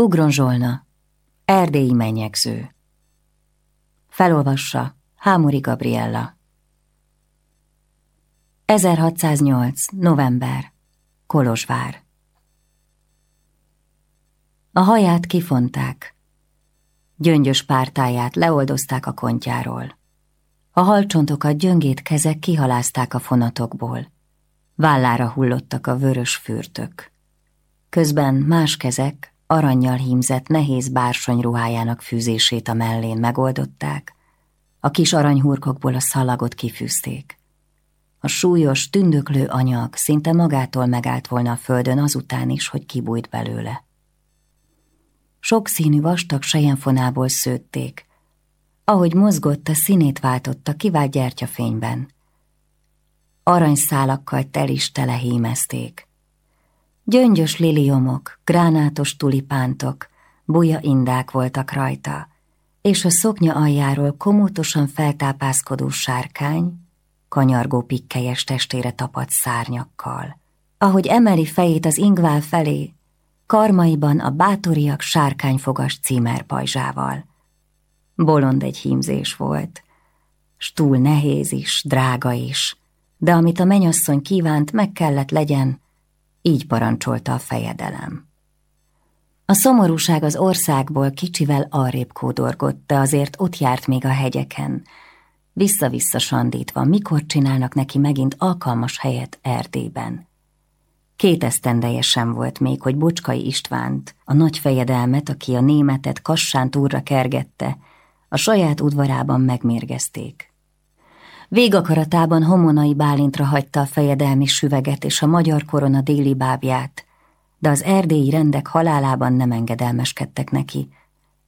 Ugron Zsolna, Erdélyi mennyegző. Felolvassa Hámori Gabriella. 1608. november. Kolozsvár. A haját kifonták. Gyöngyös pártáját leoldozták a kontjáról. A halcsontokat gyöngét kezek kihalázták a fonatokból. Vállára hullottak a vörös fürtök. Közben más kezek aranyjal hímzett nehéz bársony ruhájának fűzését a mellén megoldották, a kis aranyhurkokból a szalagot kifűzték. A súlyos, tündöklő anyag szinte magától megállt volna a földön azután is, hogy kibújt belőle. Sokszínű vastag sejenfonából szőtték, ahogy mozgott, a színét váltotta kivált gyertyafényben. Aranyszálakkal tel is telehímezték. Gyöngyös liliomok, gránátos tulipántok, buja indák voltak rajta, és a szoknya aljáról komótosan feltápászkodó sárkány, kanyargó pikkelyes testére tapadt szárnyakkal. Ahogy emeli fejét az ingvál felé, karmaiban a bátoriak sárkányfogas címerpajzsával. Bolond egy hímzés volt, s túl nehéz is, drága is, de amit a menyasszony kívánt, meg kellett legyen, így parancsolta a fejedelem. A szomorúság az országból kicsivel arrébb kódorgott, de azért ott járt még a hegyeken, vissza-vissza sandítva, mikor csinálnak neki megint alkalmas helyet Erdélyben. Két esztendeje sem volt még, hogy Bocskai Istvánt, a nagy fejedelmet, aki a németet Kassán túlra kergette, a saját udvarában megmérgezték. Végakaratában homonai Bálintra hagyta a fejedelmi süveget és a magyar korona déli bábját, de az erdélyi rendek halálában nem engedelmeskedtek neki,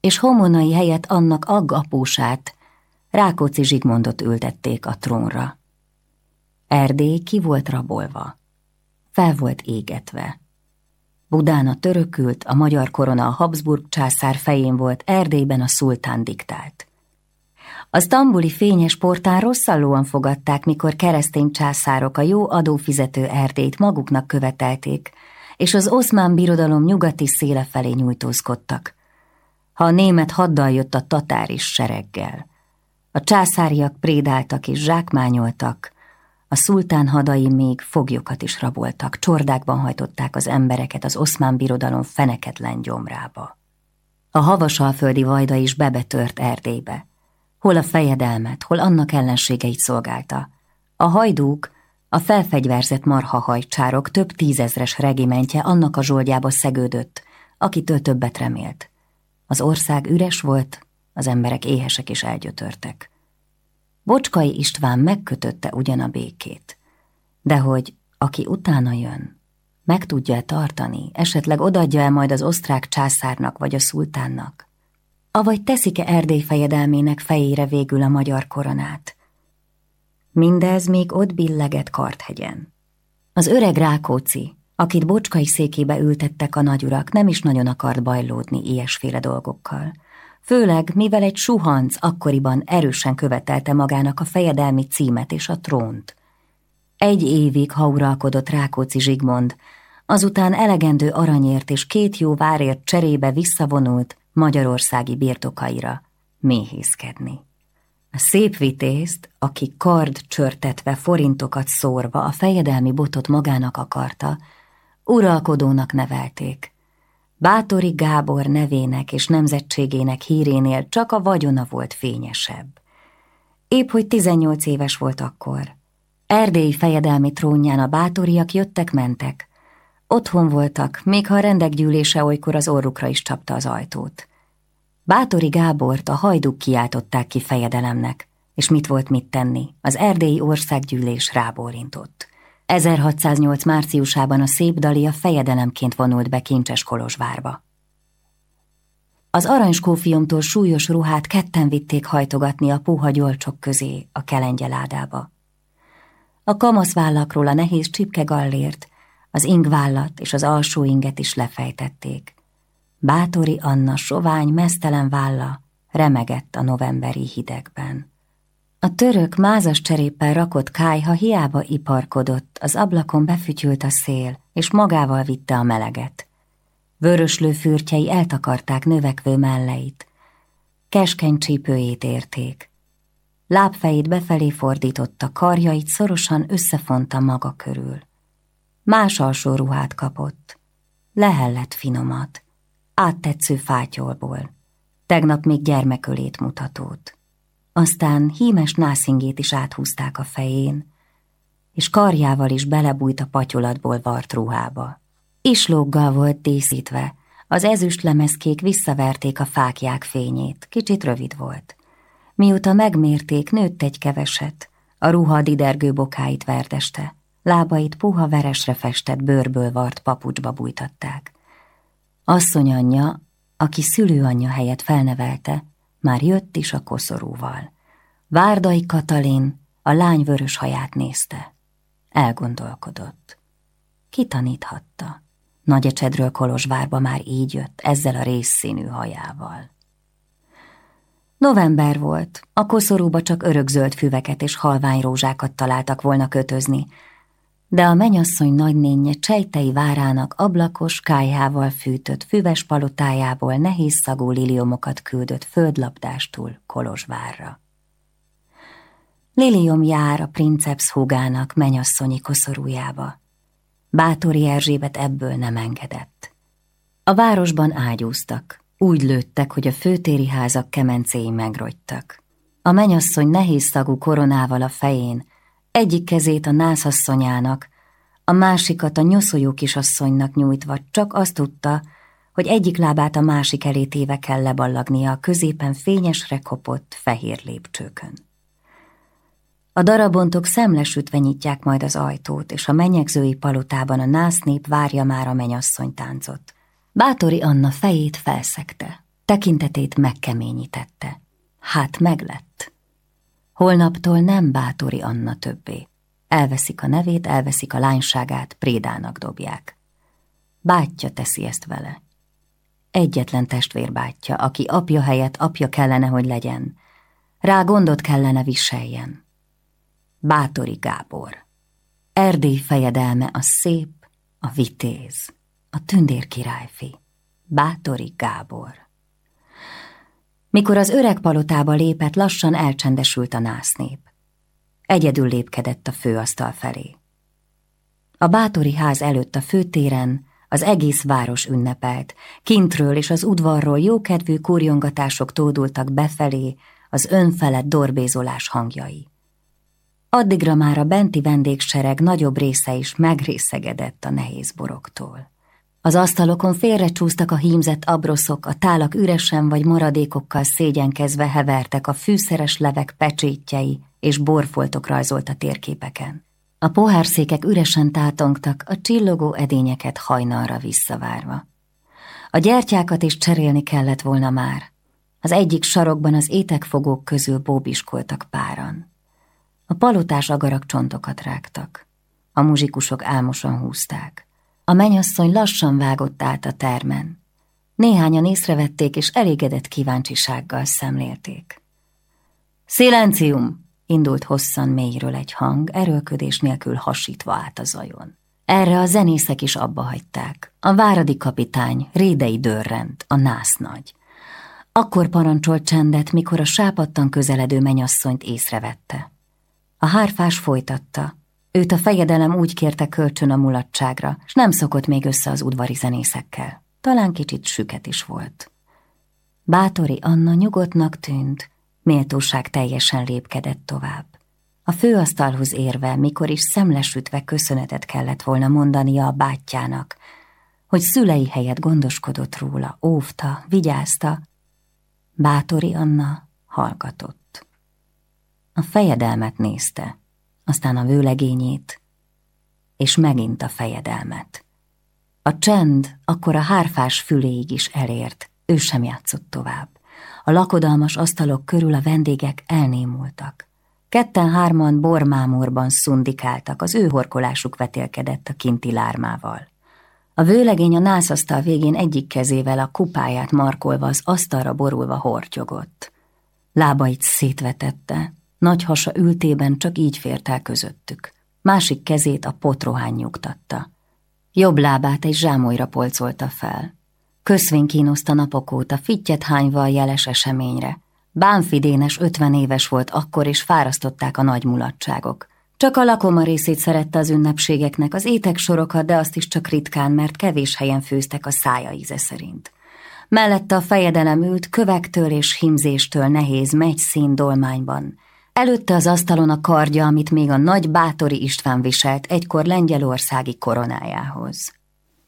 és homonai helyett annak aggapósát, Rákóczi Zsigmondot ültették a trónra. Erdély ki volt rabolva. Fel volt égetve. Budán a törökült, a magyar korona a Habsburg császár fején volt, Erdélyben a szultán diktált. A stambuli fényes portán rosszallóan fogadták, mikor keresztény császárok a jó adófizető Erdélyt maguknak követelték, és az oszmán birodalom nyugati széle felé nyújtózkodtak. Ha a német haddal jött a tatár is sereggel. A császáriak prédáltak és zsákmányoltak, a szultán hadai még foglyokat is raboltak, csordákban hajtották az embereket az oszmán birodalom feneketlen gyomrába. A havasalföldi vajda is bebetört Erdélybe. Hol a fejedelmet, hol annak ellenségeit szolgálta. A hajdúk, a felfegyverzett marhahajcsárok több tízezres regimentje annak a zsoldjába szegődött, akitől többet remélt. Az ország üres volt, az emberek éhesek és elgyötörtek. Bocskai István megkötötte ugyan a békét, de hogy aki utána jön, meg tudja -e tartani, esetleg odadja el majd az osztrák császárnak vagy a szultánnak, avagy teszik-e Erdély fejedelmének fejére végül a magyar koronát. Mindez még ott billeget Karthegyen. Az öreg Rákóczi, akit Bocskai székébe ültettek a nagyurak, nem is nagyon akart bajlódni ilyesféle dolgokkal. Főleg, mivel egy suhanc akkoriban erősen követelte magának a fejedelmi címet és a trónt. Egy évig hauralkodott Rákóczi Zsigmond, azután elegendő aranyért és két jó várért cserébe visszavonult magyarországi birtokaira méhészkedni. A szép vitézt, aki kard csörtetve forintokat szórva a fejedelmi botot magának akarta, uralkodónak nevelték, Bátori Gábor nevének és nemzetségének hírénél csak a vagyona volt fényesebb. Épp hogy 18 éves volt akkor. Erdélyi fejedelmi trónján a bátoriak jöttek-mentek. Otthon voltak, még ha a rendek gyűlése olykor az orrukra is csapta az ajtót. Bátori Gábort a hajduk kiáltották ki fejedelemnek, és mit volt mit tenni, az erdélyi országgyűlés rábólintott. 1608 márciusában a szép Dalia fejedelemként vonult be Kincses Kolozsvárba. Az aranyskófiumtól súlyos ruhát ketten vitték hajtogatni a puha gyolcsok közé a kelengyeládába. A kamaszvállakról a nehéz csipke gallért, az ingvállat és az alsó inget is lefejtették. Bátori Anna sovány, mesztelen válla remegett a novemberi hidegben. A török mázas cseréppel rakott kájha hiába iparkodott, az ablakon befütyült a szél, és magával vitte a meleget. Vöröslő fürtjei eltakarták növekvő melleit. Keskeny csípőjét érték. Lábfejét befelé fordította, karjait szorosan összefonta maga körül. Más alsó ruhát kapott. Lehellett finomat, áttetsző fátyolból. Tegnap még gyermekölét mutatót. Aztán hímes nászingét is áthúzták a fején, és karjával is belebújt a patyolatból vart ruhába. Islóggal volt díszítve, az ezüst lemezkék visszaverték a fákják fényét, kicsit rövid volt. Mióta megmérték, nőtt egy keveset, a ruha didergő bokáit verdeste, lábait puha veresre festett bőrből vart papucsba bújtatták. Asszony anyja, aki szülőanyja helyett felnevelte, már jött is a koszorúval. Várdai Katalin a lány vörös haját nézte. Elgondolkodott. Ki taníthatta? Nagyecsedről Kolozsvárba már így jött, ezzel a részszínű hajával. November volt, a koszorúba csak örökzöld füveket és halvány rózsákat találtak volna kötözni, de a menyasszony nagynénye Csejtei várának ablakos kájhával fűtött füves palotájából nehéz szagú liliomokat küldött földlapdástul Kolozsvárra. Lilium jár a princeps húgának menyasszonyi koszorújába. Bátori Erzsébet ebből nem engedett. A városban ágyúztak, úgy lőttek, hogy a főtéri házak kemencéi megrogytak. A menyasszony nehéz szagú koronával a fején, egyik kezét a nászasszonyának, a másikat a nyoszoló kisasszonynak nyújtva csak azt tudta, hogy egyik lábát a másik elé téve kell leballagnia a középen fényesre kopott fehér lépcsőkön. A darabontok szemlesütve nyitják majd az ajtót, és a menyegzői palotában a násznép várja már a menyasszony táncot. Bátori Anna fejét felszegte, tekintetét megkeményítette. Hát meglett. Holnaptól nem Bátori Anna többé. Elveszik a nevét, elveszik a lányságát, prédának dobják. Bátyja teszi ezt vele. Egyetlen testvérbátyja, aki apja helyett apja kellene, hogy legyen. Rá gondot kellene viseljen. Bátori Gábor. Erdély fejedelme a szép, a vitéz, a tündér királyfi. Bátori Gábor. Mikor az öreg palotába lépett, lassan elcsendesült a násznép. Egyedül lépkedett a főasztal felé. A bátori ház előtt a főtéren az egész város ünnepelt. Kintről és az udvarról jókedvű kurjongatások tódultak befelé, az önfelett dorbézolás hangjai. Addigra már a benti vendégsereg nagyobb része is megrészegedett a nehéz boroktól. Az asztalokon félrecsúsztak a hímzett abroszok, a tálak üresen vagy maradékokkal szégyenkezve hevertek a fűszeres levek pecsétjei és borfoltok rajzolt a térképeken. A pohárszékek üresen tátongtak, a csillogó edényeket hajnalra visszavárva. A gyertyákat is cserélni kellett volna már. Az egyik sarokban az étekfogók közül bóbiskoltak páran. A palotás agarak csontokat rágtak. A muzsikusok álmosan húzták. A menyasszony lassan vágott át a termen. Néhányan észrevették, és elégedett kíváncsisággal szemlélték. Szilencium! Indult hosszan mélyről egy hang, erőlködés nélkül hasítva át a zajon. Erre a zenészek is abba hagyták. A váradi kapitány rédei dörrent, a nász nagy. Akkor parancsolt csendet, mikor a sápadtan közeledő menyasszonyt észrevette. A hárfás folytatta. Őt a fejedelem úgy kérte kölcsön a mulatságra, s nem szokott még össze az udvari zenészekkel. Talán kicsit süket is volt. Bátori Anna nyugodtnak tűnt, méltóság teljesen lépkedett tovább. A főasztalhoz érve, mikor is szemlesütve köszönetet kellett volna mondania a bátyjának, hogy szülei helyett gondoskodott róla, óvta, vigyázta, Bátori Anna hallgatott. A fejedelmet nézte, aztán a vőlegényét, és megint a fejedelmet. A csend akkor a hárfás füléig is elért, ő sem játszott tovább. A lakodalmas asztalok körül a vendégek elnémultak. Ketten-hárman bormámorban szundikáltak, az ő horkolásuk vetélkedett a kinti lármával. A vőlegény a nászasztal végén egyik kezével a kupáját markolva az asztalra borulva hortyogott. Lábait szétvetette, nagy hasa ültében csak így fért el közöttük. Másik kezét a potrohán nyugtatta. Jobb lábát egy zsámolyra polcolta fel. Köszvén kínoszta napok óta, fittyet hányva a jeles eseményre. Bánfi Dénes ötven éves volt akkor, és fárasztották a nagy mulatságok. Csak a lakoma részét szerette az ünnepségeknek, az éteksorokat, de azt is csak ritkán, mert kevés helyen főztek a szája íze szerint. Mellette a fejedelem ült kövektől és himzéstől nehéz megy szín dolmányban. Előtte az asztalon a kardja, amit még a nagy Bátori István viselt egykor lengyelországi koronájához.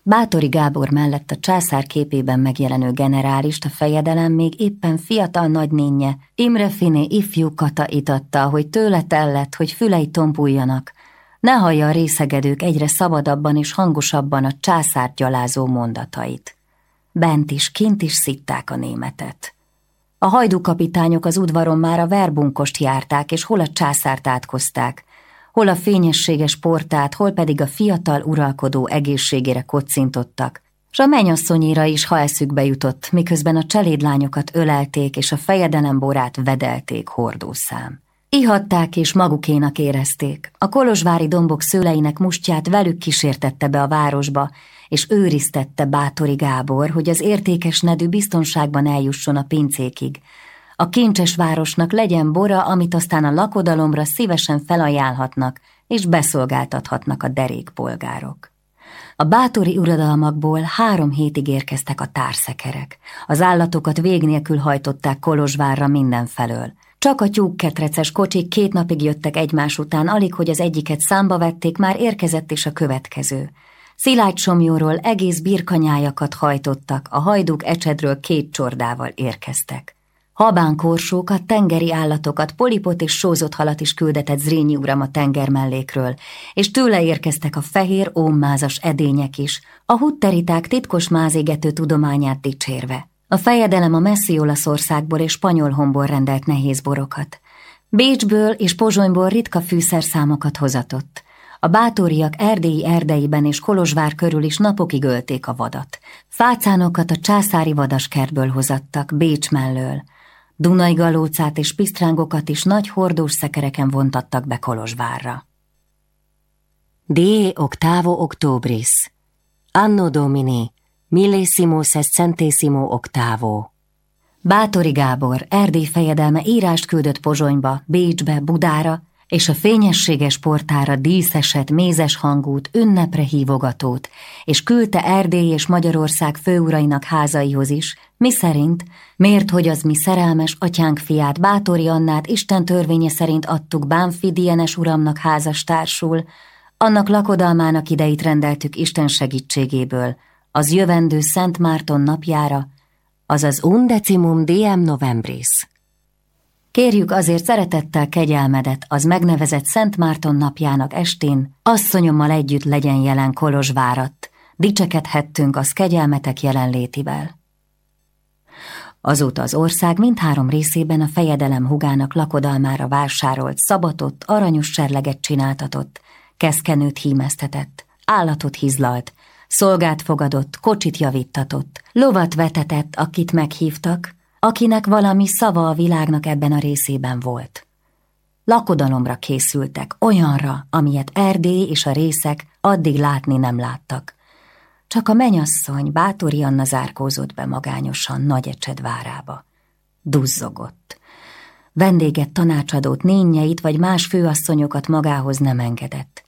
Bátori Gábor mellett a császár képében megjelenő generálist a fejedelem még éppen fiatal nagynénye, Imre Finé ifjú kata itatta, hogy tőle tellett, hogy fülei tompuljanak, ne hallja a részegedők egyre szabadabban és hangosabban a császár gyalázó mondatait. Bent is, kint is szitták a németet. A hajdúkapitányok az udvaron már a verbunkost járták, és hol a császárt átkozták, hol a fényességes portát, hol pedig a fiatal uralkodó egészségére kocintottak, s a mennyasszonyira is, ha eszükbe jutott, miközben a cselédlányokat ölelték és a fejedelemborát vedelték hordószám. Ihatták és magukénak érezték. A kolozsvári dombok szőleinek mustját velük kísértette be a városba, és őriztette Bátori Gábor, hogy az értékes nedű biztonságban eljusson a pincékig, a kincses városnak legyen bora, amit aztán a lakodalomra szívesen felajánlhatnak és beszolgáltathatnak a derékpolgárok. A bátori uradalmakból három hétig érkeztek a társzekerek. Az állatokat vég nélkül hajtották Kolozsvárra mindenfelől. Csak a tyúkketreces kocsik két napig jöttek egymás után, alig, hogy az egyiket számba vették, már érkezett is a következő. Szilágy Somjóról egész birkanyájakat hajtottak, a hajduk ecsedről két csordával érkeztek. Habán korsókat, tengeri állatokat, polipot és sózott halat is küldetett Zrínyi uram a tenger mellékről, és tőle érkeztek a fehér, ómmázas edények is, a hutteriták titkos mázégető tudományát dicsérve. A fejedelem a messzi Olaszországból és spanyol rendelt nehéz borokat. Bécsből és Pozsonyból ritka fűszerszámokat hozatott. A bátoriak erdélyi erdeiben és Kolozsvár körül is napokig ölték a vadat. Fácánokat a császári vadaskertből hozattak, Bécs mellől. Dunai galócát és pisztrángokat is nagy hordós szekereken vontattak be Kolozsvárra. D. octavo octobris Anno Domini Millésimos est centésimo octavo Bátori Gábor, Erdély fejedelme írást küldött Pozsonyba, Bécsbe, Budára, és a fényességes portára díszeset, mézes hangút, ünnepre hívogatót, és küldte Erdély és Magyarország főurainak házaihoz is, mi szerint, miért, hogy az mi szerelmes atyánk fiát, Bátori Annát Isten törvénye szerint adtuk Bánfi Dienes uramnak házastársul, annak lakodalmának ideit rendeltük Isten segítségéből, az jövendő Szent Márton napjára, azaz undecimum diem novembris. Kérjük azért szeretettel kegyelmedet az megnevezett Szent Márton napjának estén, asszonyommal együtt legyen jelen Kolozsvárat, dicsekedhettünk az kegyelmetek jelenlétivel. Azóta az ország mindhárom részében a fejedelem hugának lakodalmára vásárolt, szabatott, aranyos serleget csináltatott, keszkenőt hímeztetett, állatot hizlalt, szolgát fogadott, kocsit javítatott, lovat vetetett, akit meghívtak, akinek valami szava a világnak ebben a részében volt. Lakodalomra készültek, olyanra, amilyet Erdély és a részek addig látni nem láttak. Csak a menyasszony Bátori Anna zárkózott be magányosan nagy ecsed várába. Duzzogott. Vendéget, tanácsadót, nényeit vagy más főasszonyokat magához nem engedett.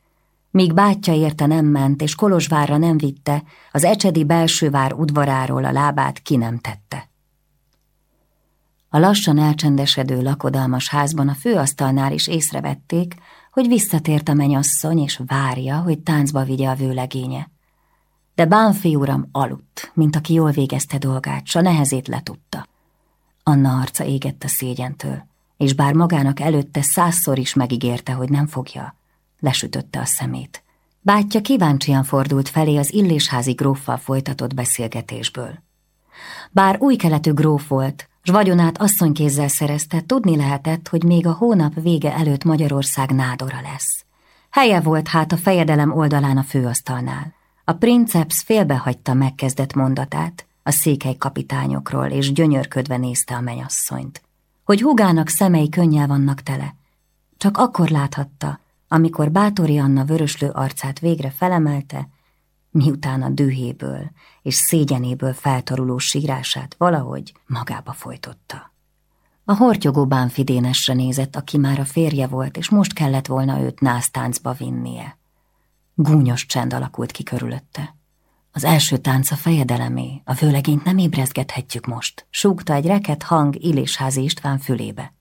Míg bátyja érte nem ment, és Kolozsvárra nem vitte, az ecsedi belsővár udvaráról a lábát ki nem tette. A lassan elcsendesedő lakodalmas házban a főasztalnál is észrevették, hogy visszatért a menyasszony, és várja, hogy táncba vigye a vőlegénye. De Bánfi uram aludt, mint aki jól végezte dolgát, s a nehezét letudta. Anna arca égett a szégyentől, és bár magának előtte százszor is megígérte, hogy nem fogja, lesütötte a szemét. Bátyja kíváncsian fordult felé az illésházi gróffal folytatott beszélgetésből. Bár új keletű gróf volt, s vagyonát asszonykézzel szerezte, tudni lehetett, hogy még a hónap vége előtt Magyarország nádora lesz. Helye volt hát a fejedelem oldalán a főasztalnál. A princeps félbehagyta megkezdett mondatát a székely kapitányokról, és gyönyörködve nézte a menyasszonyt. Hogy hugának szemei könnyel vannak tele. Csak akkor láthatta, amikor Bátori Anna vöröslő arcát végre felemelte, miután a dühéből és szégyenéből feltaruló sírását valahogy magába folytotta. A hortyogó bánfidénesre nézett, aki már a férje volt, és most kellett volna őt násztáncba vinnie. Gúnyos csend alakult ki körülötte. Az első tánc a fejedelemé, a vőlegényt nem ébrezgethetjük most, súgta egy reket hang Illésházi István fülébe.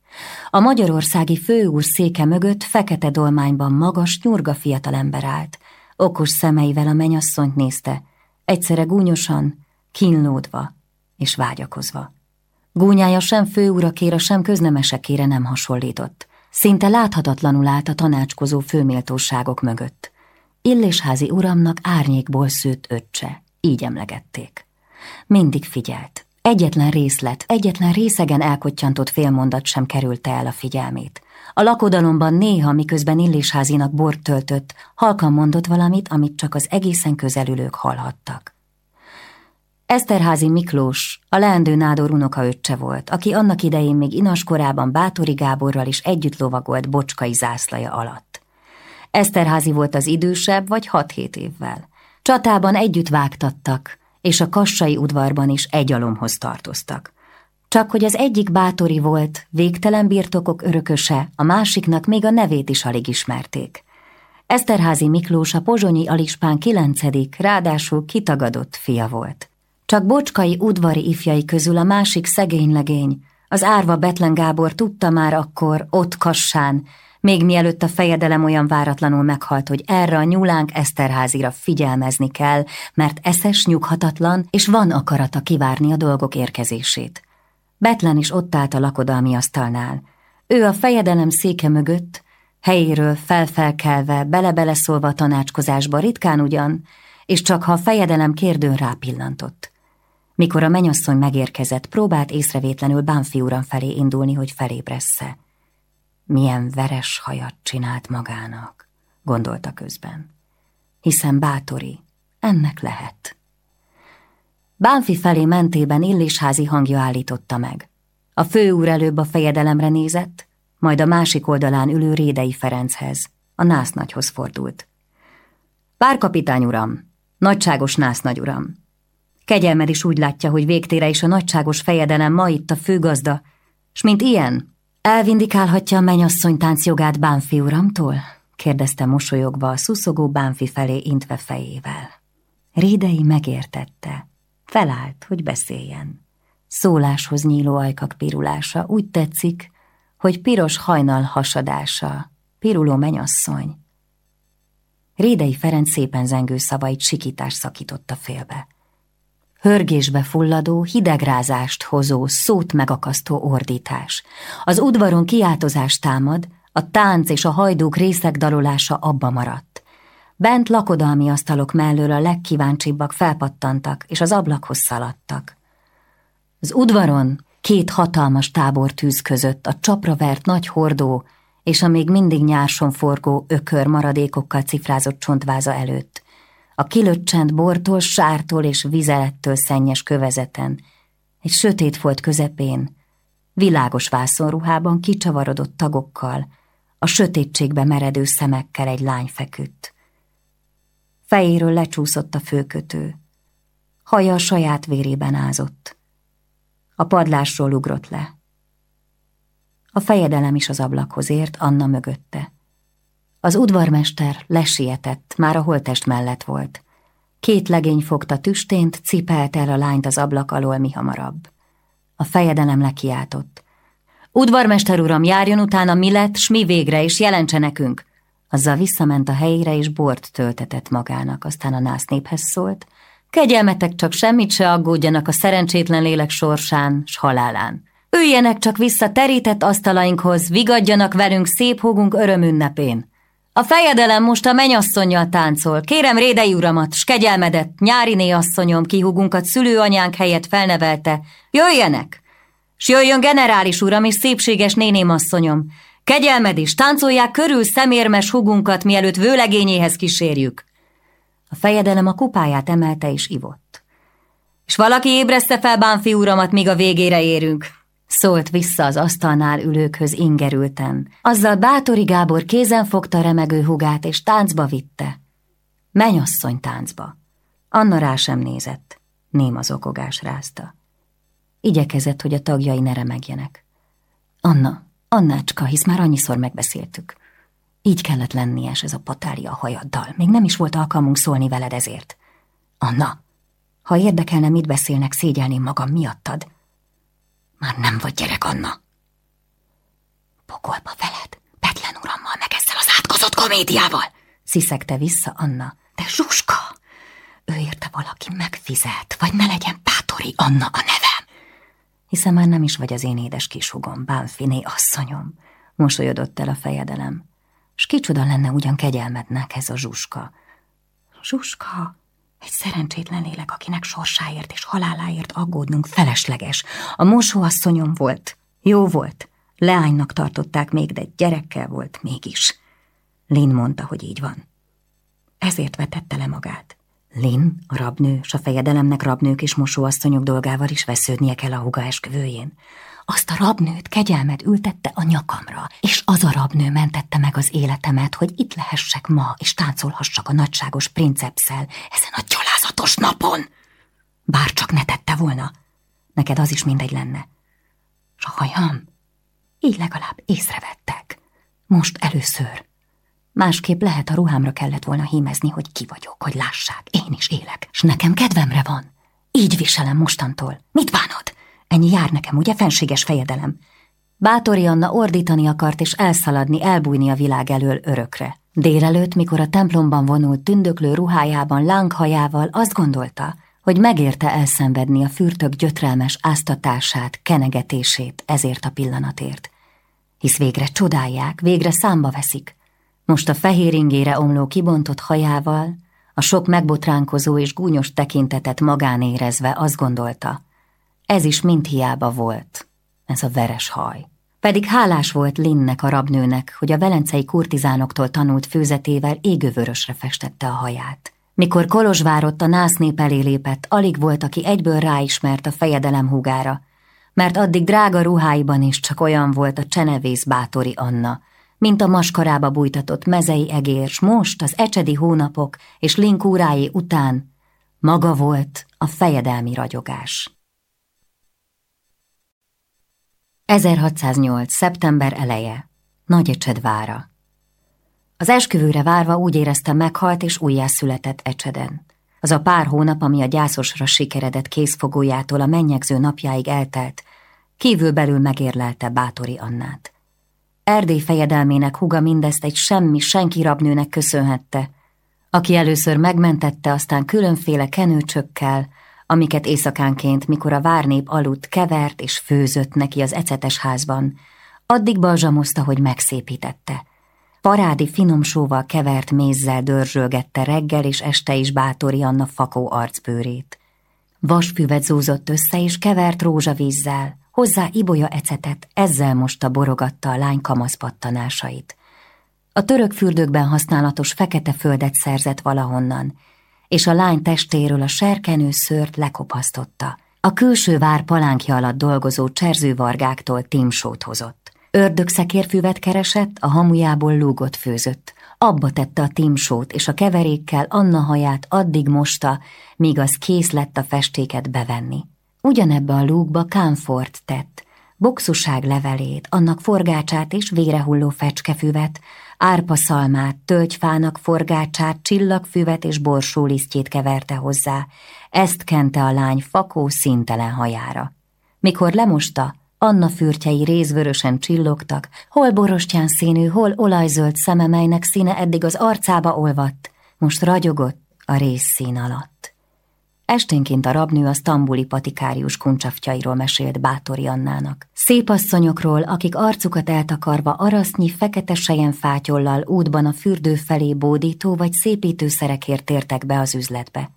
A magyarországi főúr széke mögött fekete dolmányban magas, nyurga fiatalember állt. Okos szemeivel a menyasszonyt nézte, egyszerre gúnyosan, kínlódva és vágyakozva. Gúnyája sem főurakére, sem köznemesekére nem hasonlított. Szinte láthatatlanul állt a tanácskozó főméltóságok mögött. Illésházi uramnak árnyékból szőtt öccse, így emlegették. Mindig figyelt. Egyetlen részlet, egyetlen részegen elkottyantott félmondat sem kerülte el a figyelmét. A lakodalomban néha, miközben Illésházinak bort töltött, halkan mondott valamit, amit csak az egészen közelülők hallhattak. Eszterházi Miklós, a leendő nádor unokaöccse volt, aki annak idején még inaskorában Bátori Gáborral is együtt lovagolt bocskai zászlaja alatt. Eszterházi volt az idősebb, vagy hat-hét évvel. Csatában együtt vágtattak, és a kassai udvarban is egy alomhoz tartoztak. Csak hogy az egyik bátori volt, végtelen birtokok örököse, a másiknak még a nevét is alig ismerték. Eszterházi Miklós a pozsonyi alispán kilencedik, ráadásul kitagadott fia volt. Csak bocskai udvari ifjai közül a másik szegény legény, az árva Betlen Gábor tudta már akkor, ott Kassán, még mielőtt a fejedelem olyan váratlanul meghalt, hogy erre a nyulánk Eszterházira figyelmezni kell, mert eszes, nyughatatlan, és van akarata kivárni a dolgok érkezését. Betlen is ott állt a lakodalmi asztalnál. Ő a fejedelem széke mögött, helyéről felfelkelve, bele-beleszólva a tanácskozásba ritkán ugyan, és csak ha a fejedelem kérdőn rápillantott. Mikor a menyasszony megérkezett, próbált észrevétlenül Bánfi uram felé indulni, hogy felébressze. Milyen veres hajat csinált magának, gondolta közben. Hiszen bátori, ennek lehet. Bánfi felé mentében Illisházi hangja állította meg. A főúr előbb a fejedelemre nézett, majd a másik oldalán ülő Rédei Ferenchez, a násznagyhoz fordult. Párkapitány uram, nagyságos násznagy uram, Kegyelmed is úgy látja, hogy végtére is a nagyságos fejedelem ma itt a főgazda, s mint ilyen, elvindikálhatja a mennyasszony táncjogát Bánfi uramtól? kérdezte mosolyogva a szuszogó Bánfi felé intve fejével. Rédei megértette. Felállt, hogy beszéljen. Szóláshoz nyíló ajkak pirulása úgy tetszik, hogy piros hajnal hasadása, piruló menyasszony. Rédei Ferenc szépen zengő szavait sikítás szakította félbe. Hörgésbe fulladó, hidegrázást hozó, szót megakasztó ordítás. Az udvaron kiáltozás támad, a tánc és a hajdúk részek dalolása abba maradt. Bent lakodalmi asztalok mellől a legkíváncsibbak felpattantak, és az ablakhoz szaladtak. Az udvaron két hatalmas tábortűz között a csapra vert nagy hordó és a még mindig nyárson forgó ökör maradékokkal cifrázott csontváza előtt a kilöccsent bortól, sártól és vizelettől szennyes kövezeten, egy sötét folt közepén, világos vászonruhában kicsavarodott tagokkal, a sötétségbe meredő szemekkel egy lány feküdt. Fejéről lecsúszott a főkötő, haja a saját vérében ázott. A padlásról ugrott le. A fejedelem is az ablakhoz ért, Anna mögötte. Az udvarmester lesietett, már a holtest mellett volt. Két legény fogta tüstént, cipelt el a lányt az ablak alól mi hamarabb. A fejedelem lekiáltott. Udvarmester uram, járjon utána mi lett, s mi végre, és jelentse nekünk. Azzal visszament a helyére, és bort töltetett magának, aztán a nász néphez szólt. Kegyelmetek csak semmit se aggódjanak a szerencsétlen lélek sorsán, s halálán. Üljenek csak vissza terített asztalainkhoz, vigadjanak velünk szép húgunk örömünnepén. A fejedelem most a menyasszonyjal táncol. Kérem Rédei uramat, s kegyelmedet, nyáriné asszonyom, kihúgunkat szülőanyánk helyett felnevelte. Jöjjenek! S jöjjön generális uram és szépséges néném asszonyom. Kegyelmed is, táncolják körül szemérmes hugunkat, mielőtt vőlegényéhez kísérjük. A fejedelem a kupáját emelte és ivott. És valaki ébreszte fel Bánfi uramat, míg a végére érünk. Szólt vissza az asztalnál ülőkhöz ingerülten. Azzal Bátori Gábor kézen fogta remegő hugát, és táncba vitte. Menyasszony táncba. Anna rá sem nézett, néma zokogás rázta. Igyekezett, hogy a tagjai ne remegjenek. Anna, Annácska, hisz már annyiszor megbeszéltük. Így kellett lennie ez a patália a hajaddal. Még nem is volt alkalmunk szólni veled ezért. Anna, ha érdekelne, mit beszélnek, szégyelném magam miattad. Már nem vagy gyerek, Anna. Pokolba veled, Betlen urammal, meg ezzel az átkozott komédiával, sziszegte vissza Anna. De Zsuska, ő érte valaki megfizet, vagy ne legyen Pátori Anna a nevem. Hiszen már nem is vagy az én édes kisugom, Bánfiné asszonyom, mosolyodott el a fejedelem. S kicsoda lenne ugyan kegyelmednek ez a Zsuska. Zsuska, egy szerencsétlen lélek, akinek sorsáért és haláláért aggódnunk felesleges. A mosóasszonyom volt, jó volt, leánynak tartották még, de gyerekkel volt mégis. Lin mondta, hogy így van. Ezért vetette le magát. Lin, a rabnő, s a fejedelemnek rabnők és mosóasszonyok dolgával is vesződnie kell a huga esküvőjén. Azt a rabnőt kegyelmed ültette a nyakamra, és az a rabnő mentette meg az életemet, hogy itt lehessek ma, és táncolhassak a nagyságos princepszel ezen a gyalázatos napon. Bár csak ne tette volna, neked az is mindegy lenne. S a hajam, így legalább észrevettek. Most először. Másképp lehet a ruhámra kellett volna hímezni, hogy ki vagyok, hogy lássák, én is élek, s nekem kedvemre van. Így viselem mostantól. Mit bánod? Ennyi jár nekem, ugye, fenséges fejedelem? Bátori Anna ordítani akart és elszaladni, elbújni a világ elől örökre. Délelőtt, mikor a templomban vonult tündöklő ruhájában lánghajával, azt gondolta, hogy megérte elszenvedni a fürtök gyötrelmes áztatását, kenegetését ezért a pillanatért. Hisz végre csodálják, végre számba veszik. Most a fehér ingére omló kibontott hajával, a sok megbotránkozó és gúnyos tekintetet magán érezve azt gondolta, ez is mind hiába volt, ez a veres haj. Pedig hálás volt Linnek a rabnőnek, hogy a velencei kurtizánoktól tanult főzetével égővörösre festette a haját. Mikor Kolozsvárott a nász nép elé lépett, alig volt, aki egyből ráismert a fejedelem húgára, mert addig drága ruháiban is csak olyan volt a csenevész bátori Anna, mint a maskarába bújtatott mezei egér, s most az ecsedi hónapok és linkúrái után maga volt a fejedelmi ragyogás. 1608. szeptember eleje. Nagy vára. Az esküvőre várva úgy éreztem meghalt és újjászületett Ecseden. Az a pár hónap, ami a gyászosra sikeredett készfogójától a mennyegző napjáig eltelt, kívülbelül megérlelte Bátori Annát. Erdély fejedelmének huga mindezt egy semmi, senki rabnőnek köszönhette, aki először megmentette, aztán különféle kenőcsökkel, amiket éjszakánként, mikor a várnép aludt, kevert és főzött neki az ecetes házban, addig balzsamozta, hogy megszépítette. Parádi finom sóval kevert mézzel dörzsölgette reggel és este is bátori Anna fakó arcbőrét. Vasfüvet zúzott össze és kevert rózsavízzel, hozzá ibolya ecetet, ezzel mosta borogatta a lány kamaszpattanásait. A török fürdőkben használatos fekete földet szerzett valahonnan, és a lány testéről a serkenő szőrt lekopasztotta. A külső vár palánkja alatt dolgozó cserzővargáktól tímsót hozott. Ördögszekérfüvet keresett, a hamujából lúgot főzött. Abba tette a tímsót, és a keverékkel Anna haját addig mosta, míg az kész lett a festéket bevenni. Ugyanebbe a lúgba kámfort tett, boxuság levelét, annak forgácsát és vérehulló fecskefüvet, árpaszalmát, tölgyfának forgácsát, csillagfüvet és borsólisztjét keverte hozzá, ezt kente a lány fakó szintelen hajára. Mikor lemosta, Anna fürtjei rézvörösen csillogtak, hol borostyán színű, hol olajzöld szeme, melynek színe eddig az arcába olvadt, most ragyogott a részszín alatt. Esténként a rabnő a sztambuli patikárius kuncsaftjairól mesélt Bátori Annának. Szép asszonyokról, akik arcukat eltakarva arasznyi, fekete fátyollal útban a fürdő felé bódító vagy szépítőszerekért tértek be az üzletbe.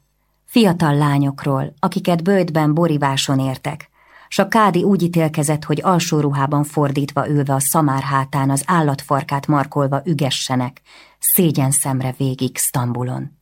Fiatal lányokról, akiket bőtben boriváson értek, s a kádi úgy ítélkezett, hogy alsó ruhában fordítva ülve a szamár hátán az állatfarkát markolva ügessenek, szégyen szemre végig Sztambulon.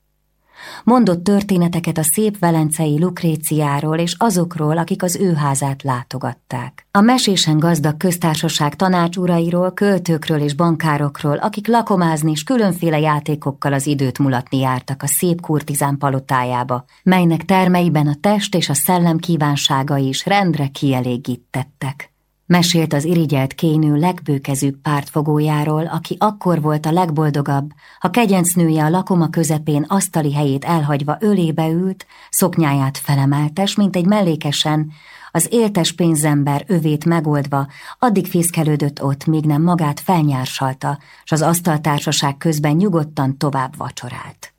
Mondott történeteket a szép velencei Lukréciáról és azokról, akik az ő házát látogatták. A mesésen gazdag köztársaság tanácsurairól, költőkről és bankárokról, akik lakomázni és különféle játékokkal az időt mulatni jártak a szép kurtizán palotájába, melynek termeiben a test és a szellem kívánságai is rendre kielégítettek. Mesélt az irigyelt kénő legbőkezőbb pártfogójáról, aki akkor volt a legboldogabb, ha kegyencnője a lakoma közepén asztali helyét elhagyva ölébe ült, szoknyáját felemeltes, mint egy mellékesen, az éltes pénzember övét megoldva, addig fészkelődött ott, míg nem magát felnyársalta, s az asztaltársaság közben nyugodtan tovább vacsorált.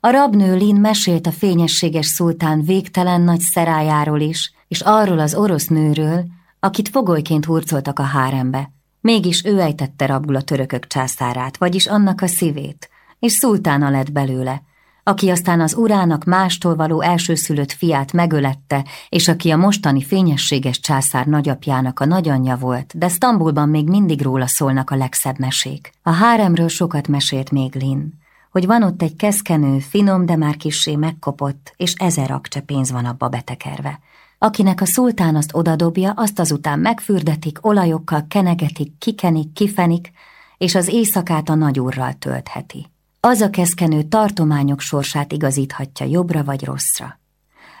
A rabnő Lin mesélt a fényességes szultán végtelen nagy szerájáról is, és arról az orosz nőről, akit fogolyként hurcoltak a hárembe. Mégis ő ejtette rabul a törökök császárát, vagyis annak a szívét, és szultána lett belőle, aki aztán az urának mástól való elsőszülött fiát megölette, és aki a mostani fényességes császár nagyapjának a nagyanyja volt, de Sztambulban még mindig róla szólnak a legszebb mesék. A háremről sokat mesélt még Lin, hogy van ott egy keszkenő, finom, de már kissé megkopott, és ezer akcse pénz van abba betekerve. Akinek a szultán azt odadobja, azt azután megfürdetik, olajokkal kenegetik, kikenik, kifenik, és az éjszakát a nagyúrral töltheti. Az a keszkenő tartományok sorsát igazíthatja jobbra vagy rosszra.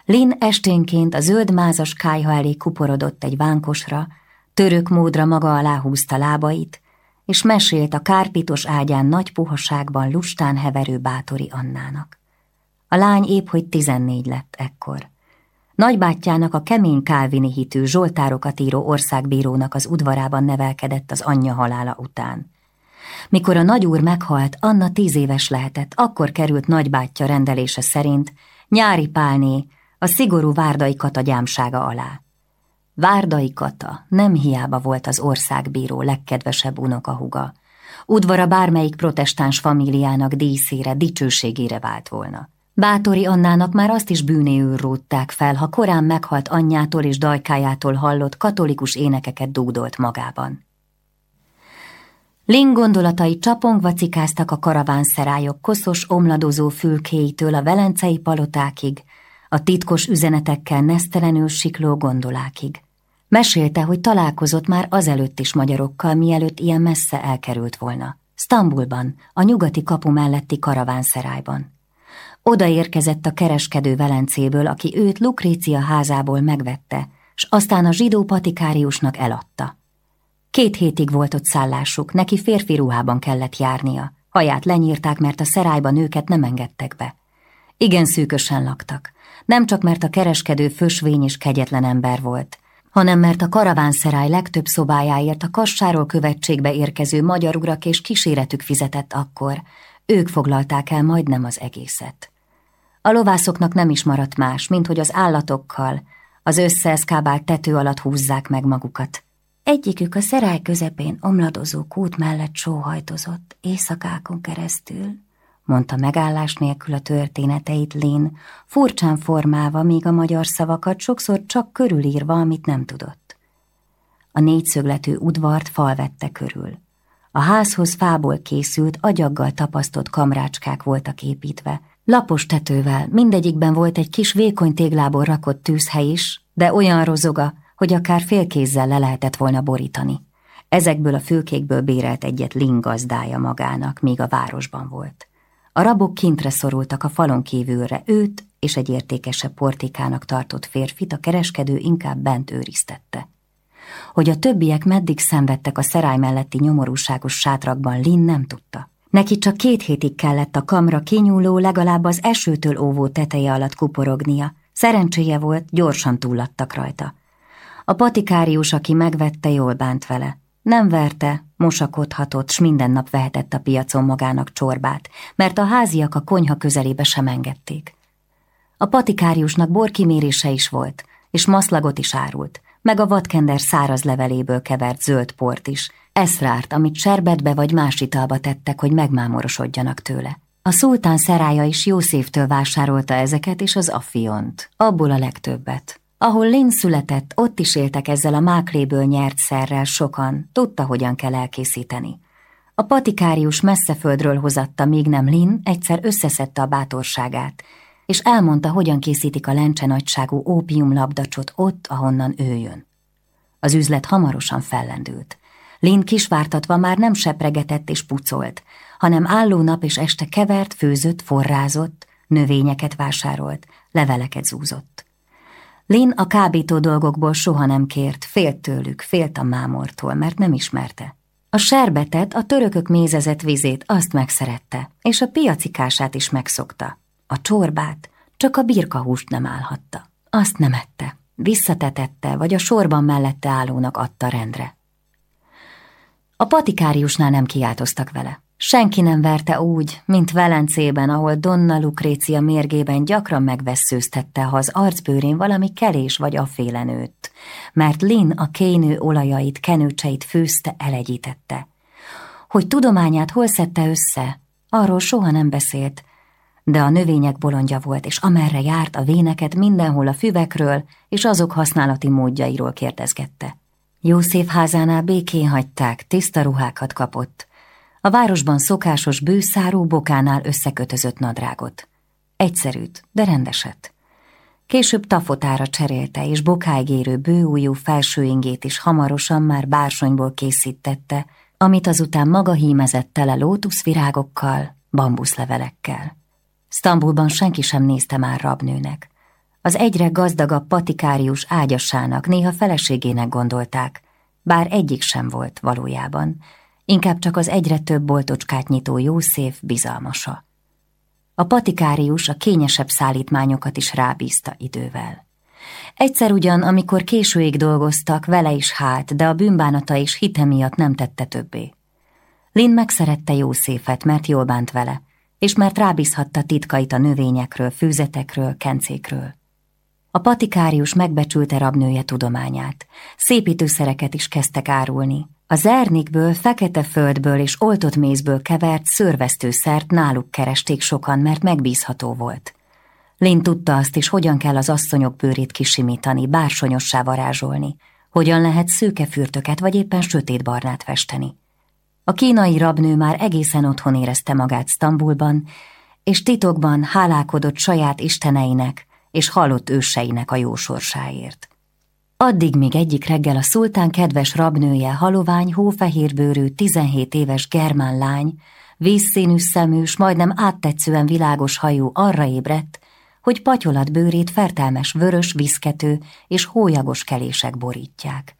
Lin esténként a zöld mázas kájha elé kuporodott egy vánkosra, török módra maga alá húzta lábait, és mesélt a kárpitos ágyán nagy puhaságban lustán heverő bátori Annának. A lány épp hogy tizennégy lett ekkor. Nagybátyjának a kemény kálvini hitű zsoltárokat író országbírónak az udvarában nevelkedett az anyja halála után. Mikor a nagyúr meghalt, Anna tíz éves lehetett, akkor került nagybátyja rendelése szerint nyári pálné a szigorú Várdai Kata gyámsága alá. Várdai Kata nem hiába volt az országbíró legkedvesebb unokahuga. Udvara bármelyik protestáns famíliának díszére, dicsőségére vált volna. Bátori Annának már azt is bűnéül rótták fel, ha korán meghalt anyjától és dajkájától hallott katolikus énekeket dúdolt magában. Ling gondolatai csapongva cikáztak a karavánszerályok koszos, omladozó fülkéitől a velencei palotákig, a titkos üzenetekkel nesztelenül sikló gondolákig. Mesélte, hogy találkozott már azelőtt is magyarokkal, mielőtt ilyen messze elkerült volna. Stambulban, a nyugati kapu melletti karavánszerályban. Odaérkezett a kereskedő Velencéből, aki őt Lukrécia házából megvette, s aztán a zsidó patikáriusnak eladta. Két hétig volt ott szállásuk, neki férfi ruhában kellett járnia. Haját lenyírták, mert a szerályban őket nem engedtek be. Igen szűkösen laktak. Nem csak mert a kereskedő fösvény és kegyetlen ember volt, hanem mert a karavánszerály legtöbb szobájáért a kassáról követségbe érkező magyar urak és kíséretük fizetett akkor. Ők foglalták el majdnem az egészet. A lovászoknak nem is maradt más, mint hogy az állatokkal, az összeeszkábált tető alatt húzzák meg magukat. Egyikük a szerály közepén omladozó kút mellett sóhajtozott, éjszakákon keresztül, mondta megállás nélkül a történeteit Lin, furcsán formálva még a magyar szavakat, sokszor csak körülírva, amit nem tudott. A négyszögletű udvart fal vette körül. A házhoz fából készült, agyaggal tapasztott kamrácskák voltak építve, Lapos tetővel, mindegyikben volt egy kis vékony téglából rakott tűzhely is, de olyan rozoga, hogy akár félkézzel le lehetett volna borítani. Ezekből a fülkékből bérelt egyet lingazdája magának, míg a városban volt. A rabok kintre szorultak a falon kívülre, őt és egy értékesebb portikának tartott férfit a kereskedő inkább bent őriztette. Hogy a többiek meddig szenvedtek a szerály melletti nyomorúságos sátrakban, Lin nem tudta. Neki csak két hétig kellett a kamra kinyúló, legalább az esőtől óvó teteje alatt kuporognia. Szerencséje volt, gyorsan túladtak rajta. A patikárius, aki megvette, jól bánt vele. Nem verte, mosakodhatott, s minden nap vehetett a piacon magának csorbát, mert a háziak a konyha közelébe sem engedték. A patikáriusnak borkimérése is volt, és maszlagot is árult, meg a vadkender száraz leveléből kevert zöld port is, eszrárt, amit serbetbe vagy más italba tettek, hogy megmámorosodjanak tőle. A szultán szerája is Jószéftől vásárolta ezeket és az affiont, abból a legtöbbet. Ahol Lin született, ott is éltek ezzel a mákléből nyert szerrel sokan, tudta, hogyan kell elkészíteni. A patikárius messze földről hozatta, míg nem Lin egyszer összeszedte a bátorságát, és elmondta, hogyan készítik a lencse nagyságú ópiumlabdacsot ott, ahonnan ő jön. Az üzlet hamarosan fellendült. Lin kisvártatva már nem sepregetett és pucolt, hanem álló nap és este kevert, főzött, forrázott, növényeket vásárolt, leveleket zúzott. Lin a kábító dolgokból soha nem kért, félt tőlük, félt a mámortól, mert nem ismerte. A serbetet, a törökök mézezett vizét azt megszerette, és a piacikását is megszokta. A csorbát, csak a birkahúst nem állhatta. Azt nem ette, visszatetette, vagy a sorban mellette állónak adta rendre. A patikáriusnál nem kiáltoztak vele. Senki nem verte úgy, mint Velencében, ahol Donna Lucrécia mérgében gyakran megvesszőztette, ha az arcbőrén valami kelés vagy aféle nőtt, mert Lin a kénő olajait, kenőcseit főzte, elegyítette. Hogy tudományát hol szedte össze, arról soha nem beszélt, de a növények bolondja volt, és amerre járt a véneket mindenhol a füvekről és azok használati módjairól kérdezgette. Jószéf házánál békén hagyták, tiszta ruhákat kapott, a városban szokásos bőszáró bokánál összekötözött nadrágot. Egyszerűt, de rendeset. Később tafotára cserélte, és bokáig érő bőújú felsőingét is hamarosan már bársonyból készítette, amit azután maga hímezett tele lótuszvirágokkal, bambuszlevelekkel. Sztambulban senki sem nézte már rabnőnek. Az egyre gazdagabb patikárius ágyasának, néha feleségének gondolták, bár egyik sem volt valójában, inkább csak az egyre több boltocskát nyitó Jószéf bizalmasa. A patikárius a kényesebb szállítmányokat is rábízta idővel. Egyszer ugyan, amikor későig dolgoztak, vele is hát, de a bűnbánata és hite miatt nem tette többé. Lin megszerette Jószéfet, mert jól bánt vele, és mert rábízhatta titkait a növényekről, fűzetekről, kencékről. A patikárius megbecsülte rabnője tudományát, szépítőszereket is kezdtek árulni, a zernikből, fekete földből és oltott mézből kevert szörvesztőszert náluk keresték sokan, mert megbízható volt. Lin tudta azt is, hogyan kell az asszonyok bőrét kisimítani, bársonyossá varázsolni, hogyan lehet szőke fürtöket vagy éppen sötétbarnát festeni. A kínai rabnő már egészen otthon érezte magát Sztambulban, és titokban hálálkodott saját isteneinek és halott őseinek a jó sorsáért. Addig, míg egyik reggel a szultán kedves rabnője, halovány, hófehérbőrű, 17 éves germán lány, vízszínű szeműs, majdnem áttetszően világos hajú arra ébredt, hogy patyolat bőrét fertelmes vörös, viszkető és hólyagos kelések borítják.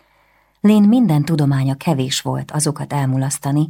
Lén minden tudománya kevés volt azokat elmulasztani,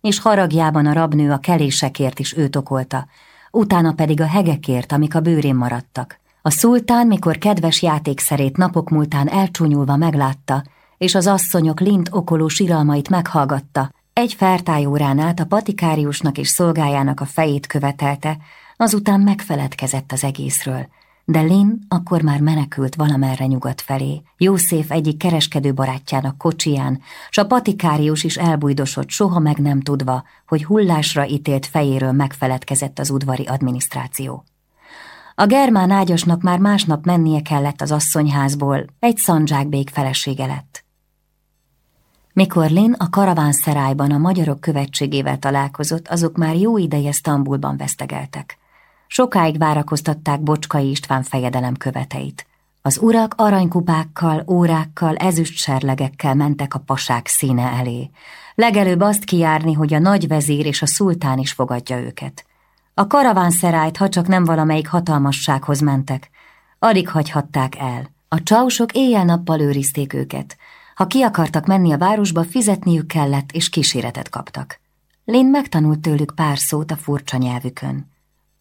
és haragjában a rabnő a kelésekért is őt okolta, utána pedig a hegekért, amik a bőrén maradtak, a szultán, mikor kedves játékszerét napok múltán elcsúnyulva meglátta, és az asszonyok lint okoló siralmait meghallgatta, egy fertájórán át a patikáriusnak és szolgájának a fejét követelte, azután megfeledkezett az egészről, de Lin akkor már menekült valamerre nyugat felé, Jószéf egyik kereskedő barátjának kocsiján, s a patikárius is elbújdosott soha meg nem tudva, hogy hullásra ítélt fejéről megfeledkezett az udvari adminisztráció. A germán ágyasnak már másnap mennie kellett az asszonyházból, egy szandzsákbék felesége lett. Mikor Lin a karavánszerájban a magyarok követségével találkozott, azok már jó ideje Sztambulban vesztegeltek. Sokáig várakoztatták Bocskai István fejedelem követeit. Az urak aranykupákkal, órákkal, ezüstserlegekkel mentek a pasák színe elé. Legelőbb azt kijárni, hogy a nagyvezír és a szultán is fogadja őket. A karavánszerájt, ha csak nem valamelyik hatalmassághoz mentek, alig hagyhatták el. A csausok éjjel-nappal őrizték őket. Ha ki akartak menni a városba, fizetniük kellett, és kíséretet kaptak. Lin megtanult tőlük pár szót a furcsa nyelvükön.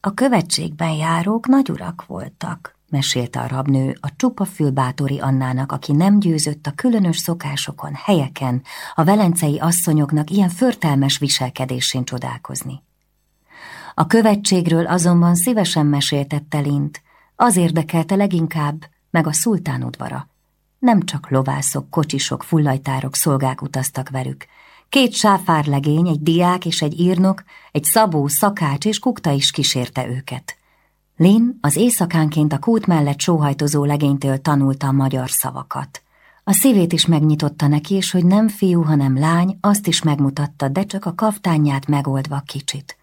A követségben járók nagy urak voltak, mesélte a rabnő a csupa fülbátori Annának, aki nem győzött a különös szokásokon, helyeken, a velencei asszonyoknak ilyen förtelmes viselkedésén csodálkozni. A követségről azonban szívesen meséltette Lint, az érdekelte leginkább, meg a szultán udvara. Nem csak lovászok, kocsisok, fullajtárok, szolgák utaztak velük. Két sáfárlegény, egy diák és egy írnok, egy szabó, szakács és kukta is kísérte őket. Lin az éjszakánként a kút mellett sóhajtozó legénytől tanulta a magyar szavakat. A szívét is megnyitotta neki, és hogy nem fiú, hanem lány, azt is megmutatta, de csak a kaftányát megoldva kicsit.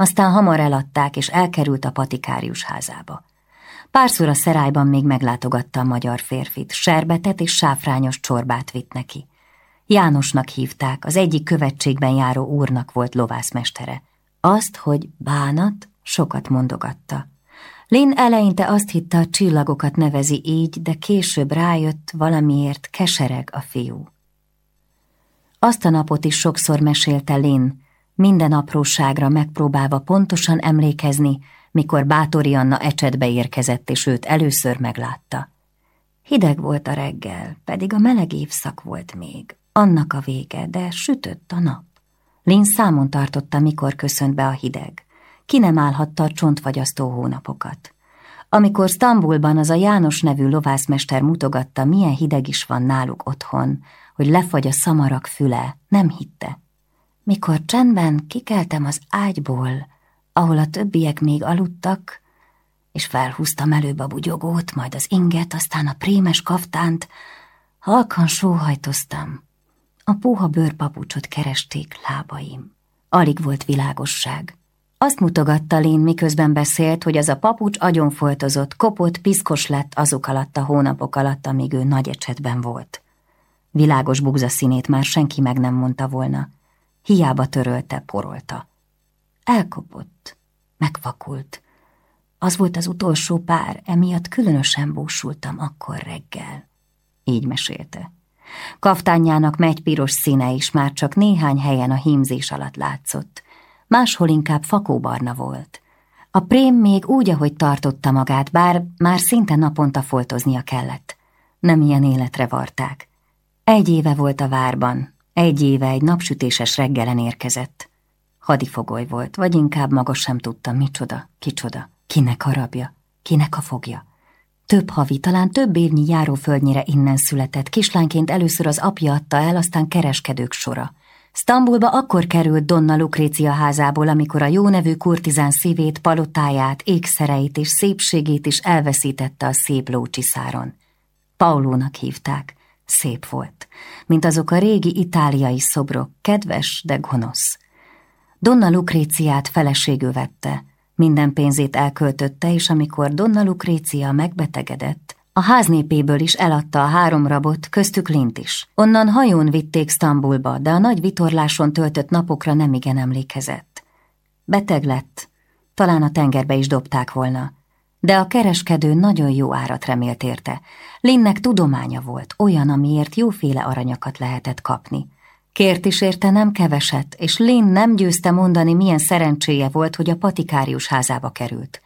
Aztán hamar eladták, és elkerült a patikárius házába. Párszor a szerályban még meglátogatta a magyar férfit, serbetet és sáfrányos csorbát vitt neki. Jánosnak hívták, az egyik követségben járó úrnak volt lovászmestere. Azt, hogy bánat, sokat mondogatta. Lin eleinte azt hitte, a csillagokat nevezi így, de később rájött, valamiért kesereg a fiú. Azt a napot is sokszor mesélte Lin, minden apróságra megpróbálva pontosan emlékezni, mikor Bátori Anna ecsetbe érkezett, és őt először meglátta. Hideg volt a reggel, pedig a meleg évszak volt még. Annak a vége, de sütött a nap. Lin számon tartotta, mikor köszönt be a hideg. Ki nem állhatta a csontfagyasztó hónapokat. Amikor Sztambulban az a János nevű lovászmester mutogatta, milyen hideg is van náluk otthon, hogy lefagy a szamarak füle, nem hitte. Mikor csendben kikeltem az ágyból, ahol a többiek még aludtak, és felhúztam előbb a bugyogót, majd az inget, aztán a prémes kaftánt, halkan sóhajtoztam. A puha bőrpapucsot keresték lábaim. Alig volt világosság. Azt mutogatta Lén, miközben beszélt, hogy az a papucs agyonfoltozott, kopott, piszkos lett azok alatt a hónapok alatt, amíg ő nagy ecsetben volt. Világos bugzaszínét már senki meg nem mondta volna. Hiába törölte, porolta. Elkopott, megvakult. Az volt az utolsó pár, emiatt különösen búsultam akkor reggel. Így mesélte. Kaftányának piros színe is már csak néhány helyen a hímzés alatt látszott, máshol inkább fakóbarna volt. A prém még úgy, ahogy tartotta magát, bár már szinte naponta foltoznia kellett. Nem ilyen életre varták. Egy éve volt a várban, egy éve egy napsütéses reggelen érkezett. Hadifogoly volt, vagy inkább maga sem tudta, micsoda, kicsoda, kinek harabja, kinek a fogja. Több havi, talán több évnyi járóföldnyire innen született, kislányként először az apja adta el, aztán kereskedők sora. Sztambulba akkor került Donna Lukrécia házából, amikor a jó nevű kurtizán szívét, palotáját, ékszereit és szépségét is elveszítette a szép lócsiszáron. Paulónak hívták. Szép volt, mint azok a régi itáliai szobrok, kedves, de gonosz. Donna Lukréciát feleségül vette, minden pénzét elköltötte, és amikor Donna Lukrécia megbetegedett, a háznépéből is eladta a három rabot, köztük Lint is. Onnan hajón vitték Sztambulba, de a nagy vitorláson töltött napokra nemigen emlékezett. Beteg lett, talán a tengerbe is dobták volna. De a kereskedő nagyon jó árat remélt érte. Linnek tudománya volt, olyan, amiért jóféle aranyakat lehetett kapni. Kért is érte nem keveset, és Lin nem győzte mondani, milyen szerencséje volt, hogy a patikárius házába került.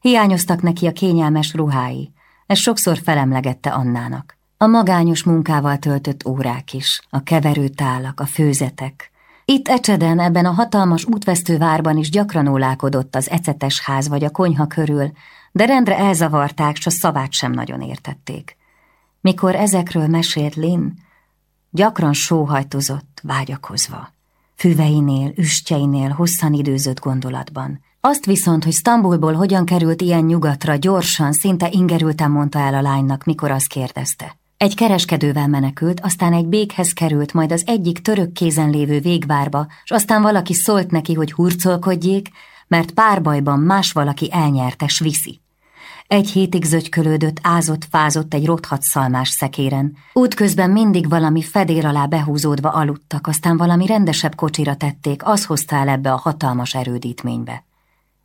Hiányoztak neki a kényelmes ruhái, ez sokszor felemlegette Annának. A magányos munkával töltött órák is, a keverőtálak, a főzetek. Itt Ecseden, ebben a hatalmas útvesztővárban is gyakran ólálkodott az ecetes ház vagy a konyha körül, de rendre elzavarták, s a szavát sem nagyon értették. Mikor ezekről mesélt Lin, gyakran sóhajtozott, vágyakozva. Füveinél, üstjeinél hosszan időzött gondolatban. Azt viszont, hogy Sztambulból hogyan került ilyen nyugatra, gyorsan, szinte ingerülten mondta el a lánynak, mikor azt kérdezte. Egy kereskedővel menekült, aztán egy békhez került, majd az egyik török kézen lévő végvárba, és aztán valaki szólt neki, hogy hurcolkodjék, mert párbajban más valaki elnyertes viszi. Egy hétig zögykölődött, ázott, fázott egy rothat szalmás szekéren. Útközben mindig valami fedél alá behúzódva aludtak, aztán valami rendesebb kocsira tették, az hozta el ebbe a hatalmas erődítménybe.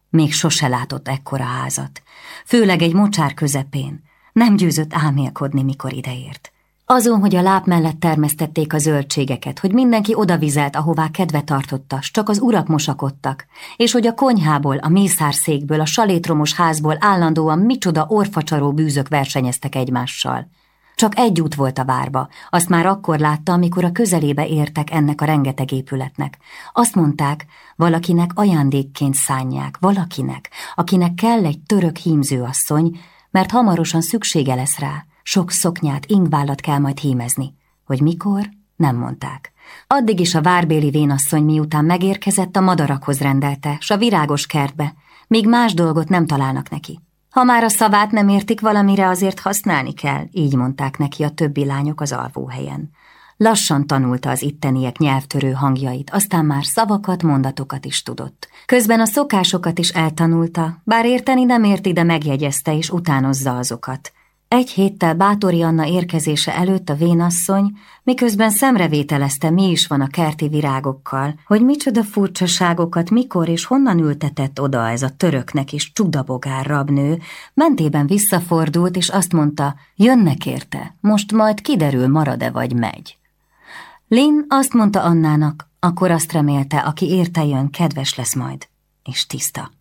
Még sose látott ekkora házat, főleg egy mocsár közepén. Nem győzött álmélkodni, mikor ideért. Azon, hogy a láb mellett termesztették a zöldségeket, hogy mindenki odavizelt, ahová kedve tartotta, s csak az urak mosakodtak, és hogy a konyhából, a mészárszékből, a salétromos házból állandóan micsoda orfacsaró bűzök versenyeztek egymással. Csak egy út volt a várba, azt már akkor látta, amikor a közelébe értek ennek a rengeteg épületnek. Azt mondták, valakinek ajándékként szánják, valakinek, akinek kell egy török hímzőasszony, mert hamarosan szüksége lesz rá, sok szoknyát, ingvállat kell majd hímezni. Hogy mikor? Nem mondták. Addig is a várbéli vénasszony miután megérkezett, a madarakhoz rendelte, s a virágos kertbe, míg más dolgot nem találnak neki. Ha már a szavát nem értik valamire, azért használni kell, így mondták neki a többi lányok az alvóhelyen. Lassan tanulta az itteniek nyelvtörő hangjait, aztán már szavakat, mondatokat is tudott. Közben a szokásokat is eltanulta, bár érteni nem érti, de megjegyezte és utánozza azokat. Egy héttel Bátori Anna érkezése előtt a vénasszony, miközben szemrevételezte, mi is van a kerti virágokkal, hogy micsoda furcsaságokat mikor és honnan ültetett oda ez a töröknek és csudabogár rabnő, mentében visszafordult, és azt mondta, jönnek érte, most majd kiderül, marad-e vagy megy. Lin azt mondta Annának, akkor azt remélte, aki érte jön, kedves lesz majd, és tiszta.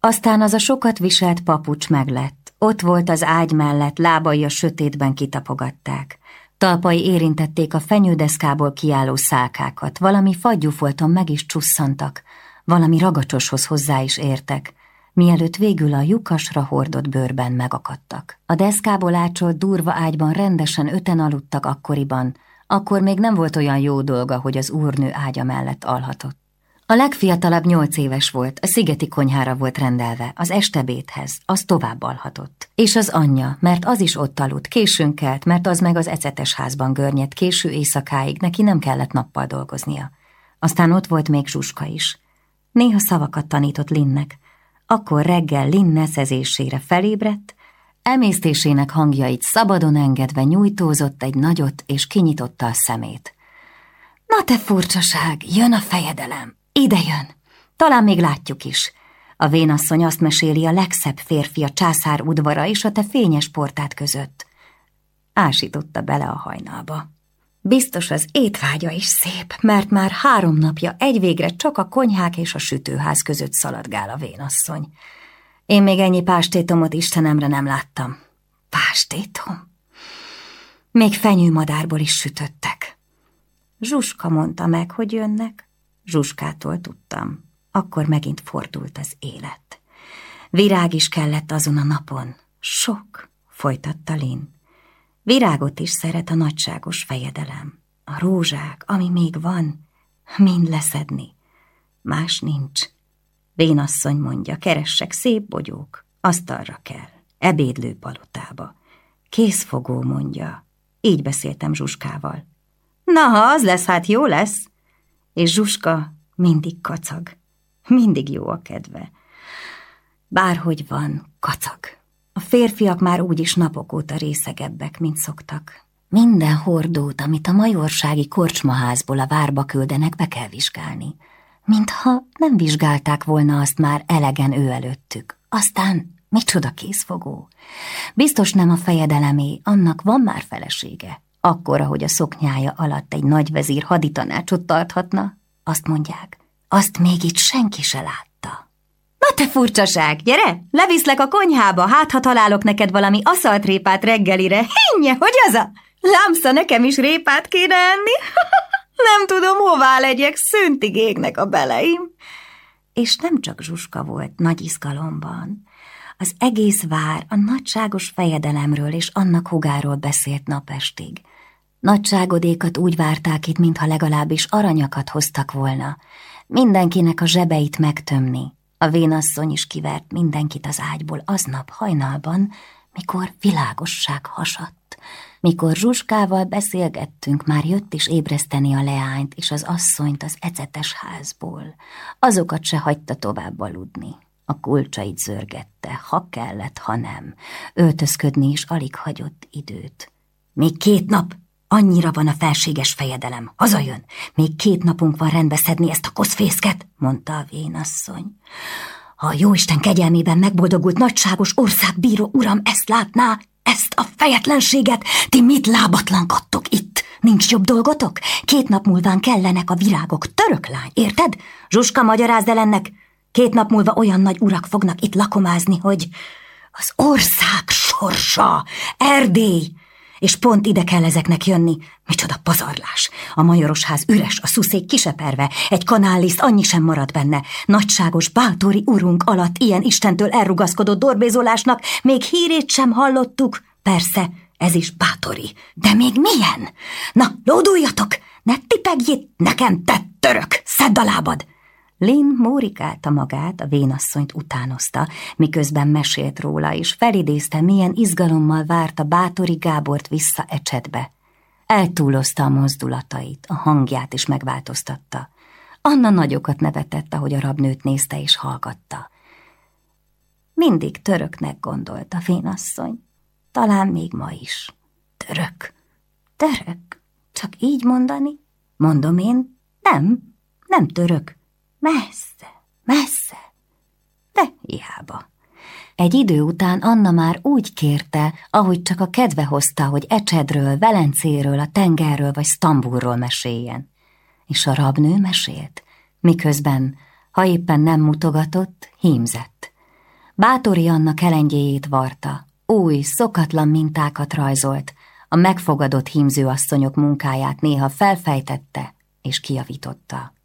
Aztán az a sokat viselt papucs meglett, ott volt az ágy mellett, lábai a sötétben kitapogatták. Talpai érintették a fenyődeszkából kiálló szálkákat, valami fagyúfolton meg is csusszantak, valami ragacsoshoz hozzá is értek, mielőtt végül a lyukasra hordott bőrben megakadtak. A deszkából ácsolt durva ágyban rendesen öten aludtak akkoriban, akkor még nem volt olyan jó dolga, hogy az úrnő ágya mellett alhatott. A legfiatalabb nyolc éves volt, a szigeti konyhára volt rendelve, az estebéthez, az tovább alhatott. És az anyja, mert az is ott aludt, későn kelt, mert az meg az ecetes házban görnyedt, késő éjszakáig, neki nem kellett nappal dolgoznia. Aztán ott volt még Zsuska is. Néha szavakat tanított Linnek. Akkor reggel Lin neszezésére felébredt, emésztésének hangjait szabadon engedve nyújtózott egy nagyot, és kinyitotta a szemét. Na te furcsaság, jön a fejedelem! Ide jön! Talán még látjuk is. A vénasszony azt meséli a legszebb férfi a császár udvara és a te fényes portát között. Ásította bele a hajnalba. Biztos az étvágya is szép, mert már három napja egyvégre csak a konyhák és a sütőház között szaladgál a vénasszony. Én még ennyi pástétomot Istenemre nem láttam. Pástétom? Még fenyőmadárból is sütöttek. Zsuska mondta meg, hogy jönnek. Zsuskától tudtam. Akkor megint fordult az élet. Virág is kellett azon a napon. Sok, folytatta Lin. Virágot is szeret a nagyságos fejedelem. A rózsák, ami még van, mind leszedni. Más nincs. Vénasszony mondja, keressek szép bogyók, asztalra kell, ebédlő palotába. Készfogó mondja, így beszéltem Zsuskával. Na, ha az lesz, hát jó lesz és Zsuska mindig kacag. Mindig jó a kedve. Bárhogy van, kacag. A férfiak már úgyis napok óta részegebbek, mint szoktak. Minden hordót, amit a majorsági korcsmaházból a várba küldenek, be kell vizsgálni. Mintha nem vizsgálták volna azt már elegen ő előttük. Aztán micsoda készfogó. Biztos nem a fejedelemé, annak van már felesége akkor, hogy a szoknyája alatt egy nagyvezír haditanácsot tarthatna, azt mondják, azt még itt senki se látta. Na te furcsaság, gyere, leviszlek a konyhába, hát ha találok neked valami aszaltrépát reggelire. Hinnye, hogy az a... Lámsza, nekem is répát kéne enni. nem tudom, hová legyek, szöntig égnek a beleim. És nem csak Zsuska volt nagy izgalomban. Az egész vár a nagyságos fejedelemről és annak hugáról beszélt napestig. Nagyságodékat úgy várták itt, mintha legalábbis aranyakat hoztak volna. Mindenkinek a zsebeit megtömni. A vénasszony is kivert mindenkit az ágyból aznap hajnalban, mikor világosság hasadt. Mikor Zsuskával beszélgettünk, már jött is ébreszteni a leányt és az asszonyt az ecetes házból. Azokat se hagyta tovább aludni. A kulcsait zörgette, ha kellett, ha nem. Öltözködni is alig hagyott időt. Még két nap, Annyira van a felséges fejedelem, hazajön, még két napunk van rendbeszedni ezt a koszfészket, mondta a vénasszony. Ha a jóisten kegyelmében megboldogult nagyságos országbíró uram ezt látná, ezt a fejetlenséget, ti mit lábatlankadtok itt? Nincs jobb dolgotok? Két nap múlván kellenek a virágok, török lány, érted? Zsuska, magyarázd el ennek. Két nap múlva olyan nagy urak fognak itt lakomázni, hogy az ország sorsa, Erdély, és pont ide kell ezeknek jönni. Micsoda pazarlás! A majoros ház üres, a szuszék kiseperve, egy kanálliszt annyi sem marad benne. Nagyságos bátori urunk alatt ilyen Istentől elrugaszkodott dorbézolásnak még hírét sem hallottuk. Persze, ez is bátori. De még milyen? Na, lóduljatok! Ne tipegjét nekem, te török! Szedd a lábad! Lin mórikálta magát, a vénasszonyt utánozta, miközben mesélt róla, és felidézte, milyen izgalommal várta Bátori Gábort vissza ecsetbe. Eltúlozta a mozdulatait, a hangját is megváltoztatta. Anna nagyokat nevetett, ahogy a rabnőt nézte és hallgatta. Mindig töröknek gondolt a vénasszony. Talán még ma is. Török. Török? Csak így mondani? Mondom én, nem, nem török. Messze, messze. De hiába. Egy idő után Anna már úgy kérte, ahogy csak a kedve hozta, hogy Ecsedről, Velencéről, a tengerről vagy Sztambulról meséljen. És a rabnő mesélt, miközben, ha éppen nem mutogatott, hímzett. Bátori Anna kelengyéjét varta, új, szokatlan mintákat rajzolt, a megfogadott hímzőasszonyok munkáját néha felfejtette és kiavította.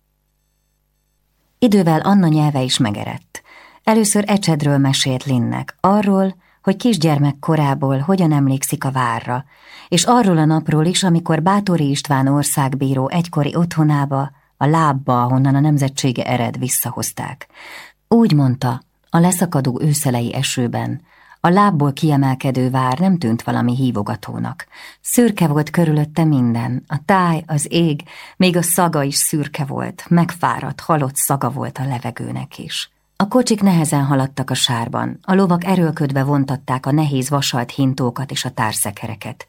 Idővel Anna nyelve is megerett. Először Ecsedről mesélt Linnek, arról, hogy kisgyermek korából hogyan emlékszik a várra, és arról a napról is, amikor Bátori István országbíró egykori otthonába, a lábba, ahonnan a nemzetsége ered, visszahozták. Úgy mondta, a leszakadó őszelei esőben, a lábból kiemelkedő vár nem tűnt valami hívogatónak. Szürke volt körülötte minden, a táj, az ég, még a szaga is szürke volt, megfáradt, halott szaga volt a levegőnek is. A kocsik nehezen haladtak a sárban, a lovak erőlködve vontatták a nehéz vasalt hintókat és a társzekereket.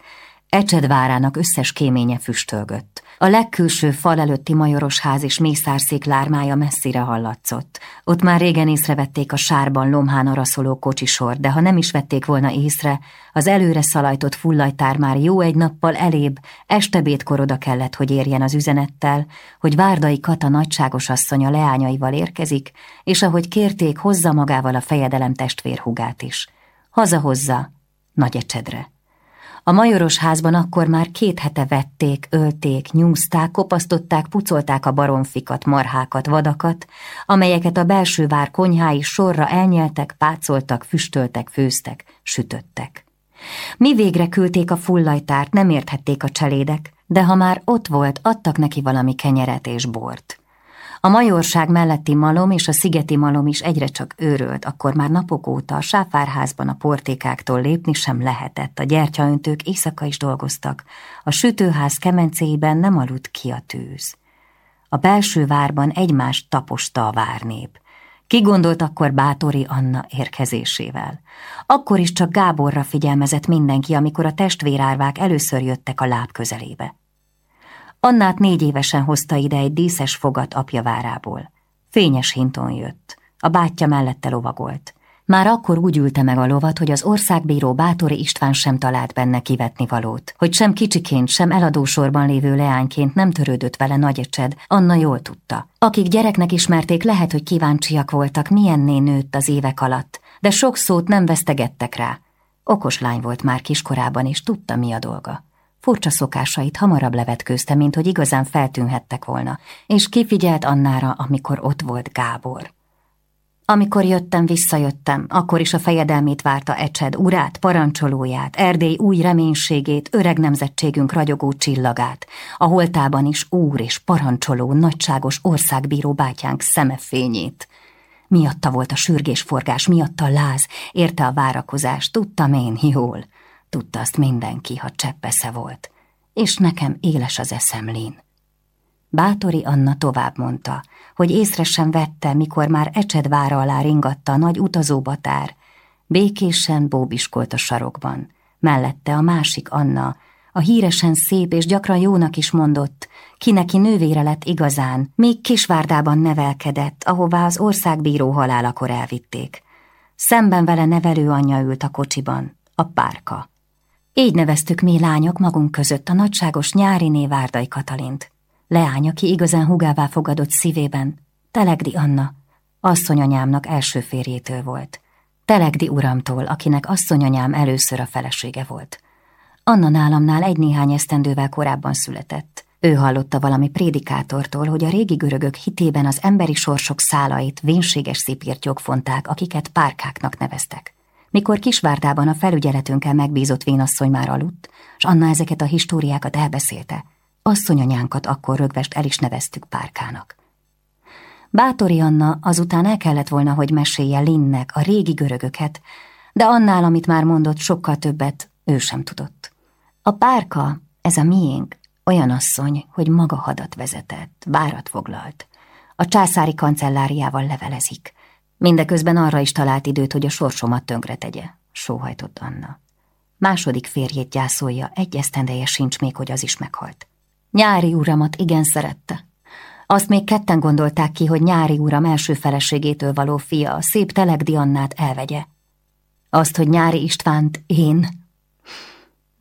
Ecsedvárának összes kéménye füstölgött. A legkülső fal előtti majoros ház és mészárszék lármája messzire hallatszott. Ott már régen észrevették a sárban lomhán araszoló kocsisor, de ha nem is vették volna észre, az előre szalajtott fullajtár már jó egy nappal elébb, estebétkor oda kellett, hogy érjen az üzenettel, hogy Várdai Kata nagyságos asszonya leányaival érkezik, és ahogy kérték, hozza magával a fejedelem testvérhugát is. Hazahozza, nagy ecsedre. A majoros házban akkor már két hete vették, ölték, nyúzták, kopasztották, pucolták a baromfikat, marhákat, vadakat, amelyeket a belső vár konyhái sorra elnyeltek, pácoltak, füstöltek, főztek, sütöttek. Mi végre küldték a fullajtárt, nem érthették a cselédek, de ha már ott volt, adtak neki valami kenyeret és bort. A majorság melletti malom és a szigeti malom is egyre csak őrölt, akkor már napok óta a sáfárházban a portékáktól lépni sem lehetett, a gyertyaöntők éjszaka is dolgoztak, a sütőház kemencéiben nem aludt ki a tűz. A belső várban egymást taposta a várnép. Ki gondolt akkor Bátori Anna érkezésével? Akkor is csak Gáborra figyelmezett mindenki, amikor a testvérárvák először jöttek a láb közelébe. Annát négy évesen hozta ide egy díszes fogat apja várából. Fényes hinton jött. A bátyja mellette lovagolt. Már akkor úgy ülte meg a lovat, hogy az országbíró Bátori István sem talált benne kivetni valót, hogy sem kicsiként, sem eladósorban lévő leányként nem törődött vele nagyecsed, Anna jól tudta. Akik gyereknek ismerték, lehet, hogy kíváncsiak voltak, milyenné nőtt az évek alatt, de sok szót nem vesztegettek rá. Okos lány volt már kiskorában, és tudta, mi a dolga. Furcsa szokásait hamarabb levetkőzte, mint hogy igazán feltűnhettek volna, és kifigyelt Annára, amikor ott volt Gábor. Amikor jöttem, visszajöttem, akkor is a fejedelmét várta Ecsed, urát, parancsolóját, Erdély új reménységét, öreg nemzetségünk ragyogó csillagát, a holtában is úr és parancsoló, nagyságos országbíró bátyánk szemefényét. Miatta volt a sürgésforgás, miatta láz, érte a várakozás, tudtam én jól. Tudta azt mindenki, ha cseppesze volt, és nekem éles az eszem lén. Bátori Anna tovább mondta, hogy észre sem vette, mikor már ecsedvára alá ringatta a nagy utazóbatár, békésen bóbiskolt a sarokban. Mellette a másik Anna, a híresen szép és gyakran jónak is mondott, ki neki nővére lett igazán, még Kisvárdában nevelkedett, ahová az országbíró halálakor elvitték. Szemben vele nevelő anyja ült a kocsiban, a párka. Így neveztük mi lányok magunk között a nagyságos nyári Várdai Katalint. Leány, aki igazán hugává fogadott szívében, Telegdi Anna, asszonyanyámnak első férjétől volt. Telegdi uramtól, akinek asszonyanyám először a felesége volt. Anna nálamnál egy-néhány esztendővel korábban született. Ő hallotta valami prédikátortól, hogy a régi görögök hitében az emberi sorsok szálait vénséges szipírtyók fonták, akiket párkáknak neveztek. Mikor Kisvárdában a felügyeletünkkel megbízott vénasszony már aludt, s Anna ezeket a históriákat elbeszélte, asszonyanyánkat akkor rögvest el is neveztük párkának. Bátori Anna azután el kellett volna, hogy mesélje Linnek a régi görögöket, de annál, amit már mondott, sokkal többet ő sem tudott. A párka, ez a miénk, olyan asszony, hogy maga hadat vezetett, várat foglalt. A császári kancelláriával levelezik. Mindeközben arra is talált időt, hogy a sorsomat tönkre tegye, sóhajtott Anna. Második férjét gyászolja, egy esztendeje sincs még, hogy az is meghalt. Nyári uramat igen szerette. Azt még ketten gondolták ki, hogy nyári uram első feleségétől való fia, a szép Telegdi Annát elvegye. Azt, hogy nyári Istvánt én.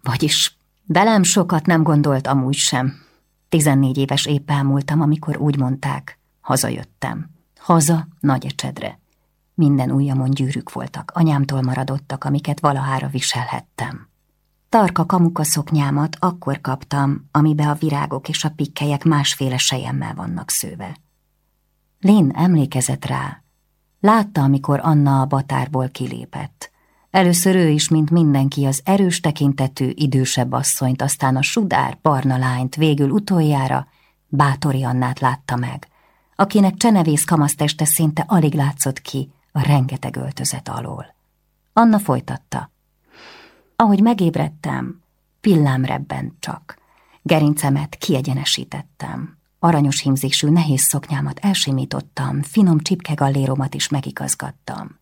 Vagyis velem sokat nem gondolt amúgy sem. Tizennégy éves épp elmúltam, amikor úgy mondták, hazajöttem. Haza nagy ecsedre. Minden ujjamon gyűrűk voltak, anyámtól maradottak, amiket valahára viselhettem. Tarka kamuka szoknyámat akkor kaptam, amibe a virágok és a pikkelyek másféle sejemmel vannak szőve. Lin emlékezett rá. Látta, amikor Anna a batárból kilépett. Először ő is, mint mindenki, az erős tekintetű, idősebb asszonyt, aztán a sudár, barna lányt, végül utoljára Bátori Annát látta meg, akinek csenevész kamaszteste szinte alig látszott ki a rengeteg öltözet alól. Anna folytatta. Ahogy megébredtem, pillám rebbent csak. Gerincemet kiegyenesítettem. Aranyos hímzésű nehéz szoknyámat elsimítottam, finom csipkegalléromat is megigazgattam.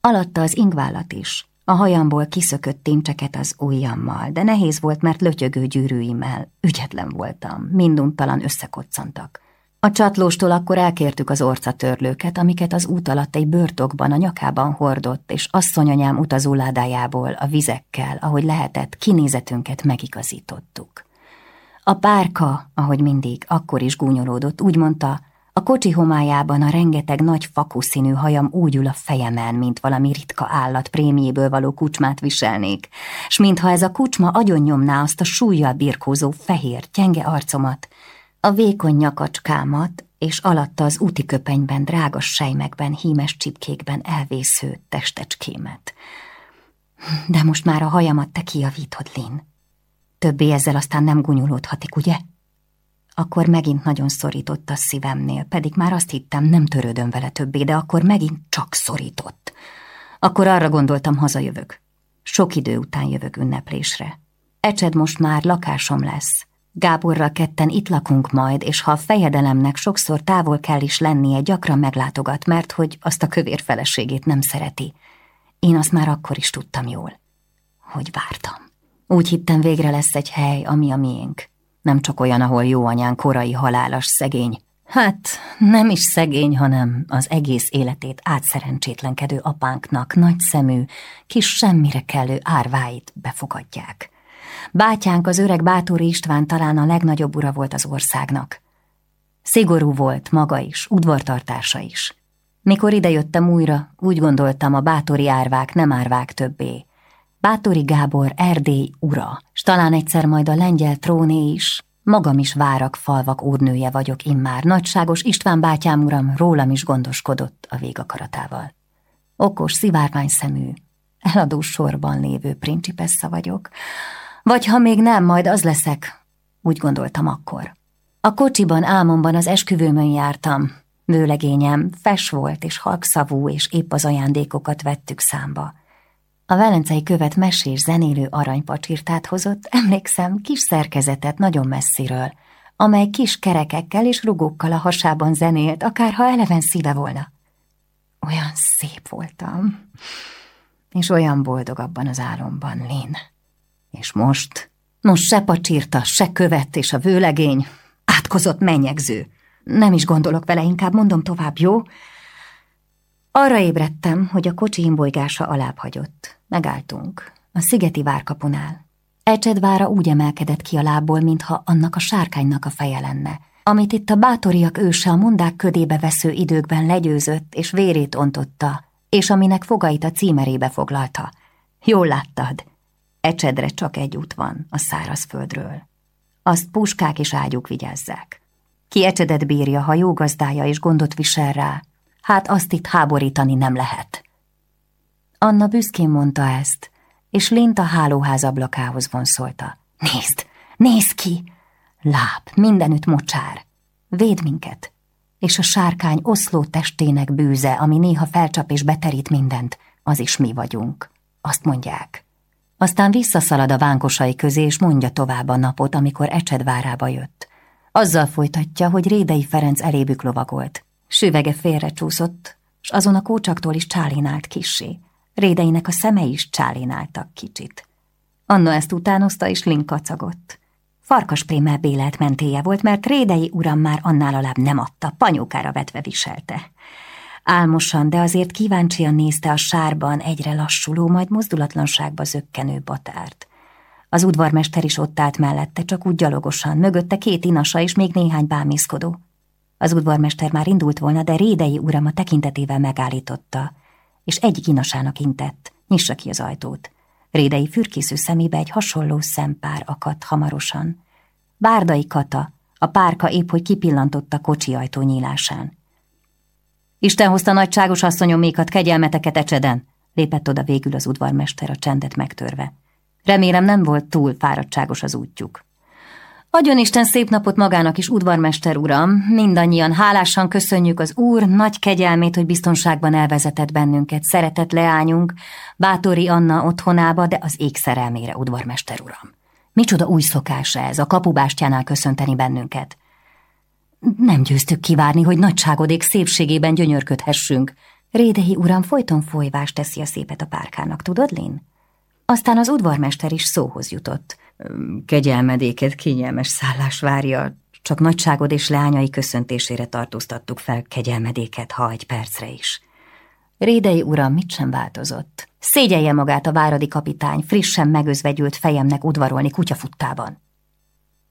Alatta az ingválat is, a hajamból kiszökött tincseket az ujjammal, de nehéz volt, mert lötyögő gyűrűimmel. Ügyetlen voltam, minduntalan összekoccantak. A csatlóstól akkor elkértük az orcatörlőket, amiket az út alatt egy börtokban a nyakában hordott, és asszonyanyám utazóládájából a vizekkel, ahogy lehetett, kinézetünket megigazítottuk. A párka, ahogy mindig, akkor is gúnyolódott, úgy mondta, a kocsi homályában a rengeteg nagy színű hajam úgy ül a fejemen, mint valami ritka állat prémiéből való kucsmát viselnék, s mintha ez a kucsma agyonnyomná azt a súlyjal birkózó fehér, gyenge arcomat, a vékony nyakacskámat, és alatta az úti köpenyben, drágas sejmekben, hímes csipkékben elvésző testecskémet. De most már a hajamat te kijavítod, Lin. Többé ezzel aztán nem gunyulódhatik, ugye? Akkor megint nagyon szorított a szívemnél, pedig már azt hittem, nem törődöm vele többé, de akkor megint csak szorított. Akkor arra gondoltam, hazajövök. Sok idő után jövök ünneplésre. Ecsed most már lakásom lesz, Gáborral ketten itt lakunk majd, és ha a fejedelemnek sokszor távol kell is lennie, gyakran meglátogat, mert hogy azt a kövér feleségét nem szereti. Én azt már akkor is tudtam jól. Hogy vártam. Úgy hittem végre lesz egy hely, ami a miénk. Nem csak olyan, ahol jó anyán korai halálas szegény. Hát, nem is szegény, hanem az egész életét átszerencsétlenkedő apánknak nagy szemű, kis semmire kellő árváit befogadják. Bátyánk, az öreg Bátori István talán a legnagyobb ura volt az országnak. Szigorú volt maga is, udvartartása is. Mikor idejöttem újra, úgy gondoltam, a bátori árvák nem árvák többé. Bátori Gábor Erdély ura, s talán egyszer majd a lengyel tróné is, magam is várak, falvak úrnője vagyok immár, nagyságos István bátyám uram rólam is gondoskodott a végakaratával. Okos, szivárvány szemű, eladó sorban lévő principessa vagyok, vagy ha még nem, majd az leszek, úgy gondoltam akkor. A kocsiban álmomban az esküvőmön jártam. Vőlegényem fes volt és halkszavú, és épp az ajándékokat vettük számba. A velencei követ mesés zenélő aranypacsirtát hozott, emlékszem, kis szerkezetet nagyon messziről, amely kis kerekekkel és rugókkal a hasában zenélt, akárha eleven szíve volna. Olyan szép voltam, és olyan boldog abban az álomban, Lin. És most? Most se pacsírta, se követ és a vőlegény. Átkozott menyegző. Nem is gondolok vele, inkább mondom tovább, jó? Arra ébredtem, hogy a kocsi imbolygása alább hagyott. Megálltunk. A szigeti várkapunál. Ecsedvára úgy emelkedett ki a lábból, mintha annak a sárkánynak a feje lenne, amit itt a bátoriak őse a mondák ködébe vesző időkben legyőzött és vérét ontotta, és aminek fogait a címerébe foglalta. Jól láttad, Ecsedre csak egy út van, a szárazföldről. Azt puskák és ágyúk vigyázzák. Ki ecsedet bírja, ha jó gazdája és gondot visel rá, hát azt itt háborítani nem lehet. Anna büszkén mondta ezt, és Lint a hálóház ablakához vonszolta. Nézd, nézd ki! Láb, mindenütt mocsár. Véd minket. és a sárkány oszló testének bűze, ami néha felcsap és beterít mindent, az is mi vagyunk. Azt mondják. Aztán visszaszalad a vánkosai közé, és mondja tovább a napot, amikor Ecsedvárába jött. Azzal folytatja, hogy Rédei Ferenc elébük lovagolt. Süvege félrecsúszott, s azon a kócsaktól is csálinált kissé. Rédeinek a szemei is csálináltak kicsit. Anna ezt utánozta, és Link kacagott. Farkas prémmel bélelt mentéje volt, mert Rédei uram már annál alább nem adta, panyókára vetve viselte. Álmosan, de azért kíváncsian nézte a sárban egyre lassuló, majd mozdulatlanságba zökkenő batárt. Az udvarmester is ott állt mellette, csak úgy gyalogosan, mögötte két inasa és még néhány bámészkodó. Az udvarmester már indult volna, de Rédei uram a tekintetével megállította, és egyik inasának intett, nyissa ki az ajtót. Rédei fürkésző szemébe egy hasonló szempár akadt hamarosan. Bárdai Kata, a párka épp hogy kipillantotta kocsi ajtó nyílásán. Isten hozta nagyságos asszonyom mékat, kegyelmeteket ecseden, lépett oda végül az udvarmester a csendet megtörve. Remélem nem volt túl fáradtságos az útjuk. Adjon Isten szép napot magának is, udvarmester uram, mindannyian hálásan köszönjük az úr nagy kegyelmét, hogy biztonságban elvezetett bennünket, szeretett leányunk, Bátori Anna otthonába, de az ég szerelmére, udvarmester uram. Micsoda új szokás ez, a kapubástyánál köszönteni bennünket. Nem győztük kivárni, hogy nagyságodék szépségében gyönyörködhessünk. Rédehi uram folyton folyvást teszi a szépet a párkának, tudod, Lin? Aztán az udvarmester is szóhoz jutott. Kegyelmedéket kényelmes szállás várja, csak nagyságod és leányai köszöntésére tartóztattuk fel kegyelmedéket, ha egy percre is. Rédei uram mit sem változott. Szégyelje magát a váradi kapitány, frissen megözvegyült fejemnek udvarolni kutyafuttában.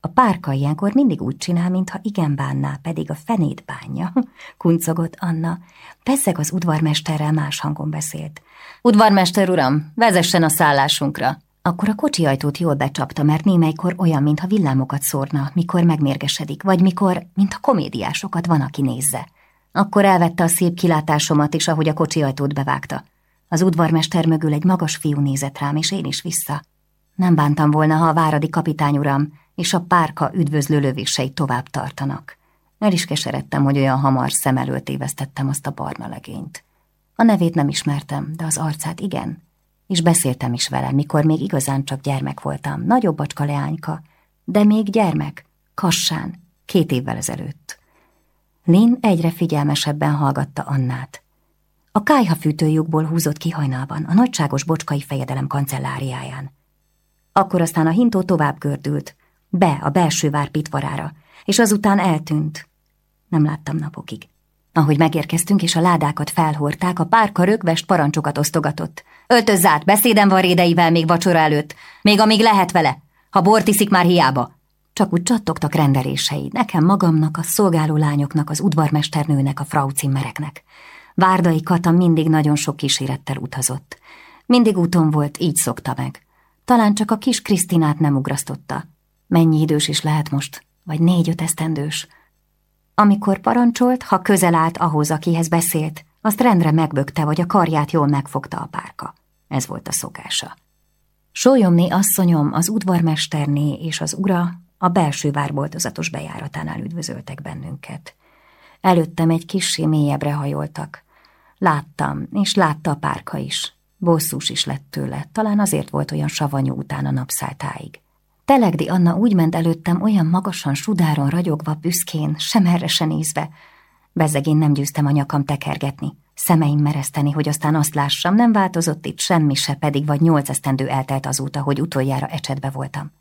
A párka ilyenkor mindig úgy csinál, mintha igen bánná, pedig a fenét bánja, kuncogott Anna. Pezzeg az udvarmesterrel más hangon beszélt. Udvarmester uram, vezessen a szállásunkra! Akkor a kocsi ajtót jól becsapta, mert némelykor olyan, mintha villámokat szórna, mikor megmérgesedik, vagy mikor, mintha komédiásokat van, aki nézze. Akkor elvette a szép kilátásomat is, ahogy a kocsi ajtót bevágta. Az udvarmester mögül egy magas fiú nézett rám, és én is vissza. Nem bántam volna, ha a váradi kapitány uram és a párka üdvözlő lövései tovább tartanak. El is keseredtem, hogy olyan hamar szem előtt évesztettem azt a barna legényt. A nevét nem ismertem, de az arcát igen, és beszéltem is vele, mikor még igazán csak gyermek voltam, nagyobb bacska leányka, de még gyermek, kassán, két évvel ezelőtt. Lin egyre figyelmesebben hallgatta Annát. A kájhafűtőjukból húzott ki hajnalban, a nagyságos bocskai fejedelem kancelláriáján. Akkor aztán a hintó tovább gördült, be a belső vár pitvarára, és azután eltűnt. Nem láttam napokig. Ahogy megérkeztünk és a ládákat felhorták, a párka rögvest parancsokat osztogatott. Öltözz át, beszédem van még vacsora előtt, még amíg lehet vele. Ha bort iszik már hiába. Csak úgy csattogtak rendelései, nekem magamnak, a szolgáló lányoknak, az udvarmesternőnek, a frau cimmereknek. Várdai Kata mindig nagyon sok kísérettel utazott. Mindig úton volt, így szokta meg. Talán csak a kis Krisztinát nem ugrasztotta. Mennyi idős is lehet most, vagy négy-öt esztendős. Amikor parancsolt, ha közel állt ahhoz, akihez beszélt, azt rendre megbökte, vagy a karját jól megfogta a párka. Ez volt a szokása. Sólyomné asszonyom, az udvarmesterné és az ura a belső várboltozatos bejáratánál üdvözöltek bennünket. Előttem egy kissé mélyebbre hajoltak. Láttam, és látta a párka is. Bosszús is lett tőle, talán azért volt olyan savanyú utána napszálltáig. Telegdi Anna úgy ment előttem, olyan magasan, sudáron ragyogva, büszkén, sem erre se nézve. Bezegén nem győztem a nyakam tekergetni, szemeim mereszteni, hogy aztán azt lássam, nem változott itt semmi se, pedig vagy nyolc esztendő eltelt azóta, hogy utoljára ecsetbe voltam.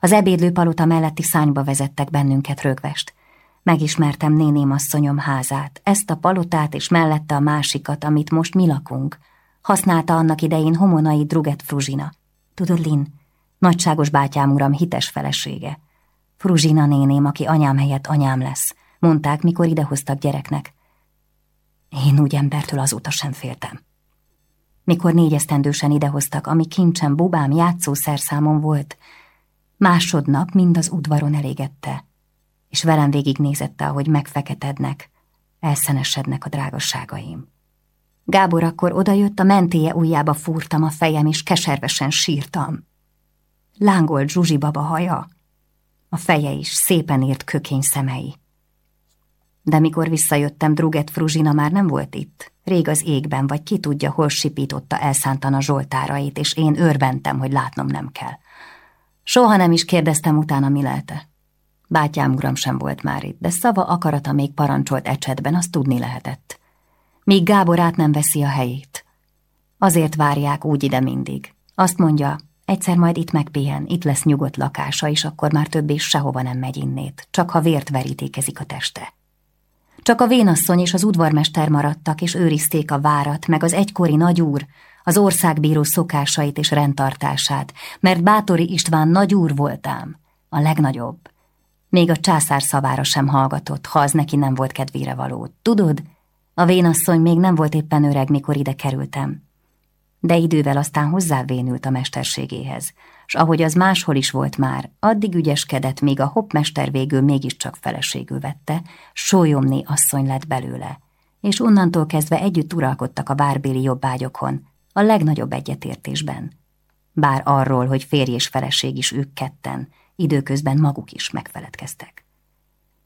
Az ebédlő palota melletti szányba vezettek bennünket rögvest. Megismertem néném asszonyom házát, ezt a palotát és mellette a másikat, amit most mi lakunk. Használta annak idején homonai Druget Fruzsina. Tudod, Lin, Nagyságos bátyám uram hites felesége. Fruzsina néném, aki anyám helyett anyám lesz, mondták, mikor idehoztak gyereknek. Én úgy embertől azóta sem féltem. Mikor négyesztendősen idehoztak, ami kincsem, bubám, játszószerszámon volt, másodnap mind az udvaron elégette, és velem végignézette, ahogy megfeketednek, elszenesednek a drágasságaim. Gábor akkor odajött, a mentéje ujjába fúrtam a fejem, és keservesen sírtam lángolt Zsuzsi baba haja, a feje is szépen írt kökény szemei. De mikor visszajöttem, Druget Fruzsina már nem volt itt. Rég az égben, vagy ki tudja, hol sipította elszántan a zsoltárait, és én örventem, hogy látnom nem kell. Soha nem is kérdeztem utána, mi lelte. Bátyám uram sem volt már itt, de szava akarata még parancsolt ecsetben, azt tudni lehetett. Míg Gábor át nem veszi a helyét. Azért várják úgy ide mindig. Azt mondja, egyszer majd itt megpihen, itt lesz nyugodt lakása, és akkor már többé sehova nem megy innét, csak ha vért verítékezik a teste. Csak a vénasszony és az udvarmester maradtak, és őrizték a várat, meg az egykori nagyúr, az országbíró szokásait és rendtartását, mert Bátori István nagyúr voltám, a legnagyobb. Még a császár szavára sem hallgatott, ha az neki nem volt kedvére való. Tudod, a vénasszony még nem volt éppen öreg, mikor ide kerültem. De idővel aztán hozzávénült a mesterségéhez, s ahogy az máshol is volt már, addig ügyeskedett, míg a hoppmester végül mégiscsak feleségül vette, sólyomné asszony lett belőle, és onnantól kezdve együtt uralkodtak a bárbéli jobbágyokon, a legnagyobb egyetértésben. Bár arról, hogy férj és feleség is ők ketten, időközben maguk is megfeledkeztek.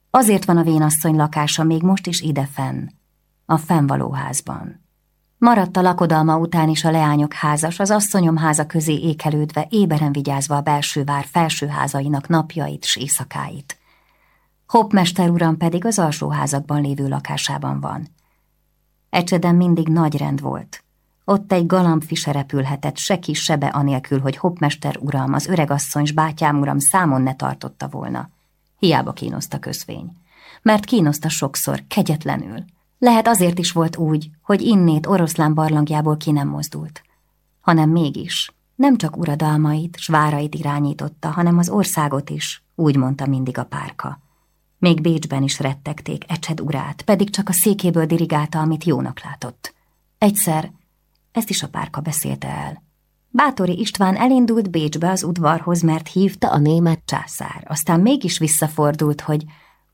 Azért van a vénasszony lakása még most is ide fenn, a fennvalóházban. Maradt a lakodalma után is a leányok házas, az asszonyom háza közé ékelődve, éberen vigyázva a belső vár felső házainak napjait s éjszakáit. Hoppmester uram pedig az alsóházakban lévő lakásában van. Ecseden mindig nagy rend volt. Ott egy galambfi se repülhetett, se kis sebe anélkül, hogy Hoppmester uram, az öregasszony s bátyám uram számon ne tartotta volna. Hiába kínoszta közvény. Mert kínoszta sokszor, kegyetlenül. Lehet azért is volt úgy, hogy innét oroszlán barlangjából ki nem mozdult. Hanem mégis, nem csak uradalmait, s várait irányította, hanem az országot is, úgy mondta mindig a párka. Még Bécsben is rettegték Ecsed urát, pedig csak a székéből dirigálta, amit jónak látott. Egyszer, ezt is a párka beszélte el. Bátori István elindult Bécsbe az udvarhoz, mert hívta a német császár. Aztán mégis visszafordult, hogy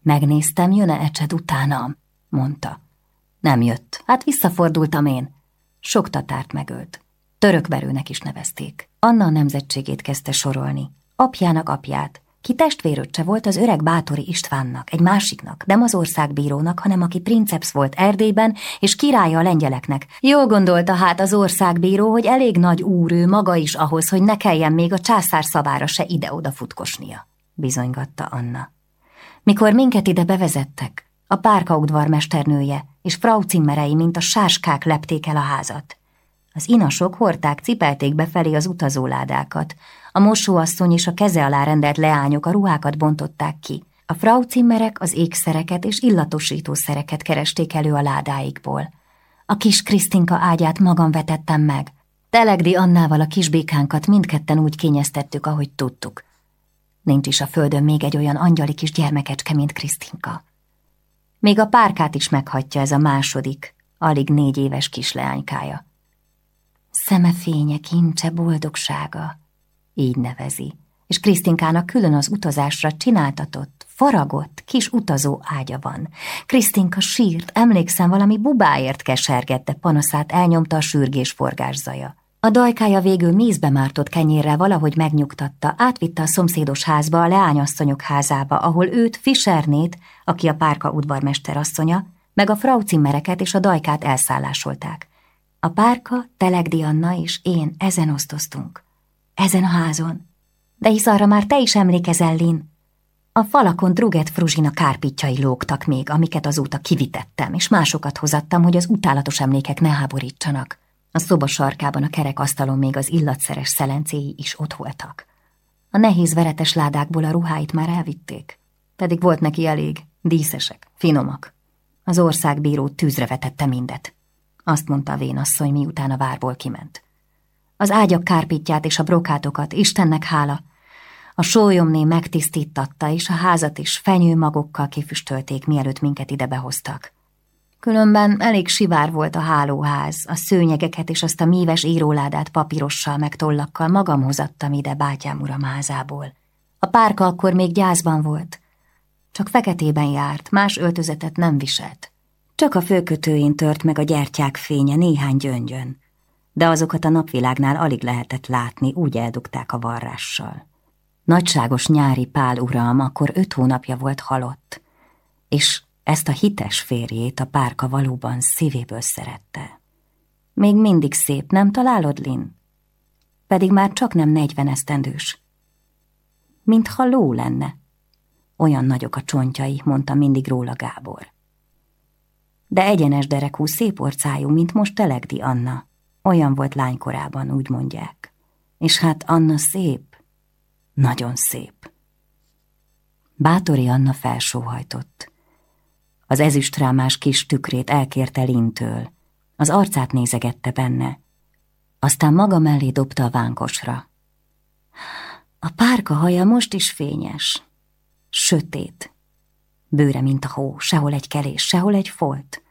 megnéztem, jön-e Ecsed utánam, mondta. Nem jött. Hát visszafordultam én. Sok tatárt megölt. Törökverőnek is nevezték. Anna a nemzetségét kezdte sorolni. Apjának apját. Ki testvéröccse volt az öreg Bátori Istvánnak, egy másiknak, nem az országbírónak, hanem aki princeps volt Erdélyben, és királya a lengyeleknek. Jól gondolta hát az országbíró, hogy elég nagy úr ő maga is ahhoz, hogy ne kelljen még a császár szavára se ide-oda futkosnia, bizonygatta Anna. Mikor minket ide bevezettek, a párka udvarmesternője és Frau cimmerei, mint a sáskák lepték el a házat. Az inasok hordták, cipelték befelé az utazóládákat, a mosóasszony és a keze alá rendelt leányok a ruhákat bontották ki. A Frau cimmerek az ékszereket és illatosítószereket keresték elő a ládáikból. A kis Krisztinka ágyát magam vetettem meg. Telegdi Annával a kisbékánkat mindketten úgy kényeztettük, ahogy tudtuk. Nincs is a földön még egy olyan angyali kis gyermekecske, mint Krisztinka. Még a párkát is meghatja ez a második, alig négy éves kisleánykája. Szeme fénye, kincse, boldogsága, így nevezi, és Krisztinkának külön az utazásra csináltatott, faragott, kis utazó ágya van. Krisztinka sírt, emlékszem, valami bubáért kesergette, panaszát elnyomta a sürgés forgás zaja. A dajkája végül mézbe mártott kenyérrel valahogy megnyugtatta, átvitte a szomszédos házba, a leányasszonyok házába, ahol őt, Fischernét, aki a párka udvarmester asszonya, meg a Frau Zimmereket és a dajkát elszállásolták. A párka, Telegdi Anna és én ezen osztoztunk. Ezen a házon. De hisz arra már te is emlékezel, Lin. A falakon Druget Fruzsina kárpitjai lógtak még, amiket azóta kivitettem, és másokat hozattam, hogy az utálatos emlékek ne háborítsanak. A szoba sarkában a kerek asztalon még az illatszeres szelencéi is ott voltak. A nehéz veretes ládákból a ruháit már elvitték, pedig volt neki elég, díszesek, finomak. Az országbíró tűzre vetette mindet. Azt mondta a vénasszony, miután a várból kiment. Az ágyak kárpitját és a brokátokat, Istennek hála, a sólyomné megtisztítatta, és a házat is fenyőmagokkal kifüstölték, mielőtt minket ide behoztak. Különben elég sivár volt a hálóház, a szőnyegeket és azt a míves íróládát papírossal meg tollakkal magamhoz adtam ide bátyám uram házából. A párka akkor még gyászban volt. Csak feketében járt, más öltözetet nem viselt. Csak a főkötőjén tört meg a gyertyák fénye néhány gyöngyön. De azokat a napvilágnál alig lehetett látni, úgy eldugták a varrással. Nagyságos nyári pál uram akkor öt hónapja volt halott, és Ezt a hites férjét a párka valóban szívéből szerette. Még mindig szép, nem találod, Lin? Pedig már csak nem negyven esztendős. Mintha ló lenne. Olyan nagyok a csontjai, mondta mindig róla Gábor. De egyenes derekú, szép orcájú, mint most Telegdi Anna. Olyan volt lánykorában, úgy mondják. És hát Anna szép, nagyon szép. Bátori Anna felsóhajtott. Az ezüstrámás kis tükrét elkérte Lintől. Az arcát nézegette benne. Aztán maga mellé dobta a vánkosra. A párka haja most is fényes. Sötét. Bőre, mint a hó, sehol egy kelés, sehol egy folt.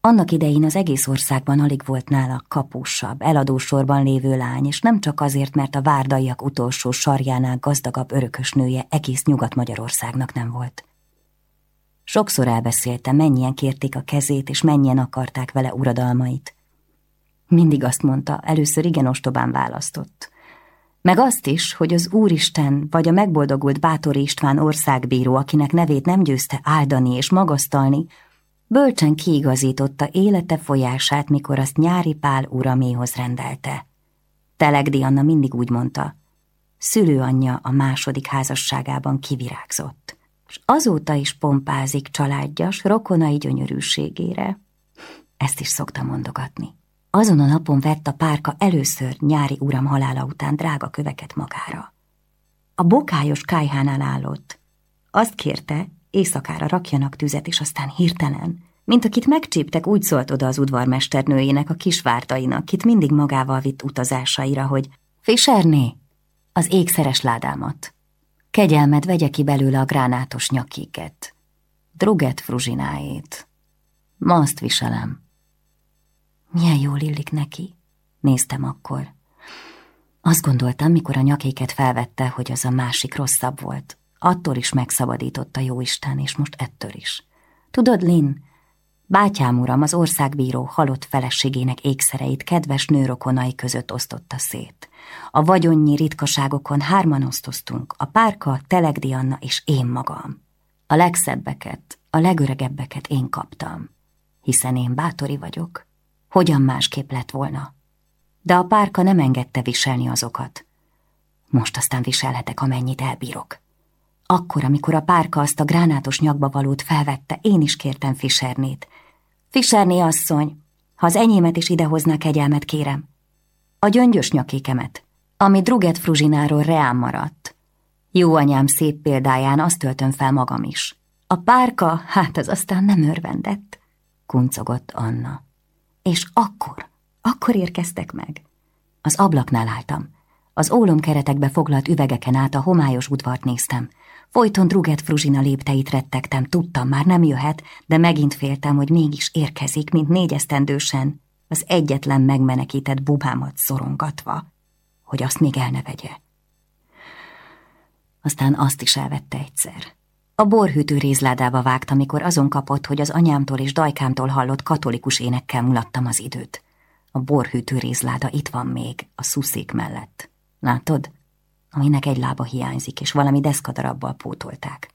Annak idején az egész országban alig volt nála kapusabb, eladósorban lévő lány, és nem csak azért, mert a várdaiak utolsó sarjánál gazdagabb örökösnője egész Nyugat-Magyarországnak nem volt. Sokszor elbeszélte, mennyien kérték a kezét, és mennyien akarták vele uradalmait. Mindig azt mondta, először igen ostobán választott. Meg azt is, hogy az Úristen vagy a megboldogult Bátor István országbíró, akinek nevét nem győzte áldani és magasztalni, Bölcsen kiigazította élete folyását, mikor azt nyári pál uraméhoz rendelte. Telegdi Anna mindig úgy mondta, szülőanyja a második házasságában kivirágzott, és azóta is pompázik családjas, rokonai gyönyörűségére. Ezt is szokta mondogatni. Azon a napon vett a párka először nyári uram halála után drága köveket magára. A bokályos kájhánál állott. Azt kérte, éjszakára rakjanak tüzet, és aztán hirtelen, mint akit megcsíptek, úgy szólt oda az udvarmesternőjének, a kisvártainak, kit mindig magával vitt utazásaira, hogy Fischerné, az égszeres ládámat. Kegyelmed vegye ki belőle a gránátos nyakiket. Druget fruzsináét. Ma azt viselem. Milyen jól illik neki, néztem akkor. Azt gondoltam, mikor a nyakéket felvette, hogy az a másik rosszabb volt. Attól is megszabadította Jóisten, és most ettől is. Tudod, Lin, bátyám uram az országbíró halott feleségének ékszereit kedves nőrokonai között osztotta szét. A vagyonnyi ritkaságokon hárman osztoztunk, a párka, Telegdi Anna és én magam. A legszebbeket, a legöregebbeket én kaptam, hiszen én bátori vagyok. Hogyan másképp lett volna? De a párka nem engedte viselni azokat. Most aztán viselhetek, amennyit elbírok. Akkor, amikor a párka azt a gránátos nyakba valót felvette, én is kértem Fischernét. Fischerné asszony, ha az enyémet is idehozná kegyelmet, kérem. A gyöngyös nyakékemet, ami Druget Fruzsináról reám maradt. Jó anyám szép példáján azt töltöm fel magam is. A párka, hát az aztán nem örvendett, kuncogott Anna. És akkor, akkor érkeztek meg. Az ablaknál álltam. Az ólomkeretekbe foglalt üvegeken át a homályos udvart néztem. Folyton Druget Fruzsina lépteit rettegtem, tudtam, már nem jöhet, de megint féltem, hogy mégis érkezik, mint négyesztendősen, az egyetlen megmenekített bubámat szorongatva, hogy azt még el ne vegye. Aztán azt is elvette egyszer. A borhűtő rézládába vágta, mikor azon kapott, hogy az anyámtól és dajkámtól hallott katolikus énekkel mulattam az időt. A borhűtő rézláda itt van még, a szuszék mellett. Látod? aminek egy lába hiányzik, és valami deszkadarabbal pótolták.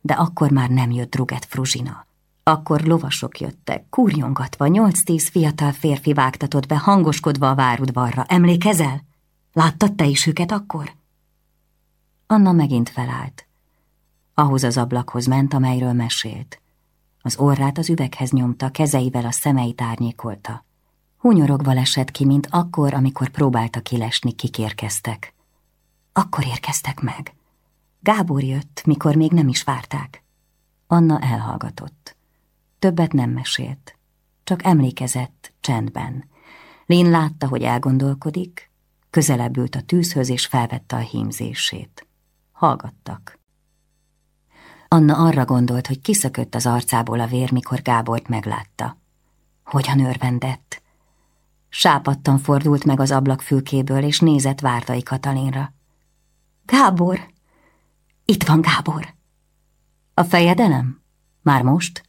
De akkor már nem jött Druget Fruzsina. Akkor lovasok jöttek, kurjongatva, nyolc-tíz fiatal férfi vágtatott be, hangoskodva a várudvarra. Emlékezel? Láttad te is őket akkor? Anna megint felállt. Ahhoz az ablakhoz ment, amelyről mesélt. Az orrát az üveghez nyomta, kezeivel a szemeit árnyékolta. Hunyorogva lesett ki, mint akkor, amikor próbálta kilesni, kikérkeztek. Akkor érkeztek meg. Gábor jött, mikor még nem is várták. Anna elhallgatott. Többet nem mesélt, csak emlékezett csendben. Lén látta, hogy elgondolkodik, közelebb ült a tűzhöz és felvette a hímzését. Hallgattak. Anna arra gondolt, hogy kiszökött az arcából a vér, mikor Gábort meglátta. Hogyan örvendett! Sápattan fordult meg az ablakfülkéből, és nézett Várdai Katalinra. Gábor! Itt van Gábor! A fejedelem? Már most?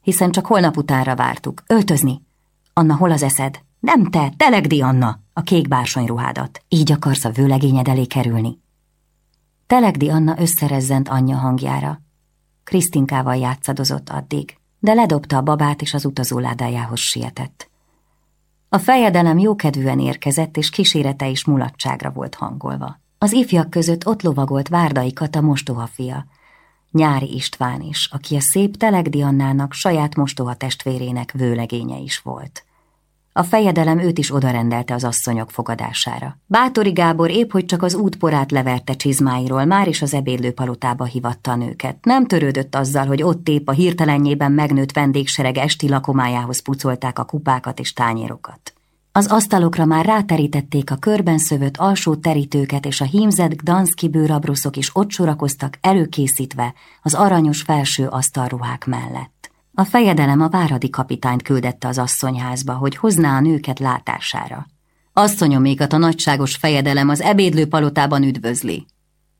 Hiszen csak holnap utánra vártuk. Öltözni! Anna, hol az eszed? Nem te, telegdi Anna, a kék ruhádat. Így akarsz a vőlegényed elé kerülni. Telegdi Anna összerezzent anyja hangjára. Krisztinkával játszadozott addig, de ledobta a babát és az utazóládájához sietett. A fejedelem jókedvűen érkezett, és kísérete is mulatságra volt hangolva. Az ifjak között ott lovagolt Várdai Kata mostoha Nyári István is, aki a szép Telegdi Annának saját mostoha testvérének vőlegénye is volt. A fejedelem őt is odarendelte az asszonyok fogadására. Bátori Gábor épp hogy csak az útporát leverte csizmáiról, már is az ebédlőpalotába hivatta a nőket. Nem törődött azzal, hogy ott épp a hirtelenjében megnőtt vendégsereg esti lakomájához pucolták a kupákat és tányérokat. Az asztalokra már ráterítették a körben szövött alsó terítőket, és a hímzett gdanszki bőrabruszok is ott sorakoztak előkészítve az aranyos felső asztalruhák mellett. A fejedelem a váradi kapitányt küldette az asszonyházba, hogy hozná a nőket látására. Asszonyomékat a nagyságos fejedelem az ebédlő palotában üdvözli,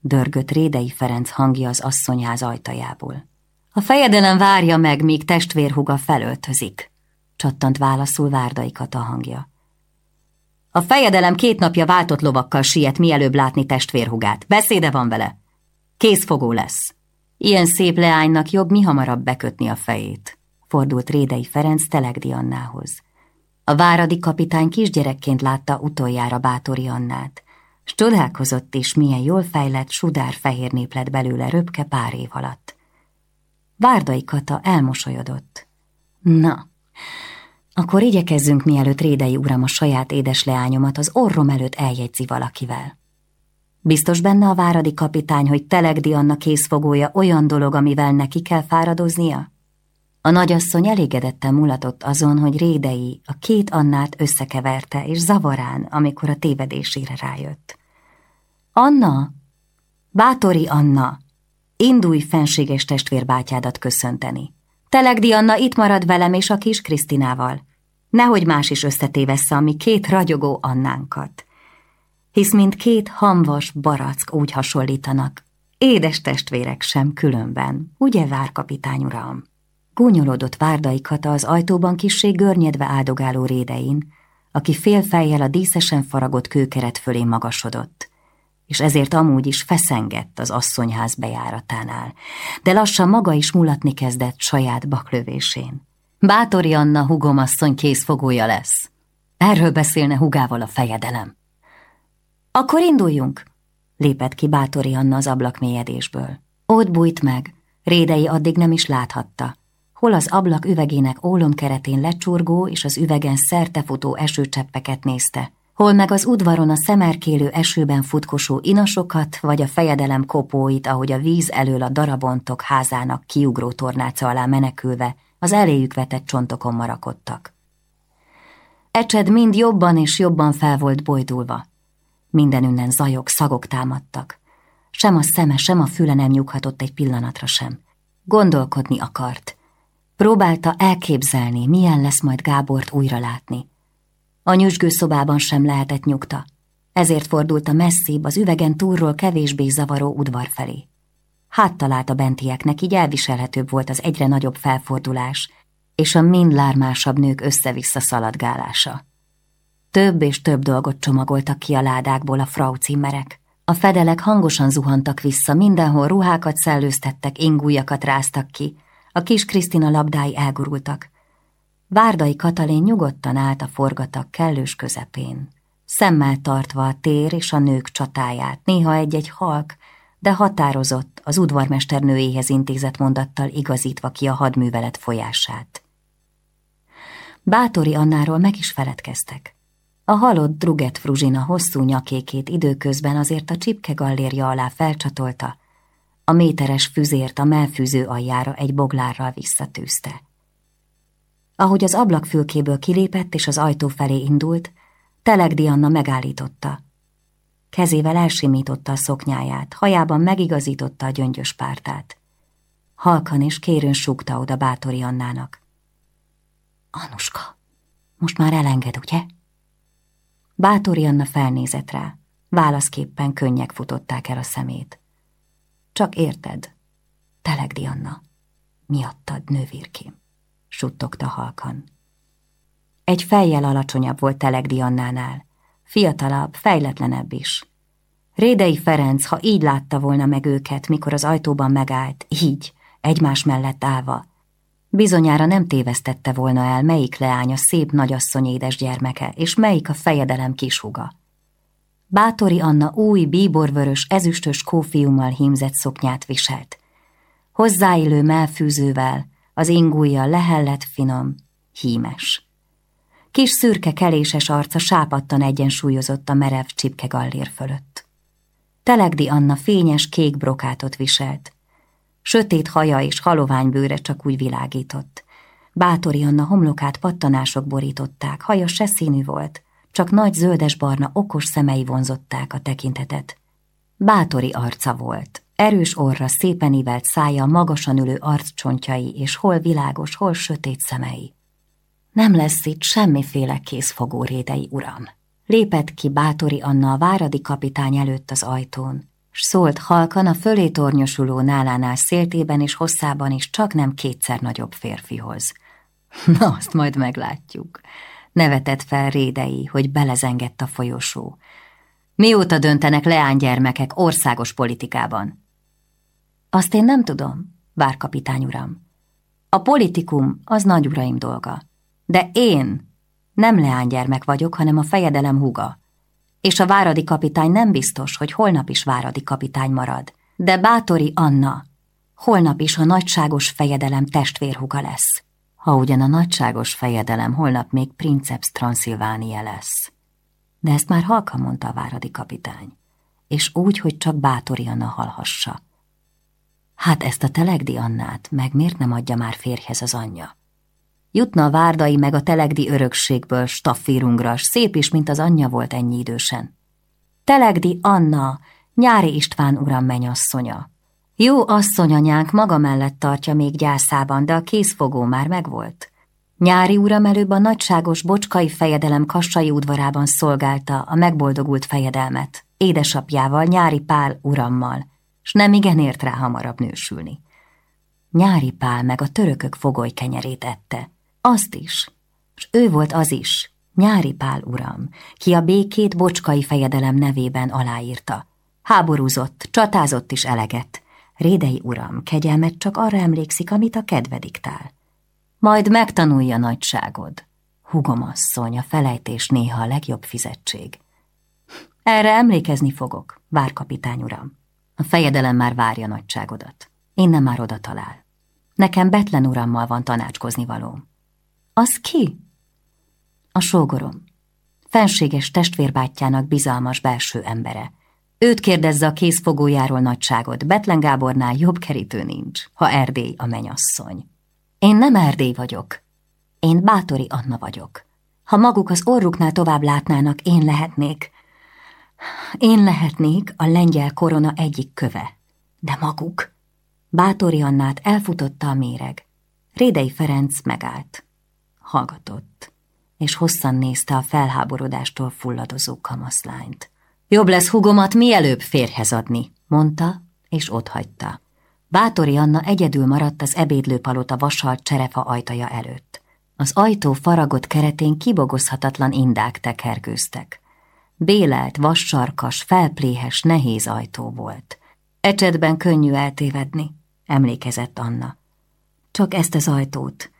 dörgött Rédei Ferenc hangja az asszonyház ajtajából. A fejedelem várja meg, míg testvérhuga felöltözik, csattant válaszul Várdai Kata hangja. A fejedelem két napja váltott lovakkal siet, mielőbb látni testvérhugát. Beszéde van vele. Kézfogó lesz. Ilyen szép leánynak jobb mi hamarabb bekötni a fejét, fordult Rédei Ferenc Telegdi Annához. A váradi kapitány kisgyerekként látta utoljára Bátori Annát, s csodálkozott is, milyen jól fejlett, sudár fehér nép lett belőle röpke pár év alatt. Várdai Kata elmosolyodott. Na, akkor igyekezzünk, mielőtt Rédei uram a saját édes leányomat az orrom előtt eljegyzi valakivel. Biztos benne a váradi kapitány, hogy Telegdi Anna készfogója olyan dolog, amivel neki kell fáradoznia? A nagyasszony elégedetten mulatott azon, hogy Rédei a két Annát összekeverte, és zavarán, amikor a tévedésére rájött. Anna! Bátori Anna! Indulj fenséges testvérbátyádat köszönteni. Telegdi Anna itt marad velem és a kis Krisztinával. Nehogy más is összetévessze a mi két ragyogó Annánkat. Hisz mint két hamvas barack úgy hasonlítanak. Édes testvérek sem különben, ugye várkapitány uram? Gúnyolódott Várdai Kata az ajtóban kissé görnyedve áldogáló rédein, aki félfejjel a díszesen faragott kőkeret fölé magasodott és ezért amúgy is feszengett az asszonyház bejáratánál, de lassan maga is mulatni kezdett saját baklövésén. Bátori Anna hugomasszony készfogója lesz. Erről beszélne hugával a fejedelem. Akkor induljunk, lépett ki Bátori Anna az ablakmélyedésből. Ott bújt meg, Rédei addig nem is láthatta, hol az ablak üvegének ólomkeretén lecsurgó és az üvegen szertefutó esőcseppeket nézte, hol meg az udvaron a szemerkélő esőben futkosó inasokat, vagy a fejedelem kopóit, ahogy a víz elől a darabontok házának kiugró tornáca alá menekülve, az eléjük vetett csontokon marakodtak. Ecsed mind jobban és jobban fel volt bojdulva. Mindenünnen zajok, szagok támadtak. Sem a szeme, sem a füle nem nyughatott egy pillanatra sem. Gondolkodni akart. Próbálta elképzelni, milyen lesz majd Gábort újra látni a nyüzsgő szobában sem lehetett nyugta, ezért fordult a messzibb, az üvegen túlról kevésbé zavaró udvar felé. talált a bentieknek, így elviselhetőbb volt az egyre nagyobb felfordulás, és a mind lármásabb nők össze-vissza szaladgálása. Több és több dolgot csomagoltak ki a ládákból a frau cimmerek. A fedelek hangosan zuhantak vissza, mindenhol ruhákat szellőztettek, ingújakat ráztak ki, a kis Krisztina labdái elgurultak, Várdai Katalin nyugodtan állt a forgatag kellős közepén, szemmel tartva a tér és a nők csatáját, néha egy-egy halk, de határozott, az udvarmester nőjéhez intézett mondattal igazítva ki a hadművelet folyását. Bátori Annáról meg is feledkeztek. A halott Druget Fruzsina hosszú nyakékét időközben azért a csipke gallérja alá felcsatolta, a méteres füzért a melfűző aljára egy boglárral visszatűzte. Ahogy az ablakfülkéből kilépett és az ajtó felé indult, Telegdi Anna megállította. Kezével elsimította a szoknyáját, hajában megigazította a gyöngyös pártát. Halkan és kérőn súgta oda Bátori Annának. Anuska, most már elenged, ugye? Bátori Anna felnézett rá. Válaszképpen könnyek futották el a szemét. Csak érted, Telegdi Anna, miattad nővérkém suttogta halkan. Egy fejjel alacsonyabb volt Telegdi Annánál, fiatalabb, fejletlenebb is. Rédei Ferenc, ha így látta volna meg őket, mikor az ajtóban megállt, így, egymás mellett állva. Bizonyára nem tévesztette volna el, melyik leánya szép nagyasszony édes gyermeke, és melyik a fejedelem kishuga. Bátori Anna új, bíborvörös, ezüstös kófiummal hímzett szoknyát viselt. Hozzáillő melfűzővel, az ingúja lehellett finom, hímes. Kis szürke keléses arca sápattan egyensúlyozott a merev csipke gallér fölött. Telegdi Anna fényes kék brokátot viselt. Sötét haja és halovány bőre csak úgy világított. Bátori Anna homlokát pattanások borították, haja se színű volt, csak nagy zöldes-barna okos szemei vonzották a tekintetet. Bátori arca volt, erős orra, szépen ívelt szája, magasan ülő arccsontjai és hol világos, hol sötét szemei. Nem lesz itt semmiféle készfogó rédei, uram. Lépett ki Bátori Anna a váradi kapitány előtt az ajtón, s szólt halkan a fölé tornyosuló nálánál széltében és hosszában is csak nem kétszer nagyobb férfihoz. Na, azt majd meglátjuk. Nevetett fel rédei, hogy belezengett a folyosó. Mióta döntenek leánygyermekek országos politikában? Azt én nem tudom, várkapitány uram. A politikum az nagy uraim dolga. De én nem leánygyermek vagyok, hanem a fejedelem húga. És a váradi kapitány nem biztos, hogy holnap is váradi kapitány marad. De Bátori Anna holnap is a nagyságos fejedelem testvérhuga lesz. Ha ugyan a nagyságos fejedelem holnap még Princeps Transzilvánia lesz. De ezt már halka mondta a váradi kapitány, és úgy, hogy csak Bátori Anna hallhassa. Hát ezt a Telegdi Annát meg miért nem adja már férjhez az anyja? Jutna a várdai meg a telegdi örökségből staffírungras, szép is, mint az anyja volt ennyi idősen. Telegdi Anna, Nyári István uram menyasszonya. Jó asszonyanyánk maga mellett tartja még gyászában, de a készfogó már megvolt. Nyári uram előbb a nagyságos bocskai fejedelem kassai udvarában szolgálta a megboldogult fejedelmet, édesapjával, Nyári Pál urammal, s nem igen ért rá hamarabb nősülni. Nyári Pál meg a törökök fogoly kenyerét ette, azt is, s ő volt az is, Nyári Pál uram, ki a békét bocskai fejedelem nevében aláírta. Háborúzott, csatázott is eleget. Rédei uram, kegyelmet csak arra emlékszik, amit a kedve diktál. Majd megtanulja nagyságod. Hugom asszony, a felejtés néha a legjobb fizetség. Erre emlékezni fogok, várkapitány uram. A fejedelem már várja nagyságodat. Innen már oda talál. Nekem Betlen urammal van tanácskozni valóm. Az ki? A sógorom. Fenséges testvérbátyjának bizalmas belső embere. Őt kérdezze a kézfogójáról nagyságot, Betlen Gábornál jobb kerítő nincs, ha Erdély a menyasszony. Én nem Erdély vagyok. Én Bátori Anna vagyok. Ha maguk az orruknál tovább látnának, én lehetnék. Én lehetnék a lengyel korona egyik köve. De maguk? Bátori Annát elfutotta a méreg. Rédei Ferenc megállt hallgatott, és hosszan nézte a felháborodástól fulladozó kamaszlányt. Jobb lesz hugomat mielőbb férhez adni, mondta, és otthagyta. Bátori Anna egyedül maradt az ebédlőpalota vasalt cserefa ajtaja előtt. Az ajtó faragott keretén kibogozhatatlan indák tekergőztek. Bélelt, vassarkas, felpléhes, nehéz ajtó volt. Ecsetben könnyű eltévedni, emlékezett Anna. Csak ezt az ajtót,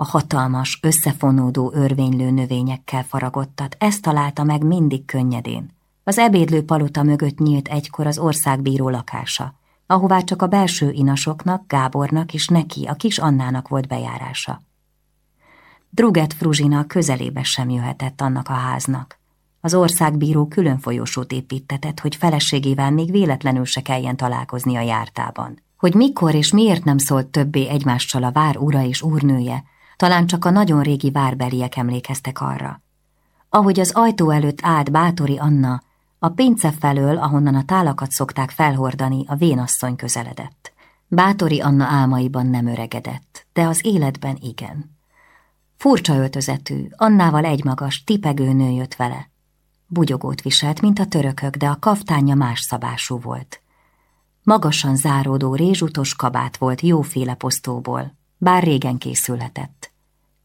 a hatalmas, összefonódó örvénylő növényekkel faragottat, ezt találta meg mindig könnyedén. Az ebédlő palota mögött nyílt egykor az országbíró lakása, ahová csak a belső inasoknak, Gábornak és neki, a kis Annának volt bejárása. Druget Fruzsina közelébe sem jöhetett annak a háznak. Az országbíró külön folyosót építetett, hogy feleségével még véletlenül se kelljen találkozni a jártában. Hogy mikor és miért nem szólt többé egymással a vár ura és úrnője, talán csak a nagyon régi várbeliek emlékeztek arra. Ahogy az ajtó előtt állt Bátori Anna, a pince felől, ahonnan a tálakat szokták felhordani, a vénasszony közeledett. Bátori Anna álmaiban nem öregedett, de az életben igen. Furcsa öltözetű, Annával egymagas, tipegő nő jött vele. Bugyogót viselt, mint a törökök, de a kaftánja más szabású volt. Magasan záródó rézsutos kabát volt jóféle posztóból, bár régen készülhetett.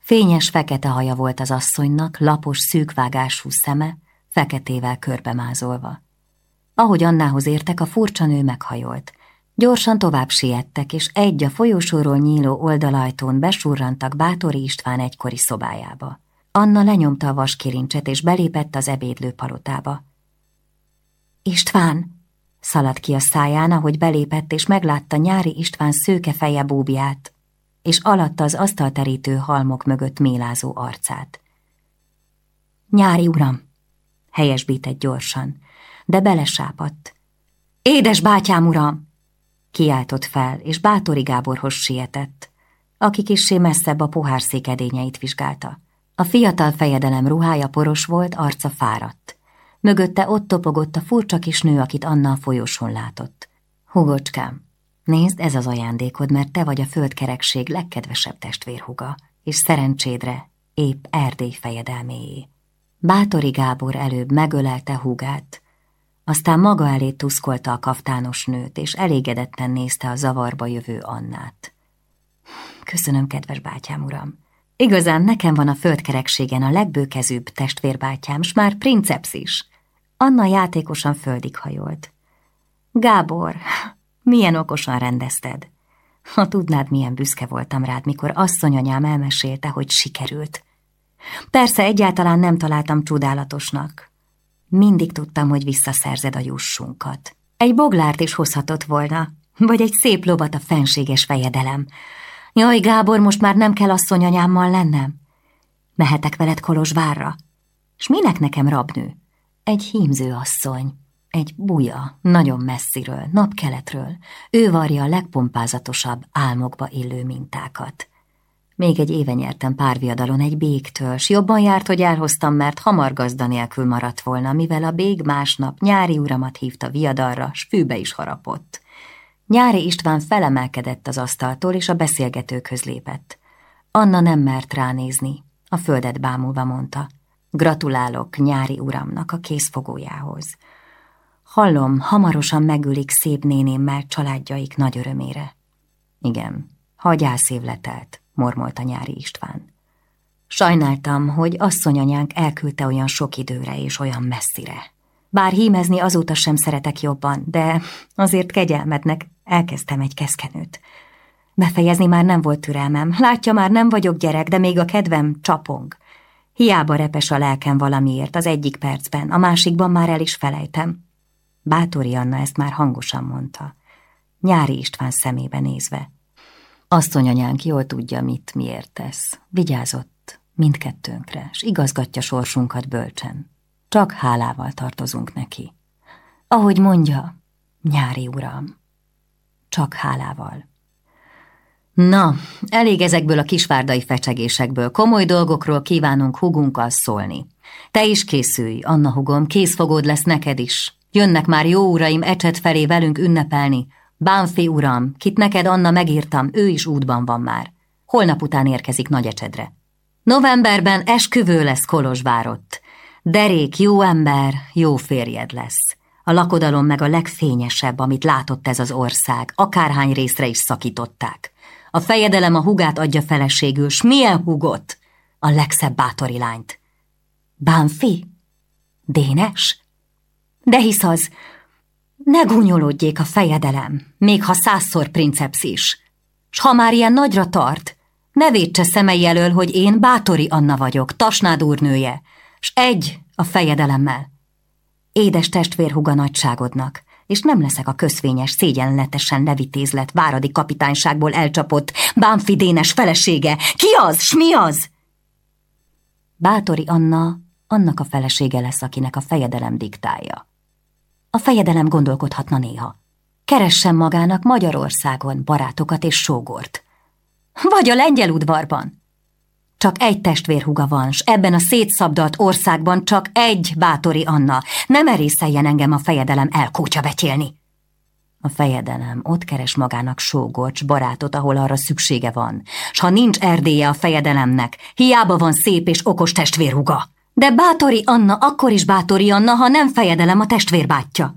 Fényes fekete haja volt az asszonynak, lapos szűkvágású szeme, feketével körbemázolva. Ahogy Annához értek, a furcsa nő meghajolt. Gyorsan tovább siettek, és egy a folyosóról nyíló oldalajtón besurrantak Bátori István egykori szobájába. Anna lenyomta a vaskirincset, és belépett az ebédlő palotába. István! Szaladt ki a száján, ahogy belépett, és meglátta nyári István szőke feje búbját, és alatta az asztalterítő halmok mögött mélázó arcát. Nyári uram! helyesbített gyorsan, de belesápadt. Édes bátyám uram! Kiáltott fel, és Bátori Gáborhoz sietett, aki kissé messzebb a pohár székedényeit vizsgálta. A fiatal fejedelem ruhája poros volt, arca fáradt. Mögötte ott topogott a furcsa kis nő, akit Anna a folyosón látott. Hugocskám, nézd, ez az ajándékod, mert te vagy a földkerekség legkedvesebb testvérhuga, és szerencsédre épp Erdély fejedelméjé. Bátori Gábor előbb megölelte húgát, aztán maga elé tuszkolta a kaftános nőt, és elégedetten nézte a zavarba jövő Annát. Köszönöm, kedves bátyám uram. Igazán nekem van a földkerekségen a legbőkezűbb testvérbátyám, s már princeps is. Anna játékosan földig hajolt. Gábor, milyen okosan rendezted. Ha tudnád, milyen büszke voltam rád, mikor asszonyanyám elmesélte, hogy sikerült. Persze egyáltalán nem találtam csodálatosnak. Mindig tudtam, hogy visszaszerzed a jussunkat. Egy boglárt is hozhatott volna, vagy egy szép lovat a fenséges fejedelem. Jaj, Gábor, most már nem kell asszonyanyámmal lennem. Mehetek veled Kolozsvárra. S minek nekem rabnő? Egy hímző asszony, egy buja, nagyon messziről, napkeletről. Ő varja a legpompázatosabb álmokba illő mintákat. Még egy éve nyertem párviadalon egy bégtől, s jobban járt, hogy elhoztam, mert hamar gazda nélkül maradt volna, mivel a bég másnap nyári uramat hívta viadalra, s fűbe is harapott. Nyári István felemelkedett az asztaltól, és a beszélgetőkhöz lépett. Anna nem mert ránézni, a földet bámulva mondta. Gratulálok nyári uramnak a készfogójához. Hallom, hamarosan megülik szép nénémmel családjaik nagy örömére. Igen, hagyászév letelt mormolta nyári István. Sajnáltam, hogy asszonyanyánk elküldte olyan sok időre és olyan messzire. Bár hímezni azóta sem szeretek jobban, de azért kegyelmednek elkezdtem egy keszkenőt. Befejezni már nem volt türelmem. Látja, már nem vagyok gyerek, de még a kedvem csapong. Hiába repes a lelkem valamiért az egyik percben, a másikban már el is felejtem. Bátori Anna ezt már hangosan mondta, nyári István szemébe nézve. Asszonyanyánk jól tudja, mit miért tesz. Vigyázott mindkettőnkre, s igazgatja sorsunkat bölcsen. Csak hálával tartozunk neki. Ahogy mondja, nyári uram, csak hálával. Na, elég ezekből a kisvárdai fecsegésekből, komoly dolgokról kívánunk hugunkkal szólni. Te is készülj, Anna hugom, készfogód lesz neked is. Jönnek már jó uraim ecset felé velünk ünnepelni, Bánfi uram, kit neked Anna megírtam, ő is útban van már. Holnap után érkezik Nagyecsedre. Novemberben esküvő lesz Kolozsvárott. Derék, jó ember, jó férjed lesz. A lakodalom meg a legfényesebb, amit látott ez az ország, akárhány részre is szakították. A fejedelem a hugát adja feleségül, s milyen hugot? A legszebb bátori lányt. Bánfi? Dénes? De hisz az, ne gúnyolódjék a fejedelem, még ha százszor princeps is. S ha már ilyen nagyra tart, ne védse szemei elől, hogy én Bátori Anna vagyok, Tasnád úrnője, s egy a fejedelemmel. Édes testvérhuga nagyságodnak, és nem leszek a köszvényes, szégyenletesen levitézlet váradi kapitányságból elcsapott bámfidénes felesége. Ki az, s mi az? Bátori Anna annak a felesége lesz, akinek a fejedelem diktálja. A fejedelem gondolkodhatna néha. Keressen magának Magyarországon barátokat és sógort. Vagy a lengyel udvarban. Csak egy testvérhuga van, s ebben a szétszabdalt országban csak egy bátori Anna. Nem erészeljen engem a fejedelem elkócsa vetélni. A fejedelem ott keres magának sógorcs barátot, ahol arra szüksége van, s ha nincs erdélye a fejedelemnek, hiába van szép és okos testvérhuga. De bátori Anna akkor is bátori Anna, ha nem fejedelem a testvérbátyja.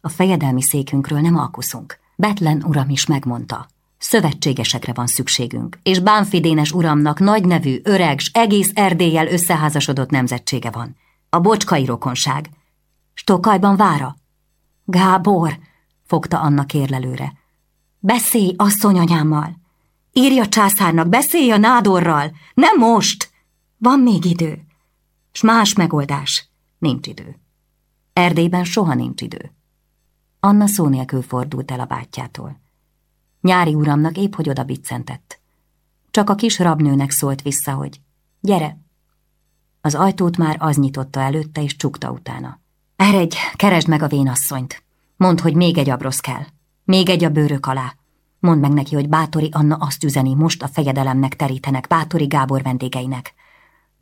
A fejedelmi székünkről nem alkuszunk. Betlen uram is megmondta. Szövetségesekre van szükségünk, és Bánfidénes uramnak nagy nevű, öreg, s egész Erdélyel összeházasodott nemzetsége van. A bocskai rokonság. Stokajban vára. Gábor, fogta Anna kérlelőre. Beszélj asszonyanyámmal! Írja császárnak, beszélj a nádorral! Nem most! Van még idő. S más megoldás. Nincs idő. Erdélyben soha nincs idő. Anna szó nélkül fordult el a bátyjától. Nyári uramnak épp hogy oda biccentett. Csak a kis rabnőnek szólt vissza, hogy gyere. Az ajtót már az nyitotta előtte, és csukta utána. Eredj, keresd meg a vénasszonyt. Mondd, hogy még egy abrosz kell. Még egy a bőrök alá. Mondd meg neki, hogy Bátori Anna azt üzeni, most a fejedelemnek terítenek, Bátori Gábor vendégeinek.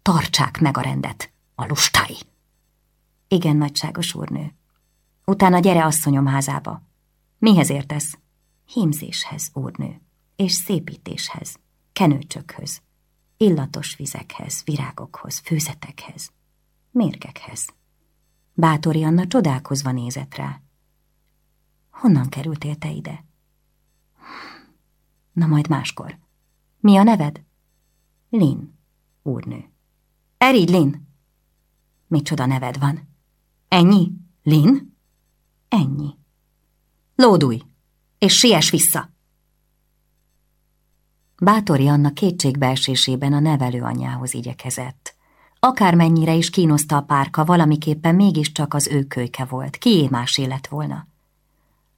Tartsák meg a rendet, a lustái. Igen, nagyságos úrnő. Utána gyere asszonyom házába. Mihez értesz? Hímzéshez, úrnő, és szépítéshez, kenőcsökhöz, illatos vizekhez, virágokhoz, főzetekhez, mérgekhez. Bátori Anna csodálkozva nézett rá. Honnan kerültél te ide? Na majd máskor. Mi a neved? Lin, úrnő. Erid Lin. Micsoda neved van? Ennyi? Lin? Ennyi. Lódulj, és siess vissza! Bátori Anna kétségbeesésében a nevelő anyjához igyekezett. Akármennyire is kínoszta a párka, valamiképpen mégiscsak az ő kölyke volt, kié más élet volna.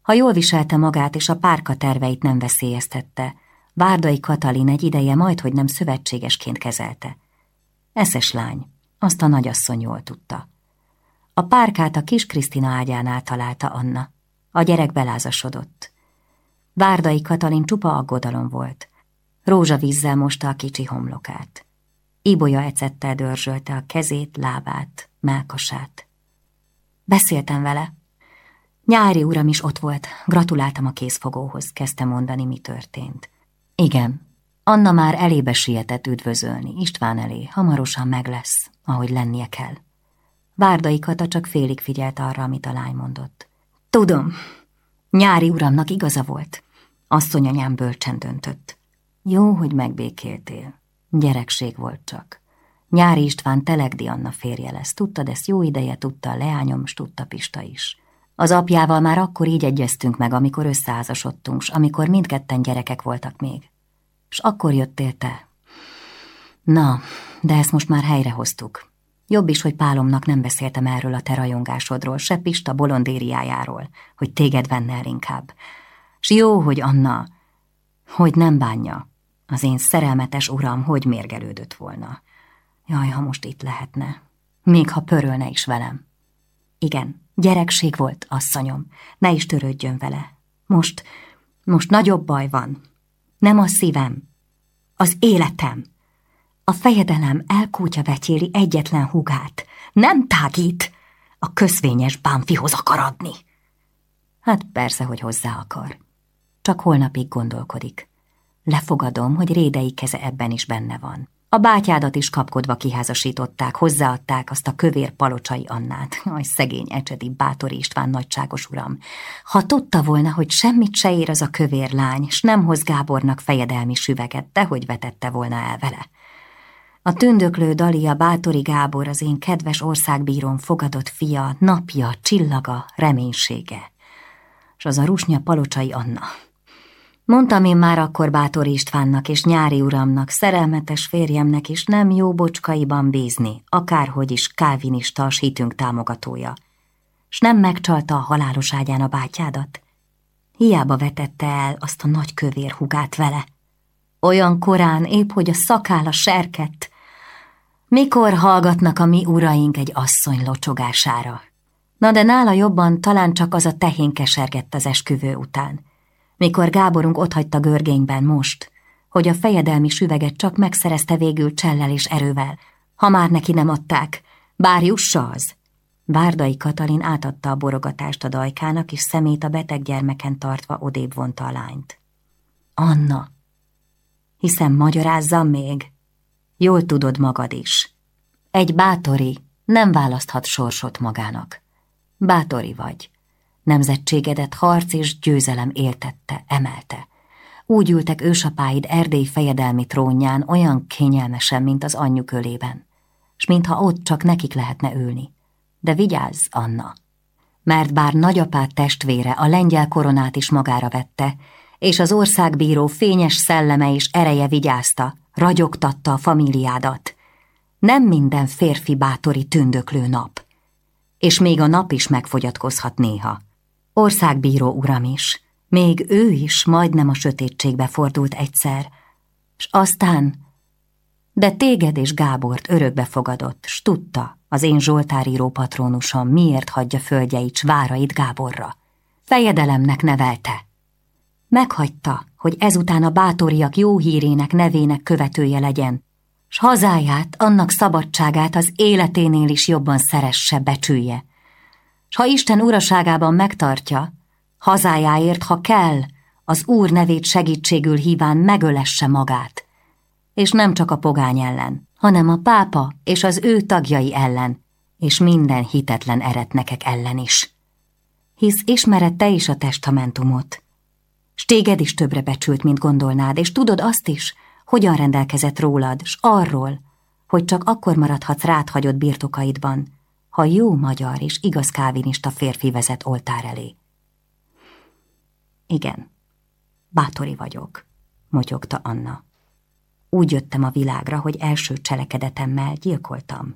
Ha jól viselte magát és a párka terveit nem veszélyeztette, Várdai Katalin egy ideje majdhogy nem szövetségesként kezelte. Eszes lány, azt a nagyasszony jól tudta. A párkát a kis Krisztina ágyánál találta Anna. A gyerek belázasodott. Várdai Katalin csupa aggodalom volt. Rózsavízzel mosta a kicsi homlokát. Ibolya ecettel dörzsölte a kezét, lábát, mákasát. Beszéltem vele. Nyári uram is ott volt, gratuláltam a készfogóhoz, kezdte mondani, mi történt. Igen, Anna már elébe sietett üdvözölni, István elé, hamarosan meg lesz, ahogy lennie kell. Várdai Kata csak félig figyelt arra, amit a lány mondott. Tudom, nyári uramnak igaza volt. Asszonyanyám bölcsen döntött. Jó, hogy megbékéltél. Gyerekség volt csak. Nyári István Telegdi Anna férje lesz. Tudtad ezt jó ideje, tudta a leányom, s tudta Pista is. Az apjával már akkor így egyeztünk meg, amikor összeházasodtunk, s amikor mindketten gyerekek voltak még. S akkor jöttél te. Na, de ezt most már helyrehoztuk. Jobb is, hogy Pálomnak nem beszéltem erről a te rajongásodról, se Pista bolondériájáról, hogy téged venne el inkább. S jó, hogy Anna, hogy nem bánja. Az én szerelmetes uram hogy mérgelődött volna. Jaj, ha most itt lehetne. Még ha pörölne is velem. Igen, gyerekség volt, asszonyom. Ne is törődjön vele. Most, most nagyobb baj van. Nem a szívem, az életem. A fejedelem elkútya vetyéli egyetlen hugát. Nem tágít. A köszvényes bámfihoz akar adni. Hát persze, hogy hozzá akar. Csak holnapig gondolkodik. Lefogadom, hogy rédei keze ebben is benne van. A bátyádat is kapkodva kiházasították, hozzáadták azt a kövér palocsai Annát. Aj, szegény ecsedi Bátor István nagyságos uram. Ha tudta volna, hogy semmit se ér az a kövér lány, s nem hoz Gábornak fejedelmi süveget, dehogy vetette volna el vele. A tündöklő Dalia Bátori Gábor az én kedves országbírom fogadott fia, napja, csillaga, reménysége. És az a rusnya palocsai Anna. Mondtam én már akkor Bátor Istvánnak és Nyári uramnak, szerelmetes férjemnek is nem jó bocskaiban bízni, akárhogy is kálvinista a hitünk támogatója. S nem megcsalta a halálos ágyán a bátyádat? Hiába vetette el azt a nagy kövér hugát vele. Olyan korán épp, hogy a szakála serkett. Mikor hallgatnak a mi uraink egy asszony locsogására? Na de nála jobban talán csak az a tehén kesergett az esküvő után mikor Gáborunk otthagyta görgényben most, hogy a fejedelmi süveget csak megszerezte végül csellel és erővel, ha már neki nem adták, bár jussa az. Várdai Katalin átadta a borogatást a dajkának, és szemét a beteg gyermeken tartva odébb vonta a lányt. Anna, hiszen magyarázzam még, jól tudod magad is. Egy bátori nem választhat sorsot magának. Bátori vagy. Nemzetségedet harc és győzelem éltette, emelte. Úgy ültek ősapáid Erdély fejedelmi trónján olyan kényelmesen, mint az anyjuk ölében, s mintha ott csak nekik lehetne ülni. De vigyázz, Anna! mert bár nagyapád testvére a lengyel koronát is magára vette, és az országbíró fényes szelleme és ereje vigyázta, ragyogtatta a familiádat. Nem minden férfi bátori tündöklő nap. És még a nap is megfogyatkozhat néha. Országbíró uram is, még ő is majdnem a sötétségbe fordult egyszer, s aztán... De téged és Gábort örökbe fogadott, s tudta, az én zsoltáríró patronusom miért hagyja földjeit s várait Gáborra. Fejedelemnek nevelte. Meghagyta, hogy ezután a bátoriak jó hírének nevének követője legyen, s hazáját, annak szabadságát az életénél is jobban szeresse, becsülje. S ha Isten uraságában megtartja, hazájáért, ha kell, az Úr nevét segítségül híván megölesse magát. És nem csak a pogány ellen, hanem a pápa és az ő tagjai ellen, és minden hitetlen eretnekek ellen is. Hisz ismered te is a testamentumot, s téged is többre becsült, mint gondolnád, és tudod azt is, hogyan rendelkezett rólad, s arról, hogy csak akkor maradhatsz ráthagyott birtokaidban, ha jó magyar és igaz kávinista férfi vezet oltár elé. Igen, bátori vagyok, motyogta Anna. Úgy jöttem a világra, hogy első cselekedetemmel gyilkoltam.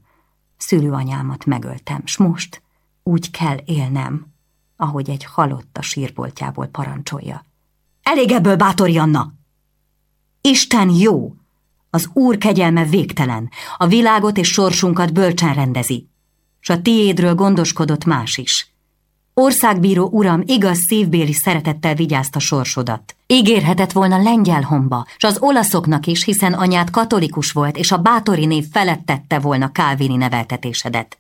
Szülőanyámat megöltem, s most úgy kell élnem, ahogy egy halott a sírboltjából parancsolja. Elég ebből, bátori Anna! Isten jó! Az Úr kegyelme végtelen, a világot és sorsunkat bölcsen rendezi, s a tiédről gondoskodott más is. Országbíró uram igaz szívbéli szeretettel vigyázta sorsodat. Ígérhetett volna lengyel homba, s az olaszoknak is, hiszen anyád katolikus volt, és a Bátori név felettette volna Kálvini neveltetésedet.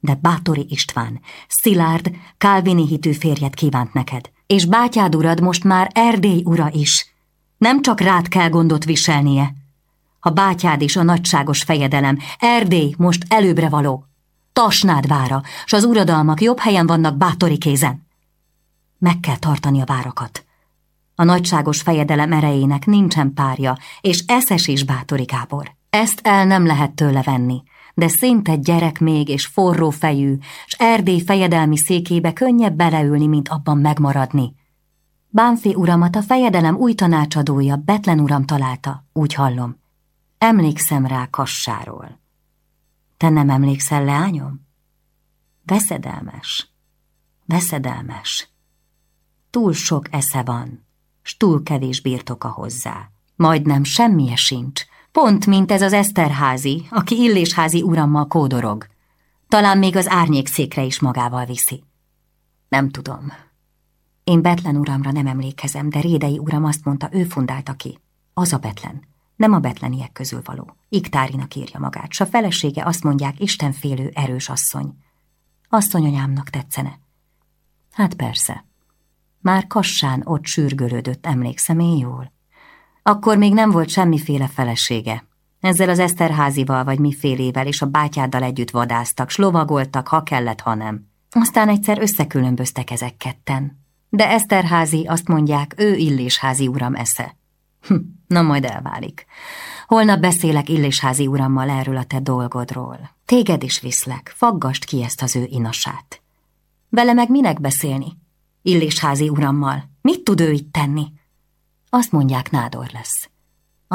De Bátori István, szilárd, Kálvini hitű férjet kívánt neked, és bátyád urad most már Erdély ura is. Nem csak rád kell gondot viselnie. Ha bátyád is a nagyságos fejedelem, Erdély most előbbre való. Tasnád vára, s az uradalmak jobb helyen vannak bátori kézen. Meg kell tartani a várakat. A nagyságos fejedelem erejének nincsen párja, és eszes is bátori Gábor. Ezt el nem lehet tőle venni, de szinte gyerek még és forró fejű, s Erdély fejedelmi székébe könnyebb beleülni, mint abban megmaradni. Bánfi uramat a fejedelem új tanácsadója, Betlen uram találta, úgy hallom. Emlékszem rá kassáról. Te nem emlékszel, leányom? Veszedelmes, veszedelmes. Túl sok esze van, s túl kevés birtoka hozzá. Majdnem semmije sincs, pont mint ez az Eszterházi, aki illésházi urammal kódorog. Talán még az árnyékszékre is magával viszi. Nem tudom. Én Betlen uramra nem emlékezem, de Rédei uram azt mondta, ő fundálta ki. Az a Betlen. Nem a betleniek közül való. Iktárinak írja magát, s a felesége azt mondják istenfélő erős asszony. Asszonyanyámnak tetszene. Hát persze. Már kassán ott sürgölődött, emlékszem én jól. Akkor még nem volt semmiféle felesége. Ezzel az Eszterházival vagy mifélével és a bátyáddal együtt vadáztak, slovagoltak, ha kellett, ha nem. Aztán egyszer összekülönböztek ezek ketten. De Eszterházi, azt mondják, ő illésházi uram esze. Hm, na majd elválik. Holnap beszélek Illésházi urammal erről a te dolgodról. Téged is viszlek, faggast ki ezt az ő inasát. Vele meg minek beszélni? Illésházi urammal. Mit tud ő itt tenni? Azt mondják, nádor lesz.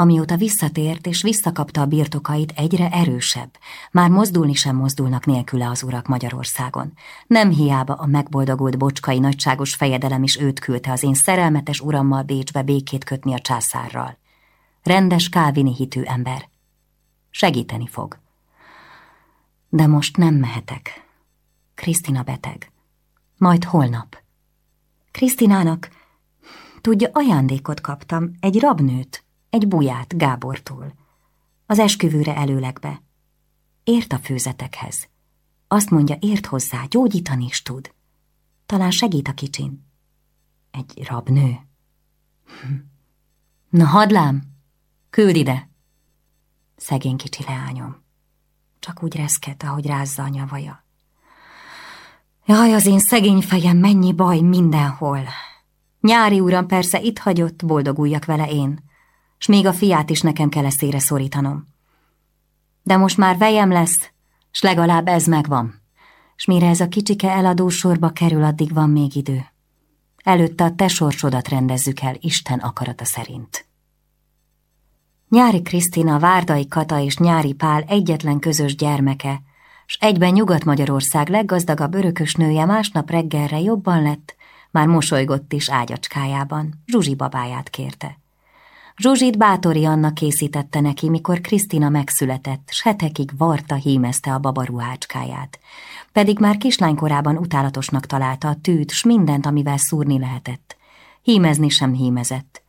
Amióta visszatért és visszakapta a birtokait, egyre erősebb. Már mozdulni sem mozdulnak nélküle az urak Magyarországon. Nem hiába a megboldogult bocskai nagyságos fejedelem is őt küldte az én szerelmetes urammal Bécsbe békét kötni a császárral. Rendes kávini hitű ember. Segíteni fog. De most nem mehetek. Krisztina beteg. Majd holnap. Krisztinának, tudja, ajándékot kaptam, egy rabnőt, egy buját Gábortól. Az esküvőre előleg be. Ért a főzetekhez. Azt mondja, ért hozzá, gyógyítani is tud. Talán segít a kicsin. Egy rabnő. Hm. Na, hadlám, küld ide! Szegény kicsi leányom. Csak úgy reszket, ahogy rázza a nyavaja. Jaj, az én szegény fejem, mennyi baj mindenhol. Nyári uram persze itt hagyott, boldoguljak vele én s még a fiát is nekem kell eszére szorítanom. De most már vejem lesz, s legalább ez megvan. s mire ez a kicsike eladó sorba kerül, addig van még idő. Előtte a te sorsodat rendezzük el Isten akarata szerint. Nyári Krisztina, Várdai Kata és Nyári Pál egyetlen közös gyermeke, s egyben Nyugat-Magyarország leggazdagabb örökös nője másnap reggelre jobban lett, már mosolygott is ágyacskájában, Zsuzsi babáját kérte. Zsuzsit Bátori Anna készítette neki, mikor Krisztina megszületett, s hetekig varta hímezte a babaruhácskáját. Pedig már kislánykorában utálatosnak találta a tűt, s mindent, amivel szúrni lehetett. Hímezni sem hímezett.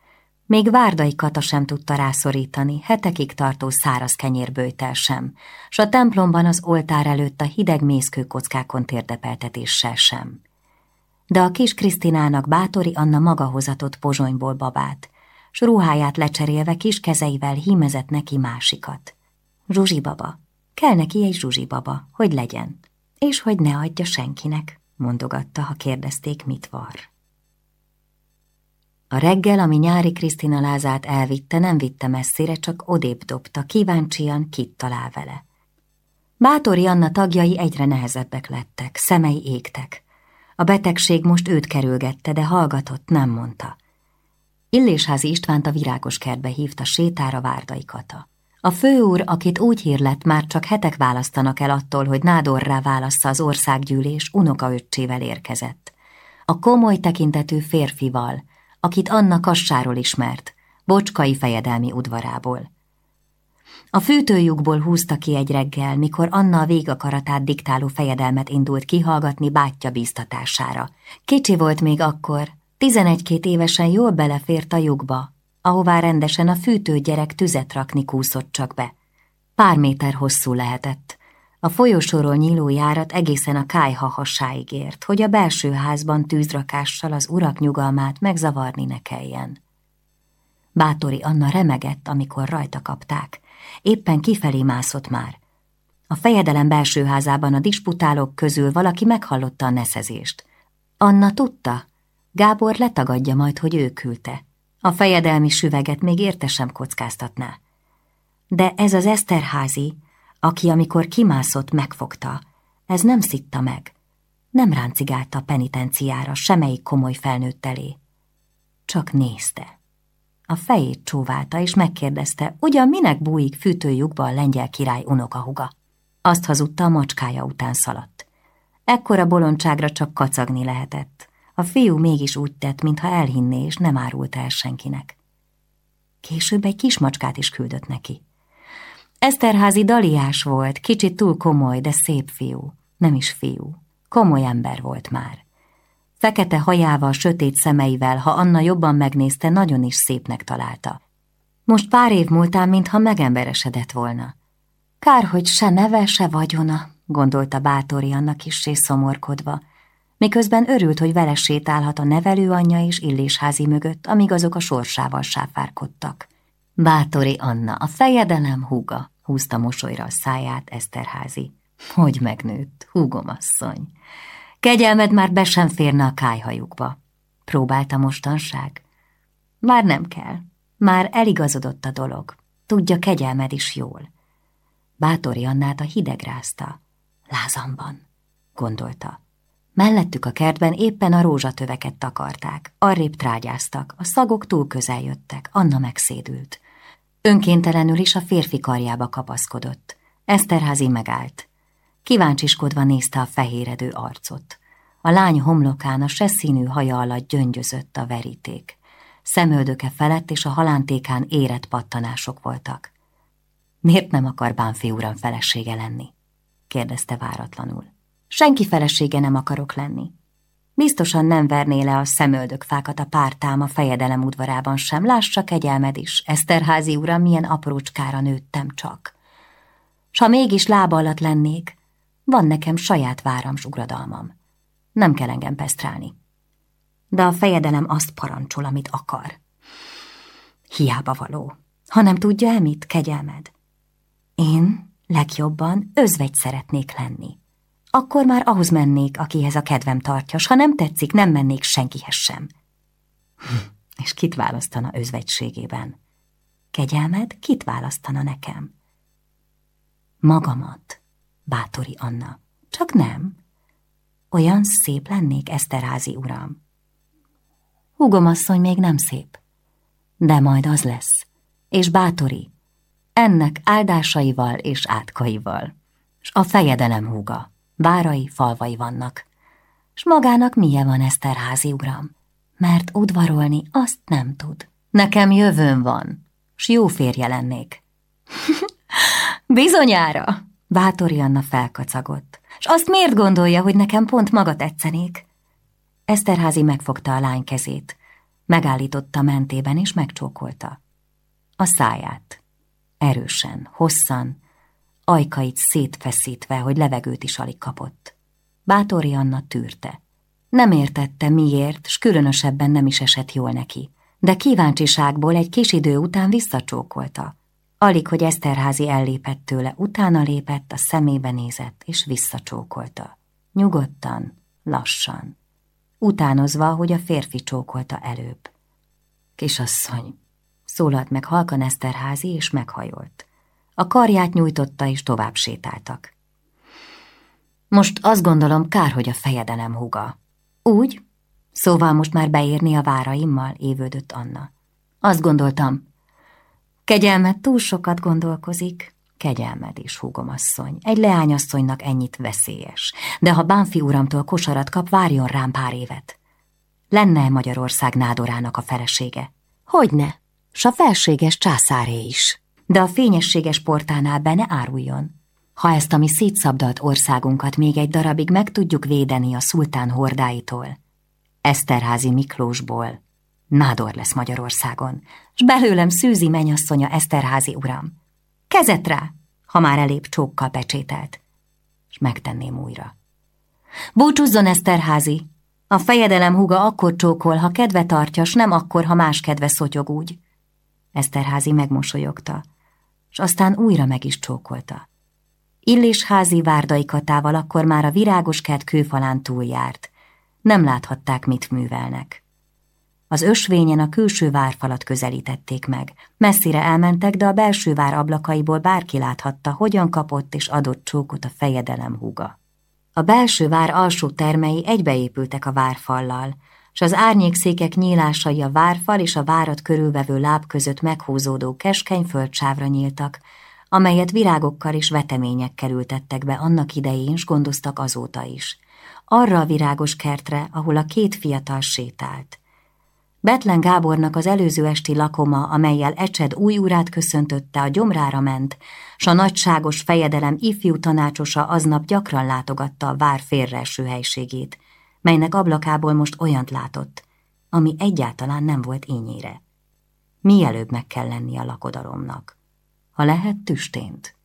Még Várdai Kata sem tudta rászorítani, hetekig tartó száraz kenyérbőjtel sem, s a templomban az oltár előtt a hideg mészkőkockákon térdepeltetéssel sem. De a kis Krisztinának Bátori Anna maga hozatott pozsonyból babát, s ruháját lecserélve kis kezeivel hímezett neki másikat. Zsuzsibaba, kell neki egy zsuzsibaba, hogy legyen, és hogy ne adja senkinek, mondogatta, ha kérdezték, mit var. A reggel, ami nyári Krisztina lázát elvitte, nem vitte messzire, csak odébb dobta, kíváncsian kit talál vele. Bátori Anna tagjai egyre nehezebbek lettek, szemei égtek. A betegség most őt kerülgette, de hallgatott, nem mondta. Illésházi Istvánt a virágos kertbe hívta sétára Várdai Kata. A főúr, akit úgy hírlett, már csak hetek választanak el attól, hogy nádorrá válassza az országgyűlés, unokaöccsével érkezett. A komoly tekintetű férfival, akit Anna kassáról ismert, bocskai fejedelmi udvarából. A fűtőjukból húzta ki egy reggel, mikor Anna a végakaratát diktáló fejedelmet indult kihallgatni bátyja bíztatására. Kicsi volt még akkor, tizenegy-két évesen jól belefért a lyukba, ahová rendesen a fűtőgyerek tüzet rakni kúszott csak be. Pár méter hosszú lehetett. A folyosóról nyíló járat egészen a kájha hasáig ért, hogy a belső házban tűzrakással az urak nyugalmát megzavarni ne kelljen. Bátori Anna remegett, amikor rajta kapták. Éppen kifelé mászott már. A fejedelem belső házában a disputálók közül valaki meghallotta a neszezést. Anna tudta, Gábor letagadja majd, hogy ő küldte. A fejedelmi süveget még érte sem kockáztatná. De ez az Eszterházi, aki amikor kimászott, megfogta, ez nem szitta meg. Nem ráncigálta penitenciára semmelyik komoly felnőtt elé. Csak nézte. A fejét csóválta, és megkérdezte, ugyan minek bújik fűtőjukba a lengyel király unokahuga. Azt hazudta, a macskája után szaladt. Ekkora bolondságra csak kacagni lehetett. A fiú mégis úgy tett, mintha elhinné, és nem árult el senkinek. Később egy kis macskát is küldött neki. Eszterházi daliás volt, kicsit túl komoly, de szép fiú. Nem is fiú. Komoly ember volt már. Fekete hajával, sötét szemeivel, ha Anna jobban megnézte, nagyon is szépnek találta. Most pár év múltán, mintha megemberesedett volna. Kár, hogy se neve, se vagyona, gondolta Bátori annak is szomorkodva, miközben örült, hogy vele sétálhat a nevelőanyja és illésházi mögött, amíg azok a sorsával sáfárkodtak. Bátori Anna, a fejedelem húga, húzta mosolyra a száját Eszterházi. Hogy megnőtt, húgom asszony. Kegyelmed már be sem férne a kájhajukba. Próbálta mostanság? Már nem kell. Már eligazodott a dolog. Tudja, kegyelmed is jól. Bátori Annát a hideg rázta. Lázamban, gondolta. Mellettük a kertben éppen a rózsatöveket takarták, arrébb trágyáztak, a szagok túl közel jöttek, Anna megszédült. Önkéntelenül is a férfi karjába kapaszkodott. Eszterházi megállt. Kíváncsiskodva nézte a fehéredő arcot. A lány homlokán a színű haja alatt gyöngyözött a veríték. Szemöldöke felett és a halántékán érett pattanások voltak. Miért nem akar Bánfi uram felesége lenni? kérdezte váratlanul. Senki felesége nem akarok lenni. Biztosan nem verné le a szemöldök fákat a pártám a fejedelem udvarában sem, láss csak egyelmed is, Eszterházi uram, milyen aprócskára nőttem csak. S ha mégis lába alatt lennék, van nekem saját várams ugradalmam. Nem kell engem pesztrálni. De a fejedelem azt parancsol, amit akar. Hiába való. Ha nem tudja -e mit, kegyelmed? Én legjobban özvegy szeretnék lenni akkor már ahhoz mennék, akihez a kedvem tartja, s ha nem tetszik, nem mennék senkihez sem. És kit választana özvegységében? Kegyelmed kit választana nekem? Magamat, bátori Anna. Csak nem. Olyan szép lennék, Eszterházi uram. Hugomasszony még nem szép, de majd az lesz, és bátori, ennek áldásaival és átkaival, s a fejedelem húga, várai, falvai vannak, s magának milyen van Eszterházi uram, mert udvarolni azt nem tud. Nekem jövőm van, s jó férje lennék. Bizonyára, Bátori Anna felkacagott. És azt miért gondolja, hogy nekem pont maga tetszenék? Eszterházi megfogta a lány kezét, megállította mentében és megcsókolta. A száját. Erősen, hosszan, ajkait szétfeszítve, hogy levegőt is alig kapott. Bátori Anna tűrte. Nem értette miért, s különösebben nem is esett jól neki, de kíváncsiságból egy kis idő után visszacsókolta. Alig, hogy Eszterházi ellépett tőle, utána lépett, a szemébe nézett, és visszacsókolta. Nyugodtan, lassan. Utánozva, hogy a férfi csókolta előbb. Kisasszony, szólalt meg halkan Eszterházi, és meghajolt. A karját nyújtotta, és tovább sétáltak. Most azt gondolom, kár, hogy a fejedelem húga. Úgy? Szóval most már beérni a váraimmal, évődött Anna. Azt gondoltam, Kegyelmed túl sokat gondolkozik. Kegyelmed is, húgomasszony. Egy leányasszonynak ennyit veszélyes. De ha Bánfi uramtól kosarat kap, várjon rám pár évet. Lenne Magyarország nádorának a felesége? Hogyne, s a felséges császáré is. De a fényességes portánál be ne áruljon. Ha ezt a mi szétszabdalt országunkat még egy darabig meg tudjuk védeni a szultán hordáitól, Eszterházi Miklósból, nádor lesz Magyarországon, s belőlem szűzi menyasszonya Eszterházi uram. Kezet rá, ha már elép csókkal pecsételt, s megtenném újra. Búcsúzzon Eszterházi, a fejedelem húga akkor csókol, ha kedve tartja, s nem akkor, ha más kedve szotyog úgy. Eszterházi megmosolyogta, s aztán újra meg is csókolta. Illésházi várdai katával akkor már a virágos kert kőfalán túljárt. Nem láthatták, mit művelnek. Az ösvényen a külső várfalat közelítették meg. Messzire elmentek, de a belső vár ablakaiból bárki láthatta, hogyan kapott és adott csókot a fejedelem húga. A belső vár alsó termei egybeépültek a várfallal, s az árnyékszékek nyílásai a várfal és a várat körülvevő láb között meghúzódó keskeny földsávra nyíltak, amelyet virágokkal és veteményekkel ültettek be annak idején, s gondoztak azóta is. Arra a virágos kertre, ahol a két fiatal sétált. Betlen Gábornak az előző esti lakoma, amelyel Ecsed új urát köszöntötte, a gyomrára ment, s a nagyságos fejedelem ifjú tanácsosa aznap gyakran látogatta a vár félreeső helységét, melynek ablakából most olyant látott, ami egyáltalán nem volt ínyére. Mielőbb meg kell lenni a lakodalomnak. Ha lehet, tüstént.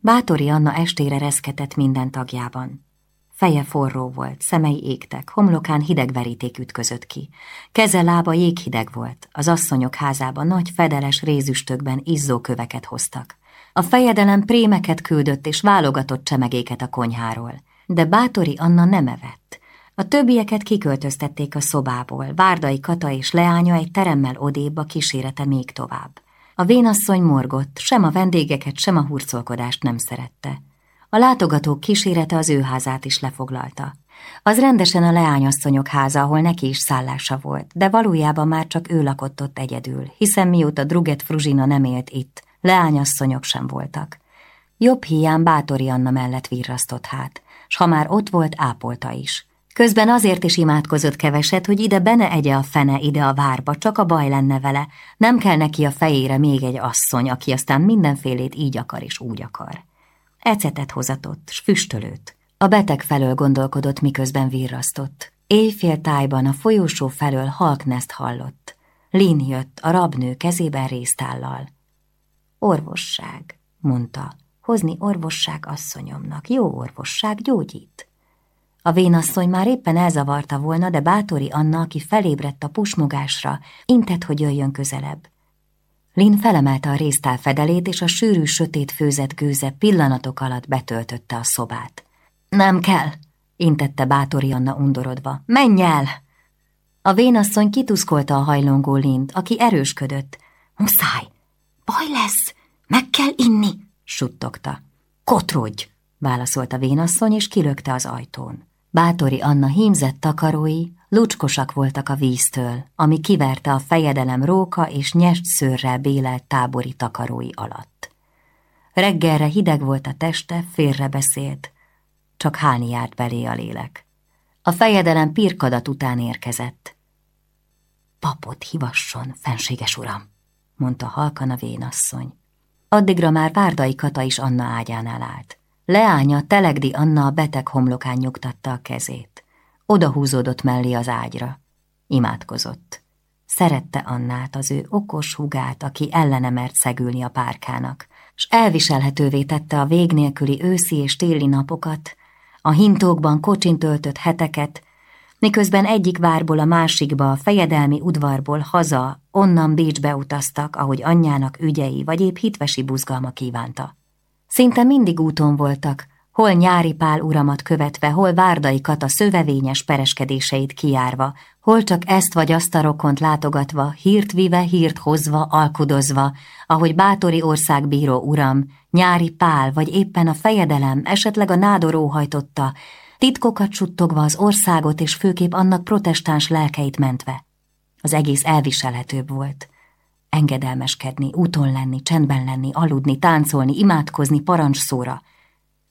Bátori Anna estére reszketett minden tagjában. Feje forró volt, szemei égtek, homlokán hideg veríték ütközött ki. Keze lába jéghideg volt, az asszonyok házában nagy fedeles rézüstökben izzó köveket hoztak. A fejedelem prémeket küldött és válogatott csemegéket a konyháról, de Bátori Anna nem evett. A többieket kiköltöztették a szobából, Várdai Kata és leánya egy teremmel odébb a kísérete még tovább. A vénasszony morgott, sem a vendégeket, sem a hurcolkodást nem szerette. A látogatók kísérete az ő házát is lefoglalta. Az rendesen a leányasszonyok háza, ahol neki is szállása volt, de valójában már csak ő lakott ott egyedül, hiszen mióta Druget Fruzsina nem élt itt, leányasszonyok sem voltak. Jobb hiány Bátori Anna mellett virrasztott hát, s ha már ott volt, ápolta is. Közben azért is imádkozott keveset, hogy ide bene egye a fene ide a várba, csak a baj lenne vele. Nem kell neki a fejére még egy asszony, aki aztán mindenfélét így akar és úgy akar. Ecetet hozatott, s füstölőt. A beteg felől gondolkodott, miközben virrasztott. Éjfél tájban a folyósó felől halkneszt hallott. Lin jött, a rabnő kezében résztállal. Orvosság, mondta, hozni orvosság asszonyomnak, jó orvosság gyógyít. A vénasszony már éppen elzavarta volna, de bátori Anna, aki felébredt a pusmogásra, intett, hogy jöjjön közelebb. Lin felemelte a résztál fedelét, és a sűrű, sötét főzet gőze pillanatok alatt betöltötte a szobát. Nem kell, intette bátori Anna undorodva. Menj el! A vénasszony kituszkolta a hajlongó Lint, aki erősködött. Muszáj! Baj lesz! Meg kell inni! Suttogta. Kotrodj! válaszolt a vénasszony, és kilökte az ajtón. Bátori Anna hímzett takarói lucskosak voltak a víztől, ami kiverte a fejedelem róka és nyest szőrrel bélelt tábori takarói alatt. Reggelre hideg volt a teste, félrebeszélt, csak hálni járt belé a lélek. A fejedelem pirkadat után érkezett. Papot hivasson, fenséges uram, mondta halkan a vénasszony. Addigra már Várdai Kata is Anna ágyánál állt. Leánya Telegdi Anna a beteg homlokán nyugtatta a kezét. Oda húzódott mellé az ágyra. Imádkozott. Szerette Annát, az ő okos hugát, aki ellene mert szegülni a párkának, s elviselhetővé tette a vég nélküli őszi és téli napokat, a hintókban kocsin töltött heteket, miközben egyik várból a másikba, a fejedelmi udvarból haza, onnan Bécsbe utaztak, ahogy anyjának ügyei vagy épp hitvesi buzgalma kívánta. Szinte mindig úton voltak, hol nyári pál uramat követve, hol várdai kata szövevényes pereskedéseit kiárva, hol csak ezt vagy azt a rokont látogatva, hírt vive, hírt hozva, alkudozva, ahogy bátori országbíró uram, nyári pál vagy éppen a fejedelem, esetleg a nádoró hajtotta, titkokat suttogva az országot és főképp annak protestáns lelkeit mentve. Az egész elviselhetőbb volt. Engedelmeskedni, úton lenni, csendben lenni, aludni, táncolni, imádkozni parancsszóra,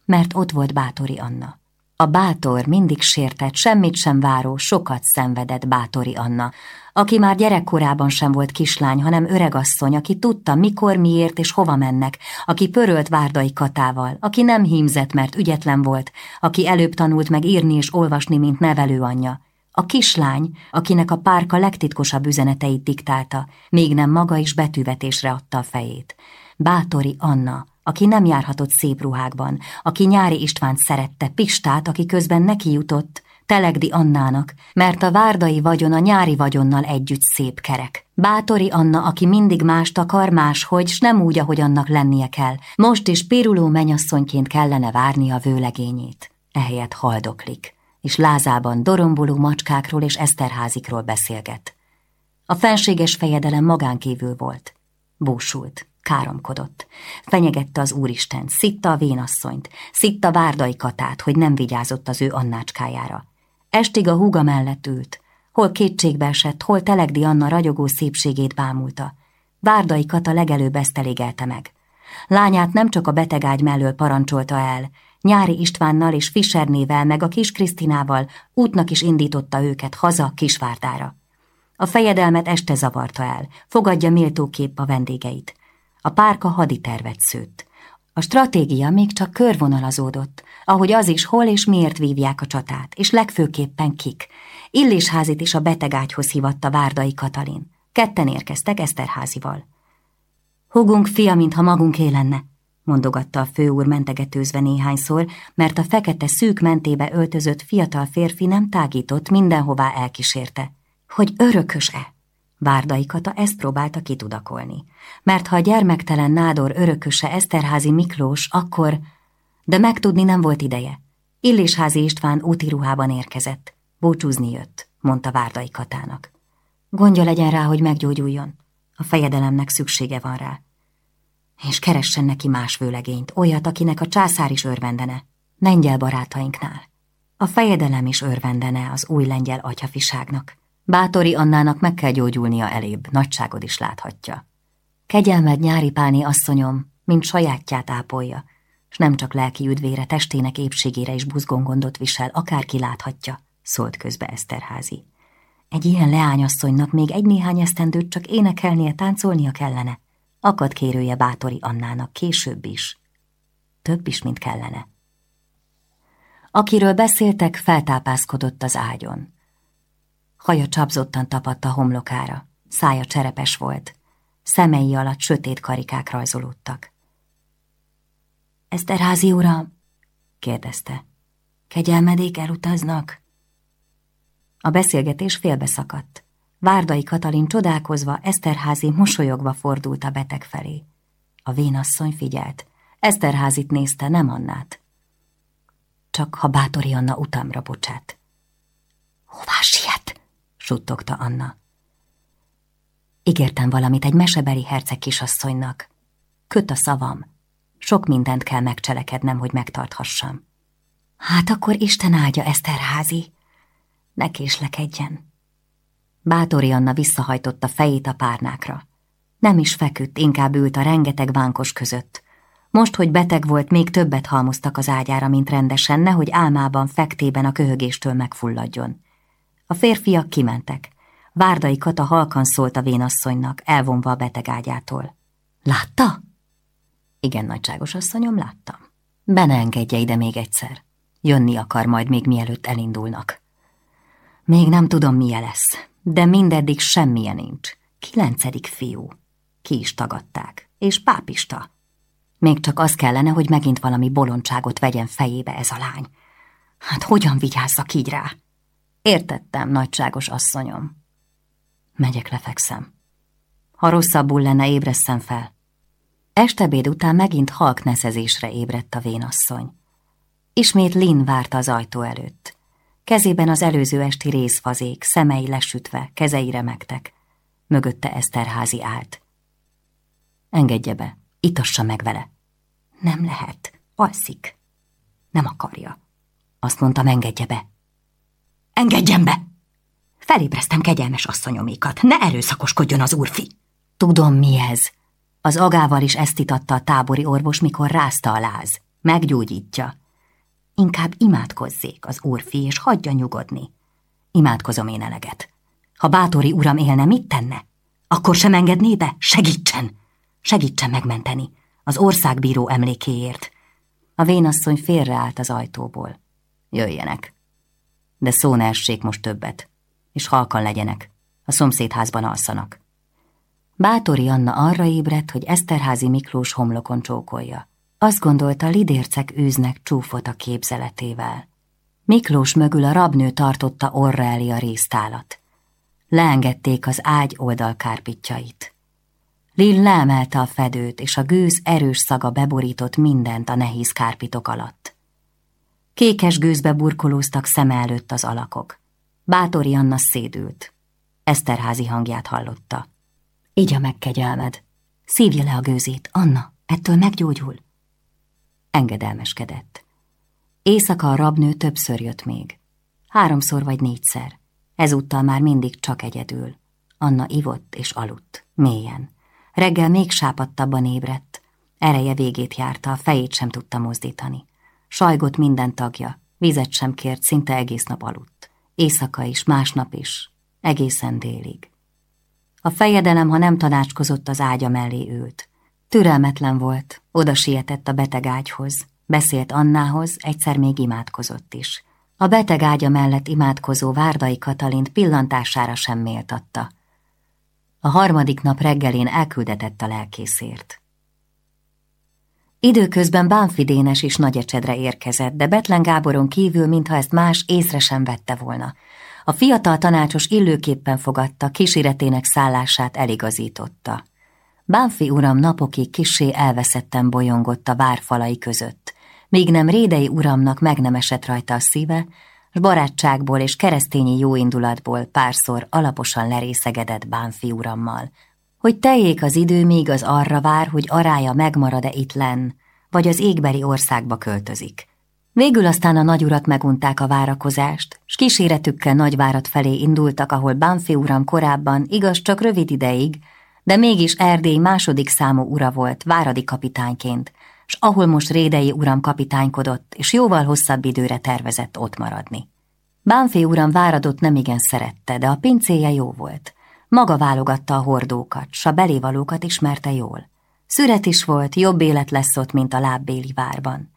mert ott volt Bátori Anna. A bátor, mindig sértett, semmit sem váró, sokat szenvedett Bátori Anna, aki már gyerekkorában sem volt kislány, hanem öregasszony, aki tudta, mikor, miért és hova mennek, aki pörölt Várdai Katával, aki nem hímzett, mert ügyetlen volt, aki előbb tanult meg írni és olvasni, mint nevelőanyja. A kislány, akinek a párka legtitkosabb üzeneteit diktálta, még nem maga is betűvetésre adta a fejét. Bátori Anna, aki nem járhatott szép ruhákban, aki Nyári Istvánt szerette, Pistát, aki közben neki jutott, Telegdi Annának, mert a várdai vagyon a nyári vagyonnal együtt szép kerek. Bátori Anna, aki mindig mást akar, máshogy, s nem úgy, ahogy annak lennie kell. Most is piruló menyasszonyként kellene várni a vőlegényét. Ehelyett haldoklik, és lázában doromboló macskákról és eszterházikról beszélget. A fenséges fejedelem magánkívül volt. Búsult. Káromkodott. Fenyegette az úristen, szitta a vénasszonyt, szitta várdai katát, hogy nem vigyázott az ő annácskájára. Estig a húga mellett ült, hol kétségbe esett, hol Telegdi Anna ragyogó szépségét bámulta. Várdai kata legelőbb ezt elégelte meg. Lányát nem csak a betegágy mellől parancsolta el, Nyári Istvánnal és Fischernével meg a kis Krisztinával útnak is indította őket haza Kisvárdára. A fejedelmet este zavarta el, fogadja méltóképp a vendégeit. A párka haditervet szőtt. A stratégia még csak körvonalazódott, ahogy az is hol és miért vívják a csatát, és legfőképpen kik. Illésházit is a betegágyhoz hívatta Várdai Katalin. Ketten érkeztek Eszterházival. Hugunk fia, mintha magunk lenne, mondogatta a főúr mentegetőzve néhányszor, mert a fekete szűk mentébe öltözött fiatal férfi nem tágított, mindenhová elkísérte. Hogy örökös-e? Várdai Kata ezt próbálta kitudakolni. Mert ha a gyermektelen nádor örököse Eszterházi Miklós, akkor... De megtudni nem volt ideje. Illésházi István úti ruhában érkezett. Búcsúzni jött, mondta Várdai Katának. Gondja legyen rá, hogy meggyógyuljon. A fejedelemnek szüksége van rá. És keressen neki más vőlegényt, olyat, akinek a császár is örvendene. Lengyel barátainknál. A fejedelem is örvendene az új lengyel atyafiságnak. Bátori Annának meg kell gyógyulnia elébb, nagyságod is láthatja. Kegyelmed nyári páni asszonyom, mint sajátját ápolja, s nem csak lelki üdvére, testének épségére is buzgongondot visel, akárki láthatja, szólt közbe Eszterházi. Egy ilyen leányasszonynak még egy néhány esztendőt csak énekelnie, táncolnia kellene. Akad kérője Bátori Annának később is. Több is, mint kellene. Akiről beszéltek, feltápászkodott az ágyon. Haja csapzottan tapadt a homlokára, szája cserepes volt, szemei alatt sötét karikák rajzolódtak. Eszterházi ura? kérdezte. Kegyelmedék elutaznak? A beszélgetés félbeszakadt. Várdai Katalin csodálkozva, Eszterházi mosolyogva fordult a beteg felé. A vénasszony figyelt. Eszterházit nézte, nem Annát. Csak ha bátori Anna utamra bocsát. Hová siet? suttogta Anna. Ígértem valamit egy mesebeli herceg kisasszonynak. Köt a szavam, Sok mindent kell megcselekednem, hogy megtarthassam. Hát akkor Isten áldja Eszterházi. Ne késlekedjen. Bátori Anna visszahajtotta fejét a párnákra. Nem is feküdt, inkább ült a rengeteg vánkos között. Most, hogy beteg volt, még többet halmoztak az ágyára, mint rendesen, nehogy álmában, fektében a köhögéstől megfulladjon. A férfiak kimentek. Várdai Kata halkan szólt a vénasszonynak, elvonva a beteg ágyától. Látta? Igen, nagyságos asszonyom, láttam. Bene engedje ide még egyszer. Jönni akar majd még mielőtt elindulnak. Még nem tudom, milyen lesz, de mindeddig semmilyen nincs. Kilencedik fiú. Ki is tagadták. És pápista. Még csak az kellene, hogy megint valami bolondságot vegyen fejébe ez a lány. Hát hogyan vigyázzak így rá? Értettem, nagyságos asszonyom. Megyek, lefekszem. Ha rosszabbul lenne, ébresszem fel. Estebéd után megint halk neszezésre ébredt a vénasszony. Ismét Lin várta az ajtó előtt. Kezében az előző esti részfazék, szemei lesütve, kezei remektek. Mögötte Eszterházi állt. Engedje be, itassa meg vele. Nem lehet, alszik. Nem akarja. Azt mondtam, engedje be. Engedjen be! Felébreztem kegyelmes asszonyomékat, ne erőszakoskodjon az úrfi. Tudom, mi ez. Az agával is ezt itatta a tábori orvos, mikor rázta a láz. Meggyógyítja. Inkább imádkozzék az úrfi, és hagyja nyugodni. Imádkozom én eleget. Ha bátori uram élne, mit tenne? Akkor sem engedné be? Segítsen! Segítsen megmenteni. Az országbíró emlékéért. A vénasszony félreállt az ajtóból. Jöjjenek. De szó ne most többet, és halkan legyenek. A szomszédházban alszanak. Bátori Anna arra ébredt, hogy Eszterházi Miklós homlokon csókolja. Azt gondolta, lidércek űznek csúfot a képzeletével. Miklós mögül a rabnő tartotta orra elé a résztálat. Leengedték az ágy oldalkárpitjait. Lil leemelte a fedőt, és a gőz erős szaga beborított mindent a nehéz kárpitok alatt. Kékes gőzbe burkolóztak szeme előtt az alakok. Bátori Anna szédült. Eszterházi hangját hallotta. Igya meg kegyelmed. Szívja le a gőzét, Anna, ettől meggyógyul. Engedelmeskedett. Éjszaka a rabnő többször jött még. Háromszor vagy négyszer. Ezúttal már mindig csak egyedül. Anna ivott és aludt, mélyen. Reggel még sápadtabban ébredt. Ereje végét járta, a fejét sem tudta mozdítani. Sajgott minden tagja, vizet sem kért, szinte egész nap aludt. Éjszaka is, másnap is, egészen délig. A fejedelem, ha nem tanácskozott, az ágya mellé ült. Türelmetlen volt, oda sietett a beteg ágyhoz, beszélt Annához, egyszer még imádkozott is. A beteg ágya mellett imádkozó Várdai Katalint pillantására sem méltatta. A harmadik nap reggelén elküldetett a lelkészért. Időközben Bánfi Dénes is Nagyecsedre érkezett, de Betlen Gáboron kívül, mintha ezt más észre sem vette volna. A fiatal tanácsos illőképpen fogadta, kíséretének szállását eligazította. Bánfi uram napokig kisé elveszetten bolyongott a várfalai között, míg nem Rédei uramnak meg nem esett rajta a szíve, s barátságból és keresztényi jóindulatból párszor alaposan lerészegedett Bánfi urammal, hogy teljék az idő, míg az arra vár, hogy arája megmarad-e itt lenn, vagy az égbeli országba költözik. Végül aztán a nagyurak megunták a várakozást, s kíséretükkel nagyvárat felé indultak, ahol Bánfi uram korábban, igaz csak rövid ideig, de mégis Erdély második számú ura volt, váradi kapitányként, s ahol most Rédei uram kapitánykodott, és jóval hosszabb időre tervezett ott maradni. Bánfi uram váradot nemigen szerette, de a pincéje jó volt. Maga válogatta a hordókat, s a belévalókat ismerte jól. Szüret is volt, jobb élet lesz ott, mint a lábbéli várban.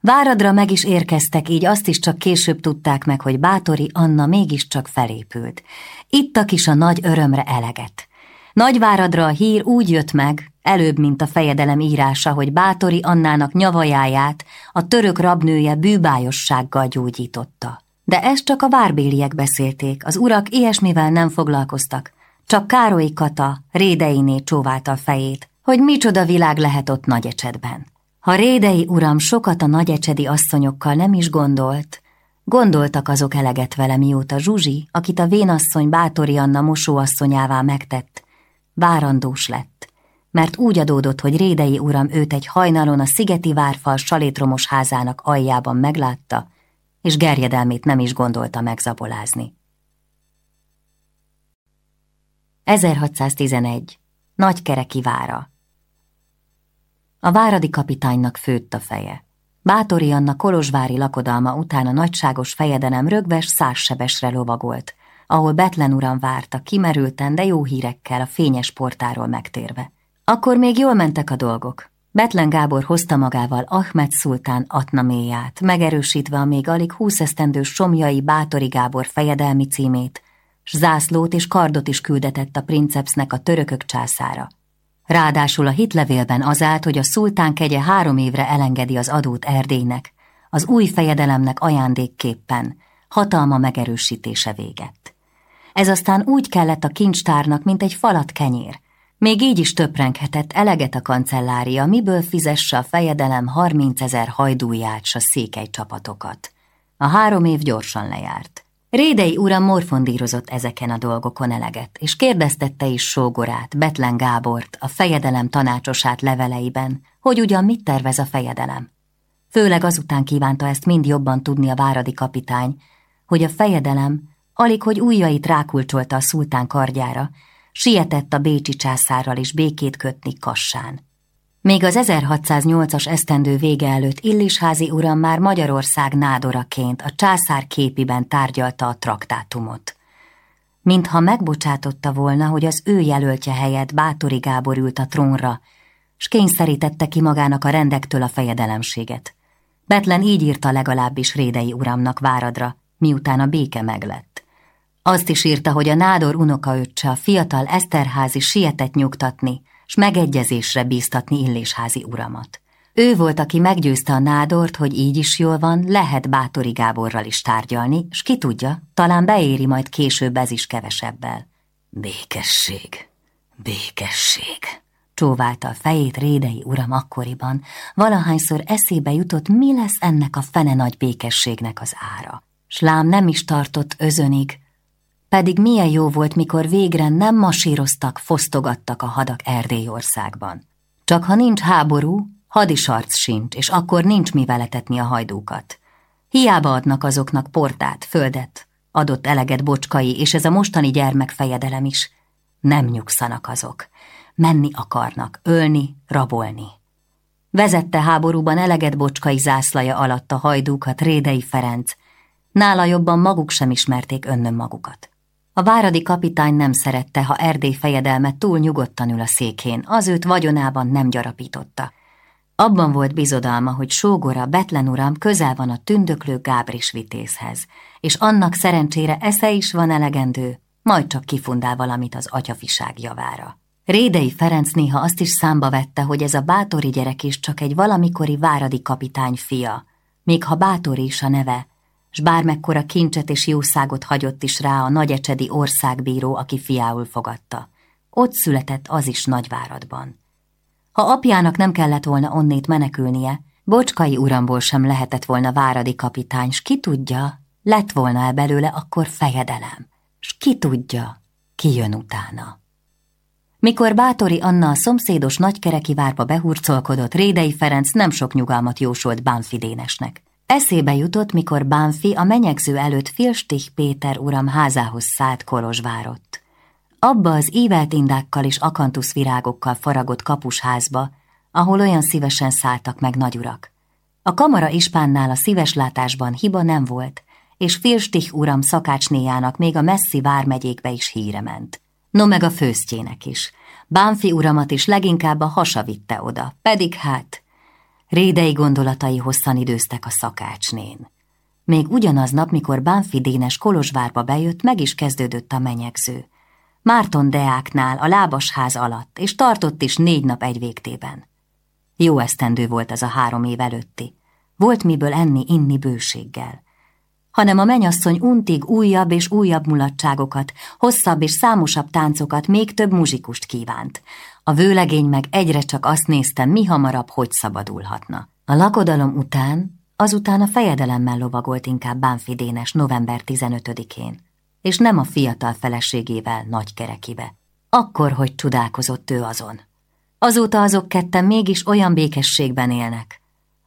Váradra meg is érkeztek, így azt is csak később tudták meg, hogy Bátori Anna mégiscsak felépült. Ittak is a nagy örömre eleget. Nagyváradra a hír úgy jött meg, előbb, mint a fejedelem írása, hogy Bátori Annának nyavajáját a török rabnője bűbájossággal gyógyította. De ezt csak a várbéliek beszélték, az urak ilyesmivel nem foglalkoztak, csak Károly Kata Rédeiné csóválta a fejét, hogy micsoda világ lehet ott Nagyecsedben. Ha Rédei uram sokat a nagyecsedi asszonyokkal nem is gondolt, gondoltak azok eleget vele, mióta Zsuzsi, akit a vénasszony Bátori Anna mosóasszonyává megtett, várandós lett, mert úgy adódott, hogy Rédei uram őt egy hajnalon a Szigeti várfal salétromos házának aljában meglátta, és gerjedelmét nem is gondolta megzabolázni. 1611. Nagykereki vára A váradi kapitánynak főtt a feje. Bátori Anna kolozsvári lakodalma után a nagyságos fejedelem rögves százsebesre lovagolt, ahol Betlen uram várta, kimerülten, de jó hírekkel a fényes portáról megtérve. Akkor még jól mentek a dolgok. Betlen Gábor hozta magával Ahmed szultán atnaméját, megerősítve a még alig húsz esztendős Somjai Bátori Gábor fejedelmi címét, s zászlót és kardot is küldetett a princepsznek a törökök császára. Ráadásul a hitlevélben az állt, hogy a szultán kegye három évre elengedi az adót Erdélynek, az új fejedelemnek ajándékképpen, hatalma megerősítése véget. Ez aztán úgy kellett a kincstárnak, mint egy falat kenyér. Még így is töprenghetett eleget a kancellária, miből fizesse a fejedelem harminc ezer hajdúját s a székely csapatokat. A három év gyorsan lejárt. Rédei uram morfondírozott ezeken a dolgokon eleget, és kérdeztette is sógorát, Betlen Gábort, a fejedelem tanácsosát leveleiben, hogy ugyan mit tervez a fejedelem. Főleg azután kívánta ezt mind jobban tudni a váradi kapitány, hogy a fejedelem, alig hogy ujjait rákulcsolta a szultán kardjára, sietett a bécsi császárral is békét kötni Kassán. Még az 1608-as esztendő vége előtt Illisházi uram már Magyarország nádoraként a császár képiben tárgyalta a traktátumot. Mintha megbocsátotta volna, hogy az ő jelöltje helyett Bátori Gábor ült a trónra, s kényszerítette ki magának a rendektől a fejedelemséget. Betlen így írta legalábbis Rédei uramnak váradra, miután a béke meglett. Azt is írta, hogy a nádor unokaöccse a fiatal Eszterházi sietett nyugtatni, s megegyezésre bíztatni Illésházi uramat. Ő volt, aki meggyőzte a nádort, hogy így is jól van, lehet Bátori Gáborral is tárgyalni, s ki tudja, talán beéri majd később ez is kevesebbel. Békesség, békesség, csóválta a fejét Rédei uram akkoriban, valahányszor eszébe jutott, mi lesz ennek a fene nagy békességnek az ára. Slám nem is tartott özönig, pedig milyen jó volt, mikor végre nem masíroztak, fosztogattak a hadak Erdélyországban. Csak ha nincs háború, hadisarc sincs, és akkor nincs mi veletetni a hajdúkat. Hiába adnak azoknak portát, földet, adott eleget bocskai, és ez a mostani gyermekfejedelem is. Nem nyugszanak azok. Menni akarnak, ölni, rabolni. Vezette háborúban eleget bocskai zászlaja alatt a hajdúkat Rédei Ferenc. Nála jobban maguk sem ismerték önnön magukat. A váradi kapitány nem szerette, ha Erdély fejedelme túl nyugodtan ül a székén, az őt vagyonában nem gyarapította. Abban volt bizodalma, hogy sógora Betlen uram közel van a tündöklő Gábris vitézhez, és annak szerencsére esze is van elegendő, majd csak kifundál valamit az atyafiság javára. Rédei Ferenc néha azt is számba vette, hogy ez a bátori gyerek is csak egy valamikori váradi kapitány fia, még ha bátori is a neve, s bármekkora kincset és jószágot hagyott is rá a nagyecsedi országbíró, aki fiául fogadta. Ott született az is nagyváradban. Ha apjának nem kellett volna onnét menekülnie, Bocskai uramból sem lehetett volna váradi kapitány, s ki tudja, lett volna-e belőle akkor fejedelem, s ki tudja, ki jön utána. Mikor Bátori Anna a szomszédos nagykereki várba behurcolkodott, Rédei Ferenc nem sok nyugalmat jósolt Bánfidénesnek. Eszébe jutott, mikor Bánfi a menyegző előtt Filstich Péter uram házához szállt Kolozsvárott. Abba az ívelt indákkal és akantuszvirágokkal faragott kapusházba, ahol olyan szívesen szálltak meg nagyurak. A kamara ispánnál a szíves látásban hiba nem volt, és Filstich uram szakácsnéjának még a messzi vármegyékbe is híre ment. No meg a főztjének is. Bánfi uramat is leginkább a hasa vitte oda, pedig hát Rédei gondolatai hosszan időztek a szakácsnén. Még ugyanaz nap, mikor Bánfi Dénes Kolozsvárba bejött, meg is kezdődött a menyegző. Márton Deáknál, a lábasház alatt, és tartott is négy nap egy végtében. Jó esztendő volt az a három év előtti. Volt miből enni, inni bőséggel. Hanem a menyasszony untig újabb és újabb mulatságokat, hosszabb és számosabb táncokat, még több muzsikust kívánt. A vőlegény meg egyre csak azt nézte, mi hamarabb hogy szabadulhatna. A lakodalom után, azután a fejedelemmel lovagolt inkább Bánfi Dénes november 15-én, és nem a fiatal feleségével nagy kerekibe. Akkor, hogy csodálkozott ő azon. Azóta azok ketten mégis olyan békességben élnek.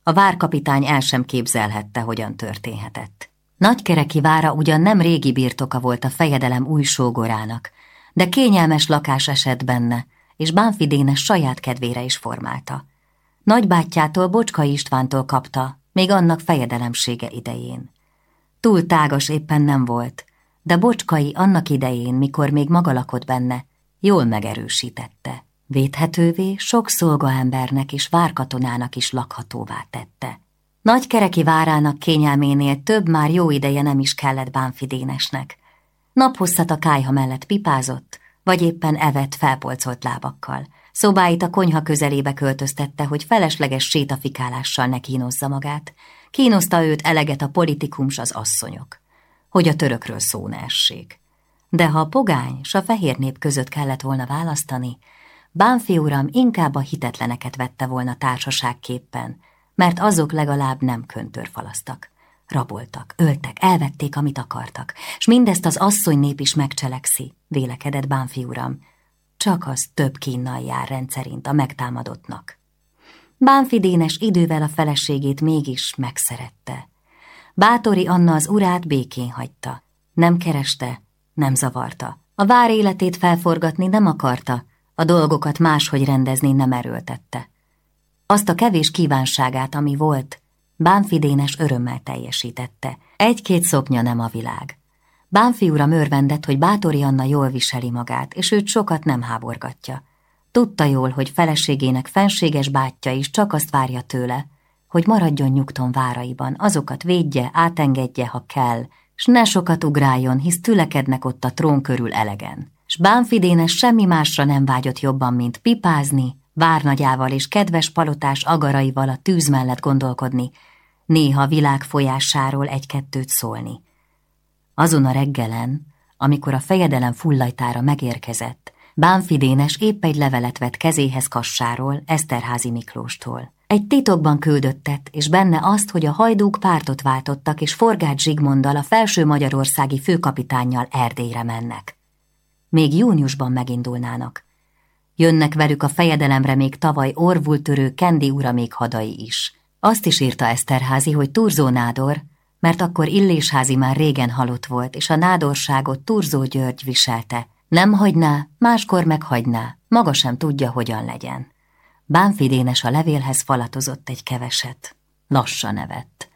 A várkapitány el sem képzelhette, hogyan történhetett. Nagykereki vára ugyan nem régi birtoka volt a fejedelem új sógorának, de kényelmes lakás esett benne, és Bánfi Dénes saját kedvére is formálta. Nagybátyjától Bocskai Istvántól kapta, még annak fejedelemsége idején. Túl tágas éppen nem volt, de Bocskai annak idején, mikor még maga lakott benne, jól megerősítette. Védhetővé sok szolgaembernek és várkatonának is lakhatóvá tette. Nagykereki várának kényelménél több már jó ideje nem is kellett Bánfidénesnek. Naphosszat a kájha mellett pipázott, vagy éppen evett felpolcolt lábakkal. Szobáit a konyha közelébe költöztette, hogy felesleges sétafikálással ne kínozza magát. Kínoszta őt eleget a politikums az asszonyok. Hogy a törökről szó ne essék. De ha a pogány s a fehér nép között kellett volna választani, Bánfi uram inkább a hitetleneket vette volna társaságképpen, mert azok legalább nem köntörfalasztak. Raboltak, öltek, elvették, amit akartak, és mindezt az asszony nép is megcselekszi, vélekedett Bánfi uram. Csak az több kínnal jár rendszerint a megtámadottnak. Bánfi Dénes idővel a feleségét mégis megszerette. Bátori Anna az urát békén hagyta. Nem kereste, nem zavarta. A vár életét felforgatni nem akarta, a dolgokat máshogy rendezni nem erőltette. Azt a kevés kívánságát, ami volt, Bánfi Dénes örömmel teljesítette. Egy-két szoknya nem a világ. Bánfi uram örvendett, hogy Bátori Anna jól viseli magát, és őt sokat nem háborgatja. Tudta jól, hogy feleségének fenséges bátyja is csak azt várja tőle, hogy maradjon nyugton váraiban, azokat védje, átengedje, ha kell, s ne sokat ugráljon, hisz tülekednek ott a trón körül elegen. S Bánfidénes semmi másra nem vágyott jobban, mint pipázni, várnagyával és kedves palotás agaraival a tűz mellett gondolkodni, néha világ folyásáról egy-kettőt szólni. Azon a reggelen, amikor a fejedelem fullajtára megérkezett, Bánfidénes épp egy levelet vett kezéhez kassáról, Eszterházi Miklóstól. Egy titokban küldöttet, és benne azt, hogy a hajdúk pártot váltottak, és Forgács Zsigmonddal a felső magyarországi főkapitánnyal Erdélyre mennek. Még júniusban megindulnának. Jönnek velük a fejedelemre még tavaly orvultörő Kendi uramék hadai is. Azt is írta Eszterházi, hogy Turzó Nádor, mert akkor Illésházi már régen halott volt, és a nádorságot Turzó György viselte. Nem hagyná, máskor meghagyná, maga sem tudja, hogyan legyen. Bánfidénes a levélhez falatozott egy keveset. Lassan nevett.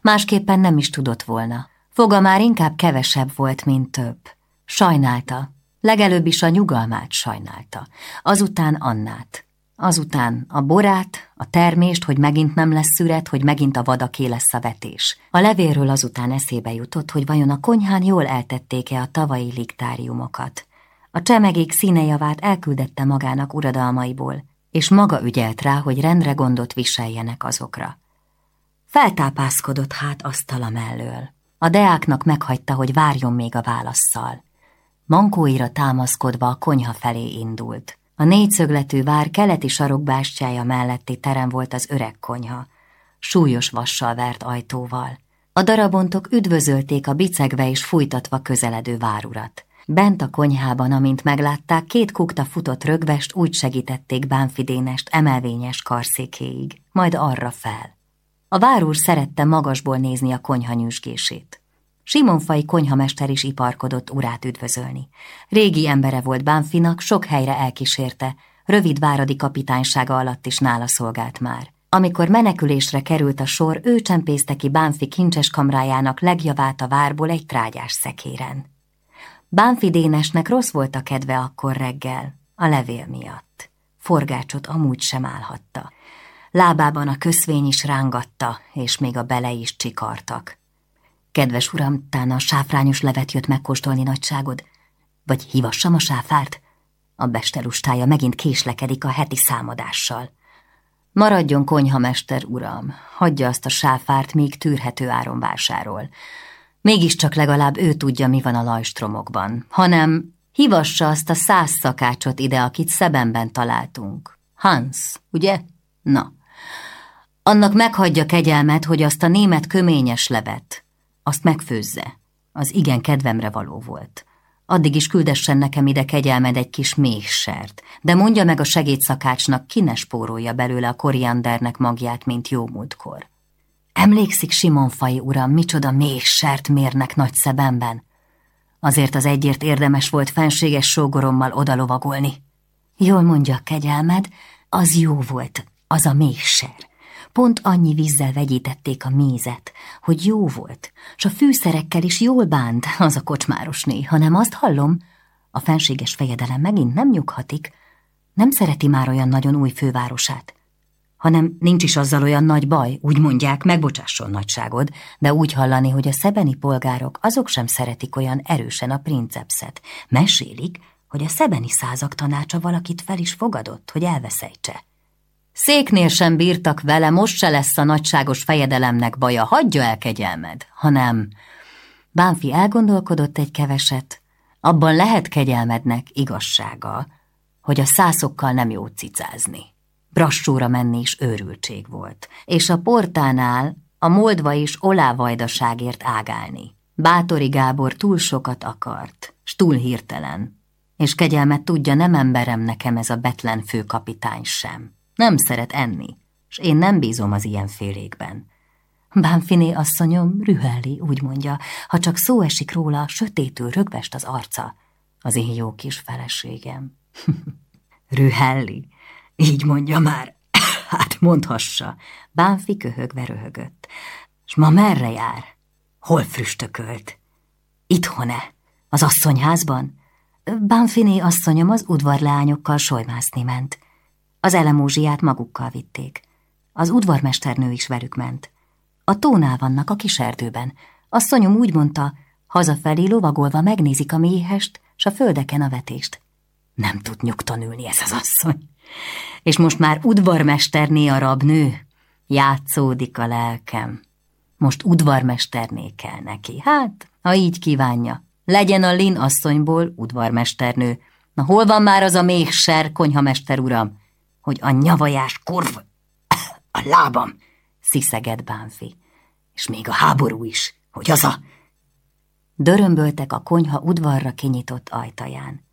Másképpen nem is tudott volna. Foga már inkább kevesebb volt, mint több. Sajnálta, legelőbb is a nyugalmát sajnálta, azután Annát. Azután a borát, a termést, hogy megint nem lesz szüret, hogy megint a vadaké lesz a vetés. A levélről azután eszébe jutott, hogy vajon a konyhán jól eltették-e a tavalyi liktáriumokat. A csemegék színejavát elküldette magának uradalmaiból, és maga ügyelt rá, hogy rendre gondot viseljenek azokra. Feltápászkodott hát asztala mellől. A deáknak meghagyta, hogy várjon még a válaszszal. Mankóira támaszkodva a konyha felé indult. A négyszögletű vár keleti sarokbástyája melletti terem volt az öreg konyha, súlyos vassal vert ajtóval. A darabontok üdvözölték a bicegve és fújtatva közeledő várurat. Bent a konyhában, amint meglátták, két kukta futott rögvest, úgy segítették Bánfidénest emelvényes karszékéig, majd arra fel. A várúr szerette magasból nézni a konyha nyüzsgését. Simonfai konyhamester is iparkodott urát üdvözölni. Régi embere volt Bánfinak, sok helyre elkísérte, rövid váradi kapitánysága alatt is nála szolgált már. Amikor menekülésre került a sor, ő csempészte ki Bánfi kincses kamrájának legjavát a várból egy trágyás szekéren. Bánfi Dénesnek rossz volt a kedve akkor reggel, a levél miatt. Forgácsot amúgy sem állhatta. Lábában a köszvény is rángatta, és még a bele is csikartak. Kedves uram, tán a sáfrányos levet jött megkóstolni nagyságod? Vagy hívassam a sáfárt? A bestelustája megint késlekedik a heti számadással. Maradjon konyhamester, uram, hagyja azt a sáfárt, még tűrhető áron vásárol. Mégiscsak legalább ő tudja, mi van a lajstromokban, hanem hívassa azt a száz szakácsot ide, akit szebenben találtunk. Hans, ugye? Na. Annak meghagyja kegyelmet, hogy azt a német köményes levet, azt megfőzze. Az igen kedvemre való volt. Addig is küldessen nekem ide kegyelmed egy kis méhsert, de mondja meg a segédszakácsnak, ki ne spórolja belőle a koriandernek magját, mint jó múltkor. Emlékszik Simonfai uram, micsoda méhsert mérnek nagy szebemben? Azért az egyért érdemes volt fenséges sógorommal odalovagolni. Jól mondja, kegyelmed, az jó volt, az a méhser. Pont annyi vízzel vegyítették a mézet, hogy jó volt, s a fűszerekkel is jól bánt az a kocsmárosné, hanem azt hallom, a fenséges fejedelem megint nem nyughatik, nem szereti már olyan nagyon új fővárosát, hanem nincs is azzal olyan nagy baj, úgy mondják, megbocsásson nagyságod, de úgy hallani, hogy a szebeni polgárok azok sem szeretik olyan erősen a princepszet. Mesélik, hogy a szebeni százak tanácsa valakit fel is fogadott, hogy elveszejtse. Széknél sem bírtak vele, most se lesz a nagyságos fejedelemnek baja, hagyja el kegyelmed, hanem... Bánfi elgondolkodott egy keveset, abban lehet kegyelmednek igazsága, hogy a szászokkal nem jó cicázni. Brassóra menni is őrültség volt, és a portánál a moldva is olávajdaságért ágálni. Bátori Gábor túl sokat akart, s túl hirtelen, és kegyelmet tudja, nem emberem nekem ez a betlen főkapitány sem. Nem szeret enni, s én nem bízom az ilyen félékben. Bánfiné asszonyom rüheli, úgy mondja, ha csak szó esik róla, sötétül rögvest az arca. Az én jó kis feleségem. rühelli, így mondja már. hát mondhassa. Bánfi köhögve röhögött. S ma merre jár? Hol früstökölt? Itthon-e? Az asszonyházban? Bánfiné asszonyom az udvarleányokkal solymászni ment. Az elemózsiát magukkal vitték. Az udvarmesternő is velük ment. A tónál vannak a kis erdőben. Asszonyom úgy mondta, hazafelé lovagolva megnézik a méhest, s a földeken a vetést. Nem tud nyugton ülni ez az asszony. És most már udvarmesterné a rabnő. Játszódik a lelkem. Most udvarmesterné kell neki. Hát, ha így kívánja. Legyen a Lin asszonyból udvarmesternő. Na hol van már az a méhser, konyhamester uram? Hogy a nyavajás korv a lábam, sziszegett Bánfi. És még a háború is, hogy az a... Dörömböltek a konyha udvarra kinyitott ajtaján.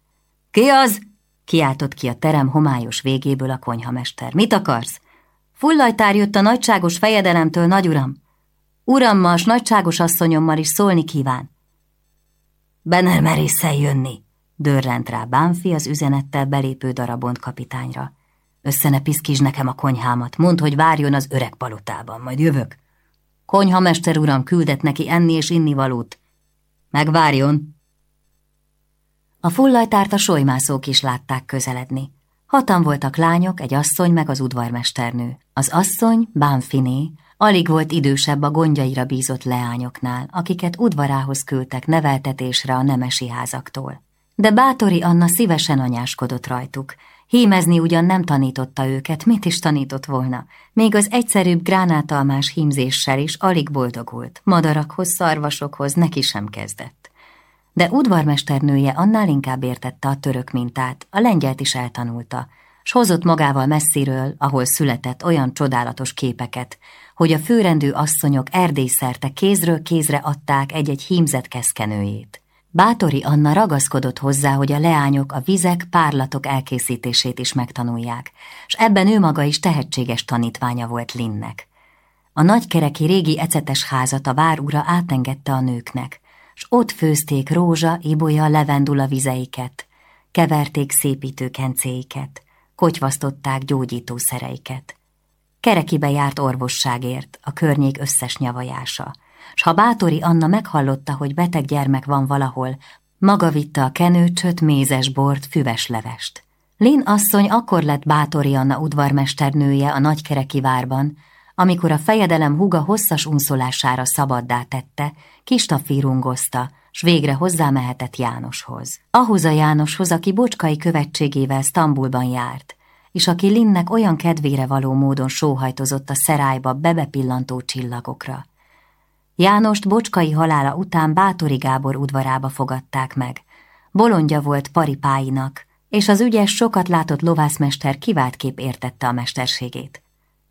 Ki az? Kiáltott ki a terem homályos végéből a konyhamester. Mit akarsz? Fullajtár jött a nagyságos fejedelemtől, nagyuram. Urammal s nagyságos asszonyommal is szólni kíván. Be nem merészel jönni, dörrent rá Bánfi az üzenettel belépő darabont kapitányra. Össze ne nekem a konyhámat, mondd, hogy várjon az öreg palotában, majd jövök. Konyhamester uram küldet neki enni és inni valót. Megvárjon. A fullajtárt a solymászók is látták közeledni. Hatan voltak lányok, egy asszony meg az udvarmesternő. Az asszony, Bánfiné, alig volt idősebb a gondjaira bízott leányoknál, akiket udvarához küldtek neveltetésre a nemesi házaktól. De Bátori Anna szívesen anyáskodott rajtuk, Hímezni ugyan nem tanította őket, mit is tanított volna. Még az egyszerűbb gránátalmás hímzéssel is alig boldogult. Madarakhoz, szarvasokhoz neki sem kezdett. De udvarmesternője annál inkább értette a török mintát, a lengyelt is eltanulta, s hozott magával messziről, ahol született olyan csodálatos képeket, hogy a főrendű asszonyok erdélyszerte kézről kézre adták egy-egy hímzett keszkenőjét. Bátori Anna ragaszkodott hozzá, hogy a leányok a vizek, párlatok elkészítését is megtanulják, s ebben ő maga is tehetséges tanítványa volt Linnek. A nagykereki régi ecetes házat a várura átengedte a nőknek, s ott főzték rózsa, ibolya, levendula vizeiket, keverték szépítő kencéiket, kotyvasztották gyógyítószereiket. Kerekibe járt orvosságért, a környék összes nyavajása, s ha Bátori Anna meghallotta, hogy beteg gyermek van valahol, maga vitte a kenőcsöt, mézes bort, füves levest. Lin asszony akkor lett Bátori Anna udvarmesternője a nagykereki várban, amikor a fejedelem húga hosszas unszolására szabaddá tette, kistafírungozta, s végre hozzámehetett Jánoshoz. Ahhoz a Jánoshoz, aki bocskai követségével Sztambulban járt, és aki Linnek olyan kedvére való módon sóhajtozott a szerályba bebepillantó csillagokra. Jánost bocskai halála után Bátori Gábor udvarába fogadták meg. Bolondja volt paripáinak, és az ügyes, sokat látott lovászmester kiváltképp értette a mesterségét.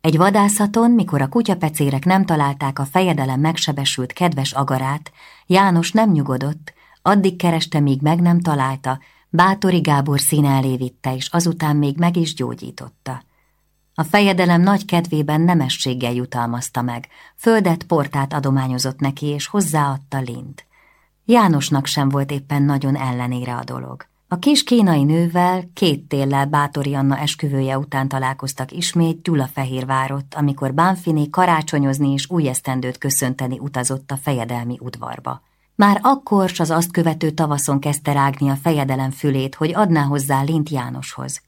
Egy vadászaton, mikor a kutyapecérek nem találták a fejedelem megsebesült kedves agarát, János nem nyugodott, Addig kereste, míg meg nem találta, Bátori Gábor színe elé vitte, és azután még meg is gyógyította. A fejedelem nagy kedvében nemességgel jutalmazta meg, földet portát adományozott neki, és hozzáadta Lint. Jánosnak sem volt éppen nagyon ellenére a dolog. A kis kínai nővel két téllel Bátori Anna esküvője után találkoztak ismét Gyulafehérvárott, amikor Bánfiné karácsonyozni és új esztendőt köszönteni utazott a fejedelmi udvarba. Már akkor s az azt követő tavaszon kezdte rágni a fejedelem fülét, hogy adná hozzá Lint Jánoshoz.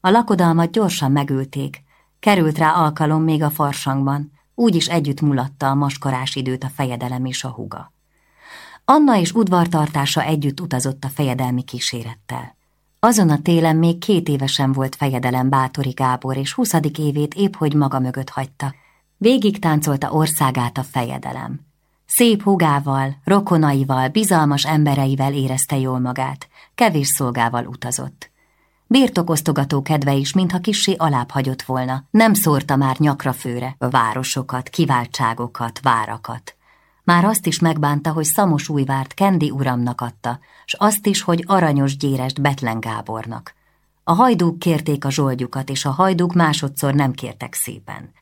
A lakodalmat gyorsan megülték, került rá alkalom még a farsangban, úgy is együtt mulatta a maskarás időt a fejedelem és a huga. Anna és udvartartása együtt utazott a fejedelmi kísérettel. Azon a télen még két évesen volt fejedelem Bátori Gábor, és huszadik évét épp hogy maga mögött hagyta. Végig táncolta országát a fejedelem. Szép hugával, rokonaival, bizalmas embereivel érezte jól magát, kevés szolgával utazott. Birtokosztogató kedve is, mintha kissé alább hagyott volna, nem szórta már nyakra főre városokat, kiváltságokat, várakat. Már azt is megbánta, hogy Szamos újvárt Kendi uramnak adta, s azt is, hogy aranyos gyérest Betlen Gábornak. A hajdúk kérték a zsoldjukat, és a hajdúk másodszor nem kértek szépen.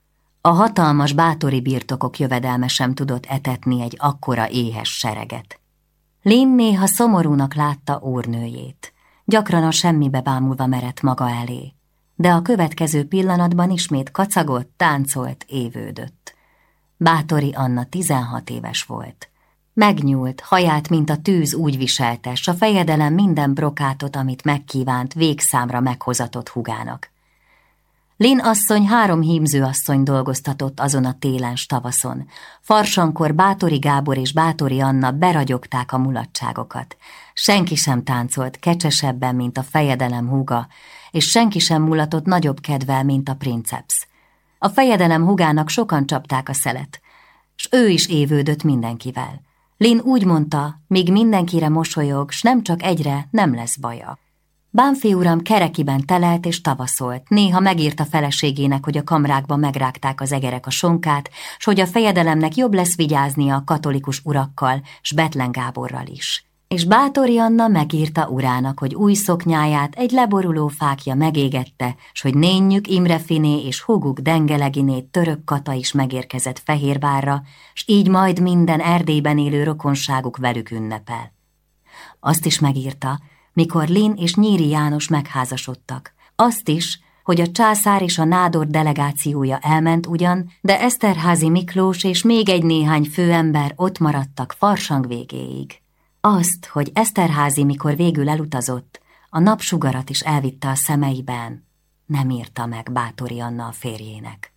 A hatalmas bátori birtokok jövedelme sem tudott etetni egy akkora éhes sereget. Lin néha szomorúnak látta úrnőjét. Gyakran a semmibe bámulva merett maga elé. De a következő pillanatban ismét kacagott, táncolt, évődött. Bátori Anna 16 éves volt. Megnyúlt, haját, mint a tűz úgy viselte, s a fejedelem minden brokátot, amit megkívánt, végszámra meghozatott hugának. Lin asszony három hímző asszony dolgoztatott azon a télen tavaszon. Farsankor Bátori Gábor és Bátori Anna beragyogták a mulatságokat. Senki sem táncolt kecsesebben, mint a fejedelem húga, és senki sem mulatott nagyobb kedvel, mint a princeps. A fejedelem hugának sokan csapták a szelet, s ő is évődött mindenkivel. Lin úgy mondta, míg mindenkire mosolyog, s nem csak egyre nem lesz baja. Bánfi uram kerekiben telelt és tavaszolt, néha megírta feleségének, hogy a kamrákban megrágták az egerek a sonkát, s hogy a fejedelemnek jobb lesz vigyáznia a katolikus urakkal, s Betlen Gáborral is és Bátori Anna megírta urának, hogy új szoknyáját egy leboruló fákja megégette, s hogy nényük Imrefiné és huguk Dengeleginé török kata is megérkezett Fehérvárra, s így majd minden Erdélyben élő rokonságuk velük ünnepel. Azt is megírta, mikor Lin és Nyíri János megházasodtak. Azt is, hogy a császár és a nádor delegációja elment ugyan, de Eszterházi Miklós és még egy néhány főember ott maradtak farsang végéig. Azt, hogy Eszterházi, mikor végül elutazott, a napsugarat is elvitte a szemeiben, nem írta meg Bátori Anna a férjének.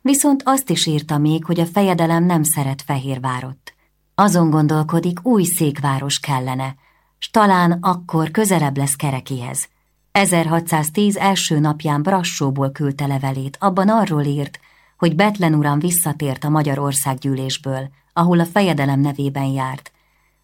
Viszont azt is írta még, hogy a fejedelem nem szeret Fehérvárot. Azon gondolkodik, új székváros kellene, s talán akkor közelebb lesz Kerekihez. 1610 első napján Brassóból küldte levelét, abban arról írt, hogy Betlen uram visszatért a Magyarország gyűlésből, ahol a fejedelem nevében járt,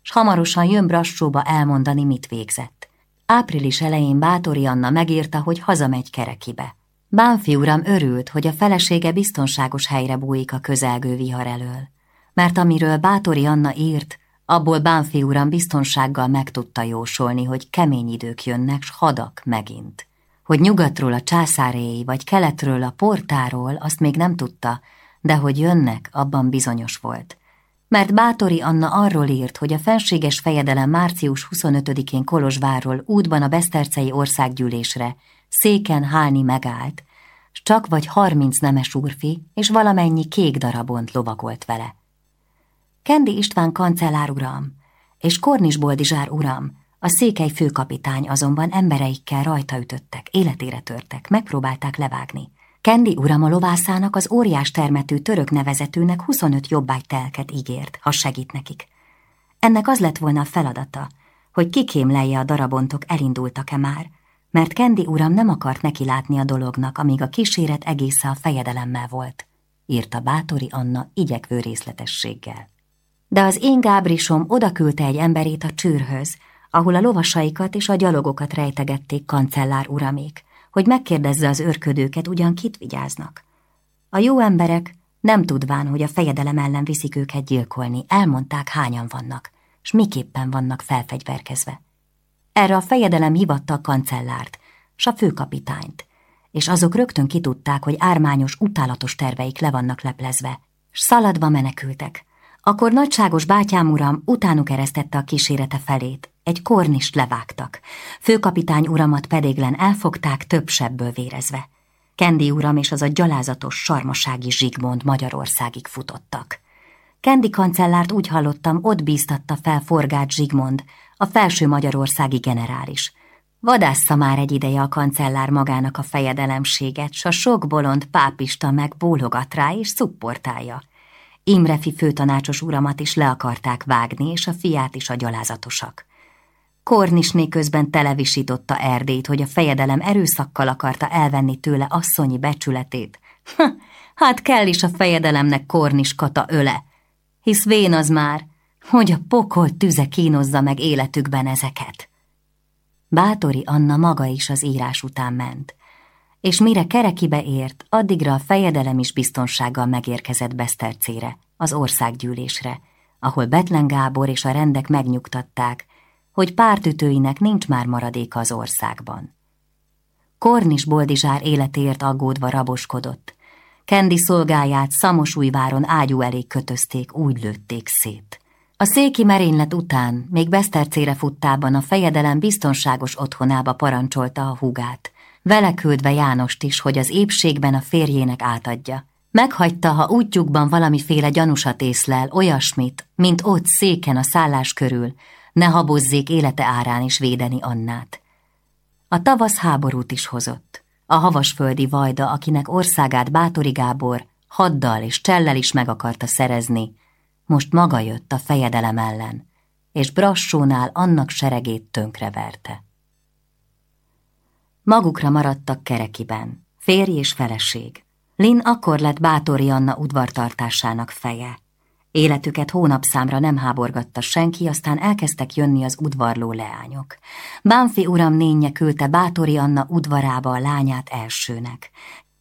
s hamarosan jön Brassóba elmondani, mit végzett. Április elején Bátori Anna megírta, hogy hazamegy kerekibe. Bánfi uram örült, hogy a felesége biztonságos helyre bújik a közelgő vihar elől. Mert amiről Bátori Anna írt, abból Bánfi uram biztonsággal meg tudta jósolni, hogy kemény idők jönnek, s hadak megint. Hogy nyugatról a császáréi, vagy keletről a portáról, azt még nem tudta, de hogy jönnek, abban bizonyos volt mert Bátori Anna arról írt, hogy a fenséges fejedelem március 25-én Kolozsvárról útban a Besztercei országgyűlésre széken hálni megállt, s csak vagy harminc nemes úrfi és valamennyi kék darabont lovagolt vele. Kendi István kancellár uram és Kornis Boldizsár uram, a székely főkapitány azonban embereikkel rajta ütöttek, életére törtek, megpróbálták levágni. Kendi uram a lovászának az óriás termetű török nevezetőnek 25 jobbágytelket ígért, ha segít nekik. Ennek az lett volna a feladata, hogy kikémlelje a darabontok elindultak-e már, mert Kendi uram nem akart neki látni a dolognak, amíg a kíséret egésze a fejedelemmel volt, írta Bátori Anna igyekvő részletességgel. De az én Gábrisom odaküldte egy emberét a csűrhöz, ahol a lovasaikat és a gyalogokat rejtegették kancellár uramék, hogy megkérdezze az őrködőket, ugyan kit vigyáznak. A jó emberek nem tudván, hogy a fejedelem ellen viszik őket gyilkolni, elmondták, hányan vannak, s miképpen vannak felfegyverkezve. Erre a fejedelem hivatta a kancellárt, s a főkapitányt, és azok rögtön kitudták, hogy ármányos, utálatos terveik le vannak leplezve, s szaladva menekültek. Akkor nagyságos bátyám uram utánuk eresztette a kísérete felét, egy kornist levágtak, főkapitány uramat pedéglen elfogták több vérezve. Kendi uram és az a gyalázatos, sarmasági Zsigmond Magyarországig futottak. Kendi kancellárt úgy hallottam, ott bíztatta fel Forgát Zsigmond, a felső magyarországi generális. Vadásza már egy ideje a kancellár magának a fejedelemséget, s a sok bolond pápista meg bólogat rá és szupportálja. Imrefi főtanácsos uramat is le akarták vágni, és a fiát is a gyalázatosak. Kornisné közben televisította Erdét, hogy a fejedelem erőszakkal akarta elvenni tőle asszonyi becsületét. Ha, hát kell is a fejedelemnek Kornis kata öle, hisz vén az már, hogy a pokol tüze kínozza meg életükben ezeket. Bátori Anna maga is az írás után ment, és mire kerekibe ért, addigra a fejedelem is biztonsággal megérkezett Besztercére, az országgyűlésre, ahol Betlen Gábor és a rendek megnyugtatták, hogy pártütőinek nincs már maradéka az országban. Kornis Boldizsár életéért aggódva raboskodott. Kendi szolgáját Szamosújváron ágyú elé kötözték, úgy lőtték szét. A széki merénylet után még Besztercére futtában a fejedelem biztonságos otthonába parancsolta a húgát, vele küldve Jánost is, hogy az épségben a férjének átadja. Meghagyta, ha útjukban valamiféle gyanúsat észlel, olyasmit, mint ott széken a szállás körül, ne habozzék élete árán is védeni Annát. A tavasz háborút is hozott. A havasföldi vajda, akinek országát Bátori Gábor haddal és csellel is meg akarta szerezni, most maga jött a fejedelem ellen, és Brassónál annak seregét tönkreverte. Magukra maradtak kerekiben, férj és feleség. Lin akkor lett Bátori Anna udvartartásának feje. Életüket hónapszámra nem háborgatta senki, aztán elkezdtek jönni az udvarló leányok. Bánfi uram nénye küldte Bátori Anna udvarába a lányát elsőnek.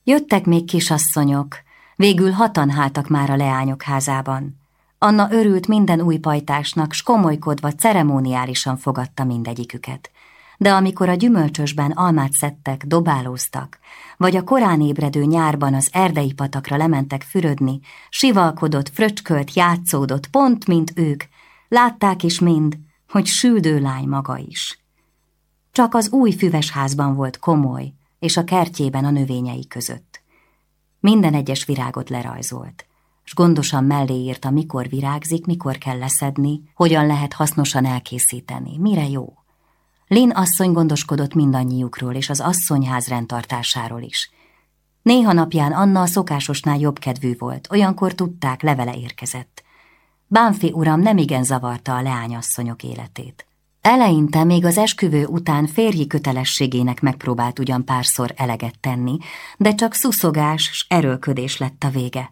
Jöttek még kisasszonyok, végül hatan háltak már a leányok házában. Anna örült minden új pajtásnak, s komolykodva ceremoniálisan fogadta mindegyiküket. De amikor a gyümölcsösben almát szedtek, dobálóztak, vagy a korán ébredő nyárban az erdei patakra lementek fürödni, sivalkodott, fröcskölt, játszódott, pont mint ők, látták is mind, hogy süldő lány maga is. Csak az új füves házban volt komoly, és a kertjében a növényei között. Minden egyes virágot lerajzolt s gondosan mellé írta, mikor virágzik, mikor kell leszedni, hogyan lehet hasznosan elkészíteni, mire jó. Lin asszony gondoskodott mindannyiukról és az asszonyház rendtartásáról is. Néha napján Anna a szokásosnál jobb kedvű volt, olyankor tudták, levele érkezett. Bánfi uram nem igen zavarta a leányasszonyok életét. Eleinte még az esküvő után férji kötelességének megpróbált ugyan párszor eleget tenni, de csak szuszogás s erőlködés lett a vége.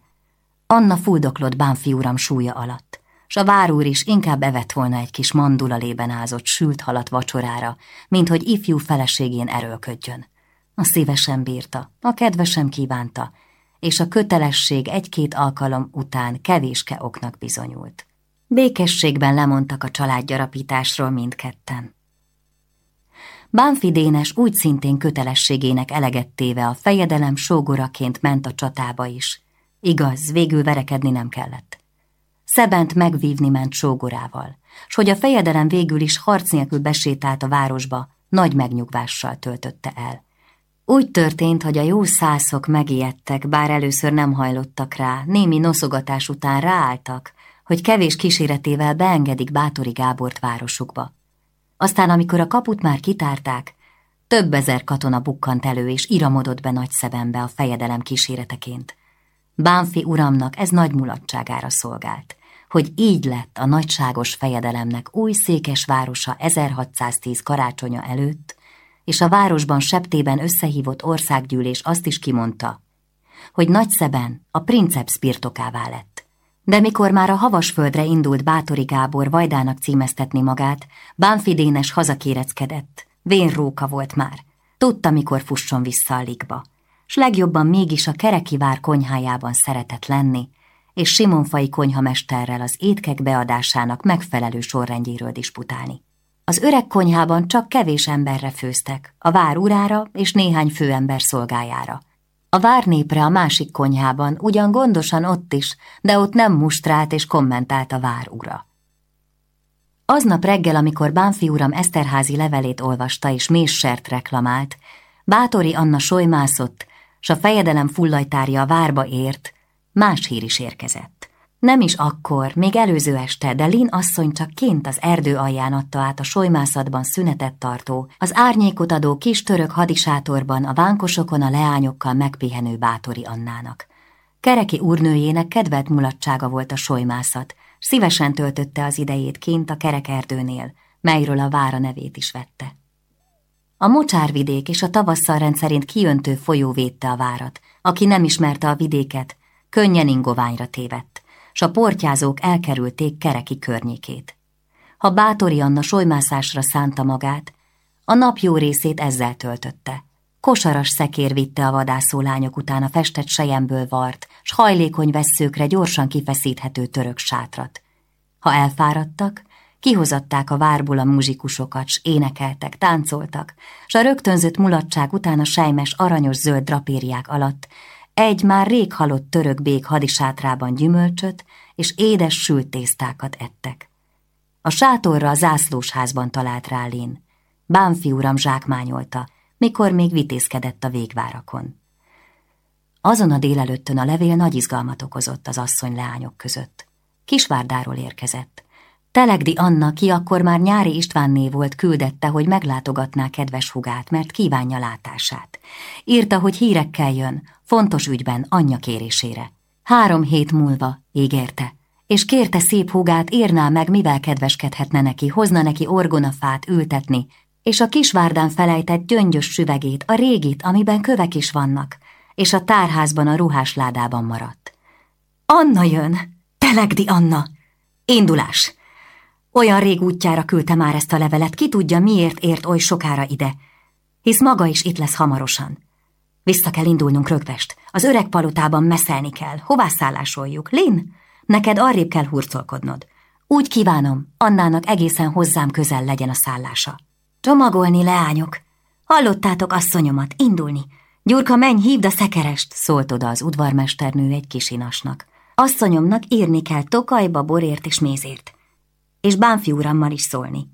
Anna fuldoklott Bánfi uram súlya alatt, s a várúr is inkább evett volna egy kis mandula ázott sült halat vacsorára, mint hogy ifjú feleségén erőlködjön. A szívesen bírta, a kedvesem kívánta, és a kötelesség egy-két alkalom után kevéske oknak bizonyult. Békességben lemondtak a családgyarapításról mindketten. Bánfi Dénes úgy szintén kötelességének eleget téve a fejedelem sógoraként ment a csatába is, Igaz, végül verekedni nem kellett. Szebent megvívni ment sógorával, s hogy a fejedelem végül is harc nélkül besétált a városba, nagy megnyugvással töltötte el. Úgy történt, hogy a jó szászok megijedtek, bár először nem hajlottak rá, némi noszogatás után ráálltak, hogy kevés kíséretével beengedik Bátori Gábort városukba. Aztán, amikor a kaput már kitárták, több ezer katona bukkant elő és iramodott be nagy szebenbe a fejedelem kíséreteként. Bánfi uramnak ez nagy mulatságára szolgált, hogy így lett a nagyságos fejedelemnek új székes városa 1610 karácsonya előtt, és a városban septében összehívott országgyűlés azt is kimondta, hogy Nagyszeben a princeps birtokává lett. De mikor már a havasföldre indult Bátori Gábor Vajdának címeztetni magát, Bánfi Dénes hazakéreckedett, vénróka volt már, tudta, mikor fusson vissza a ligba. S legjobban mégis a kereki vár konyhájában szeretett lenni, és Simonfai konyhamesterrel az étkek beadásának megfelelő sorrendjéről disputálni. Az öreg konyhában csak kevés emberre főztek, a vár urára és néhány főember szolgájára. A várnépre a másik konyhában ugyan gondosan ott is, de ott nem mustrált és kommentált a vár ura. Aznap reggel, amikor Bánfi uram Eszterházi levelét olvasta és méssert reklamált, Bátori Anna solymászott, s a fejedelem fullajtárja a várba ért, más hír is érkezett. Nem is akkor, még előző este, de Lin asszony csak kint az erdő alján adta át a solymászatban szünetet tartó, az árnyékot adó kis török hadisátorban a vánkosokon a leányokkal megpihenő Bátori Annának. Kereki úrnőjének kedvelt mulatsága volt a solymászat, szívesen töltötte az idejét kint a kerekerdőnél, melyről a vára nevét is vette. A mocsárvidék és a tavasszal rendszerint kiöntő folyó védte a várat. Aki nem ismerte a vidéket, könnyen ingoványra tévedt, s a portyázók elkerülték kereki környékét. Ha Bátori Anna solymászásra szánta magát, a nap jó részét ezzel töltötte. Kosaras szekér vitte a vadászó lányok után a festett sejemből vart, s hajlékony vesszőkre gyorsan kifeszíthető török sátrat. Ha elfáradtak, Kihozatták a várból a muzsikusokat, s énekeltek, táncoltak, s a rögtönzött mulatság után a sejmes aranyos-zöld drapériák alatt egy már rég halott török bék hadisátrában gyümölcsöt és édes sült tésztákat ettek. A sátorra a zászlósházban talált rá Lén. Bánfi uram zsákmányolta, mikor még vitézkedett a végvárakon. Azon a délelőttön a levél nagy izgalmat okozott az asszony leányok között. Kisvárdáról érkezett. Telegdi Anna, ki akkor már Nyári Istvánné volt, küldette, hogy meglátogatná kedves hugát, mert kívánja látását. Írta, hogy hírekkel jön, fontos ügyben, anyja kérésére. Három hét múlva, ígérte, és kérte szép hugát, írná meg, mivel kedveskedhetne neki, hozna neki orgonafát ültetni, és a kisvárdán felejtett gyöngyös süvegét, a régit, amiben kövek is vannak, és a tárházban a ruhásládában maradt. Anna jön! Telegdi Anna! Indulás! Olyan rég útjára küldte már ezt a levelet, ki tudja, miért ért oly sokára ide. Hisz maga is itt lesz hamarosan. Vissza kell indulnunk rögvest. Az öreg palotában meszelni kell. Hová szállásoljuk? Lin? Neked arrébb kell hurcolkodnod. Úgy kívánom, Annának egészen hozzám közel legyen a szállása. Csomagolni, leányok! Hallottátok asszonyomat, indulni! Gyurka, menj, hívd a szekerest, szólt oda az udvarmesternő egy kisinasnak. Asszonyomnak írni kell tokajba, borért és mézért és Bánfi urammal is szólni.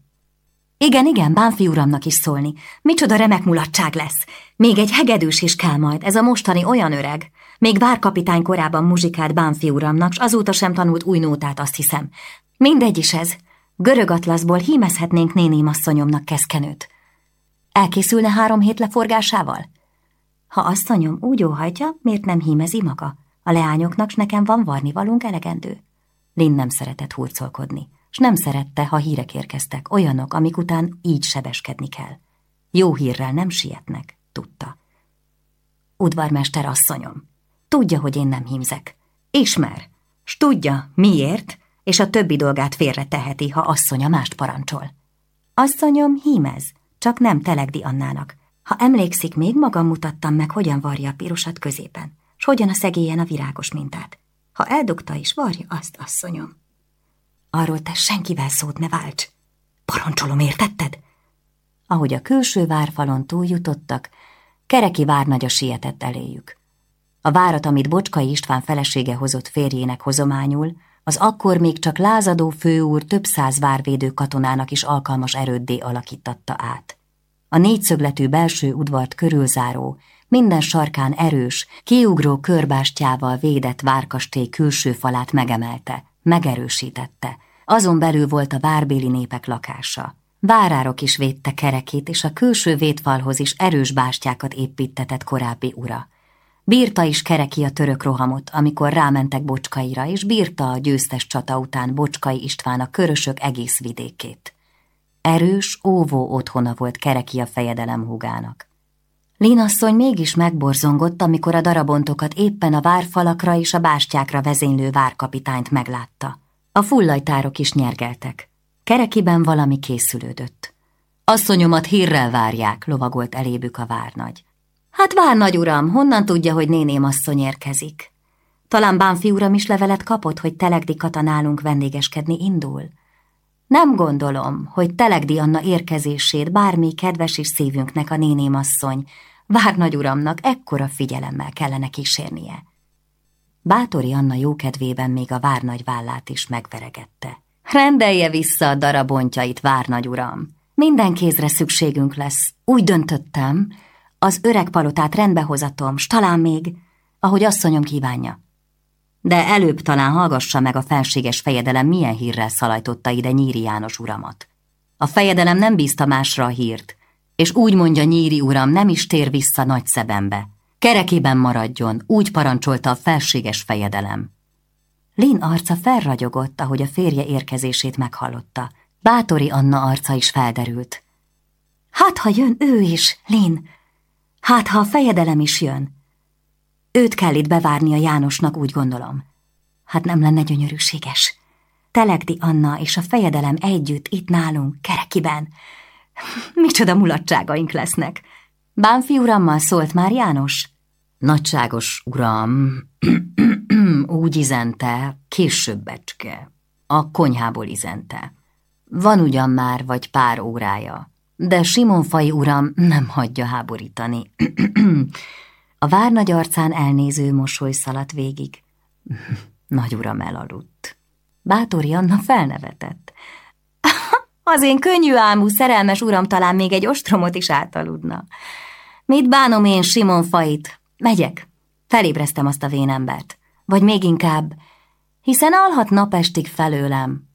Igen, igen, Bánfi uramnak is szólni. Micsoda remek mulatság lesz. Még egy hegedűs is kell majd, ez a mostani olyan öreg. Még várkapitány korában muzsikált Bánfi uramnak, s azóta sem tanult új nótát, azt hiszem. Mindegy is ez. Görög atlaszból hímezhetnénk néném asszonyomnak keszkenőt. Elkészülne három hét leforgásával? Ha asszonyom úgy óhajtja, miért nem hímezi maga? A leányoknak s nekem van varnivalunk elegendő. Lin nem szeretett hurcolkodni s nem szerette, ha hírek érkeztek, olyanok, amik után így sebeskedni kell. Jó hírrel nem sietnek, tudta. Udvarmester asszonyom, tudja, hogy én nem hímzek. Ismer, s tudja, miért, és a többi dolgát félre teheti, ha asszonya mást parancsol. Asszonyom hímez, csak nem telegdi Annának. Ha emlékszik, még magam mutattam meg, hogyan varja a pirosat középen, s hogyan a szegélyen a virágos mintát. Ha eldugta is, varja azt, asszonyom. Arról te senkivel szót ne válts. Parancsolom, értetted? Ahogy a külső várfalon túljutottak, Kereki várnagya sietett eléjük. A várat, amit Bocskai István felesége hozott férjének hozományul, az akkor még csak lázadó főúr több száz várvédő katonának is alkalmas erőddé alakítatta át. A négyszögletű belső udvart körülzáró, minden sarkán erős, kiugró körbástyával védett várkastély külső falát megemelte, megerősítette. Azon belül volt a várbéli népek lakása. Várárok is védte kerekét, és a külső védfalhoz is erős bástyákat építetett korábbi ura. Bírta is kereki a török rohamot, amikor rámentek Bocskaira, és bírta a győztes csata után Bocskai István a körösök egész vidékét. Erős, óvó otthona volt kereki a fejedelem húgának. Linasszony mégis megborzongott, amikor a darabontokat éppen a várfalakra és a bástyákra vezénylő várkapitányt meglátta. A fullajtárok is nyergeltek. Kerekiben valami készülődött. Asszonyomat hírrel várják, lovagolt elébük a várnagy. Hát várnagy uram, honnan tudja, hogy néném asszony érkezik? Talán Bánfi uram is levelet kapott, hogy Telegdi Kata nálunk vendégeskedni indul? Nem gondolom, hogy Telegdi Anna érkezését bármi kedves is szívünknek a nénémasszony, Várnagy uramnak ekkora figyelemmel kellene kísérnie. Bátori Anna jókedvében még a várnagy vállát is megveregette. Rendelje vissza a darabontjait, várnagy uram! Minden kézre szükségünk lesz. Úgy döntöttem, az öreg palotát rendbehozatom, s talán még, ahogy asszonyom kívánja. De előbb talán hallgassa meg a felséges fejedelem milyen hírrel szalajtotta ide Nyíri János uramat. A fejedelem nem bízta másra a hírt, és úgy mondja Nyíri uram, nem is tér vissza nagy szebembe. Kerekében maradjon, úgy parancsolta a felséges fejedelem. Lin arca felragyogott, ahogy a férje érkezését meghallotta. Bátori Anna arca is felderült. Hát, ha jön ő is, Lin! Hát, ha a fejedelem is jön! Őt kell itt bevárni a Jánosnak, úgy gondolom. Hát nem lenne gyönyörűséges. Telegdi Anna és a fejedelem együtt itt nálunk, kerekiben. Micsoda mulatságaink lesznek. Bánfi urammal szólt már János? Nagyságos uram, úgy izente, később becske. A konyhából izente. Van ugyan már vagy pár órája, de Simonfai uram nem hagyja háborítani. A várnagy arcán elnéző mosoly szaladt végig. Nagy uram elaludt. Bátori Anna felnevetett. Az én könnyű álmú, szerelmes uram talán még egy ostromot is átaludna. Mit bánom én Simon fait? Megyek. Felébreztem azt a vénembert. Vagy még inkább, hiszen alhat napestig felőlem.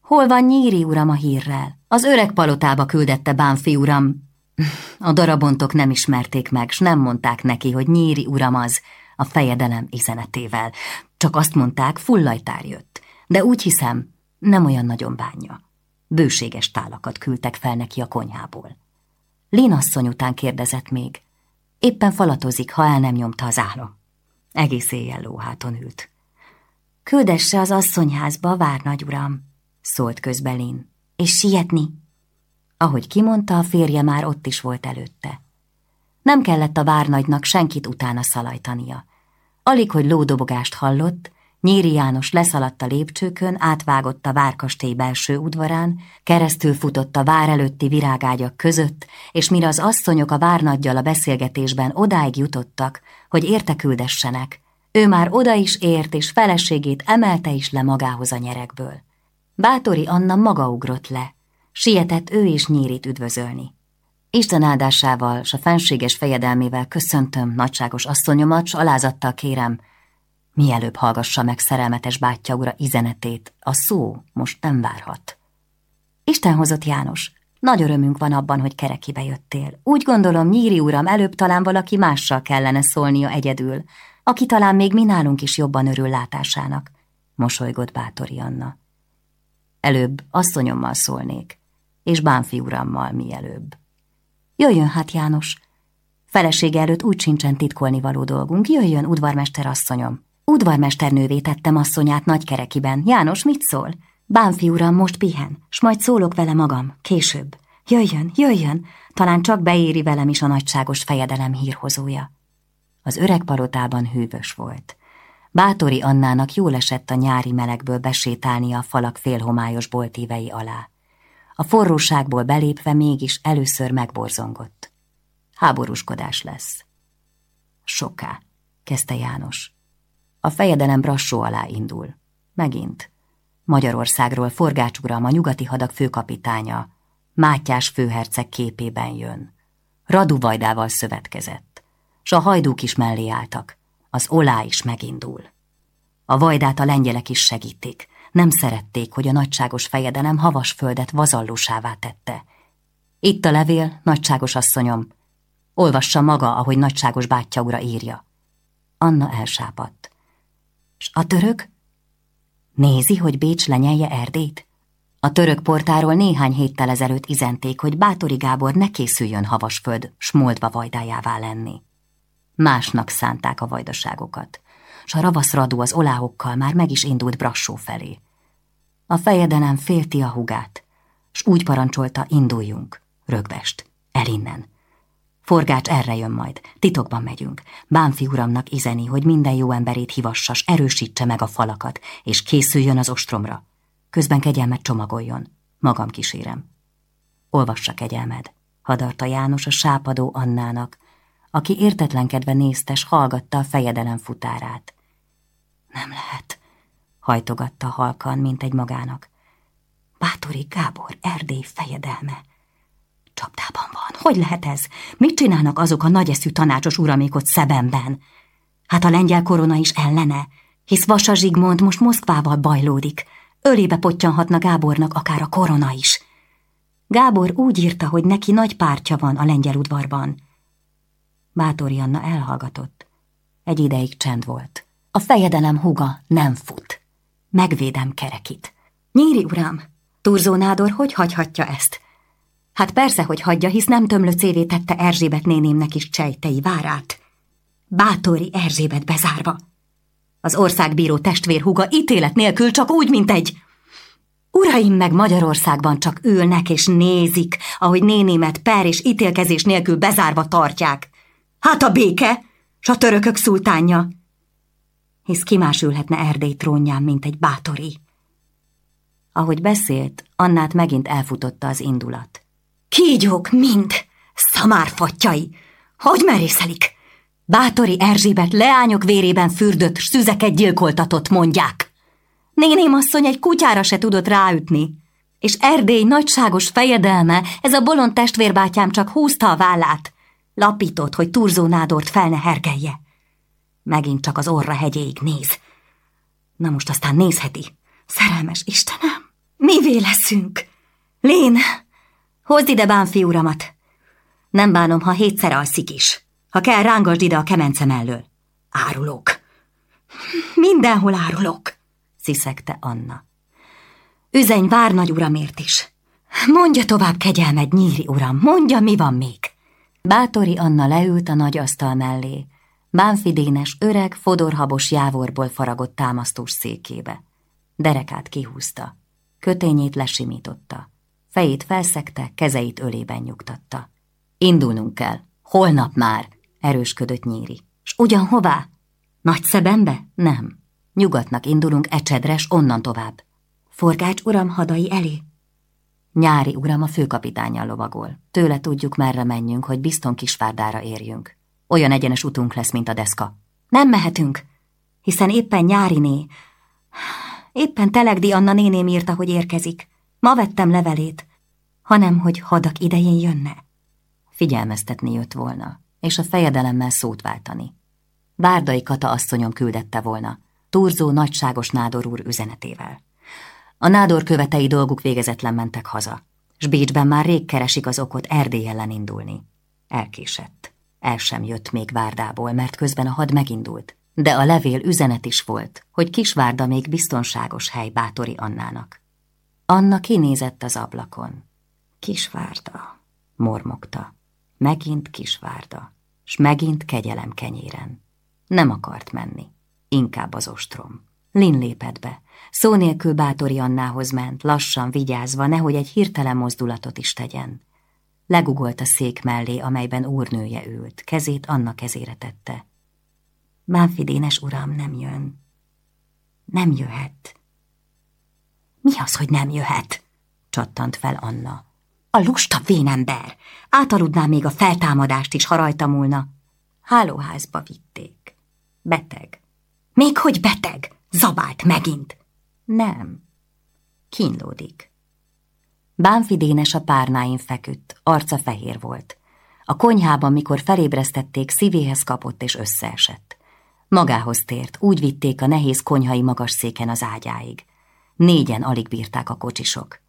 Hol van Nyíri uram a hírrel? Az öreg palotába küldette Bánfi uram, a darabontok nem ismerték meg, s nem mondták neki, hogy nyíri uram az, a fejedelem izenetével. Csak azt mondták, fullajtár jött. De úgy hiszem, nem olyan nagyon bánja. Bőséges tálakat küldtek fel neki a konyhából. Lénasszony után kérdezett még. Éppen falatozik, ha el nem nyomta az álom. Egész éjjel lóháton ült. Küldesse az asszonyházba, vár uram, szólt közbe Lin. És sietni, ahogy kimondta, a férje már ott is volt előtte. Nem kellett a várnagynak senkit utána szalajtania. Alig, hogy lódobogást hallott, Nyíri János leszaladt a lépcsőkön, átvágott a várkastély belső udvarán, keresztül futott a vár előtti virágágyak között, és mire az asszonyok a várnaggyal a beszélgetésben odáig jutottak, hogy érte küldessenek, ő már oda is ért, és feleségét emelte is le magához a nyerekből. Bátori Anna maga ugrott le, Sietett ő is nyírit üdvözölni. Isten áldásával, s a fenséges fejedelmével köszöntöm nagyságos asszonyomat, s alázattal kérem, mielőbb hallgassa meg szerelmetes bátyja ura izenetét, a szó most nem várhat. Isten hozott János, nagy örömünk van abban, hogy kerekibe jöttél. Úgy gondolom, Nyíri uram, előbb talán valaki mással kellene szólnia egyedül, aki talán még mi nálunk is jobban örül látásának, mosolygott bátori Anna. Előbb asszonyommal szólnék és Bánfi urammal mielőbb. Jöjjön hát, János! Felesége előtt úgy sincsen titkolni való dolgunk, jöjjön, udvarmester asszonyom. Udvarmesternővé tettem asszonyát nagykerekiben. János, mit szól? Bánfi uram most pihen, s majd szólok vele magam, később. Jöjjön, jöjjön, talán csak beéri velem is a nagyságos fejedelem hírhozója. Az öreg palotában hűvös volt. Bátori Annának jól esett a nyári melegből besétálni a falak félhomályos boltívei alá a forróságból belépve mégis először megborzongott. Háborúskodás lesz. Soká, kezdte János. A fejedelem brassó alá indul. Megint. Magyarországról Forgács uram, a nyugati hadak főkapitánya, Mátyás főherceg képében jön. Radu Vajdával szövetkezett, s a hajdúk is mellé álltak. Az olá is megindul. A Vajdát a lengyelek is segítik, nem szerették, hogy a nagyságos fejedelem havas földet vazallusává tette. Itt a levél, nagyságos asszonyom. Olvassa maga, ahogy nagyságos bátyja ura írja. Anna elsápadt. S a török? Nézi, hogy Bécs lenyelje Erdét? A török portáról néhány héttel ezelőtt izenték, hogy Bátori Gábor ne készüljön havasföld smoldva vajdájává lenni. Másnak szánták a vajdaságokat, s a ravasz radú az oláhokkal már meg is indult Brassó felé. A fejedelem félti a hugát, s úgy parancsolta, induljunk, rögvest, el innen. Forgács erre jön majd. Titokban megyünk. Bánfi uramnak izeni, hogy minden jó emberét hivassas, erősítse meg a falakat, és készüljön az ostromra. Közben kegyelmet csomagoljon. Magam kísérem. Olvassa kegyelmed, hadarta János a sápadó Annának, aki értetlenkedve nézte, s hallgatta a fejedelem futárát. Nem lehet, hajtogatta halkan, mint egy magának. Bátori Gábor, Erdély fejedelme. Csapdában van. Hogy lehet ez? Mit csinálnak azok a nagyeszű tanácsos uramékot Szebenben? Hát a lengyel korona is ellene, hisz Vasa Zsigmond most Moszkvával bajlódik. Ölébe pottyanhatna Gábornak akár a korona is. Gábor úgy írta, hogy neki nagy pártja van a lengyel udvarban. Bátori Anna elhallgatott. Egy ideig csend volt. A fejedelem huga nem fut. Megvédem kerekit. Nyíri uram, Turzó Nádor hogy hagyhatja ezt? Hát persze, hogy hagyja, hisz nem tömlő cévé tette Erzsébet nénémnek is csejtei várát. Bátori Erzsébet bezárva. Az országbíró testvérhuga ítélet nélkül csak úgy, mint egy... Uraim meg Magyarországban csak ülnek és nézik, ahogy nénémet per és ítélkezés nélkül bezárva tartják. Hát a béke, s a törökök szultánja. Hisz ki más ülhetne Erdély trónján, mint egy bátori. Ahogy beszélt, Annát megint elfutotta az indulat. Kígyók mind, szamárfattyai, hogy merészelik? Bátori Erzsébet leányok vérében fürdött, szüzeket gyilkoltatott, mondják. Néném asszony egy kutyára se tudott ráütni. És Erdély nagyságos fejedelme, ez a bolond testvérbátyám csak húzta a vállát. Lapított, hogy Turzó Nádort fel ne hergelje. Megint csak az orra hegyéig néz. Na most aztán nézheti. Szerelmes Istenem, mivé leszünk? Lén, hozd ide Bánfi uramat. Nem bánom, ha hétszer alszik is. Ha kell, rángasd ide a kemence mellől. Árulók. Mindenhol árulók, sziszegte Anna. Üzenj vár nagy uramért is. Mondja tovább kegyelmed, nyíri uram, mondja, mi van még. Bátori Anna leült a nagy asztal mellé. Bánfidénes öreg, fodorhabos jávorból faragott támasztós székébe. Derekát kihúzta. Kötényét lesimította. Fejét felszegte, kezeit ölében nyugtatta. Indulnunk kell. Holnap már, erősködött nyíri. S ugyan hová? Nagy szebembe? Nem. Nyugatnak indulunk ecsedres, onnan tovább. Forgács uram hadai elé? Nyári uram a főkapitányjal lovagol. Tőle tudjuk, merre menjünk, hogy bizton Kisvárdára érjünk. Olyan egyenes utunk lesz, mint a deszka. Nem mehetünk, hiszen éppen nyáriné. Éppen Telegdi Anna néném írta, hogy érkezik. Ma vettem levelét, hanem hogy hadak idején jönne. Figyelmeztetni jött volna, és a fejedelemmel szót váltani. Várdai Kata asszonyom küldette volna, Turzó nagyságos nádor úr üzenetével. A nádor követei dolguk végezetlen mentek haza, s Bécsben már rég keresik az okot Erdély ellen indulni. Elkésett. El sem jött még Várdából, mert közben a had megindult. De a levél üzenet is volt, hogy Kisvárda még biztonságos hely Bátori Annának. Anna kinézett az ablakon. Kisvárda, mormogta. Megint Kisvárda, s megint kegyelem kenyéren. Nem akart menni, inkább az ostrom. Lin lépett be. Szó nélkül Bátori Annához ment, lassan, vigyázva, nehogy egy hirtelen mozdulatot is tegyen. Legugolt a szék mellé, amelyben úrnője ült, kezét Anna kezére tette. Bánfidénes uram nem jön. Nem jöhet. Mi az, hogy nem jöhet? csattant fel Anna. A lusta vénember! Átaludná még a feltámadást is, ha rajta múlna. Hálóházba vitték. Beteg. Még hogy beteg? Zabált megint. Nem. Kínlódik. Bánfidénes a párnáin feküdt, arca fehér volt. A konyhában, mikor felébresztették, szívéhez kapott és összeesett. Magához tért, úgy vitték a nehéz konyhai magas széken az ágyáig. Négyen alig bírták a kocsisok.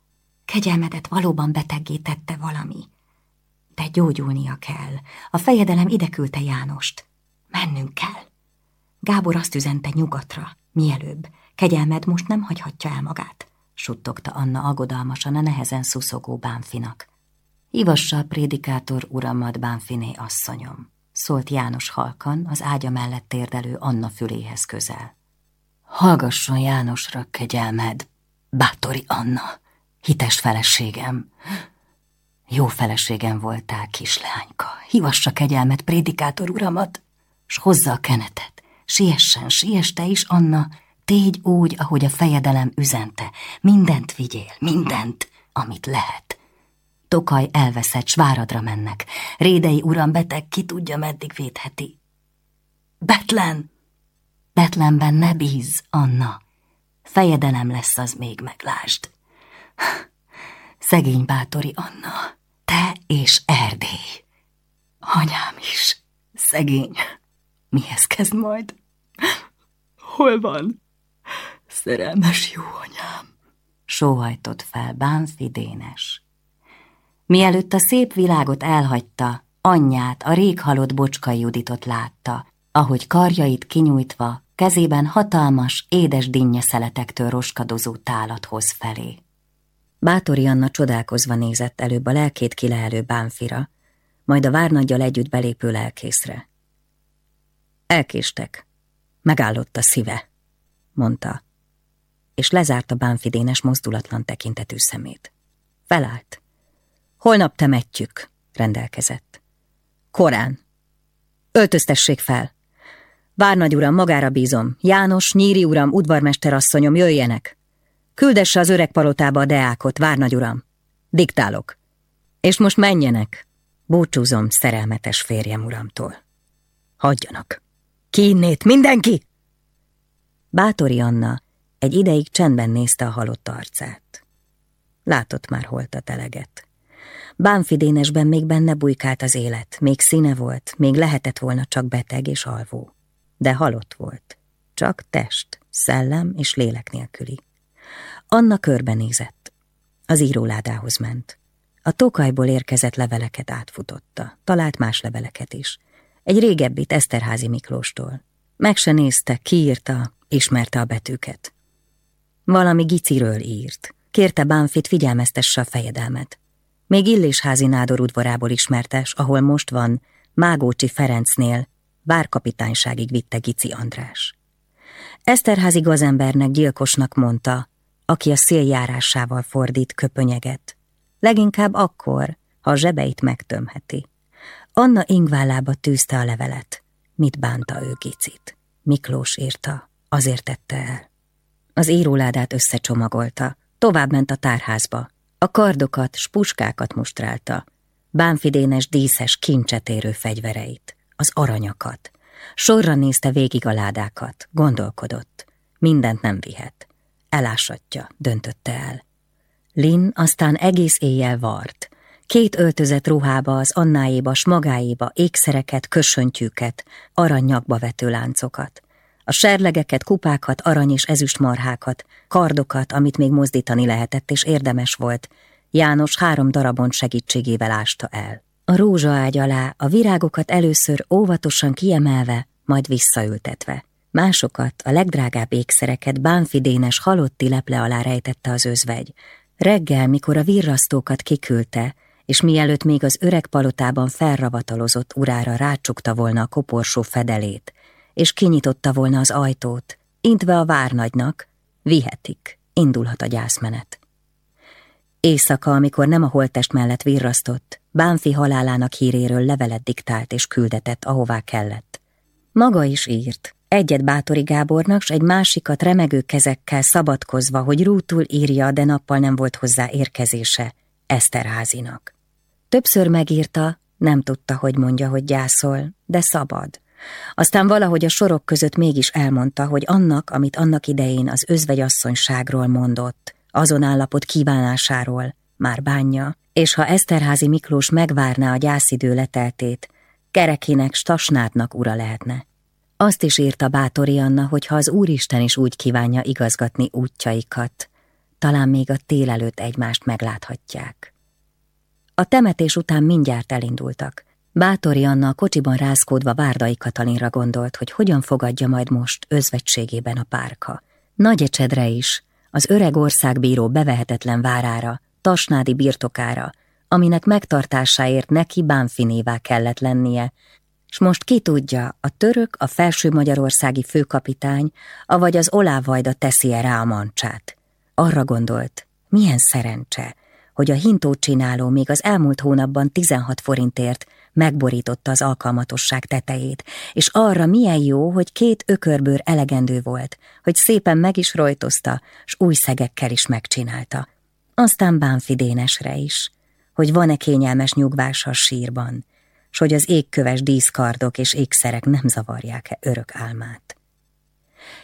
Kegyelmedet valóban beteggé tette valami. De gyógyulnia kell. A fejedelem ide küldte Jánost. Mennünk kell. Gábor azt üzente nyugatra, mielőbb. Kegyelmed most nem hagyhatja el magát suttogta Anna aggodalmasan a nehezen szuszogó bánfinak. Hívassa a prédikátor uramat bánfiné asszonyom, szólt János halkan az ágya mellett térdelő Anna füléhez közel. Hallgasson Jánosra, kegyelmed, bátori Anna, hites feleségem. Jó feleségem voltál, kislányka. Hívassa kegyelmet, prédikátor uramat, s hozza a kenetet. Siessen, siess te is, Anna, tégy úgy, ahogy a fejedelem üzente. Mindent vigyél, mindent, amit lehet. Tokaj elveszett, sváradra mennek. Rédei uram beteg, ki tudja, meddig védheti. Betlen! Betlenben ne bíz, Anna. Fejedelem lesz az még, meglásd. Szegény bátori Anna, te és Erdély. Anyám is, szegény. Mihez kezd majd? Hol van? Szerelmes jó anyám. Sóhajtott fel Bánfi Dénes. Mielőtt a szép világot elhagyta, anyját, a rég halott Bocskai Juditot látta, ahogy karjait kinyújtva, kezében hatalmas, édes szeletektől roskadozó tálat hoz felé. Bátori Anna csodálkozva nézett előbb a lelkét kilehelő bánfira, majd a várnaggyal együtt belépő lelkészre. Elkéstek. Megállott a szíve, mondta, és lezárta bánfidénes mozdulatlan tekintetű szemét. Felállt. Holnap temetjük, rendelkezett. Korán. Öltöztessék fel. Várnagy uram, magára bízom. János, Nyíri uram, udvarmester asszonyom, jöjjenek. Küldesse az öreg palotába a deákot, várnagy uram. Diktálok. És most menjenek. Búcsúzom szerelmetes férjem uramtól. Hagyjanak. Ki mindenki! Bátori Anna egy ideig csendben nézte a halott arcát. Látott már holtat eleget. Bánfidénesben még benne bujkált az élet, még színe volt, még lehetett volna csak beteg és alvó. De halott volt. Csak test, szellem és lélek nélküli. Anna körbenézett. Az íróládához ment. A tokajból érkezett leveleket átfutotta, talált más leveleket is. Egy régebbit Eszterházi Miklóstól. Meg se nézte, kiírta, ismerte a betűket. Valami giciről írt. Kérte Bánfit figyelmeztesse a fejedelmet. Még Illésházi nádor udvarából ismertes, ahol most van, Mágócsi Ferencnél, várkapitányságig vitte Gici András. Eszterházi gazembernek gyilkosnak mondta, aki a széljárásával fordít köpönyeget. Leginkább akkor, ha a zsebeit megtömheti. Anna ingvállába tűzte a levelet. Mit bánta ő Gicit? Miklós írta, azért tette el. Az íróládát összecsomagolta, továbbment a tárházba, a kardokat, spuskákat mustrálta, bánfidénes díszes kincset érő fegyvereit, az aranyakat. Sorra nézte végig a ládákat, gondolkodott. Mindent nem vihet. Elásatja, döntötte el. Lin aztán egész éjjel vart. Két öltözet ruhába, az annáéba, smagáéba, ékszereket, kösöntyűket, aranyakba vető láncokat a serlegeket, kupákat, arany és ezüstmarhákat, kardokat, amit még mozdítani lehetett és érdemes volt, János három darabon segítségével ásta el. A rózsaágy alá a virágokat először óvatosan kiemelve, majd visszaültetve. Másokat, a legdrágább ékszereket bánfidénes halotti leple alá rejtette az özvegy. Reggel, mikor a virrasztókat kiküldte, és mielőtt még az öreg palotában felravatalozott urára rácsukta volna a koporsó fedelét, és kinyitotta volna az ajtót, intve a várnagynak, vihetik, indulhat a gyászmenet. Éjszaka, amikor nem a holttest mellett virrasztott, Bánfi halálának híréről levelet diktált és küldetett, ahová kellett. Maga is írt, egyet Bátori Gábornak, s egy másikat remegő kezekkel szabadkozva, hogy rútul írja, de nappal nem volt hozzá érkezése, Eszterházinak. Többször megírta, nem tudta, hogy mondja, hogy gyászol, de szabad. Aztán valahogy a sorok között mégis elmondta, hogy annak, amit annak idején az özvegyasszonyságról mondott, azon állapot kívánásáról, már bánja, és ha Eszterházi Miklós megvárná a gyászidő leteltét, kerekének Stasnádnak ura lehetne. Azt is írta Bátori Anna, hogy ha az Úristen is úgy kívánja igazgatni útjaikat, talán még a tél előtt egymást megláthatják. A temetés után mindjárt elindultak. Bátori Anna a kocsiban rázkódva Várdai Katalinra gondolt, hogy hogyan fogadja majd most özvegységében a párka. Nagy ecsedre is, az öreg országbíró bevehetetlen várára, tasnádi birtokára, aminek megtartásáért neki bánfinévá kellett lennie, és most ki tudja, a török, a felső magyarországi főkapitány, avagy az olávajda teszi-e rá a mancsát. Arra gondolt, milyen szerencse, hogy a hintót csináló még az elmúlt hónapban 16 forintért megborította az alkalmatosság tetejét, és arra milyen jó, hogy két ökörbőr elegendő volt, hogy szépen meg is rojtozta, s új szegekkel is megcsinálta. Aztán Bánfidénesre is, hogy van-e kényelmes nyugvás a sírban, s hogy az égköves díszkardok és ékszerek nem zavarják-e örök álmát.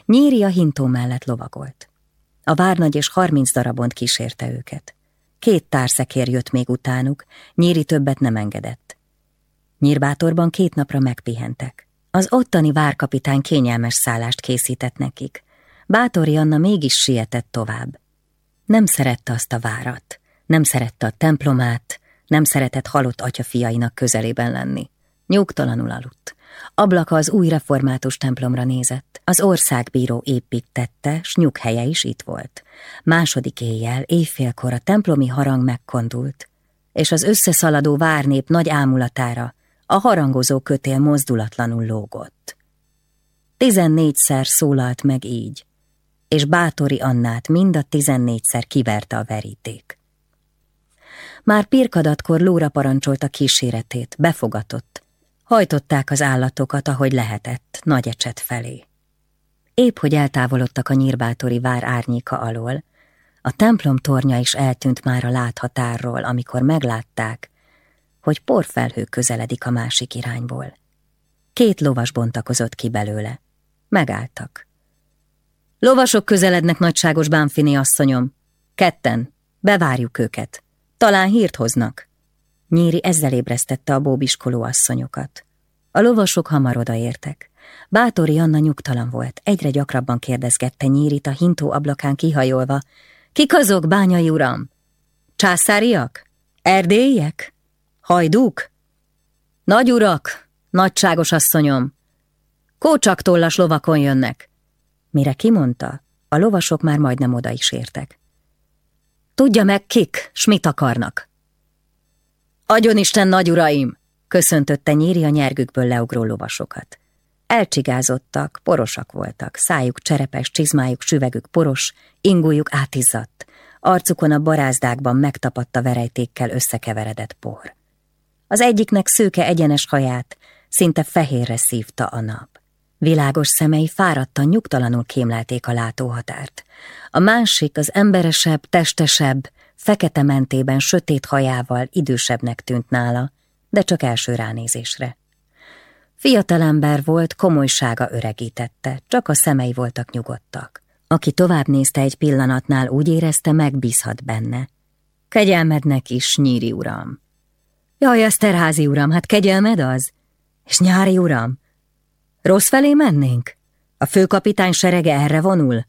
Nyíri a hintó mellett lovagolt. A várnagy és harminc darabont kísérte őket. Két társzekér jött még utánuk, Nyíri többet nem engedett. Nyírbátorban két napra megpihentek. Az ottani várkapitány kényelmes szállást készített nekik. Bátori Anna mégis sietett tovább. Nem szerette azt a várat, nem szerette a templomát, nem szeretett halott atyafiainak közelében lenni. Nyugtalanul aludt. Ablaka az új református templomra nézett. Az országbíró építette, s nyughelye is itt volt. Második éjjel, éjfélkor a templomi harang megkondult, és az összeszaladó várnép nagy ámulatára a harangozó kötél mozdulatlanul lógott. Tizennégyszer szólalt meg így, és Bátori Annát mind a tizennégyszer kiverte a veríték. Már pirkadatkor lóra parancsolta kíséretét, befogatott. Hajtották az állatokat, ahogy lehetett, nagy ecset felé. Épp, hogy eltávolodtak a nyírbátori vár árnyéka alól, a templom tornya is eltűnt már a láthatárról, amikor meglátták, hogy porfelhő közeledik a másik irányból. Két lovas bontakozott ki belőle. Megálltak. Lovasok közelednek nagyságos bámfini asszonyom. Ketten. Bevárjuk őket. Talán hírt hoznak. Nyíri ezzel ébresztette a bóbiskoló asszonyokat. A lovasok hamar odaértek. Bátori Anna nyugtalan volt, egyre gyakrabban kérdezgette Nyírit a hintó ablakán kihajolva. Kik azok, bányai uram? Császáriak? Erdélyek? Hajdúk? Nagy urak, nagyságos asszonyom. Kócsaktollas lovakon jönnek. Mire kimondta, a lovasok már majdnem oda is értek. Tudja meg, kik, s mit akarnak. Agyonisten nagy uraim! köszöntötte nyíri a nyergükből leugró lovasokat. Elcsigázottak, porosak voltak, szájuk cserepes, csizmájuk, süvegük poros, ingújuk átizzadt, arcukon a barázdákban megtapadta verejtékkel összekeveredett por. Az egyiknek szőke egyenes haját szinte fehérre szívta a nap. Világos szemei fáradtan, nyugtalanul kémlelték a látóhatárt. A másik, az emberesebb, testesebb, fekete mentében, sötét hajával idősebbnek tűnt nála, de csak első ránézésre. Fiatalember volt, komolysága öregítette, csak a szemei voltak nyugodtak. Aki tovább nézte egy pillanatnál, úgy érezte, megbízhat benne. Kegyelmednek is, nyíri uram. Jaj, Eszterházi uram, hát kegyelmed az? És nyári uram? Rossz felé mennénk? A főkapitány serege erre vonul?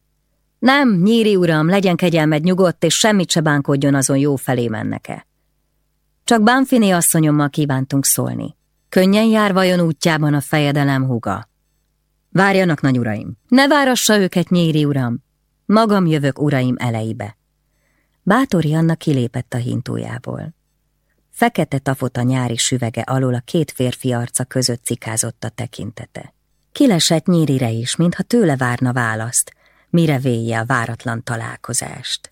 Nem, nyíri uram, legyen kegyelmed nyugodt, és semmit se bánkodjon azon jó felé mennek-e. Csak Bánfiné asszonyommal kívántunk szólni. Könnyen jár vajon útjában a fejedelem húga? Várjanak, nagy uraim, ne várassa őket, nyíri uram. Magam jövök uraim elejébe. Bátori Anna kilépett a hintójából. Fekete tafota nyári süvege alól a két férfi arca között cikázott a tekintete. Kilesett nyírire is, mintha tőle várna választ, mire véje a váratlan találkozást.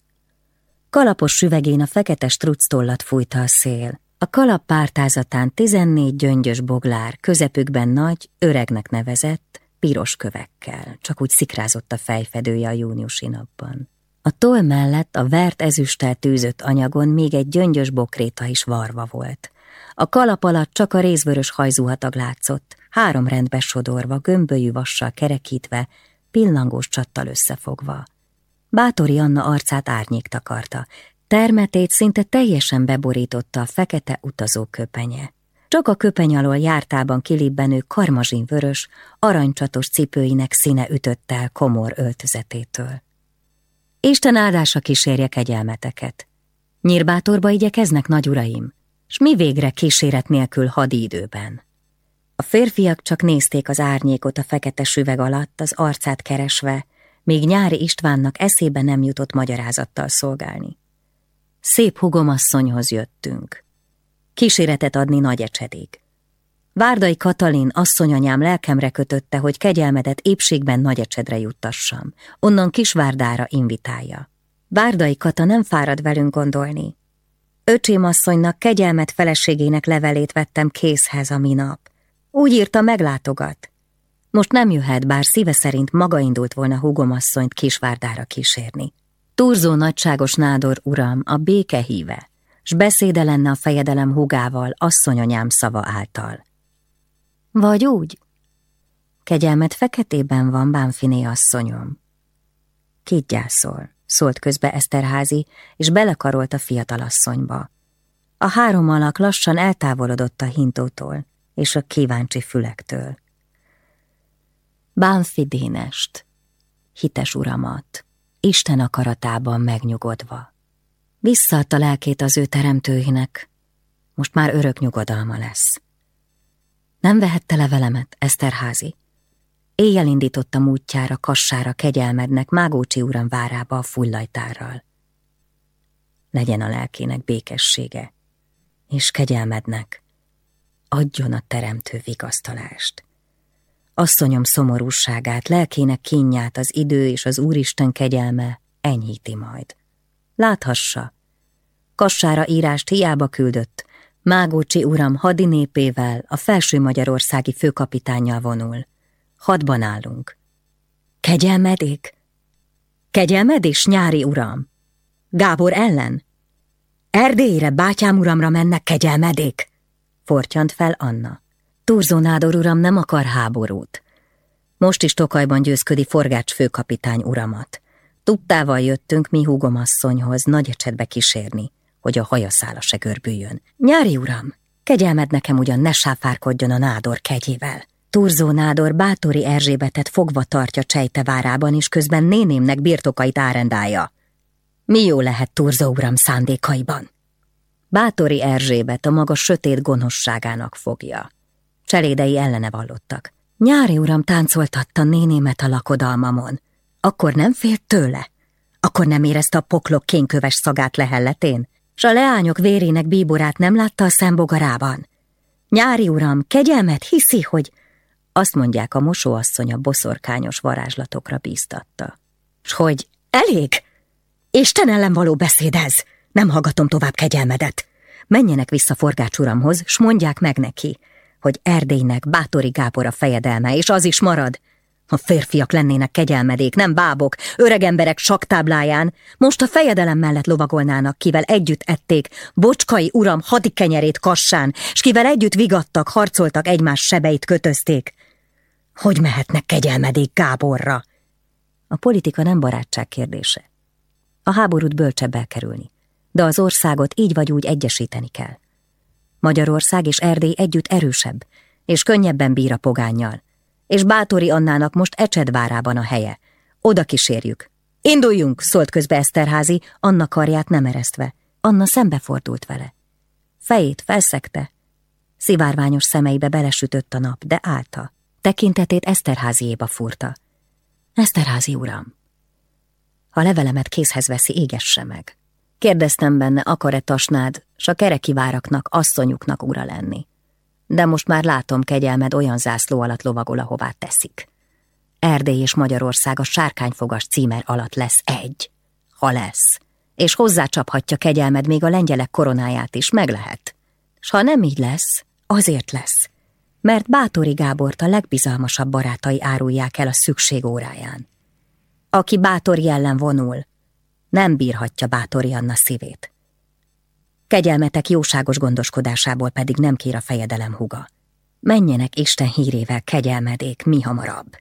Kalapos süvegén a fekete structollat fújta a szél. A kalap pártázatán tizennégy gyöngyös boglár, közepükben nagy, öregnek nevezett, piros kövekkel, csak úgy szikrázott a fejfedője a júniusi napban. A toll mellett a vert ezüsttel tűzött anyagon még egy gyöngyös bokréta is varva volt. A kalap alatt csak a rézvörös hajzuhatag látszott, három rendbe sodorva, gömbölyű vassal kerekítve, pillangós csattal összefogva. Bátori Anna arcát árnyék takarta, termetét szinte teljesen beborította a fekete utazó köpenye. Csak a köpeny alól jártában kilibbenő karmazsin vörös, aranycsatos cipőinek színe ütött el komor öltözetétől. Isten áldása kísérje kegyelmeteket. Nyírbátorba igyekeznek, nagy uraim, s mi végre kíséret nélkül hadidőben. A férfiak csak nézték az árnyékot a fekete süveg alatt, az arcát keresve, még nyári Istvánnak eszébe nem jutott magyarázattal szolgálni. Szép hugomasszonyhoz jöttünk. Kíséretet adni nagy ecsedék. Várdai Katalin asszonyanyám lelkemre kötötte, hogy kegyelmedet épségben nagy ecsedre juttassam. Onnan Kisvárdára invitálja. Várdai Kata nem fárad velünk gondolni. Öcsémasszonynak kegyelmet feleségének levelét vettem készhez a minap. Úgy írta, meglátogat. Most nem jöhet, bár szíve szerint maga indult volna húgomasszonyt kisvárdára kísérni. Turzó nagyságos nádor uram, a béke híve, s beszéde lenne a fejedelem húgával, asszonyanyám szava által. Vagy úgy? Kegyelmet feketében van, Bánfiné asszonyom. Kit gyászol, szólt közbe Eszterházi, és belekarolt a fiatalasszonyba. A három alak lassan eltávolodott a hintótól és a kíváncsi fülektől. Bánfi Dénest, hites uramat, Isten akaratában megnyugodva. Visszaadta lelkét az ő teremtőinek, most már örök nyugodalma lesz. Nem vehette le velemet, Eszterházi. Éjjel indítottam útjára, kassára kegyelmednek, Mágócsi uram várába a fullajtárral. Legyen a lelkének békessége, és kegyelmednek, adjon a teremtő vigasztalást. Asszonyom szomorúságát, lelkének kínját az idő és az Úristen kegyelme enyhíti majd. Láthassa, kassára írást hiába küldött, Mágócsi uram hadinépével a felső magyarországi főkapitányjal vonul. Hadban állunk. Kegyelmedék? Kegyelmedés, nyári uram? Gábor ellen? Erdélyre, bátyám uramra mennek kegyelmedék? Fortyant fel Anna. Turzonádor uram nem akar háborút. Most is Tokajban győzködi Forgács főkapitány uramat. Tudtával jöttünk mi húgomasszonyhoz nagy ecsetbe kísérni, hogy a hajaszála se görbüljön. Nyári uram, kegyelmed nekem ugyan ne sáfárkodjon a nádor kegyével. Turzó nádor Bátori Erzsébetet fogva tartja Csejtevárában, és közben nénémnek birtokait árendálja. Mi jó lehet Turzó uram szándékaiban? Bátori Erzsébet a maga sötét gonoszságának fogja. Cselédei ellene vallottak. Nyári uram táncoltatta nénémet a lakodalmamon. Akkor nem félt tőle? Akkor nem érezte a poklok kénköves szagát lehelletén? S a leányok vérének bíborát nem látta a szembogarában? Nyári uram, kegyelmet hiszi, hogy... Azt mondják, a mosóasszony a boszorkányos varázslatokra bíztatta. S hogy elég? Isten ellen való beszéd ez! Nem hallgatom tovább kegyelmedet. Menjenek vissza Forgács uramhoz, s mondják meg neki, hogy Erdélynek Bátori Gábor a fejedelme, és az is marad. Ha férfiak lennének kegyelmedék, nem bábok, öreg emberek saktábláján, most a fejedelem mellett lovagolnának, kivel együtt ették Bocskai uram hadikenyerét kassán, s kivel együtt vigadtak, harcoltak, egymás sebeit kötözték. Hogy mehetnek kegyelmedék Gáborra? A politika nem barátság kérdése. A háborút bölcsebb elkerülni, de az országot így vagy úgy egyesíteni kell. Magyarország és Erdély együtt erősebb, és könnyebben bír a pogányjal. És Bátori Annának most Ecsedvárában a helye. Oda kísérjük. Induljunk, szólt közbe Eszterházi, Anna karját nem eresztve. Anna szembefordult vele. Fejét felszegte. Szivárványos szemeibe belesütött a nap, de állta. Tekintetét Eszterháziéba furta. Eszterházi uram, ha levelemet készhez veszi, égesse meg. Kérdeztem benne, akar-e tasnád, s a kereki asszonyuknak ura lenni. De most már látom, kegyelmed olyan zászló alatt lovagol, ahová teszik. Erdély és Magyarország a sárkányfogas címer alatt lesz egy, ha lesz, és hozzácsaphatja kegyelmed még a lengyelek koronáját is, meg lehet. S ha nem így lesz, azért lesz, mert Bátori Gábort a legbizalmasabb barátai árulják el a szükség óráján. Aki Bátori ellen vonul, nem bírhatja Bátori Anna szívét. Kegyelmetek jóságos gondoskodásából pedig nem kér a fejedelem huga. Menjenek Isten hírével kegyelmedék mi hamarabb.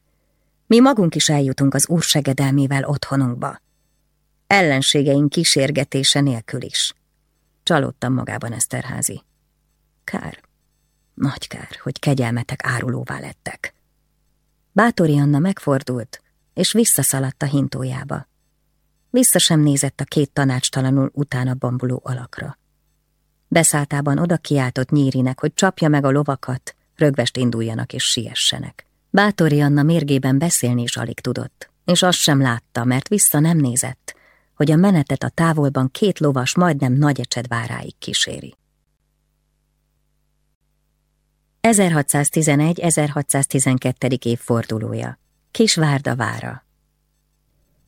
Mi magunk is eljutunk az úr segedelmével otthonunkba. Ellenségeink kísérgetése nélkül is. Csalódtam magában Eszterházi. Kár, nagy kár, hogy kegyelmetek árulóvá lettek. Bátori Anna megfordult, és visszaszaladt a hintójába. Vissza sem nézett a két tanácstalanul utána bambuló alakra. Beszálltában oda kiáltott Nyírinek, hogy csapja meg a lovakat, rögvest induljanak és siessenek. Bátori Anna mérgében beszélni is alig tudott, és azt sem látta, mert vissza nem nézett, hogy a menetet a távolban két lovas majdnem nagy váráig kíséri. 1611-1612. évfordulója Kisvárda vára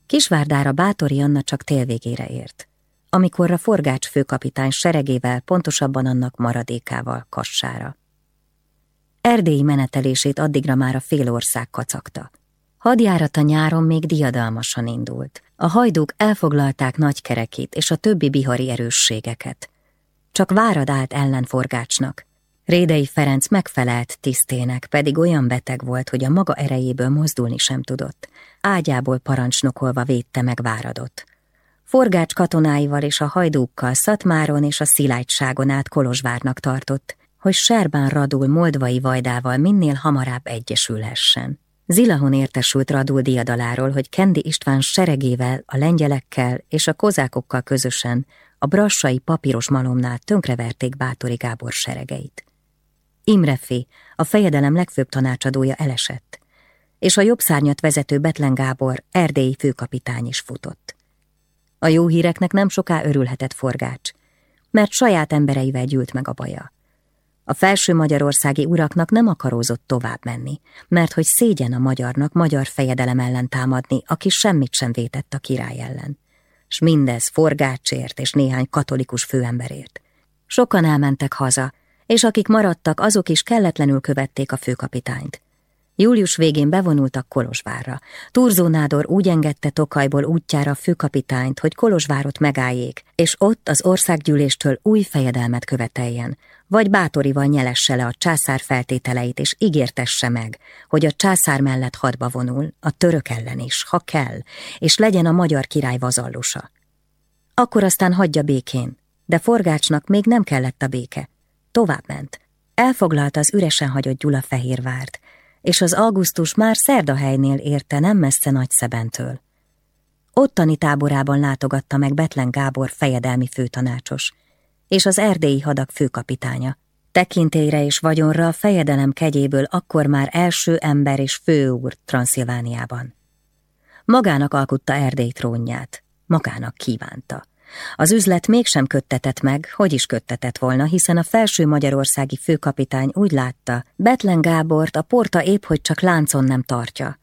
Kisvárdára Bátori Anna csak télvégére ért. amikorra Forgács főkapitány seregével, pontosabban annak maradékával kassára. Erdélyi menetelését addigra már a fél ország kacagta. Hadjárata nyáron még diadalmasan indult. A hajdúk elfoglalták Nagykerekét és a többi bihari erősségeket. Csak Várad állt ellen Forgácsnak. Rédei Ferenc megfelelt tisztének, pedig olyan beteg volt, hogy a maga erejéből mozdulni sem tudott. Ágyából parancsnokolva védte meg Váradot. Forgács katonáival és a hajdúkkal Szatmáron és a Szilágyságon át Kolozsvárnak tartott, hogy Serbán Radul moldvai vajdával minél hamarabb egyesülhessen. Zilahon értesült Radul diadaláról, hogy Kendi István seregével, a lengyelekkel és a kozákokkal közösen a brassai papíros malomnál tönkreverték Bátori Gábor seregeit. Imrefi, a fejedelem legfőbb tanácsadója elesett, és a jobb szárnyat vezető Betlen Gábor, erdélyi főkapitány is futott. A jó híreknek nem soká örülhetett Forgács, mert saját embereivel gyűlt meg a baja. A felső magyarországi uraknak nem akarózott tovább menni, mert hogy szégyen a magyarnak magyar fejedelem ellen támadni, aki semmit sem vétett a király ellen. S mindez forgácsért és néhány katolikus főemberért. Sokan elmentek haza, és akik maradtak, azok is kelletlenül követték a főkapitányt. Július végén bevonultak Kolozsvárra. Turzó Nádor úgy engedte Tokajból útjára a főkapitányt, hogy Kolozsvárot megálljék, és ott az országgyűléstől új fejedelmet követeljen, vagy bátorival nyelesse le a császár feltételeit, és ígértesse meg, hogy a császár mellett hadba vonul, a török ellen is, ha kell, és legyen a magyar király vazallusa. Akkor aztán hagyja békén, de Forgácsnak még nem kellett a béke. Továbbment. Elfoglalta az üresen hagyott Gyulafehérvárt, és az augusztus már Szerdahelynél érte nem messze Nagyszebentől. Ottani táborában látogatta meg Betlen Gábor fejedelmi főtanácsos, és az erdélyi hadak főkapitánya. Tekintélyre és vagyonra a fejedelem kegyéből akkor már első ember és főúr Transzilvániában. Magának alkutta Erdély trónját, magának kívánta. Az üzlet mégsem köttetett meg, hogy is köttetett volna, hiszen a felső magyarországi főkapitány úgy látta, Betlen Gábort a porta épp hogy csak láncon nem tartja.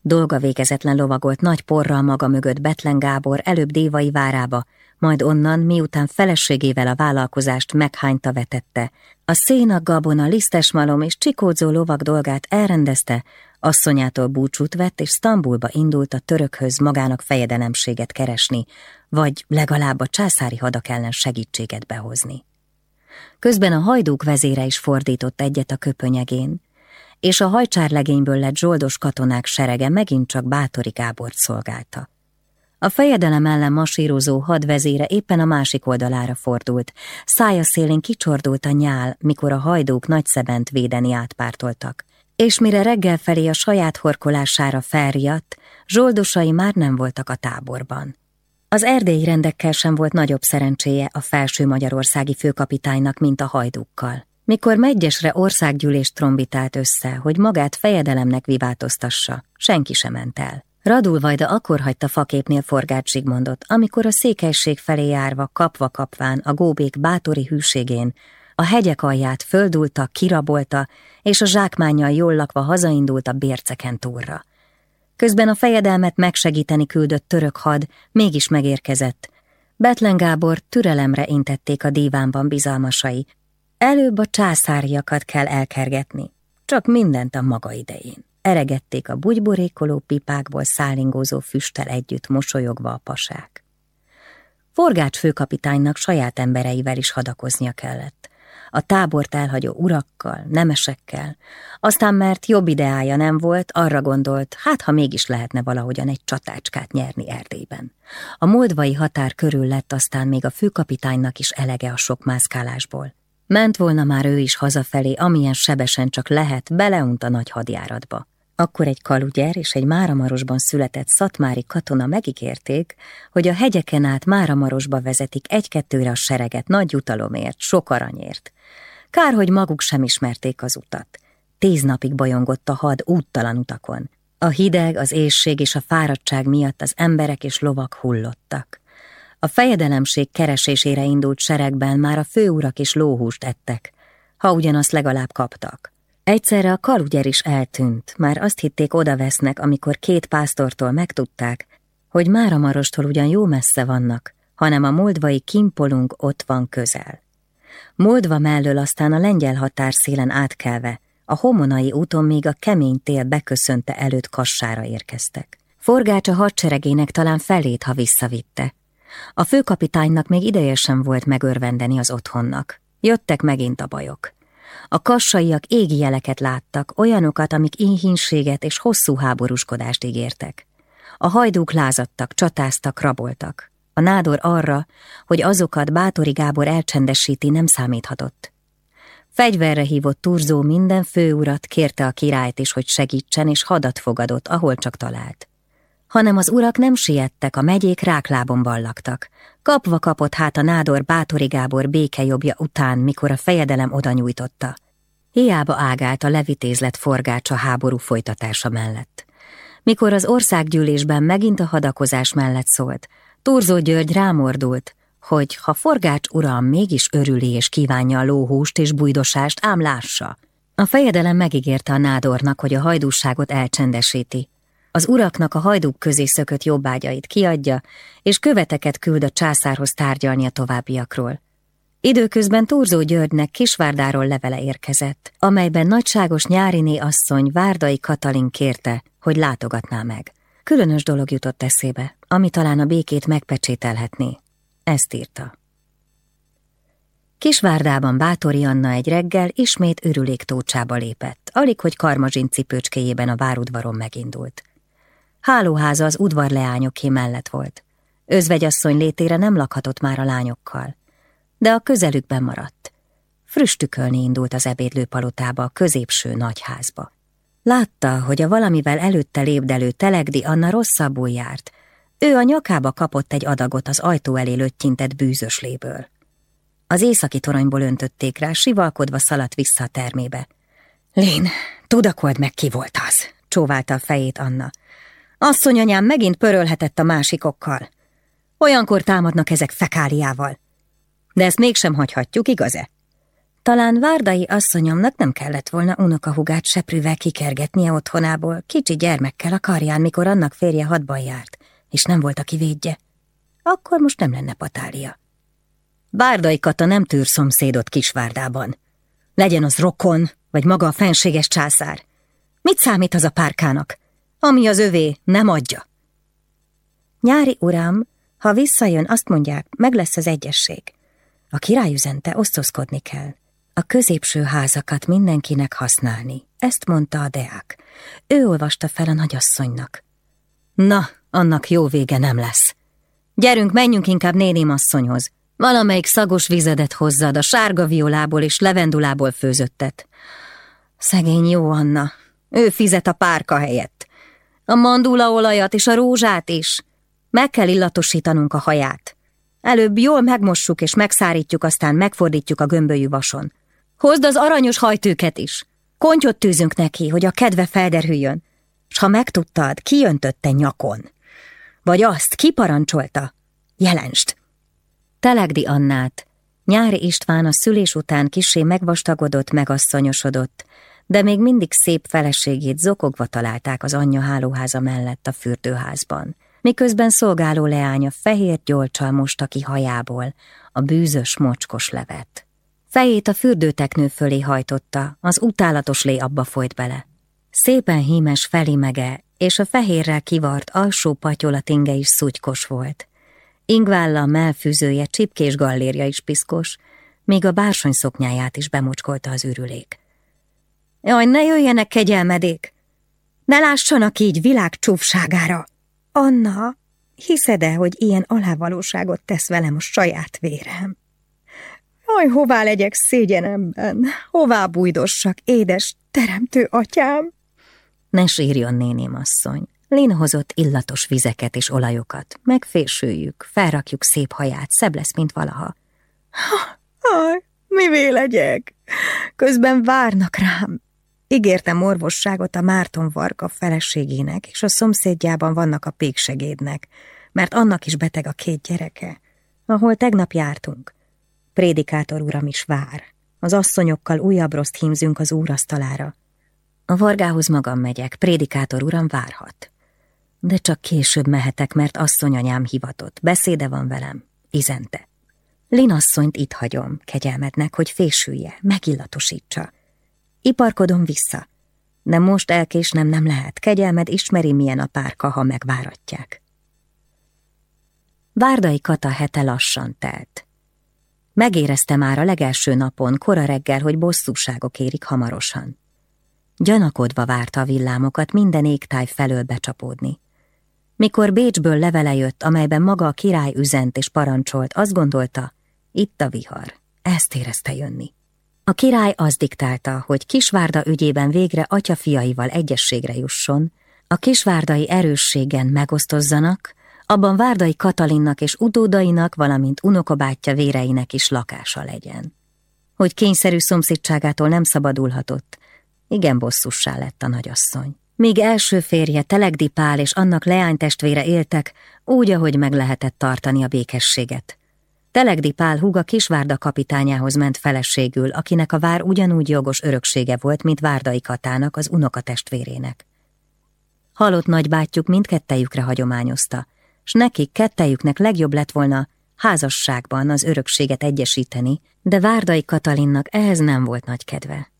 Dolga végezetlen lovagolt nagy porral maga mögött Betlen Gábor előbb Dévai várába, majd onnan, miután feleségével a vállalkozást meghányta vetette, a széna, gabona, lisztesmalom és csikódzó lovag dolgát elrendezte, asszonyától búcsút vett, és Sztambulba indult a törökhöz magának fejedelemséget keresni, vagy legalább a császári hadak ellen segítséget behozni. Közben a hajdúk vezére is fordított egyet a köpönyegén, és a hajcsárlegényből lett zsoldos katonák serege megint csak Bátori Gábort szolgálta. A fejedelem ellen masírozó hadvezére éppen a másik oldalára fordult, szája szélén kicsordult a nyál, mikor a hajdók nagyszebent védeni átpártoltak, és mire reggel felé a saját horkolására felriadt, zsoldosai már nem voltak a táborban. Az erdélyi rendekkel sem volt nagyobb szerencséje a felső magyarországi főkapitánynak, mint a hajdúkkal. Mikor megyesre országgyűlést trombitált össze, hogy magát fejedelemnek vivátoztassa, senki sem ment el. Radulvajda akkor hagyta faképnél Forgács Zsigmondot, amikor a székelység felé járva, kapva-kapván a góbék bátori hűségén, a hegyek alját földulta, kirabolta, és a zsákmányjal jól lakva hazaindult a bérceken túlra. Közben a fejedelmet megsegíteni küldött török had mégis megérkezett. Betlen Gábor türelemre intették a dívánban bizalmasai. Előbb a császáriakat kell elkergetni, csak mindent a maga idején. Eregették a bugyborékoló pipákból szállingózó füsttel együtt mosolyogva a pasák. Forgács főkapitánynak saját embereivel is hadakoznia kellett a tábort elhagyó urakkal, nemesekkel, aztán mert jobb ideája nem volt, arra gondolt, hát ha mégis lehetne valahogyan egy csatácskát nyerni Erdélyben. A moldvai határ körül lett aztán még a főkapitánynak is elege a sok mászkálásból. Ment volna már ő is hazafelé, amilyen sebesen csak lehet, beleunt a nagy hadjáratba. Akkor egy kalugyer és egy Máramarosban született szatmári katona megígérték, hogy a hegyeken át Máramarosba vezetik egy-kettőre a sereget nagy jutalomért, sok aranyért. Kár, hogy maguk sem ismerték az utat. Tíz napig bajongott a had úttalan utakon. A hideg, az ésség és a fáradtság miatt az emberek és lovak hullottak. A fejedelemség keresésére indult seregben már a főurak is lóhúst ettek, ha ugyanazt legalább kaptak. Egyszerre a kalugyer is eltűnt, már azt hitték odavesznek, amikor két pásztortól megtudták, hogy Máramarostól ugyan jó messze vannak, hanem a moldvai Kimpolung ott van közel. Moldva mellől aztán a lengyel határszélen átkelve, a homonai úton még a kemény tél beköszönte előtt kassára érkeztek. Forgács a hadseregének talán felét, ha visszavitte. A főkapitánynak még ideje sem volt megörvendeni az otthonnak. Jöttek megint a bajok. A kassaiak égi jeleket láttak, olyanokat, amik éhínséget és hosszú háborúskodást ígértek. A hajdúk lázadtak, csatáztak, raboltak. A nádor arra, hogy azokat Bátori Gábor elcsendesíti, nem számíthatott. Fegyverre hívott Turzó minden főurat, kérte a királyt is, hogy segítsen, és hadat fogadott, ahol csak talált. Hanem az urak nem siettek, a megyék ráklábon ballaktak. Kapva kapott hát a nádor Bátori Gábor békejobbja után, mikor a fejedelem oda nyújtotta. Hiába ágált a levitézlet forgácsa háború folytatása mellett. Mikor az országgyűlésben megint a hadakozás mellett szólt, Turzó György rámordult, hogy ha forgács uram mégis örüli és kívánja a lóhúst és bújdosást, ám lássa. A fejedelem megígérte a nádornak, hogy a hajdúságot elcsendesíti. Az uraknak a hajdúk közé szökött jobbágyait kiadja, és követeket küld a császárhoz tárgyalni a továbbiakról. Időközben Turzó Györgynek Kisvárdáról levele érkezett, amelyben nagyságos nyáriné asszony Várdai Katalin kérte, hogy látogatná meg. Különös dolog jutott eszébe, ami talán a békét megpecsételhetné. Ezt írta. Kisvárdában Bátori Anna egy reggel ismét örülék tócsába lépett, alig hogy karmazsin cipőcskéjében a várudvaron megindult. Hálóháza az udvar leányoké mellett volt. Özvegyasszony létére nem lakhatott már a lányokkal, de a közelükben maradt. Früstükölni indult az ebédlőpalotába, a középső nagyházba. Látta, hogy a valamivel előtte lépdelő Telegdi Anna rosszabbul járt. Ő a nyakába kapott egy adagot az ajtó elé löttyintett bűzös léből. Az északi toronyból öntötték rá, sivalkodva szaladt vissza a termébe. Lén, tudakold meg, ki volt az, csóválta a fejét Anna. Asszonyanyám megint pörölhetett a másikokkal. Olyankor támadnak ezek fekáliával. De ezt mégsem hagyhatjuk, igaz-e? Talán Várdai asszonyomnak nem kellett volna unokahugát seprűvel kikergetnie otthonából, kicsi gyermekkel a karján, mikor annak férje hadban járt, és nem volt, aki védje. Akkor most nem lenne patália. Várdai Kata nem tűr szomszédot Kisvárdában. Legyen az rokon, vagy maga a fenséges császár. Mit számít az a párkának? Ami az övé, nem adja. Nyári uram, ha visszajön, azt mondják, meg lesz az egyesség. A király üzente, osztozkodni kell. A középső házakat mindenkinek használni. Ezt mondta a deák. Ő olvasta fel a nagyasszonynak. Na, annak jó vége nem lesz. Gyerünk, menjünk inkább néném asszonyhoz. Valamelyik szagos vizedet hozzad, a sárga violából és levendulából főzöttet. Szegény jó Anna, ő fizet a párka helyett. A mandulaolajat és a rózsát is. Meg kell illatosítanunk a haját. Előbb jól megmossuk és megszárítjuk, aztán megfordítjuk a gömbölyű vason. Hozd az aranyos hajtőket is. Kontyot tűzünk neki, hogy a kedve felderüljön. S ha megtudtad, ki jöntötte nyakon? Vagy azt, ki parancsolta? Jelenst! Telegdi Annát. Nyári István a szülés után kisé megvastagodott, megasszonyosodott, de még mindig szép feleségét zokogva találták az anyja hálóháza mellett a fürdőházban, miközben szolgáló leánya fehér gyolcsal mosta ki hajából a bűzös, mocskos levet. Fejét a fürdőteknő fölé hajtotta, az utálatos lé abba folyt bele. Szépen hímes felimege, és a fehérrel kivart alsó patyola is szutykos volt. Ingválla mellfűzője csipkés gallérja is piszkos, még a bársony szoknyáját is bemocskolta az ürülék. Jaj, ne jöjjenek kegyelmedék! Ne lássanak így világ csúfságára! Anna, hiszed-e, hogy ilyen alávalóságot tesz velem a saját vérem? Jaj, hová legyek szégyenemben? Hová bújdossak, édes, teremtő atyám? Ne sírjon, néném asszony. Lén hozott illatos vizeket és olajokat. Megfésüljük, felrakjuk szép haját, szebb lesz, mint valaha. Aj, mivé legyek? Közben várnak rám. Ígértem orvosságot a Márton Varga feleségének, és a szomszédjában vannak a péksegédnek, mert annak is beteg a két gyereke, ahol tegnap jártunk. Prédikátor uram is vár. Az asszonyokkal újabb roszt hímzünk az úrasztalára. A vargához magam megyek, prédikátor uram várhat. De csak később mehetek, mert asszonyanyám hivatott, beszéde van velem. izente. Linasszonyt itt hagyom, kegyelmednek, hogy fésülje, megillatosítsa. Iparkodom vissza. De most elkésnem nem lehet, kegyelmed ismeri, milyen a párka, ha megváratják. Várdai Kata hete lassan telt. Megérezte már a legelső napon, kora reggel, hogy bosszúságok érik hamarosan. Gyanakodva várta a villámokat minden égtáj felől becsapódni. Mikor Bécsből levele jött, amelyben maga a király üzent és parancsolt, azt gondolta, itt a vihar. Ezt érezte jönni. A király az diktálta, hogy Kisvárda ügyében végre atyafiaival egyességre jusson, a kisvárdai erősségen megosztozzanak, abban Várdai Katalinnak és utódainak, valamint unokabátyja véreinek is lakása legyen. Hogy kényszerű szomszédságától nem szabadulhatott, igen bosszussá lett a nagyasszony. Míg első férje Telegdi Pál és annak leánytestvére éltek, úgy, ahogy meg lehetett tartani a békességet. Telegdi Pál húga Kisvárda kapitányához ment feleségül, akinek a vár ugyanúgy jogos öröksége volt, mint Várdai Katának, az unokatestvérének. Halott nagybátyjuk mindkettejükre hagyományozta, s nekik kettejüknek legjobb lett volna házasságban az örökséget egyesíteni, de Várdai Katalinnak ehhez nem volt nagy kedve.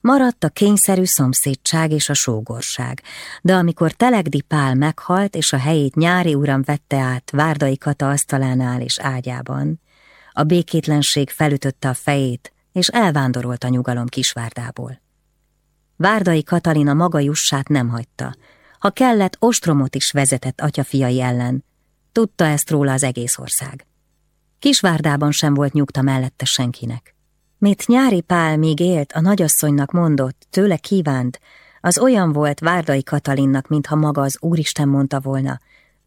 Maradt a kényszerű szomszédság és a sógorság, de amikor Telegdi Pál meghalt, és a helyét nyári uram vette át Várdai Kata asztalánál és ágyában, a békétlenség felütötte a fejét, és elvándorolt a nyugalom Kisvárdából. Várdai Katalina maga jussát nem hagyta, ha kellett, ostromot is vezetett atyafiai ellen. Tudta ezt róla az egész ország. Kisvárdában sem volt nyugta mellette senkinek. Mit nyári pál még élt, a nagyasszonynak mondott, tőle kívánt, az olyan volt Várdai Katalinnak, mintha maga az Úristen mondta volna,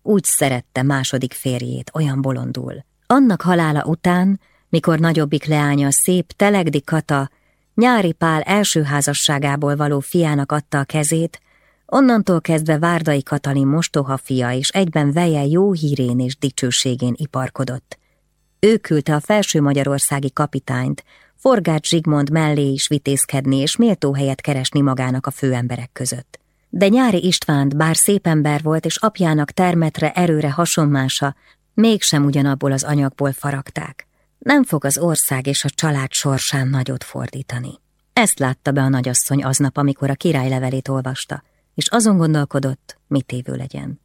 úgy szerette második férjét, olyan bolondul. Annak halála után, mikor nagyobbik leánya szép Telegdi Kata nyári pál első házasságából való fiának adta a kezét, onnantól kezdve Várdai Katalin mostoha fia és egyben veje jó hírén és dicsőségén iparkodott. Ő küldte a felső magyarországi kapitányt, Forgács Zsigmond mellé is vitézkedni és méltó helyet keresni magának a főemberek között. De Nyári Istvánt, bár szép ember volt, és apjának termetre, erőre hasonmása, mégsem ugyanabból az anyagból faragták. Nem fog az ország és a család sorsán nagyot fordítani. Ezt látta be a nagyasszony aznap, amikor a király levelét olvasta, és azon gondolkodott, mit évő legyen.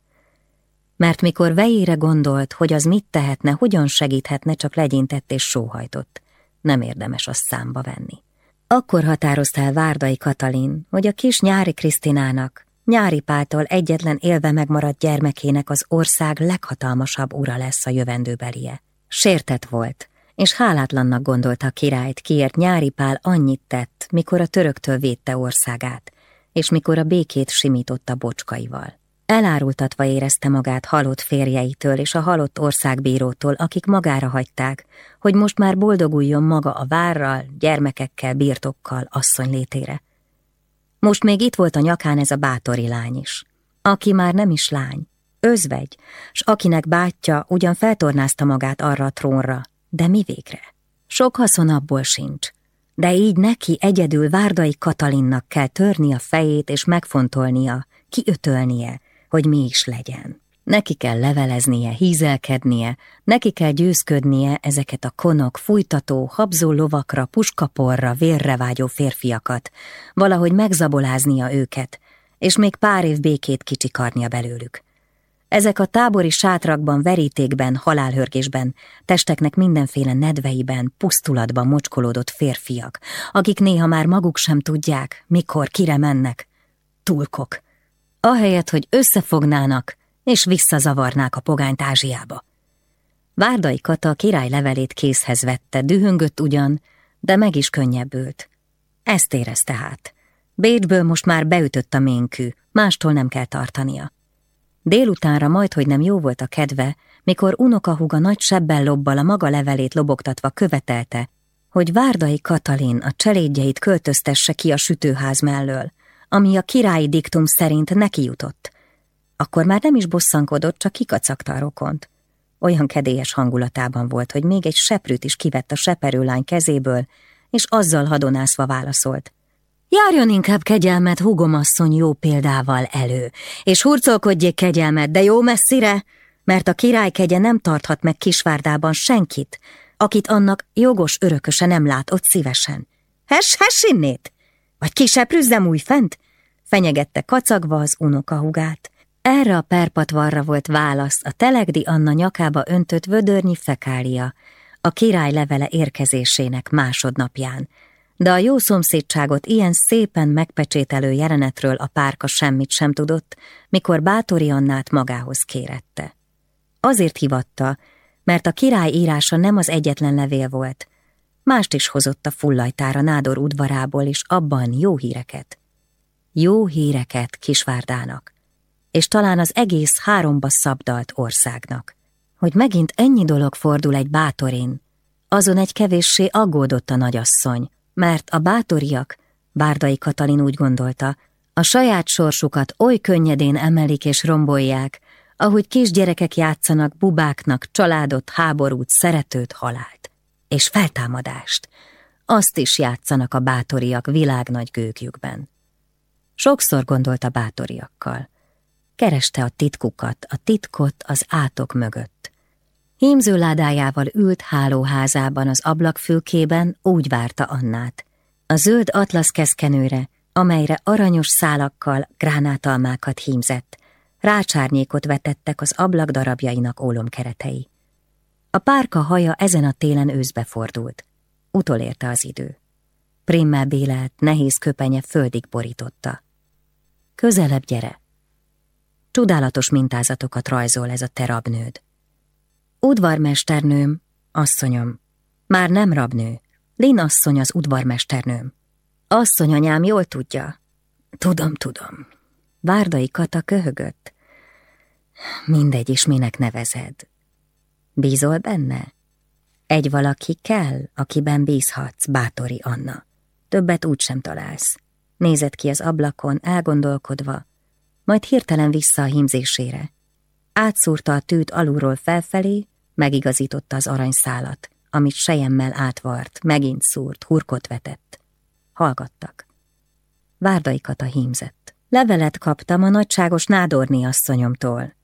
Mert mikor vejére gondolt, hogy az mit tehetne, hogyan segíthetne, csak legyintett és sóhajtott nem érdemes azt számba venni. Akkor határozta el Várdai Katalin, hogy a kis nyári Krisztinának, nyári pától egyetlen élve megmaradt gyermekének az ország leghatalmasabb ura lesz a jövendőbelie. Sértett volt, és hálátlannak gondolta a királyt, kiért nyári pál annyit tett, mikor a töröktől védte országát, és mikor a békét simította bocskaival. Elárultatva érezte magát halott férjeitől és a halott országbírótól, akik magára hagyták, hogy most már boldoguljon maga a várral, gyermekekkel, birtokkal, asszony létére. Most még itt volt a nyakán ez a bátori lány is, aki már nem is lány, özvegy, s akinek bátyja ugyan feltornázta magát arra a trónra, de mi végre? Sok haszon abból sincs, de így neki egyedül Várdai Katalinnak kell törni a fejét és megfontolnia, kiötölnie, hogy mi is legyen. Neki kell leveleznie, hízelkednie, neki kell győzködnie ezeket a konok, fújtató, habzó lovakra, puskaporra, vérre vágyó férfiakat, valahogy megzaboláznia őket, és még pár év békét kicsikarnia belőlük. Ezek a tábori sátrakban, verítékben, halálhörgésben, testeknek mindenféle nedveiben, pusztulatban mocskolódott férfiak, akik néha már maguk sem tudják, mikor, kire mennek. Tulkok, ahelyett, hogy összefognának és visszazavarnák a pogányt Ázsiába. Várdai Kata a király levelét készhez vette, dühöngött ugyan, de meg is könnyebbült. Ezt érezte hát. Bécsből most már beütött a ménkű, mástól nem kell tartania. Délutánra majd, hogy nem jó volt a kedve, mikor unokahuga nagy sebben lobbal a maga levelét lobogtatva követelte, hogy Várdai Katalin a cselédjeit költöztesse ki a sütőház mellől, ami a királyi diktum szerint neki jutott. Akkor már nem is bosszankodott, csak kikacagta a rokont. Olyan kedélyes hangulatában volt, hogy még egy seprűt is kivett a seperőlány kezéből, és azzal hadonászva válaszolt. Járjon inkább kegyelmet hugomasszony jó példával elő, és hurcolkodjék kegyelmet, de jó messzire, mert a királykegye nem tarthat meg Kisvárdában senkit, akit annak jogos örököse nem lát ott szívesen. Hes, hes innét! Vagy kiseprüzzem új fent? Fenyegette kacagva az unokahugát. Erre a perpatvarra volt válasz a Telegdi Anna nyakába öntött vödörnyi fekália, a király levele érkezésének másodnapján, de a jó szomszédságot ilyen szépen megpecsételő jelenetről a párka semmit sem tudott, mikor Bátori Annát magához kérette. Azért hivatta, mert a király írása nem az egyetlen levél volt, mást is hozott a fullajtára Nádor udvarából, és abban jó híreket. Jó híreket Kisvárdának, és talán az egész háromba szabdalt országnak. Hogy megint ennyi dolog fordul egy bátorin, azon egy kevéssé aggódott a nagyasszony, mert a bátoriak, Bárdai Katalin úgy gondolta, a saját sorsukat oly könnyedén emelik és rombolják, ahogy kisgyerekek játszanak bubáknak családot, háborút, szeretőt, halált. És feltámadást. Azt is játszanak a bátoriak világnagy gőgjükben. Sokszor gondolta bátoriakkal. Kereste a titkukat, a titkot az átok mögött. Hímzőládájával ült hálóházában az ablakfülkében, úgy várta Annát. A zöld atlasz keszkenőre, amelyre aranyos szálakkal gránátalmákat hímzett, rácsárnyékot vetettek az ablak darabjainak ólomkeretei. A párka haja ezen a télen őszbe fordult. Utolérte az idő. Primmel bélelt, nehéz köpenye földig borította. Közelebb gyere! Csodálatos mintázatokat rajzol ez a te rabnőd. Udvarmesternőm, asszonyom, már nem rabnő, Lin asszony az udvarmesternőm. Asszonyanyám jól tudja. Tudom, tudom. Várdai Kata köhögött. Mindegy is, minek nevezed. Bízol benne? Egy valaki kell, akiben bízhatsz, bátori Anna. Többet úgy sem találsz. Nézett ki az ablakon, elgondolkodva, majd hirtelen vissza a hímzésére. Átszúrta a tűt alulról felfelé, megigazította az aranyszálat, amit sejemmel átvart, megint szúrt, hurkot vetett. Hallgattak. Várdai Kata hímzett. Levelet kaptam a nagyságos nádorni asszonyomtól.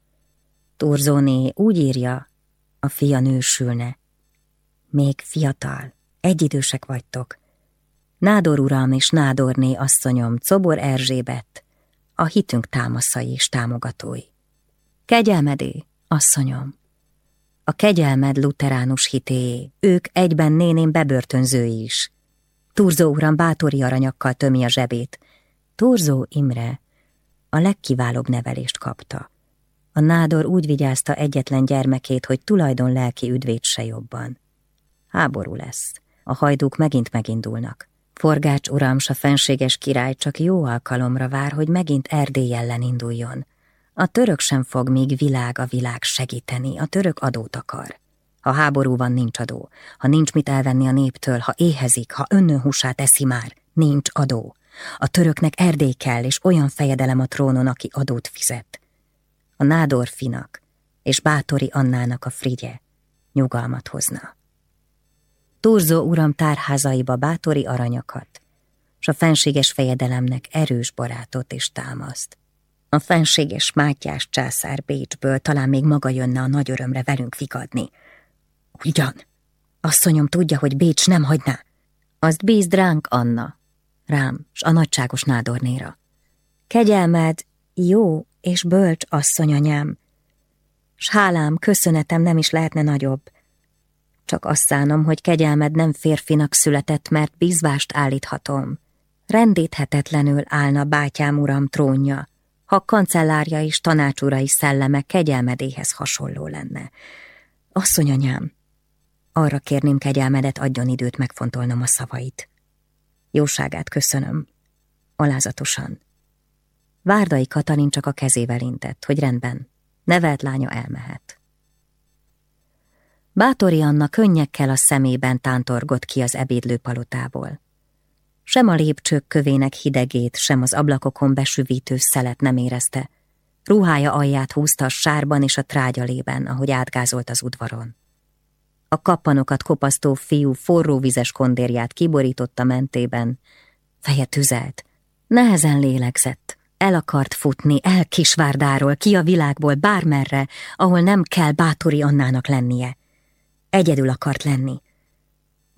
Turzóné úgy írja, a fia nősülne. Még fiatal, egyidősek vagytok. Nádor uram és Nádorné asszonyom, Cobor Erzsébet, a hitünk támaszai és támogatói. Kegyelmedé, asszonyom. A kegyelmed luteránus hitéé, ők egyben néném bebörtönzői is. Turzó uram bátori aranyakkal tömi a zsebét. Turzó Imre a legkiválóbb nevelést kapta. A nádor úgy vigyázta egyetlen gyermekét, hogy tulajdon lelki üdvét se jobban. Háború lesz. A hajdúk megint megindulnak. Forgács uram, s a fenséges király csak jó alkalomra vár, hogy megint Erdély ellen induljon. A török sem fog még világ a világ segíteni, a török adót akar. Ha háború van, nincs adó. Ha nincs mit elvenni a néptől, ha éhezik, ha önnön húsát eszi már, nincs adó. A töröknek Erdély kell, és olyan fejedelem a trónon, aki adót fizet. A nádor finak és bátori Annának a frigye nyugalmat hozna. Turzó uram tárházaiba bátori aranyakat, s a fenséges fejedelemnek erős barátot és támaszt. A fenséges Mátyás császár Bécsből talán még maga jönne a nagy örömre velünk figadni. Ugyan, asszonyom tudja, hogy Bécs nem hagyná. Azt bízd ránk, Anna, rám, s a nagyságos nádornéra. Kegyelmed jó és bölcs asszonyanyám, s hálám, köszönetem nem is lehetne nagyobb, csak azt szánom, hogy kegyelmed nem férfinak született, mert bízvást állíthatom. Rendíthetetlenül állna bátyám uram trónja, ha kancellárja és tanácsurai szelleme kegyelmedéhez hasonló lenne. Asszonyanyám, arra kérném kegyelmedet adjon időt megfontolnom a szavait. Jóságát köszönöm. Alázatosan. Várdai Katalin csak a kezével intett, hogy rendben, nevelt lánya elmehet. Bátori Anna könnyekkel a szemében tántorgott ki az ebédlőpalotából. Sem a lépcsők kövének hidegét, sem az ablakokon besüvítő szelet nem érezte. Ruhája alját húzta a sárban és a trágyalében, ahogy átgázolt az udvaron. A kappanokat kopasztó fiú forró vizes kondérját kiborította mentében, feje tüzelt, nehezen lélegzett, El akart futni, el Kisvárdáról, ki a világból, bármerre, ahol nem kell bátori Annának lennie. Egyedül akart lenni.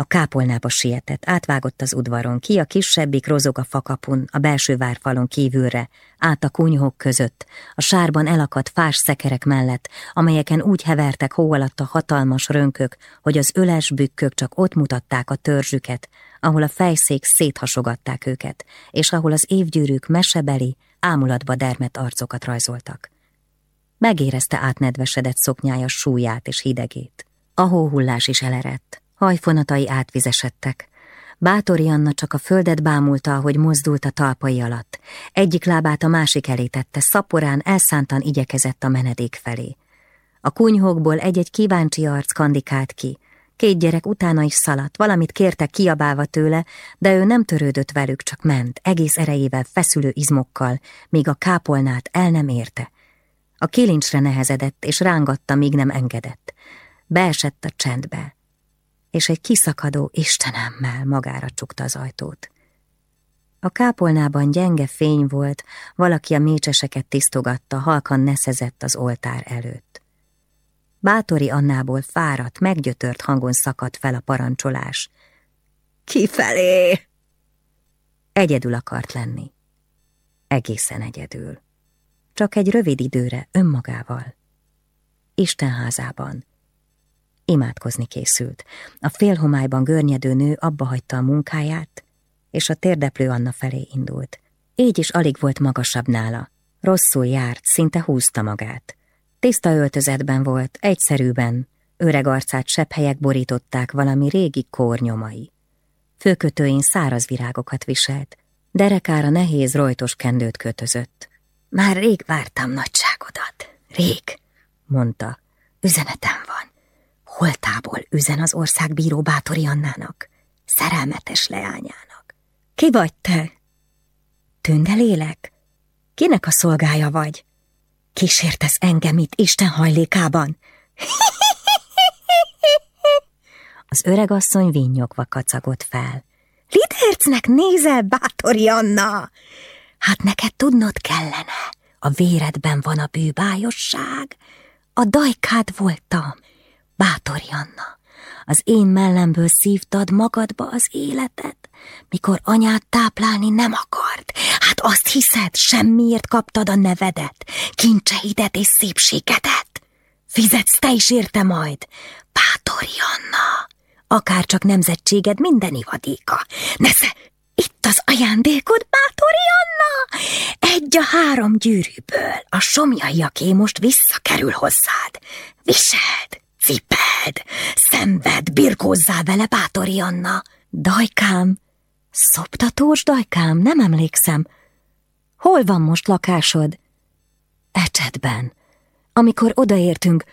A kápolnába sietett, átvágott az udvaron, ki a kisebbik rozog a fakapun, a belső várfalon kívülre, át a kunyhók között, a sárban elakadt fás szekerek mellett, amelyeken úgy hevertek hó alatt a hatalmas rönkök, hogy az öles bükkök csak ott mutatták a törzsüket, ahol a fejszék széthasogatták őket, és ahol az évgyűrűk mesebeli, ámulatba dermet arcokat rajzoltak. Megérezte átnedvesedett szoknyája súlyát és hidegét. A hóhullás is elerett, hajfonatai átvizesedtek. Bátori Anna csak a földet bámulta, ahogy mozdult a talpai alatt. Egyik lábát a másik elé tette, szaporán elszántan igyekezett a menedék felé. A kunyhókból egy-egy kíváncsi arc kandikált ki, Két gyerek utána is szaladt, valamit kértek kiabálva tőle, de ő nem törődött velük, csak ment, egész erejével feszülő izmokkal, míg a kápolnát el nem érte. A kilincsre nehezedett, és rángatta, míg nem engedett. Beesett a csendbe, és egy kiszakadó istenemmel magára csukta az ajtót. A kápolnában gyenge fény volt, valaki a mécseseket tisztogatta, halkan neszezett az oltár előtt. Bátori Annából fáradt, meggyötört hangon szakadt fel a parancsolás. Kifelé! Egyedül akart lenni. Egészen egyedül. Csak egy rövid időre önmagával. Istenházában. Imádkozni készült. A félhomályban görnyedő nő abba hagyta a munkáját, és a térdeplő Anna felé indult. Így is alig volt magasabb nála. Rosszul járt, szinte húzta magát. Tiszta öltözetben volt, egyszerűben, öreg arcát sebb helyek borították valami régi kórnyomai. Főkötőin száraz virágokat viselt, derekára nehéz, rojtos kendőt kötözött. Már rég vártam nagyságodat. Rég, mondta. Üzenetem van. Holtából üzen az országbíró Bátori Annának, szerelmetes leányának. Ki vagy te? Tündelélek? Kinek a szolgája vagy? Kísértesz engem itt Isten hajlékában? Az öreg asszony vinnyogva kacagott fel. Lidercnek nézel, bátori Anna? Hát neked tudnod kellene, a véredben van a bűbájosság. A dajkád voltam, bátori Anna. Az én mellemből szívtad magadba az életet, mikor anyát táplálni nem akart. Hát azt hiszed, semmiért kaptad a nevedet, kincseidet és szépségedet. Fizetsz te is érte majd. Bátori Anna, akár csak nemzetséged minden ivadéka. Nesze, itt az ajándékod, Bátori Anna! Egy a három gyűrűből, a somjaiaké most visszakerül hozzád. Viseld, cipeld, szenved, birkózzál vele, Bátori Anna. Dajkám, Szoptatós, dajkám, nem emlékszem. Hol van most lakásod? Ecsetben. Amikor odaértünk.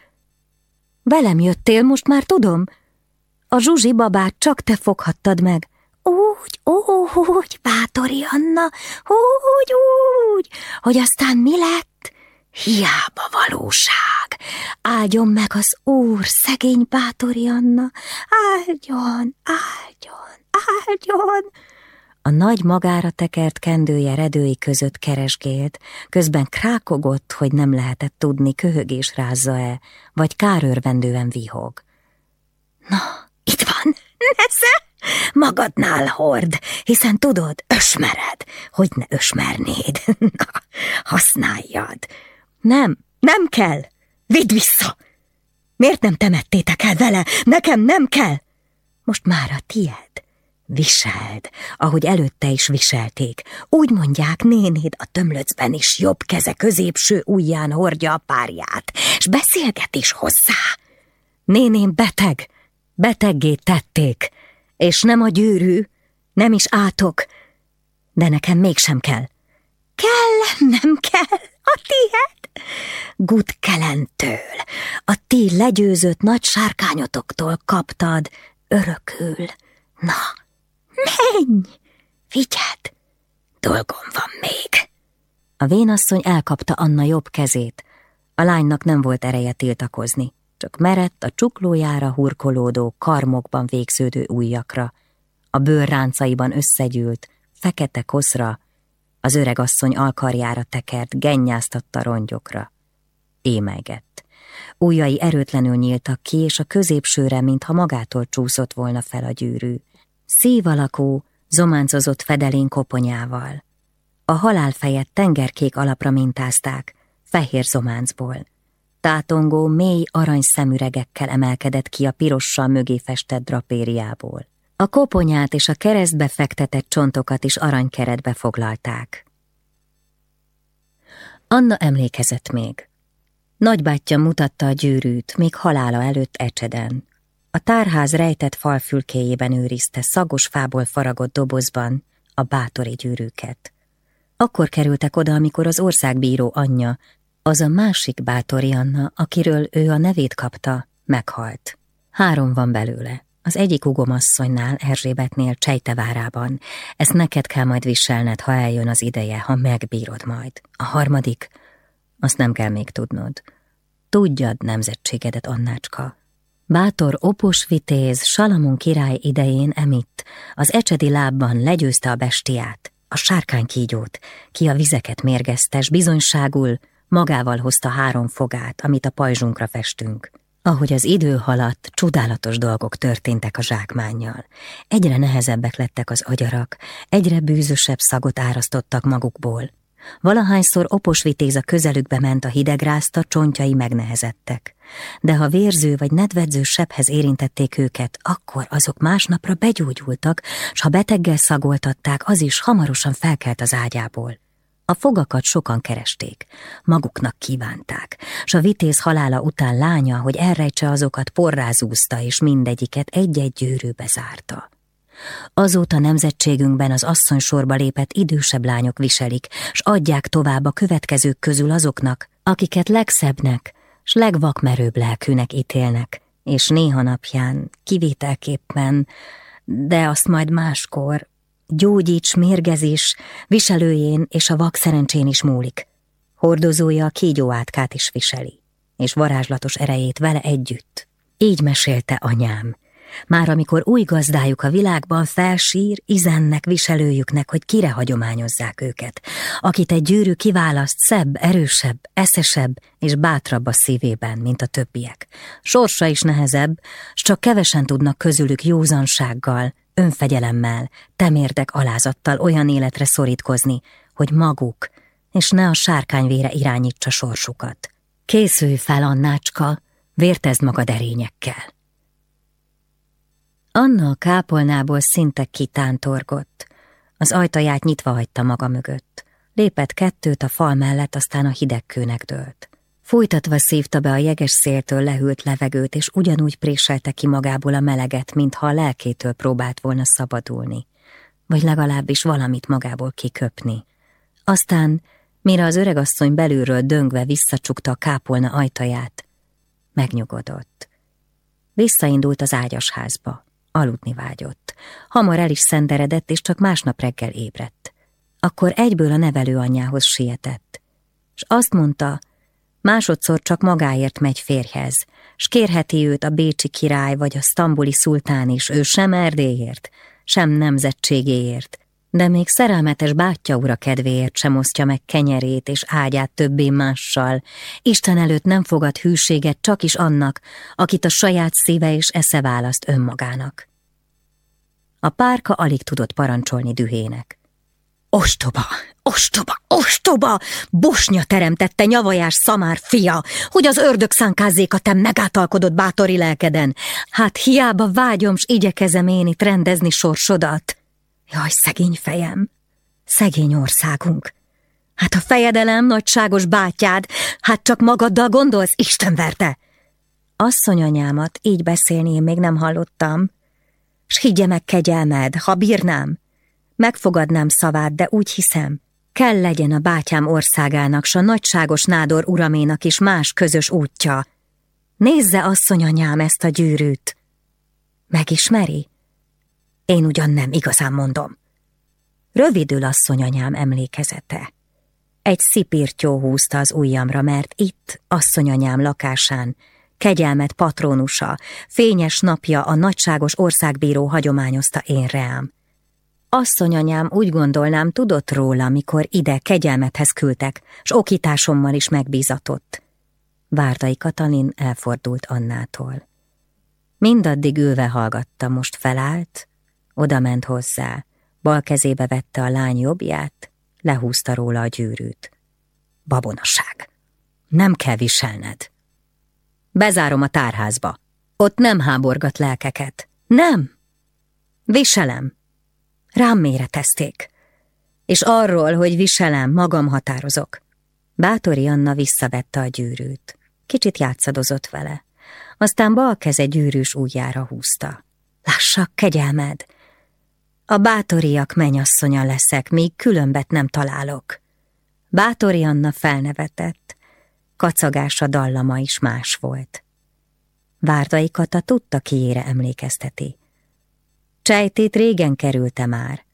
Velem jöttél, most már tudom. A Zsuzsi babát csak te foghattad meg. Úgy, úgy, bátori Anna, úgy, úgy, hogy aztán mi lett? Hiába valóság. Áldjon meg az Úr, szegény bátori Anna. Áldjon, áldjon, áldjon. A nagy magára tekert kendője redői között keresgélt, közben krákogott, hogy nem lehetett tudni, köhögés rázza-e, vagy kárörvendően vihog. Na, itt van, nesze! Magadnál hord, hiszen tudod, ösmered, hogy ne ösmernéd. Na, használjad. Nem, nem kell. Vidd vissza! Miért nem temettétek el vele? Nekem nem kell! Most már a tied. Viseld, ahogy előtte is viselték. Úgy mondják, nénéd a tömlöcben is jobb keze középső ujján hordja a párját, és beszélget is hozzá. Néném beteg, beteggé tették, és nem a gyűrű, nem is átok, de nekem mégsem kell. Kell, nem kell, a tiéd? Gutkelentől, a ti legyőzött nagy sárkányotoktól kaptad örökül. Na, Menj! Vigyed! Dolgom van még. A vénasszony elkapta Anna jobb kezét. A lánynak nem volt ereje tiltakozni, csak merett a csuklójára hurkolódó, karmokban végződő ujjakra, a bőr ráncaiban összegyűlt, fekete koszra Az öreg asszony alkarjára tekert, gennyáztatta rongyokra. Émegett. Újai erőtlenül nyíltak ki, és a középsőre, mintha magától csúszott volna fel a gyűrű. Szív alakú, zománcozott fedelén koponyával. A halálfejet tengerkék alapra mintázták, fehér zománcból. Tátongó, mély arany szemüregekkel emelkedett ki a pirossal mögé festett drapériából. A koponyát és a keresztbe fektetett csontokat is aranykeretbe foglalták. Anna emlékezett még. Nagybátyja mutatta a gyűrűt, még halála előtt ecseden. A tárház rejtett falfülkéjében őrizte szagos fából faragott dobozban a bátori gyűrűket. Akkor kerültek oda, amikor az országbíró anyja, az a másik bátori Anna, akiről ő a nevét kapta, meghalt. Három van belőle. Az egyik ugomasszonynál, Erzsébetnél, Csejtevárában. Ezt neked kell majd viselned, ha eljön az ideje, ha megbírod majd. A harmadik, azt nem kell még tudnod. Tudjad nemzetségedet, Annácska. Bátor opos vitéz Salamon király idején emitt, az ecsedi lábban legyőzte a bestiát, a sárkány kígyót, ki a vizeket mérgeztes, bizonyságul magával hozta három fogát, amit a pajzsunkra festünk. Ahogy az idő haladt, csodálatos dolgok történtek a zsákmánnyal. Egyre nehezebbek lettek az agyarak, egyre bűzösebb szagot árasztottak magukból. Valahányszor opos vitéz a közelükbe ment a hidegrázta, csontjai megnehezettek. De ha vérző vagy nedvedző sebhez érintették őket, akkor azok másnapra begyógyultak, s ha beteggel szagoltatták, az is hamarosan felkelt az ágyából. A fogakat sokan keresték, maguknak kívánták, s a vitéz halála után lánya, hogy elrejtse azokat, porrázúzta, és mindegyiket egy-egy gyűrűbe zárta. Azóta nemzetségünkben az asszony sorba lépett idősebb lányok viselik, s adják tovább a következők közül azoknak, akiket legszebbnek, s legvakmerőbb lelkűnek ítélnek, és néha napján, kivételképpen, de azt majd máskor, gyógyíts, mérgezés, viselőjén és a vak szerencsén is múlik. Hordozója a kígyó átkát is viseli, és varázslatos erejét vele együtt. Így mesélte anyám. Már amikor új gazdájuk a világban felsír, izennek viselőjüknek, hogy kire hagyományozzák őket, akit egy gyűrű kiválaszt szebb, erősebb, eszesebb és bátrabb a szívében, mint a többiek. Sorsa is nehezebb, s csak kevesen tudnak közülük józansággal, önfegyelemmel, temérdek alázattal olyan életre szorítkozni, hogy maguk, és ne a sárkányvére irányítsa sorsukat. Készülj fel, Annácska, vértezd magad erényekkel. Anna a kápolnából szinte kitántorgott. Az ajtaját nyitva hagyta maga mögött. Lépett kettőt a fal mellett, aztán a hidegkőnek dőlt. Fújtatva szívta be a jeges széltől lehűlt levegőt, és ugyanúgy préselte ki magából a meleget, mintha a lelkétől próbált volna szabadulni, vagy legalábbis valamit magából kiköpni. Aztán, mire az öregasszony belülről döngve visszacsukta a kápolna ajtaját, megnyugodott. Visszaindult az ágyasházba. Aludni vágyott. Hamar el is szenderedett, és csak másnap reggel ébredt. Akkor egyből a nevelő anyjához sietett. És azt mondta, Másodszor csak magáért megy férjhez, s kérheti őt a bécsi király vagy a sztambuli szultán is, ő sem Erdélyért, sem nemzetségéért, de még szerelmetes bátyja ura kedvéért sem osztja meg kenyerét és ágyát többé mással. Isten előtt nem fogad hűséget csak is annak, akit a saját szíve és esze választ önmagának. A párka alig tudott parancsolni dühének. Ostoba, ostoba, ostoba! Bosnya teremtette nyavajás szamár fia, hogy az ördög szánkázzék a te megátalkodott bátori lelkeden. Hát hiába vágyom, s igyekezem én itt rendezni sorsodat. Jaj, szegény fejem, szegény országunk. Hát a fejedelem, nagyságos bátyád, hát csak magaddal gondolsz, Isten verte! Asszonyanyámat így beszélni én még nem hallottam. S higgye meg kegyelmed, ha bírnám, Megfogadnám szavát, de úgy hiszem, kell legyen a bátyám országának, s a nagyságos nádor uraménak is más közös útja. Nézze, asszonyanyám, ezt a gyűrűt. Megismeri? Én ugyan nem igazán mondom. Rövidül asszonyanyám emlékezete. Egy szipirtyó húzta az ujjamra, mert itt, asszonyanyám lakásán, kegyelmet patrónusa, fényes napja a nagyságos országbíró hagyományozta én reám. Asszonyanyám úgy gondolnám tudott róla, mikor ide kegyelmethez küldtek, s okításommal is megbízatott. Vártai Katalin elfordult Annától. Mindaddig ülve hallgatta, most felállt, oda ment hozzá, bal kezébe vette a lány jobbját, lehúzta róla a gyűrűt. Babonaság! Nem kell viselned. Bezárom a tárházba. Ott nem háborgat lelkeket. Nem! Viselem. Rám méretezték. És arról, hogy viselem, magam határozok. Bátori Anna visszavette a gyűrűt. Kicsit játszadozott vele. Aztán bal keze gyűrűs ujjára húzta. Lássak, kegyelmed! A bátoriak menyasszonya leszek, míg különbet nem találok. Bátori Anna felnevetett. Kacagása dallama is más volt. Várdai Kata tudta, kiére emlékezteti. Csejtét régen kerülte már.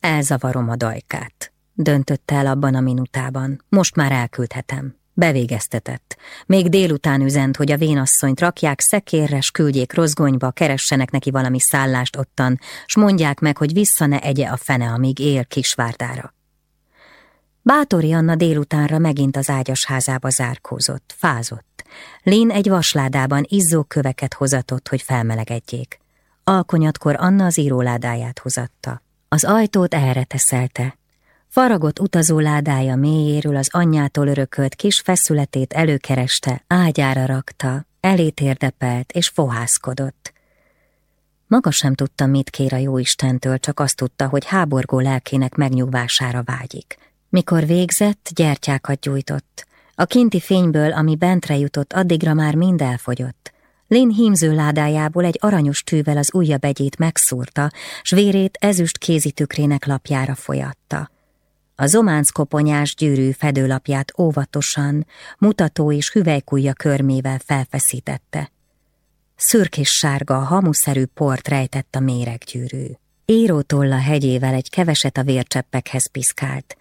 Elzavarom a dajkát, döntötte el abban a minutában. Most már elküldhetem. Bevégeztetett. Még délután üzent, hogy a vénasszonyt rakják szekérre, s küldjék rozgonyba, keressenek neki valami szállást ottan, s mondják meg, hogy vissza ne egye a fene, amíg él Kisvárdára. Bátori Anna délutánra megint az ágyas házába zárkózott, fázott. Lén egy vasládában izzó köveket hozatott, hogy felmelegedjék. Alkonyatkor Anna az íróládáját hozatta. Az ajtót erre teszelte. Faragott utazóládája mélyéről az anyjától örökölt kis feszületét előkereste, ágyára rakta, elétérdepelt és fohászkodott. Maga sem tudta, mit kér a jóistentől, csak azt tudta, hogy háborgó lelkének megnyugvására vágyik. Mikor végzett, gyertyákat gyújtott. A kinti fényből, ami bentre jutott, addigra már mind elfogyott. Lin hímző ládájából egy aranyos tűvel az ujja begyét megszúrta, s vérét ezüst kézitükrének lapjára folyatta. A zománc koponyás gyűrű fedőlapját óvatosan, mutató és hüvelykújja körmével felfeszítette. Szürkés sárga, hamuszerű port rejtett a méreggyűrű. Érótolla hegyével egy keveset a vércseppekhez piszkált.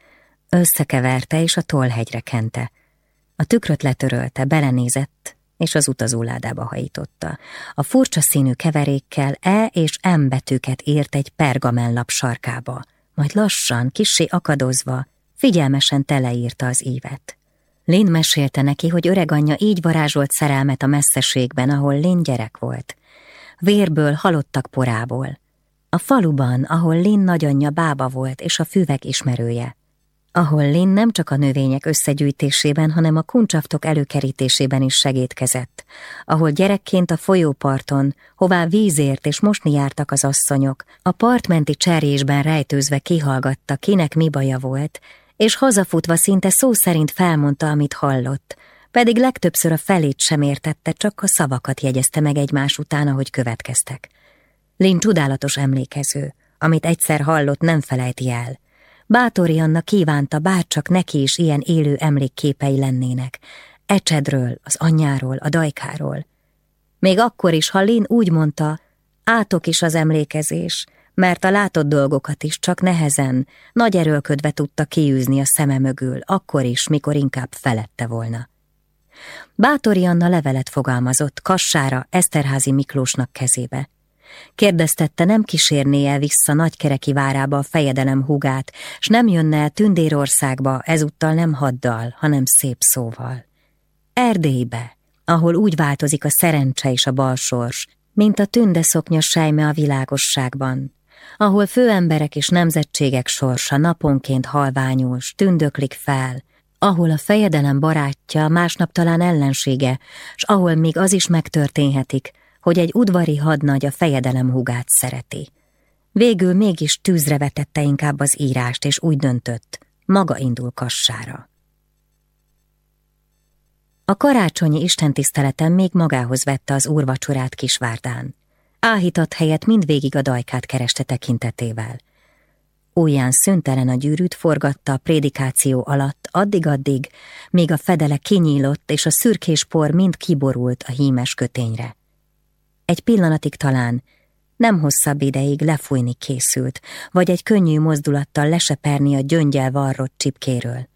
Összekeverte és a tollhegyre kente. A tükröt letörölte, belenézett, és az utazóládába hajította. A furcsa színű keverékkel E és M betűket írt egy pergamenlap sarkába, majd lassan, kissé akadozva, figyelmesen teleírta az ívet. Lin mesélte neki, hogy öreganyja így varázsolt szerelmet a messzeségben, ahol Lin gyerek volt. Vérből, halottak porából. A faluban, ahol Lin nagyanyja bába volt és a füvek ismerője ahol Lin nem csak a növények összegyűjtésében, hanem a kuncsaftok előkerítésében is segítkezett, ahol gyerekként a folyóparton, hová vízért és mosni jártak az asszonyok, a partmenti cserésben rejtőzve kihallgatta, kinek mi baja volt, és hazafutva szinte szó szerint felmondta, amit hallott, pedig legtöbbször a felét sem értette, csak a szavakat jegyezte meg egymás után, ahogy következtek. Lin csodálatos emlékező, amit egyszer hallott, nem felejti el – Bátori Anna kívánta, bárcsak neki is ilyen élő emlékképei lennének. Ecsedről, az anyjáról, a dajkáról. Még akkor is, ha Lin úgy mondta, átok is az emlékezés, mert a látott dolgokat is csak nehezen, nagy erőlködve tudta kiűzni a szeme mögül, akkor is, mikor inkább felette volna. Bátori Anna levelet fogalmazott Kassára Eszterházi Miklósnak kezébe. Kérdeztette, nem kísérné el vissza nagykereki várába a fejedelem hugát, s nem jönne el Tündérországba, ezúttal nem haddal, hanem szép szóval. Erdélybe, ahol úgy változik a szerencse és a balsors, mint a tündeszoknya sejme a világosságban, ahol főemberek és nemzetségek sorsa naponként halványos, tündöklik fel, ahol a fejedelem barátja, másnap talán ellensége, s ahol még az is megtörténhetik, hogy egy udvari hadnagy a fejedelem hugát szereti. Végül mégis tűzre vetette inkább az írást, és úgy döntött, maga indul kassára. A karácsonyi istentiszteleten még magához vette az úrvacsorát Kisvárdán. Áhított helyett mindvégig a dajkát kereste tekintetével. Újján szüntelen a gyűrűt forgatta a prédikáció alatt, addig-addig, míg a fedele kinyílott, és a szürkés por mind kiborult a hímes kötényre. Egy pillanatig talán, nem hosszabb ideig lefújni készült, vagy egy könnyű mozdulattal leseperni a gyöngyel varrott csipkéről.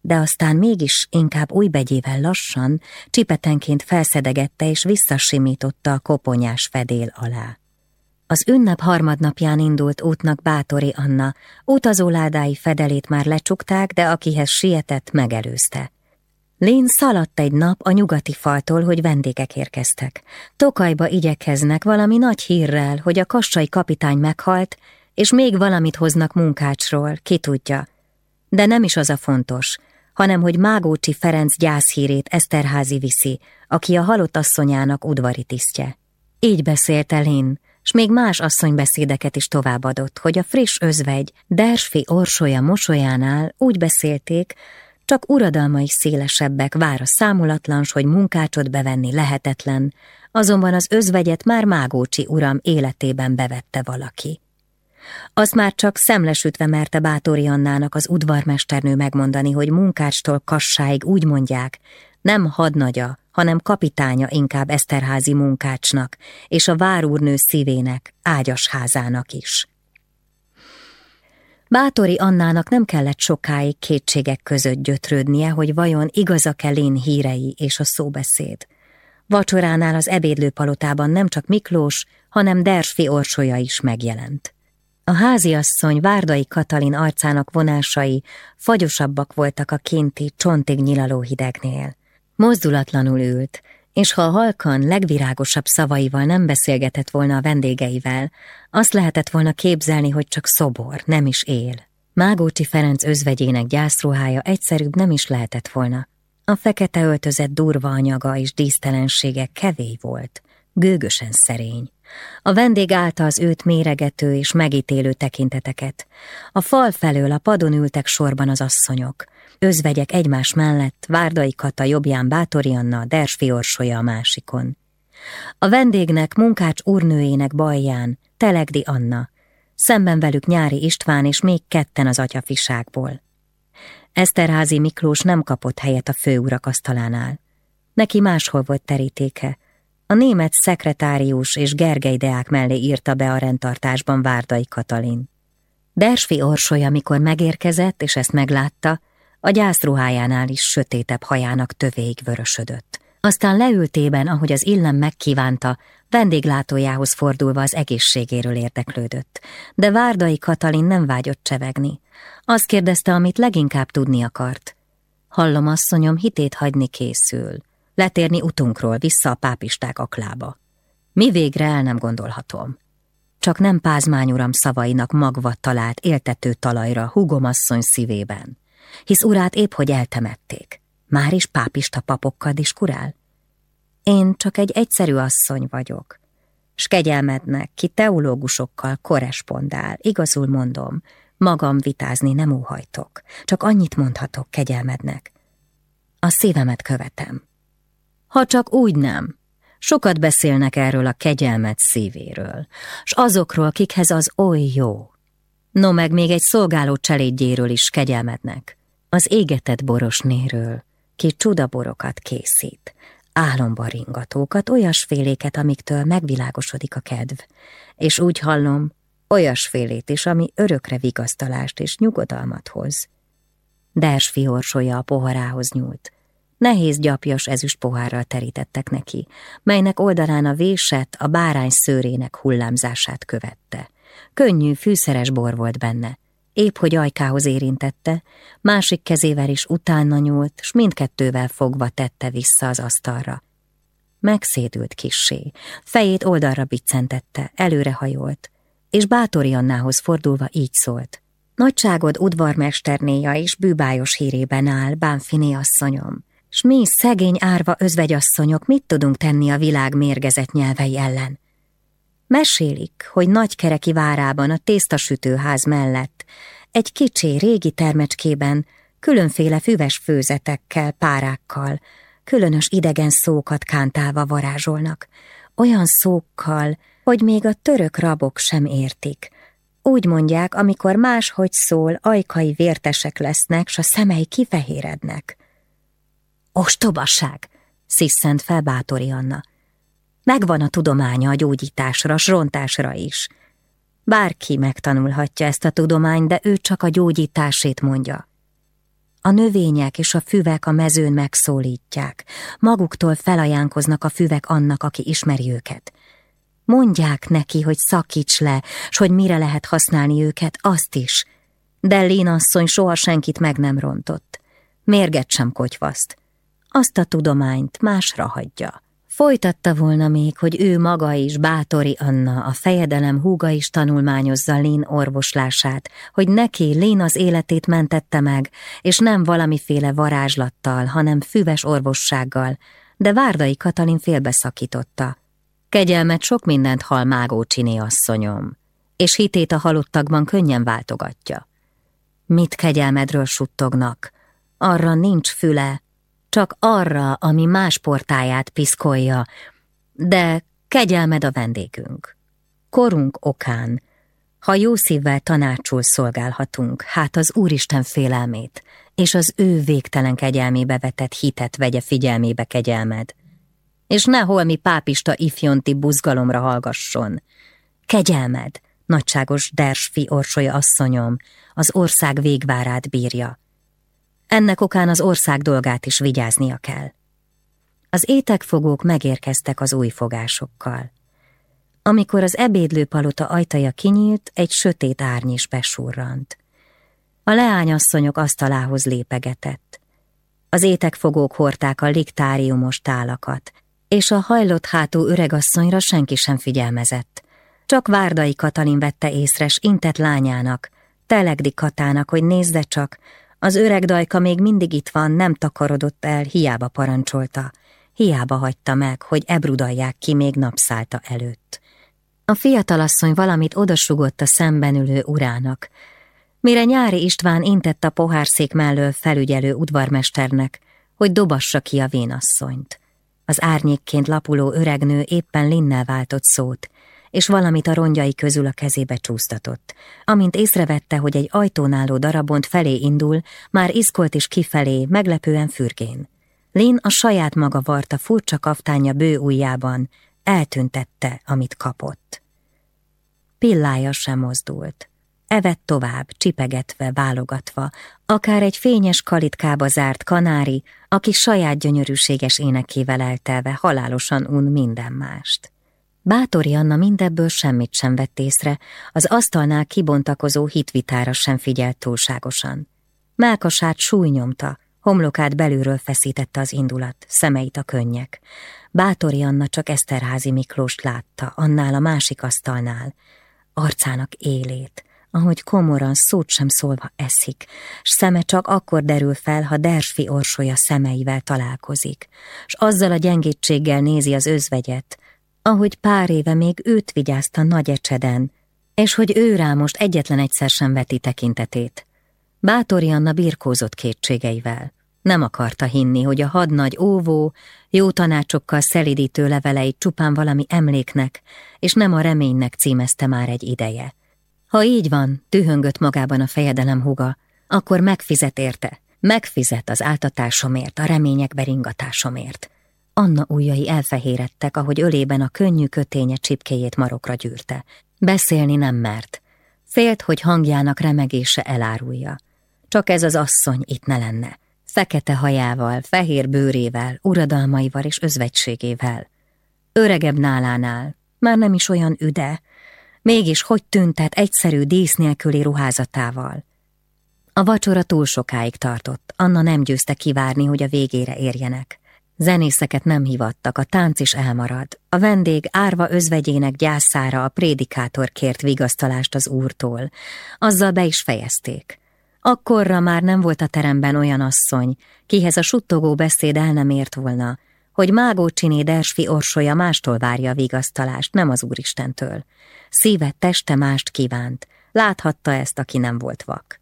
De aztán mégis inkább új begyével lassan, csipetenként felszedegette és visszasimította a koponyás fedél alá. Az ünnep harmadnapján indult útnak Bátori Anna, utazóládái fedelét már lecsukták, de akihez sietett, megelőzte. Lén szaladt egy nap a nyugati faltól, hogy vendégek érkeztek. Tokajba igyekeznek valami nagy hírrel, hogy a kassai kapitány meghalt, és még valamit hoznak munkácsról, ki tudja. De nem is az a fontos, hanem hogy Mágócsi Ferenc gyászhírét Eszterházi viszi, aki a halott asszonyának udvari tisztje. Így beszélt Lén, s még más asszonybeszédeket is továbbadott, hogy a friss özvegy Dersfi orsolya mosolyánál úgy beszélték, csak uradalmai szélesebbek vár a számolatlans, hogy munkácsot bevenni lehetetlen, azonban az özvegyet már Mágócsi uram életében bevette valaki. Azt már csak szemlesütve merte Bátori Annának az udvarmesternő megmondani, hogy munkácstól kassáig úgy mondják, nem hadnagya, hanem kapitánya inkább Eszterházi munkácsnak, és a várúrnő szívének, ágyasházának is. Bátori Annának nem kellett sokáig kétségek között gyötrődnie, hogy vajon igazak-e Lén hírei és a szóbeszéd. Vacsoránál az ebédlőpalotában nem csak Miklós, hanem Dersfi orsolya is megjelent. A háziasszony Várdai Katalin arcának vonásai fagyosabbak voltak a kinti, csontig nyilaló hidegnél. Mozdulatlanul ült, és ha halkan legvirágosabb szavaival nem beszélgetett volna a vendégeivel, azt lehetett volna képzelni, hogy csak szobor, nem is él. Mágócsi Ferenc özvegyének gyászruhája egyszerűbb nem is lehetett volna. A fekete öltözet durva anyaga és dísztelensége kevély volt, gőgösen szerény. A vendég állta az őt méregető és megítélő tekinteteket. A fal felől a padon ültek sorban az asszonyok. Özvegyek egymás mellett, Várdai Kata jobbján Bátori Anna, Dersfi Orsolya a másikon. A vendégnek, munkács úrnőjének balján, Telegdi Anna, szemben velük Nyári István és még ketten az atyafiságból. Eszterházi Miklós nem kapott helyet a főurak asztalánál. Neki máshol volt terítéke, a német szekretárius és Gergely Deák mellé írta be a rendtartásban Várdai Katalin. Dersfi Orsolya, amikor megérkezett, és ezt meglátta, a gyászruhájánál is sötétebb hajának tövéig vörösödött. Aztán leültében, ahogy az illem megkívánta, vendéglátójához fordulva az egészségéről érdeklődött. De Várdai Katalin nem vágyott csevegni. Azt kérdezte, amit leginkább tudni akart. Hallom, asszonyom, hitét hagyni készül letérni utunkról vissza a pápisták aklába. Mi végre el nem gondolhatom. Csak nem Pázmány uram szavainak magva talált éltető talajra hugomasszony szívében, hisz urát épp hogy eltemették. Már is pápista papokkal diskurál? Én csak egy egyszerű asszony vagyok, s kegyelmednek, ki teológusokkal korrespondál, igazul mondom, magam vitázni nem óhajtok, csak annyit mondhatok kegyelmednek. A szívemet követem. Ha csak úgy nem. Sokat beszélnek erről a kegyelmet szívéről, s azokról, kikhez az oly jó. No meg még egy szolgáló cselédjéről is kegyelmednek. Az égetett borosnéről, ki csudaborokat készít, álomba ringatókat, olyasféléket, amiktől megvilágosodik a kedv, és úgy hallom, olyasfélét is, ami örökre vigasztalást és nyugodalmat hoz. Ders fiorsolja a poharához nyúlt. Nehéz gyapjas ezüst pohárral terítettek neki, melynek oldalán a véset a bárány szőrének hullámzását követte. Könnyű, fűszeres bor volt benne. Épp, hogy ajkához érintette, másik kezével is utána nyúlt, s mindkettővel fogva tette vissza az asztalra. Megszédült kissé, fejét oldalra biccentette, előrehajolt, és Bátori Annához fordulva így szólt. Nagyságod udvarmesternéja és bűbájos hírében áll, Bánfiné asszonyom. S mi, szegény árva özvegyasszonyok mit tudunk tenni a világ mérgezett nyelvei ellen? Mesélik, hogy nagykereki várában a tésztasütőház mellett egy kicsi, régi termecskében különféle füves főzetekkel, párákkal, különös idegen szókat kántálva varázsolnak, olyan szókkal, hogy még a török rabok sem értik. Úgy mondják, amikor máshogy szól, ajkai vértesek lesznek, s a szemei kifehérednek. Ostobasság, sziszent fel Bátori Anna. Megvan a tudománya a gyógyításra, srontásra is. Bárki megtanulhatja ezt a tudományt, de ő csak a gyógyításét mondja. A növények és a füvek a mezőn megszólítják, maguktól felajánkoznak a füvek annak, aki ismeri őket. Mondják neki, hogy szakíts le, s hogy mire lehet használni őket, azt is. De Lén asszony soha senkit meg nem rontott. Mérget sem kotyvaszt. Azt a tudományt másra hagyja. Folytatta volna még, hogy ő maga is, Bátori Anna, a fejedelem húga is tanulmányozza Lén orvoslását, hogy neki Lén az életét mentette meg, és nem valamiféle varázslattal, hanem füves orvossággal, de Várdai Katalin félbeszakította. Kegyelmet sok mindent hal Mágó Csiné asszonyom, és hitét a halottakban könnyen váltogatja. Mit kegyelmedről suttognak? Arra nincs füle, csak arra, ami más portáját piszkolja, de kegyelmed a vendégünk. Korunk okán, ha jó szívvel tanácsul szolgálhatunk, hát az Úristen félelmét, és az ő végtelen kegyelmébe vetett hitet vegye figyelmébe kegyelmed. És ne holmi pápista ifjonti buzgalomra hallgasson. Kegyelmed, nagyságos Dersfi orsolya asszonyom, az ország végvárát bírja. Ennek okán az ország dolgát is vigyáznia kell. Az étekfogók megérkeztek az új fogásokkal. Amikor az ebédlőpalota ajtaja kinyílt, egy sötét árnyis besurrant. A leányasszonyok asztalához lépegetett. Az étekfogók hordták a liktáriumos tálakat, és a hajlott hátú öregasszonyra senki sem figyelmezett. Csak Várdai Katalin vette észre, s intett lányának, Telegdi Katának, hogy nézze csak, az öreg dajka még mindig itt van, nem takarodott el, hiába parancsolta. Hiába hagyta meg, hogy ebrudalják ki még napszálta előtt. A fiatalasszony valamit odasugott a szemben ülő urának. Mire nyári István intett a pohárszék mellől felügyelő udvarmesternek, hogy dobassa ki a vénasszonyt. Az árnyékként lapuló öregnő éppen linnel váltott szót, és valamit a rongyai közül a kezébe csúsztatott. Amint észrevette, hogy egy ajtónáló darabont felé indul, már iszkolt is kifelé, meglepően fürgén. Lin a saját maga varta furcsa kaftánya bő ujjában, eltüntette, amit kapott. Pillája sem mozdult. Evett tovább, csipegetve, válogatva, akár egy fényes kalitkába zárt kanári, aki saját gyönyörűséges énekével eltelve halálosan un minden mást. Bátori Anna mindebből semmit sem vett észre, az asztalnál kibontakozó hitvitára sem figyelt túlságosan. Melkasát súlynyomta, homlokát belülről feszítette az indulat, szemeit a könnyek. Bátori Anna csak Eszterházi Miklóst látta, annál a másik asztalnál, arcának élét, ahogy komoran szót sem szólva eszik, s szeme csak akkor derül fel, ha Dersfi orsolya szemeivel találkozik, s azzal a gyengétséggel nézi az özvegyet, ahogy pár éve még őt vigyázta nagy ecseden, és hogy ő rá most egyetlen egyszer sem veti tekintetét. Bátori Anna birkózott kétségeivel. Nem akarta hinni, hogy a hadnagy óvó, jó tanácsokkal szelidítő leveleit csupán valami emléknek, és nem a reménynek címezte már egy ideje. Ha így van, tühöngött magában a fejedelem huga, akkor megfizet érte, megfizet az áltatásomért, a remények beringatásomért. Anna ujjai elfehérettek, ahogy ölében a könnyű köténye csipkéjét marokra gyűrte. Beszélni nem mert. Félt, hogy hangjának remegése elárulja. Csak ez az asszony itt ne lenne. Fekete hajával, fehér bőrével, uradalmaival és özvegységével. Öregebb nálánál, már nem is olyan üde, mégis hogy tüntet egyszerű dísz nélküli ruházatával. A vacsora túl sokáig tartott, Anna nem győzte kivárni, hogy a végére érjenek. Zenészeket nem hivattak, a tánc is elmarad. A vendég árva özvegyének gyászára a prédikátor kért vigasztalást az úrtól. Azzal be is fejezték. Akkorra már nem volt a teremben olyan asszony, kihez a suttogó beszéd el nem ért volna, hogy Mágó Csiné Dersfi orsolya mástól várja a vigasztalást, nem az Úristentől. Szíve, teste mást kívánt, láthatta ezt, aki nem volt vak.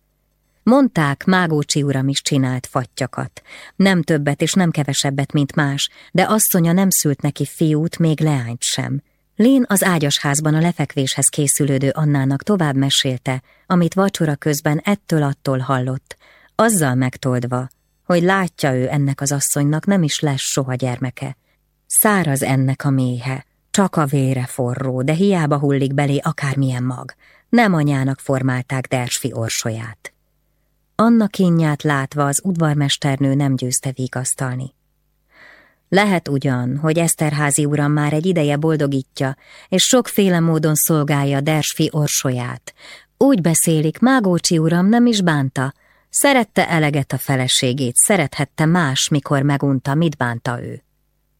Mondták, Mágócsi uram is csinált fattyakat. Nem többet és nem kevesebbet, mint más, de asszonya nem szült neki fiút, még leányt sem. Lén az ágyasházban a lefekvéshez készülődő Annának tovább mesélte, amit vacsora közben ettől-attól hallott, azzal megtoldva, hogy látja ő ennek az asszonynak nem is lesz soha gyermeke. Száraz ennek a méhe, csak a vére forró, de hiába hullik belé akármilyen mag. Nem anyának formálták Dersfi orsolyát. Anna kínját látva az udvarmesternő nem győzte vigasztalni. Lehet ugyan, hogy Eszterházi uram már egy ideje boldogítja, és sokféle módon szolgálja Dersfi orsolyát. Úgy beszélik, Mágócsi uram nem is bánta. Szerette eleget a feleségét, szerethette más, mikor megunta, mit bánta ő.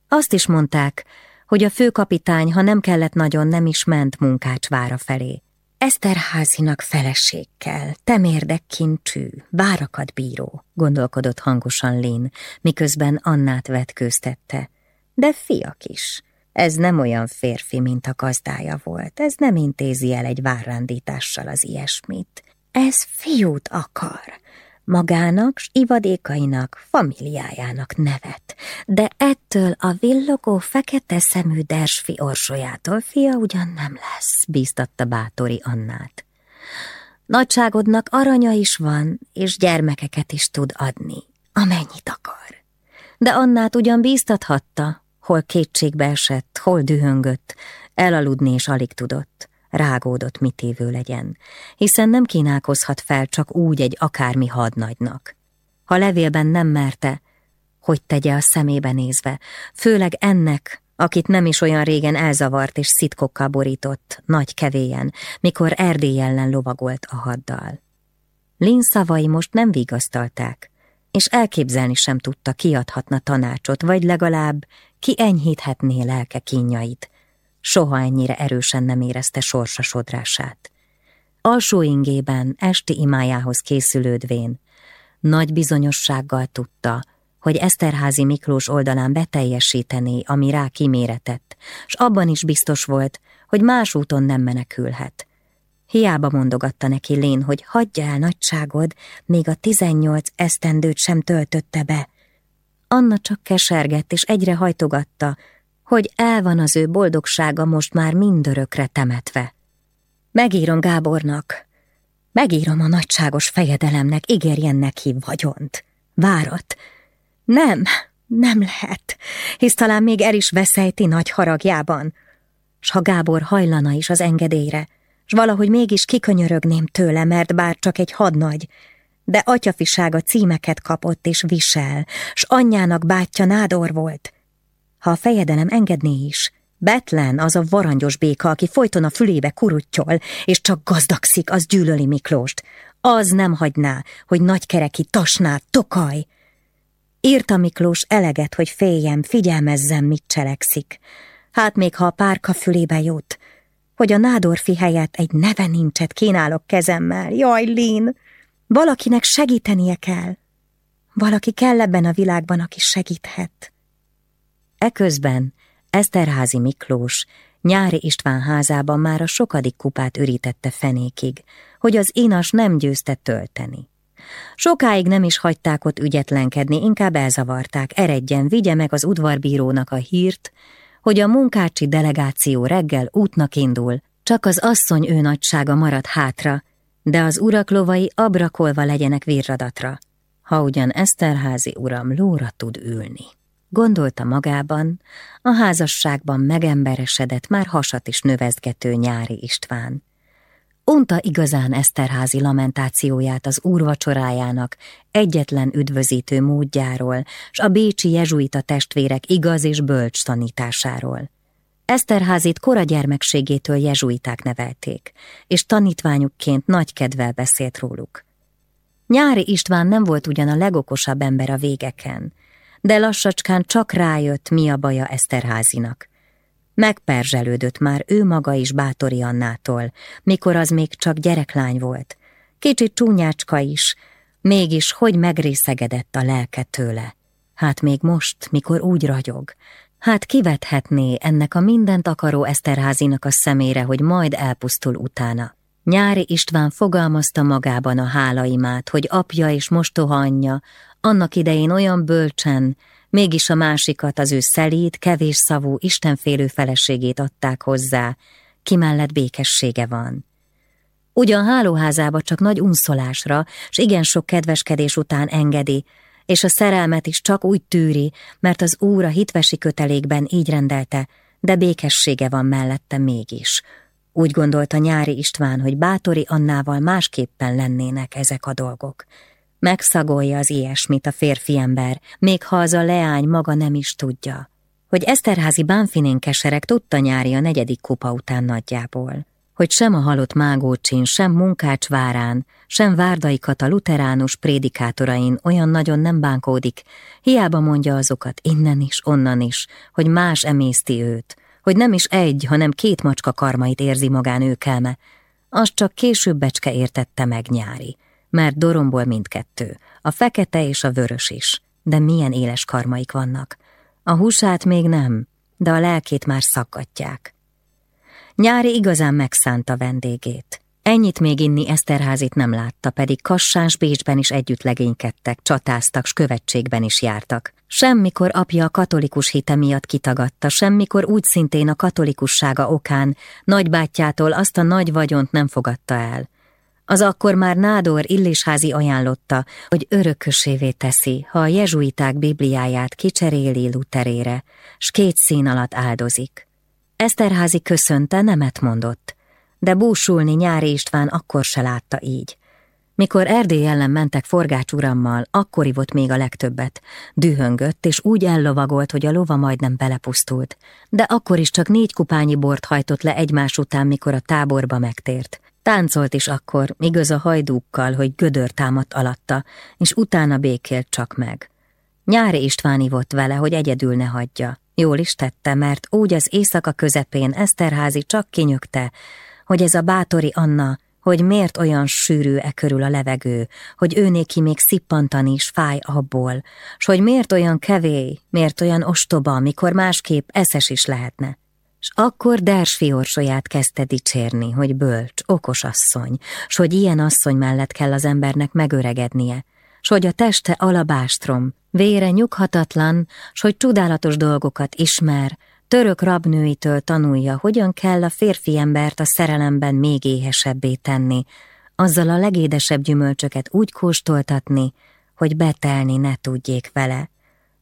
Azt is mondták, hogy a főkapitány, ha nem kellett nagyon, nem is ment munkácsvára felé. Eszterházinak feleség kell, temérdek kincsű, várakat bíró, gondolkodott hangosan Lin, miközben Annát vetkőztette. De fiak is. Ez nem olyan férfi, mint a gazdája volt, ez nem intézi el egy várrándítással az ilyesmit. Ez fiút akar, magának s ivadékainak, familiájának nevet, de ettől a villogó fekete szemű dersfi orsolyától fia ugyan nem lesz, bíztatta bátori Annát. Nagyságodnak aranya is van, és gyermekeket is tud adni, amennyit akar. De Annát ugyan bíztathatta, hol kétségbe esett, hol dühöngött, elaludni is alig tudott rágódott mit évő legyen, hiszen nem kínálkozhat fel csak úgy egy akármi hadnagynak. Ha levélben nem merte, hogy tegye a szemébe nézve, főleg ennek, akit nem is olyan régen elzavart és szitkokkal borított, nagy kevélyen, mikor Erdély ellen lovagolt a haddal. Lin szavai most nem vigasztalták, és elképzelni sem tudta, kiadhatna tanácsot, vagy legalább ki enyhíthetné lelke kínjait, soha ennyire erősen nem érezte sorsa sodrását. Alsó ingében, esti imájához készülődvén, nagy bizonyossággal tudta, hogy Eszterházi Miklós oldalán beteljesítené, ami rá kiméretett, s abban is biztos volt, hogy más úton nem menekülhet. Hiába mondogatta neki Lén, hogy hagyja el nagyságod, még a tizennyolc esztendőt sem töltötte be. Anna csak kesergett, és egyre hajtogatta, hogy el van az ő boldogsága most már mindörökre temetve. Megírom Gábornak, megírom a nagyságos fejedelemnek, ígérjen neki vagyont, várat. Nem, nem lehet, hisz talán még el is veszejti nagy haragjában. S ha Gábor hajlana is az engedélyre, s valahogy mégis kikönyörögném tőle, mert bár csak egy hadnagy, de atyafisága címeket kapott és visel, s anyjának bátyja nádor volt, ha a fejedelem engedné is. Betlen az a varangyos béka, aki folyton a fülébe kuruttyol, és csak gazdagszik, az gyűlöli Miklóst. Az nem hagyná, hogy nagykereki tasná, tokaj. Írta Miklós eleget, hogy féljem, figyelmezzem, mit cselekszik. Hát még ha a párka fülébe jut, hogy a nádorfi helyett egy neve nincset kínálok kezemmel. Jaj, Lin, valakinek segítenie kell. Valaki kell ebben a világban, aki segíthet. Eközben Eszterházi Miklós nyári István házában már a sokadik kupát ürítette fenékig, hogy az inas nem győzte tölteni. Sokáig nem is hagyták ott ügyetlenkedni, inkább elzavarták, eredjen, vigye meg az udvarbírónak a hírt, hogy a munkácsi delegáció reggel útnak indul, csak az asszony ő nagysága marad hátra, de az urak lovai abrakolva legyenek virradatra, ha ugyan Eszterházi uram lóra tud ülni. Gondolta magában, a házasságban megemberesedett, már hasat is növezgető nyári István. Unta igazán Eszterházi lamentációját az úrvacsorájának egyetlen üdvözítő módjáról, s a bécsi jezsuita testvérek igaz és bölcs tanításáról. Eszterházit kora gyermekségétől jezsuiták nevelték, és tanítványukként nagy kedvel beszélt róluk. Nyári István nem volt ugyan a legokosabb ember a végeken, de lassacskán csak rájött, mi a baja Eszterházinak. Megperzselődött már ő maga is Bátori Annától, mikor az még csak gyereklány volt. Kicsit csúnyácska is, mégis hogy megrészegedett a lelke tőle. Hát még most, mikor úgy ragyog, hát kivethetné ennek a mindent akaró Eszterházinak a szemére, hogy majd elpusztul utána. Nyári István fogalmazta magában a hálaimát, hogy apja és mostoha anyja annak idején olyan bölcsen, mégis a másikat az ő szelíd, kevés szavú, istenfélő feleségét adták hozzá, ki mellett békessége van. Ugyan hálóházába csak nagy unszolásra, s igen sok kedveskedés után engedi, és a szerelmet is csak úgy tűri, mert az úr a hitvesi kötelékben így rendelte, de békessége van mellette mégis. Úgy gondolta nyári István, hogy Bátori Annával másképpen lennének ezek a dolgok Megszagolja az ilyesmit a férfi ember, még ha az a leány maga nem is tudja. Hogy Eszterházi bánfinén keserek tudta nyári a negyedik kupa után nagyjából. Hogy sem a halott Mágócsin, sem Munkács várán, sem Várdai Kata luteránus prédikátorain olyan nagyon nem bánkódik, hiába mondja azokat innen is, onnan is, hogy más emészti őt, hogy nem is egy, hanem két macska karmait érzi magán őkelme, azt csak később becske értette meg nyári, mert doromból mindkettő, a fekete és a vörös is, de milyen éles karmaik vannak. A húsát még nem, de a lelkét már szaggatják. Nyári igazán megszánta vendégét. Ennyit még inni Eszterházit nem látta, pedig Kassás Bécsben is együtt legénykedtek, csatáztak, s követségben is jártak. Semmikor apja a katolikus hite miatt kitagadta, semmikor úgy szintén a katolikussága okán nagybátyjától azt a nagy vagyont nem fogadta el. Az akkor már Nádor Illisházi ajánlotta, hogy örökösévé teszi, ha a jezsuiták bibliáját kicseréli Luterére, s két szín alatt áldozik. Eszterházi köszönte, nemet mondott, de búsulni Nyári István akkor se látta így. Mikor Erdély ellen mentek forgács urammal, akkor ivott még a legtöbbet. Dühöngött, és úgy ellovagolt, hogy a lova majdnem belepusztult. De akkor is csak négy kupányi bort hajtott le egymás után, mikor a táborba megtért. Táncolt is akkor, igaz a hajdúkkal, hogy gödör támadt alatta, és utána békélt csak meg. Nyári István ivott vele, hogy egyedül ne hagyja. Jól is tette, mert úgy az éjszaka közepén Eszterházi csak kinyögte, hogy ez a bátori Anna, hogy miért olyan sűrű e körül a levegő, hogy ő néki még szippantani is fáj abból, s hogy miért olyan kevély, miért olyan ostoba, mikor másképp eszes is lehetne. S akkor Ders fiorsolyát kezdte dicsérni, hogy bölcs, okos asszony, s hogy ilyen asszony mellett kell az embernek megöregednie, s hogy a teste alabástrom, vére nyughatatlan, s hogy csodálatos dolgokat ismer, török rabnőitől tanulja, hogyan kell a férfi embert a szerelemben még éhesebbé tenni, azzal a legédesebb gyümölcsöket úgy kóstoltatni, hogy betelni ne tudjék vele,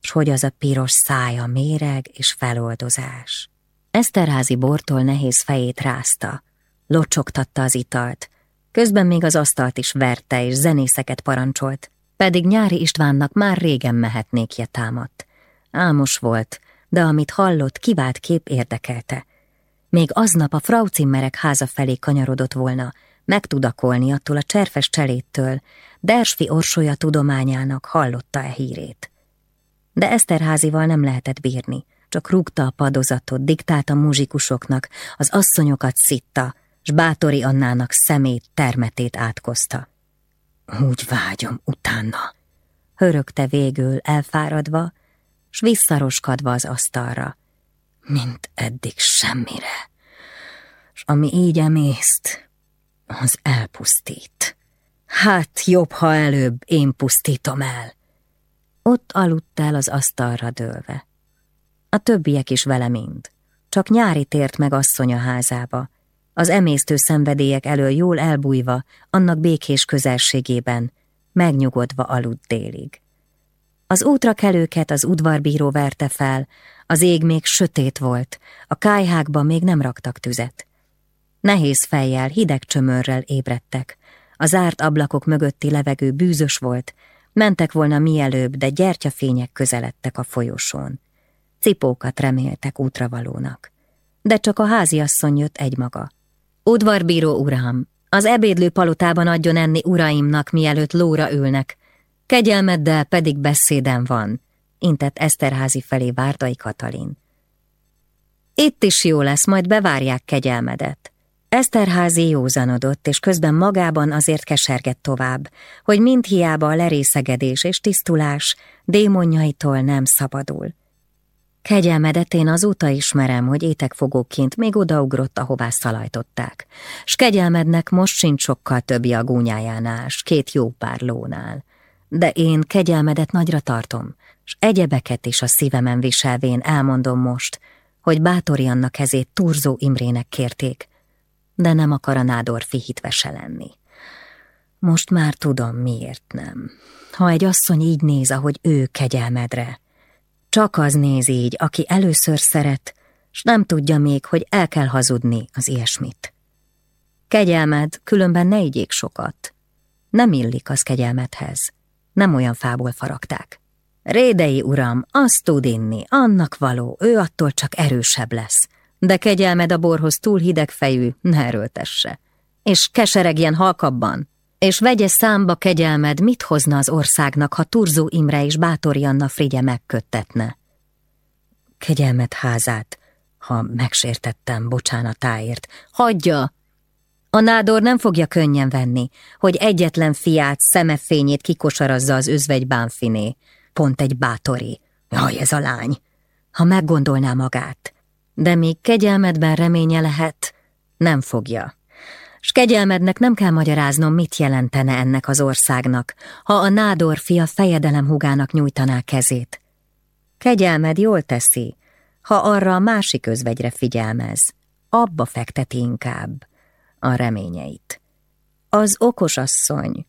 s hogy az a piros szája méreg és feloldozás. Eszterházi bortól nehéz fejét rázta, locsogtatta az italt, közben még az asztalt is verte és zenészeket parancsolt, pedig nyári Istvánnak már régen mehetnékje támadt. Álmos volt, de amit hallott, kivált kép érdekelte. Még aznap a Frau Zimmerek háza felé kanyarodott volna, megtudakolni attól a cserfes cseléttől, Dersfi orsolya tudományának hallotta-e hírét. De Eszterházival nem lehetett bírni, csak rúgta a padozatot, diktálta muzsikusoknak, az asszonyokat szitta, s Bátori Annának szemét, termetét átkozta. Úgy vágyom utána, hörögte végül elfáradva, s visszaroskadva az asztalra, mint eddig semmire. S ami így emészt, az elpusztít. Hát jobb, ha előbb én pusztítom el. Ott aludt el az asztalra dőlve. A többiek is vele mind. Csak nyári tért meg asszony a házába, az emésztő szenvedélyek elől jól elbújva, annak békés közelségében, megnyugodva aludt délig. Az útrakelőket az udvarbíró verte fel, az ég még sötét volt, a kájhákba még nem raktak tüzet. Nehéz fejjel, hideg csömörrel ébredtek. A zárt ablakok mögötti levegő bűzös volt, mentek volna mielőbb, de gyertyafények közeledtek a folyosón. Cipókat reméltek útravalónak. De csak a háziasszony jött egymaga. Udvarbíró uram, az ebédlő palotában adjon enni uraimnak, mielőtt lóra ülnek, Kegyelmeddel pedig beszédem van, intett Eszterházi felé Várdai Katalin. Itt is jó lesz, majd bevárják kegyelmedet. Eszterházi józanodott, és közben magában azért kesergett tovább, hogy mind hiába a lerészegedés és tisztulás démonjaitól nem szabadul. Kegyelmedet én azóta ismerem, hogy étekfogóként még odaugrott, ahová szalajtották. S kegyelmednek most sincs sokkal többi a gúnyájánál, s két jó pár lónál de én kegyelmedet nagyra tartom, s egyebeket is a szívemen viselvén elmondom most, hogy Bátori Anna kezét Turzó Imrének kérték, de nem akar a nádorfi hitvese lenni. Most már tudom, miért nem. Ha egy asszony így néz, ahogy ő kegyelmedre, csak az néz így, aki először szeret, s nem tudja még, hogy el kell hazudni az ilyesmit. Kegyelmed, különben ne igyék sokat. Nem illik az kegyelmedhez. Nem olyan fából faragták. Rédei uram, azt tud inni, annak való, ő attól csak erősebb lesz. De kegyelmed a borhoz túl hideg fejű, ne erőltesse. És keseregjen halkabban, és vegye számba kegyelmed, mit hozna az országnak, ha Turzó Imre és Bátori Anna Frigye megköttetne. Kegyelmed házát, ha megsértettem bocsánatáért, hagyja! A nádor nem fogja könnyen venni, hogy egyetlen fiát, szemefényét kikosarazza az özvegy bánfiné. Pont egy bátori. Jaj, ez a lány! Ha meggondolná magát. De még kegyelmedben reménye lehet, nem fogja. S kegyelmednek nem kell magyaráznom, mit jelentene ennek az országnak, ha a nádor fia fejedelem hugának nyújtaná kezét. Kegyelmed jól teszi, ha arra a másik özvegyre figyelmez, abba fekteti inkább a reményeit. Az okos asszony,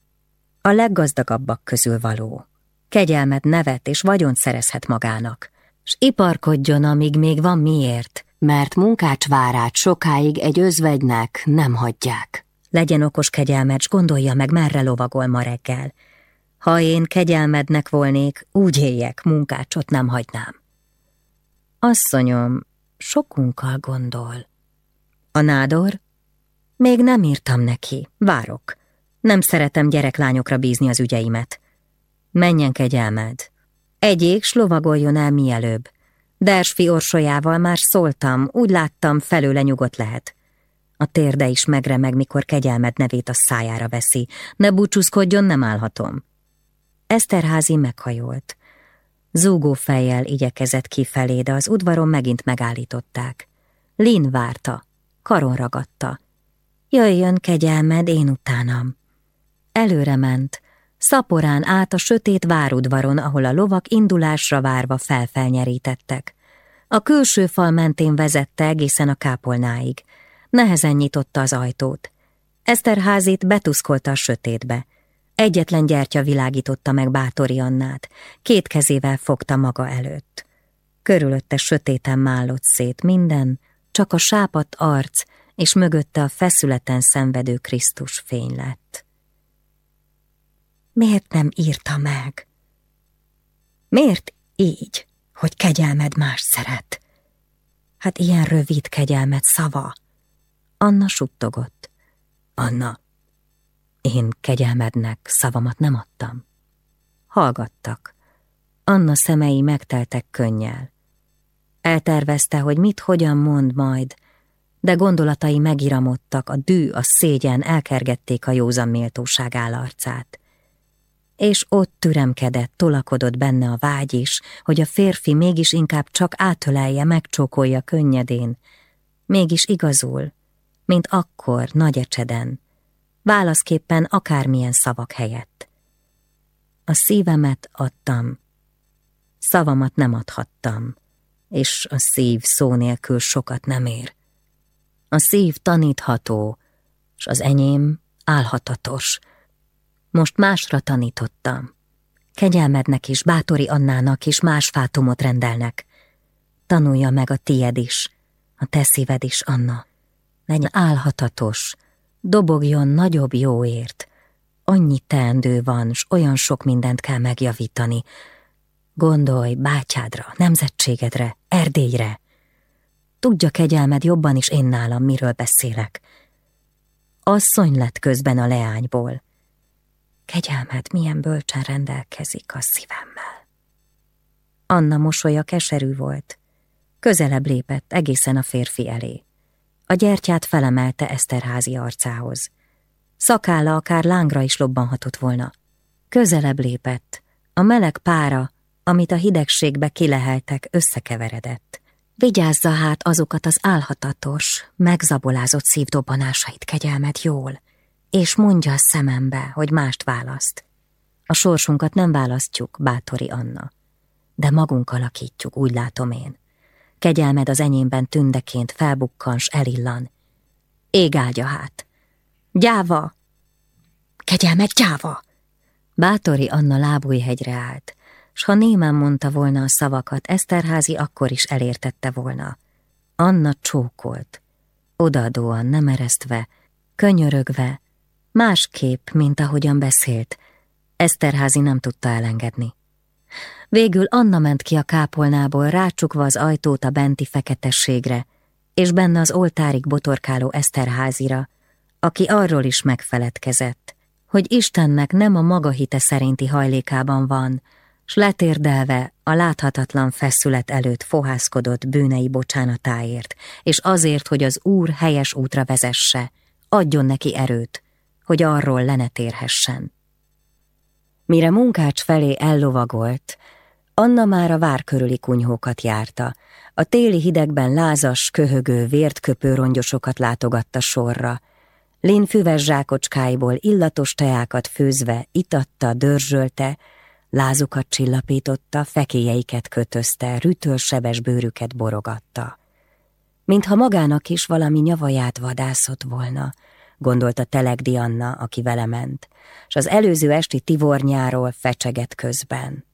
a leggazdagabbak közül való. Kegyelmet nevet és vagyont szerezhet magának, s iparkodjon, amíg még van miért, mert munkácsvárát sokáig egy özvegynek nem hagyják. Legyen okos kegyelmet, gondolja meg, merre lovagol ma reggel. Ha én kegyelmednek volnék, úgy éljek, munkácsot nem hagynám. Asszonyom, sokunkkal gondol. A nádor? Még nem írtam neki, várok. Nem szeretem gyereklányokra bízni az ügyeimet. Menjen kegyelmed. Egyik s lovagoljon el mielőbb. Dersfi orsolyával már szóltam, úgy láttam, felőle nyugodt lehet. A térde is megremeg, mikor kegyelmed nevét a szájára veszi. Ne búcsúzkodjon, nem állhatom. Eszterházi meghajolt. Zúgó fejjel igyekezett kifelé, de az udvaron megint megállították. Lin várta, karon ragadta. Jöjjön, kegyelmed, én utánam. Előre ment, szaporán át a sötét várudvaron, ahol a lovak indulásra várva felfelnyerítettek. A külső fal mentén vezette egészen a kápolnáig. Nehezen nyitotta az ajtót. Eszterházit betuszkolta a sötétbe. Egyetlen gyertya világította meg Bátori Annát, két kezével fogta maga előtt. Körülötte sötéten mállott szét minden, csak a sápat arc és mögötte a feszületen szenvedő Krisztus fény lett. Miért nem írta meg? Miért így, hogy kegyelmed más szeret? Hát ilyen rövid kegyelmed szava. Anna suttogott. Anna, én kegyelmednek szavamat nem adtam. Hallgattak. Anna szemei megteltek könnyel. Eltervezte, hogy mit hogyan mond majd, de gondolatai megiramodtak, a dű, a szégyen elkergették a józan méltóság állarcát. És ott türemkedett, tolakodott benne a vágy is, hogy a férfi mégis inkább csak átölelje, megcsókolja könnyedén. Mégis igazul, mint akkor, nagy ecseden, válaszképpen akármilyen szavak helyett. A szívemet adtam, szavamat nem adhattam, és a szív szó nélkül sokat nem ér. A szív tanítható, s az enyém álhatatos. Most másra tanítottam. Kegyelmednek is, bátori Annának is más fátumot rendelnek. Tanulja meg a tied is, a te szíved is, Anna. Legyen álhatatos, dobogjon nagyobb jóért. Annyi teendő van, s olyan sok mindent kell megjavítani. Gondolj bátyádra, nemzetségedre, Erdélyre. Tudja kegyelmed jobban is én nálam, miről beszélek. Asszony lett közben a leányból. Kegyelmed milyen bölcsen rendelkezik a szívemmel. Anna mosolya keserű volt. Közelebb lépett egészen a férfi elé. A gyertyát felemelte Eszterházi arcához. Szakálla akár lángra is lobbanhatott volna. Közelebb lépett. A meleg pára, amit a hidegségbe kileheltek, összekeveredett. Vigyázza hát azokat az álhatatos, megzabolázott szívdobbanásait kegyelmet jól, és mondja a szemembe, hogy mást választ. A sorsunkat nem választjuk, bátori Anna, de magunk alakítjuk, úgy látom én. Kegyelmed az enyémben tündeként felbukkans, elillan. Ég áldja hát. Gyáva! Kegyelmed gyáva! Bátori Anna lábújhegyre állt, s ha némán mondta volna a szavakat, Eszterházi akkor is elértette volna. Anna csókolt, odaadóan, nem eresztve, könyörögve, másképp, mint ahogyan beszélt, Eszterházi nem tudta elengedni. Végül Anna ment ki a kápolnából, rácsukva az ajtót a benti feketességre, és benne az oltárig botorkáló Eszterházira, aki arról is megfeledkezett, hogy Istennek nem a maga hite szerinti hajlékában van, s letérdelve a láthatatlan feszület előtt fohászkodott bűnei bocsánatáért, és azért, hogy az Úr helyes útra vezesse, adjon neki erőt, hogy arról lenetérhessen. Mire munkács felé ellovagolt, Anna már a vár körüli kunyhókat járta, a téli hidegben lázas, köhögő, vért köpő rongyosokat látogatta sorra, Lin füves zsákocskáiból illatos teákat főzve itatta, dörzsölte, lázukat csillapította, fekéjeiket kötözte, rütölsebes bőrüket borogatta. Mintha magának is valami nyavaját vadászott volna, gondolta Telegdi Anna, aki vele ment, s az előző esti tivornyáról fecsegett közben.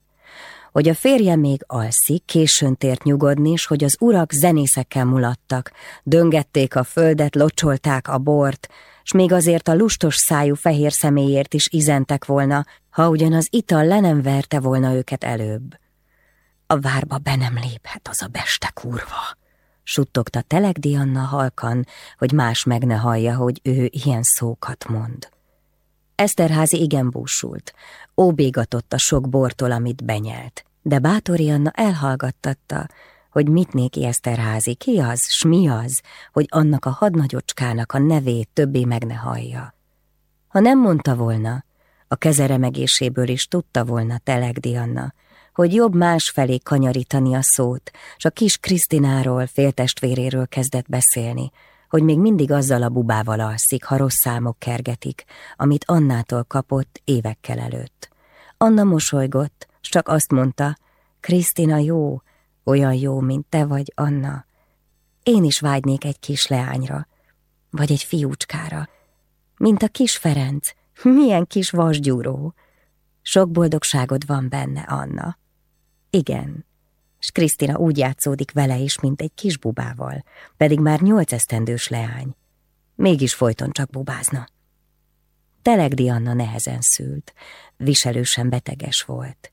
Hogy a férje még alszik, későn tért nyugodni, s hogy az urak zenészekkel mulattak, döngették a földet, locsolták a bort, s még azért a lustos szájú fehér személyért is izentek volna, ha ugyan az ital le nem verte volna őket előbb. A várba be nem léphet az a beste kurva, suttogta Telegdi Anna halkan, hogy más meg ne hallja, hogy ő ilyen szókat mond. Eszterházi igen búsult, óbégatott a sok bortól, amit benyelt, de Bátori Anna elhallgattatta, hogy mit néki Eszterházi, ki az, s mi az, hogy annak a hadnagyocskának a nevét többé meg ne hallja. Ha nem mondta volna, a kezeremegéséből is tudta volna Telegdi Anna, hogy jobb másfelé kanyarítani a szót, s a kis Krisztináról, féltestvéréről kezdett beszélni, hogy még mindig azzal a bubával alszik, ha rossz számok kergetik, amit Annától kapott évekkel előtt. Anna mosolygott, s csak azt mondta, Krisztina jó, olyan jó, mint te vagy, Anna. Én is vágynék egy kis leányra, vagy egy fiúcskára, mint a kis Ferenc, milyen kis vasgyúró. Sok boldogságod van benne, Anna. Igen, és Krisztina úgy játszódik vele is, mint egy kis bubával, pedig már nyolc esztendős leány. Mégis folyton csak bubázna. Telegdi Anna nehezen szült, viselősen beteges volt.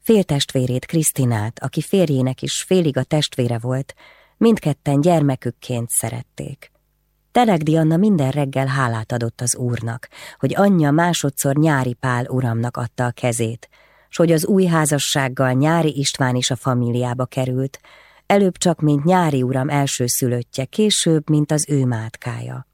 Féltestvérét Krisztinát, aki férjének is félig a testvére volt, mindketten gyermekükként szerették. Telegdi Anna minden reggel hálát adott az úrnak, hogy anyja másodszor nyári pál uramnak adta a kezét, s hogy az új házassággal nyári István is a famíliába került, előbb csak mint nyári uram első szülöttje, később, mint az ő mátkája.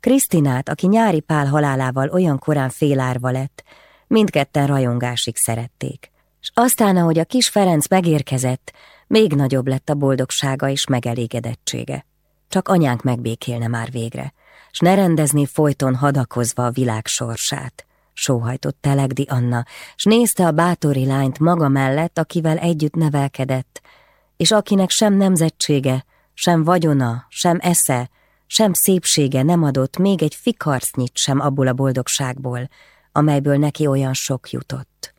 Krisztinát, aki nyári pál halálával olyan korán félárva lett, mindketten rajongásig szerették. És aztán, ahogy a kis Ferenc megérkezett, még nagyobb lett a boldogsága és megelégedettsége. Csak anyánk megbékélne már végre, s ne rendezné folyton hadakozva a világ sorsát. Sóhajtott Telegdi Anna, s nézte a bátori lányt maga mellett, akivel együtt nevelkedett, és akinek sem nemzetsége, sem vagyona, sem esze, sem szépsége nem adott még egy fikarcnyit sem abból a boldogságból, amelyből neki olyan sok jutott.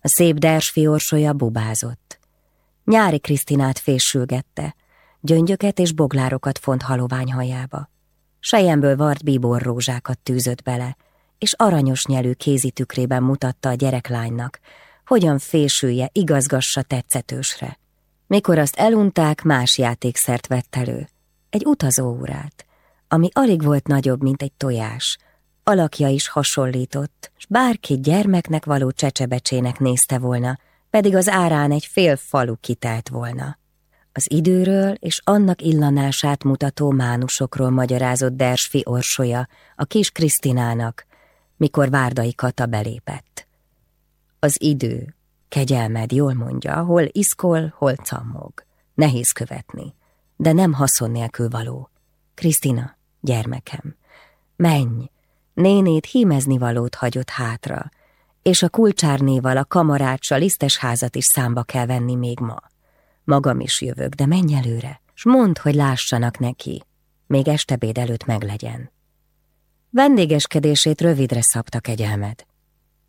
A szép dersfi orsolya bubázott. Nyári Krisztinát fésülgette, gyöngyöket és boglárokat font halovány hajába. Sejemből vart bíbor rózsákat tűzött bele, és aranyos nyelű kézi tükrében mutatta a gyereklánynak, hogyan fésülje, igazgassa tetszetősre. Mikor azt elunták, más játékszert vett elő. Egy utazóórát, ami alig volt nagyobb, mint egy tojás, Alakja is hasonlított, s bárki gyermeknek való csecsebecsének nézte volna, pedig az árán egy fél falu kitelt volna. Az időről és annak illanását mutató mánusokról magyarázott Dersfi orsolya a kis Krisztinának, mikor Várdai Kata belépett. Az idő, kegyelmed jól mondja, hol iszkol, hol cammog. Nehéz követni, de nem haszon nélkül való. Krisztina, gyermekem, menj, Nénét hímezni valót hagyott hátra, és a kulcsárnéval a kamarácsa lisztes házat is számba kell venni még ma. Magam is jövök, de menj előre, s mondd, hogy lássanak neki, még estebéd előtt meglegyen. Vendégeskedését rövidre szabta kegyelmed.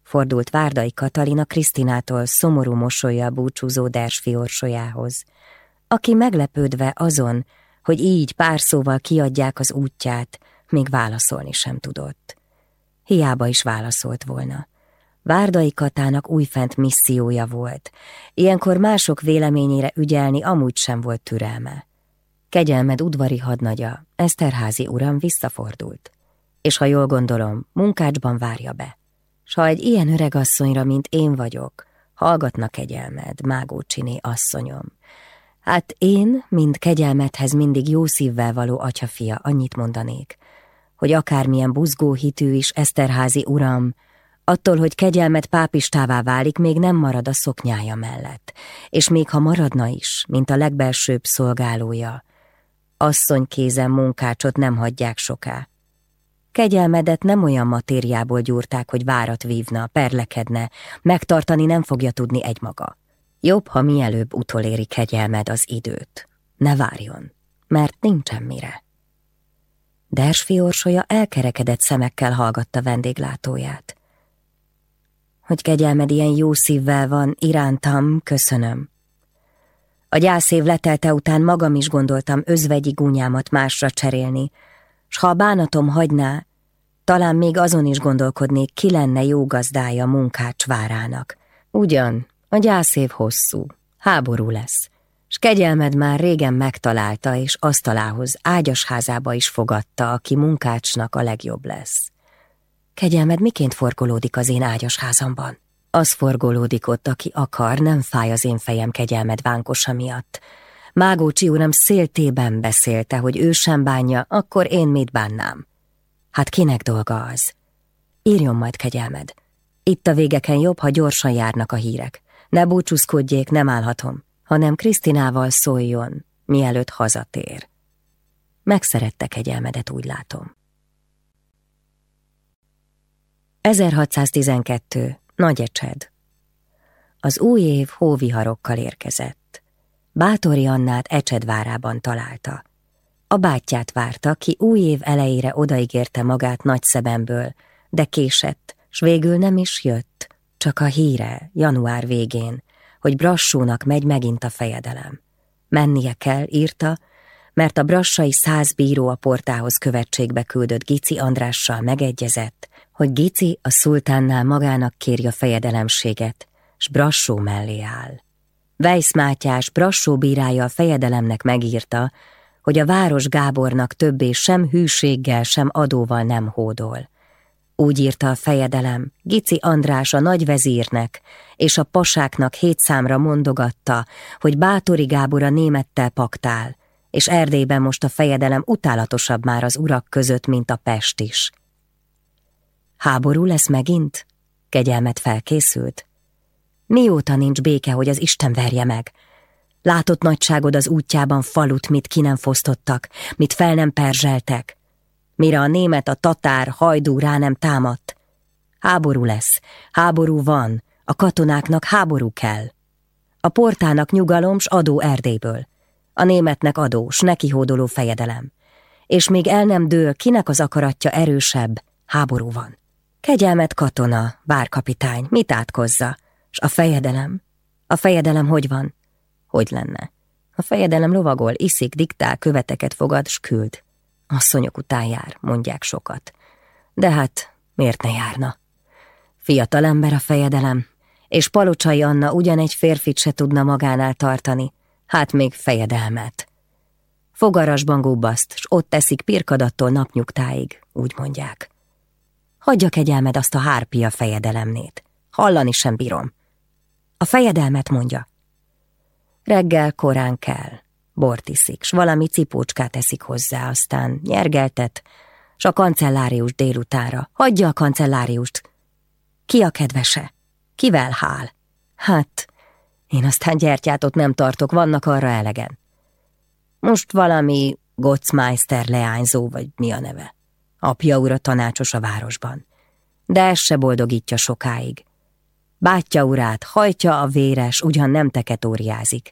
Fordult Várdai Katalina Krisztinától szomorú mosolya búcsúzó Dersfi orsolyához, aki meglepődve azon, hogy így pár szóval kiadják az útját, még válaszolni sem tudott. Hiába is válaszolt volna. Várdai Katának újfent missziója volt. Ilyenkor mások véleményére ügyelni amúgy sem volt türelme. Kegyelmed udvari hadnagya, Eszterházi uram visszafordult. És ha jól gondolom, munkácsban várja be. S ha egy ilyen öreg asszonyra, mint én vagyok, hallgatna kegyelmed, Mágócsiné asszonyom. Hát én, mint kegyelmedhez mindig jó szívvel való atyafia, annyit mondanék, hogy akármilyen buzgó hitű is Eszterházi uram, attól, hogy kegyelmet pápistává válik, még nem marad a szoknyája mellett, és még ha maradna is, mint a legbelsőbb szolgálója, asszony kézen munkácsot nem hagyják soká. Kegyelmedet nem olyan matériából gyúrták, hogy várat vívna, perlekedne, megtartani nem fogja tudni egymaga. Jobb, ha mielőbb utoléri kegyelmed az időt. Ne várjon, mert nincsen mire. Dersfi orsolya elkerekedett szemekkel hallgatta vendéglátóját. Hogy kegyelmed ilyen jó szívvel van, irántam, köszönöm. A gyászév letelte után magam is gondoltam özvegyi gúnyámat másra cserélni, s ha a bánatom hagyná, talán még azon is gondolkodnék, ki lenne jó gazdája munkács várának. Ugyan, a gyászév hosszú, háború lesz, s kegyelmed már régen megtalálta, és asztalához, ágyasházába is fogadta, aki munkácsnak a legjobb lesz. Kegyelmed miként forgolódik az én ágyasházamban? Az forgolódik ott, aki akar, nem fáj az én fejem kegyelmed vánkosa miatt. Mágócsi uram széltében beszélte, hogy ő sem bánja, akkor én mit bánnám? Hát kinek dolga az? Írjon majd kegyelmed. Itt a végeken jobb, ha gyorsan járnak a hírek. Ne búcsúzkodjék, nem állhatom, hanem Krisztinával szóljon, mielőtt hazatér. Megszerette kegyelmedet, úgy látom. 1612. Nagy ecsed. Az új év hóviharokkal érkezett. Bátori Annát Ecsedvárában találta. A bátyját várta, ki új év elejére odaígérte magát nagy szebemből, de késett, s végül nem is jött, csak a híre, január végén, hogy Brassónak megy megint a fejedelem. Mennie kell, írta, mert a brassai száz bíró a portához követségbe küldött Gici Andrással megegyezett, hogy Gici a szultánnál magának kéri a fejedelemséget, s Brassó mellé áll. Weiss Mátyás Brassó bírája a fejedelemnek megírta, hogy a város Gábornak többé sem hűséggel, sem adóval nem hódol. Úgy írta a fejedelem, Gici András a nagyvezírnek és a pasáknak hét mondogatta, hogy Bátori Gábor a némettel paktál, és Erdélyben most a fejedelem utálatosabb már az urak között, mint a Pest is. Háború lesz megint? Kegyelmet felkészült? Mióta nincs béke, hogy az Isten verje meg? Látott nagyságod az útjában falut, mit ki nem fosztottak, mit fel nem perzseltek. Mire a német, a tatár, hajdú rá nem támadt. Háború lesz, háború van, a katonáknak háború kell. A portának nyugalom s adó Erdélyből. A németnek adó, s neki hódoló fejedelem. És még el nem dől, kinek az akaratja erősebb, háború van. Kegyelmet katona, várkapitány, mit átkozza? S a fejedelem? A fejedelem hogy van? Hogy lenne? A fejedelem lovagol, iszik, diktál, követeket fogad, s küld. Asszonyok után jár, mondják sokat. De hát, miért ne járna? Fiatal ember a fejedelem, és Palocsai Anna ugyan egy férfit se tudna magánál tartani, hát még fejedelmet. Fogarasban gubbaszt, s ott teszik pirkadattól napnyugtáig, úgy mondják. Hagyja kegyelmed azt a hárpia fejedelemnét. Hallani sem bírom. A fejedelmet mondja. Reggel korán kell. Bort iszik, s valami cipócskát eszik hozzá, aztán nyergeltet, s a kancellárius délutára. Hagyja a kancelláriust. Ki a kedvese? Kivel hál? Hát, én aztán gyertyátot nem tartok, vannak arra elegen. Most valami Gottsmeister leányzó, vagy mi a neve. Apja ura tanácsos a városban. De ez se boldogítja sokáig. Bátya urát hajtja a véres, ugyan nem teketóriázik.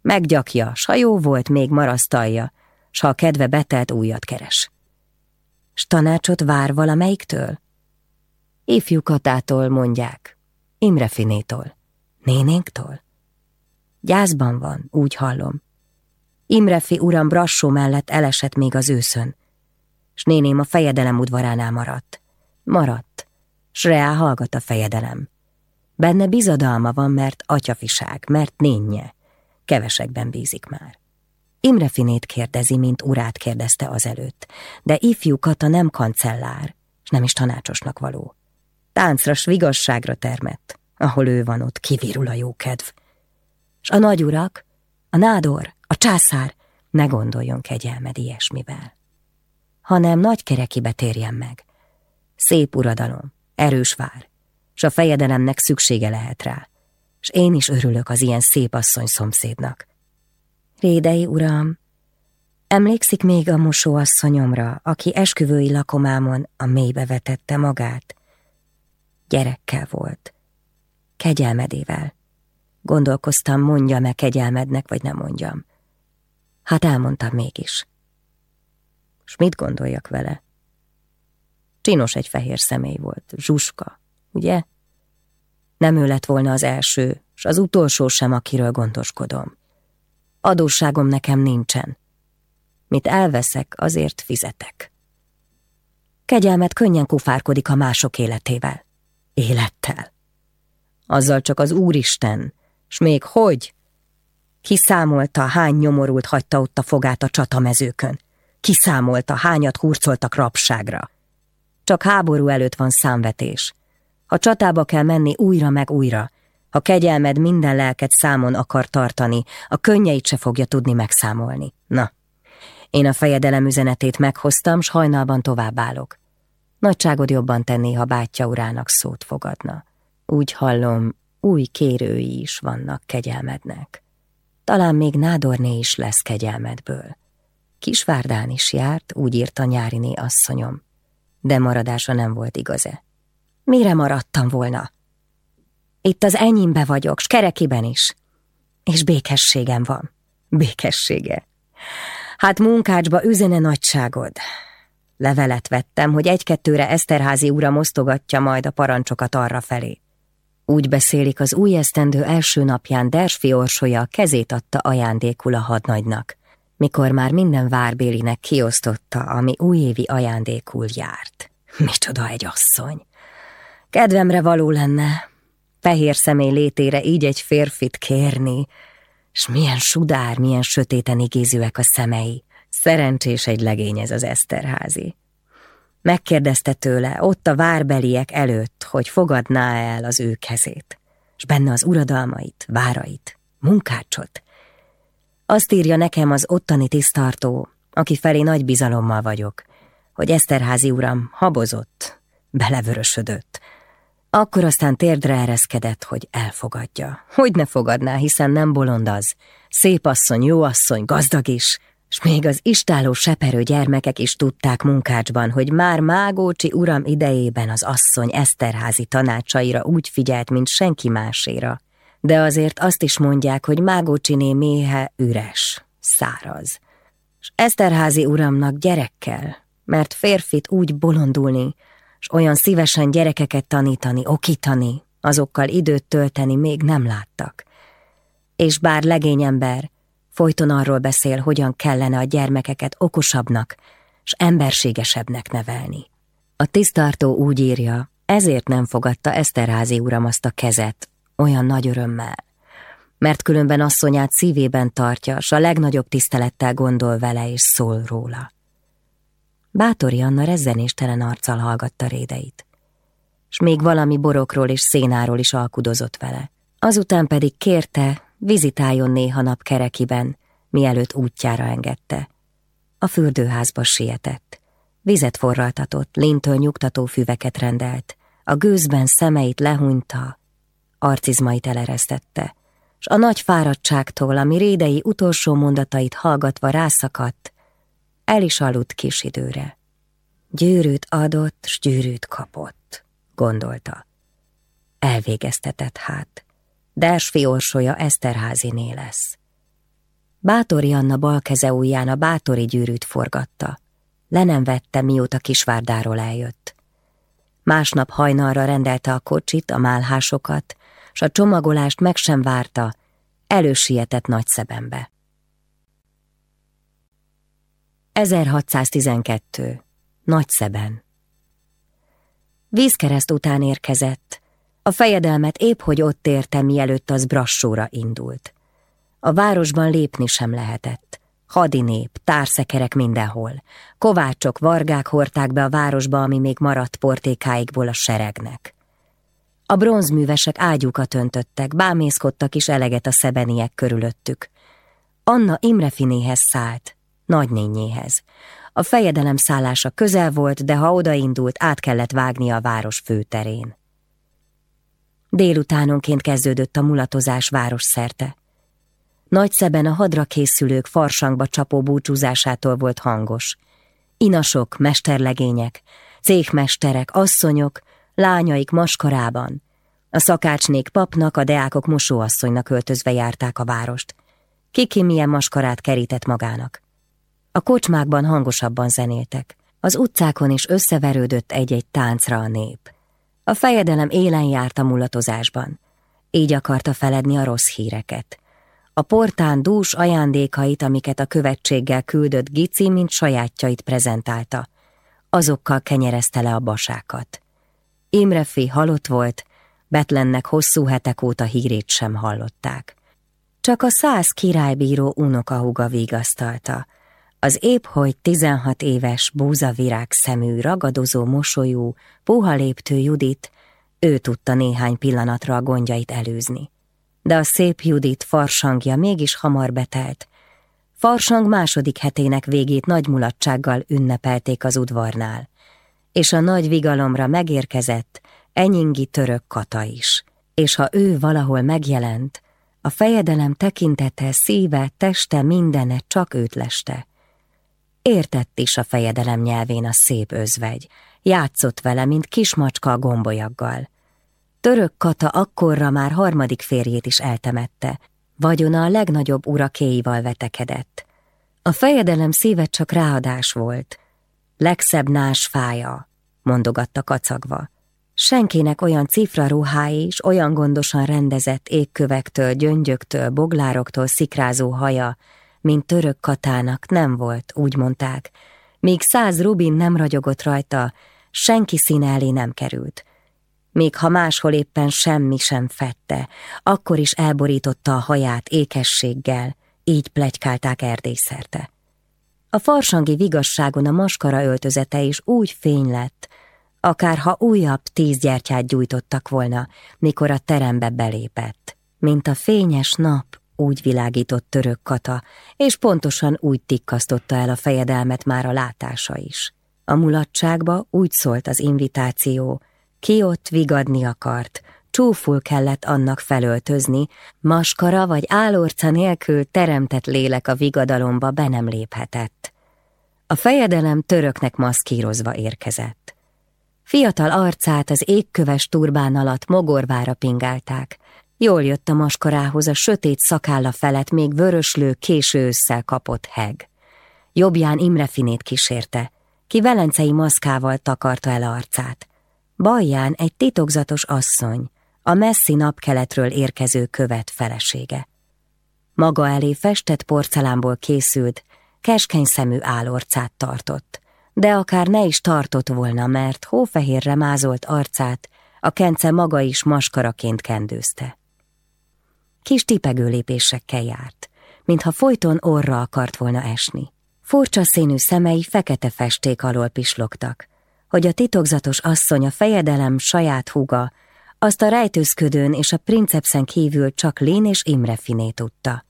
Meggyakja, s ha jó volt, még marasztalja, s ha a kedve betelt, újat keres. S tanácsot vár valamelyiktől? Ifjú Katától mondják, Imrefinétól, nénénktől. Gyászban van, úgy hallom. Imrefi uram Brassó mellett elesett még az őszön, s néném a fejedelem udvaránál maradt. Maradt, s reá hallgat a fejedelem. Benne bizadalma van, mert atyafiság, mert nénje. Kevesekben bízik már. Imre Finét kérdezi, mint urát kérdezte azelőtt, de ifjú Kata nem kancellár, és nem is tanácsosnak való. Táncra, s vigasságra termett, ahol ő van ott, kivirul a jókedv. S a nagyurak, a nádor, a császár, ne gondoljon kegyelmed ilyesmivel. Hanem nagy kerekibe térjen meg. Szép uradalom, erős vár, s a fejedelemnek szüksége lehet rá, s én is örülök az ilyen szép asszony szomszédnak. Rédei uram, emlékszik még a mosóasszonyomra, aki esküvői lakomámon a mélybe vetette magát? Gyerekkel volt, kegyelmedével. Gondolkoztam, mondjam-e kegyelmednek, vagy nem mondjam. Hát elmondtam mégis. S mit gondoljak vele? Csinos egy fehér személy volt, Zsuska, ugye? Nem ő lett volna az első, s az utolsó sem, akiről gondoskodom. Adósságom nekem nincsen. Mit elveszek, azért fizetek. Kegyelmet könnyen kufárkodik a mások életével. Élettel. Azzal csak az Úristen, s még hogy? Kiszámolta, hány nyomorult hagyta ott a fogát a csatamezőkön. Kiszámolta, hányat hurcoltak rabságra. Csak háború előtt van számvetés. Ha csatába kell menni újra meg újra, ha kegyelmed minden lelket számon akar tartani, a könnyeit se fogja tudni megszámolni. Na, én a fejedelem üzenetét meghoztam, s hajnalban továbbállok. Nagyságod jobban tenné, ha bátyja urának szót fogadna. Úgy hallom, új kérői is vannak kegyelmednek. Talán még Nádorné is lesz kegyelmedből. Kisvárdán is járt, úgy írta nyáriné asszonyom, de maradása nem volt igaz-e. Mire maradtam volna? Itt az enyémbe vagyok, s kerekiben is. És békességem van. Békessége. Hát munkácsba üzene nagyságod. Levelet vettem, hogy egy-kettőre Eszterházi ura mosztogatja majd a parancsokat arra felé. Úgy beszélik, az új esztendő első napján Dersfi orsolya kezét adta ajándékul a hadnagynak, mikor már minden várbélinek kiosztotta, ami újévi ajándékul járt. Micsoda egy asszony! Kedvemre való lenne, fehér személy létére így egy férfit kérni, s milyen sudár, milyen sötéten igézőek a szemei. Szerencsés egy legény ez az Eszterházi. Megkérdezte tőle, ott a várbeliek előtt, hogy fogadná el az ő kezét, s benne az uradalmait, várait, munkácsot. Azt írja nekem az ottani tisztartó, aki felé nagy bizalommal vagyok, hogy Eszterházi uram habozott, belevörösödött, akkor aztán térdre ereszkedett, hogy elfogadja. Hogy ne fogadná, hiszen nem bolond az. Szép asszony, jó asszony, gazdag is. S még az istáló seperő gyermekek is tudták munkácsban, hogy már Mágócsi uram idejében az asszony Eszterházi tanácsaira úgy figyelt, mint senki máséra. De azért azt is mondják, hogy Mágócsiné méhe üres, száraz. S Eszterházi uramnak gyerekkel, mert férfit úgy bolondulni, s olyan szívesen gyerekeket tanítani, okítani, azokkal időt tölteni még nem láttak. És bár legény ember folyton arról beszél, hogyan kellene a gyermekeket okosabbnak s emberségesebbnek nevelni. A tisztartó úgy írja, ezért nem fogadta Eszterházi uram azt a kezet, olyan nagy örömmel, mert különben asszonyát szívében tartja, s a legnagyobb tisztelettel gondol vele és szól róla. Bátori Anna rezzenéstelen arccal hallgatta rédeit. S még valami borokról és szénáról is alkudozott vele. Azután pedig kérte, vizitáljon néha nap kerekiben, mielőtt útjára engedte. A fürdőházba sietett. Vizet forraltatott, lintől nyugtató füveket rendelt, a gőzben szemeit lehúnyta, arcizmait eleresztette, s a nagy fáradtságtól, ami rédei utolsó mondatait hallgatva rászakadt, el is aludt kis időre. Gyűrűt adott, s gyűrűt kapott, gondolta. Elvégeztetett hát. Dersfi orsolya Eszterháziné lesz. Bátori Anna bal keze ujján a bátori gyűrűt forgatta. Le nem vette, mióta Kisvárdáról eljött. Másnap hajnalra rendelte a kocsit, a málhásokat, s a csomagolást meg sem várta, elősietett Nagyszebembe. 1612. Nagyszeben Vízkereszt után érkezett. A fejedelmet épp hogy ott érte, mielőtt az brassóra indult. A városban lépni sem lehetett. Hadinép, társzekerek mindenhol. Kovácsok, vargák hordták be a városba, ami még maradt portékáikból a seregnek. A bronzművesek ágyúkat öntöttek, bámészkodtak is eleget a szebeniek körülöttük. Anna Imrefinéhez szállt, nagynényéhez. A fejedelem szállása közel volt, de ha odaindult, át kellett vágni a város főterén. Délutánonként kezdődött a mulatozás város szerte. Nagy szeben a hadra készülők farsangba csapó búcsúzásától volt hangos. Inasok, mesterlegények, céhmesterek, asszonyok, lányaik maskarában. A szakácsnék papnak, a deákok mosóasszonynak öltözve járták a várost. Kiki milyen maskarát kerített magának. A kocsmákban hangosabban zenéltek. Az utcákon is összeverődött egy-egy táncra a nép. A fejedelem élen járt a mulatozásban. Így akarta feledni a rossz híreket. A portán dús ajándékait, amiket a követséggel küldött Gici, mint sajátjait prezentálta. Azokkal kenyerezte le a basákat. Imrefi halott volt, Betlennek hosszú hetek óta hírét sem hallották. Csak a száz királybíró unokahuga vigasztalta. Az épp hogy tizenhat éves búzavirág szemű, ragadozó mosolyú, puha léptő Judit, ő tudta néhány pillanatra a gondjait előzni. De a szép Judit farsangja mégis hamar betelt. Farsang második hetének végét nagy mulatsággal ünnepelték az udvarnál, és a nagy vigalomra megérkezett enyingi török kata is, és ha ő valahol megjelent, a fejedelem tekintete, szíve, teste, mindene csak őt leste. Értett is a fejedelem nyelvén a szép özvegy, játszott vele, mint kismacska a gombolyaggal. Török Kata akkorra már harmadik férjét is eltemette, vagyona a legnagyobb urakéival vetekedett. A fejedelem szíve csak ráadás volt. Legszebb nás fája, mondogatta kacagva. Senkinek olyan cifra ruhái és olyan gondosan rendezett égkövektől, gyöngyöktől, boglároktól szikrázó haja, mint török katának nem volt, úgy mondták. Míg száz rubin nem ragyogott rajta, senki színe elé nem került. Még ha máshol éppen semmi sem fette, akkor is elborította a haját ékességgel, így plegykálták erdészerte. A farsangi vigasságon a maskara öltözete is úgy fény lett, akárha újabb tíz gyertyát gyújtottak volna, mikor a terembe belépett. Mint a fényes nap, úgy világított török kata, és pontosan úgy tikkasztotta el a fejedelmet már a látása is. A mulatságba úgy szólt az invitáció, ki ott vigadni akart, csúful kellett annak felöltözni, maskara vagy álorca nélkül teremtett lélek a vigadalomba be nem léphetett. A fejedelem töröknek maszkírozva érkezett. Fiatal arcát az égköves turbán alatt mogorvára pingálták. Jól jött a maskarához a sötét szakálla felett még vöröslő, késő ősszel kapott heg. Jobbján Imrefinét kísérte, ki velencei maszkával takarta el arcát. Balján egy titokzatos asszony, a messzi napkeletről érkező követ felesége. Maga elé festett porcelánból készült, keskeny szemű álorcát tartott de akár ne is tartott volna, mert hófehérre mázolt arcát a kence maga is maskaraként kendőzte. Kis tipegő lépésekkel járt, mintha folyton orra akart volna esni. Furcsa színű szemei fekete festék alól pislogtak, hogy a titokzatos asszony a fejedelem saját húga, azt a rejtőzködőn és a princepszen kívül csak Lén és Imre finé tudta.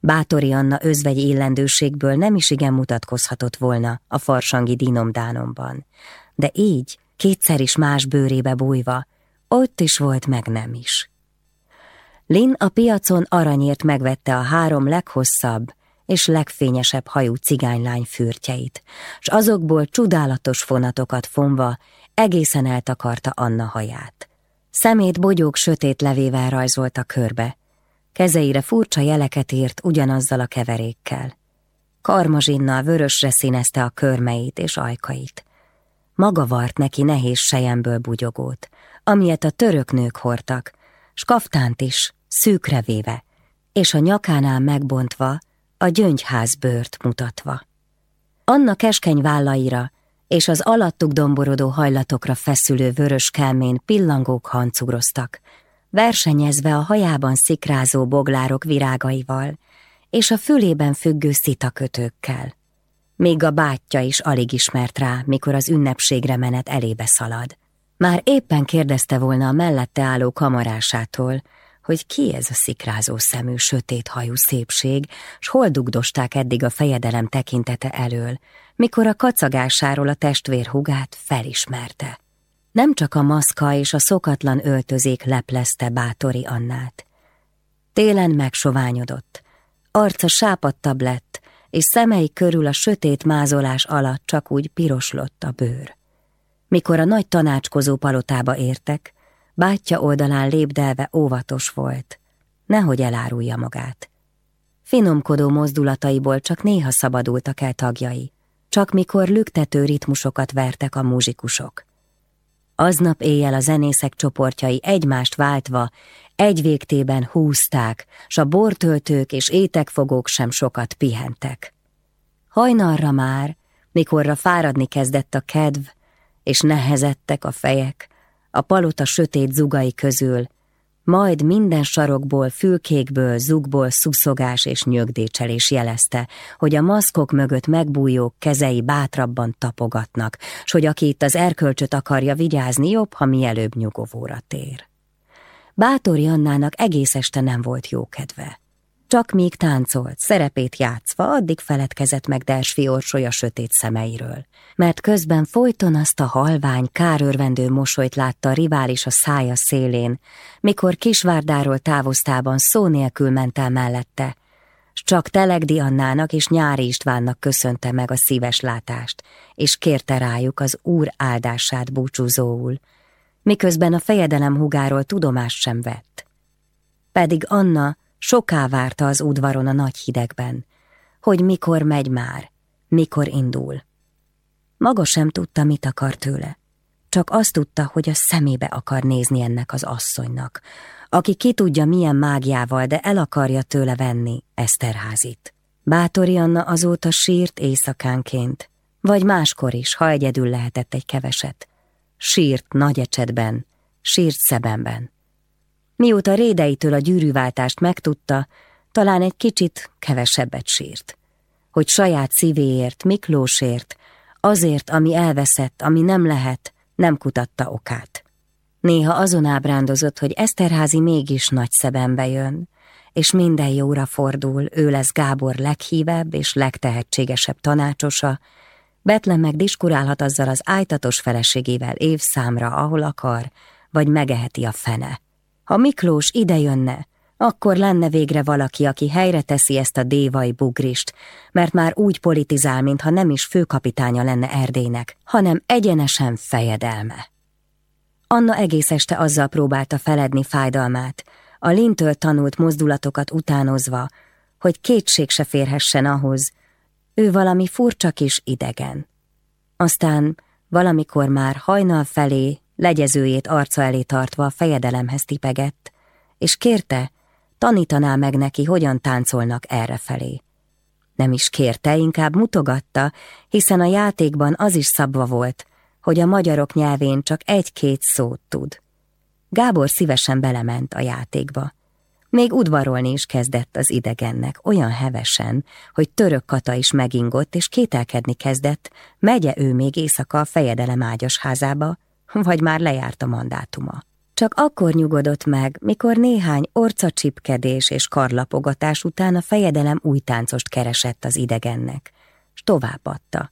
Bátori Anna özvegy illendőségből nem is igen mutatkozhatott volna a farsangi dinomdánomban, de így, kétszer is más bőrébe bújva, ott is volt meg nem is. Lin a piacon aranyért megvette a három leghosszabb és legfényesebb hajú cigánylány fürtjeit, s azokból csodálatos fonatokat fonva egészen eltakarta Anna haját. Szemét bogyók sötét levével rajzolta körbe, Kezeire furcsa jeleket írt ugyanazzal a keverékkel. Karmazsinnal vörösre színezte a körmeit és ajkait. Maga vart neki nehéz sejemből bugyogót, amilyet a török nők hordtak, s kaftánt is, szűkre véve, és a nyakánál megbontva, a gyöngyház bőrt mutatva. Anna keskeny vállaira és az alattuk domborodó hajlatokra feszülő vörös kelmén pillangók hancúroztak, versenyezve a hajában szikrázó boglárok virágaival, és a fülében függő szitakötőkkel. Még a bátyja is alig ismert rá, mikor az ünnepségre menet elébe szalad. Már éppen kérdezte volna a mellette álló kamarásától, hogy ki ez a szikrázó szemű, sötét hajú szépség, s hol dugdosták eddig a fejedelem tekintete elől, mikor a kacagásáról a testvér hugát felismerte. Nem csak a maszka és a szokatlan öltözék leplezte bátori Annát. Télen megsoványodott, arca sápadtabb lett, és szemei körül a sötét mázolás alatt csak úgy piroslott a bőr. Mikor a nagy tanácskozó palotába értek, bátyja oldalán lépdelve óvatos volt, nehogy elárulja magát. Finomkodó mozdulataiból csak néha szabadultak el tagjai, csak mikor lüktető ritmusokat vertek a muzsikusok. Aznap éjjel a zenészek csoportjai egymást váltva egy végtében húzták, s a bortöltők és étekfogók sem sokat pihentek. Hajnalra már, mikorra fáradni kezdett a kedv, és nehezettek a fejek, a palota sötét zugai közül, majd minden sarokból, fülkékből, zugból szuszogás és nyögdécselés jelezte, hogy a maszkok mögött megbújók kezei bátrabban tapogatnak, s hogy aki itt az erkölcsöt akarja vigyázni, jobb, ha mielőbb nyugovóra tér. Bátori Annának egész este nem volt jó kedve. Csak míg táncolt, szerepét játszva, addig feledkezett meg Dersfi orsolya sötét szemeiről, mert közben folyton azt a halvány, kárörvendő mosolyt látta a rivális a szája szélén, mikor Kisvárdáról távoztában szó nélkül ment el mellette, s csak Telegdi Annának és Nyári Istvánnak köszönte meg a szíves látást, és kérte rájuk az úr áldását búcsúzóul, miközben a fejedelem hugáról tudomást sem vett. Pedig Anna Soká várta az udvaron a nagy hidegben, hogy mikor megy már, mikor indul. Maga sem tudta, mit akar tőle. Csak azt tudta, hogy a szemébe akar nézni ennek az asszonynak, aki ki tudja milyen mágiával, de el akarja tőle venni Eszterházit. Bátori Anna azóta sírt éjszakánként, vagy máskor is, ha egyedül lehetett egy keveset. Sírt nagy ecsetben, sírt szebenben. Mióta Rédeitől a gyűrűváltást megtudta, talán egy kicsit kevesebbet sírt. Hogy saját szívéért, Miklósért, azért, ami elveszett, ami nem lehet, nem kutatta okát. Néha azon ábrándozott, hogy Eszterházi mégis nagy szebenbe jön, és minden jóra fordul, ő lesz Gábor leghívebb és legtehetségesebb tanácsosa, Betlen meg diskurálhat azzal az ájtatos feleségével évszámra, ahol akar, vagy megeheti a fene. Ha Miklós idejönne, akkor lenne végre valaki, aki helyre teszi ezt a dévai bugrist, mert már úgy politizál, mintha nem is főkapitánya lenne Erdélynek, hanem egyenesen fejedelme. Anna egész este azzal próbálta feledni fájdalmát, a lintől tanult mozdulatokat utánozva, hogy kétség se férhessen ahhoz, ő valami furcsa kis idegen. Aztán valamikor már hajnal felé legyezőjét arca elé tartva a fejedelemhez tipegett, és kérte, tanítaná meg neki, hogyan táncolnak errefelé. Nem is kérte, inkább mutogatta, hiszen a játékban az is szabva volt, hogy a magyarok nyelvén csak egy-két szót tud. Gábor szívesen belement a játékba. Még udvarolni is kezdett az idegennek, olyan hevesen, hogy török kata is megingott, és kételkedni kezdett, megye ő még éjszaka a fejedelem ágyas házába, vagy már lejárt a mandátuma. Csak akkor nyugodott meg, mikor néhány orcacsipkedés és karlapogatás után a fejedelem új táncost keresett az idegennek, s továbbadta.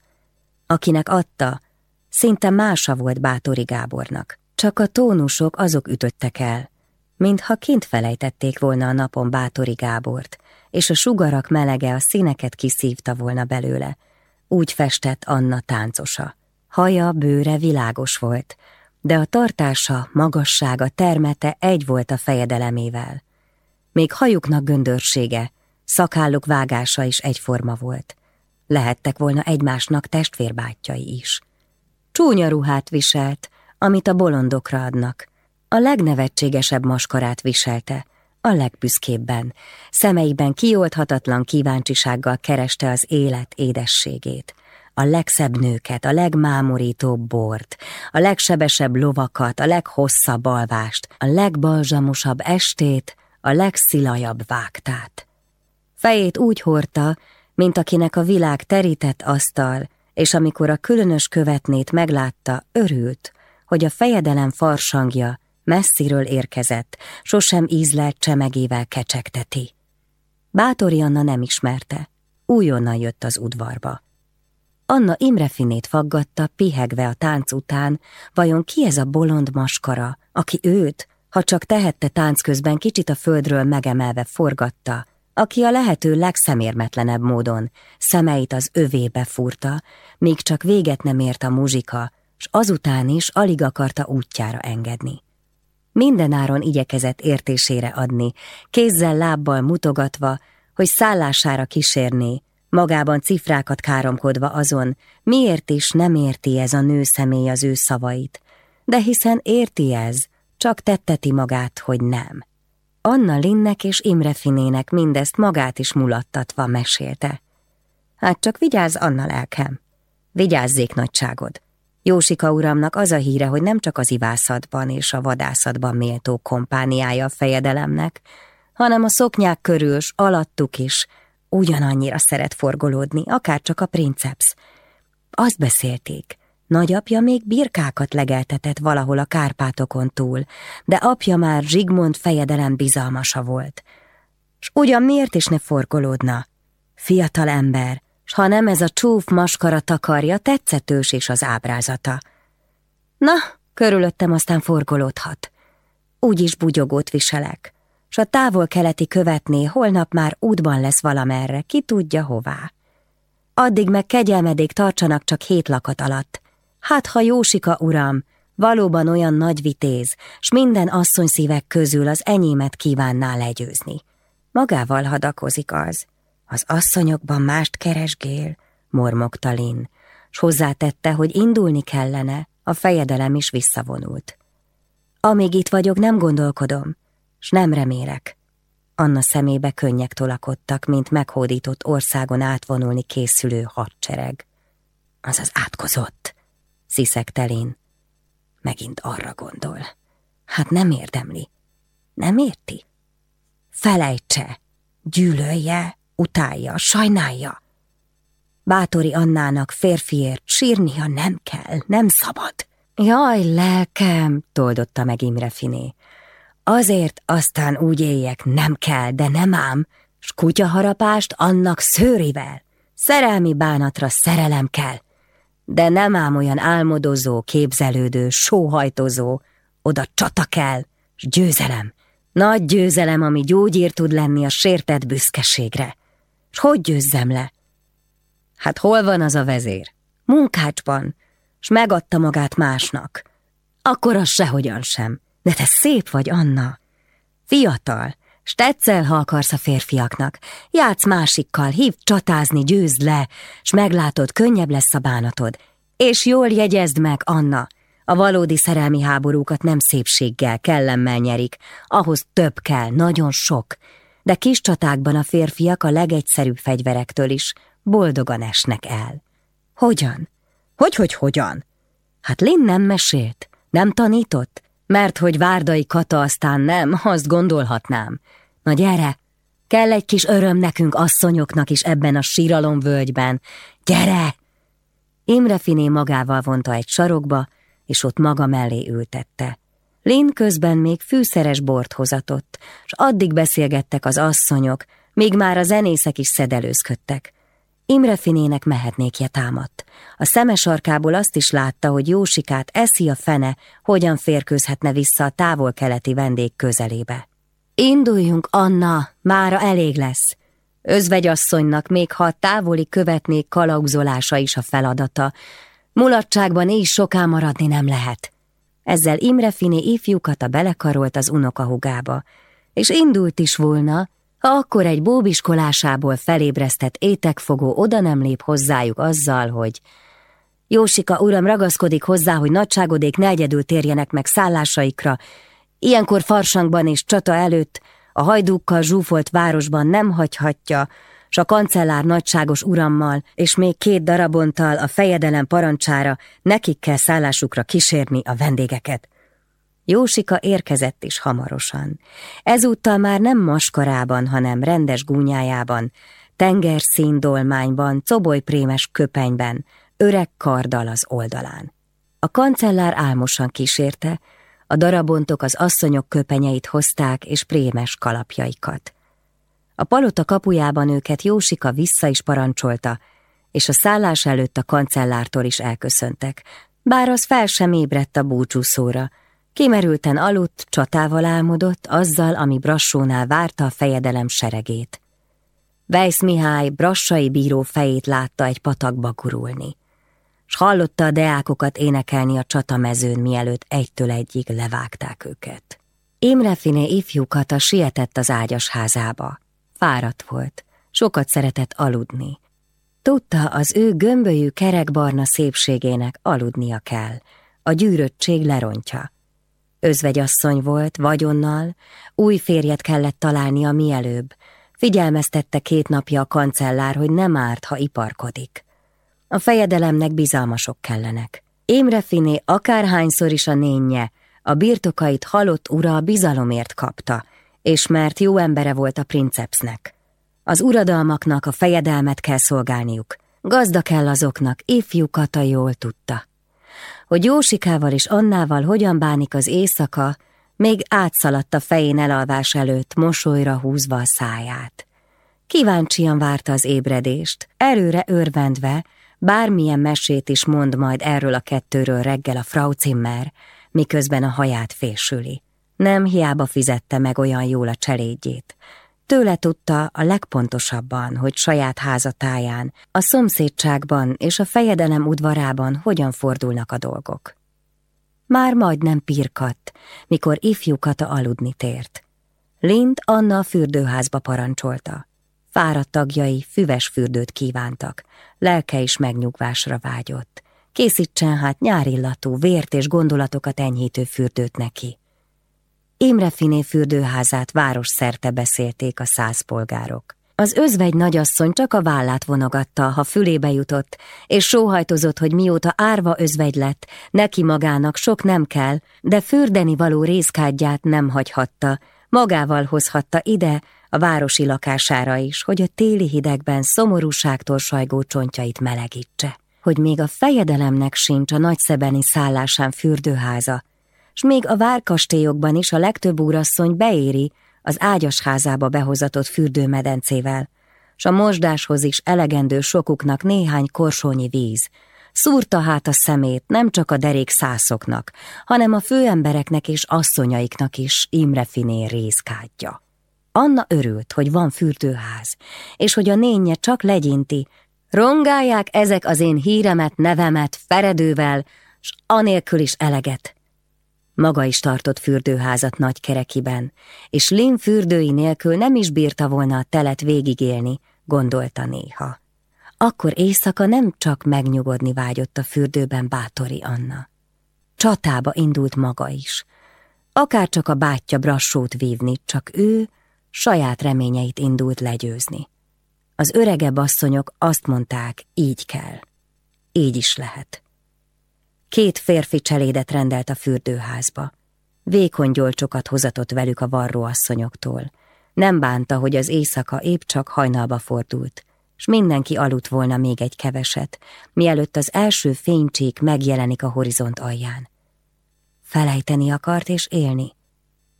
Akinek adta, szinte mása volt Bátori Gábornak, csak a tónusok azok ütöttek el, mintha kint felejtették volna a napon Bátori Gábort, és a sugarak melege a színeket kiszívta volna belőle. Úgy festett Anna táncosa. Haja, bőre világos volt, de a tartása, magassága, termete egy volt a fejedelemével. Még hajuknak göndörsége, szakálluk vágása is egyforma volt. Lehettek volna egymásnak testvérbátyjai is. Csúnya ruhát viselt, amit a bolondokra adnak. A legnevetségesebb maskarát viselte, a legbüszkébben, szemeiben kioldhatatlan kíváncsisággal kereste az élet édességét, a legszebb nőket, a legmámorítóbb bort, a legsebesebb lovakat, a leghosszabb alvást, a legbalzsamosabb estét, a legszilajabb vágtát. Fejét úgy hordta, mint akinek a világ terített asztal, és amikor a különös követnét meglátta, örült, hogy a fejedelem farsangja messziről érkezett, sosem ízlelt csemegével kecsegteti. Bátori Anna nem ismerte, újonnan jött az udvarba. Anna Imrefinét faggatta, pihegve a tánc után, vajon ki ez a bolond maskara, aki őt, ha csak tehette tánc közben kicsit a földről megemelve forgatta, aki a lehető legszemérmetlenebb módon szemeit az övébe furta, míg csak véget nem ért a muzsika, s azután is alig akarta útjára engedni. Mindenáron igyekezett értésére adni, kézzel-lábbal mutogatva, hogy szállására kísérné, magában cifrákat káromkodva azon, miért is nem érti ez a nő személy az ő szavait, de hiszen érti ez, csak tetteti magát, hogy nem. Anna Linnek és Imre Finének mindezt magát is mulattatva mesélte. Hát csak vigyázz, Anna lelkem. Vigyázzék nagyságod. Jósika uramnak az a híre, hogy nem csak az ivászatban és a vadászatban méltó kompániája a fejedelemnek, hanem a szoknyák körül alattuk is ugyanannyira szeret forgolódni, akár csak a princeps. Azt beszélték, nagyapja még birkákat legeltetett valahol a Kárpátokon túl, de apja már Zsigmond fejedelem bizalmasa volt. S ugyan miért is ne forgolódna? Fiatal ember, s ha nem ez a csúf maskara takarja, tetszetős is az ábrázata. Na, körülöttem aztán forgolódhat. Úgyis bugyogót viselek, s a távol-keleti követné holnap már útban lesz valamerre, ki tudja hová. Addig meg kegyelmedék tartsanak csak hét lakat alatt. Hát, ha Jósika uram, valóban olyan nagy vitéz, s minden asszony szívek közül az enyémet kívánná legyőzni. Magával hadakozik az. Az asszonyokban mást keresgél, mormogta Lin, s hozzátette, hogy indulni kellene, a fejedelem is visszavonult. Amíg itt vagyok, nem gondolkodom, s nem remélek. Anna szemébe könnyek tolakodtak, mint meghódított országon átvonulni készülő hadsereg. Az az átkozott, sziszegte Lin. Megint arra gondol. Hát nem érdemli. Nem érti? Felejtse, gyűlölje, utálja, sajnálja. Bátori Annának férfiért sírnia nem kell, nem szabad. Jaj, lelkem, toldotta meg Imre Finé. Azért aztán úgy éljek, nem kell, de nem ám, s kutyaharapást annak szőrivel. Szerelmi bánatra szerelem kell, de nem ám olyan álmodozó, képzelődő, sóhajtozó, oda csata kell, s győzelem. Nagy győzelem, ami gyógyír tud lenni a sértett büszkeségre. S hogy győzzem le? Hát hol van az a vezér? Munkácsban, s megadta magát másnak. Akkor az sehogyan sem. De te szép vagy, Anna. Fiatal, s tetszel, ha akarsz a férfiaknak. Játsz másikkal, hív csatázni, győzd le, s meglátod, könnyebb lesz a bánatod. És jól jegyezd meg, Anna, a valódi szerelmi háborúkat nem szépséggel, kellemmel nyerik, ahhoz több kell, nagyon sok, de kis csatákban a férfiak a legegyszerűbb fegyverektől is boldogan esnek el. Hogyan? Hogy-hogy hogyan? Hát Lin nem mesélt, nem tanított, mert hogy Várdai Kata aztán nem, azt gondolhatnám. Na gyere, kell egy kis öröm nekünk asszonyoknak is ebben a síralomvölgyben. Gyere! Imre Finé magával vonta egy sarokba, és ott maga mellé ültette. Lin közben még fűszeres bort hozatott, s addig beszélgettek az asszonyok, míg már a zenészek is szedelőzködtek. Imre Finének mehetnékje támadt. A szeme sarkából azt is látta, hogy Jósikát eszi a fene, hogyan férkőzhetne vissza a távol-keleti vendég közelébe. Induljunk, Anna, mára elég lesz. Özvegyasszonynak, még ha a távoli követnék kalauzolása is a feladata, mulatságban így soká maradni nem lehet. Ezzel Imre Finé ifjúkat belekarolt az unokahugába, és indult is volna, ha akkor egy bóbiskolásából felébresztett étekfogó oda nem lép hozzájuk azzal, hogy Jósika uram ragaszkodik hozzá, hogy nagyságodék ne egyedül térjenek meg szállásaikra, ilyenkor farsangban és csata előtt a hajdúkkal zsúfolt városban nem hagyhatja, s a kancellár nagyságos urammal és még két darabonttal a fejedelem parancsára nekik kell szállásukra kísérni a vendégeket. Jósika érkezett is hamarosan. Ezúttal már nem maskarában, hanem rendes gúnyájában, tengerszíndolmányban, cobolyprémes köpenyben, öreg kardal az oldalán. A kancellár álmosan kísérte, a darabontok az asszonyok köpenyeit hozták és prémes kalapjaikat. A palota kapujában őket Jósika vissza is parancsolta, és a szállás előtt a kancellártól is elköszöntek, bár az fel sem ébredt a búcsúszóra, kimerülten aludt, csatával álmodott, azzal, ami Brassónál várta a fejedelem seregét. Weiss Mihály brassai bíró fejét látta egy patakba gurulni s hallotta a deákokat énekelni a csatamezőn, mielőtt egytől egyig levágták őket. Imrefiné ifjú Kata sietett az ágyas házába. Fáradt volt, sokat szeretett aludni. Tudta, az ő gömbölyű kerekbarna szépségének aludnia kell, a gyűröttség lerontja. Özvegyasszony volt, vagyonnal, új férjet kellett találnia mielőbb, figyelmeztette két napja a kancellár, hogy nem árt, ha iparkodik. A fejedelemnek bizalmasok kellenek. Émrefiné akárhányszor is a nénye, a birtokait halott ura a bizalomért kapta, és mert jó embere volt a princepsnek. Az uradalmaknak a fejedelmet kell szolgálniuk, gazda kell azoknak, ifjú Kata jól tudta. Hogy Jósikával és Annával hogyan bánik az éjszaka, még átszaladt a fején elalvás előtt, mosolyra húzva a száját. Kíváncsian várta az ébredést, előre örvendve, Bármilyen mesét is mond majd erről a kettőről reggel a Frau Zimmer, miközben a haját fésüli. Nem hiába fizette meg olyan jól a cselédjét. Tőle tudta a legpontosabban, hogy saját házatáján, a szomszédságban és a fejedelem udvarában hogyan fordulnak a dolgok. Már majdnem pirkadt, mikor ifjú Kata aludni tért. Lint Anna a fürdőházba parancsolta. Fáradt tagjai füves fürdőt kívántak, lelke is megnyugvásra vágyott. Készítsen hát nyárillatú, vért és gondolatokat enyhítő fürdőt neki. Imrefiné fürdőházát város szerte beszélték a százpolgárok. Az özvegy nagyasszony csak a vállát vonogatta, ha fülébe jutott, és sóhajtozott, hogy mióta árva özvegy lett, neki magának sok nem kell, de fürdeni való részkádját nem hagyhatta, magával hozhatta ide, a városi lakására is, hogy a téli hidegben szomorúságtól sajgó csontjait melegítse, hogy még a fejedelemnek sincs a nagyszebeni szállásán fürdőháza, s még a várkastélyokban is a legtöbb úrasszony beéri az ágyas házába behozatott fürdőmedencével, s a mosdáshoz is elegendő sokuknak néhány korsónyi víz, szúrta hát a szemét nem csak a derék szászoknak, hanem a főembereknek és asszonyaiknak is Imrefiné részkádja. Anna örült, hogy van fürdőház, és hogy a nénye csak legyinti, rongálják ezek az én híremet, nevemet, feredővel, s anélkül is eleget. Maga is tartott fürdőházat nagy kerekiben, és Lin fürdői nélkül nem is bírta volna a telet végigélni, gondolta néha. Akkor éjszaka nem csak megnyugodni vágyott a fürdőben bátori Anna. Csatába indult maga is. Akár csak a bátyja brassót vívni, csak ő saját reményeit indult legyőzni. Az öregebb asszonyok azt mondták, így kell. Így is lehet. Két férfi cselédet rendelt a fürdőházba. Vékony gyolcsokat hozatott velük a varró asszonyoktól. Nem bánta, hogy az éjszaka épp csak hajnalba fordult, s mindenki aludt volna még egy keveset, mielőtt az első fénycsík megjelenik a horizont alján. Felejteni akart és élni,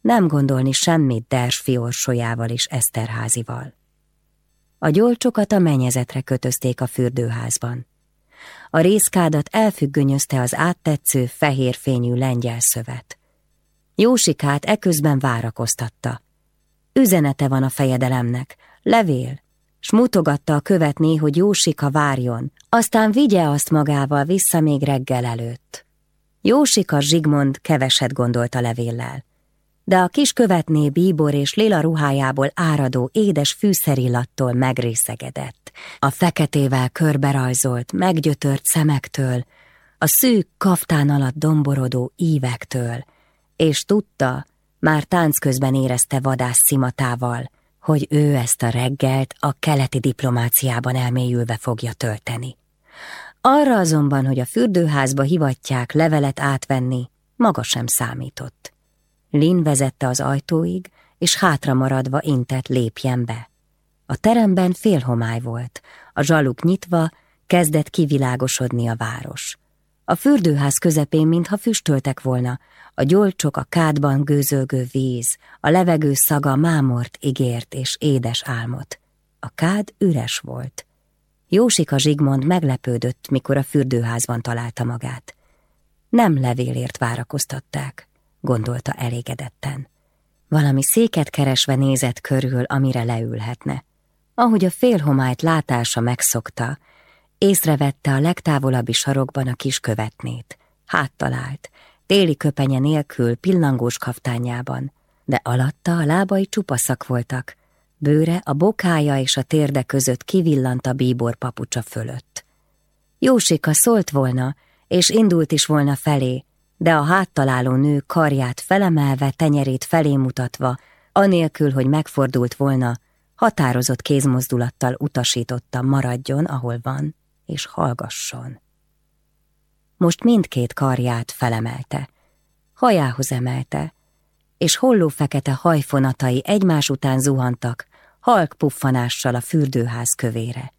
nem gondolni semmit Ders fiorsolyával és Eszterházival. A gyolcsokat a menyezetre kötözték a fürdőházban. A részkádat elfüggönyözte az áttetsző, fehérfényű lengyel szövet. Jósikát eközben várakoztatta. Üzenete van a fejedelemnek, levél, s mutogatta a követné, hogy Jósika várjon, aztán vigye azt magával vissza még reggel előtt. Jósika Zsigmond keveset gondolt a levéllel de a kis követné bíbor és lila ruhájából áradó édes fűszerillattól megrészegedett. A feketével körberajzolt, meggyötört szemektől, a szűk kaftán alatt domborodó ívektől, és tudta, már tánc közben érezte vadász szimatával, hogy ő ezt a reggelt a keleti diplomáciában elmélyülve fogja tölteni. Arra azonban, hogy a fürdőházba hivatják levelet átvenni, maga sem számított. Lin vezette az ajtóig, és hátra maradva intett lépjen be. A teremben félhomály volt, a zsaluk nyitva, kezdett kivilágosodni a város. A fürdőház közepén, mintha füstöltek volna, a gyolcsok, a kádban gőzölgő víz, a levegő szaga mámort ígért és édes álmot. A kád üres volt. Jósika Zsigmond meglepődött, mikor a fürdőházban találta magát. Nem levélért várakoztatták, gondolta elégedetten. Valami széket keresve nézett körül, amire leülhetne. Ahogy a félhomályt látása megszokta, észrevette a legtávolabbi sarokban a kis követnét. Háttalált, téli köpenye nélkül, pillangós kaftányában, de alatta a lábai csupaszak voltak, bőre a bokája és a térde között kivillant a bíbor papucsa fölött. Jósika szólt volna, és indult is volna felé, de a háttaláló nő karját felemelve, tenyerét felé mutatva, anélkül, hogy megfordult volna, határozott kézmozdulattal utasította, maradjon, ahol van, és hallgasson. Most mindkét karját felemelte, hajához emelte, és holló fekete hajfonatai egymás után zuhantak, halk puffanással a fürdőház kövére.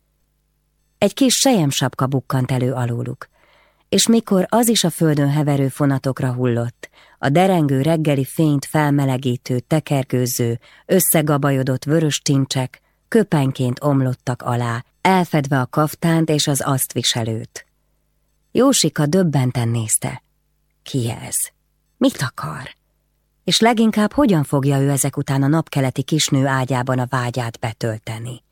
Egy kis sejemsapka bukkant elő alóluk, és mikor az is a földön heverő fonatokra hullott, a derengő reggeli fényt felmelegítő, tekergőző, összegabajodott vörös tincsek köpenként omlottak alá, elfedve a kaftánt és az azt viselőt. Jósika döbbenten nézte. Ki ez? Mit akar? És leginkább hogyan fogja ő ezek után a napkeleti kisnő ágyában a vágyát betölteni?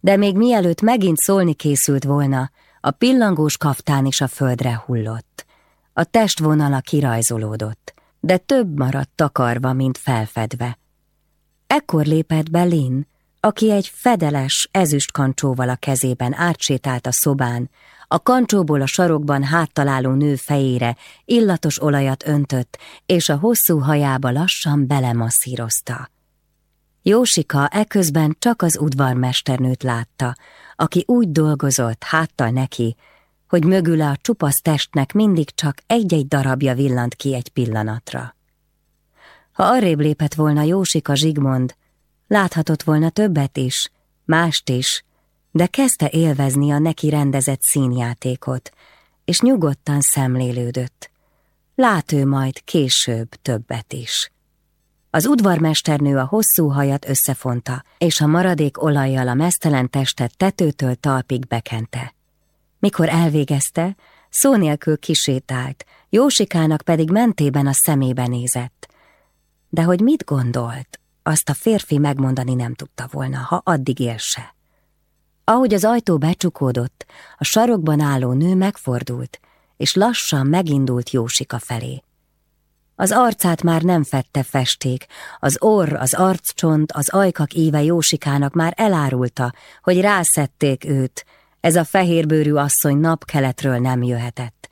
De még mielőtt megint szólni készült volna, a pillangós kaftán is a földre hullott. A testvonala kirajzolódott, de több maradt takarva, mint felfedve. Ekkor lépett be Lin, aki egy fedeles, ezüst kancsóval a kezében átsétált a szobán, a kancsóból a sarokban háttaláló nő fejére illatos olajat öntött, és a hosszú hajába lassan belemasszírozta. Jósika eközben csak az udvarmesternőt látta, aki úgy dolgozott háttal neki, hogy mögüle a csupasz testnek mindig csak egy-egy darabja villant ki egy pillanatra. Ha arrébb lépett volna Jósika Zsigmond, láthatott volna többet is, mást is, de kezdte élvezni a neki rendezett színjátékot, és nyugodtan szemlélődött. Lát ő majd később többet is. Az udvarmesternő a hosszú hajat összefonta, és a maradék olajjal a mesztelen testet tetőtől talpig bekente. Mikor elvégezte, szó nélkül kisétált, Jósikának pedig mentében a szemébe nézett. De hogy mit gondolt, azt a férfi megmondani nem tudta volna, ha addig él se. Ahogy az ajtó becsukódott, a sarokban álló nő megfordult, és lassan megindult Jósika felé. Az arcát már nem fette festék, az orr, az arccsont, az ajkak íve Jósikának már elárulta, hogy rászették őt, ez a fehérbőrű asszony napkeletről nem jöhetett.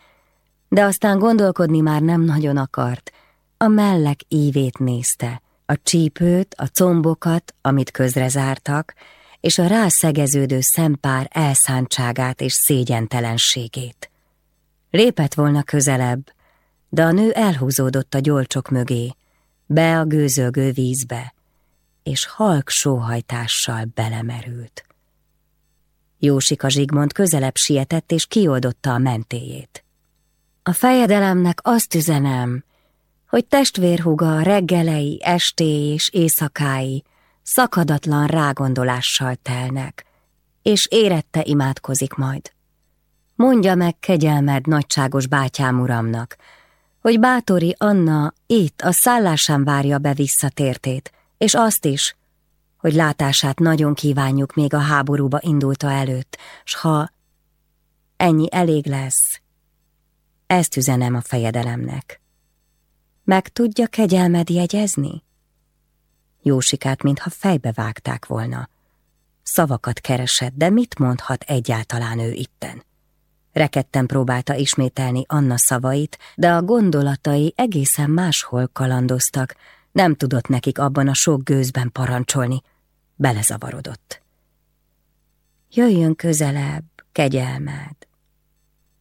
De aztán gondolkodni már nem nagyon akart, a mellek ívét nézte, a csípőt, a combokat, amit közre zártak, és a rászegeződő szempár elszántságát és szégyentelenségét. Lépett volna közelebb, de a nő elhúzódott a gyolcsok mögé, be a gőzölgő vízbe, és halk sóhajtással belemerült. Jósika Zsigmond közelebb sietett és kioldotta a mentéjét. A fejedelemnek azt üzenem, hogy testvérhuga reggelei, estéi és éjszakái szakadatlan rágondolással telnek, és érette imádkozik majd. Mondja meg kegyelmed nagyságos bátyám uramnak, hogy bátori Anna itt a szállásán várja be visszatértét, és azt is, hogy látását nagyon kívánjuk még a háborúba indulta előtt, s ha ennyi elég lesz, ezt üzenem a fejedelemnek. Meg tudja kegyelmed jegyezni? Jósikát, mintha fejbe vágták volna. Szavakat keresett, de mit mondhat egyáltalán ő itten? Reketten próbálta ismételni Anna szavait, de a gondolatai egészen máshol kalandoztak, nem tudott nekik abban a sok gőzben parancsolni. belezavarodott. Jöjjön közelebb, kegyelmed.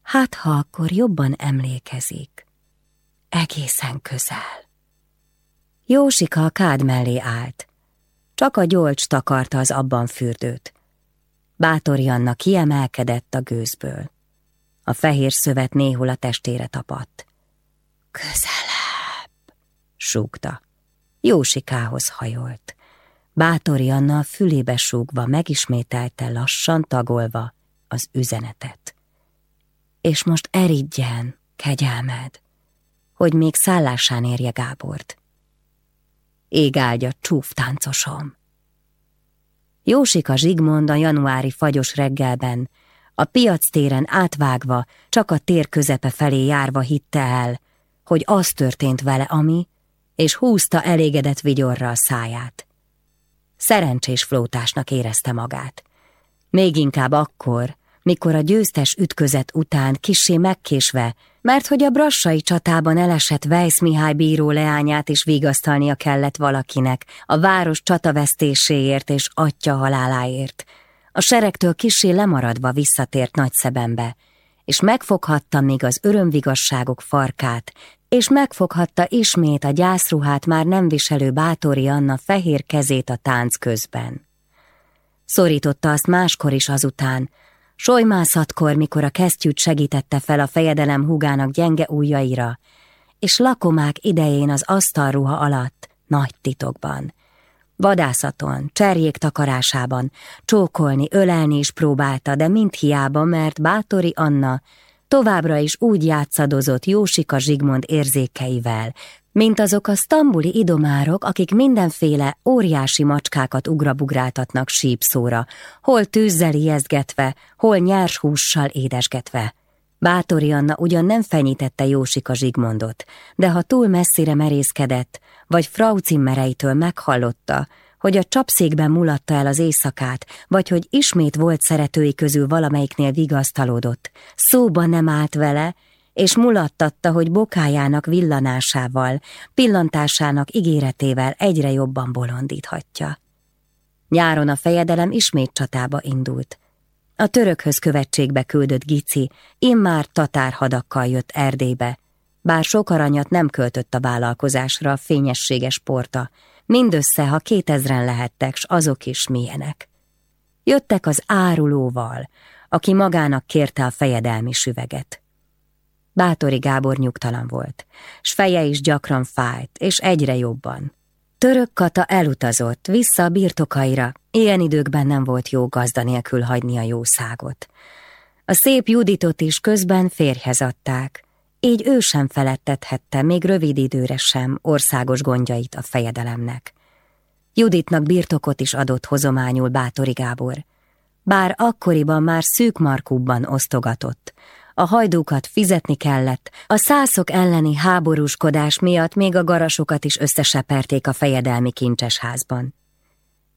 Hát, ha akkor jobban emlékezik. Egészen közel. Jósika a kád mellé állt. Csak a gyolcs takarta az abban fürdőt. Bátori Anna kiemelkedett a gőzből. A fehér szövet néhol a testére tapadt. Közelebb, súgta. Jósikához hajolt. Bátori Anna a fülébe súgva megismételte lassan tagolva az üzenetet. És most eridjen, kegyelmed, hogy még szállásán érje Gábort. Ég áldja csúf táncosom. Jósika Zsigmond a januári fagyos reggelben, a piac téren átvágva, csak a tér közepe felé járva hitte el, hogy az történt vele, ami, és húzta elégedett vigyorra a száját. Szerencsés flótásnak érezte magát. Még inkább akkor, mikor a győztes ütközet után kissé megkésve, mert hogy a brassai csatában elesett Weiss Mihály bíró leányát is vigasztalnia kellett valakinek a város csatavesztéséért és atya haláláért. A seregtől kissé lemaradva visszatért Nagyszebenbe, és megfoghatta még az örömvigasságok farkát, és megfoghatta ismét a gyászruhát már nem viselő bátori Anna fehér kezét a tánc közben. Szorította azt máskor is azután, Solymászatkor, mikor a kesztyűt segítette fel a fejedelem húgának gyenge ujjaira, és lakomák idején az asztalruha alatt, nagy titokban. Vadászaton, cserjék takarásában, csókolni, ölelni is próbálta, de mind hiába, mert Bátori Anna továbbra is úgy játszadozott Jósika Zsigmond érzékeivel, mint azok a sztambuli idomárok, akik mindenféle óriási macskákat ugrabugráltatnak sípszóra, hol tűzzel ijeszgetve, hol nyers hússal édesgetve. Bátori Anna ugyan nem fenyítette Jósika Zsigmondot, de ha túl messzire merészkedett, vagy Frau cimmereitől meghallotta, hogy a csapszékben mulatta el az éjszakát, vagy hogy ismét volt szeretői közül valamelyiknél vigasztalódott, szóba nem állt vele, és mulattatta, hogy bokájának villanásával, pillantásának ígéretével egyre jobban bolondíthatja. Nyáron a fejedelem ismét csatába indult. A törökhöz követségbe küldött Gici immár tatárhadakkal jött Erdélybe, bár sok aranyat nem költött a vállalkozásra fényességes porta, mindössze, ha kétezren lehettek, s azok is milyenek. Jöttek az árulóval, aki magának kérte a fejedelmi süveget. Bátori Gábor nyugtalan volt, s feje is gyakran fájt, és egyre jobban. Török Kata elutazott, vissza a birtokaira, ilyen időkben nem volt jó gazda nélkül hagyni a jószágot. A szép Juditot is közben férjhez adták, így ő sem felettethette még rövid időre sem országos gondjait a fejedelemnek. Juditnak birtokot is adott hozományul Bátori Gábor, bár akkoriban már szűk markúbban osztogatott, a hajdúkat fizetni kellett, a szászok elleni háborúskodás miatt még a garasokat is összeseperték a fejedelmi kincses házban.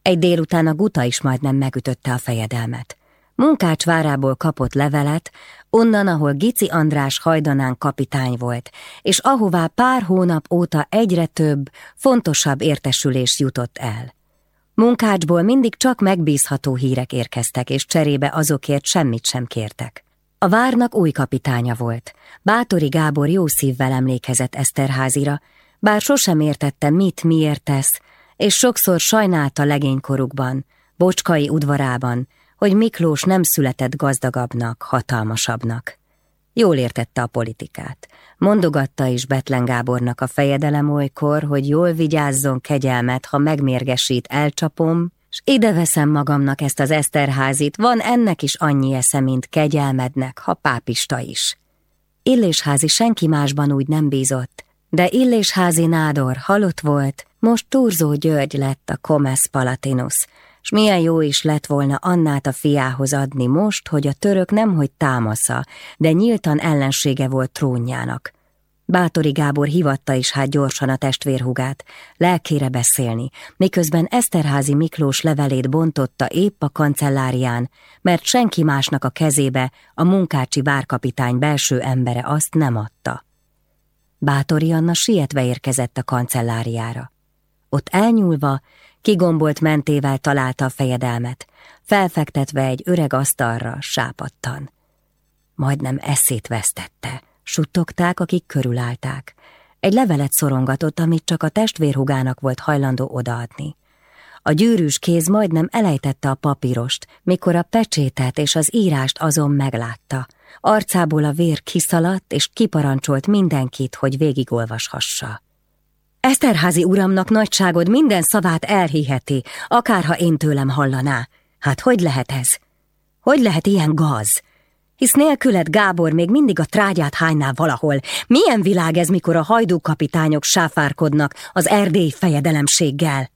Egy délután a guta is majdnem megütötte a fejedelmet. Munkács várából kapott levelet, onnan, ahol Gici András hajdanán kapitány volt, és ahová pár hónap óta egyre több, fontosabb értesülés jutott el. Munkácsból mindig csak megbízható hírek érkeztek, és cserébe azokért semmit sem kértek. A várnak új kapitánya volt. Bátori Gábor jó szívvel emlékezett Eszterházira, bár sosem értette, mit miért tesz, és sokszor sajnálta legénykorukban, Bocskai udvarában, hogy Miklós nem született gazdagabbnak, hatalmasabbnak. Jól értette a politikát. Mondogatta is Betlen Gábornak a fejedelem olykor, hogy jól vigyázzon kegyelmet, ha megmérgesít, elcsapom, s ide veszem magamnak ezt az Eszterházit, van ennek is annyi esze, mint kegyelmednek, ha pápista is. Illésházi senki másban úgy nem bízott, de Illésházi nádor halott volt, most Turzó György lett a Comes Palatinus, s milyen jó is lett volna Annát a fiához adni most, hogy a török nemhogy támasza, de nyíltan ellensége volt trónjának. Bátori Gábor hivatta is hát gyorsan a testvérhugát, lelkére beszélni, miközben Eszterházi Miklós levelét bontotta épp a kancellárián, mert senki másnak a kezébe a munkácsi várkapitány belső embere azt nem adta. Bátori Anna sietve érkezett a kancelláriára. Ott elnyúlva, kigombolt mentével találta a fejedelmet, felfektetve egy öreg asztalra, sápadtan. Majdnem eszét vesztette, suttogták, akik körülállták. Egy levelet szorongatott, amit csak a testvérhugának volt hajlandó odaadni. A gyűrűs kéz majdnem elejtette a papírost, mikor a pecsétet és az írást azon meglátta. Arcából a vér kiszaladt, és kiparancsolt mindenkit, hogy végigolvashassa. Eszterházi uramnak nagyságod minden szavát elhiheti, akárha én tőlem hallaná. Hát hogy lehet ez? Hogy lehet ilyen gaz? Hisz nélküled Gábor még mindig a trágyát hányná valahol. Milyen világ ez, mikor a hajdúkapitányok sáfárkodnak az erdély fejedelemséggel?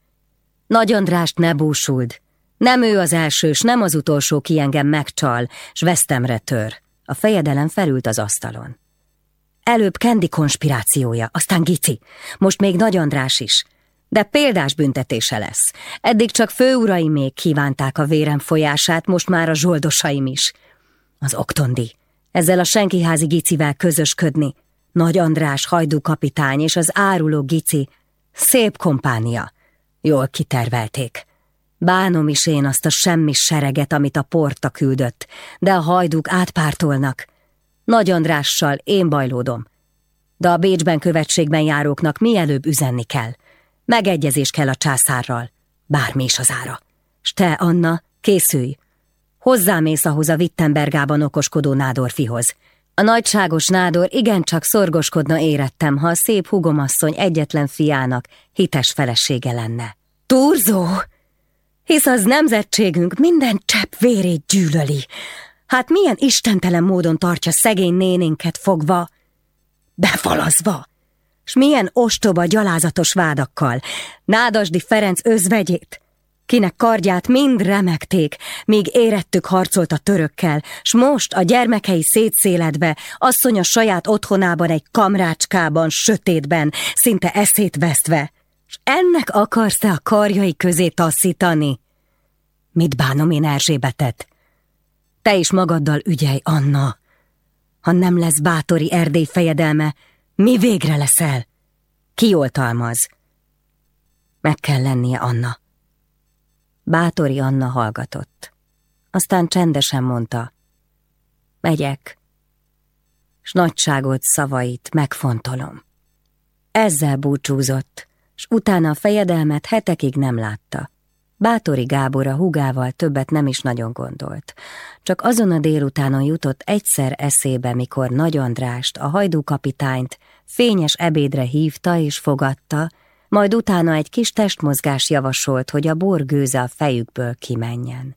Nagy Andrást ne búsuld. Nem ő az első, s nem az utolsó, ki engem megcsal, s vesztemre tör. A fejedelem felült az asztalon. Előbb Kendi konspirációja, aztán Gici, most még Nagy András is. De példás büntetése lesz. Eddig csak főuraim még kívánták a vérem folyását, most már a zsoldosaim is. Az oktondi. Ezzel a senkiházi Gicivel közösködni. Nagy András hajdú kapitány és az áruló Gici. Szép kompánia. Jól kitervelték. Bánom is én azt a semmi sereget, amit a porta küldött, de a hajdúk átpártolnak. Nagy Andrással én bajlódom. De a Bécsben követségben járóknak mielőbb üzenni kell. Megegyezés kell a császárral, bármi is az ára. S te, Anna, készülj! Hozzámész ahhoz a Wittenbergában okoskodó nádorfihoz. A nagyságos nádor igencsak szorgoskodna érettem, ha a szép hugomasszony egyetlen fiának hites felesége lenne. Turzó! Hisz az nemzetségünk minden csepp vérét gyűlöli. Hát milyen istentelen módon tartja szegény nénénket fogva, befalazva, s milyen ostoba gyalázatos vádakkal, Nádasdi Ferenc özvegyét, kinek kardját mind remekték, míg érettük harcolt a törökkel, s most a gyermekei szétszéledve, asszony a saját otthonában egy kamrácskában, sötétben, szinte eszét vesztve. S ennek akarsz-e a karjai közé taszítani? Mit bánom én Erzsébetet? Te is magaddal ügyelj, Anna. Ha nem lesz bátori erdély fejedelme, mi végre leszel? Kioltalmaz. Meg kell lennie, Anna. Bátori Anna hallgatott. Aztán csendesen mondta. Megyek, s nagyságot szavait megfontolom. Ezzel búcsúzott, s utána a fejedelmet hetekig nem látta. Bátori Gábor a hugával többet nem is nagyon gondolt. Csak azon a délutánon jutott egyszer eszébe, mikor Nagy Andrást, a hajdúkapitányt fényes ebédre hívta és fogadta, majd utána egy kis testmozgás javasolt, hogy a borgőze a fejükből kimenjen.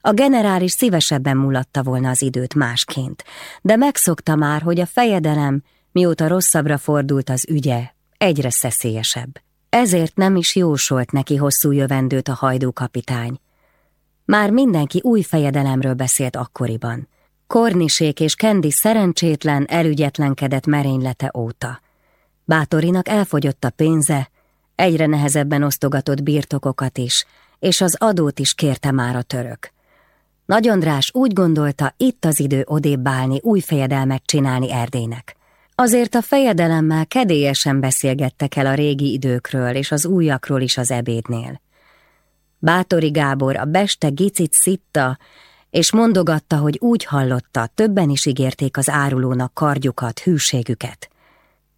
A generális szívesebben mulatta volna az időt másként, de megszokta már, hogy a fejedelem, mióta rosszabbra fordult az ügye, egyre szeszélyesebb. Ezért nem is jósolt neki hosszú jövendőt a hajdúkapitány. Már mindenki új fejedelemről beszélt akkoriban. Kornisék és Kendi szerencsétlen, elügyetlenkedett merénylete óta. Bátorinak elfogyott a pénze, egyre nehezebben osztogatott birtokokat is, és az adót is kérte már a török. Nagy András úgy gondolta, itt az idő odébb állni, új fejedelmet csinálni Erdélynek. Azért a fejedelemmel kedélyesen beszélgettek el a régi időkről és az újakról is az ebédnél. Bátori Gábor a beste gicit szitta, és mondogatta, hogy úgy hallotta, többen is ígérték az árulónak kardjukat, hűségüket.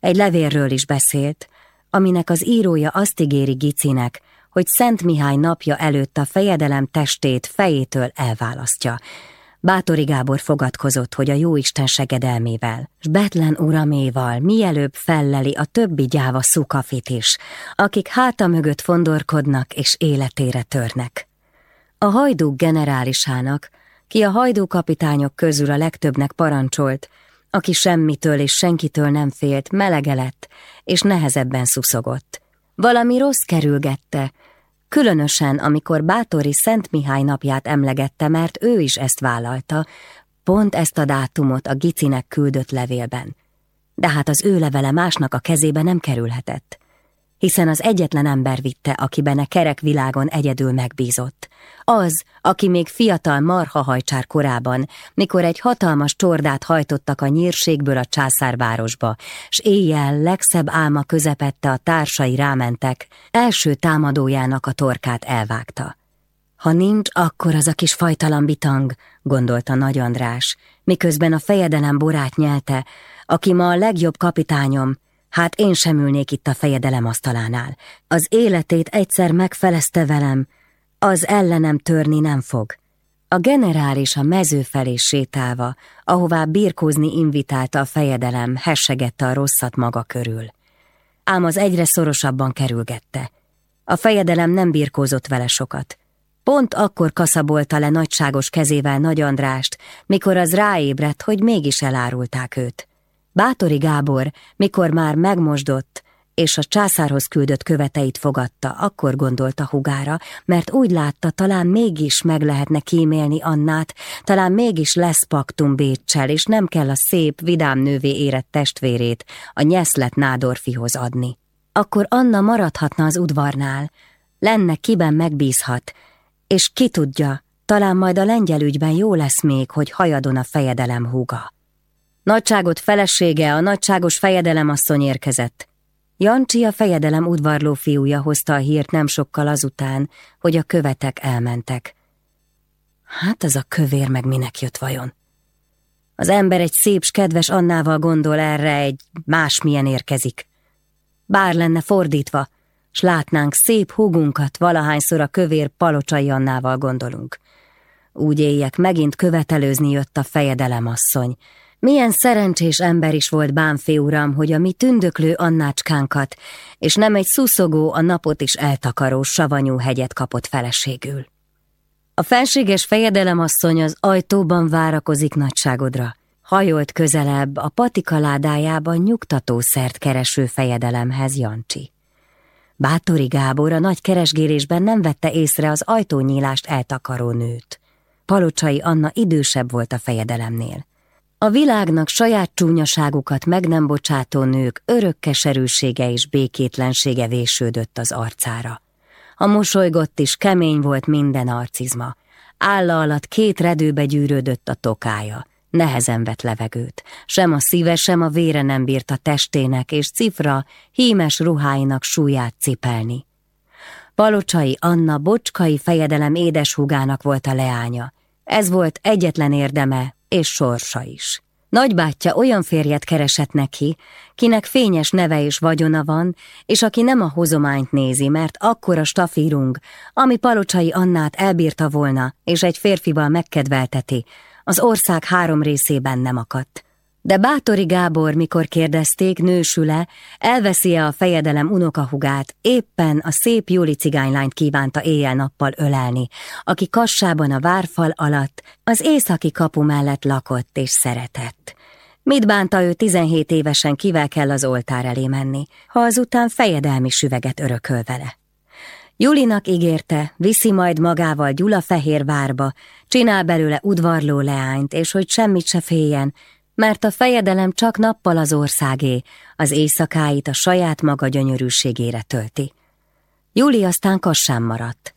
Egy levérről is beszélt, aminek az írója azt ígéri Gicinek, hogy Szent Mihály napja előtt a fejedelem testét fejétől elválasztja, Bátori Gábor fogadkozott, hogy a jóisten segedelmével, s Betlen uraméval mielőbb felleli a többi gyáva szukafit is, akik háta mögött fondorkodnak és életére törnek. A hajdúk generálisának, ki a hajdúkapitányok közül a legtöbbnek parancsolt, aki semmitől és senkitől nem félt, melege lett, és nehezebben szuszogott. Valami rossz kerülgette, Különösen, amikor Bátori Szent Mihály napját emlegette, mert ő is ezt vállalta, pont ezt a dátumot a Gicinek küldött levélben. De hát az ő levele másnak a kezébe nem kerülhetett. Hiszen az egyetlen ember vitte, akiben a kerek világon egyedül megbízott. Az, aki még fiatal marhahajcsár korában, mikor egy hatalmas csordát hajtottak a nyírségből a császárvárosba, s éjjel legszebb álma közepette a társai rámentek, első támadójának a torkát elvágta. Ha nincs, akkor az a kis fajtalan bitang, gondolta Nagy András, miközben a fejedelem borát nyelte, aki ma a legjobb kapitányom, hát én sem ülnék itt a fejedelem asztalánál. Az életét egyszer megfelezte velem, az ellenem törni nem fog. A generális a mező felé sétálva, ahová birkózni invitálta a fejedelem, hessegette a rosszat maga körül. Ám az egyre szorosabban kerülgette. A fejedelem nem birkózott vele sokat. Pont akkor kaszabolta le nagyságos kezével Nagy Andrást, mikor az ráébredt, hogy mégis elárulták őt. Bátori Gábor, mikor már megmosdott, és a császárhoz küldött követeit fogadta, akkor gondolta hugára, mert úgy látta, talán mégis meg lehetne kímélni Annát, talán mégis lesz paktum Bécsel, és nem kell a szép, vidám nővé érett testvérét a nyeszlet nádorfihoz adni. Akkor Anna maradhatna az udvarnál, lenne kiben megbízhat, és ki tudja, talán majd a lengyel ügyben jó lesz még, hogy hajadon a fejedelem húga. Nagyságot felesége, a nagyságos fejedelem asszony érkezett. Jancsi a fejedelem udvarló fiúja hozta a hírt nem sokkal azután, hogy a követek elmentek. Hát ez a kövér meg minek jött vajon? Az ember egy szép, kedves Annával gondol erre, egy másmilyen érkezik. Bár lenne fordítva, s látnánk szép húgunkat, valahányszor a kövér palocsai Annával gondolunk. Úgy éljek, megint követelőzni jött a fejedelem asszony, milyen szerencsés ember is volt Bánfé uram, hogy a mi tündöklő annácskánkat, és nem egy szuszogó, a napot is eltakaró savanyú hegyet kapott feleségül. A felséges fejedelemasszony az ajtóban várakozik nagyságodra. Hajolt közelebb a patika ládájában nyugtató szert kereső fejedelemhez Jancsi. Bátori Gábor a nagy keresgélésben nem vette észre az ajtónyílást eltakaró nőt. Palocsai Anna idősebb volt a fejedelemnél. A világnak saját csúnyaságukat meg nem bocsátó nők örök keserűsége és békétlensége vésődött az arcára. A mosolygott is kemény volt minden arcizma. Álla alatt két redőbe gyűrődött a tokája. Nehezen vett levegőt. Sem a szíve, sem a vére nem bírta testének és cifra, hímes ruháinak súlyát cipelni. Palocsai Anna bocskai fejedelem édeshúgának volt a leánya. Ez volt egyetlen érdeme, és sorsa is. Nagybátyja olyan férjet keresett neki, kinek fényes neve és vagyona van, és aki nem a hozományt nézi, mert akkora stafírung, ami palocsai Annát elbírta volna, és egy férfival megkedvelteti, az ország három részében nem akadt. De Bátori Gábor, mikor kérdezték, nősüle, elveszi-e a fejedelem unokahugát, éppen a szép Júli cigánylányt kívánta éjjel-nappal ölelni, aki kassában a várfal alatt, az északi kapu mellett lakott és szeretett. Mit bánta ő 17 évesen, kivel kell az oltár elé menni, ha azután fejedelmi süveget örököl vele? Julinak ígérte, viszi majd magával Gyula Fehérvárba, csinál belőle udvarló leányt, és hogy semmit se féljen, mert a fejedelem csak nappal az országé, az éjszakáit a saját maga gyönyörűségére tölti. Júli aztán kassám maradt.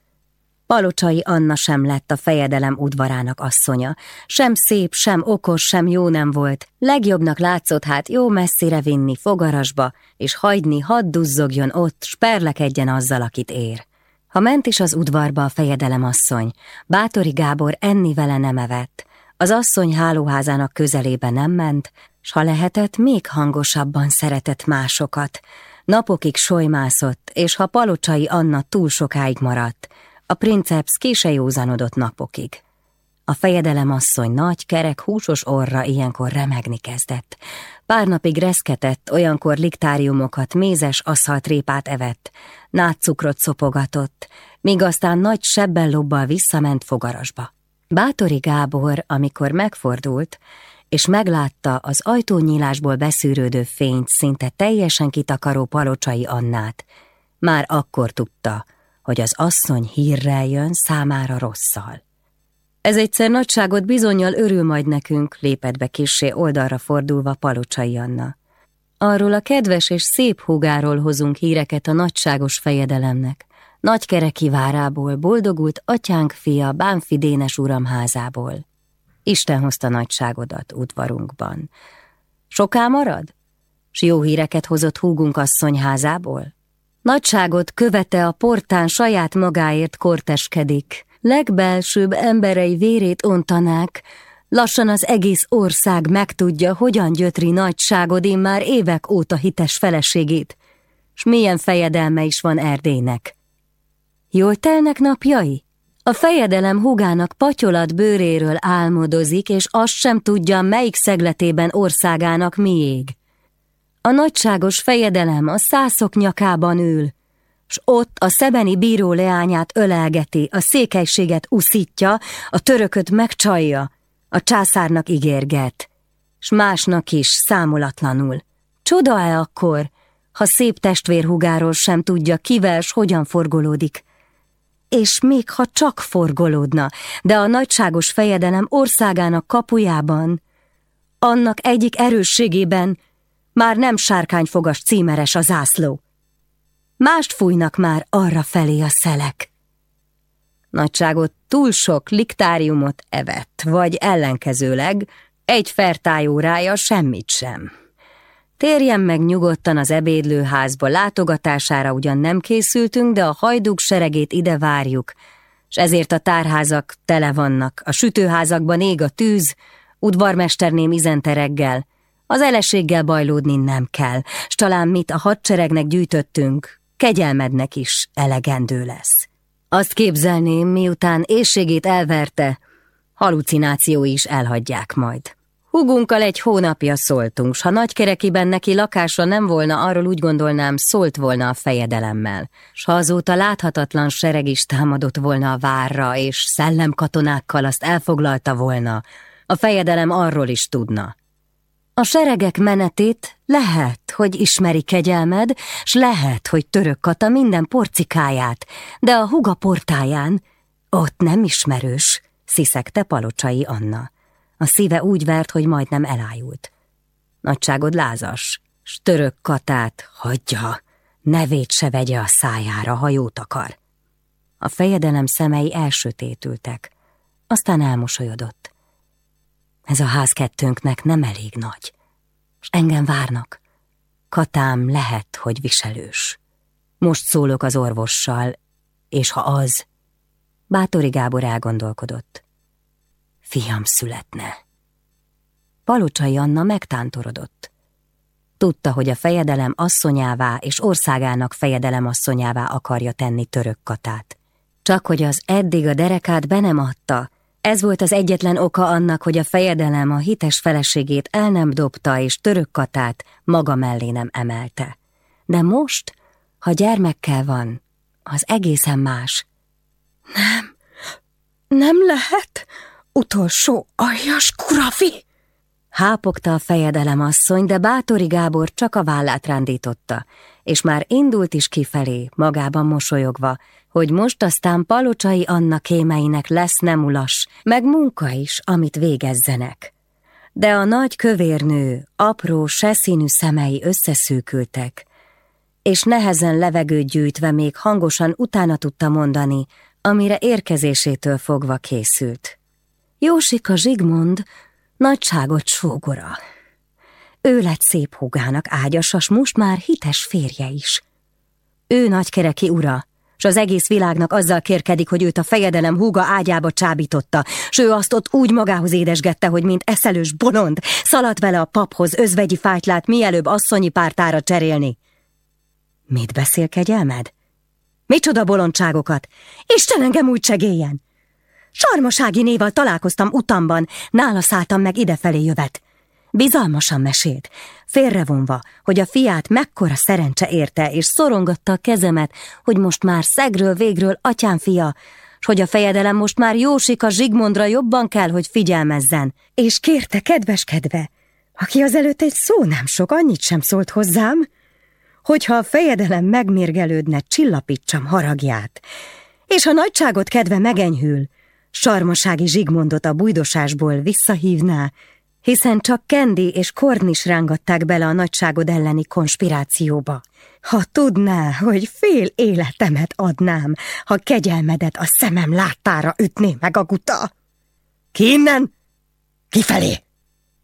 Palocsai Anna sem lett a fejedelem udvarának asszonya, sem szép, sem okos, sem jó nem volt, legjobbnak látszott hát jó messzire vinni fogarasba, és hagyni, hadd duzzogjon ott, s perlekedjen azzal, akit ér. Ha ment is az udvarba a fejedelem asszony, Bátori Gábor enni vele nem evett, az asszony hálóházának közelébe nem ment, s ha lehetett, még hangosabban szeretett másokat. Napokig solymászott, és ha palocsai Anna túl sokáig maradt, a princeps kése józanodott napokig. A fejedelem asszony nagy, kerek, húsos orra ilyenkor remegni kezdett. Pár napig reszketett, olyankor liktáriumokat, mézes aszaltrépát evett, nátcukrot szopogatott, míg aztán nagy sebben lobbal visszament fogarasba. Bátori Gábor, amikor megfordult, és meglátta az ajtónyílásból beszűrődő fényt szinte teljesen kitakaró palocsai Annát, már akkor tudta, hogy az asszony hírrel jön számára rosszal. Ez egyszer nagyságot bizonyal örül majd nekünk, lépett be kissé oldalra fordulva palocsai Anna. Arról a kedves és szép húgáról hozunk híreket a nagyságos fejedelemnek. Nagykereki várából, boldogult atyánk fia Bánfi Dénes uram házából. Isten hozta nagyságodat udvarunkban. Soká marad? S jó híreket hozott húgunk asszony házából? Nagyságot követe a portán saját magáért korteskedik. Legbelsőbb emberei vérét ontanák, lassan az egész ország megtudja, hogyan gyötri nagyságod én már évek óta hites feleségét, s milyen fejedelme is van Erdélynek. Jól telnek napjai? A fejedelem hugának patyolat bőréről álmodozik, és azt sem tudja, melyik szegletében országának miég. A nagyságos fejedelem a szászok nyakában ül, s ott a szebeni bíró leányát ölelgeti, a székelységet uszítja, a törököt megcsalja, a császárnak ígérget, s másnak is számolatlanul. Csoda-e akkor, ha szép testvérhugáról sem tudja, kivel s hogyan forgolódik, és még ha csak forgolódna, de a nagyságos fejedelem országának kapujában, annak egyik erősségében már nem sárkányfogas címeres a zászló. Mást fújnak már arra felé a szelek. Nagyságot túl sok liktáriumot evett, vagy ellenkezőleg egy fertájórája semmit sem. Térjen meg nyugodtan az ebédlőházba, látogatására ugyan nem készültünk, de a hajduk seregét ide várjuk, és ezért a tárházak tele vannak, a sütőházakban ég a tűz, udvarmesterném izente reggel, az eleséggel bajlódni nem kell, s talán mit a hadseregnek gyűjtöttünk, kegyelmednek is elegendő lesz. Azt képzelném, miután éjségét elverte, halucinációi is elhagyják majd. Hugunkkal egy hónapja szóltunk, s ha nagykerekiben neki lakása nem volna, arról úgy gondolnám, szólt volna a fejedelemmel. S ha azóta láthatatlan sereg is támadott volna a várra, és szellemkatonákkal azt elfoglalta volna, a fejedelem arról is tudna. A seregek menetét lehet, hogy ismeri kegyelmed, s lehet, hogy török kata minden porcikáját, de a huga portáján ott nem ismerős, sziszegte palocsai Anna. A szíve úgy vert, hogy majdnem elájult. Nagyságod lázas, s török katát hagyja, nevét se vegye a szájára, ha jót akar. A fejedelem szemei elsötétültek, aztán elmosolyodott. Ez a ház kettőnknek nem elég nagy, és engem várnak. Katám lehet, hogy viselős. Most szólok az orvossal, és ha az... Bátori Gábor elgondolkodott fiam születne. Palocsai Anna megtántorodott. Tudta, hogy a fejedelem asszonyává és országának fejedelem asszonyává akarja tenni török katát. Csak hogy az eddig a derekát be nem adta, ez volt az egyetlen oka annak, hogy a fejedelem a hites feleségét el nem dobta és török katát maga mellé nem emelte. De most, ha gyermekkel van, az egészen más. Nem, nem lehet, Utolsó aljas kurafi! Hápogta a fejedelem asszony, de Bátori Gábor csak a vállát rándította, és már indult is kifelé, magában mosolyogva, hogy most aztán palocsai Anna kémeinek lesz nem ulas, meg munka is, amit végezzenek. De a nagy kövérnő, apró, seszínű szemei összeszűkültek, és nehezen levegőt gyűjtve még hangosan utána tudta mondani, amire érkezésétől fogva készült. Jósika Zsigmond nagyságot sógora. Ő lett szép húgának ágyasas, most már hites férje is. Ő nagykereki ura, s az egész világnak azzal kérkedik, hogy őt a fejedelem húga ágyába csábította, s ő azt ott úgy magához édesgette, hogy mint eszelős bolond, szaladt vele a paphoz özvegyi fájtlát mielőbb asszonyi pártára cserélni. Mit beszél kegyelmed? Micsoda bolondságokat? Isten engem úgy segéljen! Sarmasági néval találkoztam utamban, nála szálltam meg idefelé jövet. Bizalmasan mesélt, félrevonva, hogy a fiát mekkora szerencse érte, és szorongatta a kezemet, hogy most már szegről végről atyám fia, s hogy a fejedelem most már Jósika Zsigmondra jobban kell, hogy figyelmezzen. És kérte kedveskedve, aki azelőtt egy szó nem sok, annyit sem szólt hozzám, hogyha a fejedelem megmérgelődne, csillapítsam haragját, és ha nagyságot kedve megenyhül, Sarmasági Zsigmondot a bujdosásból visszahívná, hiszen csak Kendi és Kornis rángatták bele a nagyságod elleni konspirációba. Ha tudná, hogy fél életemet adnám, ha kegyelmedet a szemem láttára ütné meg a guta. Ki innen? Kifelé!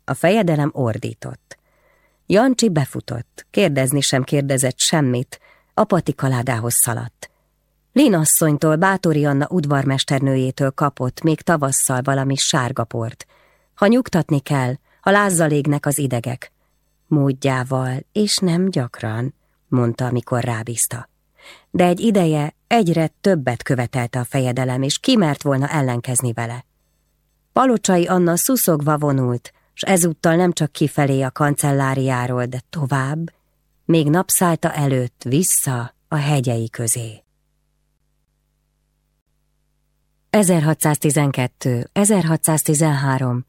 A fejedelem ordított. Jancsi befutott, kérdezni sem kérdezett semmit, a patikaládához szaladt. Linasszonytól Bátori Anna udvarmesternőjétől kapott még tavasszal valami sárgaport. Ha nyugtatni kell, ha lázzal égnek az idegek. Módjával, és nem gyakran, mondta, amikor rábízta. De egy ideje egyre többet követelte a fejedelem, és kimert volna ellenkezni vele. Palocsai Anna szuszogva vonult, s ezúttal nem csak kifelé a kancelláriáról, de tovább, még napszálta előtt vissza a hegyei közé. 1612-1613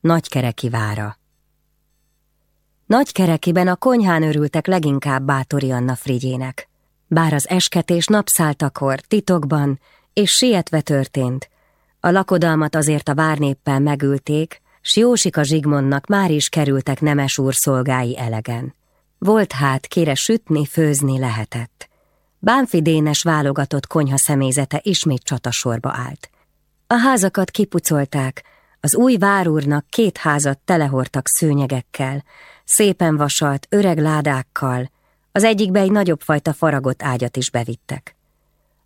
Nagykereki vára Nagykerekiben a konyhán örültek leginkább Bátori Anna Frigyének. Bár az esketés napszáltakor, titokban és sietve történt, a lakodalmat azért a várnéppel megülték, s Jósika Zsigmondnak már is kerültek nemes úr szolgái elegen. Volt hát, kére sütni, főzni lehetett. Bánfi Dénes válogatott konyha személyzete ismét csatasorba állt. A házakat kipucolták, az új várúrnak két házat telehortak szőnyegekkel, szépen vasalt, öreg ládákkal, az egyikbe egy nagyobb fajta faragott ágyat is bevittek.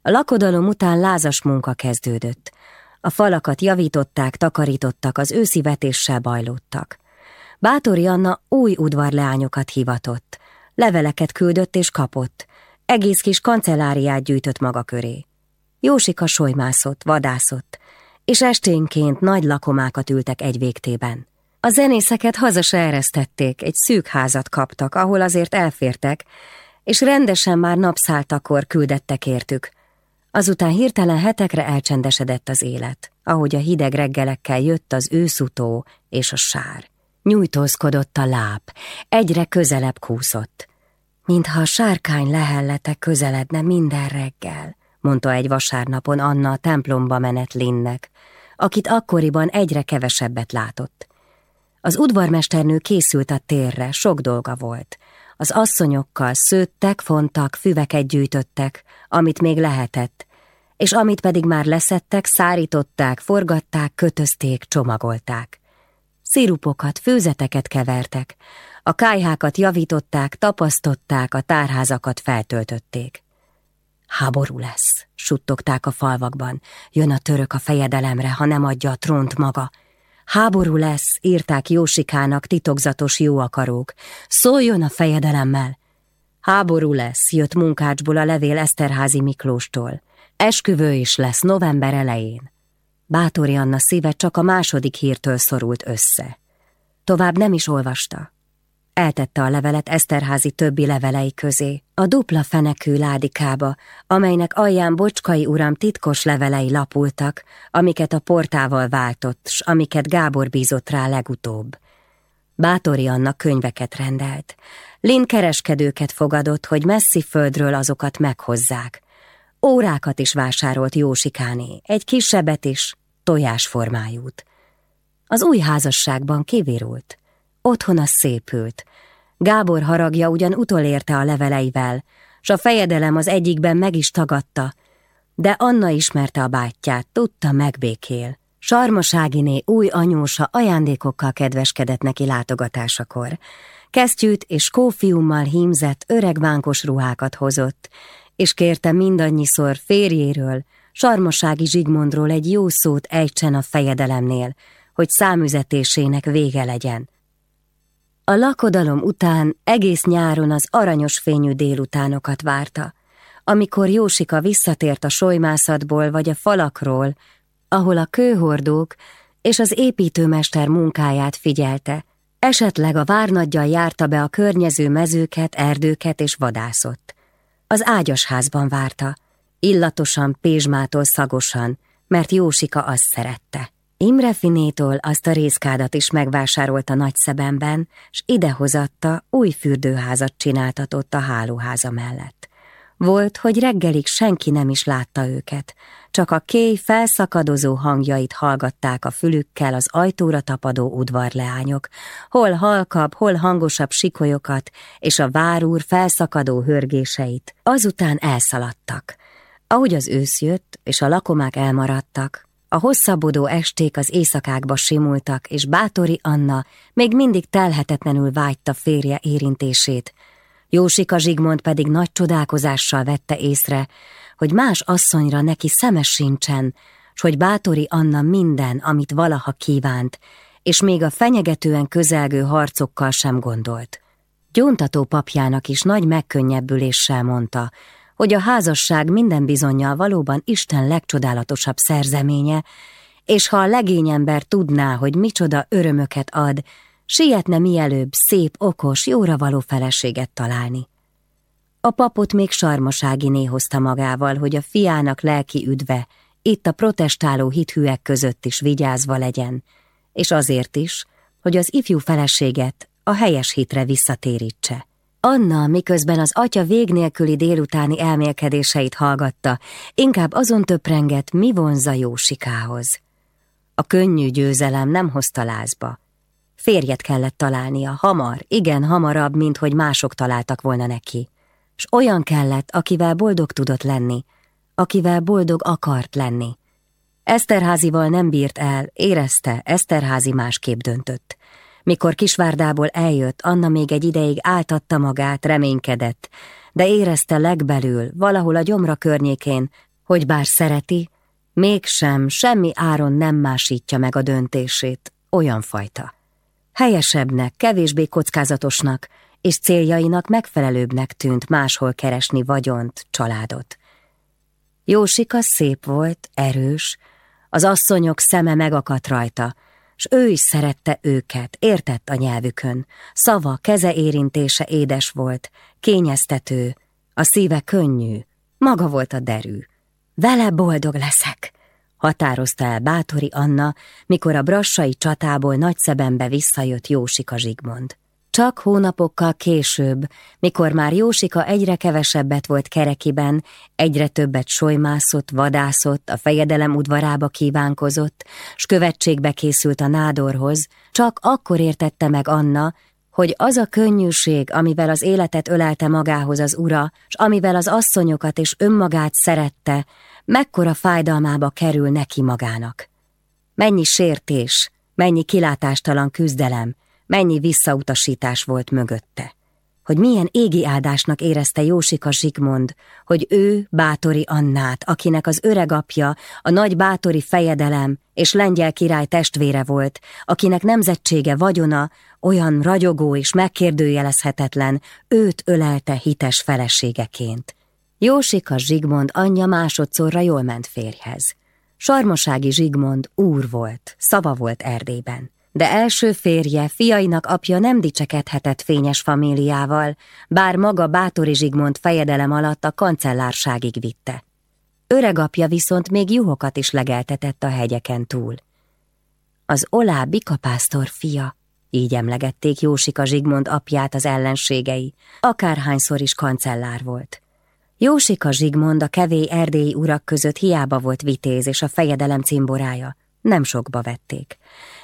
A lakodalom után lázas munka kezdődött. A falakat javították, takarítottak, az őszi vetéssel bajlódtak. Bátori Anna új udvarleányokat hivatott, leveleket küldött és kapott, egész kis kancelláriát gyűjtött maga köré. Jósika solymászott, vadászott, és esténként nagy lakomákat ültek egy végtében. A zenészeket haza se eresztették, egy szűk házat kaptak, ahol azért elfértek, és rendesen már napszáltakor küldettek értük. Azután hirtelen hetekre elcsendesedett az élet, ahogy a hideg reggelekkel jött az őszutó és a sár. Nyújtózkodott a láb, egyre közelebb kúszott. Mintha a sárkány lehellete közeledne minden reggel, mondta egy vasárnapon Anna a templomba menet Linnek, akit akkoriban egyre kevesebbet látott. Az udvarmesternő készült a térre, sok dolga volt. Az asszonyokkal szőttek, fontak, füveket gyűjtöttek, amit még lehetett, és amit pedig már leszettek, szárították, forgatták, kötözték, csomagolták. Szirupokat, főzeteket kevertek, a kájhákat javították, tapasztották, a tárházakat feltöltötték. Háború lesz, suttogták a falvakban. Jön a török a fejedelemre, ha nem adja a trónt maga. Háború lesz, írták Jósikának titokzatos jóakarók. Szóljon a fejedelemmel! Háború lesz, jött munkácsból a levél Eszterházi Miklóstól. Esküvő is lesz november elején. Bátori Anna szíve csak a második hírtől szorult össze. Tovább nem is olvasta. Eltette a levelet Eszterházi többi levelei közé, a dupla fenekű ládikába, amelynek alján Bocskai uram titkos levelei lapultak, amiket a portával váltott, s amiket Gábor bízott rá legutóbb. Bátori Anna könyveket rendelt. Lin kereskedőket fogadott, hogy messzi földről azokat meghozzák. Órákat is vásárolt Jósikáné, egy kisebbet is, tojásformájút. Az új házasságban kivirult. Otthona szépült. Gábor haragja ugyan utolérte a leveleivel, s a fejedelem az egyikben meg is tagadta, de Anna ismerte a bátyját, tudta megbékél. Sarmaságiné új anyósa ajándékokkal kedveskedett neki látogatásakor. Kesztyűt és kófiummal hímzett öreg vánkos ruhákat hozott, és kérte mindannyiszor férjéről, Sarmasági Zsigmondról egy jó szót ejtsen a fejedelemnél, hogy számüzetésének vége legyen. A lakodalom után egész nyáron az aranyos fényű délutánokat várta, amikor Jósika visszatért a solymászatból vagy a falakról, ahol a kőhordók és az építőmester munkáját figyelte, esetleg a várnaggyal járta be a környező mezőket, erdőket és vadászott. Az ágyasházban várta, illatosan, pézsmától szagosan, mert Jósika azt szerette. Imre Finétól azt a részkádat is megvásárolta Nagyszebenben, s idehozatta, új fürdőházat csináltatott a hálóháza mellett. Volt, hogy reggelig senki nem is látta őket, csak a kéj felszakadozó hangjait hallgatták a fülükkel az ajtóra tapadó udvarleányok, hol halkabb, hol hangosabb sikolyokat és a várúr felszakadó hörgéseit. Azután elszaladtak. Ahogy az ősz jött, és a lakomák elmaradtak, a hosszabbodó esték az éjszakákba simultak, és Bátori Anna még mindig telhetetlenül vágyta férje érintését. Jósika Zsigmond pedig nagy csodálkozással vette észre, hogy más asszonyra neki szemes sincsen, s hogy Bátori Anna minden, amit valaha kívánt, és még a fenyegetően közelgő harcokkal sem gondolt. Gyóntató papjának is nagy megkönnyebbüléssel mondta, hogy a házasság minden bizonyal valóban Isten legcsodálatosabb szerzeménye, és ha a legényember tudná, hogy micsoda örömöket ad, sietne mielőbb szép, okos, jóra való feleséget találni. A papot még sarmosági hozta magával, hogy a fiának lelki üdve itt a protestáló hithűek között is vigyázva legyen, és azért is, hogy az ifjú feleséget a helyes hitre visszatérítse. Anna, miközben az atya vég nélküli délutáni elmélkedéseit hallgatta, inkább azon töprengett, mi vonza Jósikához. A könnyű győzelem nem hozta lázba. Férjet kellett találnia, hamar, igen hamarabb, mint hogy mások találtak volna neki. S olyan kellett, akivel boldog tudott lenni, akivel boldog akart lenni. Eszterházival nem bírt el, érezte, Eszterházi másképp döntött. Mikor Kisvárdából eljött, Anna még egy ideig áltatta magát, reménykedett, de érezte legbelül, valahol a gyomra környékén, hogy bár szereti, mégsem semmi áron nem másítja meg a döntését, olyan fajta. Helyesebbnek, kevésbé kockázatosnak, és céljainak megfelelőbbnek tűnt máshol keresni vagyont, családot. Jósika szép volt, erős, az asszonyok szeme megakadt rajta, s ő is szerette őket, értett a nyelvükön. Szava, keze érintése édes volt, kényeztető, a szíve könnyű, maga volt a derű. Vele boldog leszek, határozta el Bátori Anna, mikor a brassai csatából nagyszebenbe visszajött Jósika Zsigmond. Csak hónapokkal később, mikor már Jósika egyre kevesebbet volt kerekiben, egyre többet solymászott, vadászott, a fejedelem udvarába kívánkozott, s követségbe készült a nádorhoz, csak akkor értette meg Anna, hogy az a könnyűség, amivel az életet ölelte magához az ura, s amivel az asszonyokat és önmagát szerette, mekkora fájdalmába kerül neki magának. Mennyi sértés, mennyi kilátástalan küzdelem, mennyi visszautasítás volt mögötte. Hogy milyen égi áldásnak érezte Jósika Zsigmond, hogy ő Bátori Annát, akinek az öreg apja, a nagy bátori fejedelem és lengyel király testvére volt, akinek nemzetsége vagyona olyan ragyogó és megkérdőjelezhetetlen, őt ölelte hites feleségeként. Jósika Zsigmond anyja másodszorra jól ment férjhez. Sarmosági Zsigmond úr volt, szava volt Erdélyben de első férje, fiainak apja nem dicsekedhetett fényes famíliával, bár maga Bátori Zsigmond fejedelem alatt a kancellárságig vitte. Öreg apja viszont még juhokat is legeltetett a hegyeken túl. Az Olá bikapásztor fia, így emlegették Jósika Zsigmond apját az ellenségei, akárhányszor is kancellár volt. Jósika Zsigmond a kevély erdélyi urak között hiába volt vitéz és a fejedelem cimborája, nem sokba vették.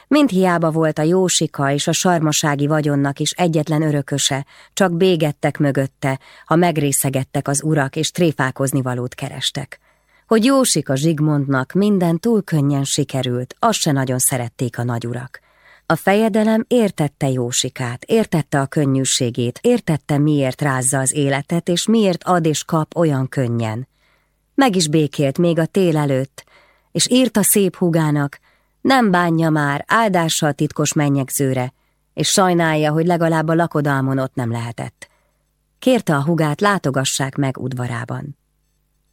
Mind hiába volt a jósika és a sarmasági vagyonnak is egyetlen örököse, csak bégettek mögötte, ha megrészegettek az urak és tréfálkozni valót kerestek. Hogy Jósika Zsigmondnak minden túl könnyen sikerült, azt se nagyon szerették a nagyurak. A fejedelem értette Jósikát, értette a könnyűségét, értette miért rázza az életet, és miért ad és kap olyan könnyen. Meg is békélt még a tél előtt, és írta szép húgának, nem bánja már, áldással titkos mennyegzőre, és sajnálja, hogy legalább a lakodalmon ott nem lehetett. Kérte a hugát, látogassák meg udvarában.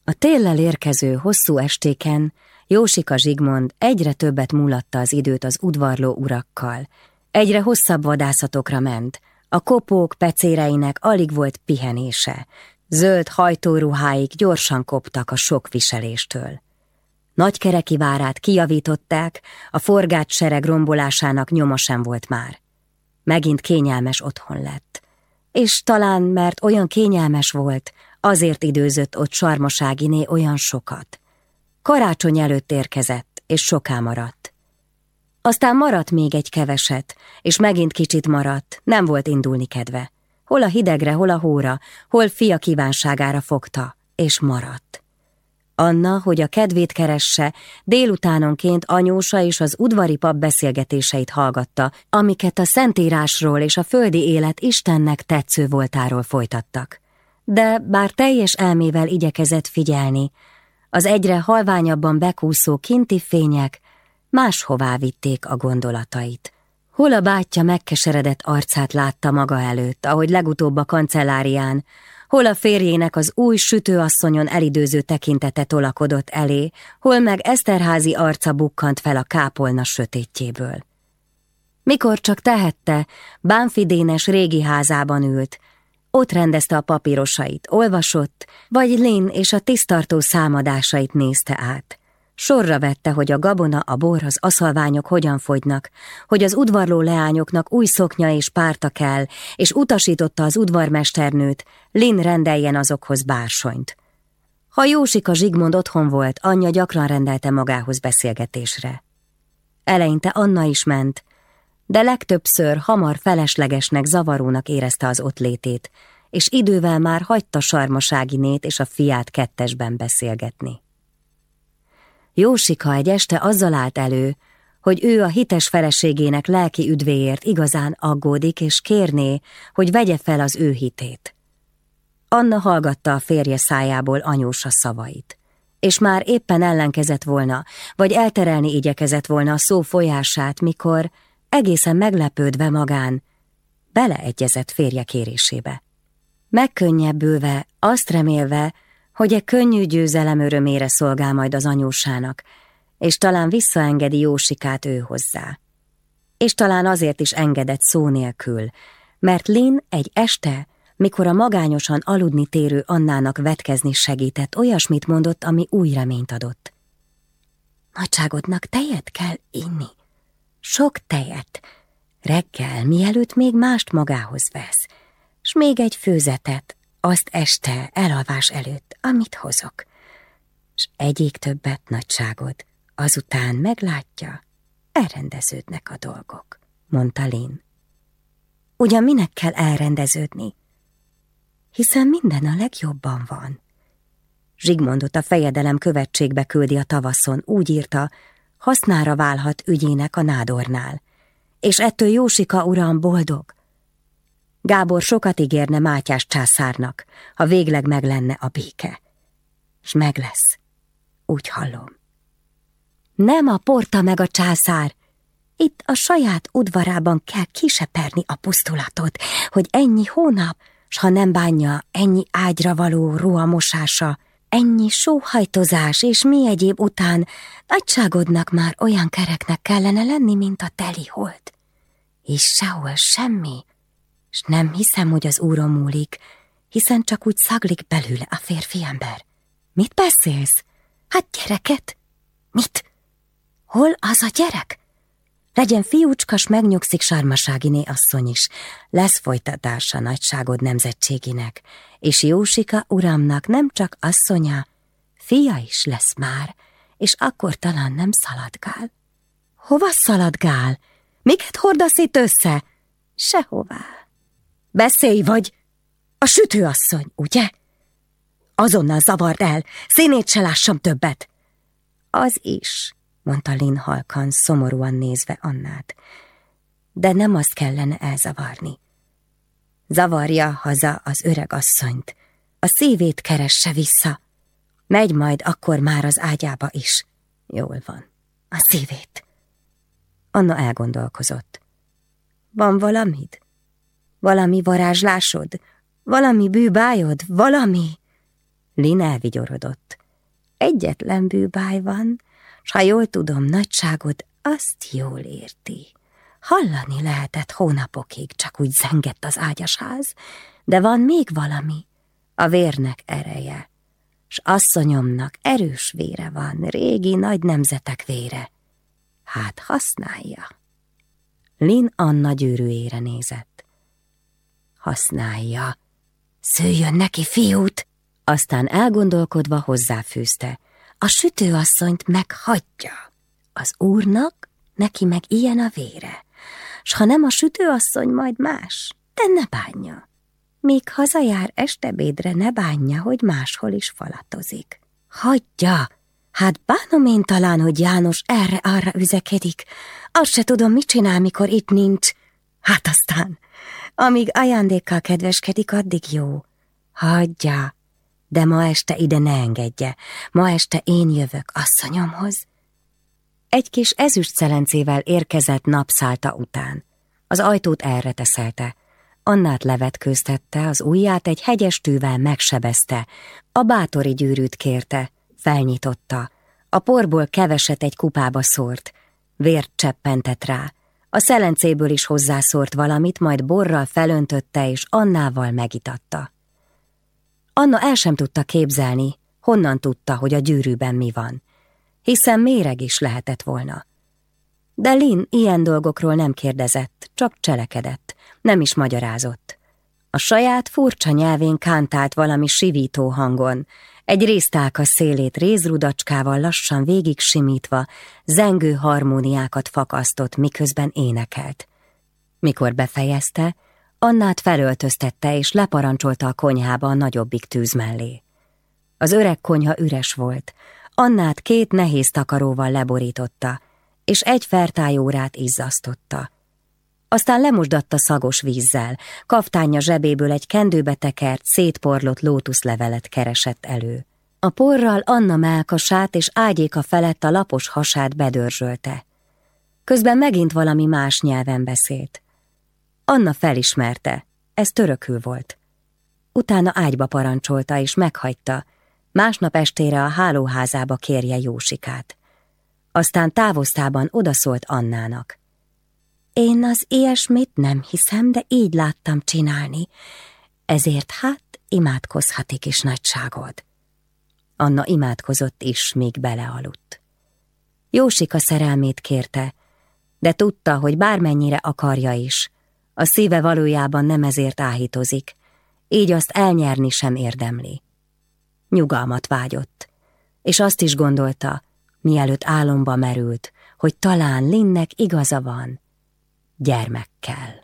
A téllel érkező hosszú estéken Jósika Zsigmond egyre többet múlatta az időt az udvarló urakkal, egyre hosszabb vadászatokra ment, a kopók pecéreinek alig volt pihenése, zöld hajtóruháik gyorsan koptak a sok viseléstől. Nagykereki várát kijavították, a forgát sereg rombolásának nyoma sem volt már. Megint kényelmes otthon lett. És talán, mert olyan kényelmes volt, Azért időzött ott Sarmaságiné olyan sokat. Karácsony előtt érkezett, és soká maradt. Aztán maradt még egy keveset, és megint kicsit maradt, nem volt indulni kedve. Hol a hidegre, hol a hóra, hol fia kívánságára fogta, és maradt. Anna, hogy a kedvét keresse, délutánonként anyósa és az udvari pap beszélgetéseit hallgatta, amiket a szentírásról és a földi élet Istennek tetsző voltáról folytattak. De bár teljes elmével igyekezett figyelni, az egyre halványabban bekúszó kinti fények máshová vitték a gondolatait. Hol a bátyja megkeseredett arcát látta maga előtt, ahogy legutóbb a kancellárián, hol a férjének az új sütőasszonyon elidőző tekintete tolakodott elé, hol meg Eszterházi arca bukkant fel a kápolna sötétjéből. Mikor csak tehette, Bánfi Dénes régi házában ült, ott rendezte a papírosait, olvasott, vagy Lin és a tisztartó számadásait nézte át. Sorra vette, hogy a gabona, a bor, az aszalványok hogyan fogynak, hogy az udvarló leányoknak új szoknya és párta kell, és utasította az udvarmesternőt, Lin rendeljen azokhoz bársonyt. Ha Jósika Zsigmond otthon volt, anyja gyakran rendelte magához beszélgetésre. Eleinte Anna is ment, de legtöbbször hamar feleslegesnek, zavarónak érezte az ott létét, és idővel már hagyta Sarmaságinét és a fiát kettesben beszélgetni. Jósika egy este azzal állt elő, hogy ő a hites feleségének lelki üdvéért igazán aggódik, és kérné, hogy vegye fel az ő hitét. Anna hallgatta a férje szájából anyósa szavait, és már éppen ellenkezett volna, vagy elterelni igyekezett volna a szó folyását, mikor, egészen meglepődve magán, beleegyezett férje kérésébe. Megkönnyebbülve, azt remélve, hogy e könnyű győzelem örömére szolgál majd az anyósának, és talán visszaengedi Jósikát ő hozzá. És talán azért is engedett szó nélkül, mert Lin egy este, mikor a magányosan aludni térő Annának vetkezni segített, olyasmit mondott, ami új reményt adott. Nagyságodnak tejet kell inni. Sok tejet. Reggel, mielőtt még mást magához vesz. S még egy főzetet, azt este, elalvás előtt, amit hozok. S egyik többet nagyságod, azután meglátja, elrendeződnek a dolgok, mondta Lin. Ugyan minek kell elrendeződni? Hiszen minden a legjobban van. Zsigmondot a fejedelem követségbe küldi a tavaszon, úgy írta, hasznára válhat ügyének a nádornál, és ettől Jósika uram boldog, Gábor sokat ígérne Mátyás császárnak, ha végleg meg lenne a béke. S meg lesz. Úgy hallom. Nem a porta meg a császár. Itt a saját udvarában kell kiseperni a pusztulatot, hogy ennyi hónap, s ha nem bánja, ennyi ágyra való ruhamosása, ennyi sóhajtozás és mi egyéb után nagyságodnak már olyan kereknek kellene lenni, mint a teli hold. És sehol semmi, és nem hiszem, hogy az úrom múlik, hiszen csak úgy szaglik belőle a férfi ember. Mit beszélsz? Hát gyereket? Mit? Hol az a gyerek? Legyen fiúcskas, megnyugszik Sarmaságiné asszony is. Lesz folytatása nagyságod nemzetségének, és Jósika uramnak nem csak asszonya, fia is lesz már, és akkor talán nem szaladgál. Hova szaladgál? Miket hordasz itt össze? Sehová. Beszélj vagy! A sütőasszony, ugye? Azonnal zavard el, színét se lássam többet. Az is, mondta Lin halkan, szomorúan nézve Annát. De nem azt kellene elzavarni. Zavarja haza az öreg asszonyt. A szívét keresse vissza. Megy majd akkor már az ágyába is. Jól van. A szívét. Anna elgondolkozott. Van valamid? Valami varázslásod? Valami bűbájod? Valami? Lin elvigyorodott. Egyetlen bűbáj van, s ha jól tudom, nagyságod azt jól érti. Hallani lehetett hónapokig, csak úgy zengett az ágyasház, de van még valami, a vérnek ereje, s asszonyomnak erős vére van, régi nagy nemzetek vére. Hát használja. Lin Anna gyűrűjére nézett használja. Szőjön neki fiút! Aztán elgondolkodva hozzáfűzte. A sütőasszonyt meghagyja. Az úrnak, neki meg ilyen a vére. S ha nem a sütőasszony, majd más, de ne bánja. Míg hazajár estebédre, ne bánja, hogy máshol is falatozik. Hagyja! Hát bánom én talán, hogy János erre-arra üzekedik. Azt se tudom, mit csinál, mikor itt nincs. Hát aztán, amíg ajándékkal kedveskedik, addig jó. Hagyja, de ma este ide ne engedje. Ma este én jövök asszonyomhoz. Egy kis ezüst szelencével érkezett napszálta után. Az ajtót erre. Annát levetkőztette, az ujját egy hegyes tűvel megsebezte, a bátori gyűrűt kérte, felnyitotta, a porból keveset egy kupába szórt, vért cseppentett rá, a szelencéből is hozzászórt valamit, majd borral felöntötte és Annával megitatta. Anna el sem tudta képzelni, honnan tudta, hogy a gyűrűben mi van, hiszen méreg is lehetett volna. De Lin ilyen dolgokról nem kérdezett, csak cselekedett, nem is magyarázott. A saját furcsa nyelvén kántált valami sivító hangon, egy résztálka szélét rézrudacskával lassan végig simítva, zengő harmóniákat fakasztott, miközben énekelt. Mikor befejezte, Annát felöltöztette és leparancsolta a konyhába a nagyobbik tűz mellé. Az öreg konyha üres volt, Annát két nehéz takaróval leborította, és egy fertájórát izzasztotta. Aztán lemosdatta szagos vízzel, kaftánya zsebéből egy kendőbe tekert, szétporlott lótuszlevelet keresett elő. A porral Anna melkasát és ágyéka felett a lapos hasát bedörzsölte. Közben megint valami más nyelven beszélt. Anna felismerte, ez törökül volt. Utána ágyba parancsolta és meghagyta, másnap estére a hálóházába kérje Jósikát. Aztán távoztában odaszólt Annának. Én az ilyesmit nem hiszem, de így láttam csinálni, ezért hát imádkozhatik is nagyságod. Anna imádkozott is, míg belealudt. Jósika szerelmét kérte, de tudta, hogy bármennyire akarja is, a szíve valójában nem ezért áhítozik, így azt elnyerni sem érdemli. Nyugalmat vágyott, és azt is gondolta, mielőtt álomba merült, hogy talán Linnek igaza van, gyermekkel.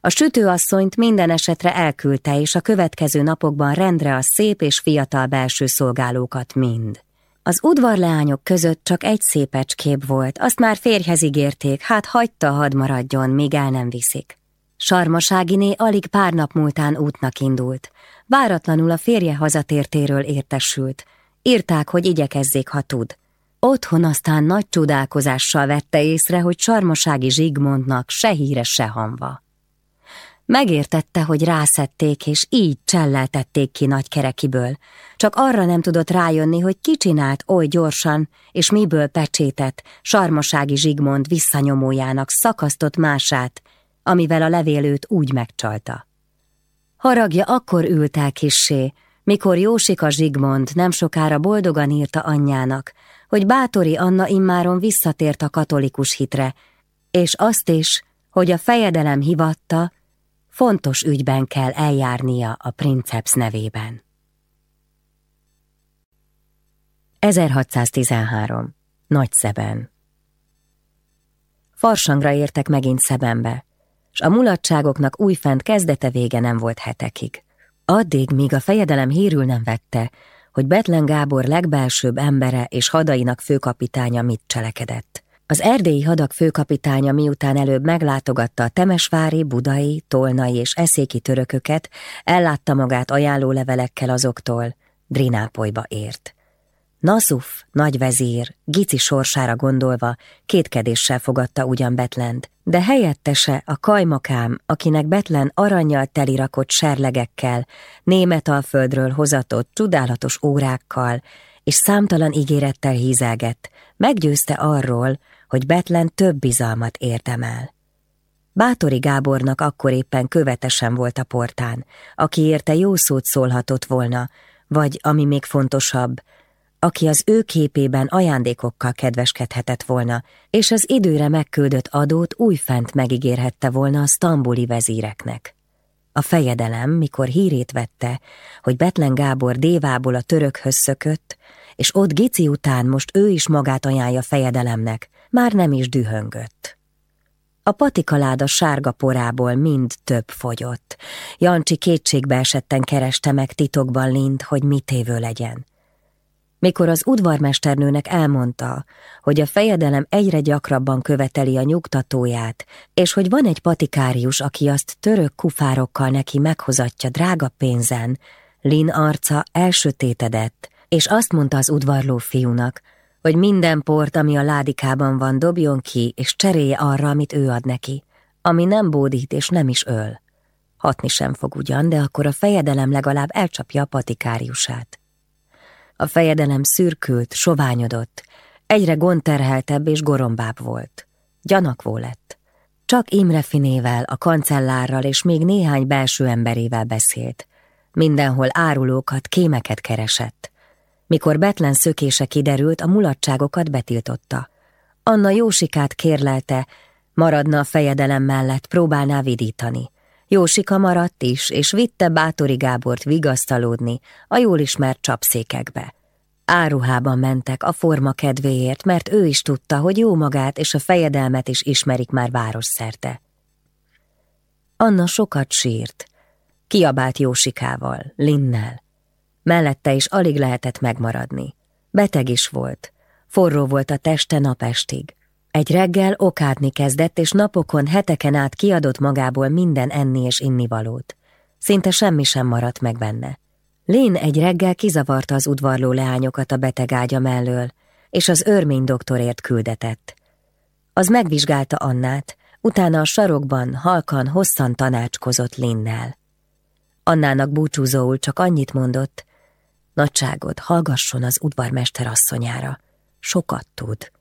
A sütőasszonyt minden esetre elküldte, és a következő napokban rendre a szép és fiatal belső szolgálókat mind. Az udvarleányok között csak egy szépecskép volt, azt már férjhez ígérték, hát hagyta, hadd maradjon, míg el nem viszik. Sarmaságiné alig pár nap múltán útnak indult. Váratlanul a férje hazatértéről értesült. Írták, hogy igyekezzék, ha tud. Otthon aztán nagy csodálkozással vette észre, hogy Sarmasági Zsigmondnak se híre, se hamva. Megértette, hogy rászették, és így cselleltették ki nagy kerekiből. Csak arra nem tudott rájönni, hogy ki csinált oly gyorsan, és miből pecsétet Sarmasági Zsigmond visszanyomójának szakasztott mását, amivel a levélőt úgy megcsalta. Haragja akkor ült el kissé, mikor Jósika Zsigmond nem sokára boldogan írta anyjának, hogy Bátori Anna immáron visszatért a katolikus hitre, és azt is, hogy a fejedelem hivatta, fontos ügyben kell eljárnia a princeps nevében. 1613. Nagy Szeben Farsangra értek megint Szebenbe, s a mulatságoknak újfent kezdete vége nem volt hetekig. Addig, míg a fejedelem hírül nem vette, hogy Betlen Gábor legbelsőbb embere és hadainak főkapitánya mit cselekedett. Az erdélyi hadak főkapitánya miután előbb meglátogatta a temesvári, budai, tolnai és eszéki törököket, ellátta magát ajánlólevelekkel azoktól, Drinápolyba ért. Nasuf, nagyvezír, Gici sorsára gondolva kétkedéssel fogadta ugyan Betlent, de helyettese a kajmakám, akinek Betlen aranyjal telirakott serlegekkel, német alföldről hozatott csodálatos órákkal és számtalan ígérettel hízelgett, meggyőzte arról, hogy Betlen több bizalmat érdemel. Bátori Gábornak akkor éppen követesen volt a portán, aki érte jó szót szólhatott volna, vagy, ami még fontosabb, aki az ő képében ajándékokkal kedveskedhetett volna, és az időre megküldött adót újfent megígérhette volna a sztambuli vezíreknek. A fejedelem, mikor hírét vette, hogy Betlen Gábor dévából a törökhöz szökött, és ott Gici után most ő is magát ajánlja fejedelemnek, már nem is dühöngött. A patikaláda sárga porából mind több fogyott. Jancsi kétségbe esetten kereste meg titokban Lind, hogy mit évő legyen. Mikor az udvarmesternőnek elmondta, hogy a fejedelem egyre gyakrabban követeli a nyugtatóját, és hogy van egy patikárius, aki azt török kufárokkal neki meghozatja drága pénzen, Lin arca elsötétedett, és azt mondta az udvarló fiúnak, hogy minden port, ami a ládikában van, dobjon ki, és cserélje arra, amit ő ad neki, ami nem bódít és nem is öl. Hatni sem fog ugyan, de akkor a fejedelem legalább elcsapja a patikáriusát. A fejedelem szürkült, soványodott, egyre gondterheltebb és gorombább volt. Gyanakvó lett. Csak Imre Finével, a kancellárral és még néhány belső emberével beszélt. Mindenhol árulókat, kémeket keresett. Mikor Betlen szökése kiderült, a mulatságokat betiltotta. Anna Jósikát kérlelte, maradna a fejedelem mellett, próbálná vidítani. Jósika maradt is, és vitte Bátori Gábort vigasztalódni a jól ismert csapszékekbe. Áruhában mentek a forma kedvéért, mert ő is tudta, hogy jó magát és a fejedelmet is ismerik már városszerte. Anna sokat sírt, kiabált Jósikával, Linnel. Mellette is alig lehetett megmaradni. Beteg is volt, forró volt a teste napestig. Egy reggel okádni kezdett, és napokon, heteken át kiadott magából minden enni és innivalót. Szinte semmi sem maradt meg benne. Lén egy reggel kizavarta az udvarló leányokat a beteg ágya mellől, és az örmény doktorért küldetett. Az megvizsgálta Annát, utána a sarokban halkan hosszan tanácskozott Linnel. Annának búcsúzóul csak annyit mondott, nagyságod, hallgasson az udvarmester asszonyára, sokat tud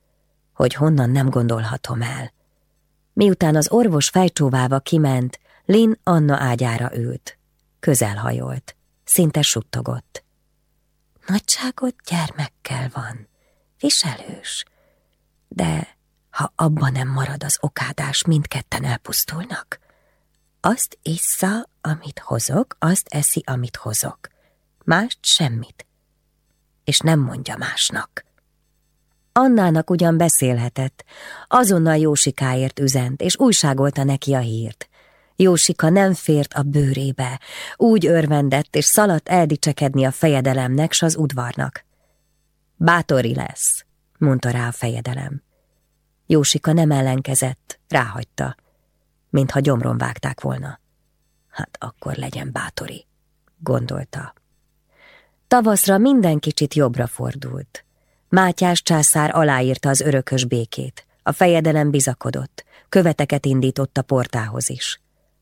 hogy honnan nem gondolhatom el. Miután az orvos fejcsóváva kiment, Lin Anna ágyára ült. Közelhajolt, szinte suttogott. Nagyságot gyermekkel van, viselős, de ha abban nem marad az okádás, mindketten elpusztulnak. Azt issza, amit hozok, azt eszi, amit hozok. Mást semmit. És nem mondja másnak. Annának ugyan beszélhetett, azonnal Jósikáért üzent, és újságolta neki a hírt. Jósika nem fért a bőrébe, úgy örvendett, és szaladt eldicsekedni a fejedelemnek s az udvarnak. Bátori lesz, mondta rá a fejedelem. Jósika nem ellenkezett, ráhagyta, mintha gyomron vágták volna. Hát akkor legyen bátori, gondolta. Tavaszra minden kicsit jobbra fordult. Mátyás császár aláírta az örökös békét. A fejedelem bizakodott, követeket indított a portához is.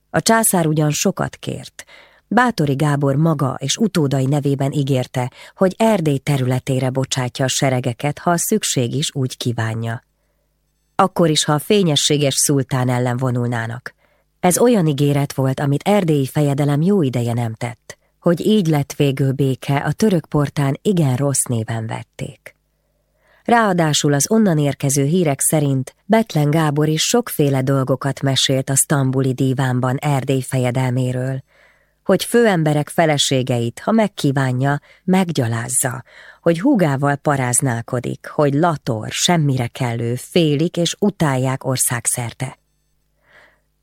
A császár ugyan sokat kért. Bátori Gábor maga és utódai nevében ígérte, hogy Erdély területére bocsátja a seregeket, ha a szükség is úgy kívánja. Akkor is, ha a fényességes szultán ellen vonulnának. Ez olyan ígéret volt, amit erdélyi fejedelem jó ideje nem tett, hogy így lett végül béke, a török portán igen rossz néven vették. Ráadásul az onnan érkező hírek szerint Betlen Gábor is sokféle dolgokat mesélt a sztambuli dívánban Erdély fejedelméről, hogy főemberek feleségeit, ha megkívánja, meggyalázza, hogy húgával paráználkodik, hogy lator, semmire kellő, félik és utálják országszerte.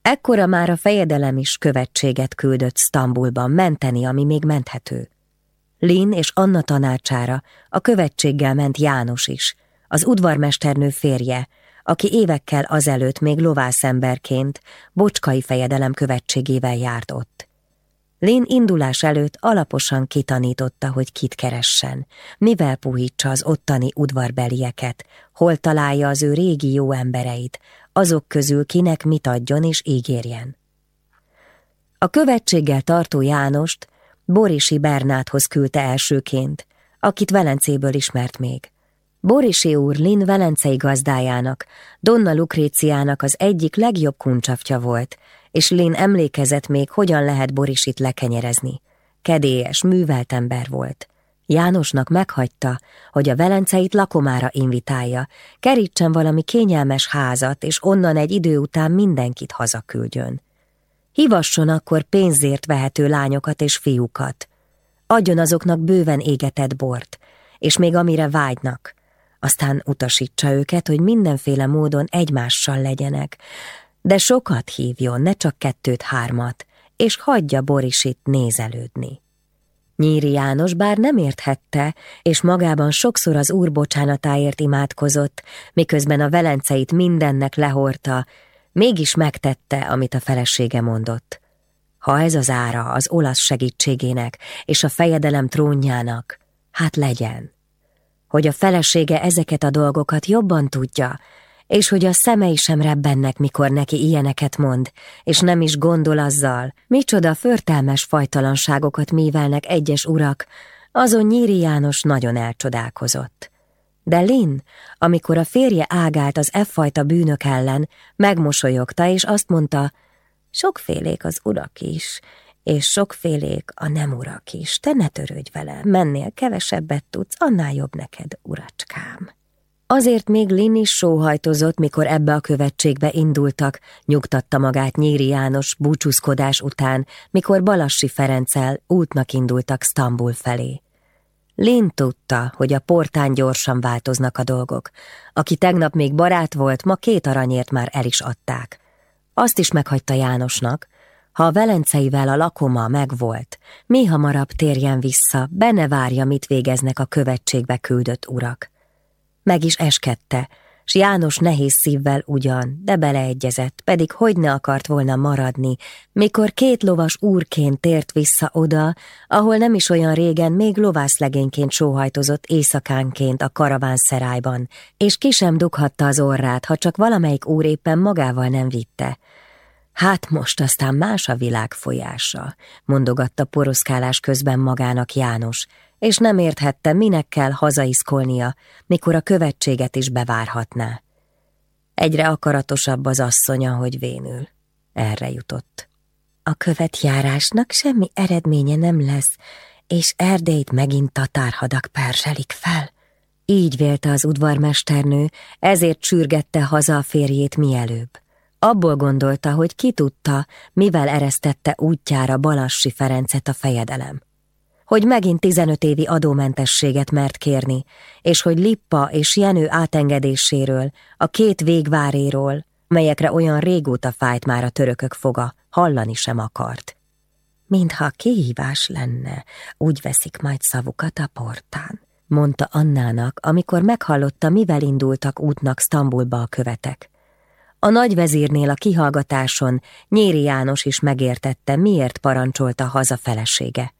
Ekkora már a fejedelem is követséget küldött Sztambulban menteni, ami még menthető. Lin és Anna tanácsára a követséggel ment János is, az udvarmesternő férje, aki évekkel azelőtt még lovászemberként bocskai fejedelem követségével járt ott. Lin indulás előtt alaposan kitanította, hogy kit keressen, mivel puhítsa az ottani udvarbelieket, hol találja az ő régi jó embereit, azok közül kinek mit adjon és ígérjen. A követséggel tartó Jánost Borisi Bernáthoz küldte elsőként, akit Velencéből ismert még. Borisi úr Lin Velencei gazdájának, Donna Lukréciának az egyik legjobb kuncsaftja volt, és Lin emlékezett még, hogyan lehet Borisit lekenyerezni. Kedélyes, művelt ember volt. Jánosnak meghagyta, hogy a Velenceit lakomára invitálja, kerítsen valami kényelmes házat, és onnan egy idő után mindenkit hazaküldjön. Hivasson akkor pénzért vehető lányokat és fiúkat. Adjon azoknak bőven égetett bort, és még amire vágynak. Aztán utasítsa őket, hogy mindenféle módon egymással legyenek, de sokat hívjon, ne csak kettőt-hármat, és hagyja Borisit nézelődni. Nyíri János bár nem érthette, és magában sokszor az úr bocsánatáért imádkozott, miközben a velenceit mindennek lehorta, mégis megtette, amit a felesége mondott. Ha ez az ára az olasz segítségének és a fejedelem trónjának, hát legyen. Hogy a felesége ezeket a dolgokat jobban tudja, és hogy a szemei sem rebbennek, mikor neki ilyeneket mond, és nem is gondol azzal, micsoda förtelmes fajtalanságokat mívelnek egyes urak, azon Nyíri János nagyon elcsodálkozott. De Lin, amikor a férje ágált az e-fajta bűnök ellen, megmosolyogta, és azt mondta, sokfélék az urak is, és sokfélék a nem urak is, te ne törődj vele, mennél kevesebbet tudsz, annál jobb neked, uracskám. Azért még Lin is sóhajtozott, mikor ebbe a követségbe indultak, nyugtatta magát Nyíri János búcsúzkodás után, mikor Balassi Ferenccel útnak indultak Sztambul felé. Lin tudta, hogy a portán gyorsan változnak a dolgok. Aki tegnap még barát volt, ma két aranyért már el is adták. Azt is meghagyta Jánosnak, ha a velenceivel a lakoma megvolt, mi hamarabb térjen vissza, benne várja, mit végeznek a követségbe küldött urak. Meg is eskedte, s János nehéz szívvel ugyan, de beleegyezett, pedig hogy ne akart volna maradni, mikor két lovas úrként tért vissza oda, ahol nem is olyan régen még lovászlegényként sóhajtozott éjszakánként a karavánszerájban, és ki sem dughatta az orrát, ha csak valamelyik úr éppen magával nem vitte. Hát most aztán más a világ folyása, mondogatta poroszkálás közben magának János, és nem érthette, minek kell hazaiszkolnia, mikor a követséget is bevárhatná. Egyre akaratosabb az asszonya, hogy vénül. Erre jutott. A követjárásnak semmi eredménye nem lesz, és Erdélyt megint tatárhadak perselik fel. Így vélte az udvarmesternő, ezért csürgette haza a férjét mielőbb. Abból gondolta, hogy ki tudta, mivel eresztette útjára Balassi Ferencet a fejedelem hogy megint 15 évi adómentességet mert kérni, és hogy Lippa és Jenő átengedéséről, a két végváréról, melyekre olyan régóta fájt már a törökök foga, hallani sem akart. Mintha kihívás lenne, úgy veszik majd szavukat a portán, mondta Annának, amikor meghallotta, mivel indultak útnak Sztambulba a követek. A nagyvezírnél a kihallgatáson Nyéri János is megértette, miért parancsolta haza felesége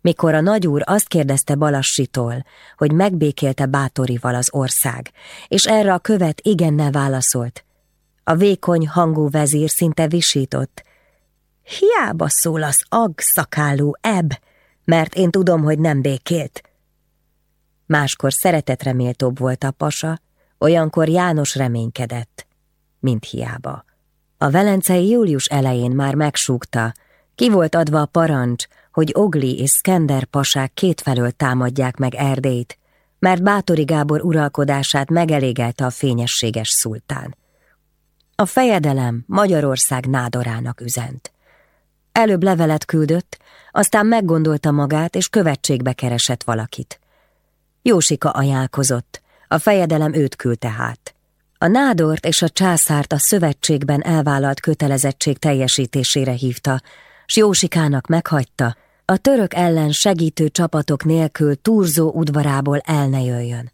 mikor a nagyúr azt kérdezte Balassitól, hogy megbékélte Bátorival az ország, és erre a követ igennel válaszolt. A vékony hangú vezír szinte visított. Hiába szól az ag szakálú ebb, mert én tudom, hogy nem békélt. Máskor szeretetreméltóbb volt a pasa, olyankor János reménykedett, mint hiába. A velencei július elején már megsúgta, ki volt adva a parancs, hogy Ogli és Skender pasák kétfelől támadják meg Erdélyt, mert Bátori Gábor uralkodását megelégelte a fényességes szultán. A fejedelem Magyarország nádorának üzent. Előbb levelet küldött, aztán meggondolta magát, és követségbe keresett valakit. Jósika ajánlkozott, a fejedelem őt küldte hát. A nádort és a császárt a szövetségben elvállalt kötelezettség teljesítésére hívta, s Jósikának meghagyta, a török ellen segítő csapatok nélkül túrzó udvarából el ne jöjjön.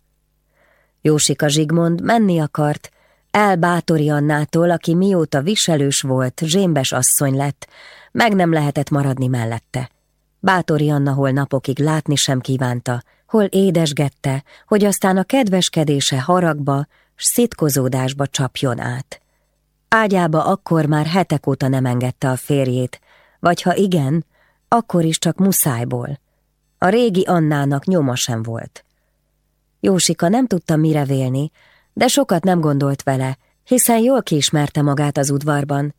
Jósika Zsigmond menni akart, el Bátori Annától, aki mióta viselős volt, zsémbes asszony lett, meg nem lehetett maradni mellette. Bátori Anna hol napokig látni sem kívánta, hol édesgette, hogy aztán a kedveskedése haragba, s szitkozódásba csapjon át. Ágyába akkor már hetek óta nem engedte a férjét, vagy ha igen, akkor is csak muszájból. A régi Annának nyoma sem volt. Jósika nem tudta mire vélni, de sokat nem gondolt vele, hiszen jól kiismerte magát az udvarban.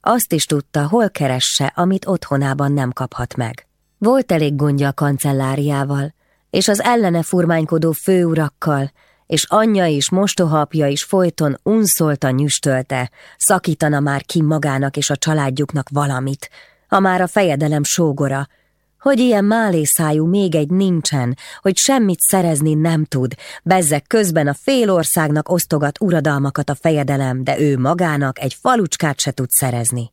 Azt is tudta, hol keresse, amit otthonában nem kaphat meg. Volt elég gondja a kancelláriával, és az ellene furmánykodó főurakkal, és anyja is, mostohapja is folyton unszolta nyüstölte, szakítana már ki magának és a családjuknak valamit, ha már a fejedelem sógora, hogy ilyen málészájú még egy nincsen, hogy semmit szerezni nem tud, bezzek közben a fél országnak osztogat uradalmakat a fejedelem, de ő magának egy falucskát se tud szerezni.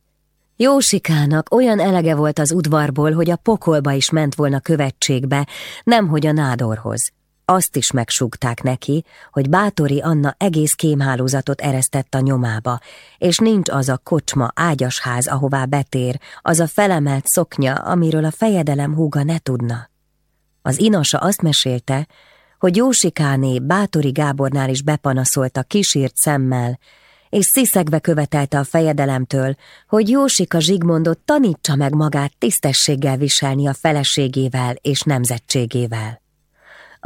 Jósikának olyan elege volt az udvarból, hogy a pokolba is ment volna követségbe, nemhogy a nádorhoz. Azt is megsúgták neki, hogy Bátori Anna egész kémhálózatot eresztett a nyomába, és nincs az a kocsma, ágyasház, ahová betér, az a felemelt szoknya, amiről a fejedelem húga ne tudna. Az inasa azt mesélte, hogy Jósikáné Bátori Gábornál is bepanaszolta kisírt szemmel, és sziszegve követelte a fejedelemtől, hogy Jósika Zsigmondot tanítsa meg magát tisztességgel viselni a feleségével és nemzetségével.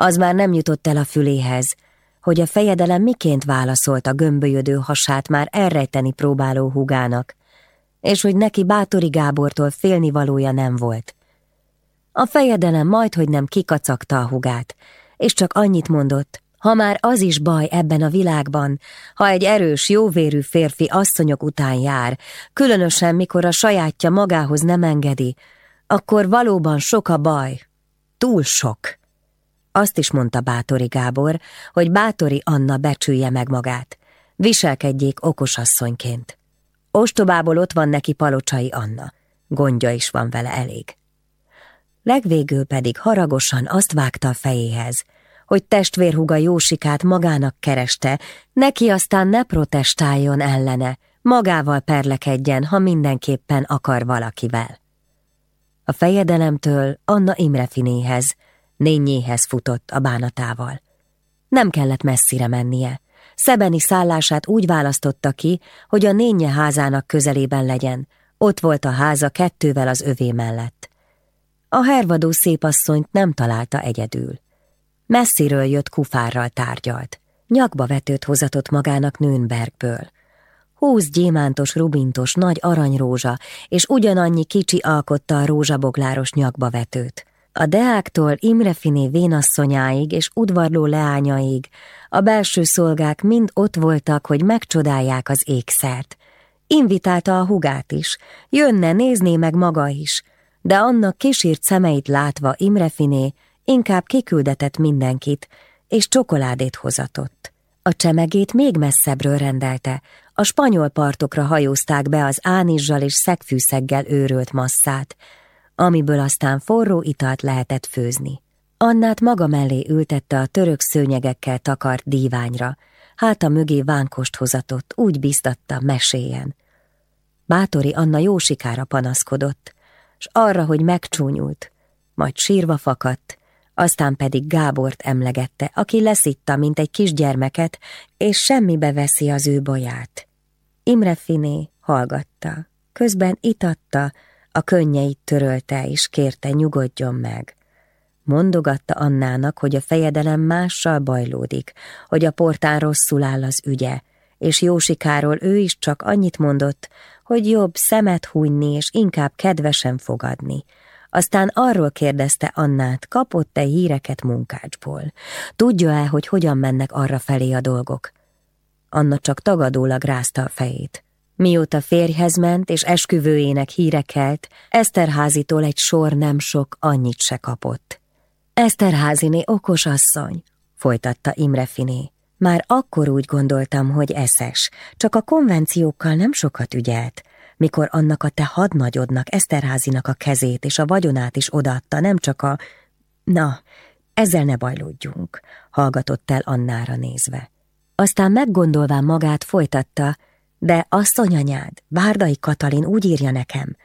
Az már nem jutott el a füléhez, hogy a fejedelem miként válaszolt a gömbölyödő hasát már elrejteni próbáló húgának, és hogy neki Bátori Gábortól félnivalója nem volt. A fejedelem majdhogy nem kikacagta a hugát, és csak annyit mondott, ha már az is baj ebben a világban, ha egy erős, jóvérű férfi asszonyok után jár, különösen mikor a sajátja magához nem engedi, akkor valóban sok a baj, túl sok. Azt is mondta Bátori Gábor, hogy Bátori Anna becsülje meg magát, viselkedjék okosasszonyként. Ostobából ott van neki palocsai Anna, gondja is van vele elég. Legvégül pedig haragosan azt vágta a fejéhez, hogy testvérhuga Jósikát magának kereste, neki aztán ne protestáljon ellene, magával perlekedjen, ha mindenképpen akar valakivel. A fejedelemtől Anna Imrefinéhez, nényéhez futott a bánatával. Nem kellett messzire mennie. Szebeni szállását úgy választotta ki, hogy a nénye házának közelében legyen. Ott volt a háza kettővel az övé mellett. A hervadó szépasszonyt nem találta egyedül. Messziről jött kufárral tárgyalt. Nyakba vetőt hozatott magának Nürnbergből. Húsz gyémántos, rubintos, nagy aranyrózsa, és ugyanannyi kicsi alkotta a rózsabogláros nyakba vetőt. A deáktól Imrefiné vénasszonyáig és udvarló leányaig. A belső szolgák mind ott voltak, hogy megcsodálják az ékszert. Invitálta a hugát is, jönne, nézné meg maga is, de annak kísírt szemeit látva Imrefiné inkább kiküldetett mindenkit, és csokoládét hozatott. A csemegét még messzebbről rendelte, a spanyol partokra hajózták be az ánizsal és szegfűszeggel őrölt masszát, amiből aztán forró italt lehetett főzni. Annát maga mellé ültette a török szőnyegekkel takart díványra, háta mögé vánkost hozatott, úgy biztatta, meséljen. Bátori Anna jósikára panaszkodott, s arra, hogy megcsúnyult, majd sírva fakadt, aztán pedig Gábort emlegette, aki leszitta, mint egy kisgyermeket, és semmibe veszi az ő baját. Imre Finé hallgatta, közben itatta, a könnyeit törölte és kérte nyugodjon meg. Mondogatta Annának, hogy a fejedelem mással bajlódik, hogy a portán rosszul áll az ügye, és Jósikáról ő is csak annyit mondott, hogy jobb szemet hújni és inkább kedvesen fogadni, aztán arról kérdezte Annát, kapott-e híreket munkácsból. Tudja-e, hogy hogyan mennek arra felé a dolgok? Anna csak tagadólag rázta a fejét. Mióta férjhez ment és esküvőjének híre kelt, Eszterházitól egy sor nem sok annyit se kapott. Eszterháziné okos asszony, folytatta Imrefiné. Már akkor úgy gondoltam, hogy eszes, csak a konvenciókkal nem sokat ügyelt mikor annak a te hadnagyodnak, Eszterházinak a kezét és a vagyonát is odaadta, nem csak a... Na, ezzel ne bajlódjunk, hallgatott el Annára nézve. Aztán meggondolván magát folytatta, de asszonyanyád, Várdai Katalin úgy írja nekem,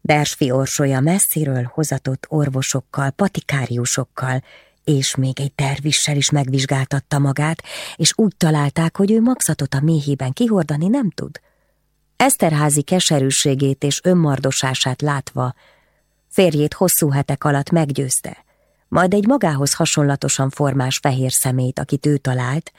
Dersfi orsolya messziről hozatott orvosokkal, patikáriusokkal, és még egy tervissel is megvizsgáltatta magát, és úgy találták, hogy ő maxatot a méhében kihordani nem tud. Eszterházi keserűségét és önmardosását látva, férjét hosszú hetek alatt meggyőzte, majd egy magához hasonlatosan formás fehér szemét, akit ő talált,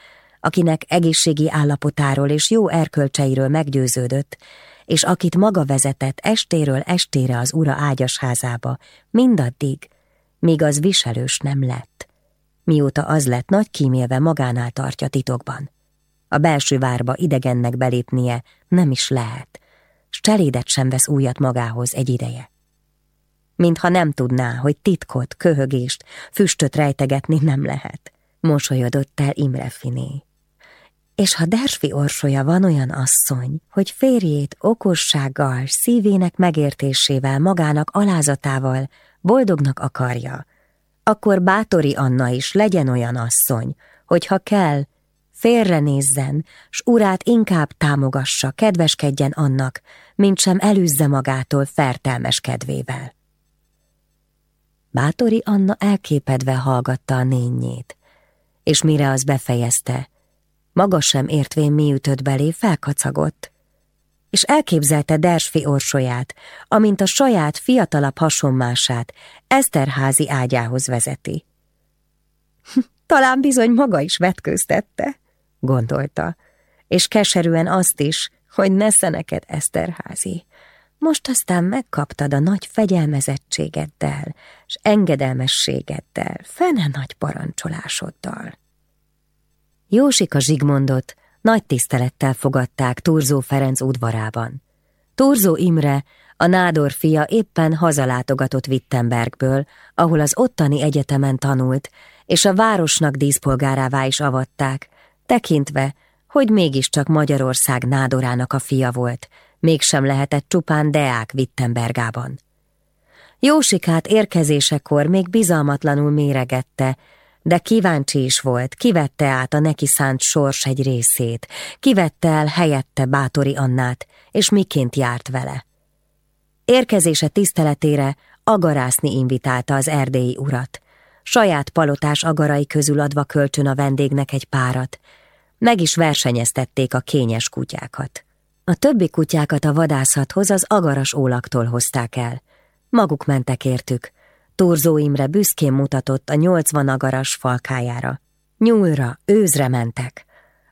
akinek egészségi állapotáról és jó erkölcseiről meggyőződött, és akit maga vezetett estéről estére az ura ágyasházába, mindaddig, míg az viselős nem lett. mióta az lett nagy kímélve magánál tartja titokban. A belső várba idegennek belépnie nem is lehet, s cselédet sem vesz újat magához egy ideje. Mintha nem tudná, hogy titkot, köhögést, füstöt rejtegetni nem lehet, mosolyodott el Imre Finé. És ha Dersfi orsolya van olyan asszony, hogy férjét okossággal, szívének megértésével, magának alázatával boldognak akarja, akkor bátori Anna is legyen olyan asszony, hogy ha kell, félrenézzen, s urát inkább támogassa, kedveskedjen annak, mint sem elűzze magától fertelmes kedvével. Bátori Anna elképedve hallgatta a nényét, és mire az befejezte, maga sem értvén mi ütött belé, felkacagott, és elképzelte Dersfi orsolyát, amint a saját fiatalabb hasonmását Eszterházi ágyához vezeti. Talán bizony maga is vetkőztette, gondolta, és keserűen azt is, hogy nesze neked Eszterházi. Most aztán megkaptad a nagy fegyelmezettségeddel, s engedelmességeddel, fene nagy parancsolásoddal. Jósika Zsigmondot nagy tisztelettel fogadták Turzó Ferenc udvarában. Turzó Imre, a nádor fia éppen hazalátogatott Wittenbergből, ahol az ottani egyetemen tanult, és a városnak díszpolgárává is avatták, tekintve, hogy mégiscsak Magyarország nádorának a fia volt, mégsem lehetett csupán Deák Wittenbergában. Jósikát érkezésekor még bizalmatlanul méregette, de kíváncsi is volt, kivette át a neki szánt sors egy részét, kivette el helyette Bátori Annát, és miként járt vele. Érkezése tiszteletére agarászni invitálta az erdélyi urat, saját palotás agarai közül adva kölcsön a vendégnek egy párat, meg is versenyeztették a kényes kutyákat. A többi kutyákat a vadászathoz az agaras ólaktól hozták el. Maguk mentek értük, Turzó Imre büszkén mutatott a nyolcvan agaras falkájára. Nyúlra, őzre mentek.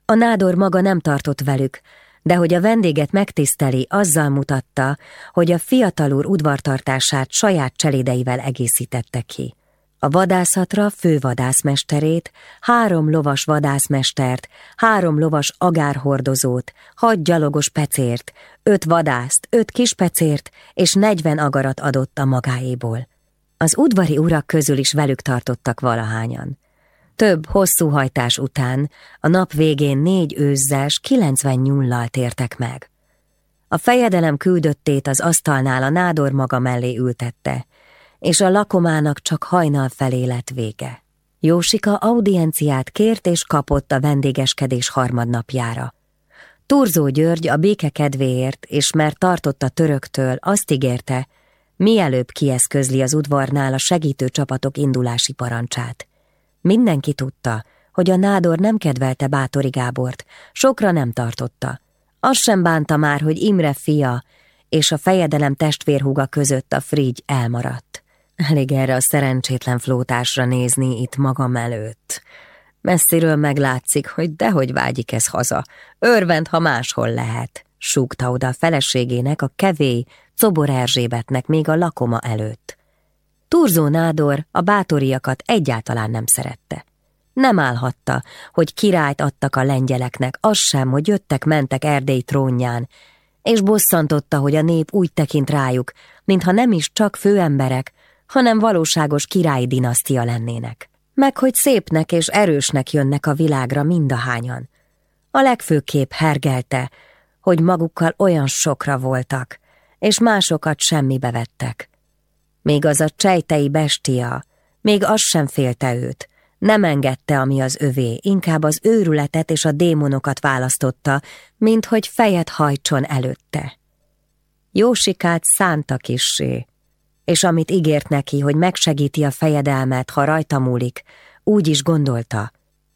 A nádor maga nem tartott velük, de hogy a vendéget megtiszteli, azzal mutatta, hogy a fiatal úr udvartartását saját cselédeivel egészítette ki. A vadászatra fővadászmesterét, három lovas vadászmestert, három lovas agárhordozót, hat gyalogos pecért, öt vadászt, öt kispecért és negyven agarat adott a magáéból. Az udvari urak közül is velük tartottak valahányan. Több hosszú hajtás után a nap végén négy őzzes, kilencven nyullal tértek meg. A fejedelem küldöttét az asztalnál a nádor maga mellé ültette, és a lakomának csak hajnal felé lett vége. Jósika audienciát kért és kapott a vendégeskedés harmadnapjára. Turzó György a béke kedvéért, és mert tartotta töröktől, azt ígérte, mielőbb kieszközli az udvarnál a segítő csapatok indulási parancsát. Mindenki tudta, hogy a nádor nem kedvelte Bátori Gábort, sokra nem tartotta. Az sem bánta már, hogy Imre fia és a fejedelem testvérhúga között a frigy elmaradt. Elég erre a szerencsétlen flótásra nézni itt magam előtt. Messziről meglátszik, hogy dehogy vágyik ez haza. Örvend, ha máshol lehet, súgta oda a feleségének a kevély, Czobor Erzsébetnek még a lakoma előtt. Turzó Nádor a bátoriakat egyáltalán nem szerette. Nem állhatta, hogy királyt adtak a lengyeleknek, az sem, hogy jöttek-mentek Erdély trónján, és bosszantotta, hogy a nép úgy tekint rájuk, mintha nem is csak főemberek, hanem valóságos királyi dinasztia lennének. Meg hogy szépnek és erősnek jönnek a világra mindahányan. A legfőképp hergelte, hogy magukkal olyan sokra voltak, és másokat semmibe vettek. Még az a csejtei bestia, még az sem félte őt, nem engedte, ami az övé, inkább az őrületet és a démonokat választotta, mint hogy fejet hajtson előtte. Jósikát szánta kissé, és amit ígért neki, hogy megsegíti a fejedelmet, ha rajta múlik, úgy is gondolta,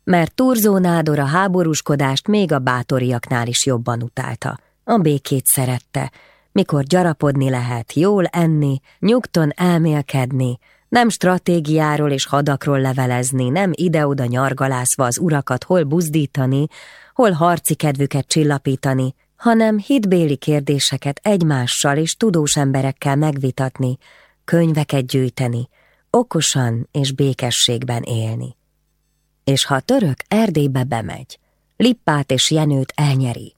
mert Turzó Nádor a háborúskodást még a bátoriaknál is jobban utálta. A békét szerette, mikor gyarapodni lehet, jól enni, nyugton elmélkedni, nem stratégiáról és hadakról levelezni, nem ide-oda nyargalászva az urakat hol buzdítani, hol harci kedvüket csillapítani, hanem hitbéli kérdéseket egymással és tudós emberekkel megvitatni, könyveket gyűjteni, okosan és békességben élni. És ha a török Erdélybe bemegy, Lippát és Jenőt elnyeri,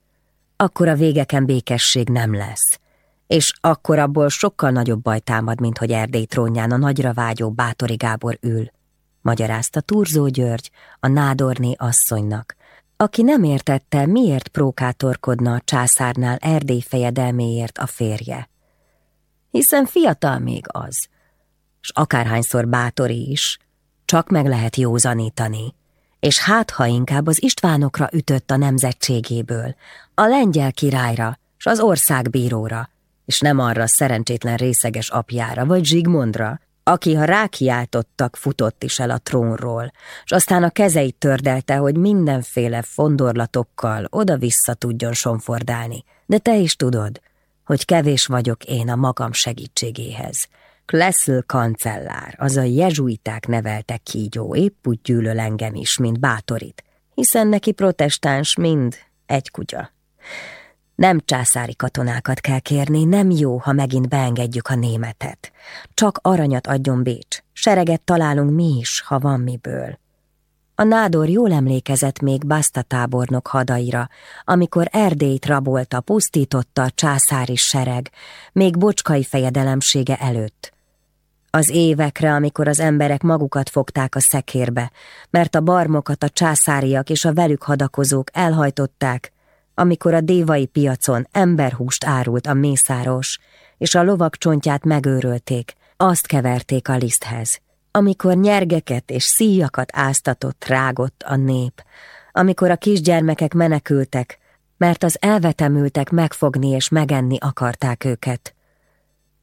akkor a végeken békesség nem lesz, és akkor abból sokkal nagyobb baj támad, mint hogy Erdély trónján a nagyra vágyó Bátori Gábor ül, magyarázta Turzó György a nádorné asszonynak, aki nem értette, miért prókátorkodna a császárnál Erdély fejedelméért a férje. Hiszen fiatal még az, s akárhányszor bátori is, csak meg lehet józanítani, és hát ha inkább az Istvánokra ütött a nemzetségéből, a lengyel királyra, s az országbíróra, és nem arra a szerencsétlen részeges apjára, vagy Zsigmondra, aki, ha rákiáltottak, futott is el a trónról, és aztán a kezeit tördelte, hogy mindenféle fondorlatokkal oda-vissza tudjon sonfordálni. De te is tudod, hogy kevés vagyok én a magam segítségéhez. Klessel kancellár, az a jezsuiták neveltek kígyó, épp úgy gyűlöl engem is, mint bátorit, hiszen neki protestáns mind egy kutya. Nem császári katonákat kell kérni, nem jó, ha megint beengedjük a németet. Csak aranyat adjon Bécs, sereget találunk mi is, ha van miből. A nádor jól emlékezett még Basta tábornok hadaira, amikor Erdélyt rabolta, pusztította a császári sereg, még bocskai fejedelemsége előtt. Az évekre, amikor az emberek magukat fogták a szekérbe, mert a barmokat a császáriak és a velük hadakozók elhajtották, amikor a dévai piacon emberhúst árult a mészáros, és a lovak csontját megőrölték, azt keverték a liszthez. Amikor nyergeket és szíjakat áztatott, rágott a nép, amikor a kisgyermekek menekültek, mert az elvetemültek megfogni és megenni akarták őket.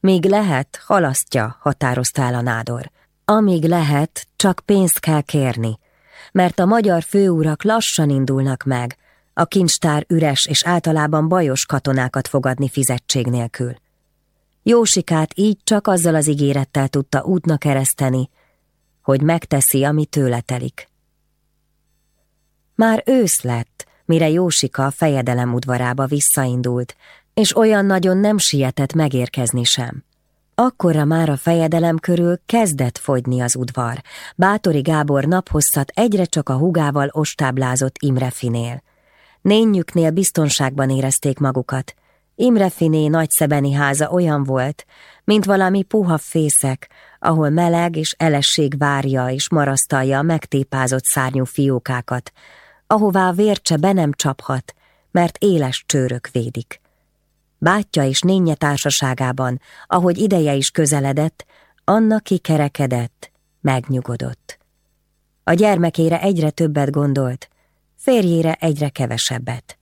Míg lehet, halasztja, határozta el a nádor. Amíg lehet, csak pénzt kell kérni, mert a magyar főurak lassan indulnak meg, a kincstár üres és általában bajos katonákat fogadni fizetség nélkül. Jósikát így csak azzal az ígérettel tudta útna kereszteni, hogy megteszi, ami tőle telik. Már ősz lett, mire Jósika a fejedelem udvarába visszaindult, és olyan nagyon nem sietett megérkezni sem. Akkorra már a fejedelem körül kezdett fogyni az udvar. Bátori Gábor naphosszat egyre csak a hugával ostáblázott Imrefinél. Nényüknél biztonságban érezték magukat. Imrefiné nagyszebeni háza olyan volt, mint valami puha fészek, ahol meleg és elesség várja és marasztalja a megtépázott szárnyú fiókákat, ahová a vércse be nem csaphat, mert éles csőrök védik. Bátyja és nénye társaságában, ahogy ideje is közeledett, Anna kikerekedett, megnyugodott. A gyermekére egyre többet gondolt, férjére egyre kevesebbet.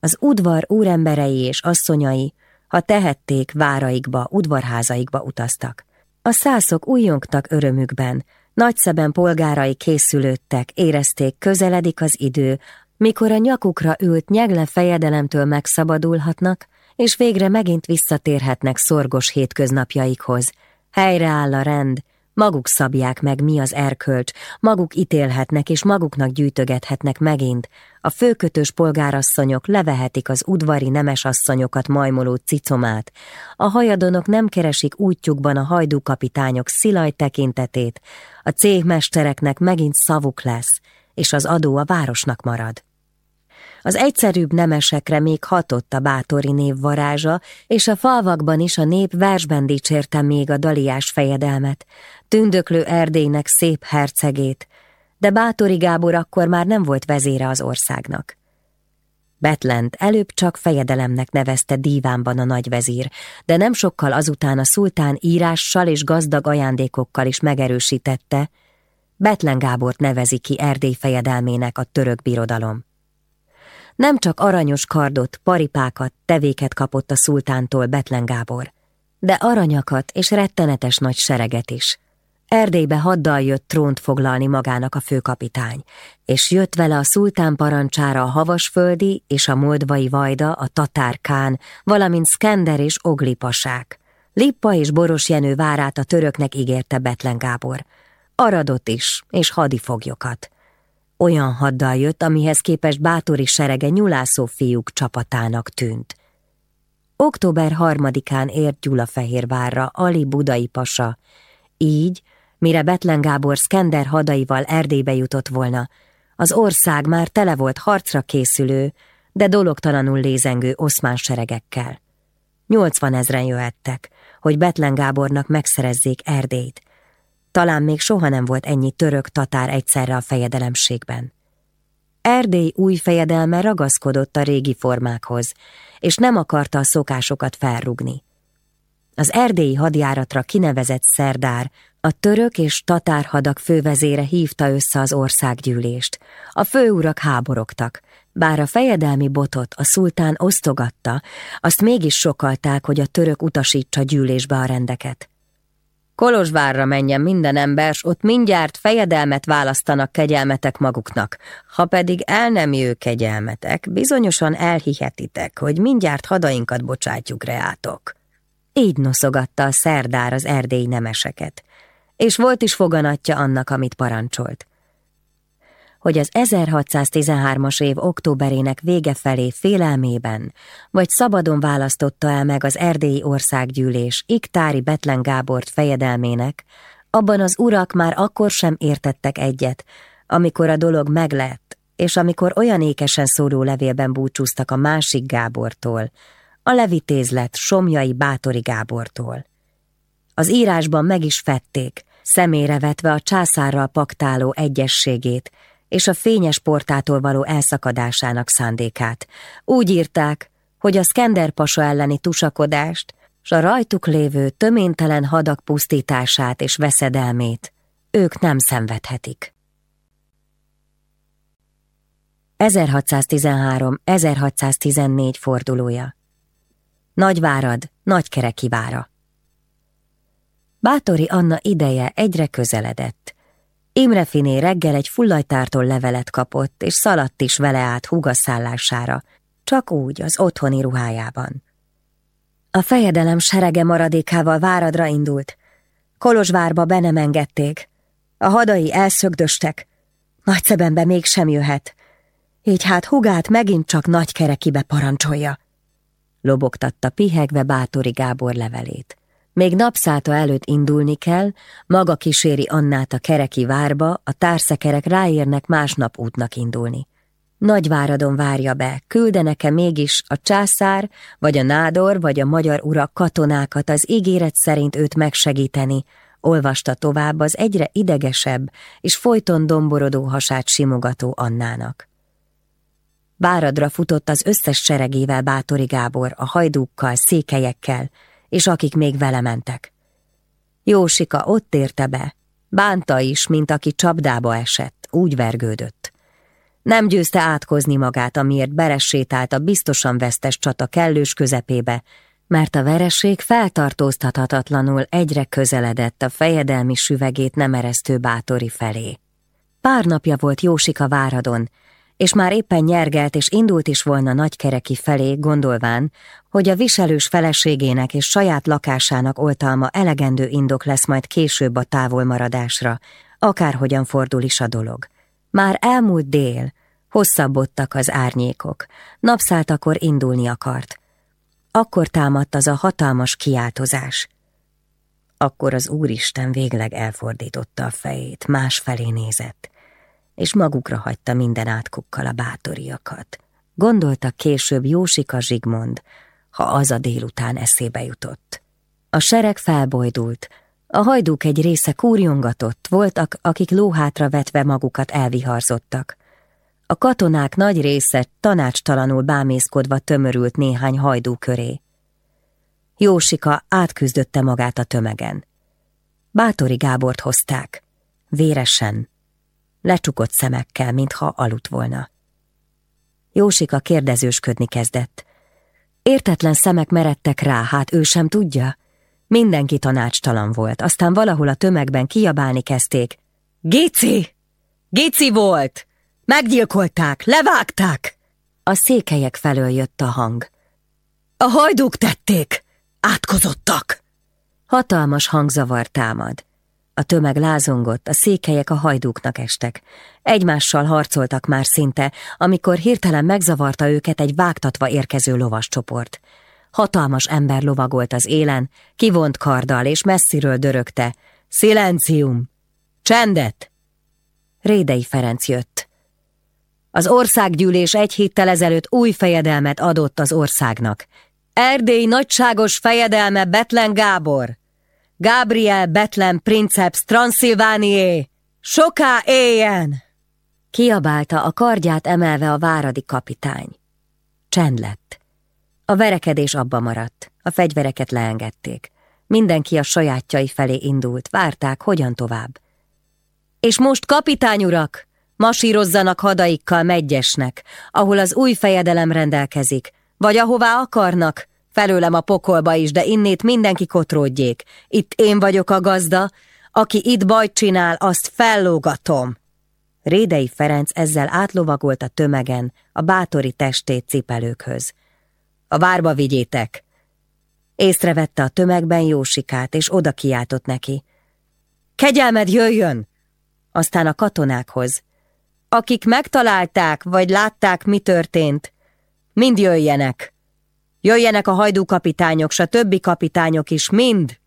Az udvar úremberei és asszonyai, ha tehették, váraikba, udvarházaikba utaztak. A szászok újjongtak örömükben, nagyszeben polgárai készülődtek, érezték, közeledik az idő, mikor a nyakukra ült nyegle fejedelemtől megszabadulhatnak, és végre megint visszatérhetnek szorgos hétköznapjaikhoz. Helyreáll a rend, Maguk szabják meg, mi az erkölcs, maguk ítélhetnek és maguknak gyűjtögethetnek megint. A főkötős polgárasszonyok levehetik az udvari nemesasszonyokat majmoló cicomát. A hajadonok nem keresik útjukban a hajdúkapitányok szilaj tekintetét. A cégmestereknek megint szavuk lesz, és az adó a városnak marad. Az egyszerűbb nemesekre még hatott a bátori név varázsa, és a falvakban is a nép versben dicsérte még a daliás fejedelmet, tündöklő Erdélynek szép hercegét, de Bátori Gábor akkor már nem volt vezére az országnak. Betlent előbb csak fejedelemnek nevezte dívánban a nagyvezír, de nem sokkal azután a szultán írással és gazdag ajándékokkal is megerősítette, Betlen Gábort nevezi ki Erdély fejedelmének a török birodalom. Nem csak aranyos kardot, paripákat, tevéket kapott a szultántól Betlen Gábor, de aranyakat és rettenetes nagy sereget is. Erdélybe haddal jött trónt foglalni magának a főkapitány, és jött vele a szultán parancsára a havasföldi és a moldvai vajda, a tatárkán, valamint Skender és Ogli pasák. Lippa és Boros Jenő várát a töröknek ígérte Betlen Gábor. Aradott is, és hadifoglyokat. Olyan haddal jött, amihez képest bátori serege nyulászó fiúk csapatának tűnt. Október harmadikán ért Gyulafehérvárra Ali Budai Pasa, így Mire Betlen Gábor Skender hadaival Erdélybe jutott volna, az ország már tele volt harcra készülő, de dologtalanul lézengő oszmán seregekkel. Nyolcvan ezren jöhettek, hogy Betlen Gábornak megszerezzék Erdélyt. Talán még soha nem volt ennyi török tatár egyszerre a fejedelemségben. Erdély új fejedelme ragaszkodott a régi formákhoz, és nem akarta a szokásokat felrugni. Az erdélyi hadjáratra kinevezett szerdár a török és tatár hadak fővezére hívta össze az országgyűlést. A főurak háborogtak, bár a fejedelmi botot a szultán osztogatta, azt mégis sokalták, hogy a török utasítsa gyűlésbe a rendeket. Kolozsvárra menjen minden ember, s ott mindjárt fejedelmet választanak kegyelmetek maguknak. Ha pedig el nem jő kegyelmetek, bizonyosan elhihetitek, hogy mindjárt hadainkat bocsátjuk reátok. Így noszogatta a szerdár az erdély nemeseket, és volt is foganatja annak, amit parancsolt hogy az 1613-as év októberének vége felé félelmében, vagy szabadon választotta el meg az erdélyi országgyűlés Iktári Betlen Gábort fejedelmének, abban az urak már akkor sem értettek egyet, amikor a dolog meglett, és amikor olyan ékesen szóló levélben búcsúztak a másik Gábortól, a levitézlet Somjai Bátori Gábortól. Az írásban meg is fették, szemére vetve a császárral paktáló egyességét, és a fényes portától való elszakadásának szándékát. Úgy írták, hogy a Skender pasa elleni tusakodást, s a rajtuk lévő töménytelen hadak pusztítását és veszedelmét ők nem szenvedhetik. 1613-1614 fordulója Nagyvárad, Nagykereki vára Bátori Anna ideje egyre közeledett, Imrefiné reggel egy fullajtártól levelet kapott, és szaladt is vele át húgaszállására, csak úgy az otthoni ruhájában. A fejedelem serege maradékával váradra indult. Kolozsvárba be nem engedték. A hadai elszögdöstek. Nagyszebenbe mégsem jöhet. Így hát hugát megint csak nagy kerekibe parancsolja. Lobogtatta pihegve Bátori Gábor levelét. Még napszáta előtt indulni kell, maga kíséri Annát a kereki várba, a társzekerek ráérnek másnap útnak indulni. Nagyváradon várja be, küldene-e mégis a császár, vagy a nádor, vagy a magyar urak katonákat az ígéret szerint őt megsegíteni, olvasta tovább az egyre idegesebb és folyton domborodó hasát simogató Annának. Váradra futott az összes seregével Bátori Gábor, a hajdúkkal, székelyekkel, és akik még vele mentek. Jósika ott érte be, bánta is, mint aki csapdába esett, úgy vergődött. Nem győzte átkozni magát, amiért beressétált a biztosan vesztes csata kellős közepébe, mert a vereség feltartóztathatatlanul egyre közeledett a fejedelmi süvegét nem eresztő bátori felé. Pár napja volt Jósika váradon, és már éppen nyergelt és indult is volna nagykereki felé, gondolván, hogy a viselős feleségének és saját lakásának oltalma elegendő indok lesz majd később a távolmaradásra, akárhogyan fordul is a dolog. Már elmúlt dél, hosszabbodtak az árnyékok, napszáltakor indulni akart. Akkor támadt az a hatalmas kiáltozás. Akkor az Úristen végleg elfordította a fejét, másfelé nézett és magukra hagyta minden átkukkal a bátoriakat. Gondolta később Jósika Zsigmond, ha az a délután eszébe jutott. A sereg felbojdult, a hajdúk egy része kúrjongatott, voltak, akik lóhátra vetve magukat elviharzottak. A katonák nagy része tanácstalanul bámészkodva tömörült néhány hajdú köré. Jósika átküzdötte magát a tömegen. Bátori Gábort hozták, véresen, lecsukott szemekkel, mintha aludt volna. Jósika kérdezősködni kezdett. Értetlen szemek meredtek rá, hát ő sem tudja. Mindenki tanácstalan volt, aztán valahol a tömegben kiabálni kezdték. Géci! Géci volt! Meggyilkolták, levágták! A székelyek felől jött a hang. A hajdúk tették! Átkozottak! Hatalmas hangzavar támad. A tömeg lázongott, a székelyek a hajdúknak estek. Egymással harcoltak már szinte, amikor hirtelen megzavarta őket egy vágtatva érkező lovas csoport. Hatalmas ember lovagolt az élen, kivont karddal és messziről dörögte. Szilencium! Csendet! Rédei Ferenc jött. Az országgyűlés egy héttel ezelőtt új fejedelmet adott az országnak. Erdély nagyságos fejedelme Betlen Gábor. Gabriel Betlen princeps Transzilvánié! Soká éljen! Kiabálta a kardját emelve a váradi kapitány. Csend lett. A verekedés abba maradt, a fegyvereket leengedték. Mindenki a sajátjai felé indult, várták, hogyan tovább. És most, kapitány urak, masírozzanak hadaikkal megyesnek, ahol az új fejedelem rendelkezik, vagy ahová akarnak, felőlem a pokolba is, de innét mindenki kotródjék. Itt én vagyok a gazda, aki itt bajt csinál, azt fellógatom. Rédei Ferenc ezzel átlovagolt a tömegen, a bátori testét cipelőkhöz. A várba vigyétek! Észrevette a tömegben Jósikát, és oda kiáltott neki. Kegyelmed jöjjön! Aztán a katonákhoz. Akik megtalálták, vagy látták, mi történt, mind jöjjenek. Jöjjenek a hajdúkapitányok, s a többi kapitányok is, mind!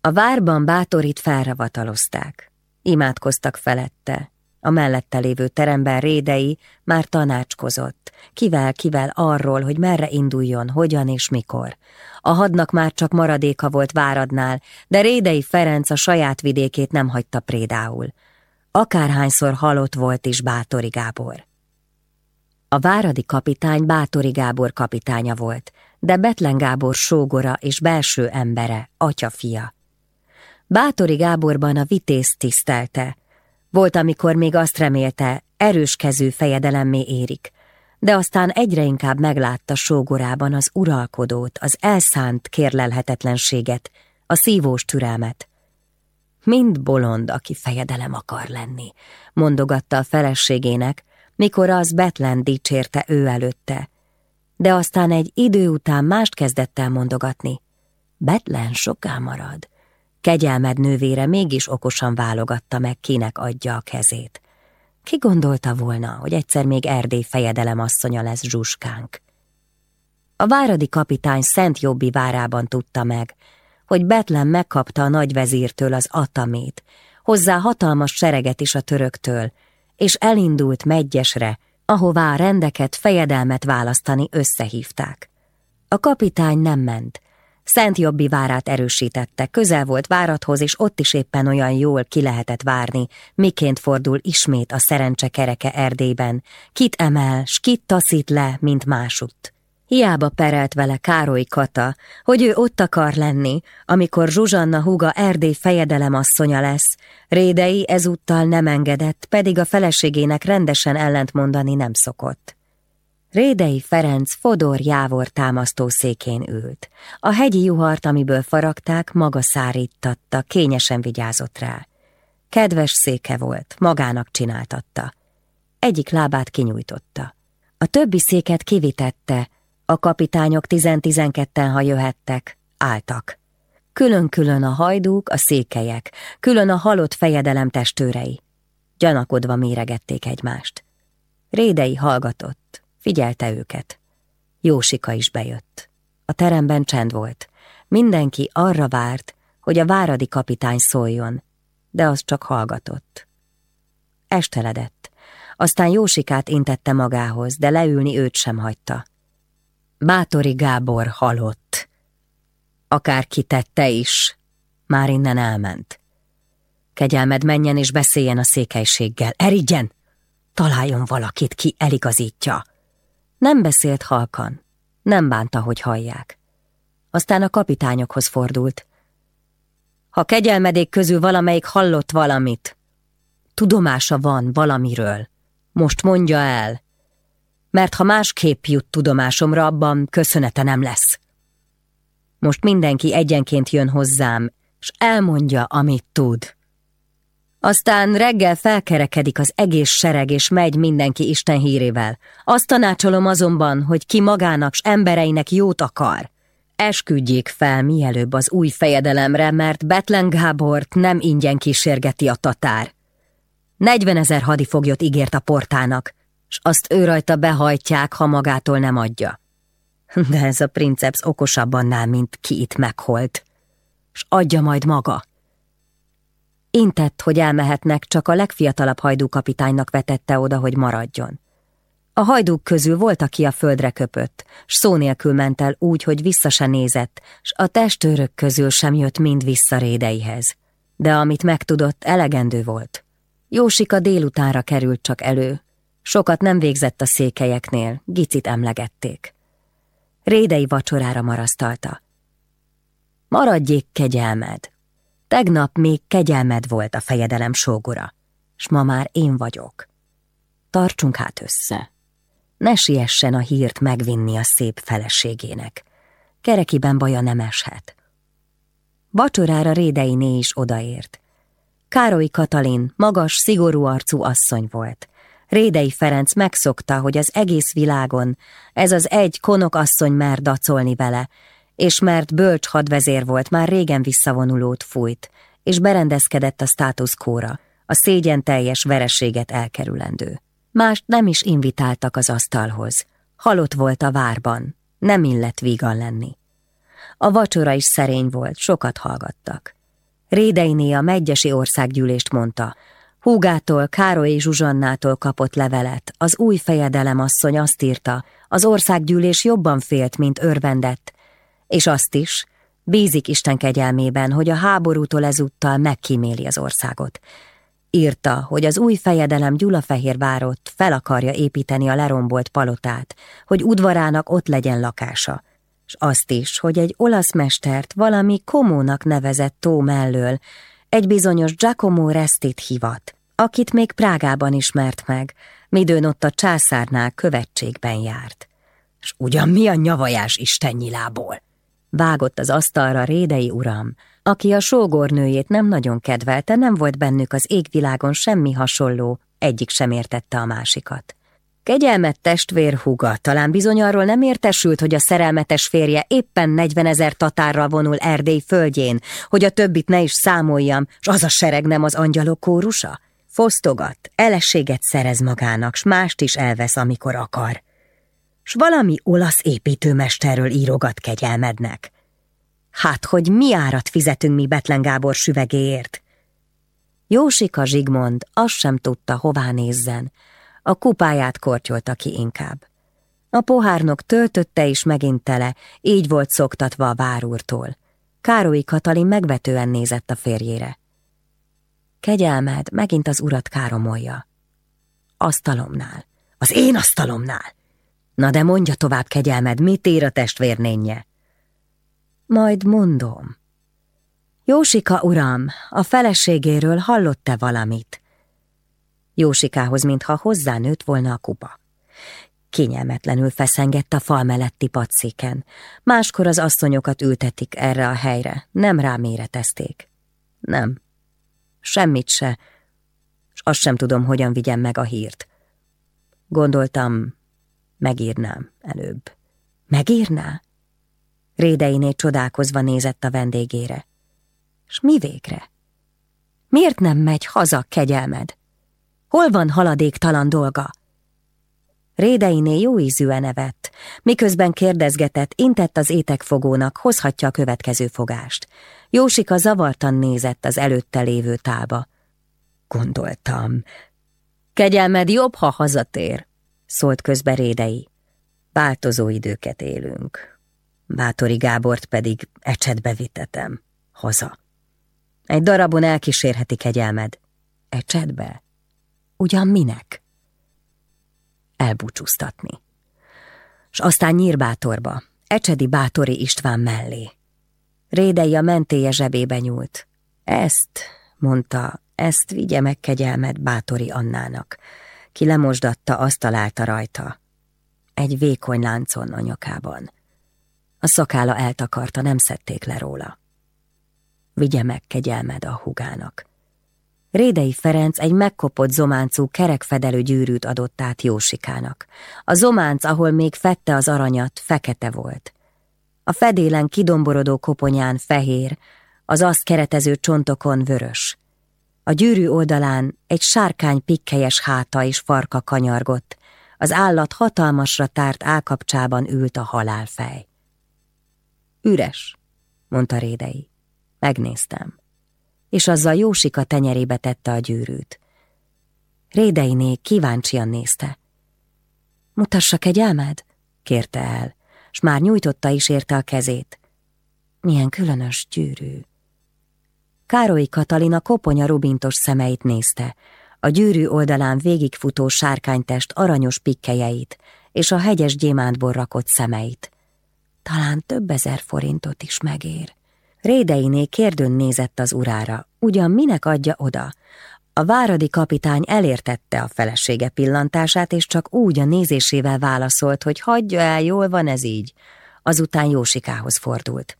A várban bátorit felravatalozták. Imádkoztak felette. A mellette lévő teremben Rédei már tanácskozott, kivel-kivel arról, hogy merre induljon, hogyan és mikor. A hadnak már csak maradéka volt Váradnál, de Rédei Ferenc a saját vidékét nem hagyta prédául. Akárhányszor halott volt is Bátori Gábor. A váradi kapitány Bátori Gábor kapitánya volt, de Betlen Gábor sógora és belső embere, atyafia. Bátori Gáborban a vitéz tisztelte, volt, amikor még azt remélte, erős kezű fejedelemmé érik, de aztán egyre inkább meglátta sógorában az uralkodót, az elszánt kérlelhetetlenséget, a szívós türelmet. Mind bolond, aki fejedelem akar lenni, mondogatta a feleségének, mikor az Betlen dicsérte ő előtte. De aztán egy idő után mást kezdett el mondogatni. Betlen soká marad, Kegyelmed nővére mégis okosan válogatta meg, kinek adja a kezét. Ki gondolta volna, hogy egyszer még Erdély fejedelem asszonya lesz zsuskánk? A váradi kapitány Szent Jobbi várában tudta meg, hogy Betlen megkapta a nagyvezírtől az atamét, hozzá hatalmas sereget is a töröktől, és elindult Megyesre, ahová a rendeket, fejedelmet választani összehívták. A kapitány nem ment, Szent Jobbi várát erősítette, közel volt várathoz, és ott is éppen olyan jól ki lehetett várni, miként fordul ismét a szerencse kereke Erdélyben, kit emel, s kit taszít le, mint másutt. Hiába perelt vele Károly Kata, hogy ő ott akar lenni, amikor Zsuzsanna húga Erdély fejedelem asszonya lesz. Rédei ezúttal nem engedett, pedig a feleségének rendesen ellentmondani nem szokott. Rédei Ferenc Fodor Jávor támasztó székén ült. A hegyi juhart, amiből faragták, maga szárítatta, kényesen vigyázott rá. Kedves széke volt, magának csináltatta. Egyik lábát kinyújtotta. A többi széket kivitette, a kapitányok tizen-tizenketten, ha jöhettek, álltak. Külön-külön a hajdúk, a székelyek, külön a halott fejedelem testőrei. Gyanakodva méregették egymást. Rédei hallgatott, Figyelte őket. Jósika is bejött. A teremben csend volt. Mindenki arra várt, hogy a váradi kapitány szóljon, de az csak hallgatott. Esteledett. Aztán Jósikát intette magához, de leülni őt sem hagyta. Bátori Gábor halott. Akár kitette is, már innen elment. Kegyelmed menjen és beszéljen a székelységgel. Eridjen! Találjon valakit, ki eligazítja. Nem beszélt halkan, nem bánta, hogy hallják. Aztán a kapitányokhoz fordult. Ha kegyelmedék közül valamelyik hallott valamit, tudomása van valamiről, most mondja el, mert ha másképp jut tudomásomra, abban köszönete nem lesz. Most mindenki egyenként jön hozzám, és elmondja, amit tud. Aztán reggel felkerekedik az egész sereg, és megy mindenki Isten hírével. Azt tanácsolom azonban, hogy ki magának s embereinek jót akar. Esküdjék fel mielőbb az új fejedelemre, mert Betlen Gábort nem ingyen kísérgeti a tatár. Negyvenezer hadifoglyot ígért a portának, s azt ő rajta behajtják, ha magától nem adja. De ez a princeps okosabb annál, mint ki itt megholt. S adja majd maga. Intett, hogy elmehetnek, csak a legfiatalabb hajdúkapitánynak vetette oda, hogy maradjon. A hajdúk közül volt, aki a földre köpött, s szó nélkül ment el úgy, hogy vissza se nézett, s a testőrök közül sem jött mind vissza rédeihez. De amit megtudott, elegendő volt. Jósika délutánra került csak elő. Sokat nem végzett a székelyeknél, gicit emlegették. Rédei vacsorára marasztalta. Maradjék kegyelmed. Tegnap még kegyelmed volt a fejedelem sógora, s ma már én vagyok. Tartsunk hát össze. Ne siessen a hírt megvinni a szép feleségének. Kerekiben baja nem eshet. Vacsorára Rédeiné is odaért. Károly Katalin magas, szigorú arcú asszony volt. Rédei Ferenc megszokta, hogy az egész világon ez az egy konok asszony mer dacolni vele, és mert bölcs hadvezér volt, már régen visszavonulót fújt, és berendezkedett a státuszkóra, a szégyen teljes vereséget elkerülendő. Mást nem is invitáltak az asztalhoz. Halott volt a várban, nem illett vígan lenni. A vacsora is szerény volt, sokat hallgattak. Rédeiné a megyesi országgyűlést mondta, Húgától, Károly Zsuzsannától kapott levelet, az új fejedelem asszony azt írta, az országgyűlés jobban félt, mint örvendett, és azt is, bízik Isten kegyelmében, hogy a háborútól ezúttal megkíméli az országot. Írta, hogy az új fejedelem Gyulafehérvárot fel akarja építeni a lerombolt palotát, hogy udvarának ott legyen lakása, és azt is, hogy egy olasz mestert valami komónak nevezett tó mellől, egy bizonyos Giacomo Restit hivat, akit még Prágában ismert meg, midőn ott a császárnál követségben járt. És ugyan mi a nyavajás istennyilából? Vágott az asztalra rédei uram, aki a sógornőjét nem nagyon kedvelte, nem volt bennük az égvilágon semmi hasonló, egyik sem értette a másikat. Kegyelmet testvér húga, talán bizony arról nem értesült, hogy a szerelmetes férje éppen negyvenezer tatárral vonul Erdély földjén, hogy a többit ne is számoljam, s az a sereg nem az angyalok kórusa? Fosztogat, elességet szerez magának, s mást is elvesz, amikor akar s valami olasz építőmesterről írogat kegyelmednek. Hát, hogy mi árat fizetünk mi Betlen Gábor süvegéért? Jósika Zsigmond azt sem tudta, hová nézzen. A kupáját kortyolta ki inkább. A pohárnok töltötte is megint tele, így volt szoktatva a várúrtól. Károly Katalin megvetően nézett a férjére. Kegyelmed megint az urat káromolja. Asztalomnál. Az én asztalomnál. Na de mondja tovább, kegyelmed, mit ér a testvérnénye? Majd mondom. Jósika uram, a feleségéről hallott-e valamit? Jósikához, mintha hozzánőtt volna a kupa. Kényelmetlenül feszengett a fal melletti padszéken. Máskor az asszonyokat ültetik erre a helyre, nem ráméretezték. Nem, semmit se, s azt sem tudom, hogyan vigyem meg a hírt. Gondoltam, Megírnám előbb. Megírná? Rédeiné csodálkozva nézett a vendégére. S mi végre? Miért nem megy haza, kegyelmed? Hol van haladéktalan dolga? Rédeiné jó ízűen evett, miközben kérdezgetett, intett az étekfogónak, hozhatja a következő fogást. Jósika zavartan nézett az előtte lévő tába. Gondoltam. Kegyelmed jobb, ha hazatér szólt közbe Rédei. Változó időket élünk. Bátori Gábort pedig ecsetbe vitetem. Haza. Egy darabon elkísérheti kegyelmed. Ecsetbe? Ugyan minek? Elbúcsúztatni. S aztán nyírbátorba, Ecsedi Bátori István mellé. Rédei a mentéje zsebébe nyúlt. Ezt, mondta, ezt vigye meg kegyelmed Bátori Annának. Ki lemosdatta, azt találta rajta. Egy vékony láncon a nyakában. A szakála eltakarta, nem szedték le róla. Vigye meg kegyelmed a hugának. Rédei Ferenc egy megkopott zománcú kerekfedelő gyűrűt adott át Jósikának. A zománc, ahol még fette az aranyat, fekete volt. A fedélen kidomborodó koponyán fehér, az azt keretező csontokon vörös. A gyűrű oldalán egy sárkány pikkelyes háta és farka kanyargott, az állat hatalmasra tárt állkapcsában ült a halálfej. Üres, mondta Rédei. Megnéztem. És azzal Jósika tenyerébe tette a gyűrűt. Rédeiné kíváncsian nézte. Mutassak egy elmed? kérte el, s már nyújtotta is érte a kezét. Milyen különös gyűrű. Károly Katalina koponya rubintos szemeit nézte, a gyűrű oldalán végigfutó sárkánytest aranyos pikkelyeit és a hegyes gyémántból rakott szemeit. Talán több ezer forintot is megér. Rédeiné kérdőn nézett az urára, ugyan minek adja oda. A váradi kapitány elértette a felesége pillantását, és csak úgy a nézésével válaszolt, hogy hagyja el, jól van ez így. Azután Jósikához fordult.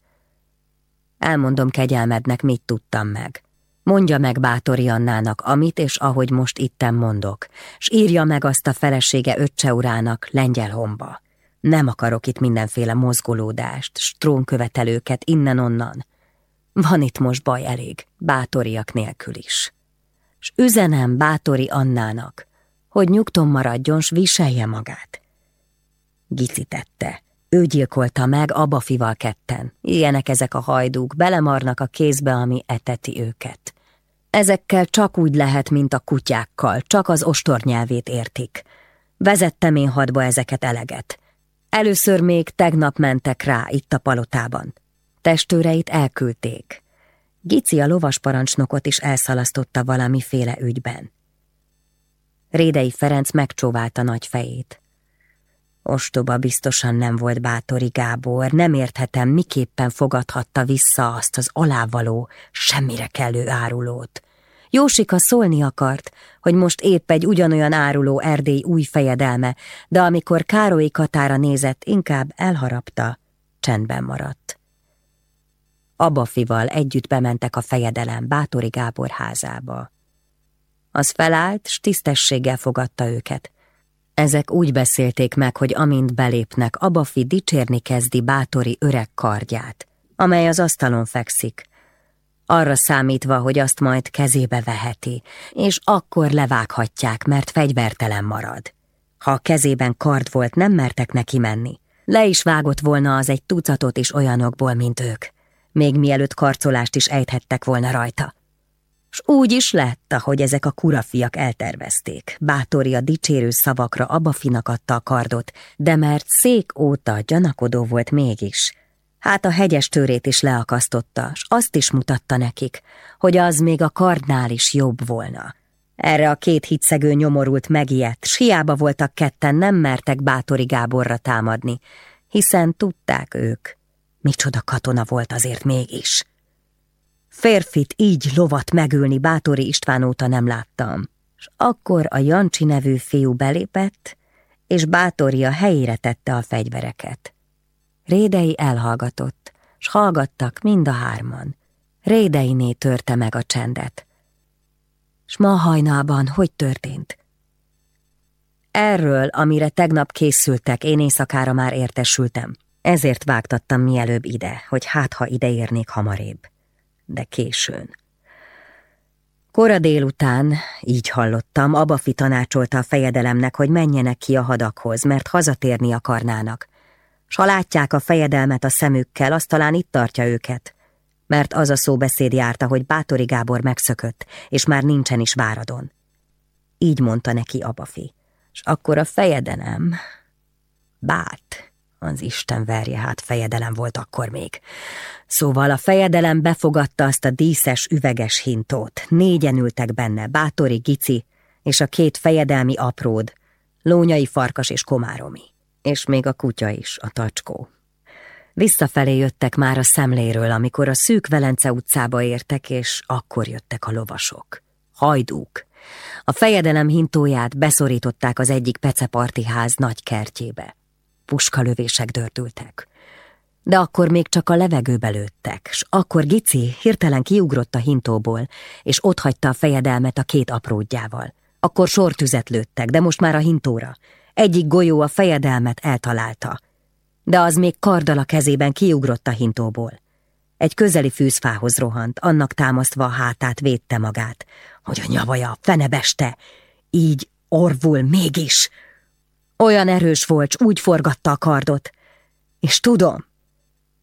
Elmondom kegyelmednek, mit tudtam meg. Mondja meg Bátori Annának, amit és ahogy most itten mondok, s írja meg azt a felesége öccse lengyel homba. Nem akarok itt mindenféle mozgolódást, strónkövetelőket innen-onnan. Van itt most baj elég, bátoriak nélkül is. S üzenem Bátori Annának, hogy nyugton maradjon, s viselje magát. Gici tette. Ő gyilkolta meg Abafival ketten. Ilyenek ezek a hajdúk, belemarnak a kézbe, ami eteti őket. Ezekkel csak úgy lehet, mint a kutyákkal, csak az ostornyelvét értik. Vezettem én hadba ezeket eleget. Először még tegnap mentek rá itt a palotában. Testőreit elküldték. Gici a lovasparancsnokot is elszalasztotta valamiféle ügyben. Rédei Ferenc megcsóválta nagy fejét. Ostoba biztosan nem volt bátori Gábor, nem érthetem, miképpen fogadhatta vissza azt az alávaló, semmire kellő árulót. Jósika szólni akart, hogy most épp egy ugyanolyan áruló Erdély új fejedelme, de amikor Károlyi Katára nézett, inkább elharapta, csendben maradt. Abafival együtt bementek a fejedelem Bátori Gábor házába. Az felállt, s tisztességgel fogadta őket. Ezek úgy beszélték meg, hogy amint belépnek, Abafi dicsérni kezdi Bátori öreg kardját, amely az asztalon fekszik, arra számítva, hogy azt majd kezébe veheti, és akkor levághatják, mert fegyvertelen marad. Ha a kezében kard volt, nem mertek neki menni. Le is vágott volna az egy tucatot is olyanokból, mint ők, még mielőtt karcolást is ejthettek volna rajta. S úgy is lett, ahogy ezek a kurafiak eltervezték. Bátori a dicsérő szavakra Abafinak adta a kardot, de mert szék óta gyanakodó volt mégis, Hát a hegyes törét is leakasztotta, s azt is mutatta nekik, hogy az még a kardnál is jobb volna. Erre a két hitszegő nyomorult megijedt, s hiába voltak ketten, nem mertek Bátori Gáborra támadni, hiszen tudták ők, micsoda katona volt azért mégis. Férfit így lovat megülni Bátori István óta nem láttam, és akkor a Jancsi nevű fiú belépett, és Bátori a helyére tette a fegyvereket. Rédei elhallgatott, s hallgattak mind a hárman. Rédeiné törte meg a csendet. S ma hajnalban hogy történt? Erről, amire tegnap készültek, én éjszakára már értesültem. Ezért vágtattam mielőbb ide, hogy hát ha ide érnék hamarébb. De későn. Kora délután, így hallottam, Abafi tanácsolta a fejedelemnek, hogy menjenek ki a hadakhoz, mert hazatérni akarnának s ha látják a fejedelmet a szemükkel, azt talán itt tartja őket. Mert az a szóbeszéd járta, hogy Bátori Gábor megszökött, és már nincsen is váradon. Így mondta neki Abafi. És akkor a fejedelem... Bát, az Isten verje, hát fejedelem volt akkor még. Szóval a fejedelem befogadta azt a díszes üveges hintót. Négyen ültek benne, Bátori Gici és a két fejedelmi apród, Lónyai Farkas és Komáromi és még a kutya is, a tacskó. Visszafelé jöttek már a szemléről, amikor a szűk Velence utcába értek, és akkor jöttek a lovasok. Hajdúk. A fejedelem hintóját beszorították az egyik peceparti ház nagy kertjébe. Puskalövések dördültek. De akkor még csak a levegőbe lőttek, s akkor Gici hirtelen kiugrott a hintóból, és otthagyta a fejedelmet a két apródjával. Akkor sortüzet lőttek, de most már a hintóra, egyik golyó a fejedelmet eltalálta, de az még kardal a kezében kiugrott a hintóból. Egy közeli fűzfához rohant, annak támasztva a hátát védte magát, hogy a nyavaja, fenebeste, így orvul mégis. Olyan erős volt, úgy forgatta a kardot. És tudom,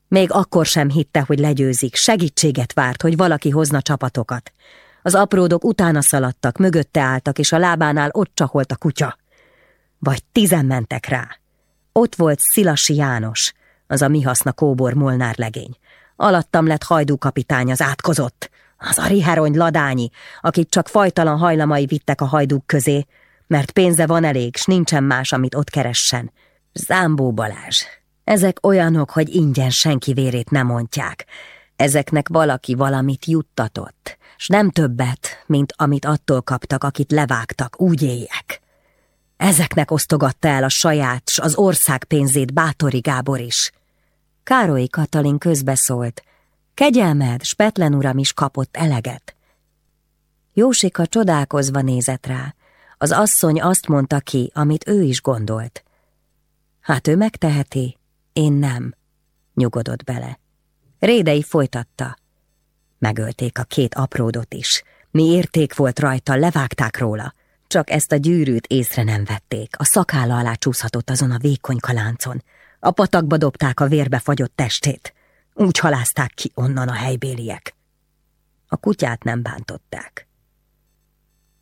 Még akkor sem hitte, hogy legyőzik, segítséget várt, hogy valaki hozna csapatokat. Az apródok utána szaladtak, mögötte álltak, és a lábánál ott csaholt a kutya. Vagy tizen mentek rá. Ott volt Szilasi János, az a mihaszna kóbor Molnár legény. Alattam lett hajdú kapitány, az átkozott. Az a riherony ladányi, akit csak fajtalan hajlamai vittek a hajdúk közé, mert pénze van elég, s nincsen más, amit ott keressen. Zámbó Balázs. Ezek olyanok, hogy ingyen senki vérét nem mondják. Ezeknek valaki valamit juttatott, s nem többet, mint amit attól kaptak, akit levágtak, úgy éljek. Ezeknek osztogatta el a saját, s az ország pénzét Bátori Gábor is. Károly Katalin közbeszólt. Kegyelmed, Spetlen uram is kapott eleget. Jósika csodálkozva nézett rá. Az asszony azt mondta ki, amit ő is gondolt. Hát ő megteheti, én nem, nyugodott bele. Rédei folytatta. Megölték a két apródot is. Mi érték volt rajta, levágták róla. Csak ezt a gyűrűt észre nem vették. A szakálla alá csúszhatott azon a vékony kaláncon. A patakba dobták a vérbe fagyott testét. Úgy halázták ki onnan a helybéliek. A kutyát nem bántották.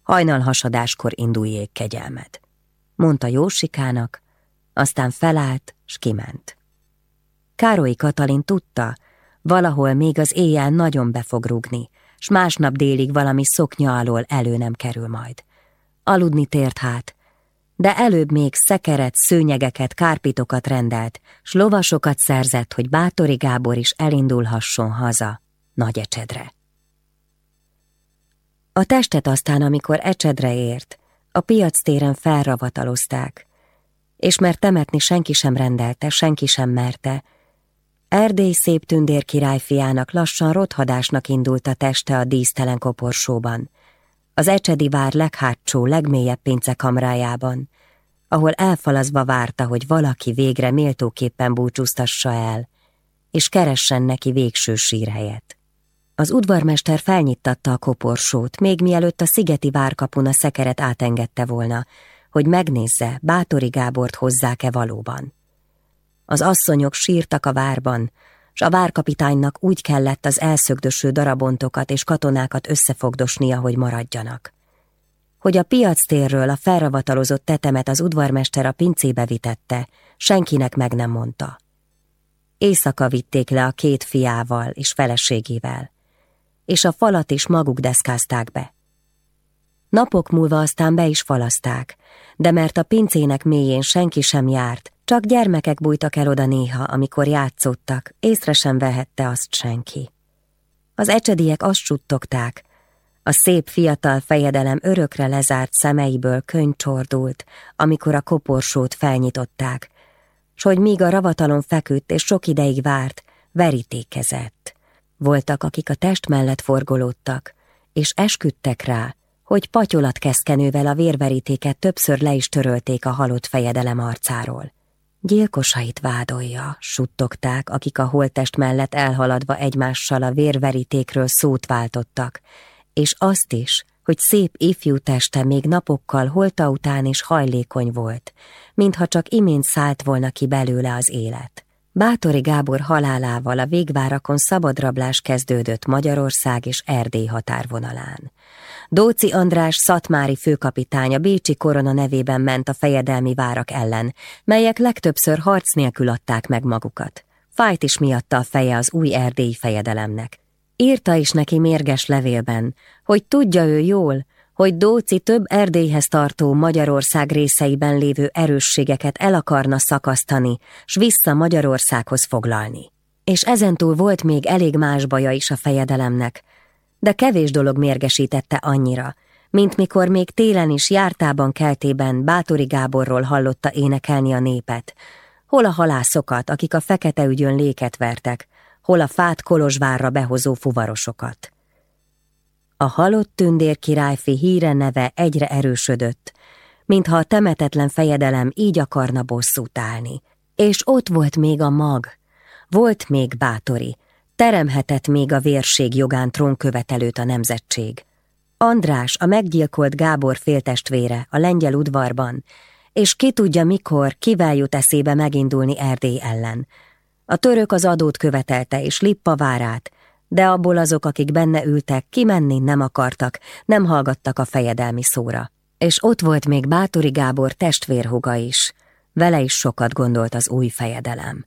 Hajnal hasadáskor induljék kegyelmed, mondta Jósikának, aztán felállt, s kiment. Károly Katalin tudta, valahol még az éjjel nagyon be fog rúgni, s másnap délig valami szoknya alól elő nem kerül majd. Aludni tért hát, de előbb még szekeret, szőnyegeket, kárpitokat rendelt, s lovasokat szerzett, hogy Bátori Gábor is elindulhasson haza, nagy ecsedre. A testet aztán, amikor ecsedre ért, a piac téren felravatalozták, és mert temetni senki sem rendelte, senki sem merte, Erdély szép tündér királyfiának lassan rothadásnak indult a teste a dísztelen koporsóban, az Ecsedi vár leghátsó, legmélyebb pincekamrájában, ahol elfalazva várta, hogy valaki végre méltóképpen búcsúztassa el, és keressen neki végső sírhelyet. Az udvarmester felnyittatta a koporsót, még mielőtt a szigeti várkapun a szekeret átengedte volna, hogy megnézze, Bátori Gábort hozzák-e valóban. Az asszonyok sírtak a várban, s a várkapitánynak úgy kellett az elszögdöső darabontokat és katonákat összefogdosnia, hogy maradjanak. Hogy a piac térről a felravatalozott tetemet az udvarmester a pincébe vitette, senkinek meg nem mondta. Éjszaka vitték le a két fiával és feleségével, és a falat is maguk deszkázták be. Napok múlva aztán be is falaszták, de mert a pincének mélyén senki sem járt, csak gyermekek bújtak el oda néha, amikor játszottak, észre sem vehette azt senki. Az ecsediek azt suttogták, a szép fiatal fejedelem örökre lezárt szemeiből könyv amikor a koporsót felnyitották, s hogy míg a ravatalon feküdt és sok ideig várt, verítékezett. Voltak, akik a test mellett forgolódtak, és esküdtek rá, hogy patyolat a vérverítéket többször le is törölték a halott fejedelem arcáról. Gyilkosait vádolja, suttogták, akik a holtest mellett elhaladva egymással a vérverítékről szót váltottak, és azt is, hogy szép ifjú teste még napokkal holta után is hajlékony volt, mintha csak imént szállt volna ki belőle az élet. Bátori Gábor halálával a végvárakon szabadrablás kezdődött Magyarország és Erdély határvonalán. Dóci András szatmári főkapitány a Bécsi korona nevében ment a fejedelmi várak ellen, melyek legtöbbször harc nélkül adták meg magukat. Fájt is miatta a feje az új erdélyi fejedelemnek. Írta is neki mérges levélben, hogy tudja ő jól, hogy Dóci több Erdélyhez tartó Magyarország részeiben lévő erősségeket el akarna szakasztani, s vissza Magyarországhoz foglalni. És ezentúl volt még elég más baja is a fejedelemnek, de kevés dolog mérgesítette annyira, mint mikor még télen is jártában keltében Bátori Gáborról hallotta énekelni a népet, hol a halászokat, akik a fekete ügyön léket vertek, hol a fát Kolozsvárra behozó fuvarosokat. A halott tündér királyfi híre neve egyre erősödött, mintha a temetetlen fejedelem így akarna bosszút állni. És ott volt még a mag, volt még bátori, teremhetett még a vérség jogán trónkövetelőt a nemzetség. András, a meggyilkolt Gábor féltestvére a lengyel udvarban, és ki tudja mikor, kivel jut eszébe megindulni Erdély ellen. A török az adót követelte és Lippa várát, de abból azok, akik benne ültek, kimenni nem akartak, nem hallgattak a fejedelmi szóra. És ott volt még Bátori Gábor testvérhuga is, vele is sokat gondolt az új fejedelem.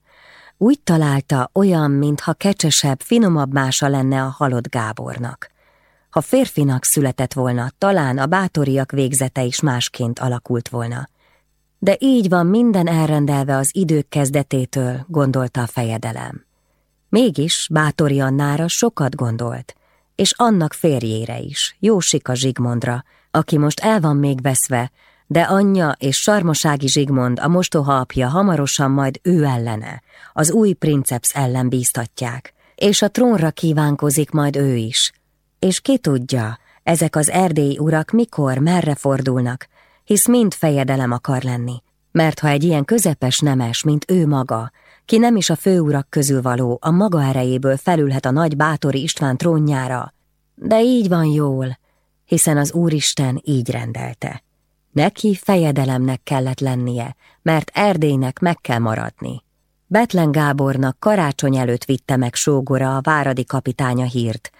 Úgy találta olyan, mintha kecsesebb, finomabb mása lenne a halott Gábornak. Ha férfinak született volna, talán a bátoriak végzete is másként alakult volna. De így van minden elrendelve az idők kezdetétől, gondolta a fejedelem. Mégis Bátori Annára sokat gondolt, és annak férjére is, Jósika Zsigmondra, aki most el van még veszve, de anyja és Sarmosági Zsigmond, a mostoha apja hamarosan majd ő ellene, az új princeps ellen bíztatják, és a trónra kívánkozik majd ő is. És ki tudja, ezek az erdélyi urak mikor, merre fordulnak, hisz mind fejedelem akar lenni, mert ha egy ilyen közepes nemes, mint ő maga, ki nem is a főurak közül való, a maga erejéből felülhet a nagy bátori István trónjára, de így van jól, hiszen az Úristen így rendelte. Neki fejedelemnek kellett lennie, mert Erdélynek meg kell maradni. Betlen Gábornak karácsony előtt vitte meg sógora a váradi kapitánya hírt,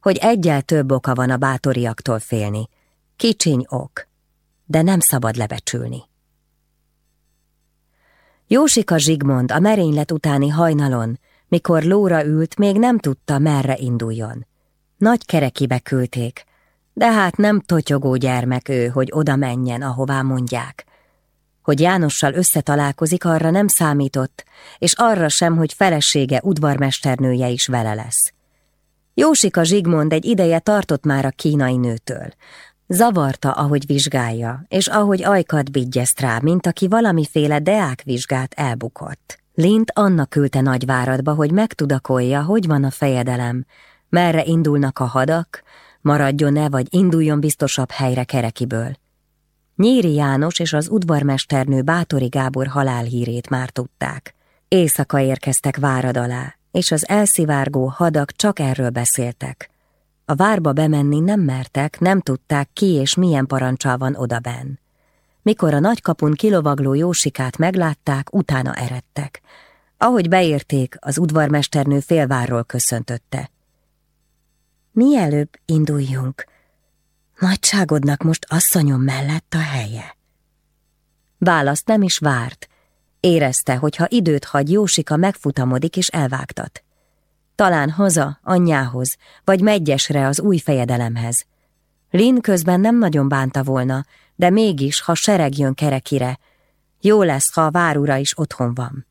hogy egyel több oka van a bátoriaktól félni. Kicsiny ok, de nem szabad lebecsülni. Jósika Zsigmond a merénylet utáni hajnalon, mikor lóra ült, még nem tudta, merre induljon. Nagy kerekibe küldték, de hát nem totyogó gyermek ő, hogy oda menjen, ahová mondják. Hogy Jánossal összetalálkozik, arra nem számított, és arra sem, hogy felesége, udvarmesternője is vele lesz. Jósika Zsigmond egy ideje tartott már a kínai nőtől. Zavarta, ahogy vizsgálja, és ahogy ajkat bigyezt rá, mint aki valamiféle deákvizsgát elbukott. Lint annak küldte Nagyváradba, hogy megtudakolja, hogy van a fejedelem, merre indulnak a hadak, maradjon-e vagy induljon biztosabb helyre kerekiből. Nyíri János és az udvarmesternő Bátori Gábor halálhírét már tudták. Éjszaka érkeztek várad alá, és az elszivárgó hadak csak erről beszéltek. A várba bemenni nem mertek, nem tudták ki és milyen parancsal van odaben. Mikor a nagykapun kilovagló Jósikát meglátták, utána eredtek. Ahogy beérték, az udvarmesternő félvárról köszöntötte. Mielőbb induljunk. Nagyságodnak most asszonyom mellett a helye. Választ nem is várt. Érezte, hogy ha időt hagy, Jósika megfutamodik és elvágtat. Talán haza, anyjához, vagy megyesre az új fejedelemhez. Lin közben nem nagyon bánta volna, de mégis, ha sereg jön kerekire, jó lesz, ha a várura is otthon van.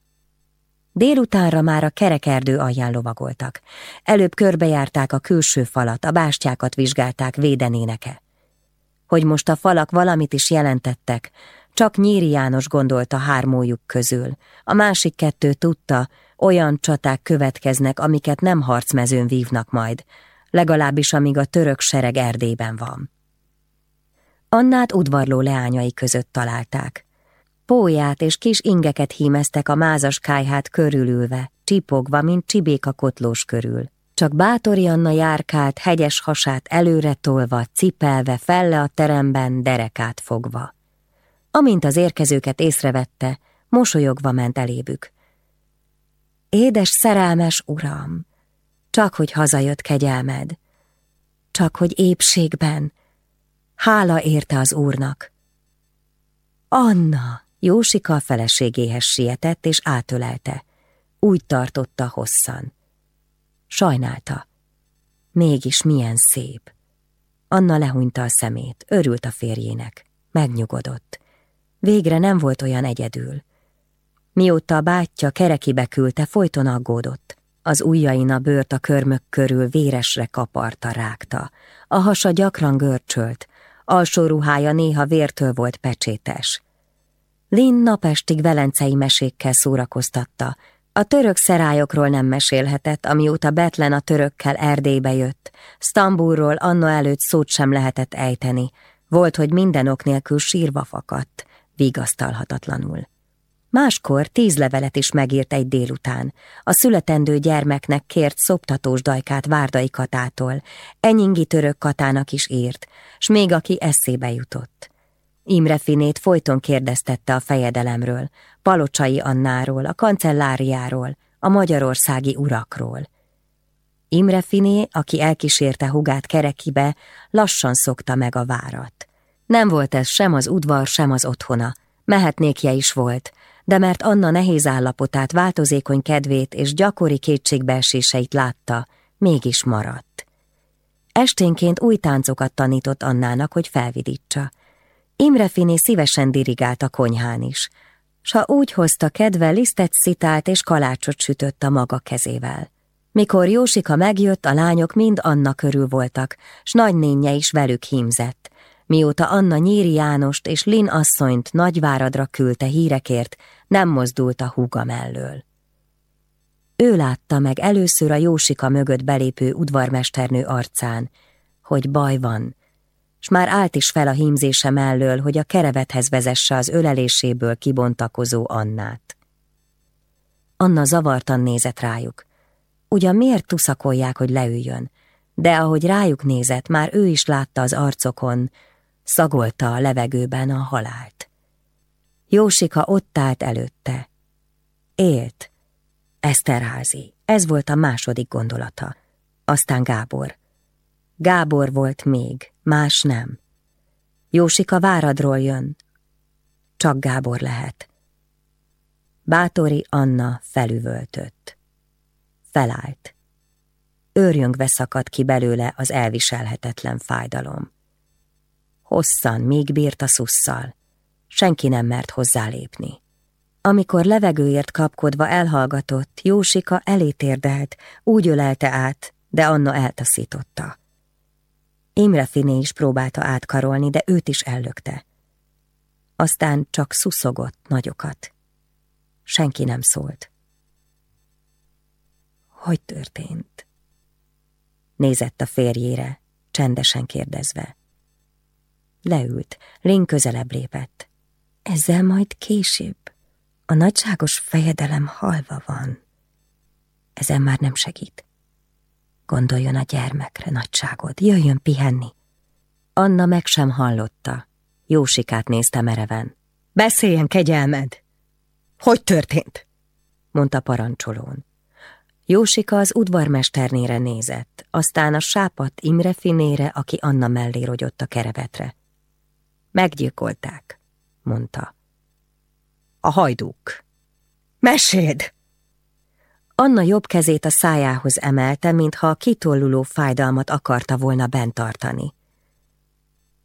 Délutánra már a kerekerdő alján lovagoltak. Előbb körbejárták a külső falat, a bástyákat vizsgálták, védenéneke. Hogy most a falak valamit is jelentettek, csak Nyíri János gondolta hármójuk közül. A másik kettő tudta, olyan csaták következnek, amiket nem harcmezőn vívnak majd, legalábbis amíg a török sereg Erdélyben van. Annát udvarló leányai között találták. Póját és kis ingeket hímeztek a mázas kájhát körülülve, csipogva, mint csibék a kotlós körül. Csak bátori Anna járkált, hegyes hasát előre tolva, cipelve, felle a teremben, derekát fogva. Amint az érkezőket észrevette, mosolyogva ment elébük. Édes szerelmes uram, csak hogy hazajött kegyelmed, csak hogy épségben, hála érte az úrnak. Anna! Jósika a feleségéhez sietett és átölelte. Úgy tartotta hosszan. Sajnálta. Mégis milyen szép. Anna lehúnyta a szemét, örült a férjének. Megnyugodott. Végre nem volt olyan egyedül. Mióta a bátyja kerekibe küldte, folyton aggódott. Az ujjain a bőrt a körmök körül véresre kaparta, rágta. A hasa gyakran görcsölt, alsó ruhája néha vértől volt pecsétes. Lin napestig velencei mesékkel szórakoztatta. A török szerályokról nem mesélhetett, amióta Betlen a törökkel Erdélybe jött. Sztambulról anna előtt szót sem lehetett ejteni. Volt, hogy minden ok nélkül sírva fakadt, vigasztalhatatlanul. Máskor tíz levelet is megírt egy délután. A születendő gyermeknek kért szoptatós dajkát Várdai Katától, Enyingi török Katának is írt, s még aki eszébe jutott. Imre Finét folyton kérdeztette a fejedelemről, Palocsai Annáról, a kancelláriáról, a magyarországi urakról. Imre Finé, aki elkísérte hugát kerekibe, lassan szokta meg a várat. Nem volt ez sem az udvar, sem az otthona. Mehetnékje is volt, de mert Anna nehéz állapotát, változékony kedvét és gyakori kétségbeeséseit látta, mégis maradt. Esténként új táncokat tanított Annának, hogy felvidítsa. Imre Finé szívesen dirigált a konyhán is, s ha úgy hozta kedve, lisztet szitált és kalácsot sütött a maga kezével. Mikor Jósika megjött, a lányok mind Anna körül voltak, s nagynénye is velük hímzett. Mióta Anna Nyíri Jánost és Lin asszonyt nagyváradra küldte hírekért, nem mozdult a húga mellől. Ő látta meg először a Jósika mögött belépő udvarmesternő arcán, hogy baj van, s már állt is fel a hímzése mellől, hogy a kerevethez vezesse az öleléséből kibontakozó Annát. Anna zavartan nézett rájuk. Ugyan miért tuszakolják, hogy leüljön? De ahogy rájuk nézett, már ő is látta az arcokon, szagolta a levegőben a halált. Jósika ott állt előtte. Élt. Eszterházi. Ez volt a második gondolata. Aztán Gábor. Gábor volt még, más nem. Jósika Váradról jön. Csak Gábor lehet. Bátori Anna felüvöltött. Felállt. Őrjöngve szakadt ki belőle az elviselhetetlen fájdalom. Hosszan, még bírt a szusszal. Senki nem mert hozzálépni. Amikor levegőért kapkodva elhallgatott, Jósika elétérdelt, úgy ölelte át, de Anna eltaszította. Imre Finé is próbálta átkarolni, de őt is ellökte. Aztán csak szuszogott nagyokat. Senki nem szólt. Hogy történt? Nézett a férjére, csendesen kérdezve. Leült, Lén közelebb lépett. Ezzel majd később. A nagyságos fejedelem halva van. Ezen már nem segít. Gondoljon a gyermekre, nagyságod, jöjjön pihenni. Anna meg sem hallotta. Jósikát nézte mereven. Beszéljen, kegyelmed! Hogy történt? mondta parancsolón. Jósika az udvarmesternére nézett, aztán a sápat Imre Finére, aki Anna mellé rogyott a kerevetre. Meggyilkolták, mondta. A hajdúk. Meséld! Anna jobb kezét a szájához emelte, mintha a kitolluló fájdalmat akarta volna bent tartani.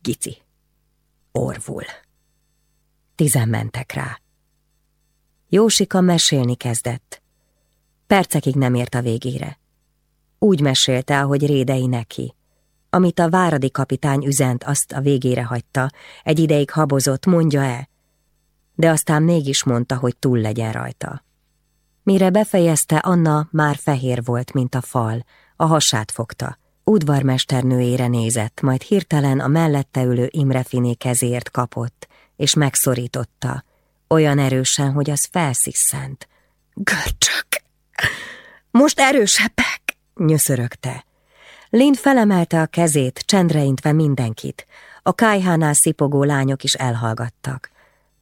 Gici. Orvul. Tizen mentek rá. Jósika mesélni kezdett. Percekig nem ért a végére. Úgy mesélte, ahogy Rédei neki. Amit a váradi kapitány üzent, azt a végére hagyta, egy ideig habozott, mondja-e, de aztán mégis mondta, hogy túl legyen rajta. Mire befejezte, Anna már fehér volt, mint a fal, a hasát fogta. Udvarmesternőjére nézett, majd hirtelen a mellette ülő Imrefiné kezért kapott, és megszorította, olyan erősen, hogy az felsziszent. Görcsök! Most erősebbek! nyöszörögte. Lind felemelte a kezét, csendreintve mindenkit. A kájhánál szipogó lányok is elhallgattak.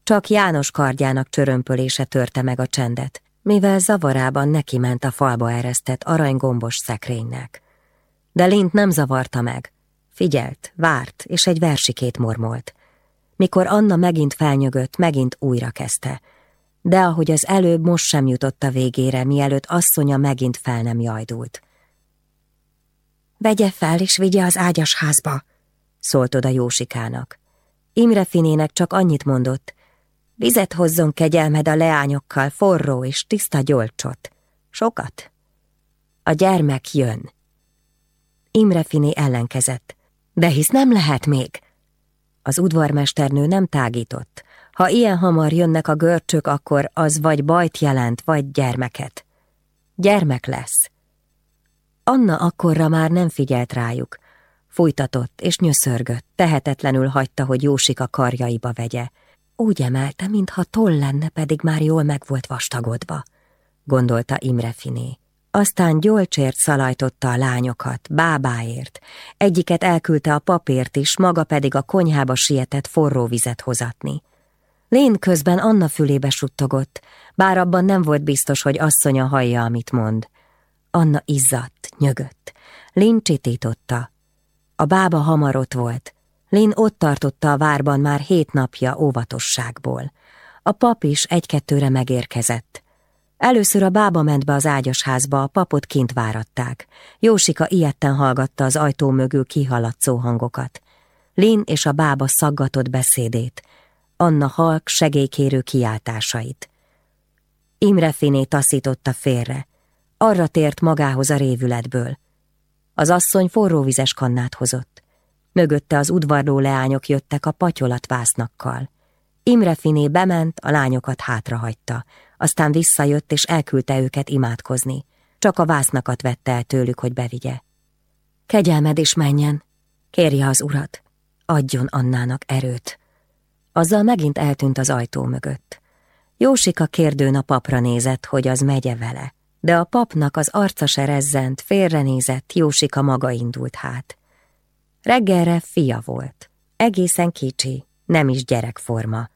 Csak János kardjának csörömpölése törte meg a csendet, mivel zavarában neki ment a falba eresztett aranygombos szekrénynek. De Lind nem zavarta meg. Figyelt, várt, és egy versikét mormolt. Mikor Anna megint felnyögött, megint újra kezdte. De ahogy az előbb most sem jutott a végére, mielőtt asszonya megint fel nem jajdult. Vegye fel és vigye az ágyasházba, szólt oda Jósikának. Imre Finének csak annyit mondott, vizet hozzon kegyelmed a leányokkal, forró és tiszta gyolcsot. Sokat? A gyermek jön. Imre Finé ellenkezett, de hisz nem lehet még. Az udvarmesternő nem tágított. Ha ilyen hamar jönnek a görcsök, akkor az vagy bajt jelent, vagy gyermeket. Gyermek lesz. Anna akkorra már nem figyelt rájuk. Fújtatott és nyöszörgött, tehetetlenül hagyta, hogy Jósika karjaiba vegye. Úgy emelte, mintha toll lenne, pedig már jól meg volt vastagodva, gondolta Imre Finé. Aztán gyolcsért szalajtotta a lányokat, bábáért. Egyiket elküldte a papért is, maga pedig a konyhába sietett forró vizet hozatni. Lén közben Anna fülébe suttogott, bár abban nem volt biztos, hogy asszonya hallja, amit mond. Anna izzadt, nyögött. Lén csitította. A bába hamar ott volt. Lén ott tartotta a várban már hét napja óvatosságból. A pap is egy-kettőre megérkezett. Először a bába ment be az ágyasházba, a papot kint váratták. Jósika ilyetten hallgatta az ajtó mögül kihaladszó hangokat. Lin és a bába szaggatott beszédét, Anna halk segélykérő kiáltásait. Imre Finé taszította félre. Arra tért magához a révületből. Az asszony forróvizes kannát hozott. Mögötte az udvarló leányok jöttek a patyolat vásznakkal. Imre Finé bement, a lányokat hátrahagyta, aztán visszajött és elküldte őket imádkozni. Csak a vásznakat vette el tőlük, hogy bevigye. Kegyelmed is menjen, kérje az urat, adjon Annának erőt. Azzal megint eltűnt az ajtó mögött. Jósika kérdőn a papra nézett, hogy az megye vele, de a papnak az arca se rezzent, félrenézett, Jósika maga indult hát. Reggelre fia volt, egészen kicsi, nem is gyerekforma,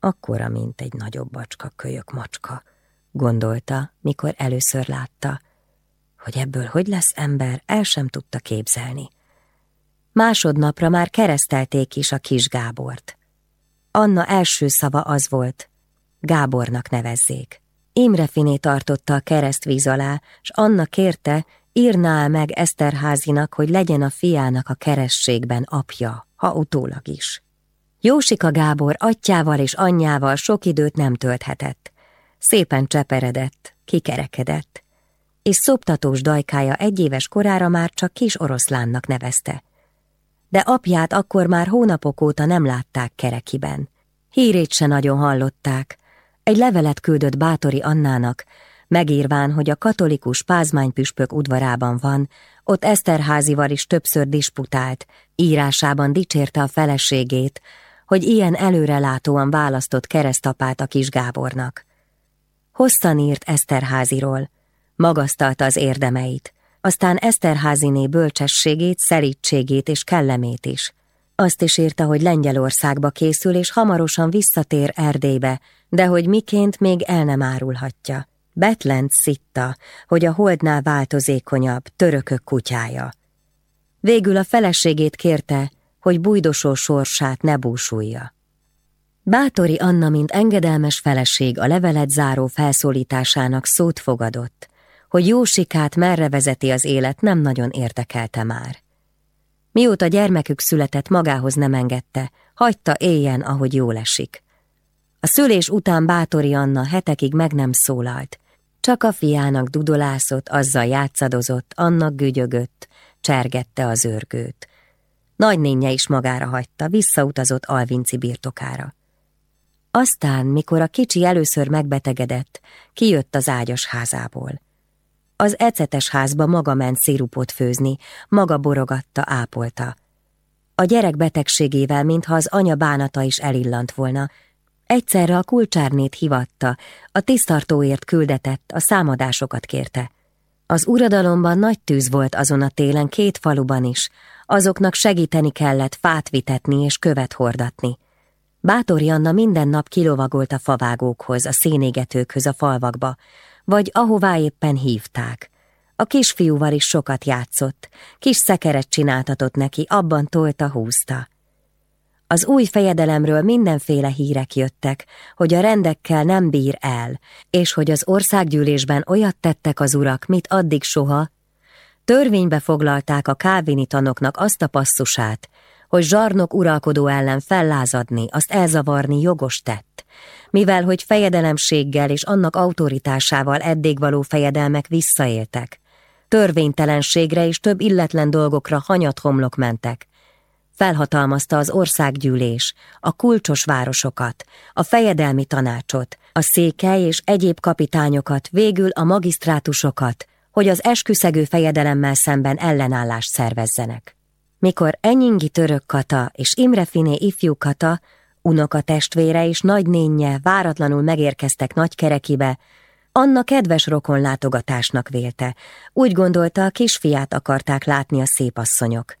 akkora, mint egy nagyobb bacska kölyök macska, gondolta, mikor először látta. Hogy ebből hogy lesz ember, el sem tudta képzelni. Másodnapra már keresztelték is a kis Gábort. Anna első szava az volt, Gábornak nevezzék. Imre Finé tartotta a keresztvíz alá, s Anna kérte, írná meg Eszterházinak, hogy legyen a fiának a kerességben apja, ha utólag is. Jósika Gábor atyával és anyjával sok időt nem tölthetett. Szépen cseperedett, kikerekedett, és szoptatós dajkája egyéves korára már csak kis oroszlánnak nevezte. De apját akkor már hónapok óta nem látták kerekiben. Hírét se nagyon hallották. Egy levelet küldött Bátori Annának, megírván, hogy a katolikus pázmánypüspök udvarában van, ott Eszterházival is többször disputált, írásában dicsérte a feleségét, hogy ilyen előrelátóan választott keresztapát a kis Gábornak. Hosszan írt Eszterháziról, magasztalta az érdemeit, aztán Eszterháziné bölcsességét, szerítségét és kellemét is. Azt is írta, hogy Lengyelországba készül, és hamarosan visszatér Erdélybe, de hogy miként még el nem árulhatja. Betlent szitta, hogy a holdnál változékonyabb, törökök kutyája. Végül a feleségét kérte, hogy bujdosó sorsát ne búsulja. Bátori Anna, mint engedelmes feleség a levelet záró felszólításának szót fogadott, hogy Jósikát merre vezeti az élet nem nagyon érdekelte már. Mióta gyermekük született, magához nem engedte, hagyta éljen, ahogy jól esik. A szülés után Bátori Anna hetekig meg nem szólalt, csak a fiának dudolászott, azzal játszadozott, annak gügyögött, csergette az őrgőt. Nagynénye is magára hagyta, visszautazott Alvinci birtokára. Aztán, mikor a kicsi először megbetegedett, kijött az ágyas házából. Az ecetes házba maga ment szirupot főzni, maga borogatta, ápolta. A gyerek betegségével, mintha az anya bánata is elillant volna, egyszerre a kulcsárnét hivatta, a tisztartóért küldetett, a számadásokat kérte. Az uradalomban nagy tűz volt azon a télen két faluban is, azoknak segíteni kellett fát vitetni és követ hordatni. Bátori Anna minden nap kilovagolt a favágókhoz, a szénégetőkhöz a falvakba, vagy ahová éppen hívták. A kisfiúval is sokat játszott, kis szekeret csináltatott neki, abban tolta, húzta. Az új fejedelemről mindenféle hírek jöttek, hogy a rendekkel nem bír el, és hogy az országgyűlésben olyat tettek az urak, mit addig soha. Törvénybe foglalták a kávini tanoknak azt a passzusát, hogy zsarnok uralkodó ellen fellázadni, azt elzavarni jogos tett, mivel hogy fejedelemséggel és annak autoritásával eddig való fejedelmek visszaéltek. Törvénytelenségre és több illetlen dolgokra hanyat homlok mentek, felhatalmazta az országgyűlés, a kulcsos városokat, a fejedelmi tanácsot, a székely és egyéb kapitányokat, végül a magisztrátusokat, hogy az esküszegő fejedelemmel szemben ellenállást szervezzenek. Mikor Enyingi török Kata és Imrefiné ifjú Kata, unoka testvére és nagynénje váratlanul megérkeztek Nagykerekibe, Anna kedves rokon látogatásnak vélte, úgy gondolta, a kisfiát akarták látni a szépasszonyok.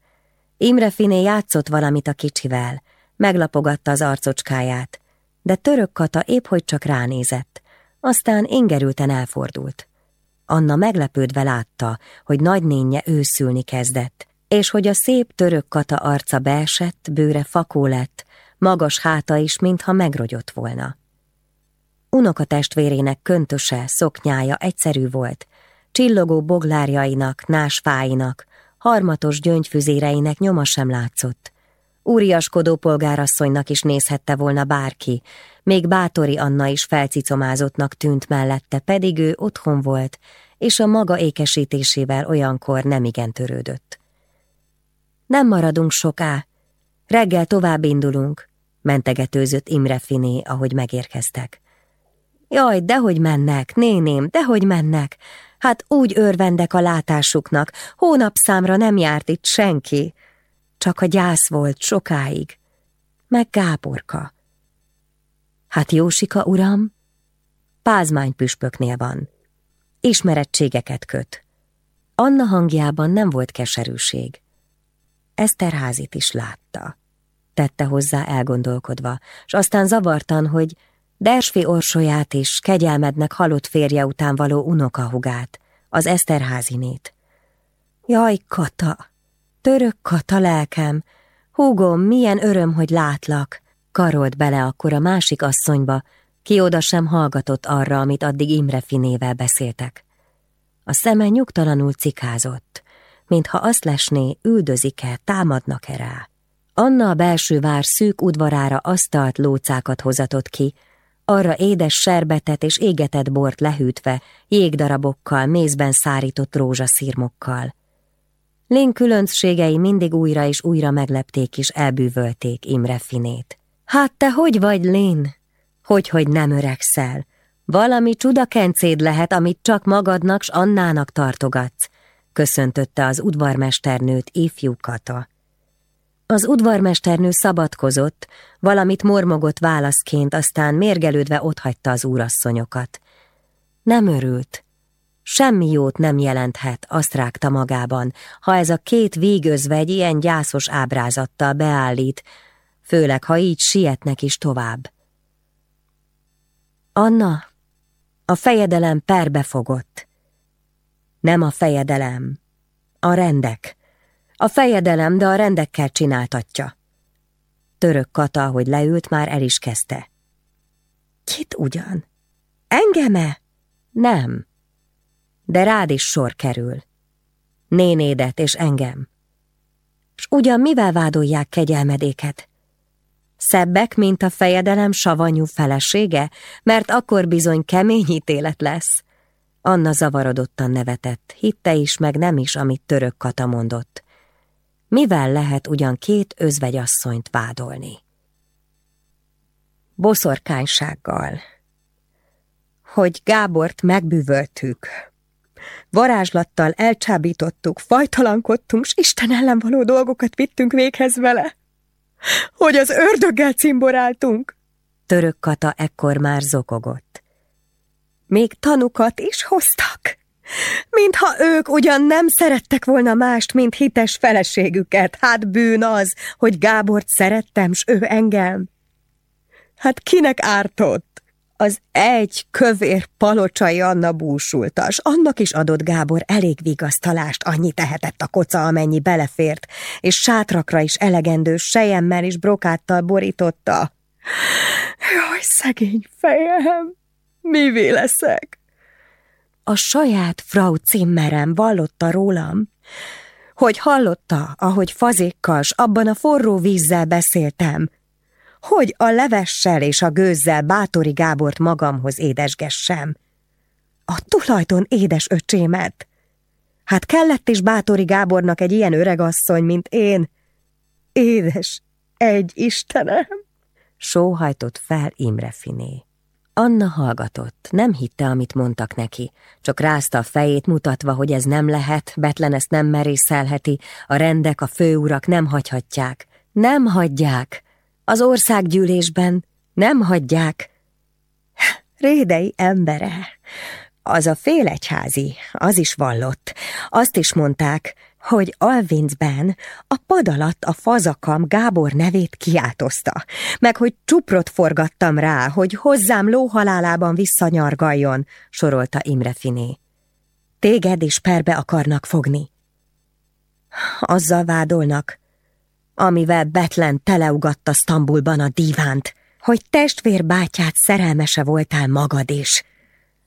Imre Finé játszott valamit a kicsivel, meglapogatta az arcocskáját. de török Kata épp hogy csak ránézett, aztán ingerülten elfordult. Anna meglepődve látta, hogy nagynénye őszülni kezdett, és hogy a szép török Kata arca beesett, bőre fakó lett, magas háta is, mintha megrogyott volna. Unokatestvérének köntöse, szoknyája egyszerű volt, csillogó boglárjainak, násfáinak, harmatos gyöngyfüzéreinek nyoma sem látszott. Úriaskodó polgárasszonynak is nézhette volna bárki, még Bátori Anna is felcicomázottnak tűnt mellette, pedig ő otthon volt, és a maga ékesítésével olyankor nemigen törődött. Nem maradunk soká, reggel tovább indulunk, mentegetőzött Imre Finé, ahogy megérkeztek. Jaj, dehogy mennek, néném, dehogy mennek, hát úgy örvendek a látásuknak, hónapszámra nem járt itt senki, csak a gyász volt sokáig, meg Gáborka. Hát Jósika, uram? Pázmány püspöknél van. Ismerettségeket köt. Anna hangjában nem volt keserűség. Eszterházit is látta. Tette hozzá elgondolkodva, s aztán zavartan, hogy Dersfi orsolyát is, kegyelmednek halott férje után való unokahugát, az Eszterházinét. Jaj, Kata, török Kata lelkem, húgom, milyen öröm, hogy látlak, karolt bele akkor a másik asszonyba, ki oda sem hallgatott arra, amit addig Imre Finével beszéltek. A szeme nyugtalanul cikázott, mintha azt lesné, üldözik-e, támadnak-e rá. Anna a belső vár szűk udvarára asztalt lócákat hozatott ki, arra édes serbetet és égetett bort lehűtve, jégdarabokkal, mézben szárított rózsaszírmokkal. Lén különbségei mindig újra és újra meglepték és elbűvölték Imre Finét. Hát te hogy vagy, Lén? Hogy, hogy nem öregszel? Valami csudakencéd lehet, amit csak magadnak s Annának tartogatsz, köszöntötte az udvarmesternőt ifjú Kata. Az udvarmesternő szabadkozott, valamit mormogott válaszként, aztán mérgelődve otthagyta az úrasszonyokat. Nem örült. Semmi jót nem jelenthet, azt rágta magában, ha ez a két végözvegy ilyen gyászos ábrázattal beállít, főleg ha így sietnek is tovább. Anna, a fejedelem perbe fogott. Nem a fejedelem, a rendek. A fejedelem, de a rendekkel csináltatja. Török Kata, hogy leült, már el is kezdte. Kit ugyan? Engeme? Nem. De rád is sor kerül. Nénédet és engem. S ugyan mivel vádolják kegyelmedéket? Szebbek, mint a fejedelem savanyú felesége, mert akkor bizony kemény ítélet lesz. Anna zavarodottan nevetett, hitte is, meg nem is, amit török Kata mondott. Mivel lehet ugyan két özvegyasszonyt vádolni? Boszorkánysággal. Hogy Gábort megbűvöltük. Varázslattal elcsábítottuk, fajtalankodtunk, s Isten ellen való dolgokat vittünk véghez vele. Hogy az ördöggel cimboráltunk. Török Kata ekkor már zokogott. Még tanukat is hoztak. Mintha ők ugyan nem szerettek volna mást, mint hites feleségüket. Hát bűn az, hogy Gábort szerettem, s ő engem. Hát kinek ártott? Az egy kövér palocsai Anna búsultas. Annak is adott Gábor elég vigasztalást, annyi tehetett a koca, amennyi belefért, és sátrakra is elegendő sejemmel és brokáttal borította. Jaj, szegény fejem, mivé leszek? A saját Frau Zimmerem vallotta rólam, hogy hallotta, ahogy fazékkal s abban a forró vízzel beszéltem, hogy a levessel és a gőzzel Bátori Gábort magamhoz édesgessem. A tulajdon édes öcsémet. Hát kellett is Bátori Gábornak egy ilyen öregasszony, mint én. Édes, egy Istenem! Sóhajtott fel Imre Finé. Anna hallgatott, nem hitte, amit mondtak neki, csak rázta a fejét, mutatva, hogy ez nem lehet, Betlen ezt nem merészelheti, a rendek, a főurak nem hagyhatják. Nem hagyják! Az országgyűlésben nem hagyják! Rédei embere! Az a félegyházi, az is vallott. Azt is mondták, hogy Alvincben a pad alatt a fazakam Gábor nevét kiáltozta, meg hogy csuprot forgattam rá, hogy hozzám lóhalálában visszanyargaljon, sorolta Imre Finé. Téged is perbe akarnak fogni. Azzal vádolnak, amivel Betlen teleugatta Sztambulban a dívánt, hogy testvérbátyát szerelmese voltál magad is,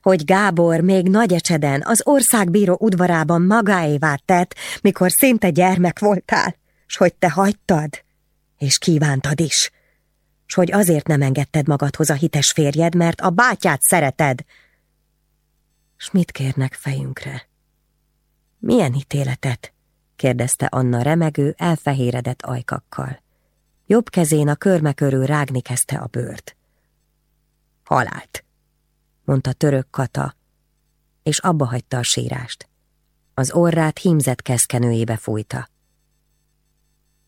hogy Gábor még Nagyecseden az országbíró udvarában magáévá tett, mikor szinte gyermek voltál, s hogy te hagytad, és kívántad is, s hogy azért nem engedted magadhoz a hites férjed, mert a bátyát szereted. S mit kérnek fejünkre? Milyen ítéletet? kérdezte Anna remegő, elfehéredett ajkakkal. Jobb kezén a körme körül rágni kezdte a bőrt. Halált, mondta török Kata, és abba hagyta a sírást. Az orrát hímzett keszkenőjébe fújta.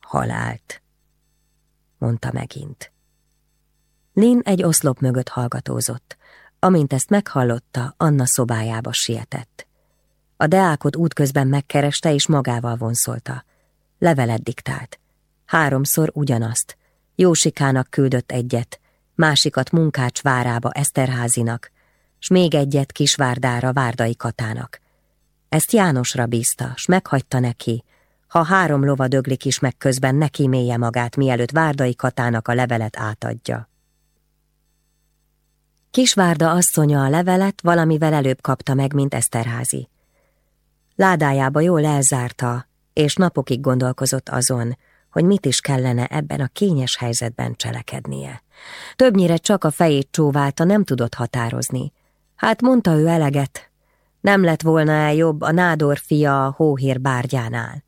Halált, mondta megint. Lin egy oszlop mögött hallgatózott. Amint ezt meghallotta, Anna szobájába sietett. A deákot útközben megkereste és magával vonszolta. Levelet diktált. Háromszor ugyanazt. Jósikának küldött egyet, másikat Munkács várába Eszterházinak, s még egyet Kisvárdára Várdai Katának. Ezt Jánosra bízta, s meghagyta neki, ha három lova döglik is meg közben neki mélye magát, mielőtt Várdai Katának a levelet átadja. Kisvárda asszonya a levelet valamivel előbb kapta meg, mint Eszterházi. Ládájába jól elzárta, és napokig gondolkozott azon, hogy mit is kellene ebben a kényes helyzetben cselekednie. Többnyire csak a fejét csóválta, nem tudott határozni. Hát mondta ő eleget, nem lett volna el jobb a nádor fia a hóhér bárgyánál.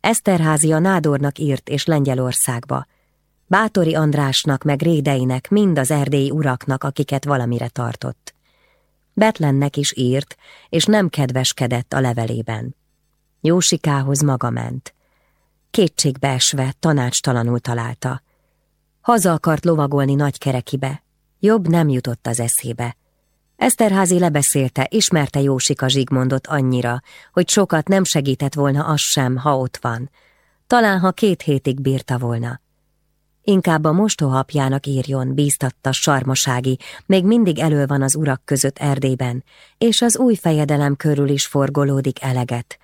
Eszterházi a nádornak írt és Lengyelországba, Bátori Andrásnak meg Rédeinek, mind az erdélyi uraknak, akiket valamire tartott. Betlennek is írt, és nem kedveskedett a levelében. Jósikához maga ment. Kétségbeesve, tanácstalanul találta. Haza akart lovagolni nagy kerekibe. Jobb nem jutott az eszébe. Eszterházi lebeszélte, ismerte Jósika Zsigmondot annyira, hogy sokat nem segített volna az sem, ha ott van. Talán, ha két hétig bírta volna. Inkább a mostohapjának írjon, bíztatta sarmasági, még mindig elő van az urak között Erdében, és az új fejedelem körül is forgolódik eleget.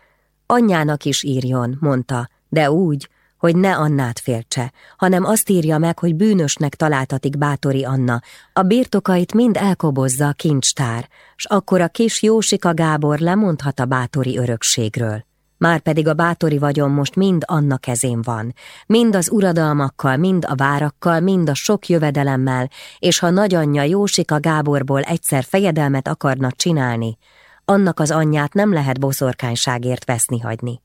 Anyjának is írjon, mondta, de úgy, hogy ne Annát féltse, hanem azt írja meg, hogy bűnösnek találtatik Bátori Anna, a birtokait mind elkobozza a kincstár, s akkor a kis Jósika Gábor lemondhat a bátori örökségről. Márpedig a bátori vagyon most mind Anna kezén van, mind az uradalmakkal, mind a várakkal, mind a sok jövedelemmel, és ha nagyanyja Jósika Gáborból egyszer fejedelmet akarna csinálni, annak az anyját nem lehet boszorkányságért veszni hagyni.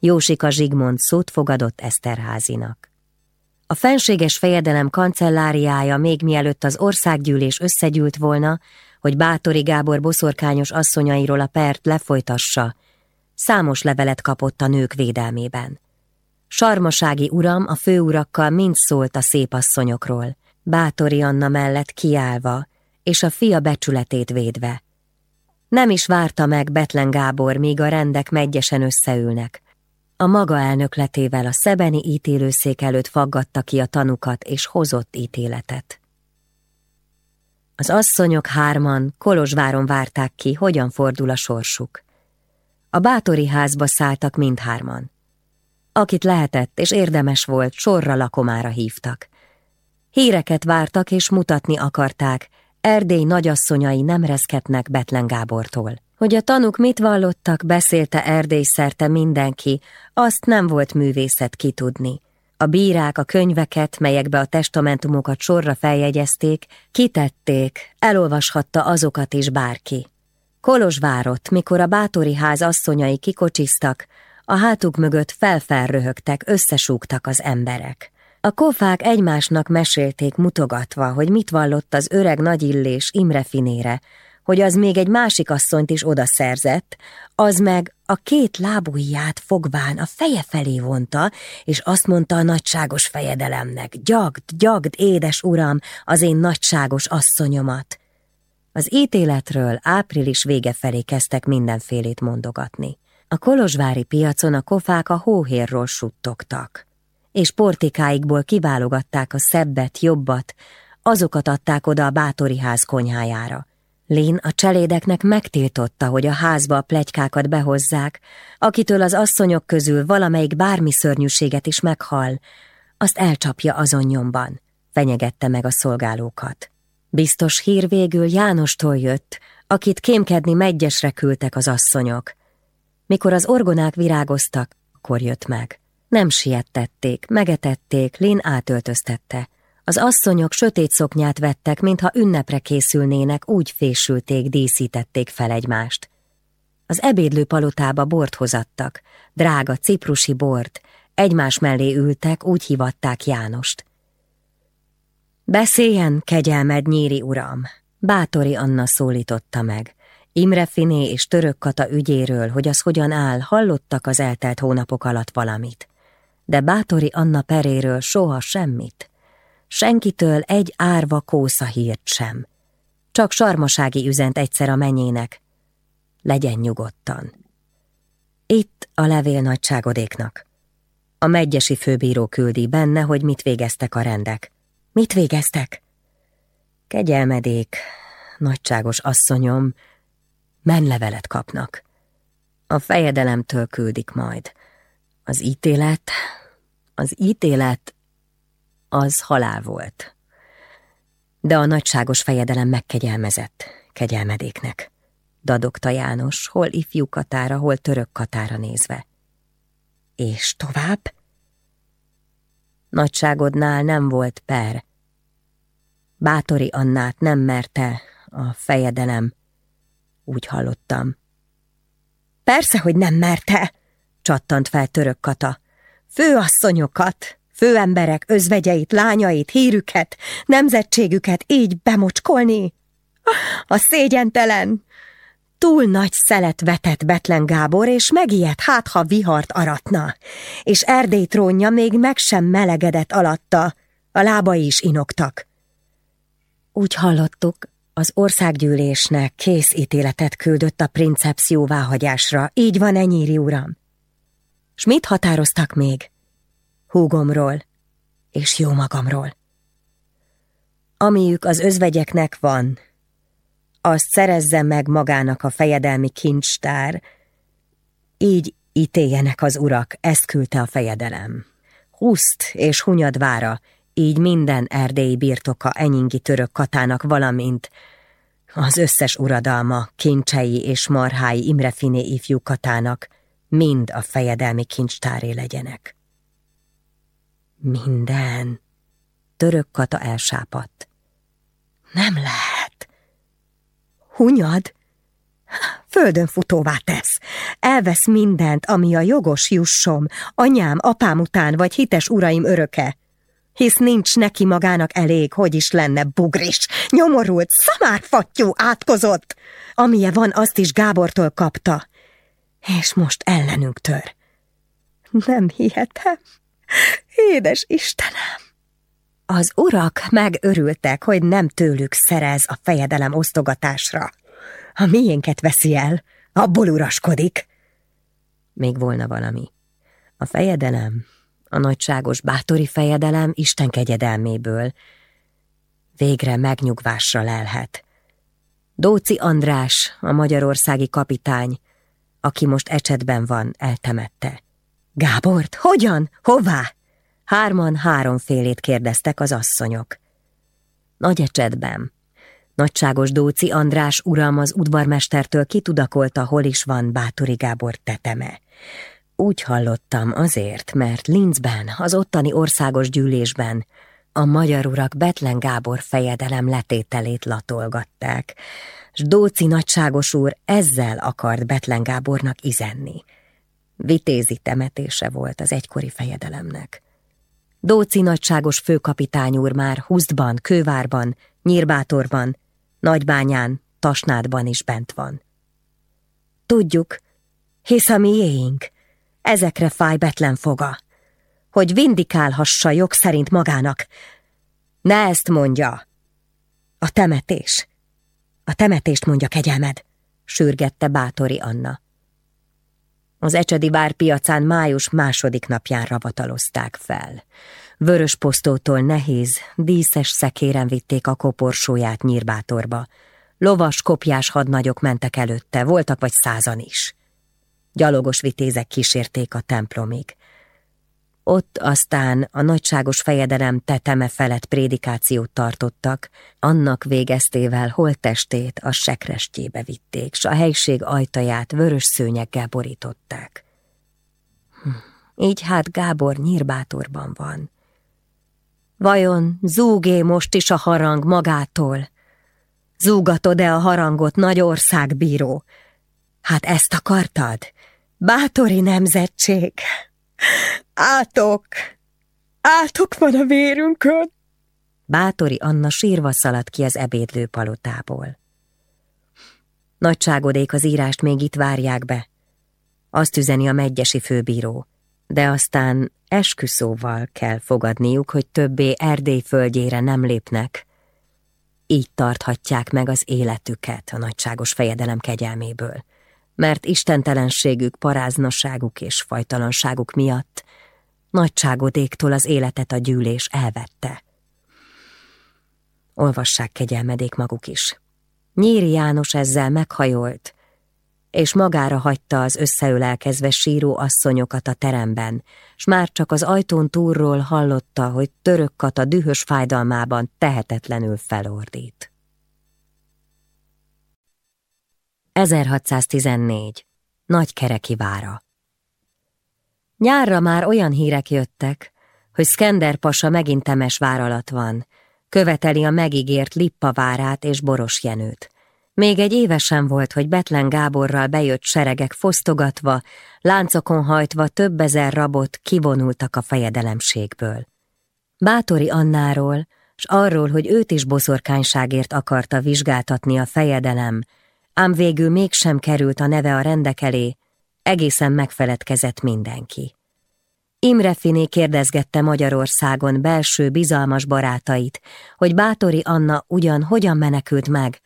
Jósika Zsigmond szót fogadott Eszterházinak. A fenséges fejedelem kancelláriája még mielőtt az országgyűlés összegyűlt volna, hogy Bátori Gábor boszorkányos asszonyairól a pert lefolytassa, számos levelet kapott a nők védelmében. Sarmasági uram a főurakkal mind szólt a szép asszonyokról, Bátori Anna mellett kiállva, és a fia becsületét védve. Nem is várta meg Betlen Gábor, míg a rendek megyesen összeülnek. A maga elnökletével a szebeni ítélőszék előtt faggatta ki a tanukat és hozott ítéletet. Az asszonyok hárman Kolozsváron várták ki, hogyan fordul a sorsuk. A bátori házba szálltak mindhárman. Akit lehetett és érdemes volt, sorra lakomára hívtak. Híreket vártak és mutatni akarták, Erdély nagyasszonyai nem reszketnek Betlen Gábortól. Hogy a tanuk mit vallottak, beszélte Erdély szerte mindenki, azt nem volt művészet kitudni. A bírák a könyveket, melyekbe a testamentumokat sorra feljegyezték, kitették, elolvashatta azokat is bárki. Kolozsvárot, mikor a bátori ház asszonyai kikocsiztak, a hátuk mögött felfelröhögtek, összesúgtak az emberek. A kofák egymásnak mesélték mutogatva, hogy mit vallott az öreg nagyillés Imre finére, hogy az még egy másik asszonyt is oda szerzett, az meg a két lábujját fogván a feje felé vonta, és azt mondta a nagyságos fejedelemnek, gyagd, gyagd, édes uram, az én nagyságos asszonyomat. Az ítéletről április vége felé kezdtek mindenfélét mondogatni. A kolozsvári piacon a kofák a hóhérról suttogtak, és portikáikból kiválogatták a szebbet, jobbat, azokat adták oda a bátori ház konyhájára. Lén a cselédeknek megtiltotta, hogy a házba a plegykákat behozzák, akitől az asszonyok közül valamelyik bármi szörnyűséget is meghal, azt elcsapja azon nyomban, fenyegette meg a szolgálókat. Biztos hír végül Jánostól jött, akit kémkedni megyesre küldtek az asszonyok. Mikor az orgonák virágoztak, akkor jött meg. Nem siettették, megetették, Lin átöltöztette. Az asszonyok sötét szoknyát vettek, mintha ünnepre készülnének, úgy fésülték, díszítették fel egymást. Az ebédlő palotába bort hozattak, drága ciprusi bort, egymás mellé ültek, úgy hivatták Jánost. Beszéljen, kegyelmed nyíri uram! Bátori Anna szólította meg. Imre Finé és Török Kata ügyéről, hogy az hogyan áll, hallottak az eltelt hónapok alatt valamit. De Bátori Anna peréről soha semmit. Senkitől egy árva kósza hírt sem. Csak sarmasági üzent egyszer a menyének. Legyen nyugodtan. Itt a levél nagyságodéknak. A megyesi főbíró küldi benne, hogy mit végeztek a rendek. Mit végeztek? Kegyelmedék, nagyságos asszonyom, menlevelet kapnak. A fejedelemtől küldik majd. Az ítélet, az ítélet, az halál volt. De a nagyságos fejedelem megkegyelmezett kegyelmedéknek. Dadogta János, hol ifjú katára, hol török katára nézve. És tovább? Nagyságodnál nem volt per. Bátori Annát nem merte a fejedelem, úgy hallottam. Persze, hogy nem merte, csattant fel török kata. Főasszonyokat, főemberek özvegyeit, lányait, hírüket, nemzetségüket így bemocskolni? A szégyentelen, Túl nagy szelet vetett Betlen Gábor, és megijedt, hát ha vihart aratna, és Erdély trónja még meg sem melegedett alatta, a lábai is inoktak. Úgy hallottuk, az országgyűlésnek kész ítéletet küldött a princeps jóváhagyásra, így van enyíri uram. S mit határoztak még? Húgomról és jó magamról. Amiük az özvegyeknek van, azt szerezze meg magának a fejedelmi kincstár, így ítéljenek az urak, ezt küldte a fejedelem. Huszt és Hunyadvára, így minden erdélyi birtoka enyingi török katának, valamint az összes uradalma, kincsei és marhái Imrefiné ifjú katának, mind a fejedelmi kincstáré legyenek. Minden. Török kata elsápadt. Nem lehet. Hunyad? Földön futóvá tesz. Elvesz mindent, ami a jogos jussom, anyám, apám után vagy hites uraim öröke. Hisz nincs neki magának elég, hogy is lenne bugris, nyomorult, szamárfattyú, átkozott. Amilyen van, azt is Gábortól kapta. És most ellenünk tör. Nem hihetem. Édes Istenem! Az urak megörültek, hogy nem tőlük szerez a fejedelem osztogatásra. A miénket veszi el, abból uraskodik. Még volna valami. A fejedelem, a nagyságos bátori fejedelem Isten kegyedelméből. Végre megnyugvásra lelhet. Dóci András, a magyarországi kapitány, aki most ecsetben van, eltemette. Gábort? Hogyan? Hová? Hárman háromfélét kérdeztek az asszonyok. Nagy ecsetben. Nagyságos Dóci András uram az udvarmestertől kitudakolta, hol is van Bátori Gábor teteme. Úgy hallottam azért, mert Linzben, az ottani országos gyűlésben a magyar urak Betlen Gábor fejedelem letételét latolgatták, s Dóci nagyságos úr ezzel akart Betlen Gábornak izenni. Vitézi temetése volt az egykori fejedelemnek. Dóci nagyságos főkapitány úr már Husztban, Kővárban, Nyírbátorban, Nagybányán, Tasnádban is bent van. Tudjuk, hisz a miénk, ezekre fáj Betlen foga, hogy vindikálhassa jog szerint magának. Ne ezt mondja! A temetés. A temetést mondja kegyelmed, sürgette bátori Anna. Az Ecsedi bár piacán május második napján ravatalozták fel. Vörös posztótól nehéz, díszes szekéren vitték a koporsóját nyírbátorba. Lovas, kopjás hadnagyok mentek előtte, voltak vagy százan is. Gyalogos vitézek kísérték a templomig. Ott aztán a nagyságos fejedelem teteme felett prédikációt tartottak, annak végeztével holttestét a sekrestjébe vitték, s a helység ajtaját vörös szőnyeggel borították. Hm, így hát Gábor nyírbátorban van. Vajon zúgé most is a harang magától? Zúgatod-e a harangot nagy országbíró? Hát ezt akartad? Bátori nemzetség! Átok! Átok van a vérünkön! Bátori Anna sírva szaladt ki az ebédlő palotából. Nagyságodék az írást még itt várják be. Azt üzeni a megyesi főbíró, de aztán esküszóval kell fogadniuk, hogy többé Erdély földjére nem lépnek. Így tarthatják meg az életüket a nagyságos fejedelem kegyelméből mert istentelenségük, paráznaságuk és fajtalanságuk miatt nagyságodéktól az életet a gyűlés elvette. Olvassák kegyelmedék maguk is. Nyíri János ezzel meghajolt, és magára hagyta az összeölelkezve síró asszonyokat a teremben, s már csak az ajtón túlról hallotta, hogy török a dühös fájdalmában tehetetlenül felordít. 1614. Nagykereki vára Nyárra már olyan hírek jöttek, hogy Skender pasa megint temes vár alatt van, követeli a megígért Lippa várát és Boros Jenőt. Még egy évesen volt, hogy Betlen Gáborral bejött seregek fosztogatva, láncokon hajtva több ezer rabot kivonultak a fejedelemségből. Bátori Annáról, s arról, hogy őt is boszorkányságért akarta vizsgáltatni a fejedelem, ám végül mégsem került a neve a rendek elé, egészen megfeledkezett mindenki. Imre Finé kérdezgette Magyarországon belső bizalmas barátait, hogy Bátori Anna ugyan hogyan menekült meg,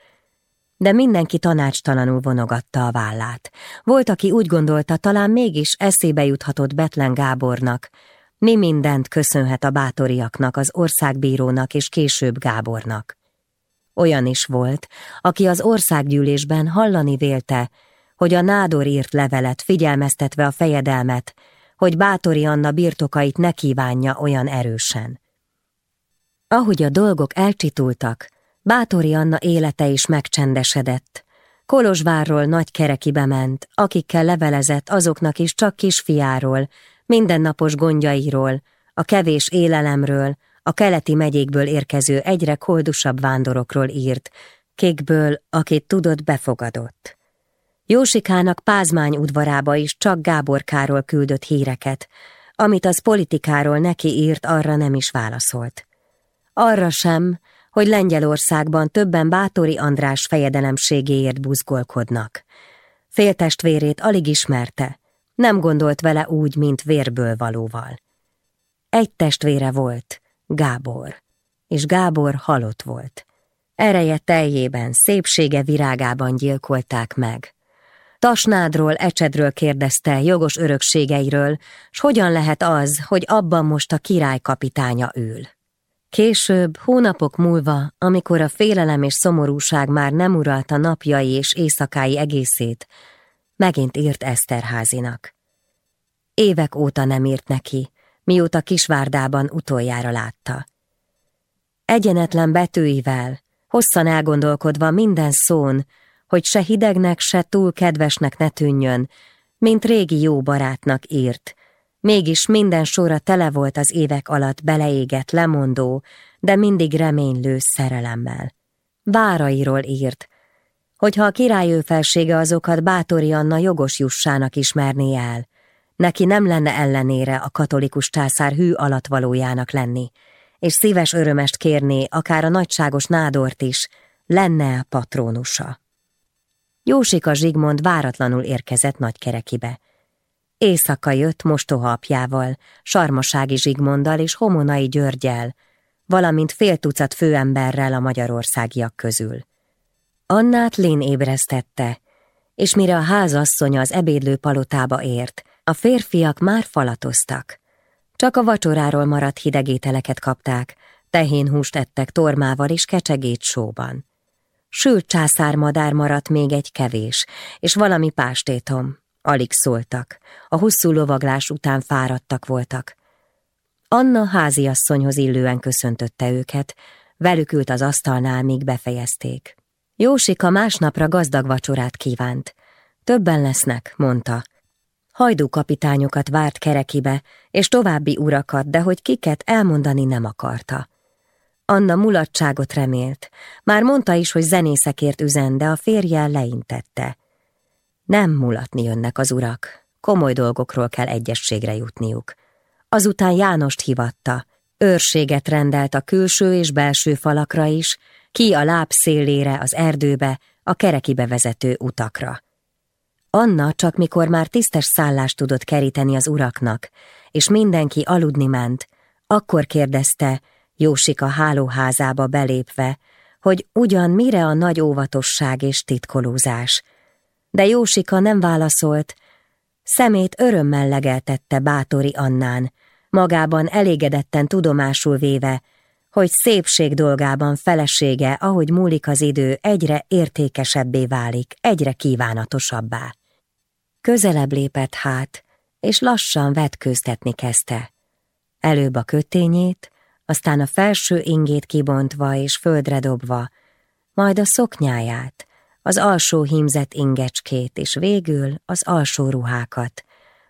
de mindenki tanácstalanul vonogatta a vállát. Volt, aki úgy gondolta, talán mégis eszébe juthatott Betlen Gábornak, mi mindent köszönhet a bátoriaknak, az országbírónak és később Gábornak. Olyan is volt, aki az országgyűlésben hallani vélte, hogy a nádor írt levelet figyelmeztetve a fejedelmet, hogy Bátori Anna birtokait ne kívánja olyan erősen. Ahogy a dolgok elcsitultak, Bátori Anna élete is megcsendesedett. Kolozsvárról nagy kerekibe ment, akikkel levelezett azoknak is csak kisfiáról, mindennapos gondjairól, a kevés élelemről, a keleti megyékből érkező egyre koldusabb vándorokról írt, kékből, akit tudott, befogadott. Jósikának Pázmány udvarába is csak Gáborkáról küldött híreket, amit az politikáról neki írt, arra nem is válaszolt. Arra sem, hogy Lengyelországban többen Bátori András fejedelemségéért buzgolkodnak. Féltestvérét alig ismerte, nem gondolt vele úgy, mint vérből valóval. Egy testvére volt, Gábor. És Gábor halott volt. Ereje teljében, szépsége virágában gyilkolták meg. Tasnádról, ecsedről kérdezte, jogos örökségeiről, s hogyan lehet az, hogy abban most a király kapitánya ül. Később, hónapok múlva, amikor a félelem és szomorúság már nem uralta napjai és éjszakái egészét, megint írt Eszterházinak. Évek óta nem írt neki, mióta Kisvárdában utoljára látta. Egyenetlen betűivel, hosszan elgondolkodva minden szón, hogy se hidegnek, se túl kedvesnek ne tűnjön, mint régi jó barátnak írt. Mégis minden sora tele volt az évek alatt beleégett, lemondó, de mindig reménylő szerelemmel. Várairól írt, hogyha a királyő felsége azokat Bátori Anna jogos jussának ismerné el, Neki nem lenne ellenére a katolikus császár hű alatvalójának lenni, és szíves örömest kérné akár a nagyságos nádort is, lenne a patrónusa. Jósika Zsigmond váratlanul érkezett nagykerekibe. Éjszaka jött mostoha apjával, Sarmasági Zsigmonddal és Homonai Györgyel, valamint fél tucat főemberrel a magyarországiak közül. Annát Lén ébresztette, és mire a házasszonya az ebédlő palotába ért, a férfiak már falatoztak. Csak a vacsoráról maradt hidegételeket kapták, tehén húst ettek tormával és kecsegét sóban. Sült császármadár maradt még egy kevés, és valami pástétom. Alig szóltak, a hosszú lovaglás után fáradtak voltak. Anna háziasszonyhoz illően köszöntötte őket, velük ült az asztalnál, míg befejezték. Jósika másnapra gazdag vacsorát kívánt. Többen lesznek, mondta. Hajdú kapitányokat várt kerekibe, és további urakat, de hogy kiket elmondani nem akarta. Anna mulatságot remélt. Már mondta is, hogy zenészekért üzen, de a férjel leintette. Nem mulatni jönnek az urak, komoly dolgokról kell egyességre jutniuk. Azután Jánost hivatta, őrséget rendelt a külső és belső falakra is, ki a láb szélére, az erdőbe, a kerekibe vezető utakra. Anna csak mikor már tisztes szállást tudott keríteni az uraknak, és mindenki aludni ment, akkor kérdezte, Jósika hálóházába belépve, hogy ugyan mire a nagy óvatosság és titkolózás. De Jósika nem válaszolt, szemét örömmel legeltette bátori Annán, magában elégedetten tudomásul véve, hogy szépség dolgában felesége, ahogy múlik az idő, egyre értékesebbé válik, egyre kívánatosabbá. Közelebb lépett hát, és lassan vetkőztetni kezdte. Előbb a kötényét, aztán a felső ingét kibontva és földre dobva, majd a szoknyáját, az alsó hímzett ingecskét, és végül az alsó ruhákat,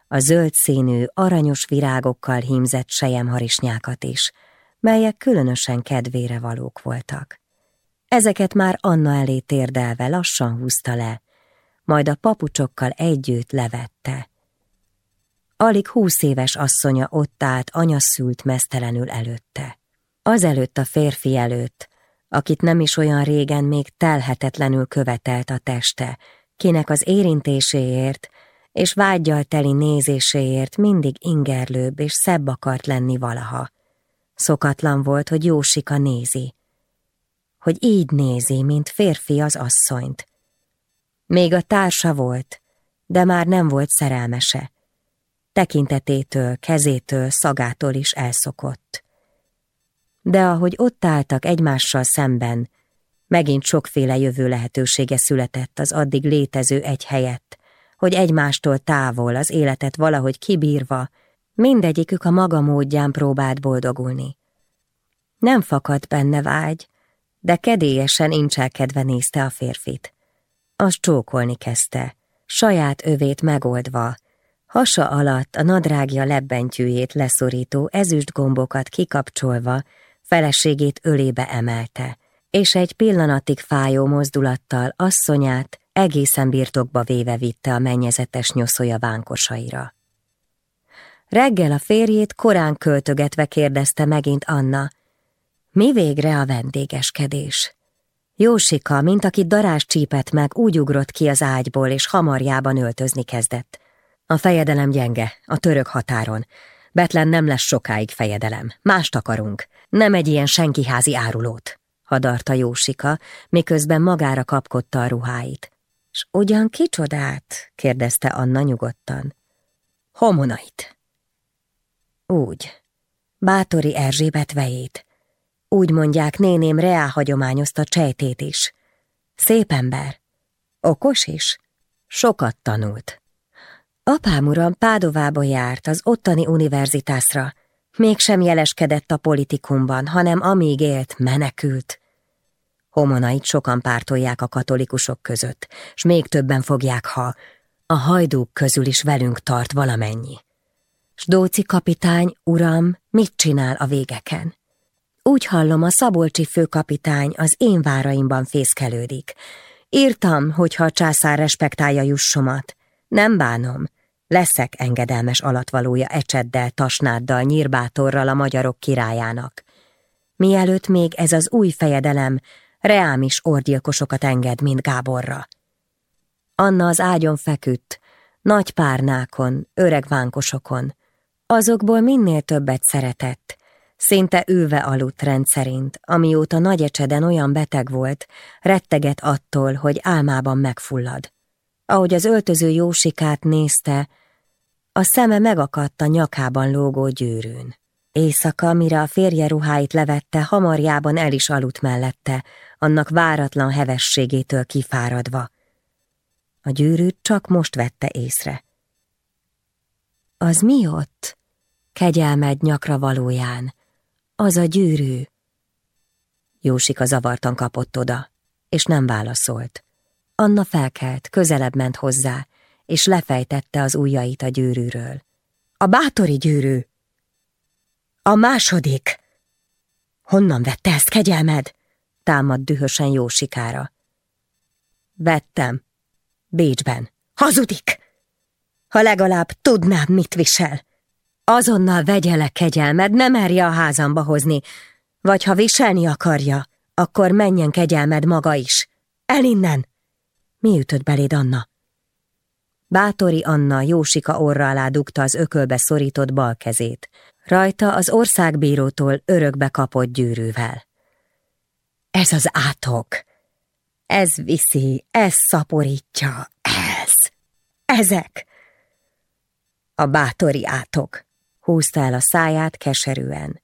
a zöld színű, aranyos virágokkal hímzett sejemharisnyákat is, melyek különösen kedvére valók voltak. Ezeket már Anna elé térdelve lassan húzta le, majd a papucsokkal együtt levette. Alig húsz éves asszonya ott állt anyaszült mesztelenül előtte. Azelőtt a férfi előtt, akit nem is olyan régen még telhetetlenül követelt a teste, kinek az érintéséért és vágyjal teli nézéséért mindig ingerlőbb és szebb akart lenni valaha. Szokatlan volt, hogy Jósika nézi. Hogy így nézi, mint férfi az asszonyt. Még a társa volt, de már nem volt szerelmese. Tekintetétől, kezétől, szagától is elszokott. De ahogy ott álltak egymással szemben, megint sokféle jövő lehetősége született az addig létező egy helyett, hogy egymástól távol, az életet valahogy kibírva, mindegyikük a maga módján próbált boldogulni. Nem fakadt benne vágy, de kedélyesen incselkedve nézte a férfit. Az csókolni kezdte, saját övét megoldva, hasa alatt a nadrágja lebbentyűjét leszorító ezüst gombokat kikapcsolva, feleségét ölébe emelte, és egy pillanatig fájó mozdulattal asszonyát egészen birtokba véve vitte a mennyezetes nyoszolja vánkosaira. Reggel a férjét korán költögetve kérdezte megint Anna, mi végre a vendégeskedés? Jósika, mint akit darás csípett meg, úgy ugrott ki az ágyból, és hamarjában öltözni kezdett. A fejedelem gyenge, a török határon. Betlen nem lesz sokáig fejedelem. Mást akarunk. Nem egy ilyen senkiházi árulót. Hadarta Jósika, miközben magára kapkodta a ruháit. S ugyan kicsodát? kérdezte Anna nyugodtan. Homonait. Úgy. Bátori Erzsébet vejét. Úgy mondják, néném reá hagyományozta csejtét is. Szép ember. Okos is. Sokat tanult. Apám uram Pádovába járt az ottani univerzitásra. Mégsem jeleskedett a politikumban, hanem amíg élt, menekült. Homonait sokan pártolják a katolikusok között, s még többen fogják, ha a hajdúk közül is velünk tart valamennyi. S Dóci kapitány, uram, mit csinál a végeken? Úgy hallom, a Szabolcsi főkapitány az én váraimban fészkelődik. Írtam, hogyha a császár respektálja jussomat. Nem bánom. Leszek engedelmes alatvalója ecseddel, tasnáddal, nyírbátorral a magyarok királyának. Mielőtt még ez az új fejedelem reám is orgyilkosokat enged, mint Gáborra. Anna az ágyon feküdt, nagy párnákon, öreg vánkosokon. Azokból minél többet szeretett, Szinte őve aludt rendszerint, amióta nagy ecseden olyan beteg volt, retteget attól, hogy álmában megfullad. Ahogy az öltöző Jósikát nézte, a szeme megakadt a nyakában lógó gyűrűn. Éjszaka, mire a férje ruháit levette, hamarjában el is aludt mellette, annak váratlan hevességétől kifáradva. A gyűrűt csak most vette észre. Az mi ott? Kegyelmed nyakra valóján. Az a gyűrű. Jósika zavartan kapott oda, és nem válaszolt. Anna felkelt, közelebb ment hozzá, és lefejtette az ujjait a gyűrűről. A bátori gyűrű! A második! Honnan vette ezt, kegyelmed? Támad dühösen Jósikára. Vettem. Bécsben. Hazudik! Ha legalább tudnád, mit visel. Azonnal vegye le kegyelmed, ne merje a házamba hozni, vagy ha viselni akarja, akkor menjen kegyelmed maga is. El innen! Mi ütött beléd, Anna? Bátori Anna Jósika orra alá dugta az ökölbe szorított bal kezét. Rajta az országbírótól örökbe kapott gyűrűvel. Ez az átok. Ez viszi, ez szaporítja, ez. Ezek. A bátori átok. Húzta el a száját keserűen.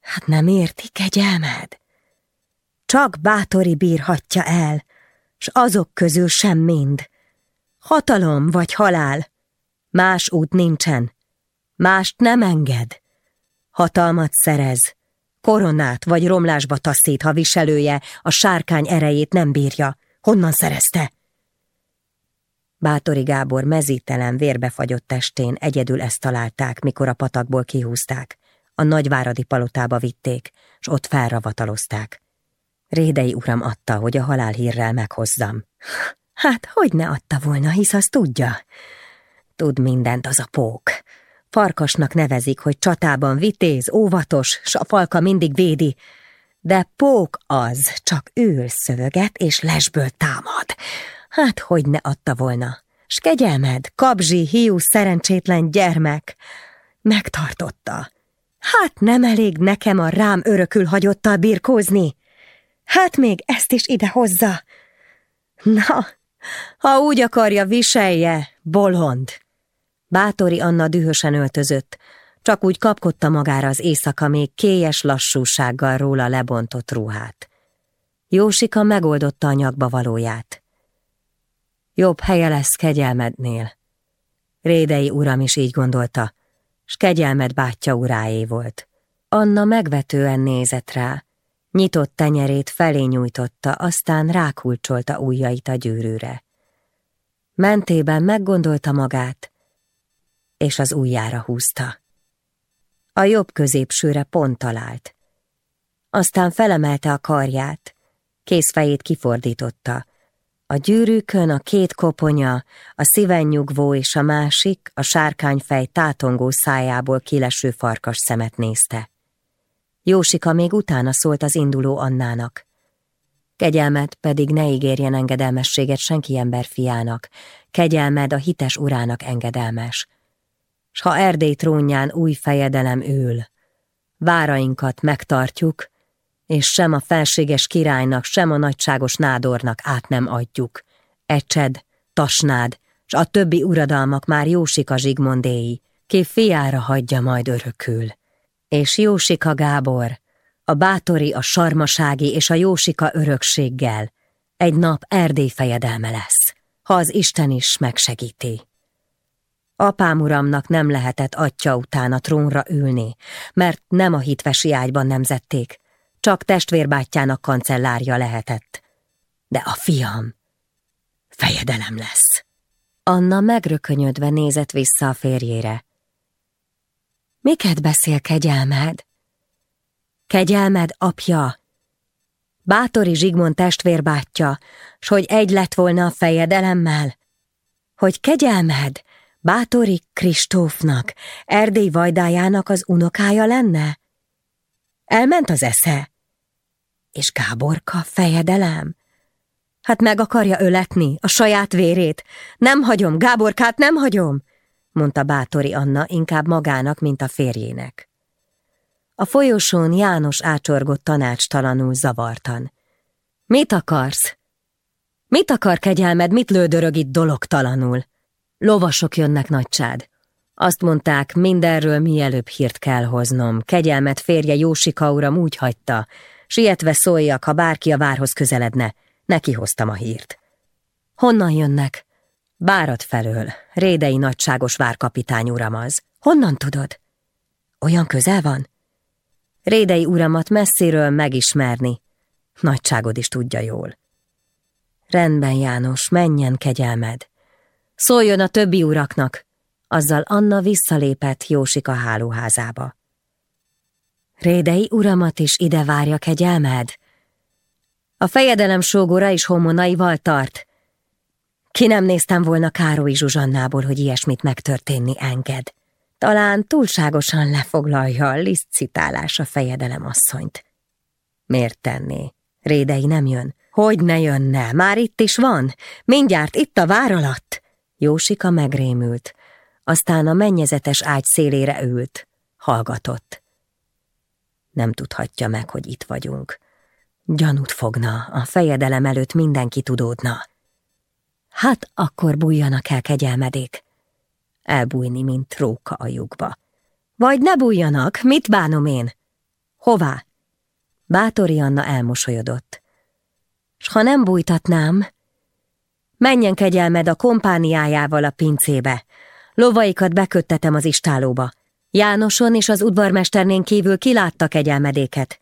Hát nem érti, kegyelmed? Csak bátori bírhatja el, s azok közül sem mind. Hatalom vagy halál. Más út nincsen. Mást nem enged. Hatalmat szerez. Koronát vagy romlásba taszít, ha viselője a sárkány erejét nem bírja. Honnan szerezte? Bátori Gábor mezítelen, vérbefagyott testén egyedül ezt találták, mikor a patakból kihúzták. A nagyváradi palotába vitték, s ott felravatalozták. Rédei uram adta, hogy a halálhírrel meghozzam. Hát, hogy ne adta volna, hisz azt tudja. Tud mindent az a pók. Farkasnak nevezik, hogy csatában vitéz, óvatos, s a falka mindig védi. De pók az, csak ül, szöveget és lesből támad. Hát, hogy ne adta volna. S kegyelmed, kabzsi, hiú, szerencsétlen gyermek. Megtartotta. Hát nem elég nekem a rám örökül hagyottal birkózni? Hát még ezt is ide hozza. Na, ha úgy akarja, viselje, bolond. Bátori Anna dühösen öltözött, csak úgy kapkodta magára az éjszaka még kélyes lassúsággal róla lebontott ruhát. Jósika megoldotta a nyakba valóját. Jobb helye lesz kegyelmednél. Rédei uram is így gondolta, s kegyelmed bátyja uráé volt. Anna megvetően nézett rá, Nyitott tenyerét felé nyújtotta, aztán rákulcsolta ujjait a gyűrűre. Mentében meggondolta magát, és az ujjára húzta. A jobb középsőre pont talált. Aztán felemelte a karját, kézfejét kifordította. A gyűrűkön a két koponya, a szíven nyugvó és a másik, a sárkányfej tátongó szájából kileső farkas szemet nézte. Jósika még utána szólt az induló Annának. Kegyelmed pedig ne ígérjen engedelmességet senki ember fiának, kegyelmed a hites urának engedelmes. S ha Erdély trónján új fejedelem ül, várainkat megtartjuk, és sem a felséges királynak, sem a nagyságos nádornak át nem adjuk. Ecsed, Tasnád, s a többi uradalmak már Jósika Zsigmondéi, ki fiára hagyja majd örökül és Jósika Gábor, a bátori, a sarmasági és a Jósika örökséggel egy nap Erdély fejedelme lesz, ha az Isten is megsegíti. Apám uramnak nem lehetett atya után a trónra ülni, mert nem a hitvesi ágyban nemzették, csak testvérbátyjának kancellárja lehetett. De a fiam fejedelem lesz. Anna megrökönyödve nézett vissza a férjére. Miket beszél kegyelmed? Kegyelmed apja, Bátori Zsigmond testvérbátyja, s hogy egy lett volna a fejedelemmel? Hogy kegyelmed Bátori Kristófnak, Erdély vajdájának az unokája lenne? Elment az esze. És Gáborka fejedelem? Hát meg akarja öletni a saját vérét. Nem hagyom, Gáborkát nem hagyom mondta bátori Anna inkább magának, mint a férjének. A folyosón János ácsorgott tanácstalanul zavartan. Mit akarsz? Mit akar kegyelmed, mit lődörög itt dologtalanul? Lovasok jönnek, nagycsád. Azt mondták, mindenről mielőbb hírt kell hoznom. Kegyelmet férje Jósika uram úgy hagyta. Sietve szóljak, ha bárki a várhoz közeledne. Neki hoztam a hírt. Honnan jönnek? Bárat felől. Rédei nagyságos várkapitány uram az. Honnan tudod? Olyan közel van? Rédei uramat messziről megismerni. Nagyságod is tudja jól. Rendben, János, menjen kegyelmed. Szóljon a többi uraknak. Azzal Anna visszalépett Jósika hálóházába. Rédei uramat is ide várja kegyelmed? A fejedelem sógora is homonaival tart. Ki nem néztem volna Károly Zsuzsannából, hogy ilyesmit megtörténni enged. Talán túlságosan lefoglalja a lisztcitálás a fejedelem asszonyt. Miért tenné? Rédei nem jön. Hogy ne jönne? Már itt is van? Mindjárt itt a vár alatt? Jósika megrémült. Aztán a mennyezetes ágy szélére ült. Hallgatott. Nem tudhatja meg, hogy itt vagyunk. Gyanút fogna, a fejedelem előtt mindenki tudódna. Hát akkor bújjanak el kegyelmedék. Elbújni, mint róka a lyukba. Vagy ne bújjanak, mit bánom én? Hová? Bátori Anna elmosolyodott. S ha nem bújtatnám, menjen kegyelmed a kompániájával a pincébe. Lovaikat beköttetem az istálóba. Jánoson és az udvarmesternén kívül kilátta kegyelmedéket.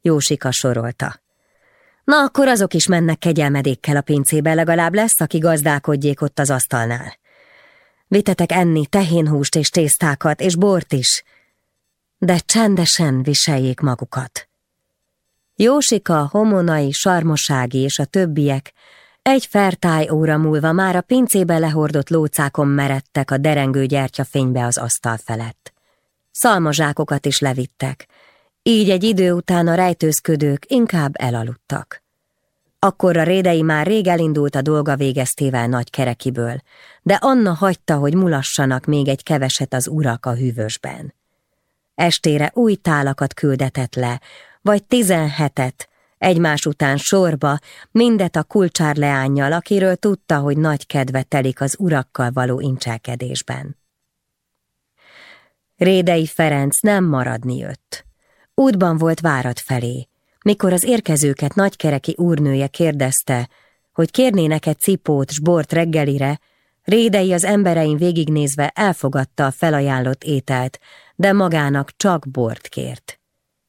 Jósika sorolta. Na, akkor azok is mennek kegyelmedékkel a pincébe, legalább lesz, aki gazdálkodjék ott az asztalnál. Vitetek enni tehénhúst és tésztákat, és bort is, de csendesen viseljék magukat. Jósika, homonai, sarmosági és a többiek egy fertáj óra múlva már a pincébe lehordott lócákon meredtek a derengő gyertyafénybe az asztal felett. Szalmazsákokat is levittek, így egy idő után a rejtőzködők inkább elaludtak. Akkor a rédei már rég elindult a dolga végeztével nagy kerekiből, de Anna hagyta, hogy mulassanak még egy keveset az urak a hűvösben. Estére új tálakat küldetett le, vagy tizenhetet, egymás után sorba, mindet a kulcsár leányjal, akiről tudta, hogy nagy kedve telik az urakkal való incselkedésben. Rédei Ferenc nem maradni jött. Útban volt várat felé, mikor az érkezőket nagykereki úrnője kérdezte, hogy kérnének-e cipót s bort reggelire, Rédei az emberein végignézve elfogadta a felajánlott ételt, de magának csak bort kért.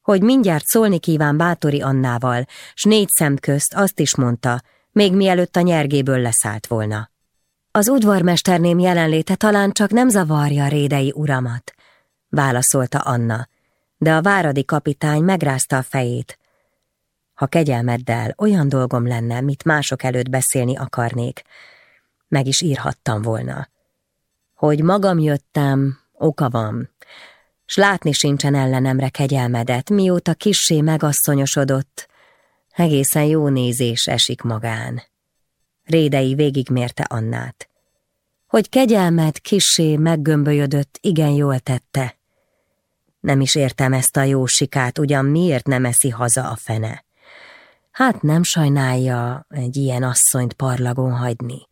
Hogy mindjárt szólni kíván Bátori Annával, s négy szem közt azt is mondta, még mielőtt a nyergéből leszállt volna. Az udvarmesterném jelenléte talán csak nem zavarja rédei uramat, válaszolta Anna, de a váradi kapitány megrázta a fejét. Ha kegyelmeddel olyan dolgom lenne, mit mások előtt beszélni akarnék, meg is írhattam volna. Hogy magam jöttem, oka van, s látni sincsen ellenemre kegyelmedet, mióta kissé megasszonyosodott, egészen jó nézés esik magán. Rédei végigmérte Annát. Hogy kegyelmed kissé meggömbölyödött, igen jól tette. Nem is értem ezt a jó sikát, ugyan miért nem eszi haza a fene. Hát nem sajnálja egy ilyen asszonyt parlagon hagyni.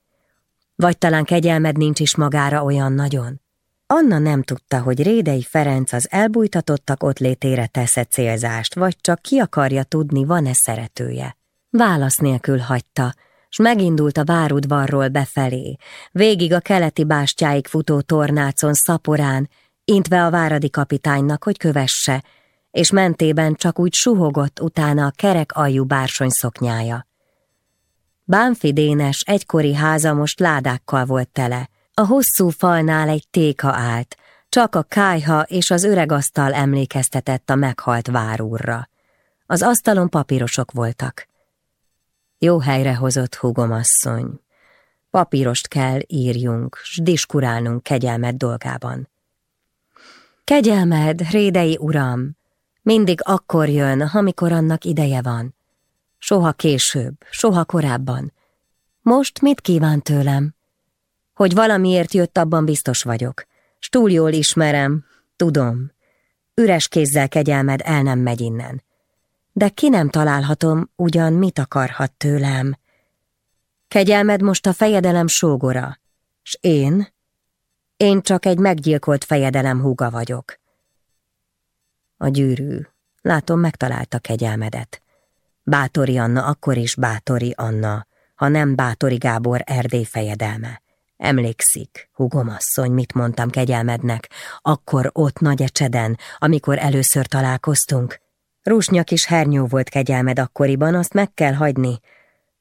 Vagy talán kegyelmed nincs is magára olyan nagyon? Anna nem tudta, hogy Rédei Ferenc az elbújtatottak ott létére tesz célzást, vagy csak ki akarja tudni, van-e szeretője. Válasz nélkül hagyta, s megindult a várudvarról befelé, végig a keleti bástyáig futó tornácon szaporán, intve a váradi kapitánynak, hogy kövesse, és mentében csak úgy suhogott utána a kerek aljú bársony szoknyája. Bánfi Dénes egykori háza most ládákkal volt tele. A hosszú falnál egy téka állt, csak a kájha és az öreg asztal emlékeztetett a meghalt várúrra. Az asztalon papírosok voltak. Jó helyre hozott hugomasszony. Papírost kell írjunk, s diskurálnunk kegyelmed dolgában. Kegyelmed, rédei uram, mindig akkor jön, amikor annak ideje van. Soha később, soha korábban. Most mit kíván tőlem? Hogy valamiért jött, abban biztos vagyok. S túl jól ismerem, tudom. Üres kézzel kegyelmed el nem megy innen. De ki nem találhatom, ugyan mit akarhat tőlem? Kegyelmed most a fejedelem sógora, s én? Én csak egy meggyilkolt fejedelem húga vagyok. A gyűrű, látom, megtalálta kegyelmedet. Bátori Anna akkor is Bátori Anna, ha nem Bátori Gábor Erdély fejedelme. Emlékszik, hugomasszony, mit mondtam kegyelmednek, akkor ott nagy ecseden, amikor először találkoztunk? Rusnya kis hernyó volt kegyelmed akkoriban, azt meg kell hagyni,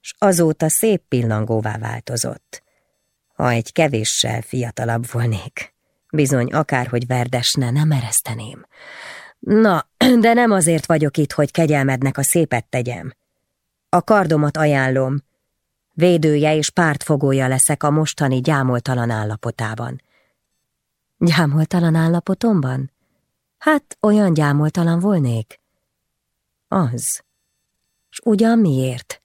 s azóta szép pillangóvá változott. Ha egy kevéssel fiatalabb volnék, bizony akárhogy verdesne, nem ereszteném. Na, de nem azért vagyok itt, hogy kegyelmednek a szépet tegyem. A kardomat ajánlom, védője és pártfogója leszek a mostani gyámoltalan állapotában. Gyámoltalan állapotomban? Hát olyan gyámoltalan volnék. Az. S ugyan miért?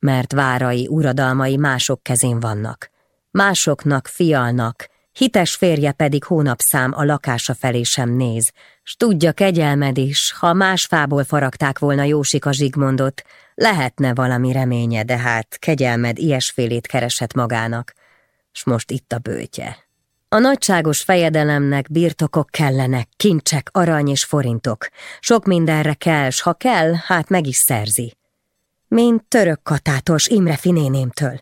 Mert várai, uradalmai mások kezén vannak. Másoknak fialnak, hites férje pedig hónapszám a lakása felé sem néz, s tudja kegyelmed is, ha más fából faragták volna Jósika Zsigmondot, lehetne valami reménye, de hát kegyelmed ilyesfélét keresett magának, s most itt a bőtje. A nagyságos fejedelemnek birtokok kellenek, kincsek, arany és forintok. Sok mindenre kell, s ha kell, hát meg is szerzi. Mint török katátos Imre finénémtől.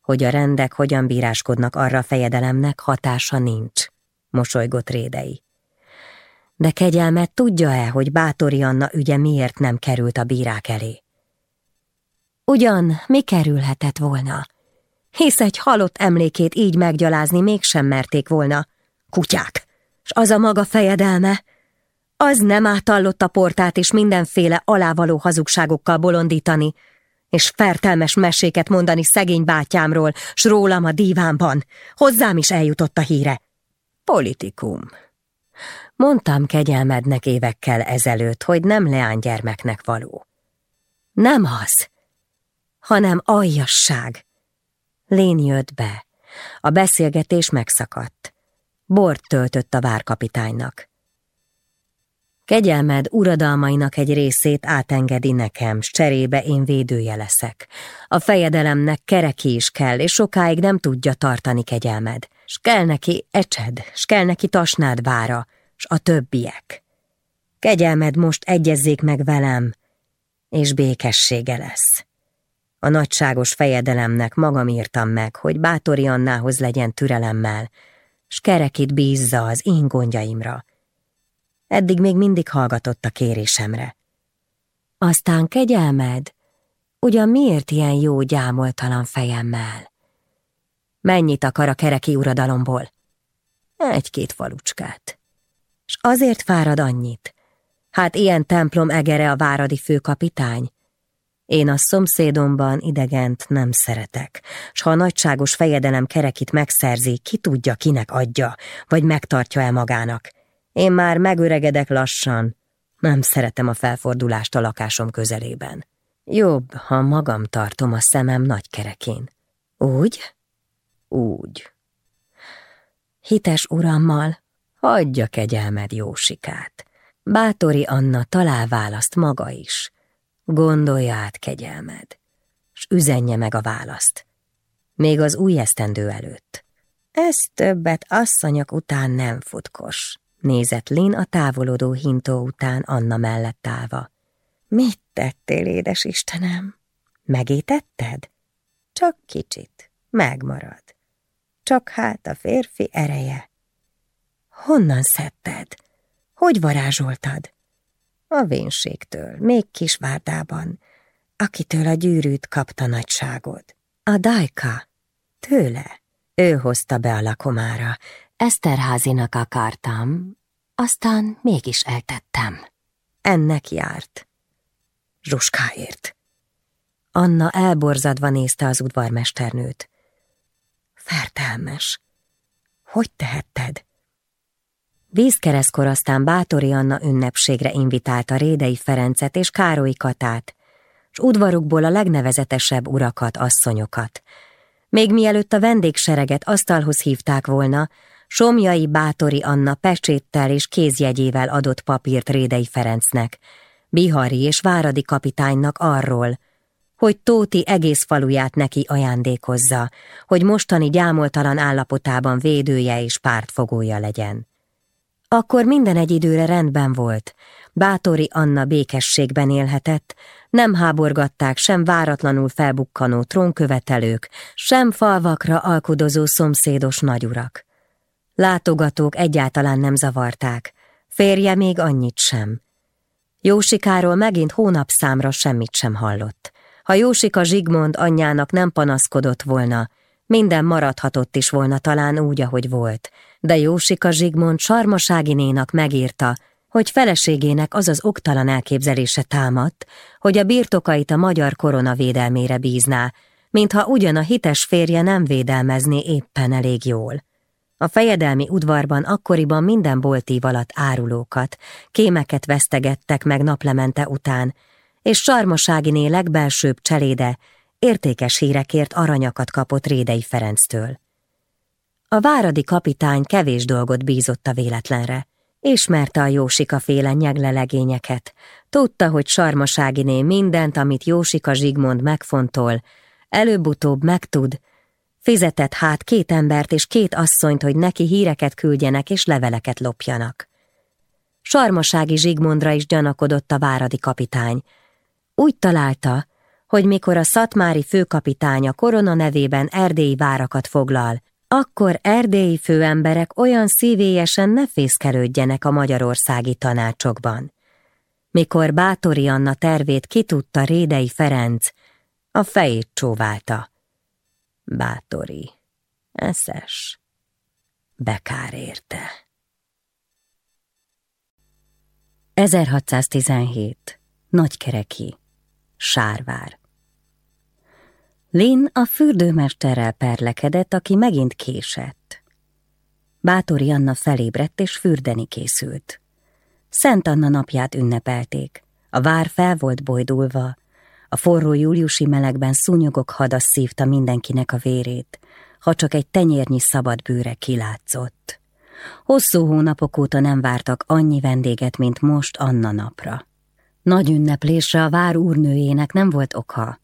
Hogy a rendek hogyan bíráskodnak arra a fejedelemnek, hatása nincs, mosolygott rédei. De kegyelmet tudja-e, hogy Bátori Anna ügye miért nem került a bírák elé? Ugyan, mi kerülhetett volna? Hisz egy halott emlékét így meggyalázni mégsem merték volna. Kutyák! S az a maga fejedelme? Az nem átallott a portát és mindenféle alávaló hazugságokkal bolondítani, és fertelmes meséket mondani szegény bátyámról, s rólam a dívánban. Hozzám is eljutott a híre. Politikum. Mondtam kegyelmednek évekkel ezelőtt, hogy nem leánygyermeknek való. Nem az, hanem aljasság. Lén jött be. A beszélgetés megszakadt. Bort töltött a várkapitánynak. Kegyelmed uradalmainak egy részét átengedi nekem, s cserébe én védője leszek. A fejedelemnek kereki is kell, és sokáig nem tudja tartani kegyelmed. S kell neki ecsed, s kell neki tasnád vára, s a többiek. Kegyelmed most egyezzék meg velem, és békessége lesz. A nagyságos fejedelemnek magam írtam meg, hogy bátori Annához legyen türelemmel, s kerekit bízza az én gondjaimra. Eddig még mindig hallgatott a kérésemre. Aztán kegyelmed, ugyan miért ilyen jó gyámoltalan fejemmel? Mennyit akar a kereki uradalomból? Egy-két falucskát. S azért fárad annyit? Hát ilyen templom egere a váradi főkapitány? Én a szomszédomban idegent nem szeretek, s ha a nagyságos fejedelem kerekit megszerzi, ki tudja, kinek adja, vagy megtartja el magának. Én már megöregedek lassan, nem szeretem a felfordulást a lakásom közelében. Jobb, ha magam tartom a szemem nagy kerekén. Úgy? Úgy. Hites urammal, hagyja kegyelmed Jósikát. Bátori Anna talál választ maga is. Gondolja át kegyelmed, s üzenje meg a választ. Még az új esztendő előtt. Ez többet asszonyok után nem futkos, nézett Lin a távolodó hintó után Anna mellett állva. Mit tettél, édes Istenem? Megétetted? Csak kicsit, megmarad. Csak hát a férfi ereje. Honnan szedted? Hogy varázsoltad? A vénségtől, még Kisvárdában, akitől a gyűrűt kapta nagyságod. A Dajka, tőle. Ő hozta be a lakomára. Eszterházinak akartam, aztán mégis eltettem. Ennek járt. Zsuskáért. Anna elborzadva nézte az udvarmesternőt. Fertelmes. Hogy tehetted? Vízkereszkor aztán Bátori Anna ünnepségre invitálta Rédei Ferencet és Károly Katát, s udvarukból a legnevezetesebb urakat, asszonyokat. Még mielőtt a vendégsereget asztalhoz hívták volna, Somjai Bátori Anna pecséttel és kézjegyével adott papírt Rédei Ferencnek, Bihari és Váradi kapitánynak arról, hogy Tóti egész faluját neki ajándékozza, hogy mostani gyámoltalan állapotában védője és pártfogója legyen. Akkor minden egy időre rendben volt, Bátori Anna békességben élhetett, nem háborgatták sem váratlanul felbukkanó trónkövetelők, sem falvakra alkudozó szomszédos nagyurak. Látogatók egyáltalán nem zavarták, férje még annyit sem. Jósikáról megint hónapszámra semmit sem hallott. Ha Jósika Zsigmond anyjának nem panaszkodott volna, minden maradhatott is volna talán úgy, ahogy volt, de Jósika Zsigmond sarmaságinénak megírta, hogy feleségének az az oktalan elképzelése támadt, hogy a birtokait a magyar korona védelmére bízná, mintha ugyan a hites férje nem védelmezné éppen elég jól. A fejedelmi udvarban akkoriban minden boltív alatt árulókat, kémeket vesztegettek meg naplemente után, és Sarmaságiné legbelsőbb cseléde értékes hírekért aranyakat kapott Rédei Ferenctől. A váradi kapitány kevés dolgot bízott a véletlenre. Ismerte a Jósika féle nyeglelegényeket. Tudta, hogy Sarmaságiné mindent, amit Jósika Zsigmond megfontol, előbb-utóbb megtud, fizetett hát két embert és két asszonyt, hogy neki híreket küldjenek és leveleket lopjanak. Sarmasági Zsigmondra is gyanakodott a váradi kapitány. Úgy találta, hogy mikor a szatmári főkapitány a korona nevében erdélyi várakat foglal, akkor erdélyi főemberek olyan szívélyesen ne fészkelődjenek a magyarországi tanácsokban. Mikor Bátori Anna tervét kitudta Rédei Ferenc, a fejét csóválta. Bátori, eszes, bekár érte. 1617. Nagykereki, Sárvár Lin a fürdőmesterrel perlekedett, aki megint késett. Bátori Anna felébredt és fürdeni készült. Szent Anna napját ünnepelték. A vár fel volt bojdulva. A forró júliusi melegben szúnyogok hada szívta mindenkinek a vérét, ha csak egy tenyérnyi szabad bőre kilátszott. Hosszú hónapok óta nem vártak annyi vendéget, mint most Anna napra. Nagy ünneplésre a vár úrnőjének nem volt oka,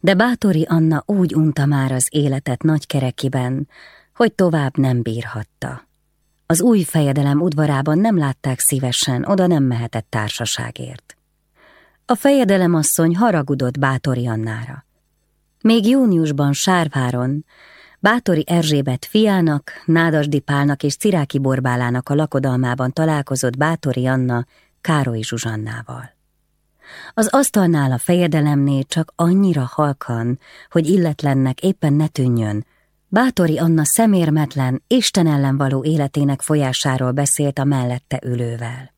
de Bátori Anna úgy unta már az életet nagykerekiben, hogy tovább nem bírhatta. Az új fejedelem udvarában nem látták szívesen, oda nem mehetett társaságért. A fejedelem asszony haragudott Bátori Annára. Még júniusban Sárváron Bátori Erzsébet fiának, Nádasdi Pálnak és Ciráki Borbálának a lakodalmában találkozott Bátori Anna Károly Zsuzsannával. Az asztalnál a fejedelemnél csak annyira halkan, hogy illetlennek éppen ne tűnjön. Bátori Anna szemérmetlen, Isten ellen való életének folyásáról beszélt a mellette ülővel.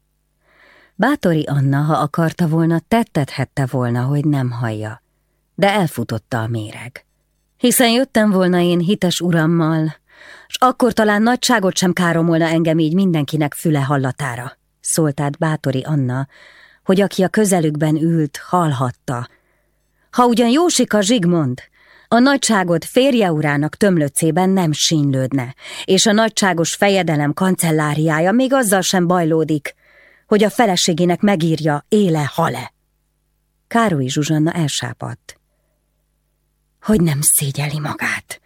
Bátori Anna, ha akarta volna, tettethette volna, hogy nem hallja, de elfutotta a méreg. Hiszen jöttem volna én hites urammal, s akkor talán nagyságot sem káromolna engem így mindenkinek füle hallatára, szólt át Bátori Anna, hogy aki a közelükben ült, hallhatta. Ha ugyan Jósika Zsigmond, a nagyságot férje urának tömlöcében nem sínlődne, és a nagyságos fejedelem kancelláriája még azzal sem bajlódik, hogy a feleségének megírja éle-hale. Károly Zsuzsanna elsápadt. Hogy nem szégyeli magát.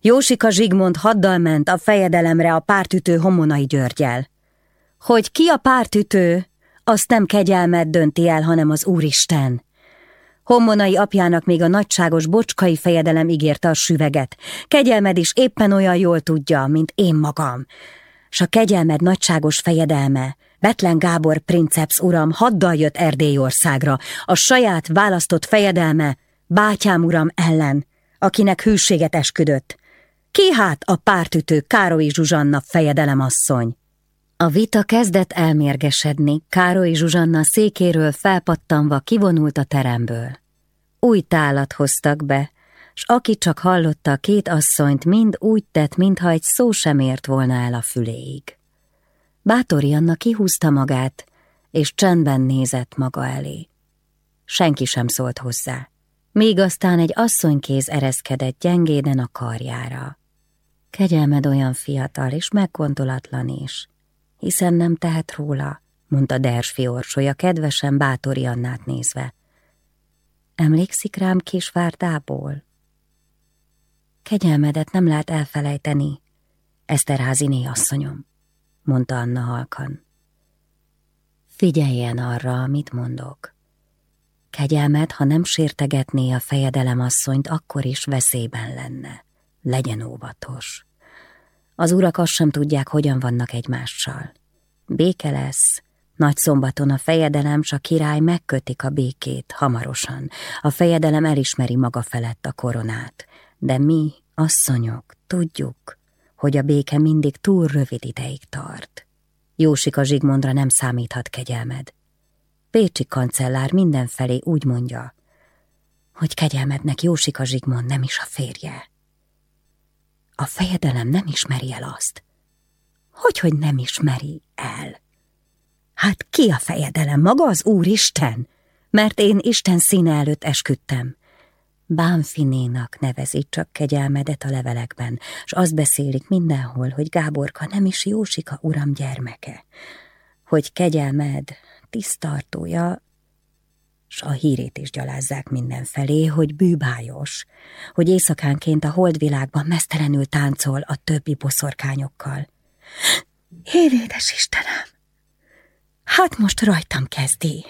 Jósika Zsigmond haddal ment a fejedelemre a pártütő homonai Györgyel. Hogy ki a pártütő, azt nem kegyelmet dönti el, hanem az Úristen. Hommonai apjának még a nagyságos bocskai fejedelem ígérte a süveget. Kegyelmed is éppen olyan jól tudja, mint én magam. S a kegyelmed nagyságos fejedelme, Betlen Gábor princeps uram haddal jött Erdélyországra, a saját választott fejedelme, bátyám uram ellen, akinek hűséget esküdött. Ki hát a pártütő Károly Zsuzsanna fejedelemasszony? A vita kezdett elmérgesedni, Károly Zsuzsanna székéről felpattanva kivonult a teremből. Új tálat hoztak be, s aki csak hallotta a két asszonyt, mind úgy tett, mintha egy szó sem ért volna el a füléig. Bátori Anna kihúzta magát, és csendben nézett maga elé. Senki sem szólt hozzá. Még aztán egy asszonykéz ereszkedett gyengéden a karjára. Kegyelmed olyan fiatal és meggondolatlan is hiszen nem tehet róla, mondta Dersfi orsolya kedvesen bátori Annát nézve. Emlékszik rám Kisvárdából? Kegyelmedet nem lehet elfelejteni, Eszterháziné asszonyom, mondta Anna halkan. Figyeljen arra, amit mondok. Kegyelmed, ha nem sértegetné a fejedelem asszonyt, akkor is veszélyben lenne. Legyen óvatos. Az urak azt sem tudják, hogyan vannak egymással. Béke lesz, nagy szombaton a fejedelem s király megkötik a békét hamarosan. A fejedelem elismeri maga felett a koronát. De mi, asszonyok, tudjuk, hogy a béke mindig túl rövid ideig tart. Jósika Zsigmondra nem számíthat kegyelmed. Pécsi kancellár mindenfelé úgy mondja, hogy kegyelmednek Jósika Zsigmond nem is a férje. A fejedelem nem ismeri el azt. Hogy, hogy nem ismeri el? Hát ki a fejedelem? Maga az Úristen? Mert én Isten színe előtt esküdtem. Bánfinénak nevezi csak kegyelmedet a levelekben, s azt beszélik mindenhol, hogy Gáborka nem is Jósika uram gyermeke, hogy kegyelmed tisztartója, s a hírét is gyalázzák mindenfelé, hogy bűbájos, hogy éjszakánként a holdvilágban mesztelenül táncol a többi boszorkányokkal. Évédes Istenem! Hát most rajtam kezdi.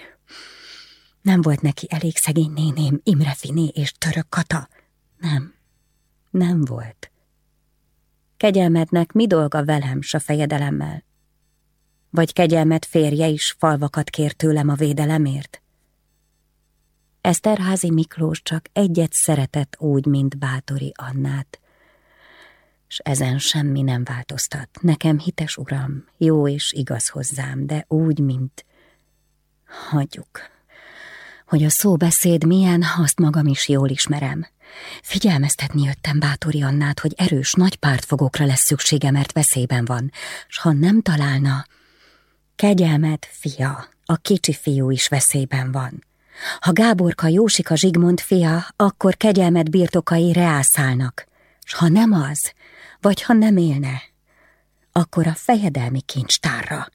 Nem volt neki elég szegény néném, Imre Finé és török kata? Nem, nem volt. Kegyelmednek mi dolga velem, s a fejedelemmel? Vagy kegyelmet férje is falvakat kér tőlem a védelemért? Eszterházi Miklós csak egyet szeretett úgy, mint Bátori Annát, s ezen semmi nem változtat. Nekem hites uram, jó és igaz hozzám, de úgy, mint... Hagyjuk, hogy a szóbeszéd milyen, azt magam is jól ismerem. Figyelmeztetni jöttem Bátori Annát, hogy erős nagy pártfogókra lesz szüksége, mert veszélyben van, s ha nem találna, kegyelmet, fia, a kicsi fiú is veszélyben van. Ha Gáborka Jósika Zsigmond fia, akkor kegyelmet birtokai reászálnak, s ha nem az, vagy ha nem élne, akkor a fejedelmi kincstárra.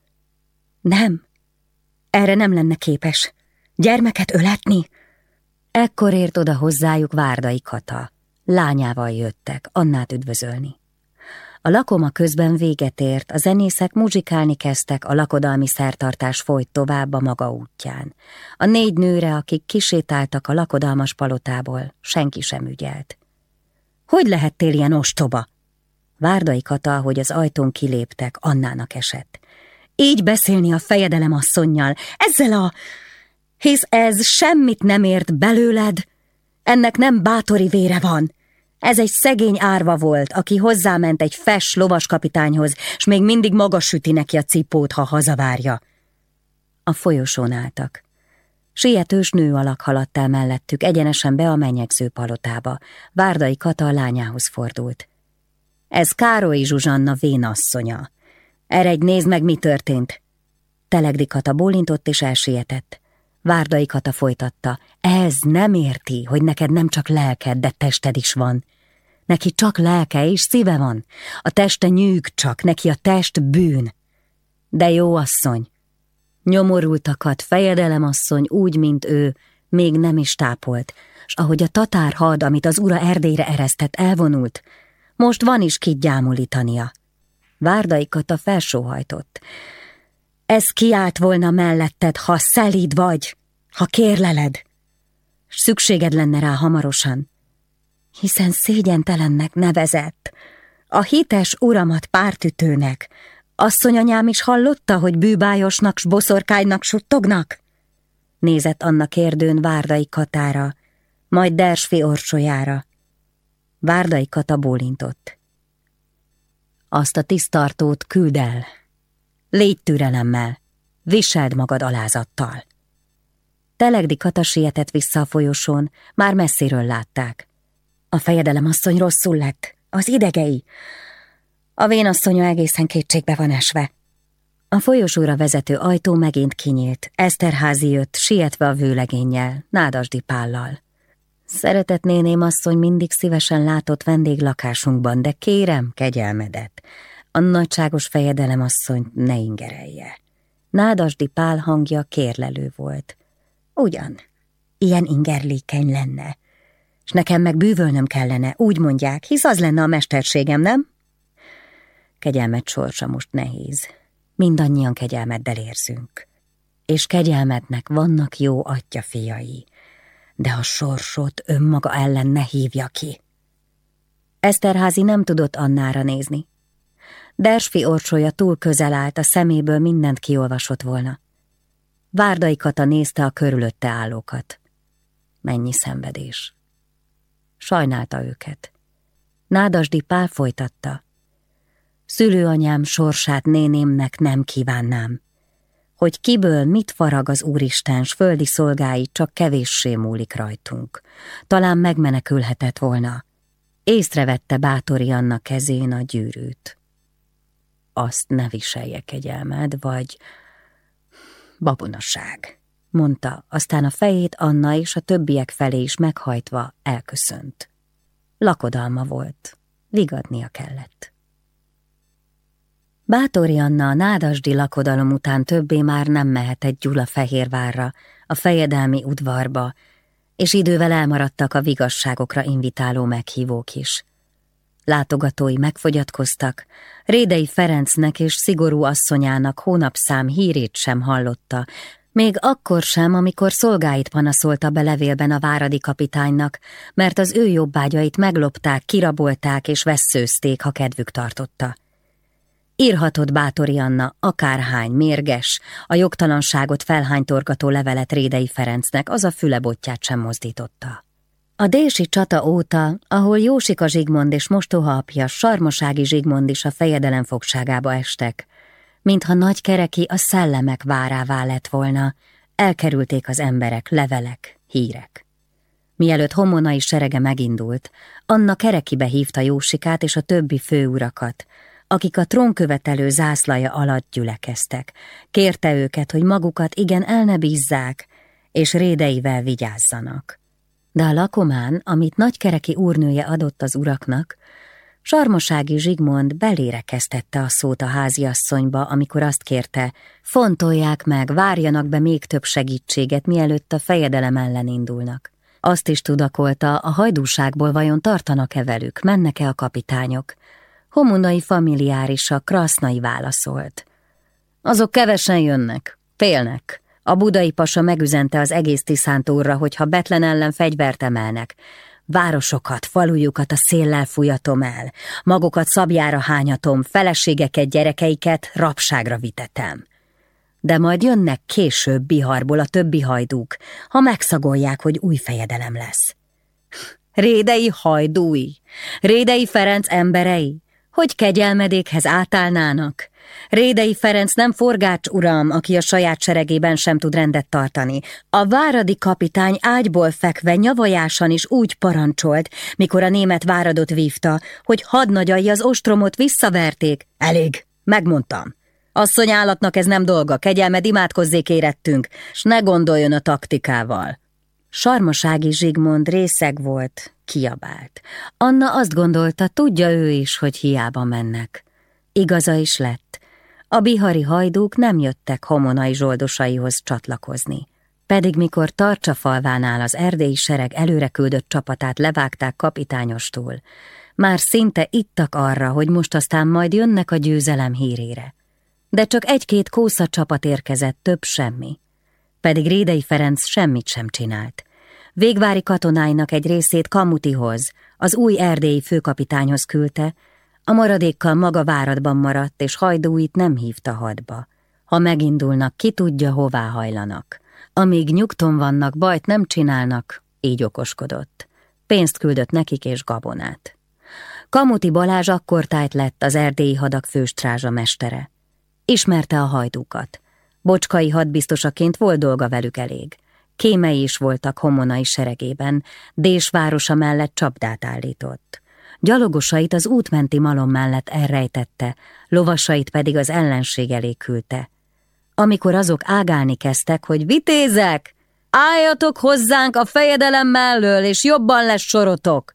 Nem, erre nem lenne képes. Gyermeket öletni? Ekkor ért oda hozzájuk Várdai Kata. Lányával jöttek, Annát üdvözölni. A lakoma közben véget ért, a zenészek muzsikálni kezdtek, a lakodalmi szertartás folyt tovább a maga útján. A négy nőre, akik kisétáltak a lakodalmas palotából, senki sem ügyelt. Hogy lehettél ilyen ostoba? Várdai Kata, hogy az ajtón kiléptek, Annának esett. Így beszélni a fejedelem asszonynal, ezzel a hisz ez semmit nem ért belőled. Ennek nem bátori vére van. Ez egy szegény árva volt, aki hozzáment egy fes lovaskapitányhoz, s még mindig maga süti neki a cipót, ha hazavárja. A folyosón álltak. Sietős nő alak haladt el mellettük, egyenesen be a menyegző palotába. Várdai Kata a lányához fordult. Ez Károly Zsuzsanna vénasszonya. Eredj, nézd meg, mi történt. Telegdi Kata bólintott és elsietett. Várdai Kata folytatta, ez nem érti, hogy neked nem csak lelked, de tested is van. Neki csak lelke és szíve van. A teste nyűg csak, neki a test bűn. De jó asszony, nyomorultakat fejedelemasszony úgy, mint ő, még nem is tápolt, s ahogy a tatár had, amit az ura Erdélyre eresztett, elvonult, most van is kit gyámolítania. Várdai Kata felsóhajtott. Ez kiállt volna melletted, ha szelíd vagy, ha kérleled. Szükséged lenne rá hamarosan, hiszen szégyentelennek nevezett. A hites uramat pártütőnek. Asszonyanyám is hallotta, hogy bűbájosnak s boszorkálynak suttognak? Nézett Anna kérdőn Várdai Katára, majd Dersfi orsolyára. Várdai Kata bólintott. Azt a tisztartót küld el, Légy türelemmel, viseld magad alázattal. Telegdi Kata sietett vissza a folyosón, már messziről látták. A fejedelem asszony rosszul lett, az idegei. A vénasszonya egészen kétségbe van esve. A folyosóra vezető ajtó megint kinyílt, Eszterházi jött, sietve a vőlegénnyel, nádasdi pállal. Szeretett néném asszony mindig szívesen látott vendéglakásunkban, de kérem kegyelmedet, a nagyságos fejedelem asszonyt ne ingerelje. Nádasdi Pál hangja kérlelő volt. Ugyan, ilyen ingerlékeny lenne. És nekem meg bűvölnöm kellene, úgy mondják, hisz az lenne a mesterségem, nem? Kegyelmet sorsa most nehéz. Mindannyian kegyelmeddel érzünk. És kegyelmetnek vannak jó atya fiai, de a sorsot önmaga ellen ne hívja ki. Eszterházi nem tudott Annára nézni. Dersfi orcsolya túl közel állt, a szeméből mindent kiolvasott volna. Várdai Kata nézte a körülötte állókat. Mennyi szenvedés. Sajnálta őket. Nádasdi Pál folytatta. Szülőanyám sorsát nénémnek nem kívánnám. Hogy kiből mit farag az Úristen, s földi szolgái csak kevéssé múlik rajtunk. Talán megmenekülhetett volna. Észrevette bátori annak kezén a gyűrűt. Azt ne viselje kegyelmed, vagy babonaság, mondta, aztán a fejét Anna és a többiek felé is meghajtva elköszönt. Lakodalma volt, vigadnia kellett. Bátori Anna a nádasdi lakodalom után többé már nem mehetett Gyula Fehérvárra, a fejedelmi udvarba, és idővel elmaradtak a vigasságokra invitáló meghívók is. Látogatói megfogyatkoztak, Rédei Ferencnek és szigorú asszonyának hónapszám hírét sem hallotta, még akkor sem, amikor szolgáit panaszolta be levélben a váradi kapitánynak, mert az ő jobbágyait meglopták, kirabolták és vesszőzték, ha kedvük tartotta. Írhatott Bátori Anna akárhány mérges, a jogtalanságot felhánytorgató levelet Rédei Ferencnek, az a fülebotját sem mozdította. A dési csata óta, ahol Jósika Zsigmond és mostoha apja Sarmosági Zsigmond is a fejedelem fogságába estek, mintha nagy kereki a szellemek várává lett volna, elkerülték az emberek levelek, hírek. Mielőtt homonai serege megindult, Anna kerekibe hívta Jósikát és a többi főurakat, akik a trónkövetelő zászlaja alatt gyülekeztek. Kérte őket, hogy magukat igen el ne bízzák, és rédeivel vigyázzanak. De a lakomán, amit nagykereki úrnője adott az uraknak, Sarmosági Zsigmond belére kezdette a szót a háziasszonyba, amikor azt kérte, fontolják meg, várjanak be még több segítséget, mielőtt a fejedelem ellen indulnak. Azt is tudakolta, a hajdúságból vajon tartanak-e velük, mennek-e a kapitányok. Homunai familiárisa krasznai válaszolt. Azok kevesen jönnek, félnek. A budai pasa megüzente az egész Tiszántúrra, hogy ha Betlen ellen fegyvert emelnek, Városokat, falujukat a széllel fújatom el, magukat szabjára hányatom, feleségeket, gyerekeiket rabságra vitetem. De majd jönnek később Biharból a többi hajdúk, ha megszagolják, hogy új fejedelem lesz. Rédei hajdúi, Rédei Ferenc emberei, hogy kegyelmedékhez átállnának. Rédei Ferenc nem forgács uram, aki a saját seregében sem tud rendet tartani. A váradi kapitány ágyból fekve nyavajásan is úgy parancsolt, mikor a német váradot vívta, hogy hadnagyai az ostromot visszaverték. Elég, megmondtam. Asszony állatnak ez nem dolga, kegyelmed imádkozzék érettünk, s ne gondoljon a taktikával. Sarmasági Zsigmond részeg volt, kiabált. Anna azt gondolta, tudja ő is, hogy hiába mennek. Igaza is lett. A bihari hajdúk nem jöttek homonai zsoldosaihoz csatlakozni. Pedig mikor Tarcsa falvánál az erdélyi sereg előre küldött csapatát levágták kapitányostól, már szinte ittak arra, hogy most aztán majd jönnek a győzelem hírére. De csak egy-két kósza csapat érkezett, több semmi. Pedig Rédei Ferenc semmit sem csinált. Végvári katonáinak egy részét Kamutihoz, az új erdélyi főkapitányhoz küldte, a maradékkal maga váratban maradt, és hajdúit nem hívta hadba. Ha megindulnak, ki tudja, hová hajlanak. Amíg nyugton vannak, bajt nem csinálnak, így okoskodott. Pénzt küldött nekik és gabonát. Kamuti Balázs akkor tájt lett az erdélyi hadak főstrázsa mestere. Ismerte a hajdúkat. Bocskai hadbiztosaként volt dolga velük elég. Kémei is voltak homonai seregében, Dés városa mellett csapdát állított. Gyalogosait az útmenti malom mellett elrejtette, lovasait pedig az ellenség elé küldte. Amikor azok ágálni kezdtek, hogy vitézek, álljatok hozzánk a fejedelem mellől, és jobban lesz sorotok!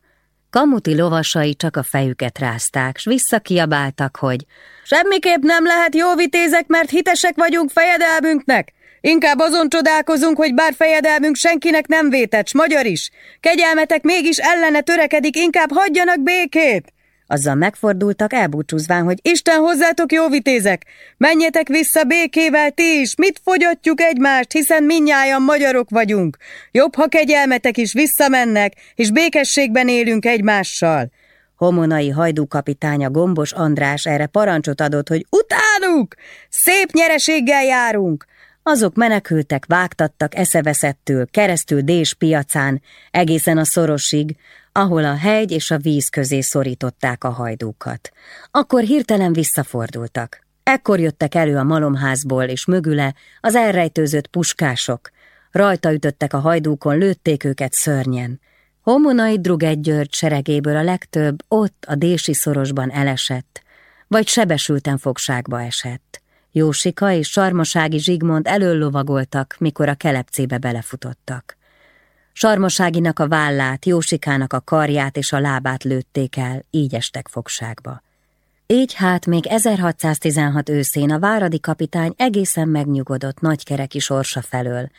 Kamuti lovasai csak a fejüket rázták, s visszakiabáltak, hogy semmiképp nem lehet jó vitézek, mert hitesek vagyunk fejedelmünknek, Inkább azon csodálkozunk, hogy bár fejedelmünk senkinek nem vétett, magyar is. Kegyelmetek mégis ellene törekedik, inkább hagyjanak békét! Azzal megfordultak, elbúcsúzván, hogy Isten hozzátok jó vitézek! Menjetek vissza békével ti is! Mit fogyatjuk egymást, hiszen minnyáján magyarok vagyunk! Jobb, ha kegyelmetek is visszamennek, és békességben élünk egymással! Homonai hajdúkapitánya Gombos András erre parancsot adott, hogy utánuk! Szép nyereséggel járunk! Azok menekültek, vágtattak eszeveszettől, keresztül Dés piacán, egészen a szorosig, ahol a hegy és a víz közé szorították a hajdúkat. Akkor hirtelen visszafordultak. Ekkor jöttek elő a malomházból, és mögüle az elrejtőzött puskások. Rajta ütöttek a hajdúkon, lőtték őket szörnyen. Homonai Druget György seregéből a legtöbb ott a dési szorosban elesett, vagy sebesülten fogságba esett. Jósika és Sarmasági Zsigmond elöllovagoltak, mikor a kelepcébe belefutottak. Sarmaságinak a vállát, Jósikának a karját és a lábát lőtték el, így estek fogságba. Így hát még 1616 őszén a váradi kapitány egészen megnyugodott nagykereki sorsa felől,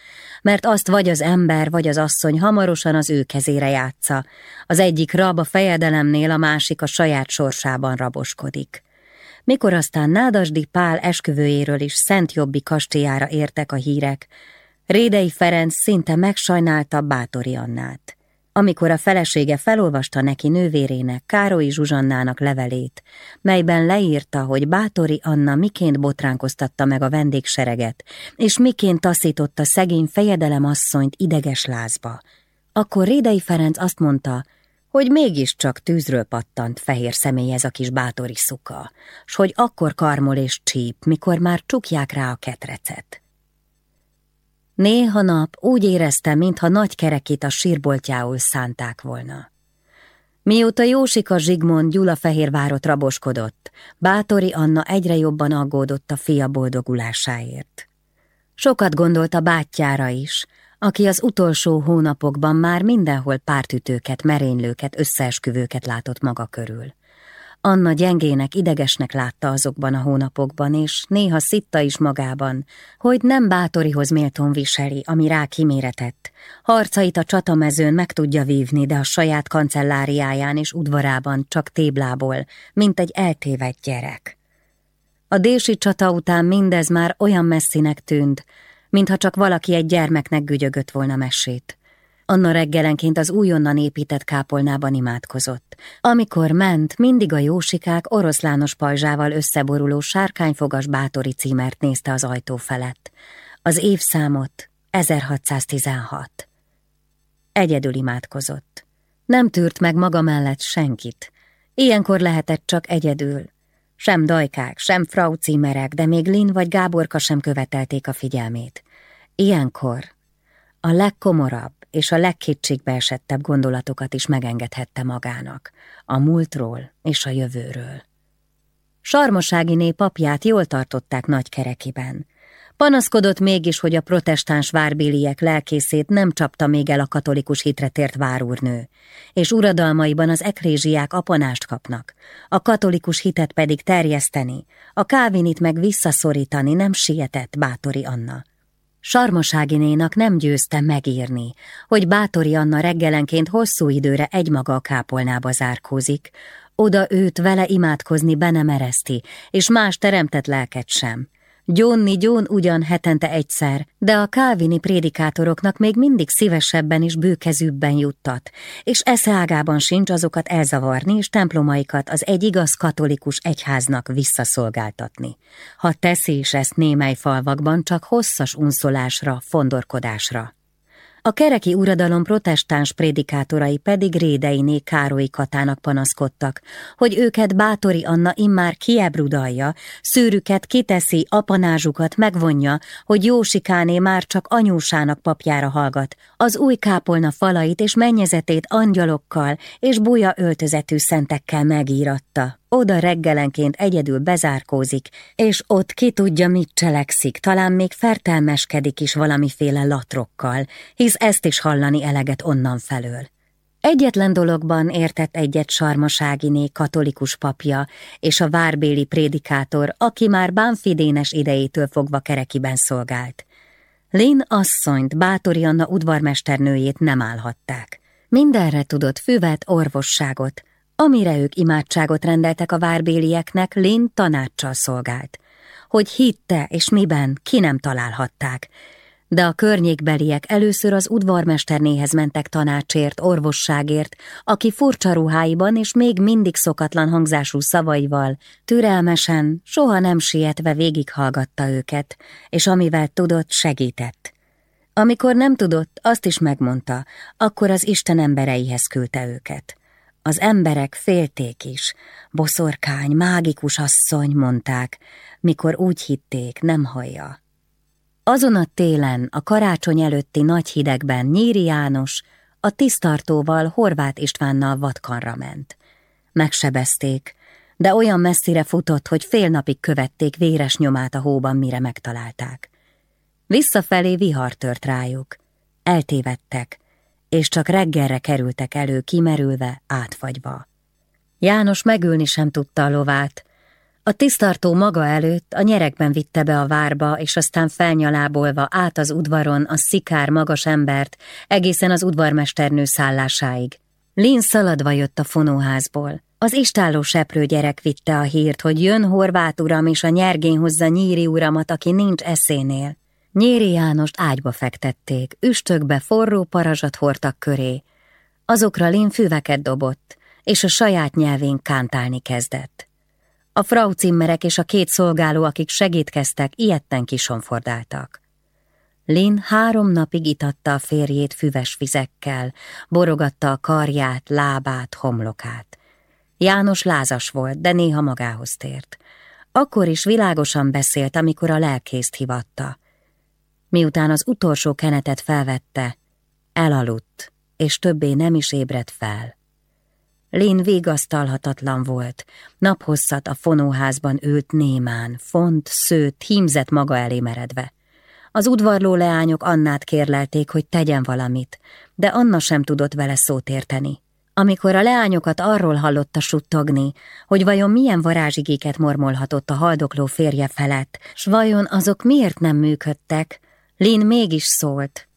mert azt vagy az ember, vagy az asszony hamarosan az ő kezére játsza, az egyik rab a fejedelemnél, a másik a saját sorsában raboskodik. Mikor aztán Nádasdi Pál esküvőjéről is Szent Jobbi kastélyára értek a hírek, Rédei Ferenc szinte megsajnálta Bátori Annát. Amikor a felesége felolvasta neki nővérének, Károlyi Zsuzsannának levelét, melyben leírta, hogy Bátori Anna miként botránkoztatta meg a vendégsereget, és miként taszította szegény fejedelem asszonyt ideges lázba, akkor Rédei Ferenc azt mondta, hogy mégiscsak tűzről pattant fehér személy ez a kis bátori szuka, s hogy akkor karmol és csíp, mikor már csukják rá a ketrecet. Néha nap úgy érezte, mintha nagy kerekét a sírboltjául szánták volna. Mióta Jósika Zsigmond Gyulafehérvárot raboskodott, Bátori Anna egyre jobban aggódott a fia boldogulásáért. Sokat gondolt a bátyjára is, aki az utolsó hónapokban már mindenhol pártütőket, merénylőket, összeesküvőket látott maga körül. Anna gyengének, idegesnek látta azokban a hónapokban, és néha szitta is magában, hogy nem bátorihoz méltón viseli, ami rá kiméretett. Harcait a csatamezőn meg tudja vívni, de a saját kancelláriáján és udvarában csak téblából, mint egy eltévedt gyerek. A dési csata után mindez már olyan messzinek tűnt, mintha csak valaki egy gyermeknek gügyögött volna mesét. Anna reggelenként az újonnan épített kápolnában imádkozott. Amikor ment, mindig a jósikák oroszlános pajzsával összeboruló sárkányfogas bátori címert nézte az ajtó felett. Az évszámot 1616. Egyedül imádkozott. Nem tűrt meg maga mellett senkit. Ilyenkor lehetett csak egyedül. Sem dajkák, sem frau címerek, de még Lin vagy Gáborka sem követelték a figyelmét. Ilyenkor a legkomorabb és a legkétségbe esettebb gondolatokat is megengedhette magának, a múltról és a jövőről. Sarmoságiné papját jól tartották nagy kerekiben. Panaszkodott mégis, hogy a protestáns várbéliek lelkészét nem csapta még el a katolikus hitre tért várúrnő, és uradalmaiban az ekrézsiák apanást kapnak, a katolikus hitet pedig terjeszteni, a kávinit meg visszaszorítani nem sietett Bátori Anna. Sarmaságinénak nem győzte megírni, hogy Bátori Anna reggelenként hosszú időre egymaga a kápolnába zárkózik, oda őt vele imádkozni be nem ereszti, és más teremtett lelket sem. Gyónni gyón ugyan hetente egyszer, de a kávini prédikátoroknak még mindig szívesebben és bőkezűbben juttat, és eszeágában sincs azokat elzavarni és templomaikat az egy igaz katolikus egyháznak visszaszolgáltatni. Ha teszi is ezt némely falvakban, csak hosszas unszolásra, fondorkodásra. A kereki uradalom protestáns prédikátorai pedig Rédeiné Károly Katának panaszkodtak, hogy őket Bátori Anna immár kiebrudalja, szűrüket kiteszi, apanázsukat megvonja, hogy Jósikáné már csak anyósának papjára hallgat, az új kápolna falait és mennyezetét angyalokkal és buja öltözetű szentekkel megíratta. Oda reggelenként egyedül bezárkózik, és ott ki tudja, mit cselekszik, talán még fertelmeskedik is valamiféle latrokkal, hisz ezt is hallani eleget onnan felől. Egyetlen dologban értett egyet Sarmaságiné katolikus papja és a várbéli prédikátor, aki már Bánfidénes idejétől fogva kerekiben szolgált. Lin asszonyt, Bátori Anna udvarmesternőjét nem állhatták. Mindenre tudott füvet, orvosságot, amire ők imádságot rendeltek a várbélieknek, Lin tanácssal szolgált. Hogy hitte és miben, ki nem találhatták, de a környékbeliek először az udvarmesternéhez mentek tanácsért, orvosságért, aki furcsa ruháiban és még mindig szokatlan hangzású szavaival, türelmesen, soha nem sietve végighallgatta őket, és amivel tudott, segített. Amikor nem tudott, azt is megmondta, akkor az Isten embereihez küldte őket. Az emberek félték is, boszorkány, mágikus asszony, mondták, mikor úgy hitték, nem hallja. Azon a télen, a karácsony előtti nagy hidegben Nyíri János a tisztartóval Horváth Istvánnal vatkanra ment. Megsebezték, de olyan messzire futott, hogy fél napig követték véres nyomát a hóban, mire megtalálták. Visszafelé vihar tört rájuk. Eltévedtek, és csak reggelre kerültek elő kimerülve, átfagyva. János megülni sem tudta a lovát, a tisztartó maga előtt a nyerekben vitte be a várba, és aztán felnyalábolva át az udvaron a szikár magas embert, egészen az udvarmesternő szállásáig. Lin szaladva jött a fonóházból. Az istálló seprő gyerek vitte a hírt, hogy jön Horváth uram, és a nyergén hozza Nyíri uramat, aki nincs eszénél. Nyéri Jánost ágyba fektették, üstökbe forró parazsat hordtak köré. Azokra Lin füveket dobott, és a saját nyelvén kántálni kezdett. A frau cimmerek és a két szolgáló, akik segítkeztek, ilyetten kisonfordáltak. Lin három napig itatta a férjét füves vizekkel, borogatta a karját, lábát, homlokát. János lázas volt, de néha magához tért. Akkor is világosan beszélt, amikor a lelkészt hivatta. Miután az utolsó kenetet felvette, elaludt, és többé nem is ébredt fel. Lén végasztalhatatlan volt, naphosszat a fonóházban ült némán, font, szőtt, hímzett maga elé meredve. Az udvarló leányok Annát kérlelték, hogy tegyen valamit, de Anna sem tudott vele szót érteni. Amikor a leányokat arról hallotta suttogni, hogy vajon milyen varázsigéket mormolhatott a haldokló férje felett, s vajon azok miért nem működtek, Lin mégis szólt.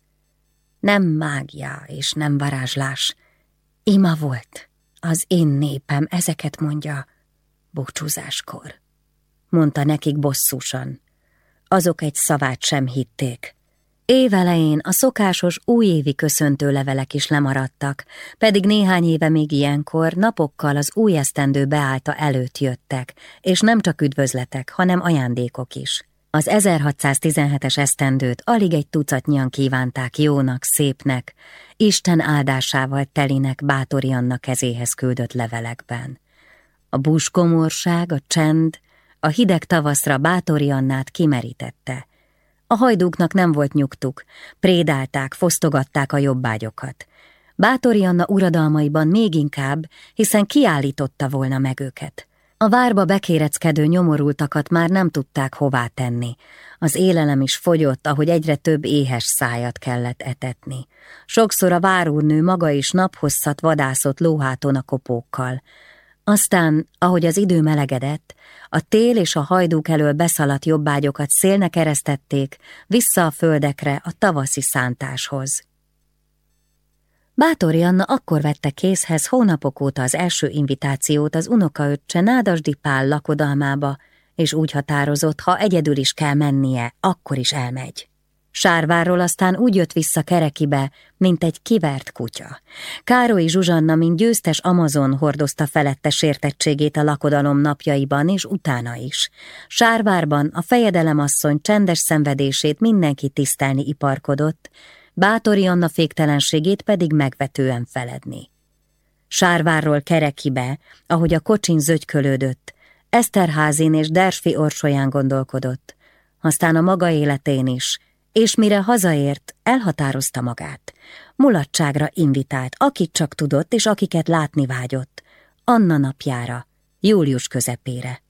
Nem mágia és nem varázslás, ima volt. Az én népem ezeket mondja búcsúzáskor, mondta nekik bosszúsan. Azok egy szavát sem hitték. Évelején a szokásos újévi köszöntő levelek is lemaradtak, pedig néhány éve még ilyenkor napokkal az új esztendő beállta előtt jöttek, és nem csak üdvözletek, hanem ajándékok is. Az 1617-es esztendőt alig egy tucatnyian kívánták jónak, szépnek, Isten áldásával telinek Bátori Anna kezéhez küldött levelekben. A búskomorság, a csend, a hideg tavaszra Bátori Annát kimerítette. A hajdúknak nem volt nyugtuk, prédálták, fosztogatták a jobbágyokat. Bátori Anna uradalmaiban még inkább, hiszen kiállította volna meg őket. A várba bekéreckedő nyomorultakat már nem tudták hová tenni. Az élelem is fogyott, ahogy egyre több éhes szájat kellett etetni. Sokszor a várúrnő maga is naphosszat vadászott lóháton a kopókkal. Aztán, ahogy az idő melegedett, a tél és a hajdúk elől beszaladt jobbágyokat szélnek eresztették vissza a földekre a tavaszi szántáshoz. Bátori Anna akkor vette készhez hónapok óta az első invitációt az unokaöccse Nádasdi Pál lakodalmába, és úgy határozott, ha egyedül is kell mennie, akkor is elmegy. Sárvárról aztán úgy jött vissza kerekibe, mint egy kivert kutya. Károly Zsuzsanna, mint győztes Amazon hordozta felette sértettségét a lakodalom napjaiban és utána is. Sárvárban a fejedelemasszony csendes szenvedését mindenki tisztelni iparkodott, Bátori Anna féktelenségét pedig megvetően feledni. Sárvárról kerekibe, ahogy a kocsin zögykölődött, Eszterházin és Dersfi orsolyán gondolkodott, aztán a maga életén is, és mire hazaért, elhatározta magát. Mulatságra invitált, akit csak tudott, és akiket látni vágyott. Anna napjára, július közepére.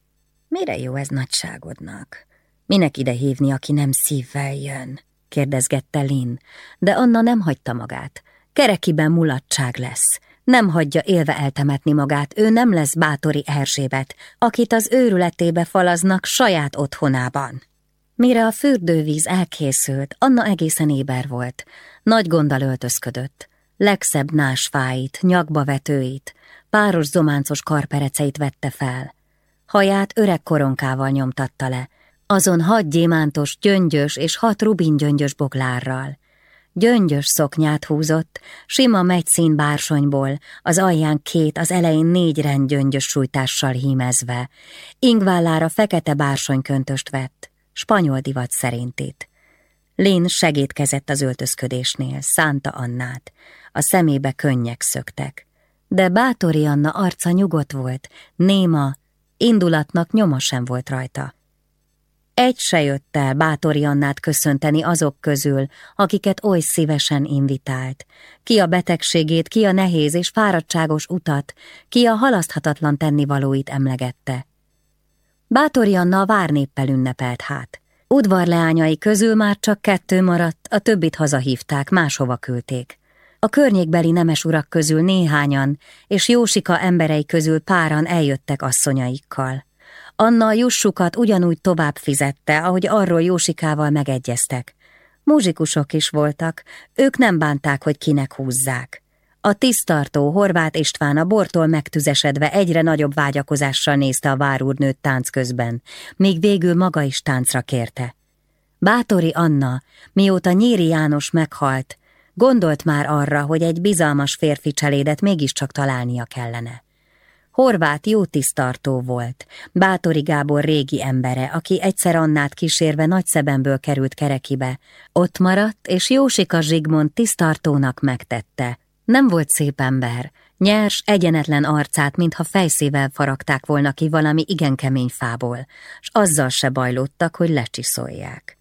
Mire jó ez nagyságodnak? Minek ide hívni, aki nem szívvel jön? Kérdezgette Lin, de Anna nem hagyta magát. Kerekiben mulatság lesz. Nem hagyja élve eltemetni magát, ő nem lesz bátori Erzsébet, akit az őrületébe falaznak saját otthonában. Mire a fürdővíz elkészült, Anna egészen éber volt. Nagy gonddal öltözködött. Legszebb násfáit, nyakba vetőit, páros zománcos karpereceit vette fel. Haját öreg koronkával nyomtatta le, azon hat gyémántos, gyöngyös és hat rubingyöngyös boglárral. Gyöngyös szoknyát húzott, sima megyszín bársonyból, az alján két, az elején négy rend gyöngyös sújtással hímezve. Ingvállára fekete bársonyköntöst vett, spanyol divat itt. Lén segítkezett az öltözködésnél, szánta Annát, a szemébe könnyek szöktek. De bátori Anna arca nyugodt volt, néma, indulatnak nyoma sem volt rajta. Egy se jött el Bátori Annát köszönteni azok közül, akiket oly szívesen invitált. Ki a betegségét, ki a nehéz és fáradtságos utat, ki a halaszthatatlan tennivalóit emlegette. Bátori Anna a várnéppel ünnepelt hát. Udvarleányai közül már csak kettő maradt, a többit hazahívták, máshova küldték. A környékbeli nemes urak közül néhányan, és Jósika emberei közül páran eljöttek asszonyaikkal. Anna a jussukat ugyanúgy tovább fizette, ahogy arról Jósikával megegyeztek. Muzsikusok is voltak, ők nem bánták, hogy kinek húzzák. A tisztartó Horváth István a bortól megtüzesedve egyre nagyobb vágyakozással nézte a várúrnőt tánc közben, míg végül maga is táncra kérte. Bátori Anna, mióta Nyéri János meghalt, gondolt már arra, hogy egy bizalmas férfi cselédet mégiscsak találnia kellene. Horvát jó tisztartó volt, Bátori Gábor régi embere, aki egyszer Annát kísérve nagyszebemből került kerekibe. Ott maradt, és Jósika Zsigmond tisztartónak megtette. Nem volt szép ember, nyers, egyenetlen arcát, mintha fejszével faragták volna ki valami igen kemény fából, s azzal se bajlódtak, hogy lecsiszolják.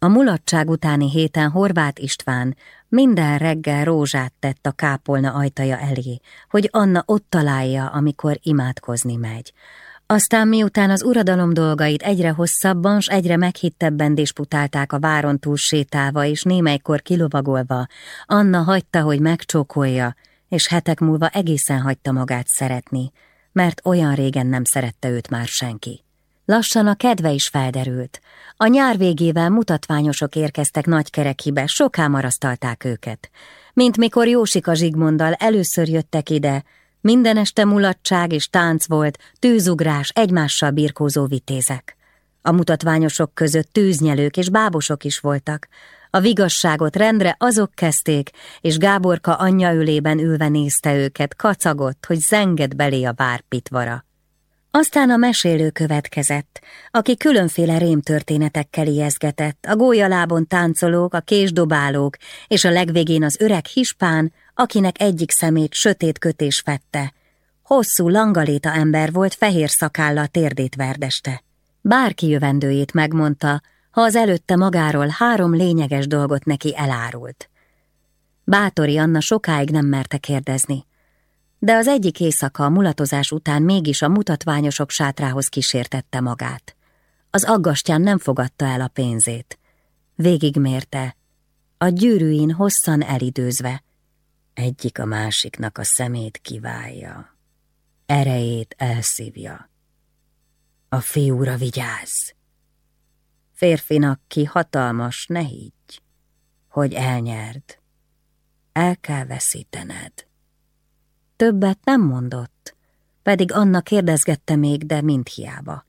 A mulatság utáni héten Horváth István minden reggel rózsát tett a kápolna ajtaja elé, hogy Anna ott találja, amikor imádkozni megy. Aztán miután az uradalom dolgait egyre hosszabban s egyre meghittebben disputálták a váron túl sétálva és némelykor kilovagolva, Anna hagyta, hogy megcsókolja, és hetek múlva egészen hagyta magát szeretni, mert olyan régen nem szerette őt már senki. Lassan a kedve is felderült. A nyár végével mutatványosok érkeztek nagykerekibe, soká marasztalták őket. Mint mikor Jósika Zsigmonddal először jöttek ide, minden este mulatság és tánc volt, tűzugrás, egymással birkózó vitézek. A mutatványosok között tűznyelők és bábosok is voltak. A vigasságot rendre azok kezdték, és Gáborka anyja ülében ülve nézte őket, kacagott, hogy zenged belé a vár pitvara. Aztán a mesélő következett, aki különféle rémtörténetekkel ijeszgetett, a gólyalábon táncolók, a késdobálók, és a legvégén az öreg hispán, akinek egyik szemét sötét kötés fette. Hosszú langaléta ember volt, fehér szakálla térdét verdeste. Bárki jövendőjét megmondta, ha az előtte magáról három lényeges dolgot neki elárult. Bátori Anna sokáig nem merte kérdezni de az egyik éjszaka a mulatozás után mégis a mutatványosok sátrához kísértette magát. Az aggastyán nem fogadta el a pénzét. Végigmérte, a gyűrűin hosszan elidőzve. Egyik a másiknak a szemét kiválja, erejét elszívja. A fiúra vigyázz! Férfinak ki hatalmas, ne higgy, hogy elnyerd. El kell veszítened. Többet nem mondott, pedig Anna kérdezgette még, de mind hiába.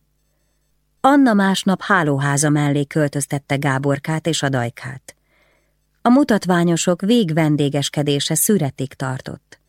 Anna másnap hálóháza mellé költöztette Gáborkát és a dajkát. A mutatványosok végvendégeskedése szüretig tartott.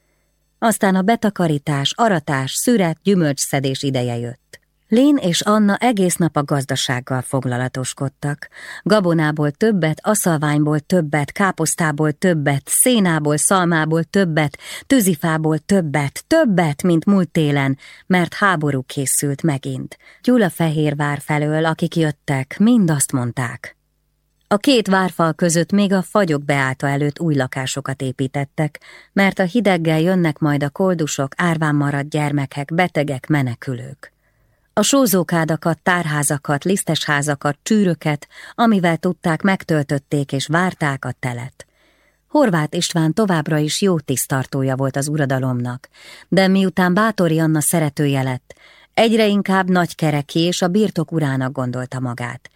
Aztán a betakarítás, aratás, szüret, gyümölcsszedés ideje jött. Lén és Anna egész nap a gazdasággal foglalatoskodtak. Gabonából többet, aszalványból többet, káposztából többet, szénából, szalmából többet, tűzifából többet, többet, mint múlt télen, mert háború készült megint. Gyula Fehérvár felől, akik jöttek, mind azt mondták. A két várfal között még a fagyok beállta előtt új lakásokat építettek, mert a hideggel jönnek majd a koldusok, árván maradt gyermekek, betegek, menekülők. A sózókádakat, tárházakat, lisztesházakat, csűröket, amivel tudták, megtöltötték és várták a telet. Horváth István továbbra is jó tisztartója volt az uradalomnak, de miután Bátori Anna szeretője lett, egyre inkább nagy kereki és a birtok urának gondolta magát.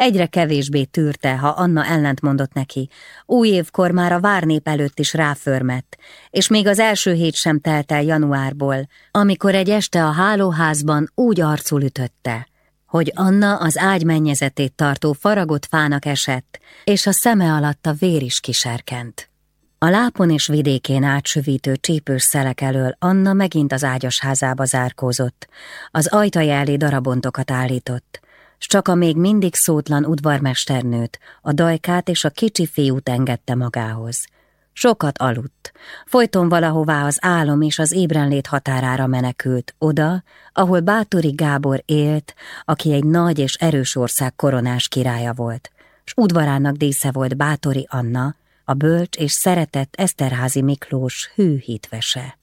Egyre kevésbé tűrte, ha Anna ellent mondott neki. Új évkor már a várnép előtt is ráförmett, és még az első hét sem telt el januárból, amikor egy este a hálóházban úgy arcul ütötte, hogy Anna az ágy mennyezetét tartó faragott fának esett, és a szeme alatt a vér is kiserkent. A lápon és vidékén átsövítő csípős szelek elől Anna megint az ágyas házába zárkózott, az ajtaja elé darabontokat állított, s csak a még mindig szótlan udvarmesternőt, a dajkát és a kicsi fiút engedte magához. Sokat aludt, folyton valahová az álom és az ébrenlét határára menekült, oda, ahol Bátori Gábor élt, aki egy nagy és erős ország koronás királya volt, s udvarának dísze volt Bátori Anna, a bölcs és szeretett Eszterházi Miklós hű hitvese.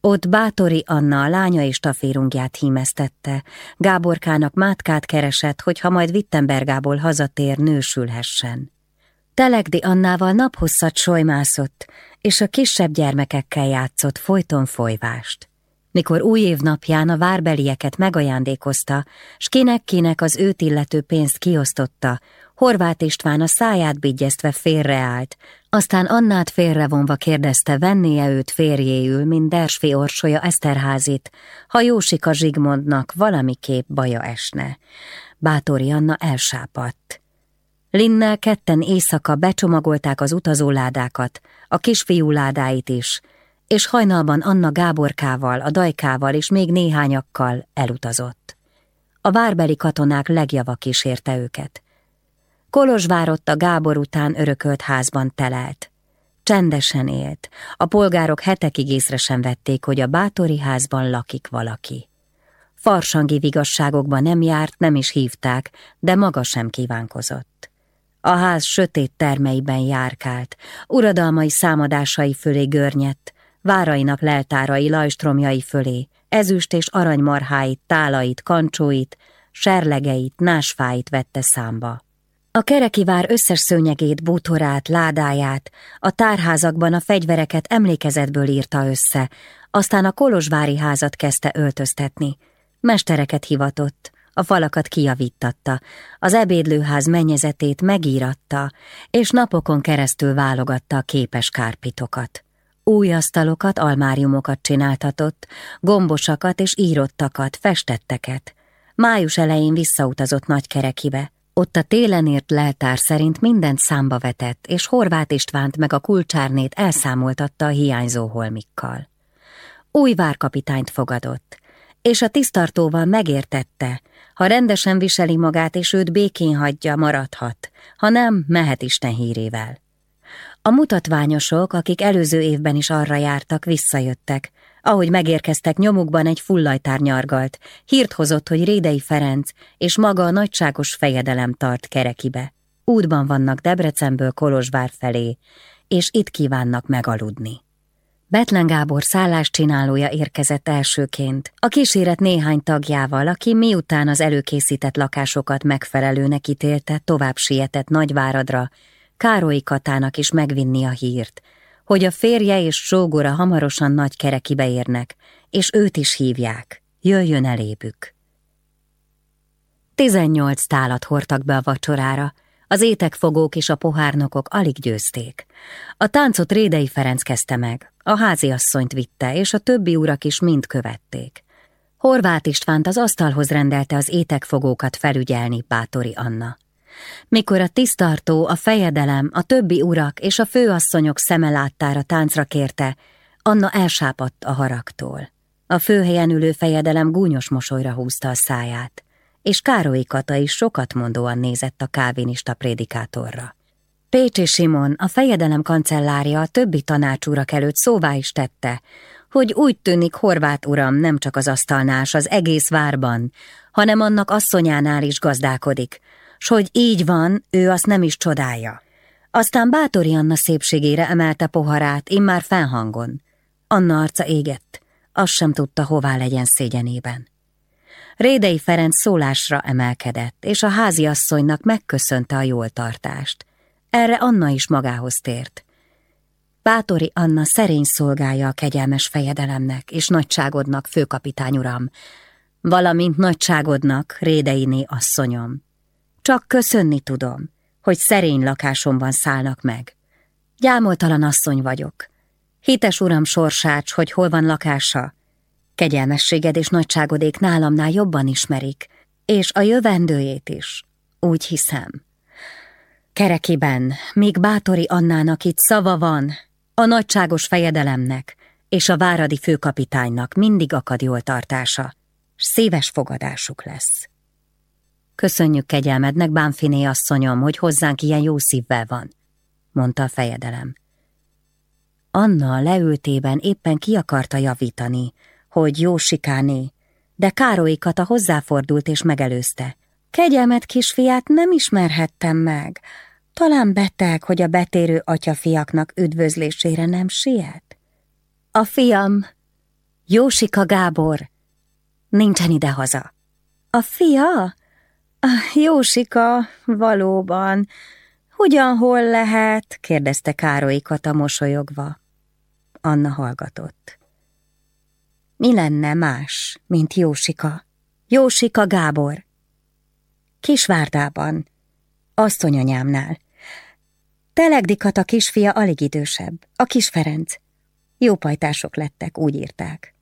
Ott Bátori Anna a lánya és taférungját hímeztette, Gáborkának mátkát keresett, hogy ha majd Wittenbergából hazatér, nősülhessen. Telegdi Annával naphosszat solymászott, és a kisebb gyermekekkel játszott folyton folyvást. Mikor új év napján a várbelieket megajándékozta, s kinek-kinek az őt illető pénzt kiosztotta, Horváth István a száját bigyeztve félreállt, aztán Annát félrevonva kérdezte, vennie őt férjéül, mint Dersfi orsolya Eszterházit, ha Jósika Zsigmondnak valamiképp baja esne. Bátori Anna elsápadt. Linnel ketten éjszaka becsomagolták az utazóládákat, a kisfiú ládáit is, és hajnalban Anna Gáborkával, a Dajkával és még néhányakkal elutazott. A várbeli katonák legjava kísérte őket. Kolozsvár ott a Gábor után örökölt házban telelt. Csendesen élt, a polgárok hetekig észre sem vették, hogy a bátori házban lakik valaki. Farsangi vigasságokba nem járt, nem is hívták, de maga sem kívánkozott. A ház sötét termeiben járkált, uradalmai számadásai fölé görnyett, várainak leltárai lajstromjai fölé, ezüst és aranymarháit, tálait, kancsóit, serlegeit, násfáit vette számba. A kerekivár összes szőnyegét, bútorát, ládáját, a tárházakban a fegyvereket emlékezetből írta össze, aztán a kolozsvári házat kezdte öltöztetni. Mestereket hivatott, a falakat kijavítatta, az ebédlőház mennyezetét megíratta, és napokon keresztül válogatta a képes kárpitokat. Új asztalokat, almáriumokat csináltatott, gombosakat és írottakat, festetteket. Május elején visszautazott Nagykerekibe. Ott a télen ért leltár szerint mindent számba vetett, és Horváth Istvánt meg a kulcsárnét elszámoltatta a hiányzó holmikkal. Új várkapitányt fogadott, és a tisztartóval megértette, ha rendesen viseli magát, és őt békén hagyja, maradhat, ha nem, mehet Isten hírével. A mutatványosok, akik előző évben is arra jártak, visszajöttek, ahogy megérkeztek nyomukban egy fullajtár nyargalt, hírt hozott, hogy Rédei Ferenc és maga a nagyságos fejedelem tart kerekibe. Útban vannak Debrecenből Kolozsvár felé, és itt kívánnak megaludni. Betlen Gábor csinálója érkezett elsőként, a kíséret néhány tagjával, aki miután az előkészített lakásokat megfelelőnek ítélte, tovább sietett Nagyváradra, Károly Katának is megvinni a hírt, hogy a férje és sógora hamarosan nagy kerekibe érnek, és őt is hívják, jöjjön elébük. Tizennyolc tálat hordtak be a vacsorára, az étekfogók és a pohárnokok alig győzték. A táncot Rédei Ferenc kezdte meg, a háziasszonyt vitte, és a többi urak is mind követték. Horváth Istvánt az asztalhoz rendelte az étekfogókat felügyelni Bátori Anna. Mikor a tisztartó, a fejedelem, a többi urak és a főasszonyok szeme láttára táncra kérte, Anna elsápadt a haragtól. A főhelyen ülő fejedelem gúnyos mosolyra húzta a száját, és Károly Kata is sokat mondóan nézett a kávinista prédikátorra. Pécsi Simon, a fejedelem kancellárja a többi tanácsúrak előtt szóvá is tette, hogy úgy tűnik Horváth uram nem csak az asztalnás az egész várban, hanem annak asszonyánál is gazdálkodik, s hogy így van, ő azt nem is csodálja. Aztán Bátori Anna szépségére emelte poharát, immár fennhangon. Anna arca égett, azt sem tudta, hová legyen szégyenében. Rédei Ferenc szólásra emelkedett, és a háziasszonynak megköszönte a jól tartást. Erre Anna is magához tért. Bátori Anna szerény szolgája a kegyelmes fejedelemnek és nagyságodnak, főkapitány uram, valamint nagyságodnak, Rédeiné asszonyom. Csak köszönni tudom, hogy szerény lakásomban szállnak meg. Gyámoltalan asszony vagyok. Hites uram sorsács, hogy hol van lakása. Kegyelmességed és nagyságodék nálamnál jobban ismerik, és a jövendőjét is, úgy hiszem. Kerekiben, míg Bátori Annának itt szava van, a nagyságos fejedelemnek és a váradi főkapitánynak mindig akad jól tartása, s szíves fogadásuk lesz. Köszönjük kegyelmednek, Bánfiné asszonyom, hogy hozzánk ilyen jó szívvel van, mondta a fejedelem. Anna leültében éppen ki akarta javítani, hogy jó sikáné, de Károly Kata hozzáfordult és megelőzte. Kegyelmet kisfiát nem ismerhettem meg. Talán beteg, hogy a betérő atyafiaknak üdvözlésére nem siet? A fiam, Jósika Gábor, nincsen ide-haza. A fia? Jósika, valóban. Hogyan, hol lehet? kérdezte Károly Kata mosolyogva. Anna hallgatott. Mi lenne más, mint Jósika? Jósika Gábor. Kisvárdában, asszonyanyámnál. Telegdikat a kisfia alig idősebb, a kis Ferenc. Jó pajtások lettek, úgy írták.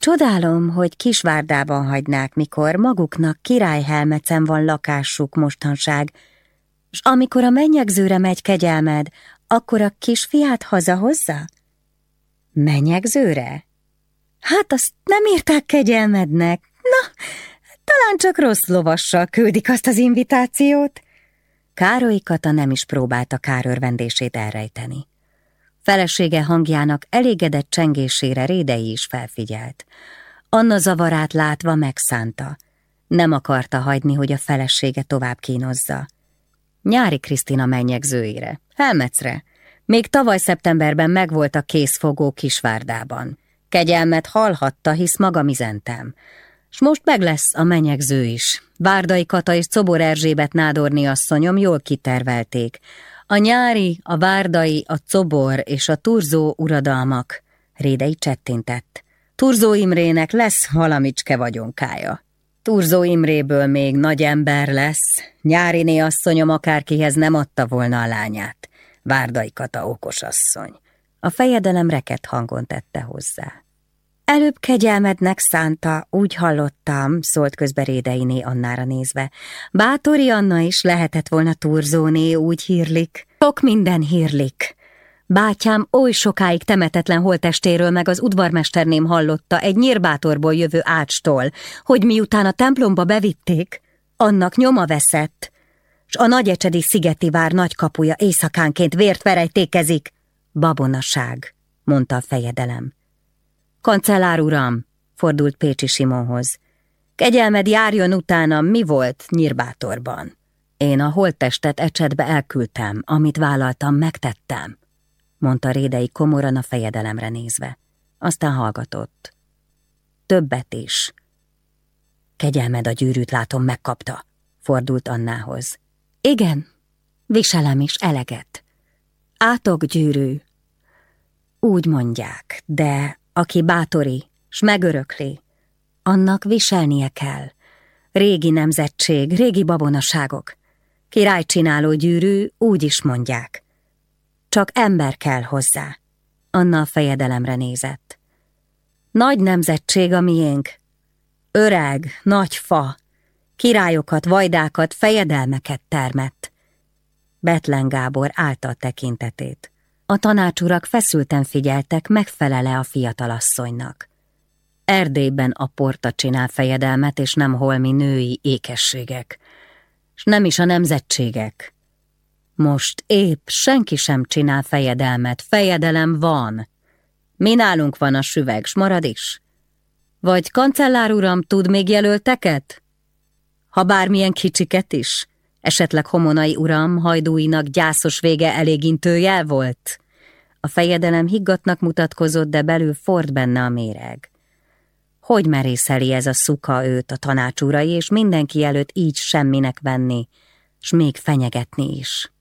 Csodálom, hogy Kisvárdában hagynák, mikor maguknak királyhelmecen van lakásuk mostanság, és amikor a mennyegzőre megy kegyelmed, akkor a kisfiát hazahozza? Mennyegzőre? Hát azt nem írták kegyelmednek. Na, talán csak rossz lovassal küldik azt az invitációt. Károly Kata nem is próbálta kárörvendését elrejteni. Felesége hangjának elégedett csengésére Rédei is felfigyelt. Anna zavarát látva megszánta. Nem akarta hagyni, hogy a felesége tovább kínozza. Nyári Krisztina mennyegzőire, Helmecre. Még tavaly szeptemberben megvolt a készfogó Kisvárdában. Kegyelmet hallhatta, hisz maga mizentem. S most meg lesz a menyegző is. Várdai Kata és Czobor Erzsébet nádorni asszonyom jól kitervelték. A nyári, a várdai, a Czobor és a Turzó uradalmak. Rédei csettintett. Turzó Imrének lesz valamicske vagyonkája. Turzó Imréből még nagy ember lesz. Nyáriné asszonyom akárkihez nem adta volna a lányát. Várdai Kata okos asszony. A fejedelem reket hangon tette hozzá. Előbb kegyelmednek szánta, úgy hallottam, szólt közbe Annára nézve. Bátori Anna is lehetett volna turzóné, úgy hírlik. Sok minden hírlik. Bátyám oly sokáig temetetlen holtestéről meg az udvarmesterném hallotta egy nyírbátorból jövő ácstól, hogy miután a templomba bevitték, annak nyoma veszett, s a nagyecsedi szigeti vár nagykapuja éjszakánként vért verejtékezik. Babonaság, mondta a fejedelem. Kancellár uram, fordult Pécsi Simonhoz. Kegyelmed járjon utána, mi volt nyírbátorban? Én a holttestet ecsetbe elküldtem, amit vállaltam, megtettem, mondta Rédei komoran a fejedelemre nézve. Aztán hallgatott. Többet is. Kegyelmed a gyűrűt látom megkapta, fordult Annához. Igen, viselem is eleget. Átok gyűrű. Úgy mondják, de aki bátori, s megörökli, annak viselnie kell. Régi nemzetség, régi babonaságok. Királycsináló gyűrű, úgy is mondják. Csak ember kell hozzá. Anna a fejedelemre nézett. Nagy nemzetség a miénk. Öreg, nagy fa, királyokat, vajdákat, fejedelmeket termett. Betlen Gábor állta a tekintetét. A tanácsurak feszülten figyeltek, megfelele a fiatalasszonynak. Erdélyben a porta csinál fejedelmet, és nem holmi női ékességek, s nem is a nemzetségek. Most épp senki sem csinál fejedelmet, fejedelem van. Mi nálunk van a süveg, s marad is? Vagy kancellár uram tud még jelölteket? Ha bármilyen kicsiket is? Esetleg homonai uram hajdúinak gyászos vége elégintő jel volt? A fejedelem higgatnak mutatkozott, de belül ford benne a méreg. Hogy merészeli ez a szuka őt a tanácsúrai, és mindenki előtt így semminek venni, s még fenyegetni is?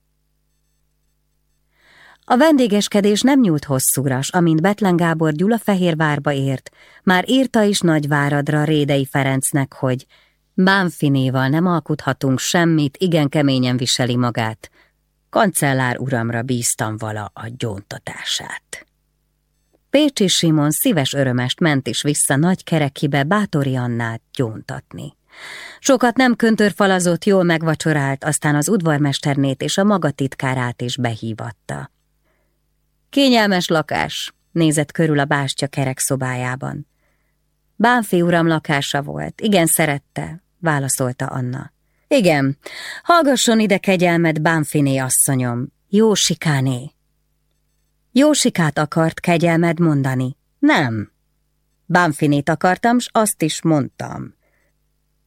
A vendégeskedés nem nyúlt hosszúra, s amint Betlen Gábor Gyula Fehérvárba ért, már írta is Nagyváradra Rédei Ferencnek, hogy Bánfinéval nem alkuthatunk semmit, igen keményen viseli magát. Kancellár uramra bíztam vala a gyóntatását. Pécsi Simon szíves örömest ment is vissza nagy kerekibe Bátori Annát gyóntatni. Sokat nem köntörfalazott, jól megvacsorált, aztán az udvarmesternét és a maga titkárát is behívatta. Kényelmes lakás, nézett körül a bástya kerek szobájában. Bánfi uram lakása volt, igen szerette, válaszolta Anna. Igen, hallgasson ide kegyelmed Bánfiné asszonyom, Jósikáné. Jósikát akart kegyelmed mondani. Nem. Bánfinét akartam, s azt is mondtam.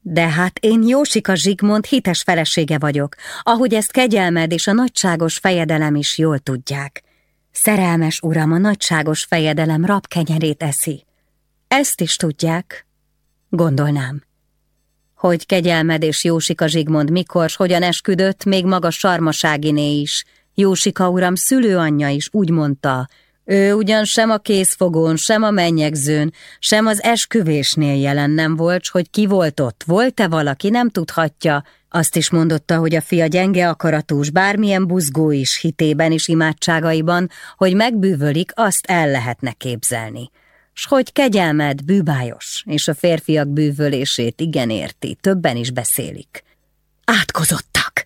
De hát én Jósika Zsigmond hites felesége vagyok, ahogy ezt kegyelmed és a nagyságos fejedelem is jól tudják. Szerelmes uram, a nagyságos fejedelem rabkenyerét eszi. Ezt is tudják, gondolnám. Hogy kegyelmed és Jósika Zsigmond mikor, hogyan esküdött, még maga Sarmaságiné is. Jósika uram szülőanyja is úgy mondta, ő ugyan sem a készfogón, sem a mennyegzőn, sem az esküvésnél jelen nem volt, hogy ki volt ott, volt-e valaki, nem tudhatja. Azt is mondotta, hogy a fia gyenge akaratús, bármilyen buzgó is hitében és imádságaiban, hogy megbűvölik, azt el lehetne képzelni. S hogy kegyelmed bűbájos, és a férfiak bűvölését igen érti, többen is beszélik. Átkozottak!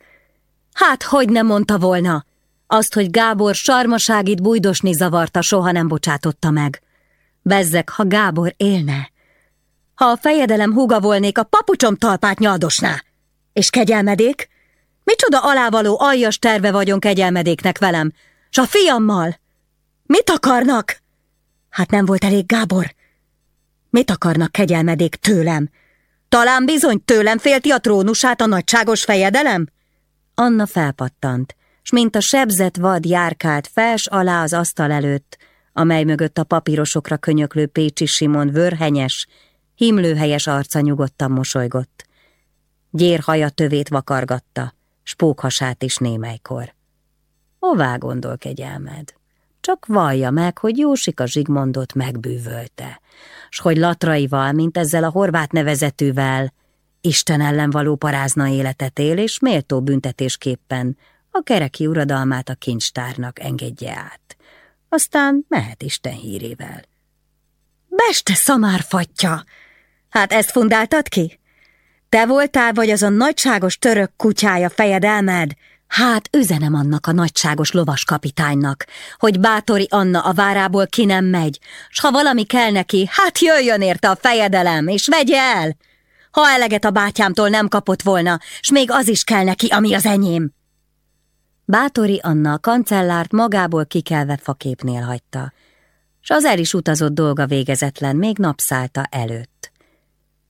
Hát, hogy nem mondta volna? Azt, hogy Gábor sarmaságit bújdosni zavarta, soha nem bocsátotta meg. Bezzek, ha Gábor élne. Ha a fejedelem húga volnék, a papucsom talpát nyaldosná. És kegyelmedék? Micsoda alávaló aljas terve vagyon kegyelmedéknek velem, s a fiammal? Mit akarnak? Hát nem volt elég Gábor? Mit akarnak kegyelmedék tőlem? Talán bizony tőlem félti a trónusát a nagyságos fejedelem? Anna felpattant s mint a sebzett vad járkált fels alá az asztal előtt, amely mögött a papírosokra könyöklő Pécsi Simon vörhenyes, himlőhelyes arca nyugodtan mosolygott. Gyérhaja tövét vakargatta, spókhasát is némelykor. Hová gondol kegyelmed? Csak vallja meg, hogy Jósika Zsigmondot megbűvölte, s hogy latraival, mint ezzel a horvát nevezetűvel, Isten ellen való parázna életet él, és méltó büntetésképpen a kereki uradalmát a kincstárnak engedje át. Aztán mehet Isten hírével. Beste szamárfatja! Hát ezt fundáltad ki? Te voltál vagy az a nagyságos török kutyája fejedelmed? Hát üzenem annak a nagyságos lovaskapitánynak, hogy bátori Anna a várából ki nem megy, s ha valami kell neki, hát jöjjön érte a fejedelem, és vegye el! Ha eleget a bátyámtól nem kapott volna, s még az is kell neki, ami az enyém. Bátori Anna a kancellárt magából kikelve faképnél hagyta, s az el is utazott dolga végezetlen még napszálta előtt.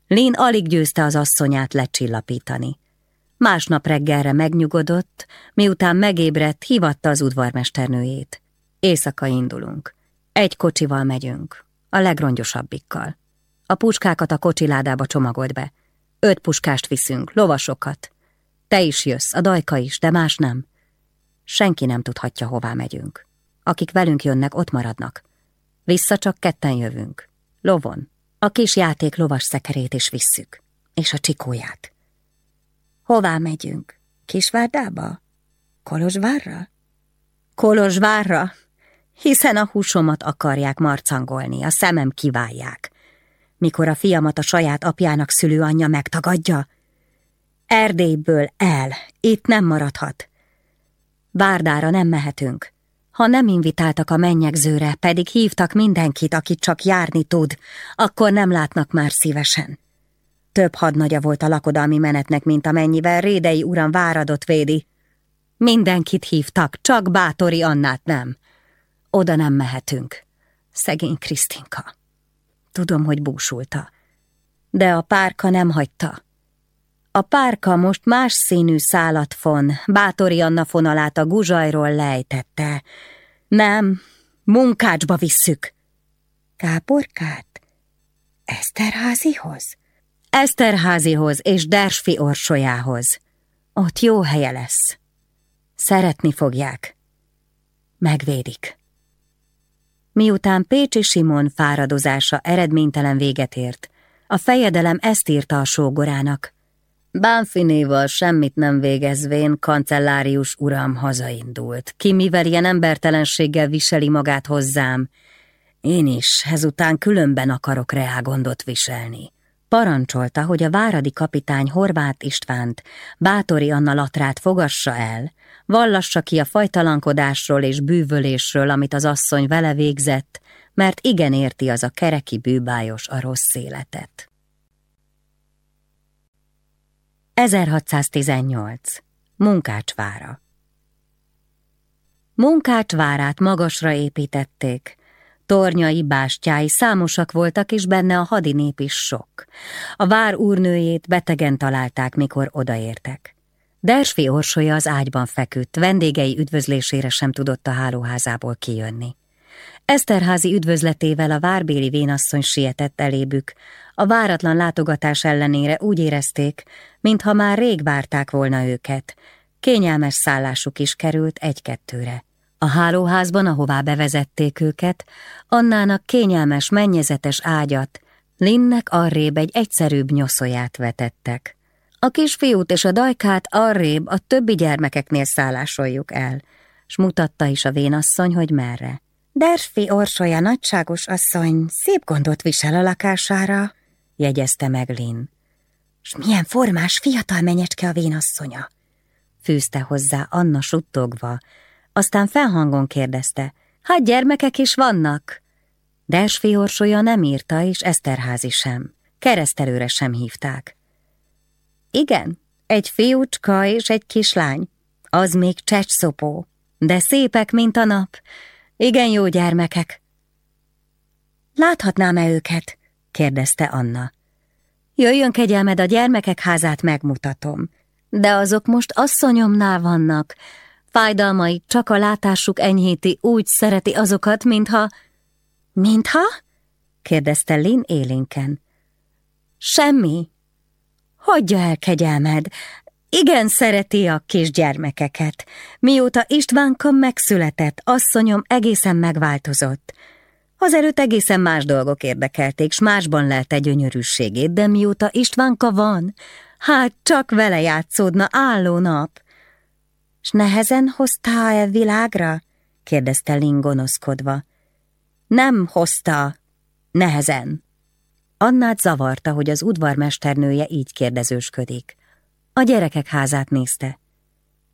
Lén alig győzte az asszonyát lecsillapítani. Másnap reggelre megnyugodott, miután megébredt, hívatta az udvarmesternőjét. Éjszaka indulunk. Egy kocsival megyünk, a legrongyosabbikkal. A puskákat a kocsiládába csomagolt be. Öt puskást viszünk, lovasokat. Te is jössz, a dajka is, de más nem. Senki nem tudhatja, hová megyünk. Akik velünk jönnek, ott maradnak. Vissza csak ketten jövünk. Lovon. A kis játék lovas szekerét is visszük. És a csikóját. Hová megyünk? Kisvárdába? Kolozsvárra? Kolozsvárra? Hiszen a húsomat akarják marcangolni, a szemem kiválják. Mikor a fiamat a saját apjának szülőanyja megtagadja? Erdélyből el, itt nem maradhat. Várdára nem mehetünk. Ha nem invitáltak a mennyegzőre, pedig hívtak mindenkit, akit csak járni tud, akkor nem látnak már szívesen. Több hadnagya volt a lakodalmi menetnek, mint amennyivel Rédei uram váradott védi. Mindenkit hívtak, csak Bátori Annát nem. Oda nem mehetünk. Szegény Krisztinka. Tudom, hogy búsulta. De a párka nem hagyta. A párka most más színű szálat fon, Bátori Anna fonalát a guzsajról lejtette. Nem, munkácsba visszük. Káporkát? Eszterházihoz? Eszterházihoz és Dersfi orsolyához. Ott jó helye lesz. Szeretni fogják. Megvédik. Miután Pécsi Simon fáradozása eredménytelen véget ért, a fejedelem ezt írta a sógorának. Bánfinéval semmit nem végezvén kancellárius uram hazaindult, ki mivel ilyen embertelenséggel viseli magát hozzám. Én is ezután különben akarok reágondot viselni. Parancsolta, hogy a váradi kapitány Horváth Istvánt, Bátori Anna Latrát fogassa el, vallassa ki a fajtalankodásról és bűvölésről, amit az asszony vele végzett, mert igen érti az a kereki bűbájos a rossz életet. 1618. Munkácsvára Munkácsvárát magasra építették, Tornyai, bástyái számosak voltak, és benne a hadinép is sok. A vár úrnőjét betegen találták, mikor odaértek. Dersfi orsolya az ágyban feküdt, vendégei üdvözlésére sem tudott a hálóházából kijönni. Eszterházi üdvözletével a várbéli vénasszony sietett elébük. A váratlan látogatás ellenére úgy érezték, mintha már rég várták volna őket. Kényelmes szállásuk is került egy-kettőre. A hálóházban, ahová bevezették őket, Annának kényelmes mennyezetes ágyat, Linnek arrébb egy egyszerűbb nyoszóját vetettek. A kisfiút és a dajkát arrébb a többi gyermekeknél szállásoljuk el, s mutatta is a vénasszony, hogy merre. Dersfi orsolya nagyságos asszony szép gondot visel a lakására, jegyezte meg Lin. S milyen formás fiatal menyecske a vénasszonya? Fűzte hozzá Anna suttogva, aztán felhangon kérdezte, hát gyermekek is vannak? Dersfi orsolya nem írta, és Eszterházi sem. Keresztelőre sem hívták. Igen, egy fiúcska és egy kislány. Az még csecsszopó, de szépek, mint a nap. Igen jó gyermekek. Láthatnám-e őket? kérdezte Anna. Jöjjön kegyelmed, a gyermekek házát megmutatom. De azok most asszonyomnál vannak, Fájdalmait csak a látásuk enyhéti, úgy szereti azokat, mintha... Mintha? kérdezte Lin élénken. Semmi. Hagyja el, kegyelmed. Igen szereti a kisgyermekeket. Mióta Istvánka megszületett, asszonyom egészen megváltozott. Azelőtt egészen más dolgok érdekelték, s másban lelte gyönyörűségét, de mióta Istvánka van, hát csak vele játszódna álló nap. S nehezen hozta e világra? kérdezte Lin gonoszkodva. Nem hozta, nehezen. Annát zavarta, hogy az udvarmesternője így kérdezősködik. A gyerekek házát nézte.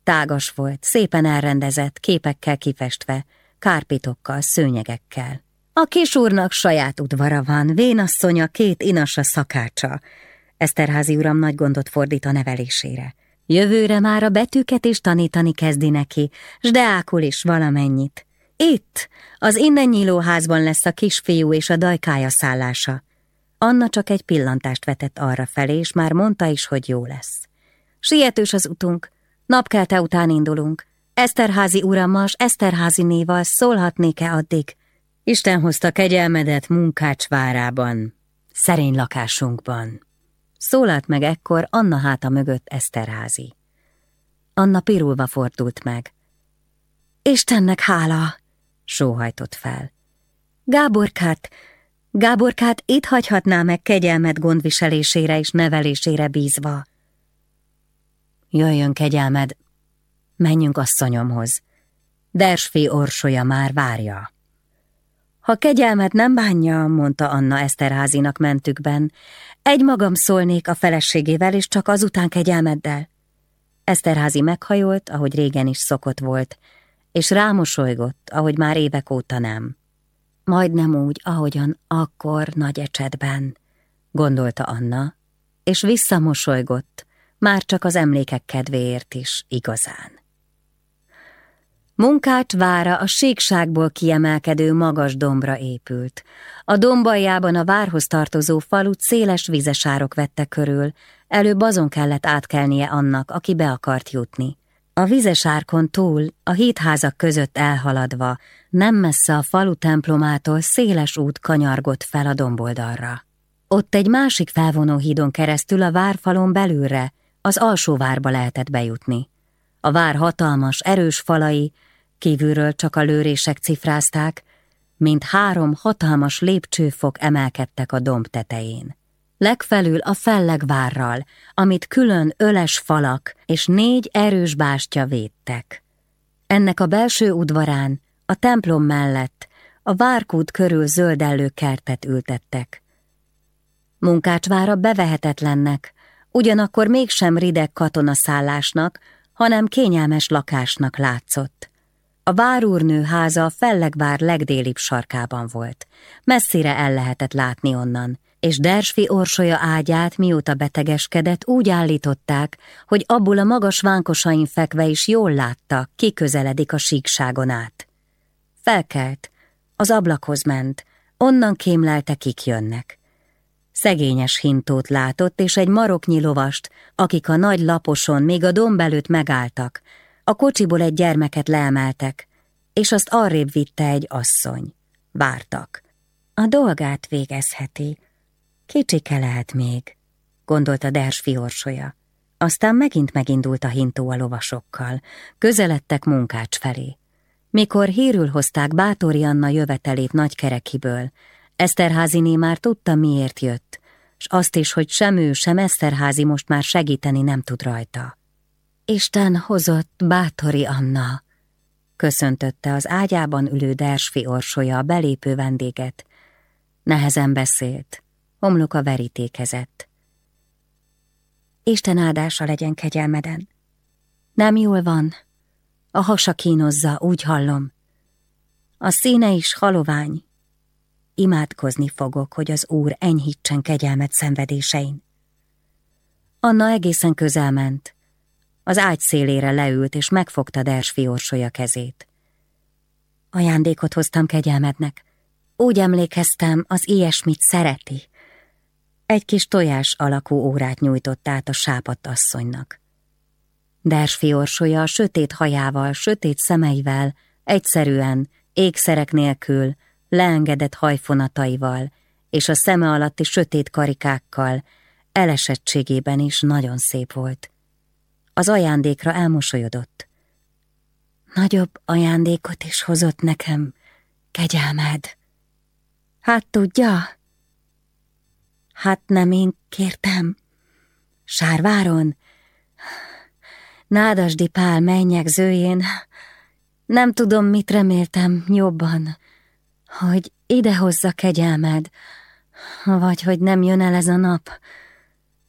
Tágas volt, szépen elrendezett, képekkel kifestve, kárpitokkal, szőnyegekkel. A kisúrnak saját udvara van, vénasszonya két inasa szakácsa. Eszterházi uram nagy gondot fordít a nevelésére. Jövőre már a betűket is tanítani kezdi neki, s Deákul is valamennyit. Itt, az innen nyíló házban lesz a kisfiú és a dajkája szállása. Anna csak egy pillantást vetett arra felé, és már mondta is, hogy jó lesz. Sietős az utunk, napkelte után indulunk. Eszterházi urammal s Eszterházi néval szólhatnék-e addig? Isten hozta kegyelmedet munkács várában, szerény lakásunkban. Szólalt meg ekkor Anna háta mögött Eszterházi. Anna pirulva fordult meg. Istennek hála, sóhajtott fel. Gáborkát, Gáborkát itt hagyhatná meg kegyelmet gondviselésére és nevelésére bízva. Jöjjön kegyelmed, menjünk asszonyomhoz. Dersfi orsolya már várja. Ha kegyelmet nem bánja, mondta Anna Eszterházinak mentükben, egy magam szólnék a feleségével, és csak azután kegyelmeddel. Eszterházi meghajolt, ahogy régen is szokott volt, és rámosolygott, ahogy már évek óta nem. Majdnem úgy, ahogyan akkor nagy ecsetben, gondolta Anna, és visszamosolygott, már csak az emlékek kedvéért is igazán. Munkács vára a síkságból kiemelkedő magas dombra épült. A dombaljában a várhoz tartozó falut széles vizesárok vette körül, előbb azon kellett átkelnie annak, aki be akart jutni. A vizesárkon túl, a hídházak között elhaladva, nem messze a falu templomától széles út kanyargott fel a domboldalra. Ott egy másik felvonó hídon keresztül a várfalon belülre, az alsó várba lehetett bejutni. A vár hatalmas, erős falai, kívülről csak a lőrések cifrázták, mint három hatalmas lépcsőfok emelkedtek a domb tetején. legfelül a fellegvárral, amit külön öles falak és négy erős bástya védtek. Ennek a belső udvarán, a templom mellett, a várkút körül zöldellő kertet ültettek. Munkácsvára bevehetetlennek, ugyanakkor mégsem rideg katonaszállásnak, hanem kényelmes lakásnak látszott. A várúrnő háza a Fellegvár legdélibb sarkában volt. Messzire el lehetett látni onnan, és Dersfi orsolya ágyát, mióta betegeskedett, úgy állították, hogy abból a magas vánkosain fekve is jól látta, ki közeledik a síkságon át. Felkelt, az ablakhoz ment, onnan kémlelte, kik jönnek. Szegényes hintót látott, és egy maroknyi lovast, akik a nagy laposon még a domb előtt megálltak. A kocsiból egy gyermeket leemeltek, és azt arrébb vitte egy asszony. Vártak. A dolgát végezheti. Kicsike lehet még, gondolta Ders fiorsolya. Aztán megint megindult a hintó a lovasokkal. Közeledtek munkács felé. Mikor hírül hozták Bátori Anna jövetelét Nagykerekiből, Eszterháziné már tudta, miért jött, s azt is, hogy sem ő, sem Eszterházi most már segíteni nem tud rajta. Isten hozott Bátori Anna, köszöntötte az ágyában ülő Dersfi orsolya a belépő vendéget. Nehezen beszélt, homloka verítékezett. Isten áldása legyen kegyelmeden. Nem jól van, a hasa kínozza, úgy hallom. A színe is halovány, Imádkozni fogok, hogy az Úr enyhítsen kegyelmet szenvedésein. Anna egészen közel ment. Az ágy szélére leült, és megfogta Dersfi orsolya kezét. Ajándékot hoztam kegyelmednek. Úgy emlékeztem, az ilyesmit szereti. Egy kis tojás alakú órát nyújtott át a sápadt asszonynak. Dersfi orsolya a sötét hajával, sötét szemeivel, egyszerűen, ékszerek nélkül, leengedett hajfonataival és a szeme alatti sötét karikákkal, elesettségében is nagyon szép volt. Az ajándékra elmosolyodott. Nagyobb ajándékot is hozott nekem, kegyelmed. Hát tudja? Hát nem én kértem. Sárváron? Nádasdi Pál mennyegzőjén. Nem tudom, mit reméltem jobban hogy idehozza kegyelmed, vagy hogy nem jön el ez a nap,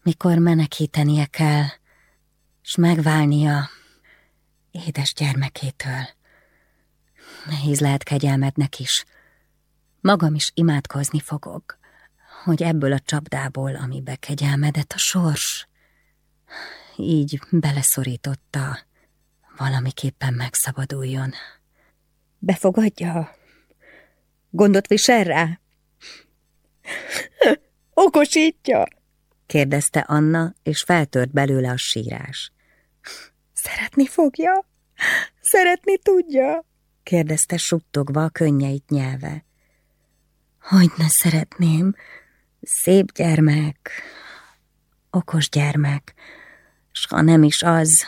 mikor menekítenie kell, s megválnia édes gyermekétől. Nehéz lehet kegyelmednek is. Magam is imádkozni fogok, hogy ebből a csapdából, amibe kegyelmedet a sors, így beleszorította, valamiképpen megszabaduljon. Befogadja Gondot visel rá? Okosítja, kérdezte Anna, és feltört belőle a sírás. Szeretni fogja? Szeretni tudja? kérdezte suttogva a könnyeit nyelve. Hogy ne szeretném, szép gyermek, okos gyermek, s ha nem is az,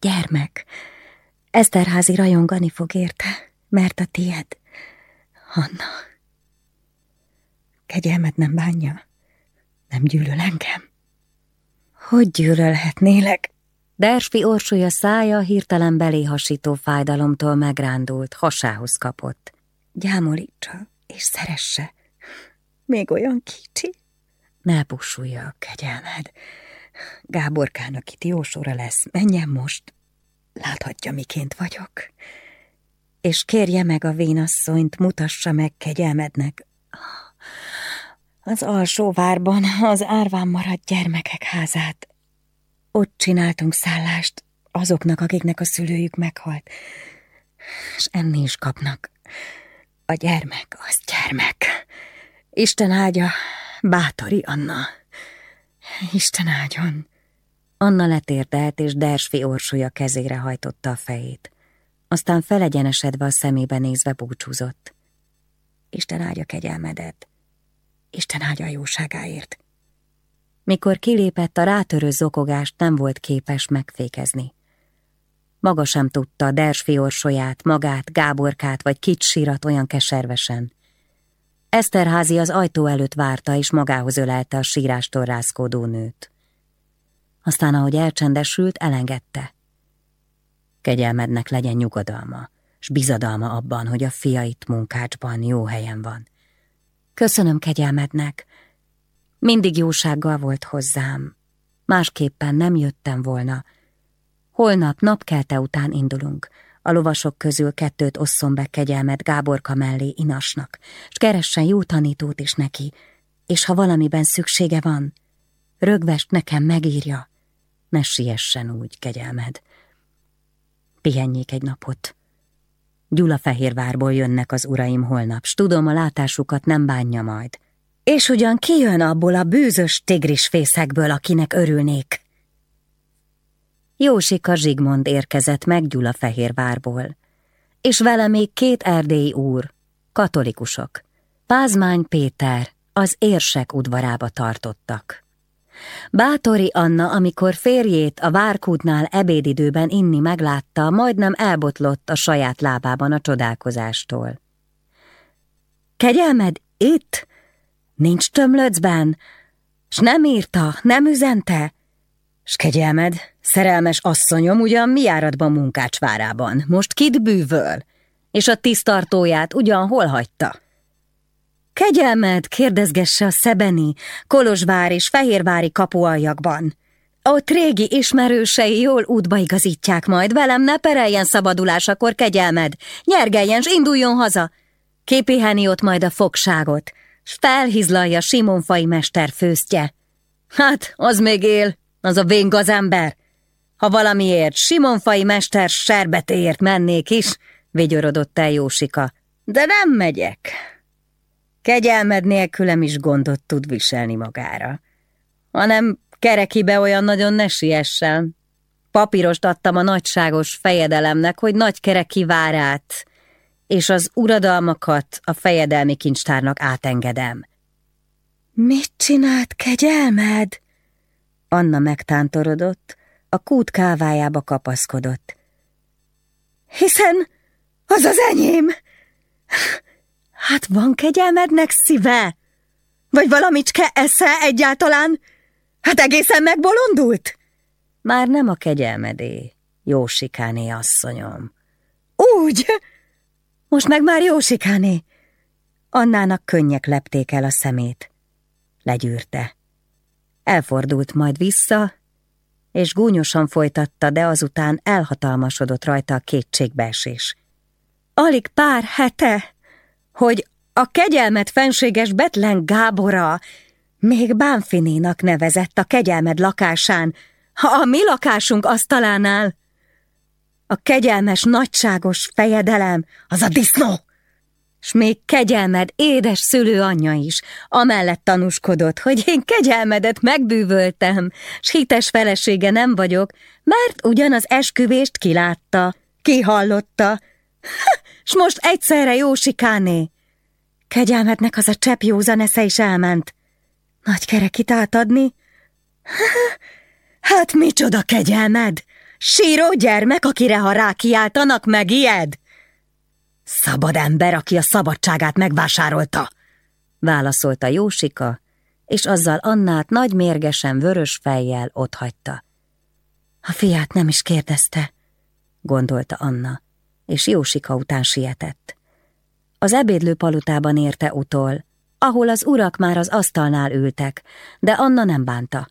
gyermek, Eszterházi rajongani fog érte, mert a tied. Hanna, kegyelmet nem bánja? Nem gyűlöl engem? Hogy gyűlölhetnélek? Dersfi orsolya szája hirtelen beléhasító fájdalomtól megrándult, hasához kapott. Gyámolítsa és szeresse. Még olyan kicsi? Ne pusulja a kegyelmed. Gáborkának itt jó sora lesz, menjen most. Láthatja, miként vagyok és kérje meg a vénasszonyt, mutassa meg kegyelmednek. Az alsó várban az árván maradt gyermekek házát. Ott csináltunk szállást azoknak, akiknek a szülőjük meghalt, és enni is kapnak. A gyermek az gyermek. Isten áldja, bátori Anna. Isten áldjon. Anna letérdelt, és Dersfi orsolya kezére hajtotta a fejét aztán felegyenesedve a szemébe nézve búcsúzott. Isten áldja kegyelmedet, Isten áldja a jóságáért. Mikor kilépett, a rátörő zokogást nem volt képes megfékezni. Maga sem tudta Dersfi orsolyát, magát, Gáborkát vagy kit sírat olyan keservesen. Eszterházi az ajtó előtt várta, és magához ölelte a sírástól rászkódó nőt. Aztán, ahogy elcsendesült, elengedte. Kegyelmednek legyen nyugodalma, s bizadalma abban, hogy a fia itt munkácsban jó helyen van. Köszönöm kegyelmednek. Mindig jósággal volt hozzám. Másképpen nem jöttem volna. Holnap napkelte után indulunk. A lovasok közül kettőt osszon be kegyelmet Gáborka mellé Inasnak, s keressen jó tanítót is neki, és ha valamiben szüksége van, rögvest nekem megírja, ne siessen úgy, kegyelmed. Pihenjék egy napot. Gyula Fehérvárból jönnek az uraim holnap, s tudom, a látásukat nem bánja majd. És ugyan ki jön abból a bűzös tigrisfészekből, akinek örülnék? Jósika Zsigmond érkezett meg Gyula Fehérvárból, és vele még két erdélyi úr, katolikusok. Pázmány Péter az érsek udvarába tartottak. Bátori Anna, amikor férjét a várkútnál ebédidőben inni meglátta, majdnem elbotlott a saját lábában a csodálkozástól. Kegyelmed itt? Nincs tömlöcben? S nem írta, nem üzente? S kegyelmed, szerelmes asszonyom ugyan mi járatban munkácsvárában, most kit bűvöl? És a tisztartóját ugyan hol hagyta? Kegyelmed, kérdezgesse a Szebeni, Kolozsvár és Fehérvári kapualjakban. Ott régi ismerősei jól útba igazítják majd, velem ne pereljen szabadulásakor kegyelmed, nyergeljen, s induljon haza. Képiheni ott majd a fogságot, s felhizlalja Simonfai mester főztje. Hát, az még él, az a vén gazember. Ha valamiért Simonfai mester serbetéért mennék is, vigyorodott el Jósika. De nem megyek. Kegyelmed nélkülem is gondot tud viselni magára. Hanem kerekibe olyan nagyon ne siessen. Papírost adtam a nagyságos fejedelemnek, hogy nagy kereki vár át, és az uradalmakat a fejedelmi kincstárnak átengedem. Mit csinált kegyelmed? Anna megtántorodott, a kút kávájába kapaszkodott. Hiszen az az enyém! Hát van kegyelmednek szíve? Vagy valamicske esze egyáltalán? Hát egészen megbolondult? Már nem a kegyelmedé, Jósikáné asszonyom. Úgy? Most meg már Jósikáné. Annának könnyek lepték el a szemét. Legyűrte. Elfordult majd vissza, és gúnyosan folytatta, de azután elhatalmasodott rajta a kétségbeesés. Alig pár hete hogy a kegyelmed fenséges Betlen Gábora még Bánfinénak nevezett a kegyelmed lakásán, ha a mi lakásunk asztalánál. A kegyelmes, nagyságos fejedelem, az a disznó! S még kegyelmed édes szülő anyja is, amellett tanúskodott, hogy én kegyelmedet megbűvöltem, s hites felesége nem vagyok, mert ugyan az esküvést kilátta, kihallotta, s most egyszerre Jósikáné. Kegyelmednek az a csepp józan esze is elment. Nagy kerekit átadni? Hát micsoda kegyelmed! Síró gyermek, akire ha rákiáltanak, megijed? Szabad ember, aki a szabadságát megvásárolta, válaszolta Jósika, és azzal Annát nagy mérgesen vörös fejjel otthagyta. A fiát nem is kérdezte, gondolta Anna és Jósika után sietett. Az ebédlő palotában érte utol, ahol az urak már az asztalnál ültek, de Anna nem bánta.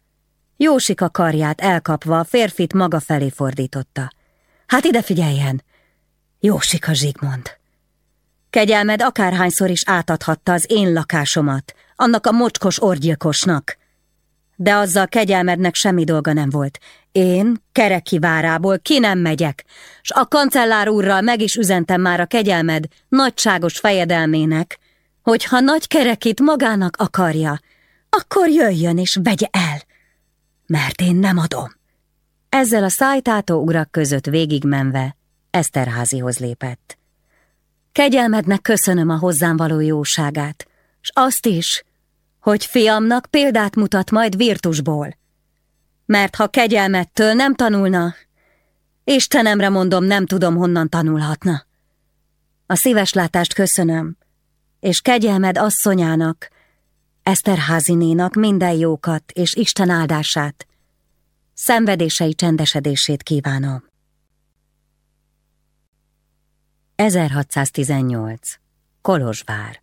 Jósika karját elkapva a férfit maga felé fordította. Hát ide figyeljen! Jósika Zsigmond! Kegyelmed akárhányszor is átadhatta az én lakásomat, annak a mocskos orgyilkosnak. De azzal kegyelmednek semmi dolga nem volt. Én kereki várából ki nem megyek, s a kancellár úrral meg is üzentem már a kegyelmed nagyságos fejedelmének, hogy ha nagy kerekit magának akarja, akkor jöjjön és vegye el, mert én nem adom. Ezzel a szájtátó urak között végigmenve Eszterházihoz lépett. Kegyelmednek köszönöm a hozzám való jóságát, s azt is, hogy fiamnak példát mutat majd virtusból. Mert ha kegyelmettől nem tanulna, Istenemre mondom, nem tudom, honnan tanulhatna. A szíves látást köszönöm, és kegyelmed asszonyának, Eszterházinénak minden jókat és Isten áldását, szenvedései csendesedését kívánom. 1618. Kolozsvár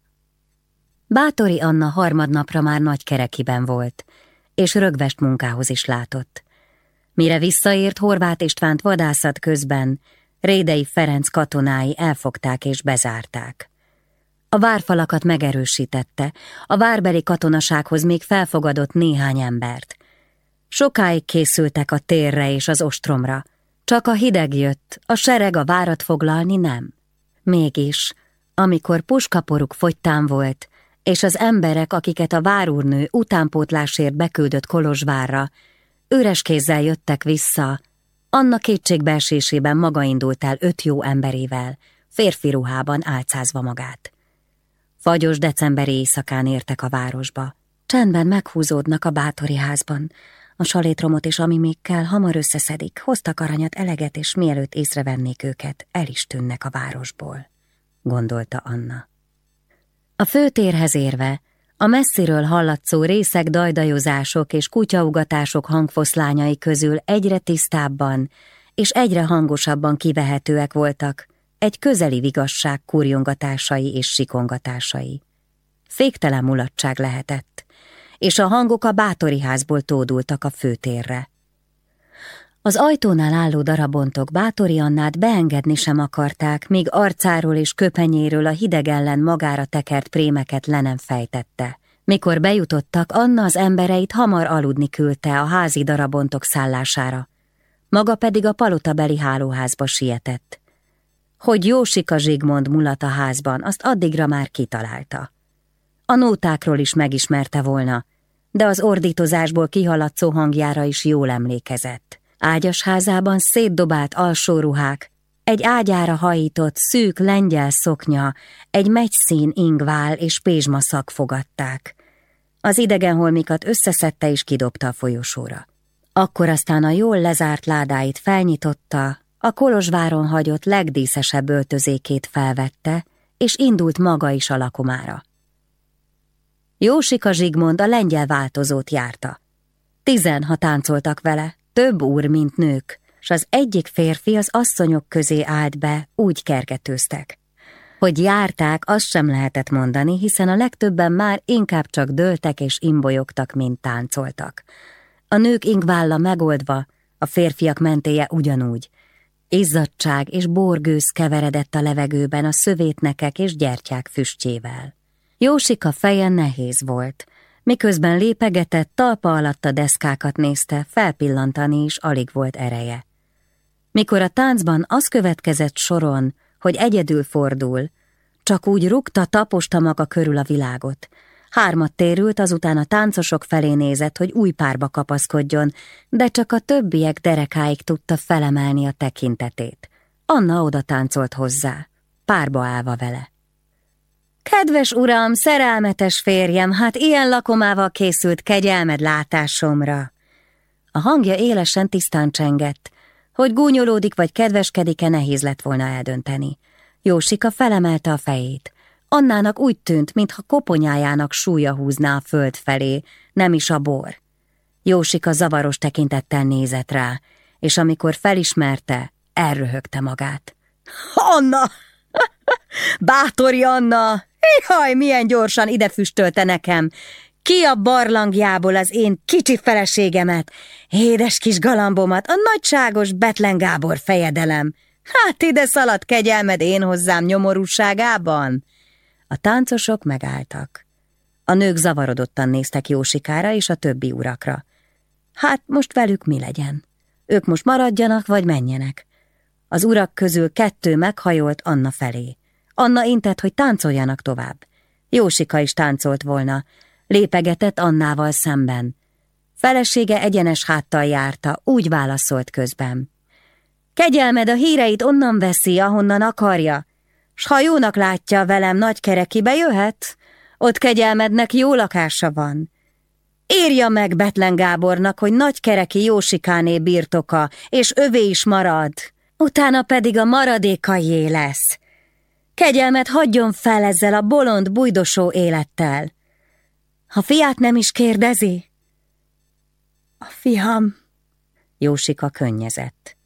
Bátori Anna harmadnapra már nagy kerekiben volt, és rögvest munkához is látott. Mire visszaért Horváth Istvánt vadászat közben, Rédei Ferenc katonái elfogták és bezárták. A várfalakat megerősítette, a várbeli katonasághoz még felfogadott néhány embert. Sokáig készültek a térre és az ostromra, csak a hideg jött, a sereg a várat foglalni nem. Mégis, amikor puskaporuk fogytán volt, és az emberek, akiket a várúrnő utánpótlásért beküldött Kolozsvárra, üres kézzel jöttek vissza, Anna kétségbeesésében maga indult el öt jó emberével, férfi ruhában álcázva magát. Fagyos decemberi éjszakán értek a városba. Csendben meghúzódnak a bátori házban. A salétromot és ami még kell, hamar összeszedik, hoztak aranyat eleget, és mielőtt észrevennék őket, el is tűnnek a városból, gondolta Anna. A főtérhez érve, a messziről hallatszó részek dajdajozások és kutyaugatások hangfoszlányai közül egyre tisztábban és egyre hangosabban kivehetőek voltak egy közeli vigasság kurjongatásai és sikongatásai. Féktelen mulatság lehetett, és a hangok a bátori házból tódultak a főtérre. Az ajtónál álló darabontok Bátori Annát beengedni sem akarták, míg arcáról és köpenyéről a hideg ellen magára tekert prémeket le nem fejtette. Mikor bejutottak, Anna az embereit hamar aludni küldte a házi darabontok szállására. Maga pedig a palotabeli hálóházba sietett. Hogy Jósika Zsigmond mulat a házban, azt addigra már kitalálta. A nótákról is megismerte volna, de az ordítozásból kihaladszó hangjára is jól emlékezett. Ágyas házában szétdobált alsóruhák, egy ágyára hajított szűk lengyel szoknya, egy megyszín ingvál és pézsmaszak fogadták. Az idegenholmikat összeszedte és kidobta a folyosóra. Akkor aztán a jól lezárt ládáit felnyitotta, a Kolozsváron hagyott legdíszesebb öltözékét felvette, és indult maga is a lakomára. Jósika Zsigmond a lengyel változót járta. Tizen, ha táncoltak vele, több úr, mint nők, s az egyik férfi az asszonyok közé állt be, úgy kergetőztek. Hogy járták, azt sem lehetett mondani, hiszen a legtöbben már inkább csak dőltek és imbolyogtak, mint táncoltak. A nők ingválla megoldva, a férfiak mentéje ugyanúgy. Izzadság és borgőz keveredett a levegőben a szövétnekek és gyertyák füstjével. Jósika feje nehéz volt, Miközben lépegetett, talpa alatt a deszkákat nézte, felpillantani is alig volt ereje. Mikor a táncban az következett soron, hogy egyedül fordul, csak úgy rúgta, taposta maga körül a világot. Hármat térült, azután a táncosok felé nézett, hogy új párba kapaszkodjon, de csak a többiek derekáig tudta felemelni a tekintetét. Anna oda táncolt hozzá, párba állva vele. Kedves uram, szerelmetes férjem, hát ilyen lakomával készült kegyelmed látásomra. A hangja élesen tisztán csengett. Hogy gúnyolódik vagy kedveskedik-e, nehéz lett volna eldönteni. Jósika felemelte a fejét. Annának úgy tűnt, mintha koponyájának súlya húzná a föld felé, nem is a bor. Jósika zavaros tekintettel nézett rá, és amikor felismerte, elröhögte magát. Anna! Bátori Anna! Jaj, milyen gyorsan ide füstölte nekem! Ki a barlangjából az én kicsi feleségemet, édes kis galambomat, a nagyságos Betlen Gábor fejedelem? Hát ide szaladt kegyelmed én hozzám nyomorúságában? A táncosok megálltak. A nők zavarodottan néztek Jósikára és a többi urakra. Hát most velük mi legyen? Ők most maradjanak, vagy menjenek? Az urak közül kettő meghajolt Anna felé. Anna intett, hogy táncoljanak tovább. Jósika is táncolt volna, lépegetett Annával szemben. Felesége egyenes háttal járta, úgy válaszolt közben. Kegyelmed a híreit onnan veszi, ahonnan akarja, s ha jónak látja velem nagy kerekibe jöhet, ott kegyelmednek jó lakása van. Írja meg Betlen Gábornak, hogy nagy kereki Jósikáné birtoka, és övé is marad, utána pedig a maradékaié lesz. Kegyelmet hagyjon fel ezzel a bolond, bujdosó élettel. Ha fiát nem is kérdezi? A fiam... Jósika könnyezett.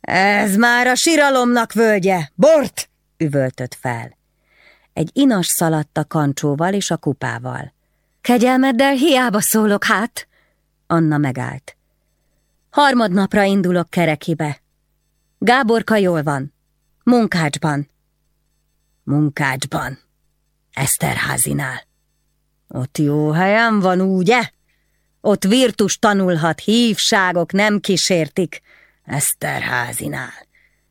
Ez már a siralomnak völgye! Bort! üvöltött fel. Egy inas szaladt a kancsóval és a kupával. Kegyelmeddel hiába szólok hát! Anna megállt. Harmadnapra indulok kerekibe. Gáborka jól van. Munkácsban. Munkácsban. Eszterházinál. Ott jó helyen van, ugye? Ott virtus tanulhat, hívságok nem kísértik. Eszterházinál.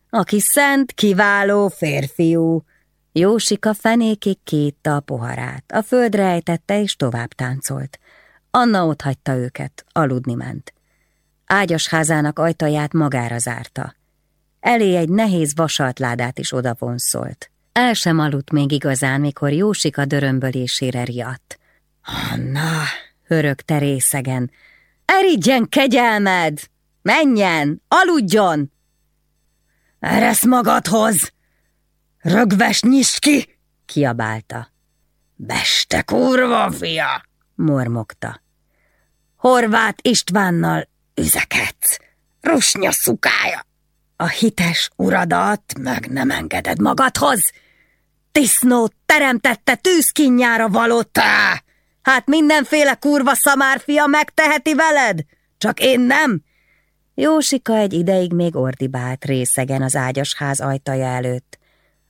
Aki szent, kiváló férfiú. Jósika fenékig kétta a poharát, a földre ejtette és tovább táncolt. Anna ott hagyta őket, aludni ment. Ágyasházának ajtaját magára zárta. Elé egy nehéz vasaltládát is odavonszolt. El sem aludt még igazán, mikor Jósika dörömbölésére riadt. Anna, hörögte részegen, eridjen kegyelmed! Menjen, aludjon! Eresz magadhoz! Rögves nyisd ki! kiabálta. Beste kurva fia! mormogta. Horvát Istvánnal üzekedsz, rusnya szukája! A hites uradat meg nem engeded magadhoz! Tisznót teremtette tűzkinjára valótá! Hát mindenféle kurva szamárfia megteheti veled, csak én nem! Jósika egy ideig még ordibált részegen az ágyas ház ajtaja előtt.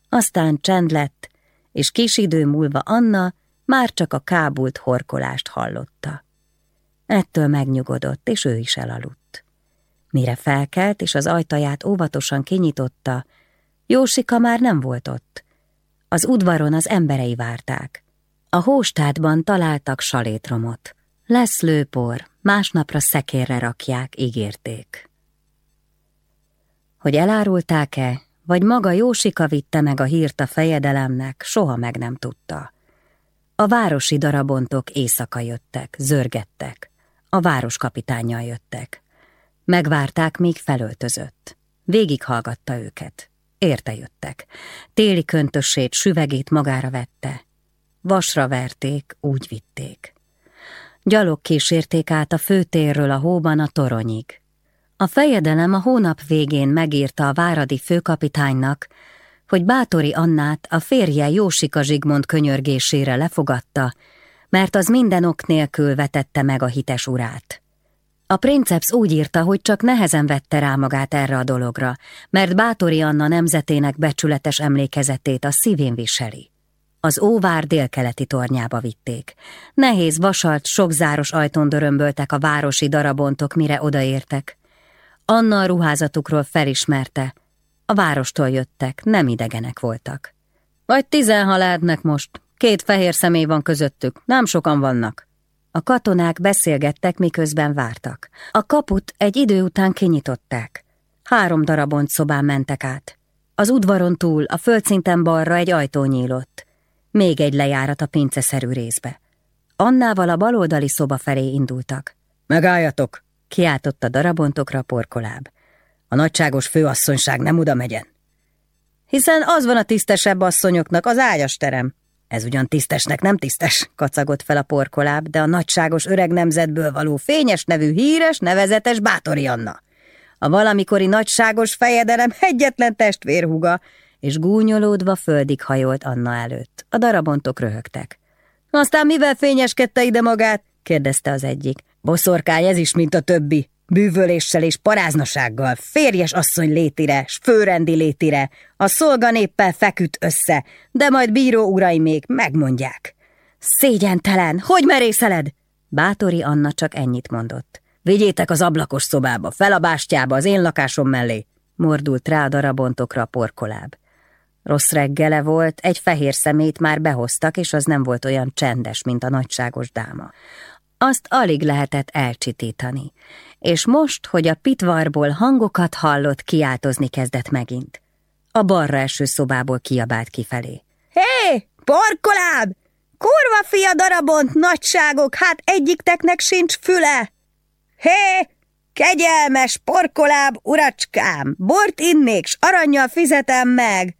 Aztán csend lett, és kis idő múlva Anna már csak a kábult horkolást hallotta. Ettől megnyugodott, és ő is elaludt. Mire felkelt, és az ajtaját óvatosan kinyitotta, Jósika már nem volt ott. Az udvaron az emberei várták. A hóstádban találtak salétromot. Lesz lőpor, másnapra szekérre rakják, ígérték. Hogy elárulták-e, vagy maga Jósika vitte meg a hírt a fejedelemnek, soha meg nem tudta. A városi darabontok éjszaka jöttek, zörgettek. A városkapitányjal jöttek. Megvárták, míg felöltözött. Végighallgatta őket. Érte jöttek. Téli köntössét, süvegét magára vette. Vasra verték, úgy vitték. Gyalog kísérték át a főtérről a hóban a toronyig. A fejedelem a hónap végén megírta a váradi főkapitánynak, hogy Bátori Annát a férje Jósika Zsigmond könyörgésére lefogadta, mert az minden ok nélkül vetette meg a hites urát. A princeps úgy írta, hogy csak nehezen vette rá magát erre a dologra, mert Bátori Anna nemzetének becsületes emlékezetét a szívén viseli. Az óvár délkeleti tornyába vitték. Nehéz, vasalt, sokzáros ajtón dörömböltek a városi darabontok, mire odaértek. Anna a ruházatukról felismerte. A várostól jöttek, nem idegenek voltak. Vagy tizen haládnak most, két fehér személy van közöttük, nem sokan vannak. A katonák beszélgettek, miközben vártak. A kaput egy idő után kinyitották. Három darabont szobán mentek át. Az udvaron túl, a földszinten balra egy ajtó nyílott. Még egy lejárat a pinceszerű részbe. Annával a baloldali szoba felé indultak. Megálljatok! kiáltott a darabontokra a porkoláb. A nagyságos főasszonyság nem oda megyen. Hiszen az van a tisztesebb asszonyoknak, az ágyas terem. Ez ugyan tisztesnek nem tisztes, kacagott fel a porkoláb, de a nagyságos öreg nemzetből való fényes nevű híres, nevezetes Bátori Anna. A valamikori nagyságos fejedelem egyetlen testvérhuga, és gúnyolódva földig hajolt Anna előtt. A darabontok röhögtek. Aztán mivel fényeskedte ide magát? kérdezte az egyik. Boszorkány ez is, mint a többi. Bűvöléssel és paráznasággal, férjes asszony létire, s főrendi létire, a szolganéppel feküdt össze, de majd bíró urai még megmondják. Szégyentelen, hogy merészeled? Bátori Anna csak ennyit mondott. Vigyétek az ablakos szobába, fel a bástyába, az én lakásom mellé, mordult rá a darabontokra a porkoláb. Rossz reggele volt, egy fehér szemét már behoztak, és az nem volt olyan csendes, mint a nagyságos dáma. Azt alig lehetett elcsitítani, és most, hogy a pitvarból hangokat hallott, kiáltozni kezdett megint. A balra eső szobából kiabált kifelé. Hé, porkoláb! Kurva fia darabont, nagyságok, hát egyikteknek sincs füle! Hé, kegyelmes porkoláb, uracskám, bort innék, s aranyjal fizetem meg!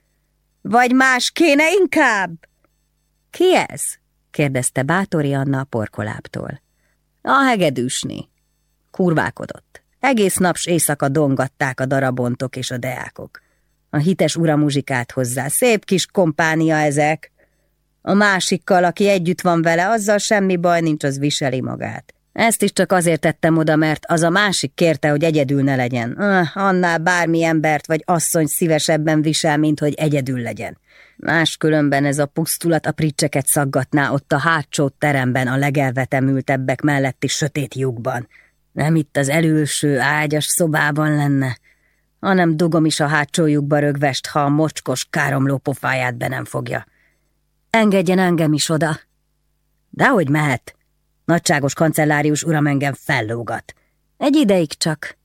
Vagy más kéne inkább? Ki ez? kérdezte Bátori Anna a porkoláptól. A hegedűsné. Kurválkodott. Egész nap s éjszaka dongatták a darabontok és a deákok. A hites uramuzsikát hozzá, szép kis kompánia ezek. A másikkal, aki együtt van vele, azzal semmi baj nincs, az viseli magát. Ezt is csak azért tettem oda, mert az a másik kérte, hogy egyedül ne legyen. Ah, annál bármi embert vagy asszony szívesebben visel, mint hogy egyedül legyen. Máskülönben ez a pusztulat a pricseket szaggatná ott a hátsó teremben a legelvetemültebbek melletti sötét lyukban. Nem itt az előső ágyas szobában lenne, hanem dugom is a hátsó lyukba rögvest, ha a mocskos káromló pofáját be nem fogja. Engedjen engem is oda. Dehogy mehet. Nagyságos kancellárius uram engem fellógat. Egy ideig csak.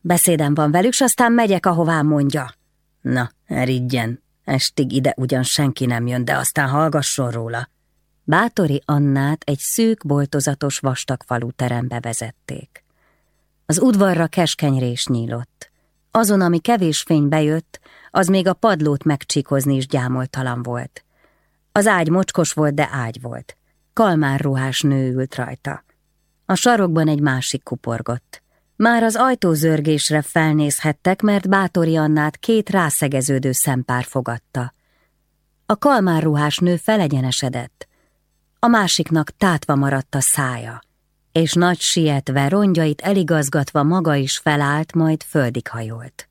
Beszédem van velük, s aztán megyek, ahová mondja. Na, eridjen. Estig ide ugyan senki nem jön, de aztán hallgasson róla. Bátori Annát egy szűk, boltozatos vastag falu terembe vezették. Az udvarra keskeny rés nyílott. Azon, ami kevés fény bejött, az még a padlót megcsikozni is gyámoltalan volt. Az ágy mocskos volt, de ágy volt. Kalmár ruhás nő ült rajta. A sarokban egy másik kuporgott. Már az ajtózörgésre felnézhettek, mert Bátori Annát két rászegeződő szempár fogadta. A kalmár ruhás nő felegyenesedett. A másiknak tátva maradt a szája, és nagy sietve, rongyait eligazgatva maga is felállt, majd földig hajolt.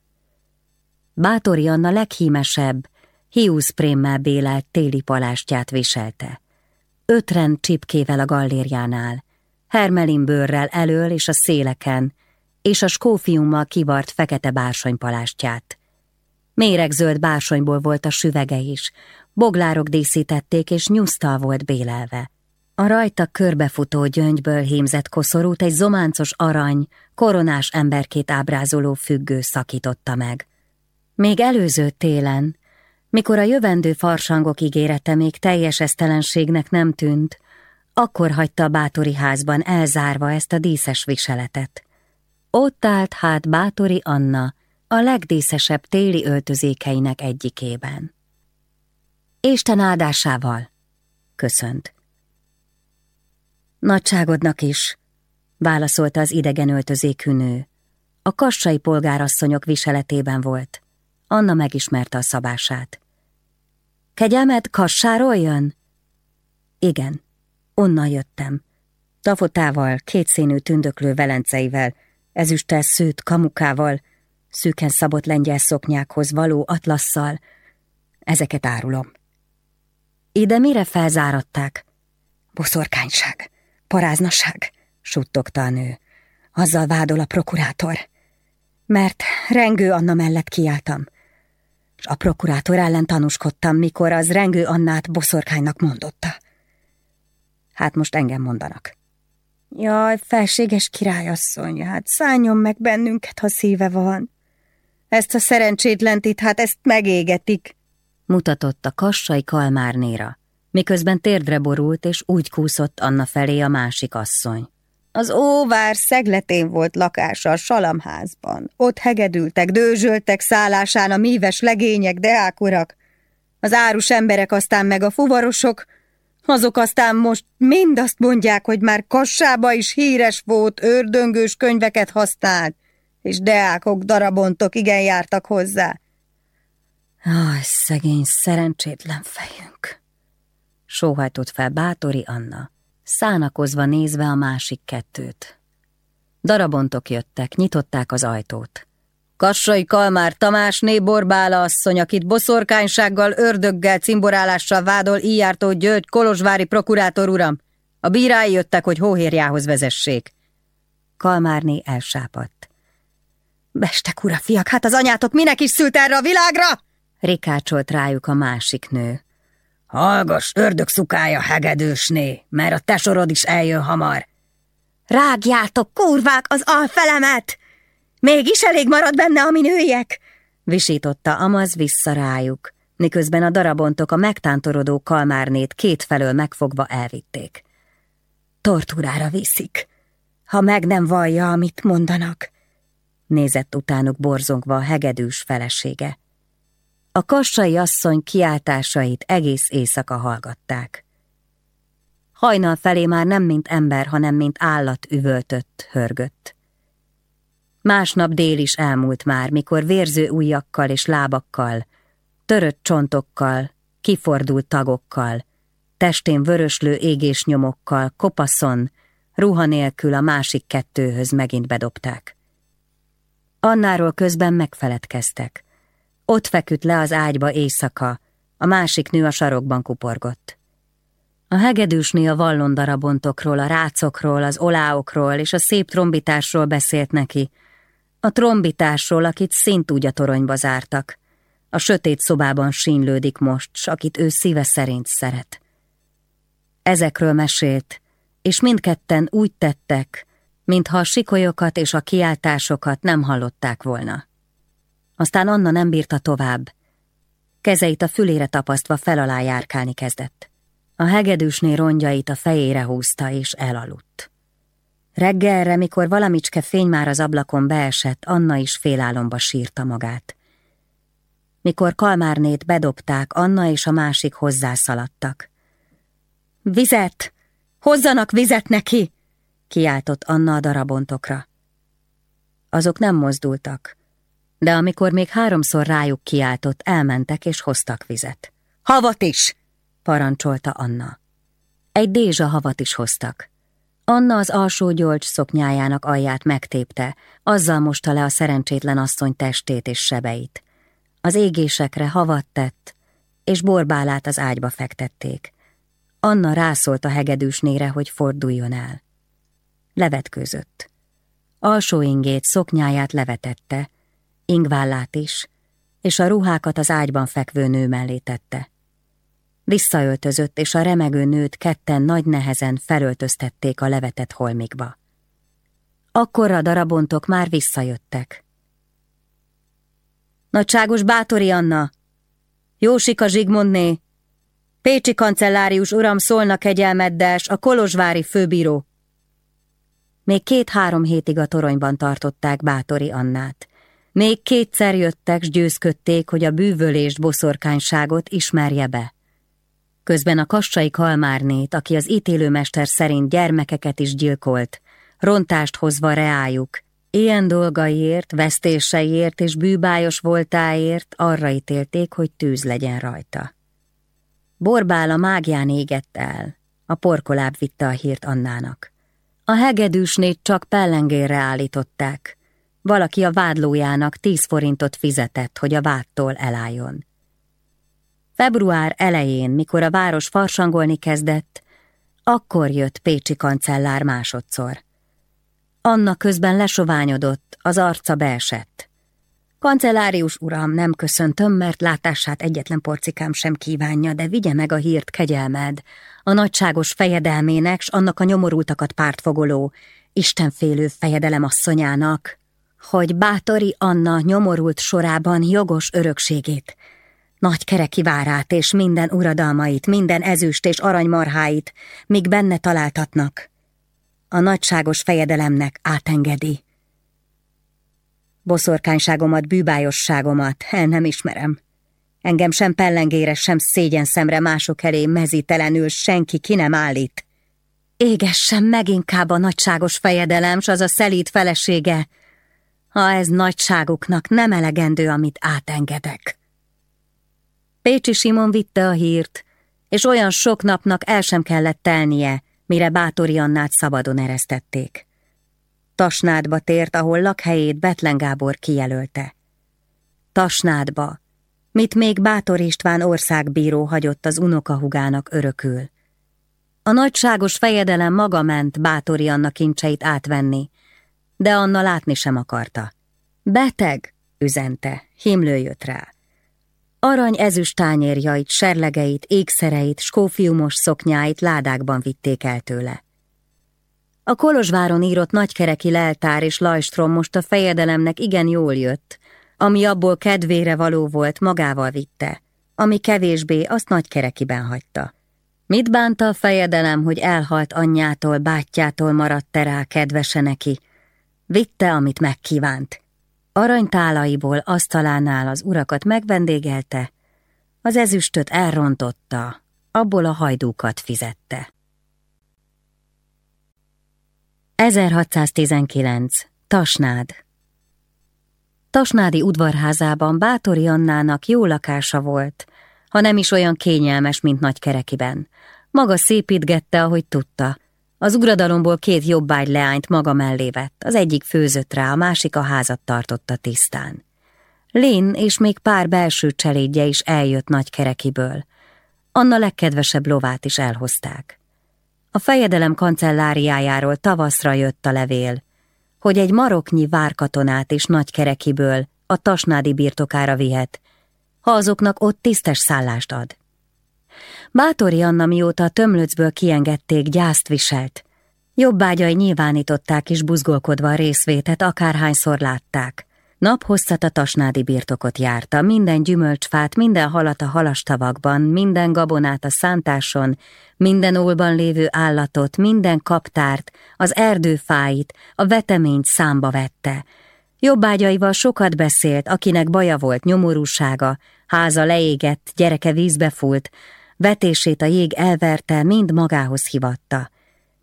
Bátori Anna leghímesebb, hiúszprémmel bélelt téli palástját viselte. Ötrend csipkével a gallérjánál, hermelinbőrrel elől és a széleken, és a skófiummal kivart fekete bársonypalástját. Méregzöld bársonyból volt a süvege is, boglárok díszítették, és nyusztal volt bélelve. A rajta körbefutó gyöngyből hímzett koszorút egy zománcos arany, koronás emberkét ábrázoló függő szakította meg. Még előző télen, mikor a jövendő farsangok ígérete még teljes esztelenségnek nem tűnt, akkor hagyta a bátori házban elzárva ezt a díszes viseletet. Ott állt hát bátori Anna a legdíszesebb téli öltözékeinek egyikében. Isten áldásával, köszönt. Nagyságodnak is, válaszolta az idegen öltözékű nő. A kassai polgárasszonyok viseletében volt. Anna megismerte a szabását. Kegyelmed kassáról jön? Igen, onnan jöttem. Tafotával, kétszínű tündöklő velenceivel, ezüsttel szőtt kamukával, szűken szabott lengyel szoknyákhoz való atlasszal. Ezeket árulom. Ide mire felzáradták? Boszorkányság, paráznaság, suttogta a nő. Azzal vádol a prokurátor. Mert Rengő Anna mellett kiálltam és a prokurátor ellen tanúskodtam, mikor az Rengő Annát boszorkánynak mondotta. Hát most engem mondanak. Jaj, felséges királyasszony, hát szálljon meg bennünket, ha szíve van. Ezt a szerencsétlent itt, hát ezt megégetik. Mutatott a kassai kalmárnéra, miközben térdre borult, és úgy kúszott Anna felé a másik asszony. Az óvár szegletén volt lakása a salamházban. Ott hegedültek, dőzsöltek szállásán a míves legények, deákurak. Az árus emberek aztán meg a fuvarosok, azok aztán most mind azt mondják, hogy már kassába is híres volt, ördöngős könyveket használt, és deákok, darabontok igen jártak hozzá. Aj, szegény, szerencsétlen fejünk! Sóhajtott fel Bátori Anna szánakozva nézve a másik kettőt. Darabontok jöttek, nyitották az ajtót. Kassai Kalmár Tamásné Borbála asszony, akit boszorkánysággal, ördöggel, cimborálással vádol Ijártó György, Kolozsvári prokurátor uram. A bírái jöttek, hogy hóhérjához vezessék. Kalmárné elsápadt. Bestek ura, fiak, hát az anyátok minek is szült erre a világra? Rikácsolt rájuk a másik nő. Hallgass, ördögszukája hegedősné, mert a tesorod is eljön hamar. Rágjátok, kurvák, az alfelemet! Mégis elég marad benne, ami nőjek! Visította Amaz vissza rájuk, miközben a darabontok a megtántorodó kalmárnét kétfelől megfogva elvitték. Tortúrára viszik, ha meg nem vallja, amit mondanak, nézett utánuk borzongva a hegedűs felesége. A kassai asszony kiáltásait egész éjszaka hallgatták. Hajnal felé már nem mint ember, hanem mint állat üvöltött, hörgött. Másnap dél is elmúlt már, mikor vérző ujjakkal és lábakkal, törött csontokkal, kifordult tagokkal, testén vöröslő égésnyomokkal, kopaszon, ruha nélkül a másik kettőhöz megint bedobták. Annáról közben megfeledkeztek. Ott feküdt le az ágyba éjszaka, a másik nő a sarokban kuporgott. A hegedűsné a vallondarabontokról, a rácokról, az oláokról és a szép trombitásról beszélt neki. A trombitásról, akit szint úgy a toronyba zártak. A sötét szobában sínlődik most, s akit ő szíve szerint szeret. Ezekről mesélt, és mindketten úgy tettek, mintha a sikolyokat és a kiáltásokat nem hallották volna. Aztán Anna nem bírta tovább. Kezeit a fülére tapasztva fel alá járkálni kezdett. A hegedűsné rongyait a fejére húzta és elaludt. Reggelre, mikor valamicske fény már az ablakon beesett, Anna is félálomba sírta magát. Mikor Kalmárnét bedobták, Anna és a másik hozzászaladtak. Vizet! Hozzanak vizet neki! kiáltott Anna a darabontokra. Azok nem mozdultak, de amikor még háromszor rájuk kiáltott, elmentek és hoztak vizet. Havat is! parancsolta Anna. Egy dézsa havat is hoztak. Anna az alsó gyolcs szoknyájának alját megtépte, azzal mosta le a szerencsétlen asszony testét és sebeit. Az égésekre havat tett, és borbálát az ágyba fektették. Anna rászólt a hegedűsnére, hogy forduljon el. Levetkőzött. Alsó ingét, szoknyáját levetette, ingvállát is, és a ruhákat az ágyban fekvő nő mellé tette. Visszaöltözött, és a remegő nőt ketten nagy nehezen felöltöztették a levetett holmikba. Akkorra a darabontok már visszajöttek. Nagyságos Bátori Anna! Jósika Zsigmondné! Pécsi kancellárius uram szólna kegyelmeddes, a Kolozsvári főbíró. Még két-három hétig a toronyban tartották Bátori Annát. Még kétszer jöttek, s győzködték, hogy a bűvölést, boszorkányságot ismerje be. Közben a kassai kalmárnét, aki az ítélőmester szerint gyermekeket is gyilkolt, rontást hozva reájuk, ilyen dolgaiért, vesztéseiért és bűbájos voltáért arra ítélték, hogy tűz legyen rajta. Borbál a mágián égett el, a porkoláb vitte a hírt Annának. A hegedűsnét csak pellengérre állították. Valaki a vádlójának tíz forintot fizetett, hogy a vádtól elálljon. Február elején, mikor a város farsangolni kezdett, akkor jött Pécsi kancellár másodszor. Anna közben lesoványodott, az arca beesett. Kancellárius uram, nem köszöntöm, mert látását egyetlen porcikám sem kívánja, de vigye meg a hírt kegyelmed, a nagyságos fejedelmének, s annak a nyomorultakat pártfogoló, istenfélő fejedelem asszonyának, hogy Bátori Anna nyomorult sorában jogos örökségét, nagy kereki várát és minden uradalmait, minden ezüst és aranymarháit, míg benne találtatnak. A nagyságos fejedelemnek átengedi. Boszorkányságomat, bűbájosságomat el nem ismerem. Engem sem pellengére, sem szégyen szemre mások elé mezítelenül senki ki nem állít. Égessen meg inkább a nagyságos fejedelem, s az a szelíd felesége, ha ez nagyságuknak nem elegendő, amit átengedek. Pécsi Simon vitte a hírt, és olyan sok napnak el sem kellett telnie, mire Bátori Annát szabadon eresztették. Tasnádba tért, ahol lakhelyét Betlen Gábor kijelölte. Tasnádba, mit még Bátor István országbíró hagyott az unokahugának örökül. A nagyságos fejedelem maga ment Bátori Anna kincseit átvenni, de Anna látni sem akarta. Beteg, üzente, himlő jött rá. Arany ezüst tányérjait, serlegeit, ékszereit, skófiumos szoknyáit ládákban vitték el tőle. A Kolozsváron írott nagykereki leltár és lajstrom most a fejedelemnek igen jól jött, ami abból kedvére való volt, magával vitte, ami kevésbé, azt nagykerekiben hagyta. Mit bánta a fejedelem, hogy elhalt anyjától, bátyjától maradt rá kedvese neki? Vitte, amit megkívánt. Aranytálaiból asztalánál az urakat megvendégelte, az ezüstöt elrontotta, abból a hajdúkat fizette. 1619. Tasnád Tasnádi udvarházában Bátori Annának jó lakása volt, ha nem is olyan kényelmes, mint Nagykerekiben. Maga szépítgette, ahogy tudta. Az uradalomból két jobbágy leányt maga mellé vett, az egyik főzött rá, a másik a házat tartotta tisztán. Lén és még pár belső cselédje is eljött Nagykerekiből. Anna legkedvesebb lovát is elhozták. A fejedelem kancelláriájáról tavaszra jött a levél, hogy egy maroknyi várkatonát is Nagykerekiből a tasnádi birtokára vihet, ha azoknak ott tisztes szállást ad. Bátori Anna mióta tömlöcből kiengedték, gyászt viselt. Jobbágyai nyilvánították is buzgolkodva a részvétet, akárhányszor látták. Naphosszat a tasnádi birtokot járta, minden gyümölcsfát, minden halat a halastavakban, minden gabonát a szántáson, minden olban lévő állatot, minden kaptárt, az erdőfáit, a veteményt számba vette. Jobbágyaival sokat beszélt, akinek baja volt nyomorúsága, háza leégett, gyereke vízbe fúlt, vetését a jég elverte, mind magához hivatta.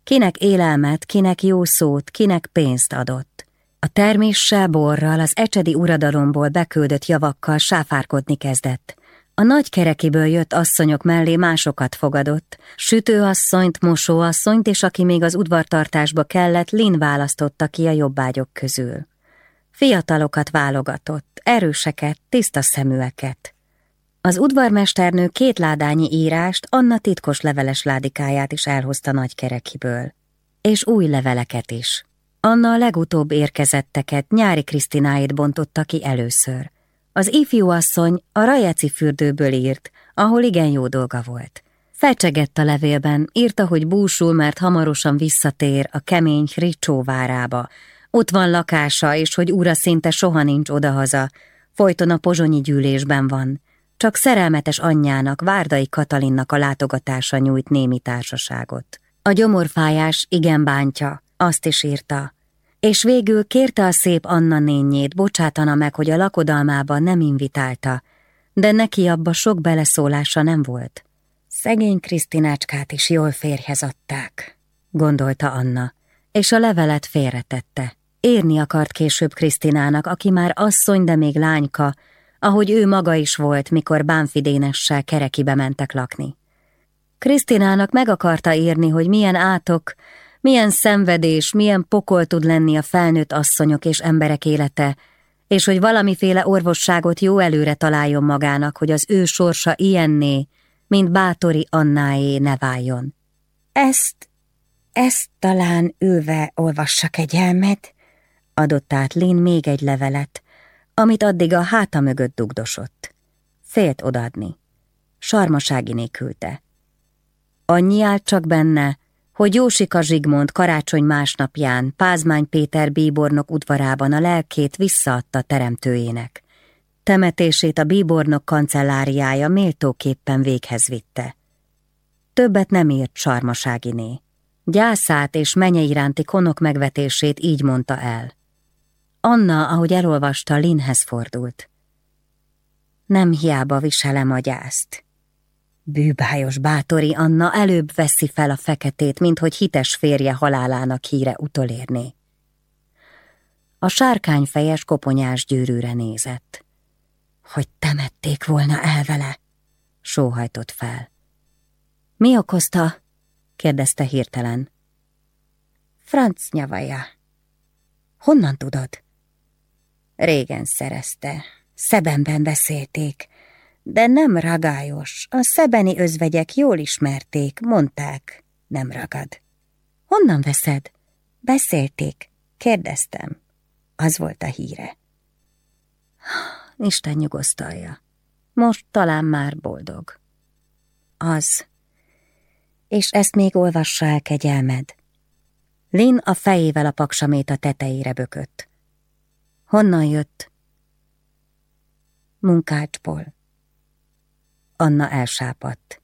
Kinek élelmet, kinek jó szót, kinek pénzt adott. A terméssel, borral, az ecsedi uradalomból beküldött javakkal sáfárkodni kezdett. A nagy kerekiből jött asszonyok mellé másokat fogadott, sütőasszonyt, mosóasszonyt, és aki még az udvartartásba kellett, Lin választotta ki a jobbágyok közül. Fiatalokat válogatott, erőseket, tiszta szeműeket. Az udvarmesternő két ládányi írást, Anna titkos leveles ládikáját is elhozta nagy kerekiből. És új leveleket is. Anna a legutóbb érkezetteket nyári Krisztináit bontotta ki először. Az ifjú asszony a Rajeci fürdőből írt, ahol igen jó dolga volt. Fecsegett a levélben, írta, hogy búsul, mert hamarosan visszatér a kemény Ricsó várába. Ott van lakása, és hogy ura szinte soha nincs odahaza, folyton a pozsonyi gyűlésben van. Csak szerelmetes anyjának, Várdai Katalinnak a látogatása nyújt némi társaságot. A gyomorfájás igen bántja, azt is írta. És végül kérte a szép Anna nényét, bocsátana meg, hogy a lakodalmába nem invitálta, de neki abba sok beleszólása nem volt. Szegény Krisztinácskát is jól férjhez adták, gondolta Anna, és a levelet félretette. Érni akart később Krisztinának, aki már asszony, de még lányka, ahogy ő maga is volt, mikor Bánfidénessel kerekibe mentek lakni. Krisztinának meg akarta írni, hogy milyen átok, milyen szenvedés, milyen pokol tud lenni a felnőtt asszonyok és emberek élete, és hogy valamiféle orvosságot jó előre találjon magának, hogy az ő sorsa ilyenné, mint bátori Annáé ne váljon. Ezt, ezt talán őve olvassa kegyelmet, adott át Lin még egy levelet, amit addig a háta mögött dugdosott. Félt odadni. Sarmaságiné küldte. Annyi állt csak benne, hogy Jósika Zsigmond karácsony másnapján Pázmány Péter bíbornok udvarában a lelkét visszaadta teremtőjének. Temetését a bíbornok kancelláriája méltóképpen véghez vitte. Többet nem írt Sarmaságiné. Gyászát és menye iránti konok megvetését így mondta el. Anna, ahogy elolvasta, Linhez fordult. Nem hiába viselem a gyászt. Bűbájos bátori Anna előbb veszi fel a feketét, mint hogy hites férje halálának híre utolérné. A sárkányfejes koponyás gyűrűre nézett. Hogy temették volna el vele, sóhajtott fel. Mi okozta? kérdezte hirtelen. Franc nyavaja. Honnan tudod? Régen szerezte. Szebenben beszélték. De nem ragályos. A szebeni özvegyek jól ismerték, mondták. Nem ragad. Honnan veszed? Beszélték. Kérdeztem. Az volt a híre. Isten nyugosztalja. Most talán már boldog. Az. És ezt még olvassa el kegyelmed. Lin a fejével a paksamét a tetejére bökött. Honnan jött? Munkácsból. Anna elsápadt.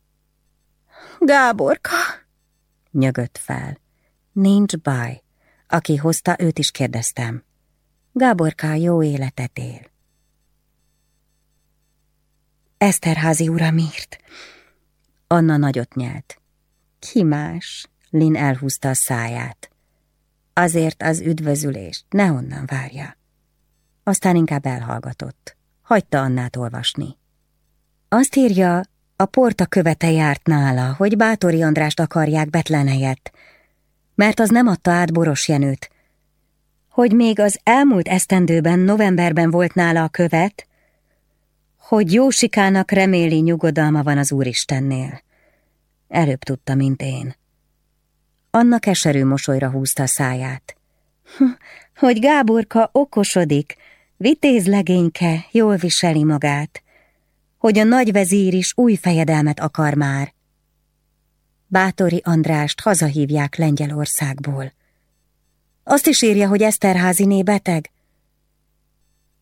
Gáborka! Nyögött fel. Nincs baj. Aki hozta, őt is kérdeztem. Gáborká jó életet él. Eszterházi uram írt. Anna nagyot nyelt. Ki más? Lin elhúzta a száját. Azért az üdvözülést nehonnan várja. Aztán inkább elhallgatott. Hagyta Annát olvasni. Azt írja, a porta követe járt nála, hogy Bátori Andrást akarják Betlen mert az nem adta át Boros Jenőt. Hogy még az elmúlt esztendőben, novemberben volt nála a követ, hogy Jósikának reméli nyugodalma van az Úristennél. Előbb tudta, mint én. Anna keserű mosolyra húzta a száját. Hogy Gáborka okosodik, vitéz legényke, jól viseli magát, hogy a nagyvezír is új fejedelmet akar már. Bátori Andrást hazahívják Lengyelországból. Azt is írja, hogy Eszterháziné beteg.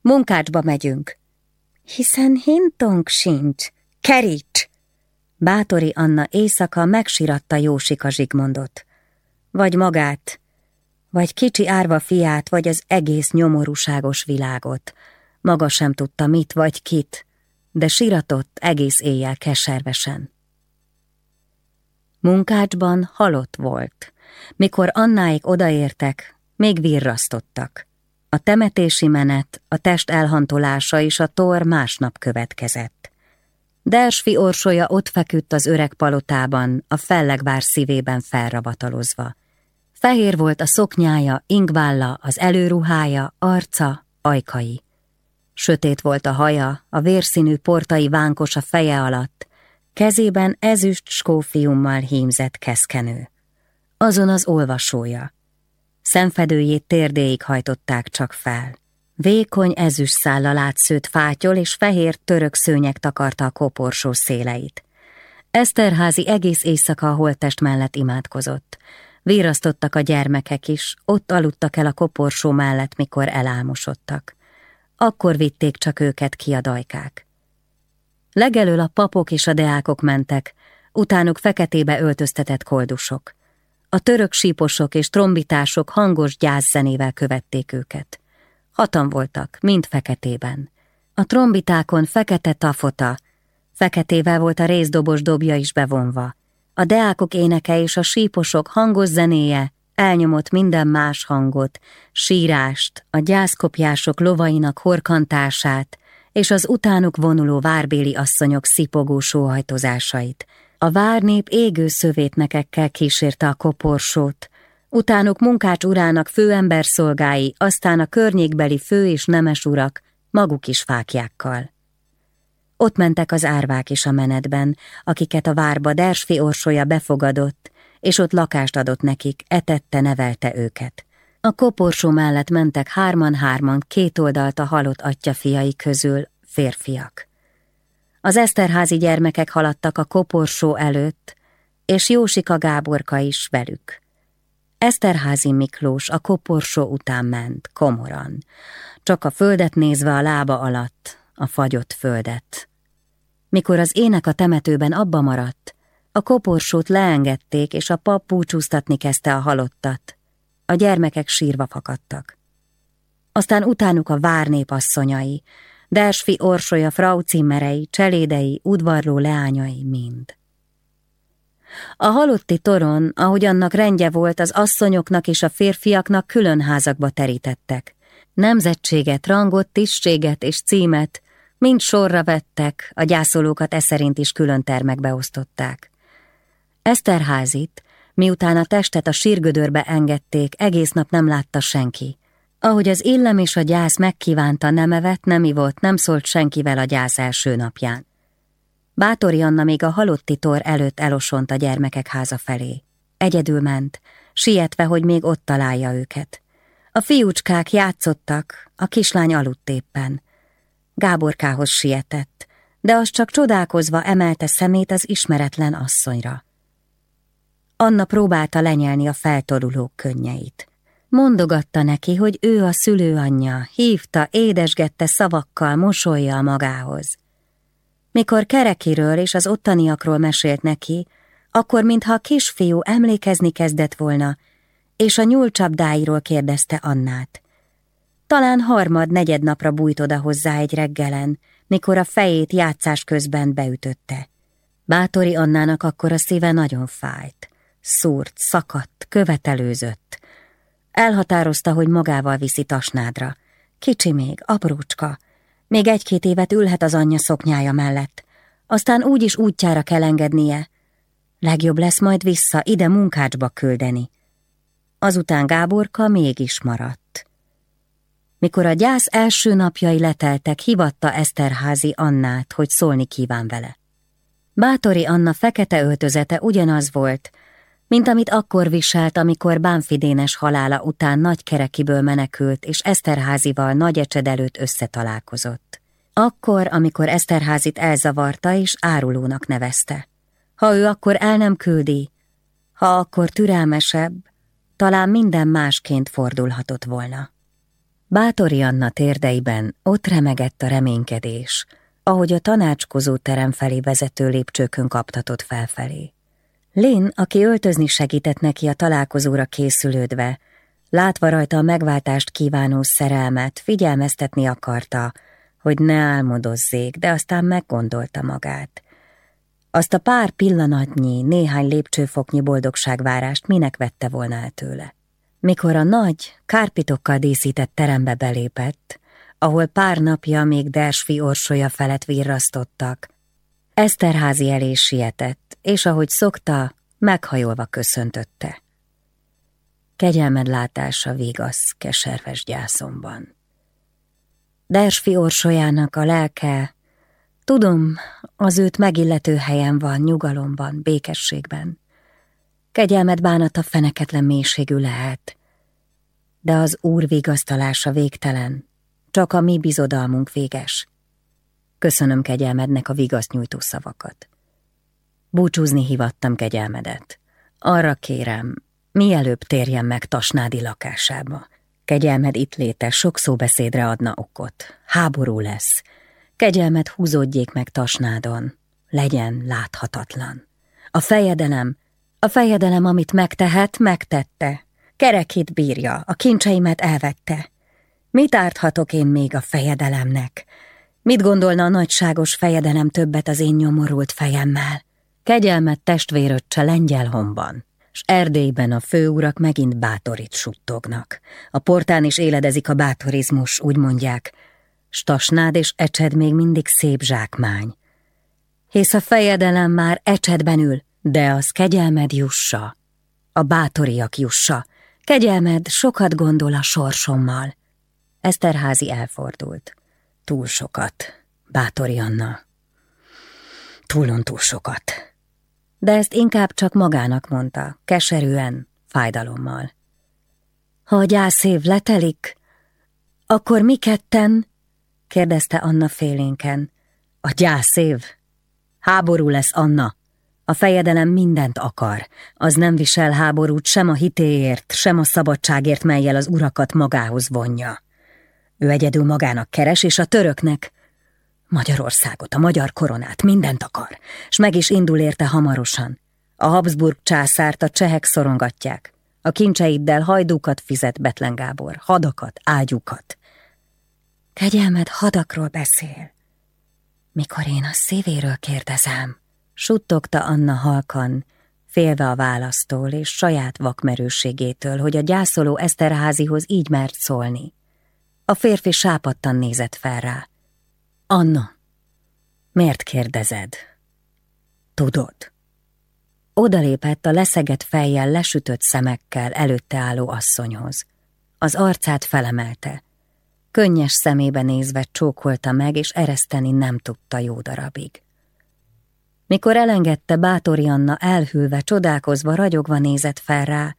Munkácsba megyünk. Hiszen hintunk sincs. Keríts! Bátori Anna éjszaka megsiratta Jósika Zsigmondot. Vagy magát, vagy kicsi árva fiát, vagy az egész nyomorúságos világot. Maga sem tudta mit vagy kit, de siratott egész éjjel keservesen. Munkácsban halott volt. Mikor Annáik odaértek, még virrasztottak. A temetési menet, a test elhantolása és a tor másnap következett. Dersfi orsolya ott feküdt az öreg palotában, a fellegvár szívében felravatalozva. Fehér volt a szoknyája, ingválla, az előruhája, arca, ajkai. Sötét volt a haja, a vérszínű portai vánkos a feje alatt, kezében ezüst skófiummal hímzett keszkenő. Azon az olvasója. Szemfedőjét térdéig hajtották csak fel. Vékony ezüst szállal átszőtt fátyol és fehér török szőnyek takarta a koporsó széleit. Eszterházi egész éjszaka a holttest mellett imádkozott. Vírasztottak a gyermekek is, ott aludtak el a koporsó mellett, mikor elálmosodtak. Akkor vitték csak őket ki a dajkák. Legelől a papok és a deákok mentek, utánuk feketébe öltöztetett koldusok. A török síposok és trombitások hangos gyászzenével követték őket. Hatan voltak, mind feketében. A trombitákon fekete tafota, feketével volt a részdobos dobja is bevonva. A deákok éneke és a síposok hangos zenéje elnyomott minden más hangot, sírást, a gyászkopjások lovainak horkantását és az utánuk vonuló várbéli asszonyok szipogó sóhajtozásait. A várnép égő szövétnekekkel kísérte a koporsót, utánuk munkács urának szolgái, aztán a környékbeli fő és nemes urak, maguk is fákjákkal. Ott mentek az árvák is a menetben, akiket a várba Dersfi orsolya befogadott, és ott lakást adott nekik, etette, nevelte őket. A koporsó mellett mentek hárman-hárman két oldalt a halott atya fiai közül, férfiak. Az Eszterházi gyermekek haladtak a koporsó előtt, és Jósika Gáborka is velük. Eszterházi Miklós a koporsó után ment, komoran, csak a földet nézve a lába alatt, a fagyott földet. Mikor az ének a temetőben abba maradt, a koporsót leengedték, és a pap búcsúztatni kezdte a halottat. A gyermekek sírva fakadtak. Aztán utánuk a várnép asszonyai, Dersfi orsolya, frau cimmerei, cselédei, udvarló leányai mind. A halotti toron, ahogy annak rendje volt, az asszonyoknak és a férfiaknak külön házakba terítettek. Nemzetséget, rangot, tisztséget és címet mind sorra vettek, a gyászolókat e szerint is külön termekbe osztották. Eszterházit, miután a testet a sírgödörbe engedték, egész nap nem látta senki. Ahogy az illem és a gyász megkívánta, nem evett, nem ivott, nem szólt senkivel a gyász első napján. Bátori Anna még a halotti tor előtt elosont a gyermekek háza felé. Egyedül ment, sietve, hogy még ott találja őket. A fiúcskák játszottak, a kislány aludt éppen. Gáborkához sietett, de az csak csodálkozva emelte szemét az ismeretlen asszonyra. Anna próbálta lenyelni a feltorulók könnyeit. Mondogatta neki, hogy ő a szülőanyja, hívta, édesgette szavakkal, mosolyjal magához. Mikor kerekiről és az ottaniakról mesélt neki, akkor mintha a kisfiú emlékezni kezdett volna, és a nyúlcsapdáiról kérdezte Annát. Talán harmad, negyed napra bújt oda hozzá egy reggelen, mikor a fejét játszás közben beütötte. Bátori Annának akkor a szíve nagyon fájt. Szúrt, szakadt, követelőzött. Elhatározta, hogy magával viszi Tasnádra. Kicsi még, aprócska. Még egy-két évet ülhet az anyja szoknyája mellett. Aztán úgyis útjára kell engednie. Legjobb lesz majd vissza, ide munkácsba küldeni. Azután Gáborka mégis maradt. Mikor a gyász első napjai leteltek, hivatta Eszterházi Annát, hogy szólni kíván vele. Bátori Anna fekete öltözete ugyanaz volt, mint amit akkor viselt, amikor Bánfidénes halála után nagy kerekiből menekült, és Eszterházival nagy ecsed előtt összetalálkozott. Akkor, amikor Eszterházit elzavarta és árulónak nevezte. Ha ő akkor el nem küldi, ha akkor türelmesebb, talán minden másként fordulhatott volna. Bátori Anna térdeiben ott remegett a reménykedés, ahogy a tanácskozó terem felé vezető lépcsőkön kaptatott felfelé. Lin, aki öltözni segített neki a találkozóra készülődve, látva rajta a megváltást kívánó szerelmet, figyelmeztetni akarta, hogy ne álmodozzék, de aztán meggondolta magát. Azt a pár pillanatnyi, néhány lépcsőfoknyi boldogságvárást minek vette volna el tőle. Mikor a nagy, kárpitokkal díszített terembe belépett, ahol pár napja még Dersfi orsolya felett virrasztottak, Eszterházi elé sietett, és ahogy szokta, meghajolva köszöntötte. Kegyelmed látása vigasz, keserves gyászomban. Dersfi orsolyának a lelke, tudom, az őt megillető helyen van, nyugalomban, békességben. Kegyelmed bánata feneketlen mélységű lehet, de az Úr vigasztalása végtelen, csak a mi bizodalmunk véges. Köszönöm kegyelmednek a vigasznyújtó szavakat. Búcsúzni hivattam kegyelmedet. Arra kérem, mielőbb térjen meg Tasnádi lakásába. Kegyelmed itt léte sok szóbeszédre adna okot. Háború lesz. Kegyelmed húzódjék meg Tasnádon. Legyen láthatatlan. A fejedelem, a fejedelem, amit megtehet, megtette. Kerekét bírja, a kincseimet elvette. Mit árthatok én még a fejedelemnek? Mit gondolna a nagyságos fejedelem többet az én nyomorult fejemmel? Kegyelmet testvéröccse Lengyelhomban, s Erdélyben a főurak megint bátorit suttognak. A portán is éledezik a bátorizmus, úgy mondják. Stasnád és ecsed még mindig szép zsákmány. Hisz a fejedelem már ecsedben ül, de az kegyelmed jussa, a bátoriak jussa. Kegyelmed sokat gondol a sorsommal. Eszterházi elfordult. Túl sokat, bátori Anna. Túlon túl sokat. De ezt inkább csak magának mondta, keserűen, fájdalommal. Ha a gyászév letelik, akkor mi ketten? kérdezte Anna félénken. A gyászév? Háború lesz, Anna. A fejedelem mindent akar. Az nem visel háborút sem a hitéért, sem a szabadságért, melyel az urakat magához vonja. Ő egyedül magának keres, és a töröknek Magyarországot, a magyar koronát, mindent akar, s meg is indul érte hamarosan. A Habsburg császárt a csehek szorongatják. A kincseiddel hajdúkat fizet Betlen Gábor, hadakat, ágyukat. Kegyelmed hadakról beszél. Mikor én a szívéről kérdezem, suttogta Anna halkan, félve a választól és saját vakmerőségétől, hogy a gyászoló Eszterházihoz így mert szólni. A férfi sápadtan nézett fel rá. Anna, miért kérdezed? Tudod. Odalépett a leszegett fejjel lesütött szemekkel előtte álló asszonyhoz. Az arcát felemelte. Könnyes szemébe nézve csókolta meg, és ereszteni nem tudta jó darabig. Mikor elengedte Bátori Anna elhűlve, csodálkozva, ragyogva nézett fel rá,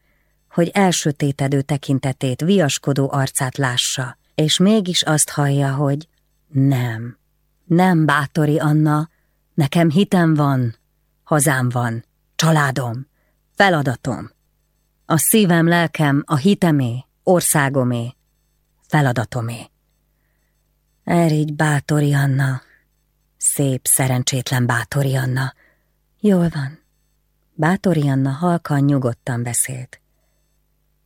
hogy elsötétedő tekintetét, viaskodó arcát lássa, és mégis azt hallja, hogy nem, nem, bátori Anna, nekem hitem van, hazám van, családom, feladatom. A szívem, lelkem, a hitemé, országomé, feladatomé. Erigy bátori Anna, szép, szerencsétlen bátori Anna. Jól van. Bátori Anna halkan, nyugodtan beszélt.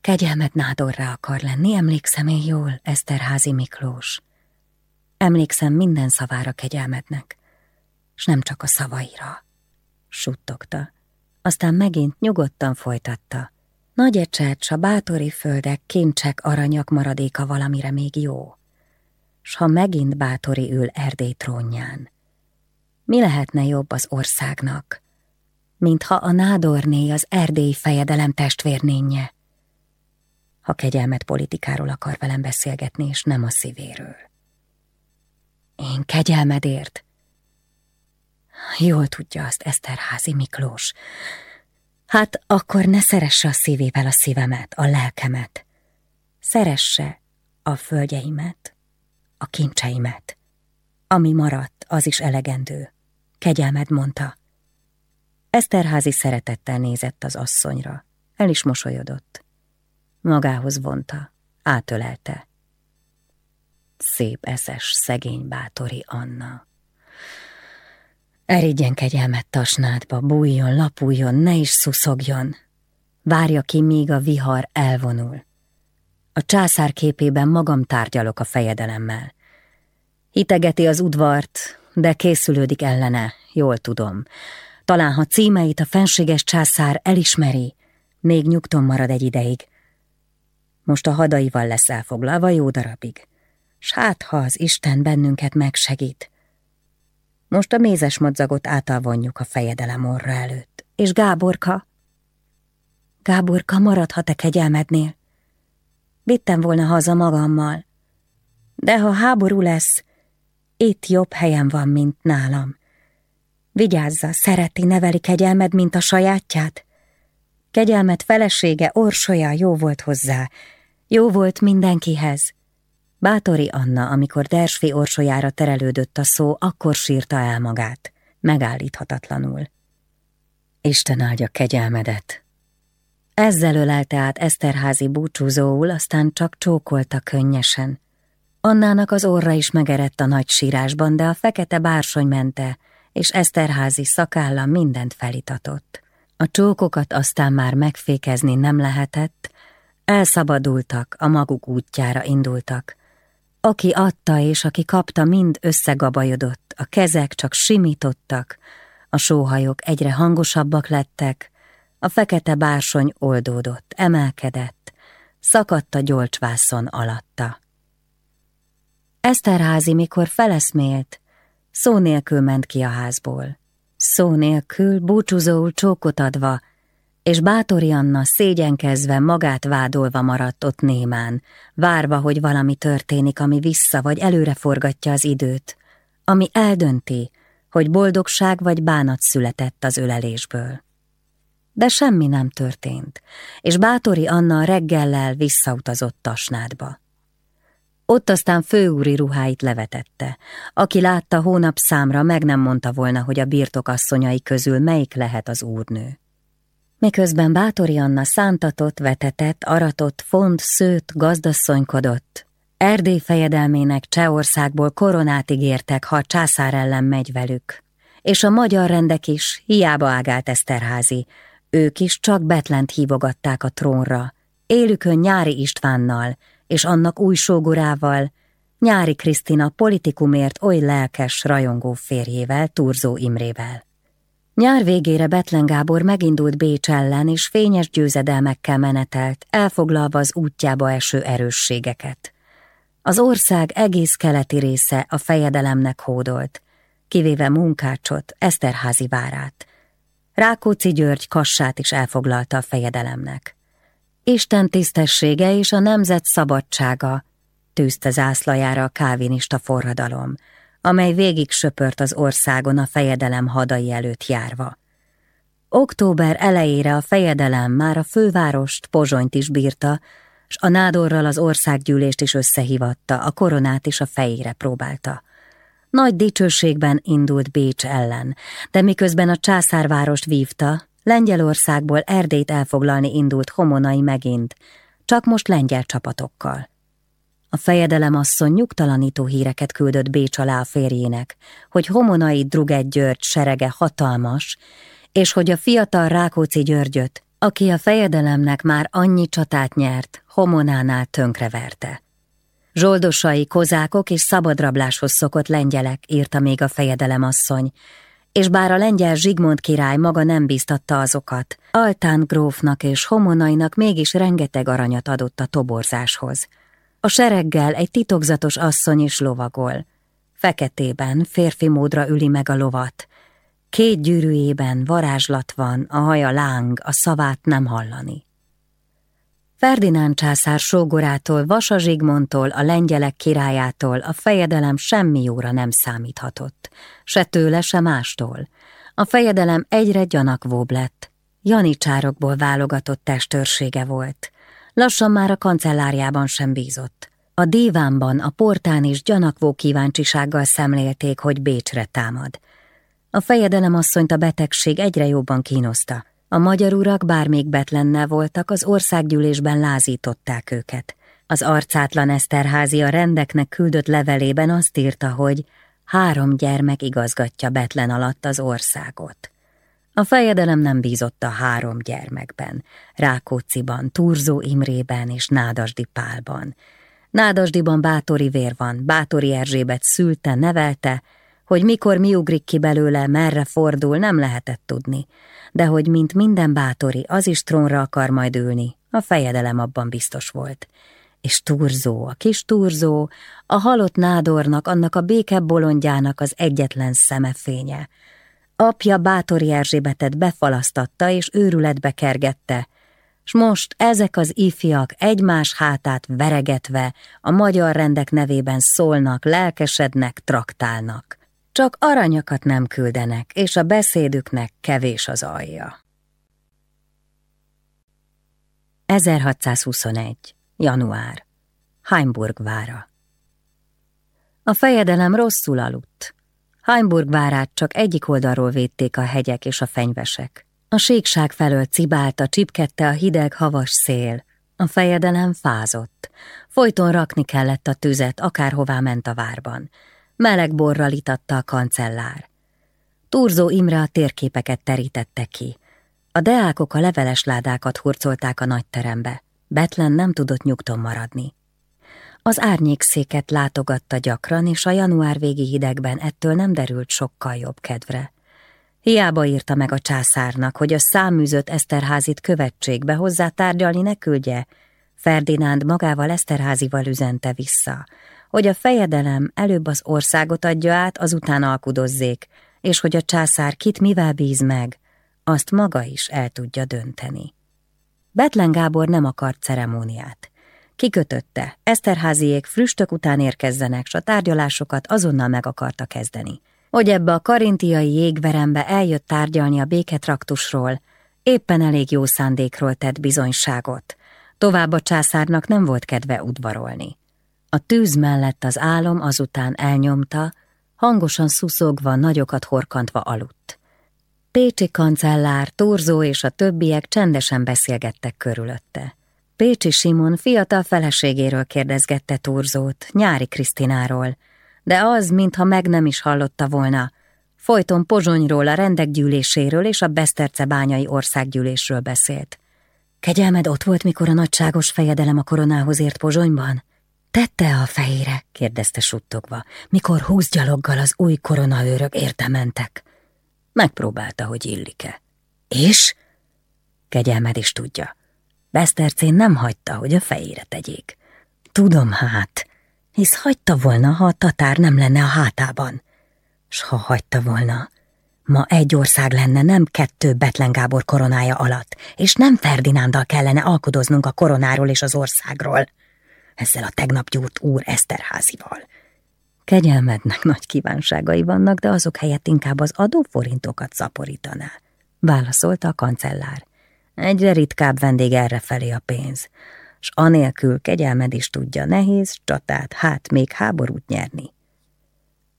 Kegyelmed nádorra akar lenni, emlékszem én jól, Eszterházi Miklós. Emlékszem minden szavára kegyelmednek, s nem csak a szavaira. Suttogta, aztán megint nyugodtan folytatta. Nagy ecset, s a bátori földek, kincsek, aranyak maradéka valamire még jó. S ha megint bátori ül Erdély trónján, mi lehetne jobb az országnak, mintha a nádorné az erdélyi fejedelem testvérnénye? Ha kegyelmet politikáról akar velem beszélgetni, és nem a szívéről. Én kegyelmedért? Jól tudja azt Eszterházi Miklós. Hát akkor ne szeresse a szívével a szívemet, a lelkemet. Szeresse a földjeimet, a kincseimet. Ami maradt, az is elegendő. Kegyelmed mondta. Eszterházi szeretettel nézett az asszonyra. El is mosolyodott. Magához vonta, átölelte. Szép eszes, szegény bátori Anna. Eridjen kegyelmet tasnádba, bújjon, lapuljon, ne is szuszogjon. Várja ki, míg a vihar elvonul. A császár képében magam tárgyalok a fejedelemmel. Hitegeti az udvart, de készülődik ellene, jól tudom. Talán, ha címeit a fenséges császár elismeri, még nyugton marad egy ideig. Most a hadaival lesz elfoglalva jó darabig. S hát, ha az Isten bennünket megsegít. Most a mézes madzagot átalvonjuk a fejedelem orra előtt. És Gáborka? Gáborka maradhat-e kegyelmednél? Vittem volna haza magammal. De ha háború lesz, itt jobb helyen van, mint nálam. Vigyázza, szereti, neveli kegyelmed, mint a sajátját? Kegyelmet felesége, orsolya jó volt hozzá, jó volt mindenkihez. Bátori Anna, amikor Dersfi orsolyára terelődött a szó, akkor sírta el magát, megállíthatatlanul. Isten áldja kegyelmedet. Ezzel ölelte át Eszterházi búcsúzóul, aztán csak csókolta könnyesen. Annának az orra is megerett a nagy sírásban, de a fekete bársony mente, és Eszterházi szakálla mindent felitatott. A csókokat aztán már megfékezni nem lehetett, elszabadultak, a maguk útjára indultak. Aki adta és aki kapta, mind összegabajodott, a kezek csak simítottak, a sóhajok egyre hangosabbak lettek, a fekete bársony oldódott, emelkedett, szakadt a gyolcsvászon alatta. Eszterházi, mikor feleszmélt, szó nélkül ment ki a házból. Szó nélkül, búcsúzóul csókot adva, és Bátori Anna szégyenkezve magát vádolva maradt ott némán, várva, hogy valami történik, ami vissza vagy előre forgatja az időt, ami eldönti, hogy boldogság vagy bánat született az ölelésből. De semmi nem történt, és Bátori Anna reggellel visszautazott Tasnádba. Ott aztán főúri ruháit levetette. Aki látta hónap számra, meg nem mondta volna, hogy a birtokasszonyai közül melyik lehet az úrnő. Miközben Bátori Anna szántatott, vetetett, aratott, font, szőtt, gazdasszonykodott, Erdély fejedelmének Csehországból koronát ígértek, ha a császár ellen megy velük. És a magyar rendek is hiába ágált Eszterházi, ők is csak Betlent hívogatták a trónra, élükön Nyári Istvánnal, és annak új sógorával, Nyári Krisztina politikumért oly lelkes, rajongó férjével, Turzó Imrével. Nyár végére Betlen Gábor megindult Bécs ellen, és fényes győzedelmekkel menetelt, elfoglalva az útjába eső erősségeket. Az ország egész keleti része a fejedelemnek hódolt, kivéve Munkácsot, Eszterházi várát. Rákóczi György kassát is elfoglalta a fejedelemnek. Isten tisztessége és a nemzet szabadsága tűzte zászlajára a kávinista forradalom, amely végig söpört az országon a fejedelem hadai előtt járva. Október elejére a fejedelem már a fővárost, Pozsonyt is bírta, s a nádorral az országgyűlést is összehívatta, a koronát is a fejére próbálta. Nagy dicsőségben indult Bécs ellen, de miközben a császárvárost vívta, Lengyelországból Erdélyt elfoglalni indult Homonai megint, csak most lengyel csapatokkal. A fejedelem asszony nyugtalanító híreket küldött Bécs alá a férjének, hogy Homonai Druget György serege hatalmas, és hogy a fiatal Rákóczi Györgyöt aki a fejedelemnek már annyi csatát nyert, homonánál tönkreverte. Zsoldosai, kozákok és szabadrabláshoz szokott lengyelek, írta még a fejedelemasszony, és bár a lengyel Zsigmond király maga nem bíztatta azokat, Altán grófnak és homonainak mégis rengeteg aranyat adott a toborzáshoz. A sereggel egy titokzatos asszony is lovagol. Feketében, férfi módra üli meg a lovat. Két gyűrűjében varázslat van, a haja láng, a szavát nem hallani. Ferdinánd császár sógorától, Vasa Zsigmondtól, a lengyelek királyától a fejedelem semmi jóra nem számíthatott, se tőle, se mástól. A fejedelem egyre gyanakvóbb lett. Janicsárokból válogatott testőrsége volt. Lassan már a kancelláriában sem bízott. A dívánban, a portán is gyanakvó kíváncsisággal szemlélték, hogy Bécsre támad. A fejedelem asszonyt a betegség egyre jobban kínoszta. A magyar urak bár még betlennel voltak, az országgyűlésben lázították őket. Az arcátlan Eszterházi a rendeknek küldött levelében azt írta, hogy három gyermek igazgatja Betlen alatt az országot. A fejedelem nem bízott a három gyermekben, Rákóciban, Turzó Imrében és Nádasdi Pálban. Nádasdiban bátori vér van, bátori Erzsébet szülte, nevelte, hogy mikor mi ugrik ki belőle, merre fordul, nem lehetett tudni de hogy mint minden bátori, az is trónra akar majd ülni, a fejedelem abban biztos volt. És Turzó, a kis Turzó, a halott nádornak, annak a béke bolondjának az egyetlen szemefénye. Apja bátori Erzsébetet befalasztatta és őrületbe kergette, s most ezek az ifjak egymás hátát veregetve a magyar rendek nevében szólnak, lelkesednek, traktálnak. Csak aranyakat nem küldenek, és a beszédüknek kevés az alja. 1621. Január. Heimburg vára. A fejedelem rosszul aludt. Heimburg várát csak egyik oldalról védték a hegyek és a fenyvesek. A síkság felől cibálta, csipkedte a hideg, havas szél. A fejedelem fázott. Folyton rakni kellett a tüzet, akárhová ment a várban meleg borral itatta a kancellár. Turzó Imre a térképeket terítette ki. A deákok a leveles ládákat hurcolták a nagyterembe. Betlen nem tudott nyugton maradni. Az árnyékszéket látogatta gyakran, és a január végi hidegben ettől nem derült sokkal jobb kedvre. Hiába írta meg a császárnak, hogy a száműzött Eszterházit követségbe hozzá tárgyalni ne küldje, Ferdinánd magával Eszterházival üzente vissza, hogy a fejedelem előbb az országot adja át, azután alkudozzék, és hogy a császár kit mivel bíz meg, azt maga is el tudja dönteni. Betlen Gábor nem akart ceremóniát. Kikötötte, Eszterháziék früstök után érkezzenek, s a tárgyalásokat azonnal meg akarta kezdeni. Hogy ebbe a karintiai jégverembe eljött tárgyalni a béketraktusról, éppen elég jó szándékról tett bizonyságot. Tovább a császárnak nem volt kedve udvarolni. A tűz mellett az álom azután elnyomta, hangosan szuszogva, nagyokat horkantva aludt. Pécsi kancellár, Turzó és a többiek csendesen beszélgettek körülötte. Pécsi Simon fiatal feleségéről kérdezgette Turzót, nyári Krisztináról, de az, mintha meg nem is hallotta volna, folyton Pozsonyról, a rendek gyűléséről és a Beszterce bányai országgyűlésről beszélt. Kegyelmed ott volt, mikor a nagyságos fejedelem a koronához ért Pozsonyban? Tette a fejére? kérdezte suttogva, mikor húsz gyaloggal az új koronaőrök érte mentek. Megpróbálta, hogy illike. És? Kegyelmed is tudja. Besztercén nem hagyta, hogy a fejére tegyék. Tudom hát, hisz hagyta volna, ha a tatár nem lenne a hátában. S ha hagyta volna, ma egy ország lenne, nem kettő Betlen Gábor koronája alatt, és nem Ferdinándal kellene alkudoznunk a koronáról és az országról ezzel a tegnap gyúrt úr Eszterházival. Kegyelmednek nagy kívánságai vannak, de azok helyett inkább az adóforintokat szaporítaná, válaszolta a kancellár. Egyre ritkább vendég errefelé a pénz, s anélkül kegyelmed is tudja nehéz csatát, hát még háborút nyerni.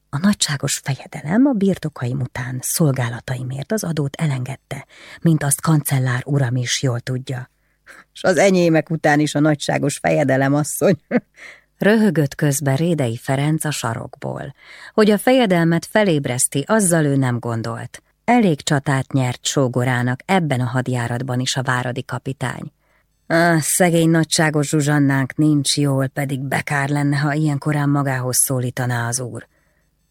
A nagyságos fejedelem a birtokaim után szolgálataimért az adót elengedte, mint azt kancellár uram is jól tudja s az enyémek után is a nagyságos fejedelem asszony. Röhögött közben Rédei Ferenc a sarokból. Hogy a fejedelmet felébreszti, azzal ő nem gondolt. elég csatát nyert sógorának ebben a hadjáratban is a váradi kapitány. Ah, szegény nagyságos Zsuzsannánk nincs jól, pedig bekár lenne, ha ilyen korán magához szólítaná az úr.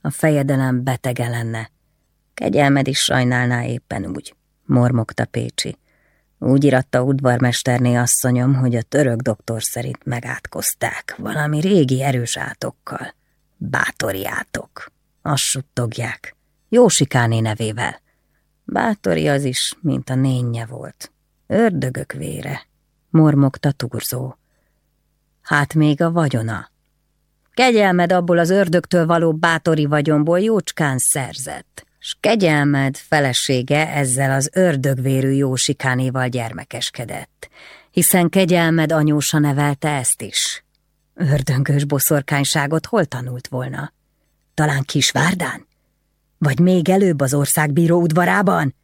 A fejedelem betege lenne. Kegyelmed is sajnálná éppen úgy, mormogta Pécsi. Úgy iratta udvarmesterné asszonyom, hogy a török doktor szerint megátkozták valami régi erős átokkal. Bátori átok. Azt suttogják. Jósikáné nevével. Bátori az is, mint a nénye volt. Ördögök vére, mormogta turzó. Hát még a vagyona. Kegyelmed abból az ördögtől való bátori vagyonból jócskán szerzett, s kegyelmed felesége ezzel az ördögvérű Jósikánéval gyermekeskedett, hiszen kegyelmed anyósa nevelte ezt is. Ördöngős boszorkányságot hol tanult volna? Talán Kisvárdán? Vagy még előbb az országbíró udvarában?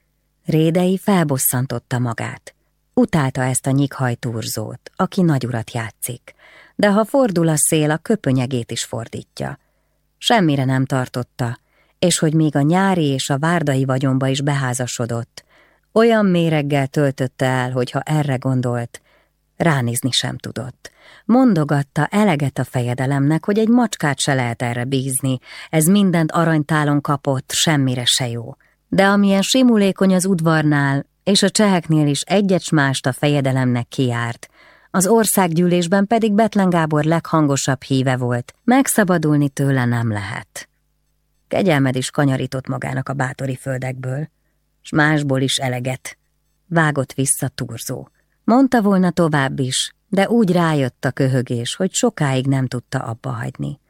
Rédei felbosszantotta magát. Utálta ezt a nyikhajtúrzót, aki nagyurat játszik, de ha fordul a szél, a köpönyegét is fordítja. Semmire nem tartotta, és hogy még a nyári és a várdai vagyonba is beházasodott, olyan méreggel töltötte el, hogyha erre gondolt, ránézni sem tudott. Mondogatta eleget a fejedelemnek, hogy egy macskát se lehet erre bízni, ez mindent aranytálon kapott, semmire se jó. De amilyen simulékony az udvarnál, és a cseheknél is egyet mást a fejedelemnek kiárt, az országgyűlésben pedig Betlen Gábor leghangosabb híve volt, megszabadulni tőle nem lehet. Kegyelmed is kanyarított magának a bátori földekből, s másból is eleget. Vágott vissza turzó. Mondta volna tovább is, de úgy rájött a köhögés, hogy sokáig nem tudta abba hagyni.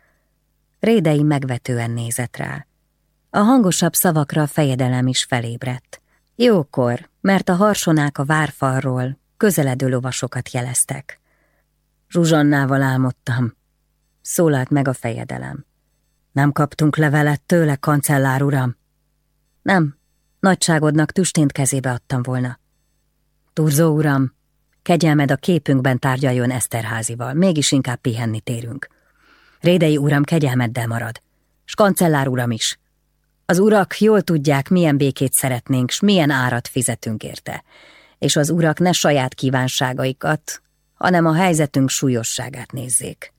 Rédei megvetően nézett rá. A hangosabb szavakra a fejedelem is felébredt. Jókor, mert a harsonák a várfalról közeledő lovasokat jeleztek. Zsuzsannával álmodtam. Szólalt meg a fejedelem. Nem kaptunk levelet tőle, kancellár uram? Nem, nagyságodnak tüstént kezébe adtam volna. Turzó uram, Kegyelmed a képünkben tárgyaljon Eszterházival, mégis inkább pihenni térünk. Rédei uram kegyelmeddel marad, s kancellár uram is. Az urak jól tudják, milyen békét szeretnénk, s milyen árat fizetünk érte, és az urak ne saját kívánságaikat, hanem a helyzetünk súlyosságát nézzék.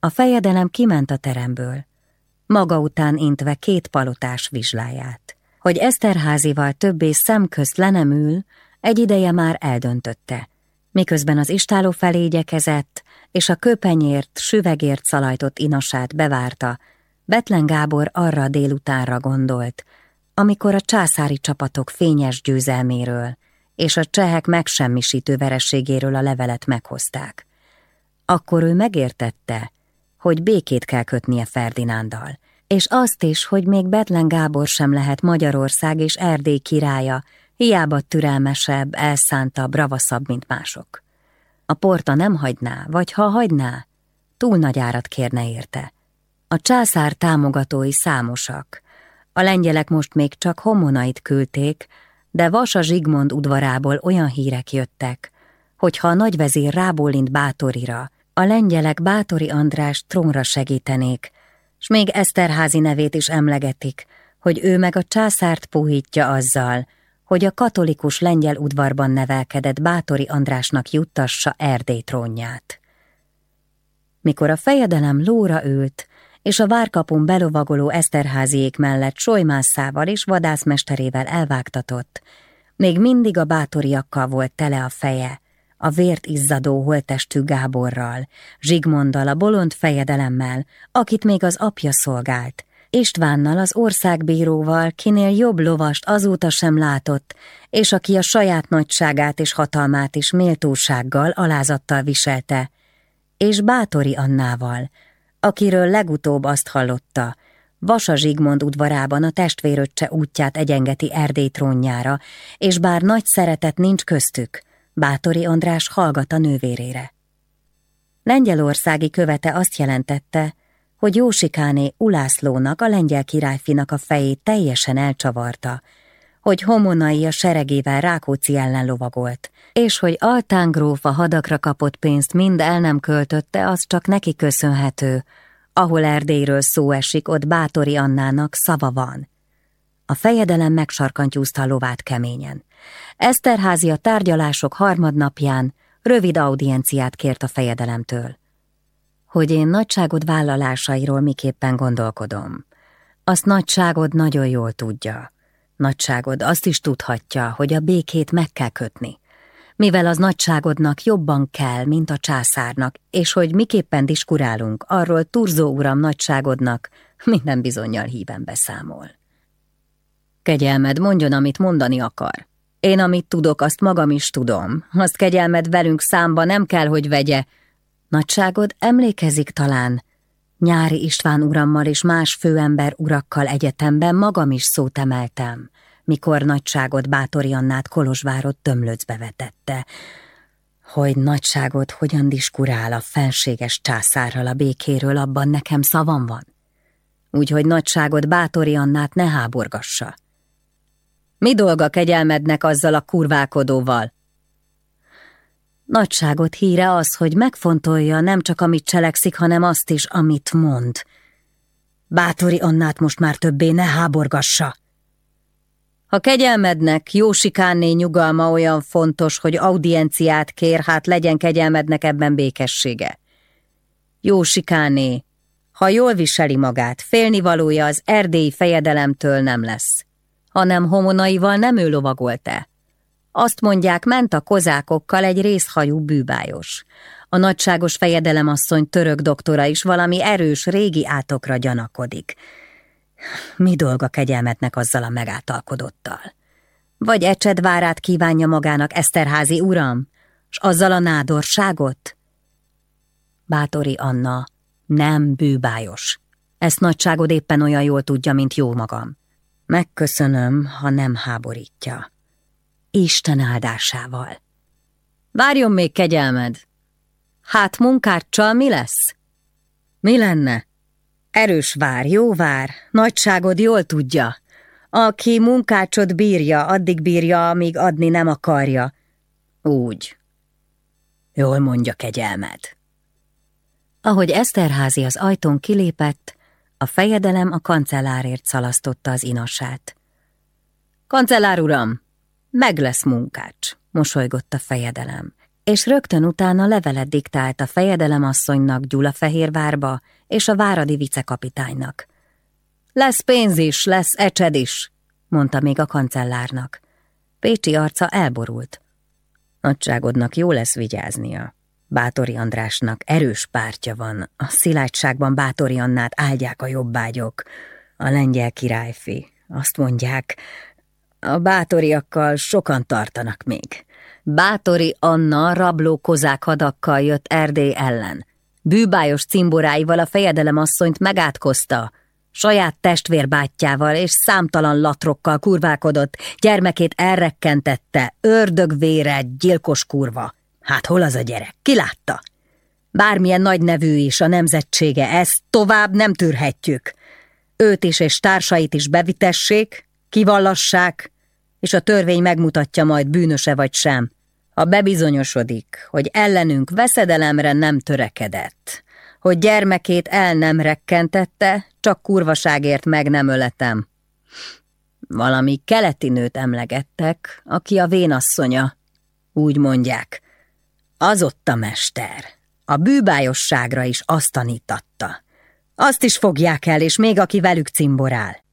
A fejedelem kiment a teremből, maga után intve két palotás vizsláját. Hogy Eszterházival többé szemközt le nem ül, egy ideje már eldöntötte – miközben az istáló felé igyekezett, és a köpenyért, süvegért szalajtott inasát bevárta, Betlen Gábor arra a délutánra gondolt, amikor a császári csapatok fényes győzelméről és a csehek megsemmisítő verességéről a levelet meghozták. Akkor ő megértette, hogy békét kell kötnie Ferdinándal, és azt is, hogy még Betlen Gábor sem lehet Magyarország és Erdély királya, hiába türelmesebb, elszántabb, ravaszabb, mint mások. A porta nem hagyná, vagy ha hagyná, túl nagy árat kérne érte. A császár támogatói számosak. A lengyelek most még csak homonait küldték, de Vasa Zsigmond udvarából olyan hírek jöttek, hogy ha a nagyvezér rábólint Bátorira, a lengyelek Bátori András trónra segítenék, s még Eszterházi nevét is emlegetik, hogy ő meg a császárt puhítja azzal, hogy a katolikus lengyel udvarban nevelkedett Bátori Andrásnak juttassa Erdély trónját. Mikor a fejedelem lóra ült, és a várkapun belovagoló Eszterháziék mellett solymászával és vadászmesterével elvágtatott, még mindig a bátoriakkal volt tele a feje, a vért izzadó holtestű Gáborral, Zsigmonddal, a bolond fejedelemmel, akit még az apja szolgált, Istvánnal, az országbíróval, kinél jobb lovast azóta sem látott, és aki a saját nagyságát és hatalmát is méltósággal, alázattal viselte, és Bátori Annával, akiről legutóbb azt hallotta, Vasa Zsigmond udvarában a testvéröccse útját egyengeti Erdély trónjára, és bár nagy szeretet nincs köztük, Bátori András hallgat a nővérére. Lengyelországi követe azt jelentette, hogy Jósikáné Ulászlónak, a lengyel királyfinak a fejét teljesen elcsavarta, hogy Homonai a seregével Rákóczi ellen lovagolt, és hogy Altán gróf a hadakra kapott pénzt mind el nem költötte, az csak neki köszönhető, ahol Erdélyről szó esik, ott Bátori Annának szava van. A fejedelem megsarkantyúzta a lovát keményen. Eszterházi a tárgyalások harmadnapján rövid audienciát kért a fejedelemtől. Hogy én nagyságod vállalásairól miképpen gondolkodom. Azt nagyságod nagyon jól tudja. Nagyságod azt is tudhatja, hogy a békét meg kell kötni. Mivel az nagyságodnak jobban kell, mint a császárnak, és hogy miképpen diskurálunk, arról Turzó uram nagyságodnak minden bizonyal híven beszámol. Kegyelmed, mondjon, amit mondani akar. Én, amit tudok, azt magam is tudom. Azt kegyelmed velünk számba nem kell, hogy vegye. Nagyságod emlékezik talán. Nyári István urammal és más főember urakkal egyetemben magam is szót emeltem, mikor nagyságod Bátori Annát Kolozsvárot tömlöcbe vetette, hogy nagyságod hogyan diskurál a fenséges császárral a békéről, abban nekem szavam van. Úgyhogy nagyságod Bátori Annát ne háborgassa. Mi dolga kegyelmednek azzal a kurválkodóval? Nagyságot híre az, hogy megfontolja nem csak amit cselekszik, hanem azt is, amit mond. Bátori Annát most már többé ne háborgassa. Ha kegyelmednek, Jósikánné nyugalma olyan fontos, hogy audienciát kér, hát legyen kegyelmednek ebben békessége. Jósikánné, ha jól viseli magát, félnivalója az erdélyi fejedelemtől nem lesz hanem homonaival nem ő lovagolt-e. Azt mondják, ment a kozákokkal egy részhajú bűbájos. A nagyságos fejedelemasszony török doktora is valami erős régi átokra gyanakodik. Mi dolga kegyelmetnek azzal a megátalkodottal? Vagy ecsedvárát kívánja magának Eszterházi uram, s azzal a nádorságot? Bátori Anna, nem bűbájos. Ezt nagyságod éppen olyan jól tudja, mint jó magam. Megköszönöm, ha nem háborítja. Isten áldásával. Várjon még kegyelmed! Hát munkárcsal mi lesz? Mi lenne? Erős vár, jó vár, nagyságod jól tudja. Aki munkácsot bírja, addig bírja, amíg adni nem akarja. Úgy. Jól mondja kegyelmed. Ahogy Eszterházi az ajtón kilépett, a fejedelem a kancellárért szalasztotta az inasát. Kancellár uram, meg lesz munkács, mosolygott a fejedelem, és rögtön utána levelet diktált a fejedelem asszonynak Gyulafehérvárba és a váradi vicekapitánynak. Lesz pénz is, lesz ecsed is, mondta még a kancellárnak. Pécsi arca elborult. Nagyságodnak jó lesz vigyáznia. Bátori Andrásnak erős pártja van, a szilágyságban Bátori Annát áldják a jobbágyok, a lengyel királyfi. Azt mondják, a bátoriakkal sokan tartanak még. Bátori Anna rabló kozák hadakkal jött Erdély ellen. Bűbájos cimboráival a fejedelem asszonyt megátkozta, saját testvérbátyjával és számtalan latrokkal kurválkodott, gyermekét elrekkentette, ördögvére, gyilkos kurva. Hát hol az a gyerek? Ki látta? Bármilyen nagy nevű is a nemzetsége, ezt tovább nem tűrhetjük. Őt is és társait is bevitessék, kivallassák, és a törvény megmutatja majd bűnöse vagy sem. Ha bebizonyosodik, hogy ellenünk veszedelemre nem törekedett, hogy gyermekét el nem rekkentette, csak kurvaságért meg nem öletem. Valami keleti nőt emlegettek, aki a vénasszonya, úgy mondják. Az ott a mester. A bűbájosságra is azt tanítatta. Azt is fogják el, és még aki velük cimborál.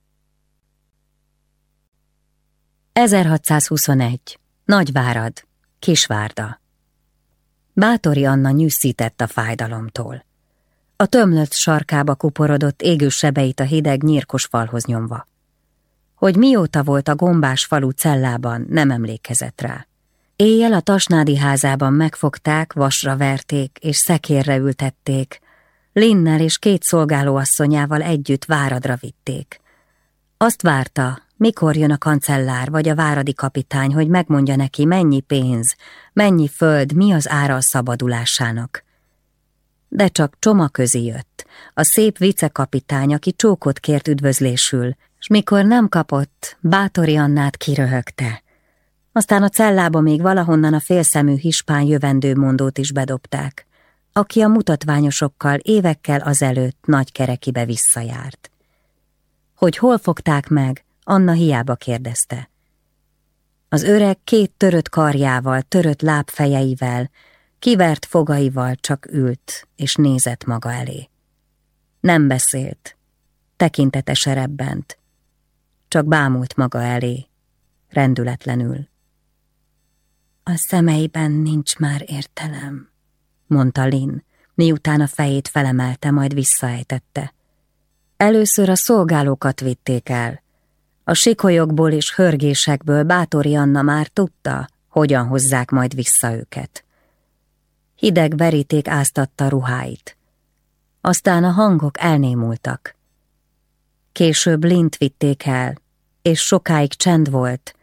1621. Nagyvárad, Kisvárda. Bátori Anna nyűszített a fájdalomtól. A tömlött sarkába kuporodott égő sebeit a hideg nyírkos falhoz nyomva. Hogy mióta volt a gombás falu cellában, nem emlékezett rá. Éjjel a tasnádi házában megfogták, vasra verték és szekérre ültették. Linnel és két szolgálóasszonyával együtt váradra vitték. Azt várta, mikor jön a kancellár vagy a váradi kapitány, hogy megmondja neki, mennyi pénz, mennyi föld, mi az ára a szabadulásának. De csak csoma közi jött, a szép vicekapitány, aki csókot kért üdvözlésül, s mikor nem kapott, Bátori Annát kiröhögte. Aztán a cellába még valahonnan a félszemű hispán jövendőmondót is bedobták, aki a mutatványosokkal évekkel azelőtt nagy kerekibe visszajárt. Hogy hol fogták meg, Anna hiába kérdezte. Az öreg két törött karjával, törött lábfejeivel, kivert fogaival csak ült és nézett maga elé. Nem beszélt, tekintete serebbent, csak bámult maga elé, rendületlenül. A szemeiben nincs már értelem, mondta Lin, miután a fejét felemelte, majd visszaejtette. Először a szolgálókat vitték el. A sikolyokból és hörgésekből Bátori Anna már tudta, hogyan hozzák majd vissza őket. Hideg veríték áztatta ruháit. Aztán a hangok elnémultak. Később Lint vitték el, és sokáig csend volt,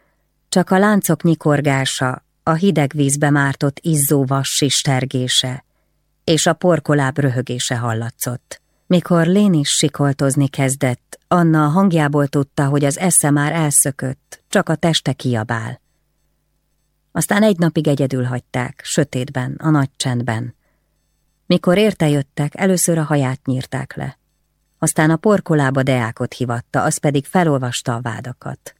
csak a láncok nyikorgása, a hideg vízbe mártott izzó vas sistergése, és a porkoláb röhögése hallatszott. Mikor Lén is sikoltozni kezdett, Anna a hangjából tudta, hogy az esze már elszökött, csak a teste kiabál. Aztán egy napig egyedül hagyták, sötétben, a nagy csendben. Mikor érte jöttek, először a haját nyírták le. Aztán a porkolába deákot hivatta, az pedig felolvasta a vádakat.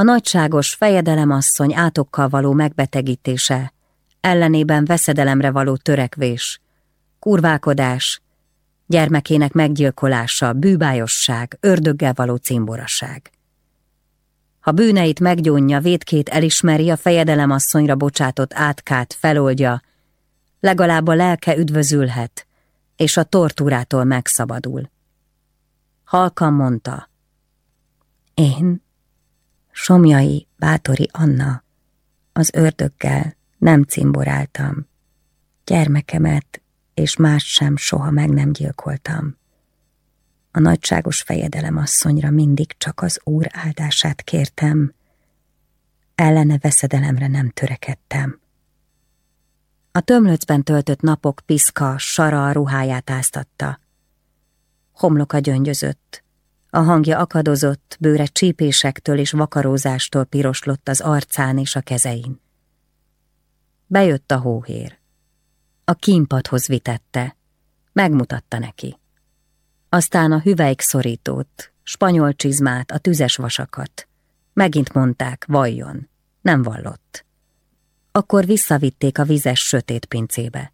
A nagyságos fejedelemasszony átokkal való megbetegítése, ellenében veszedelemre való törekvés, kurvákodás, gyermekének meggyilkolása, bűbájosság, ördöggel való cimboraság. Ha bűneit meggyónja, védkét elismeri, a fejedelemasszonyra bocsátott átkát feloldja, legalább a lelke üdvözülhet, és a tortúrától megszabadul. Halkan mondta, én, Somjai Bátori Anna, az ördöggel nem cimboráltam, gyermekemet és más sem soha meg nem gyilkoltam. A nagyságos fejedelem asszonyra mindig csak az úr áldását kértem, ellene veszedelemre nem törekedtem. A tömlöcben töltött napok piszka, sara a ruháját áztatta. Homloka gyöngyözött, a hangja akadozott, bőre csípésektől és vakarózástól piroslott az arcán és a kezein. Bejött a hóhér. A kínpadhoz vitette, megmutatta neki. Aztán a hüvelyk szorítót, spanyol csizmát, a tüzes vasakat. Megint mondták, valljon. Nem vallott. Akkor visszavitték a vizes sötét pincébe.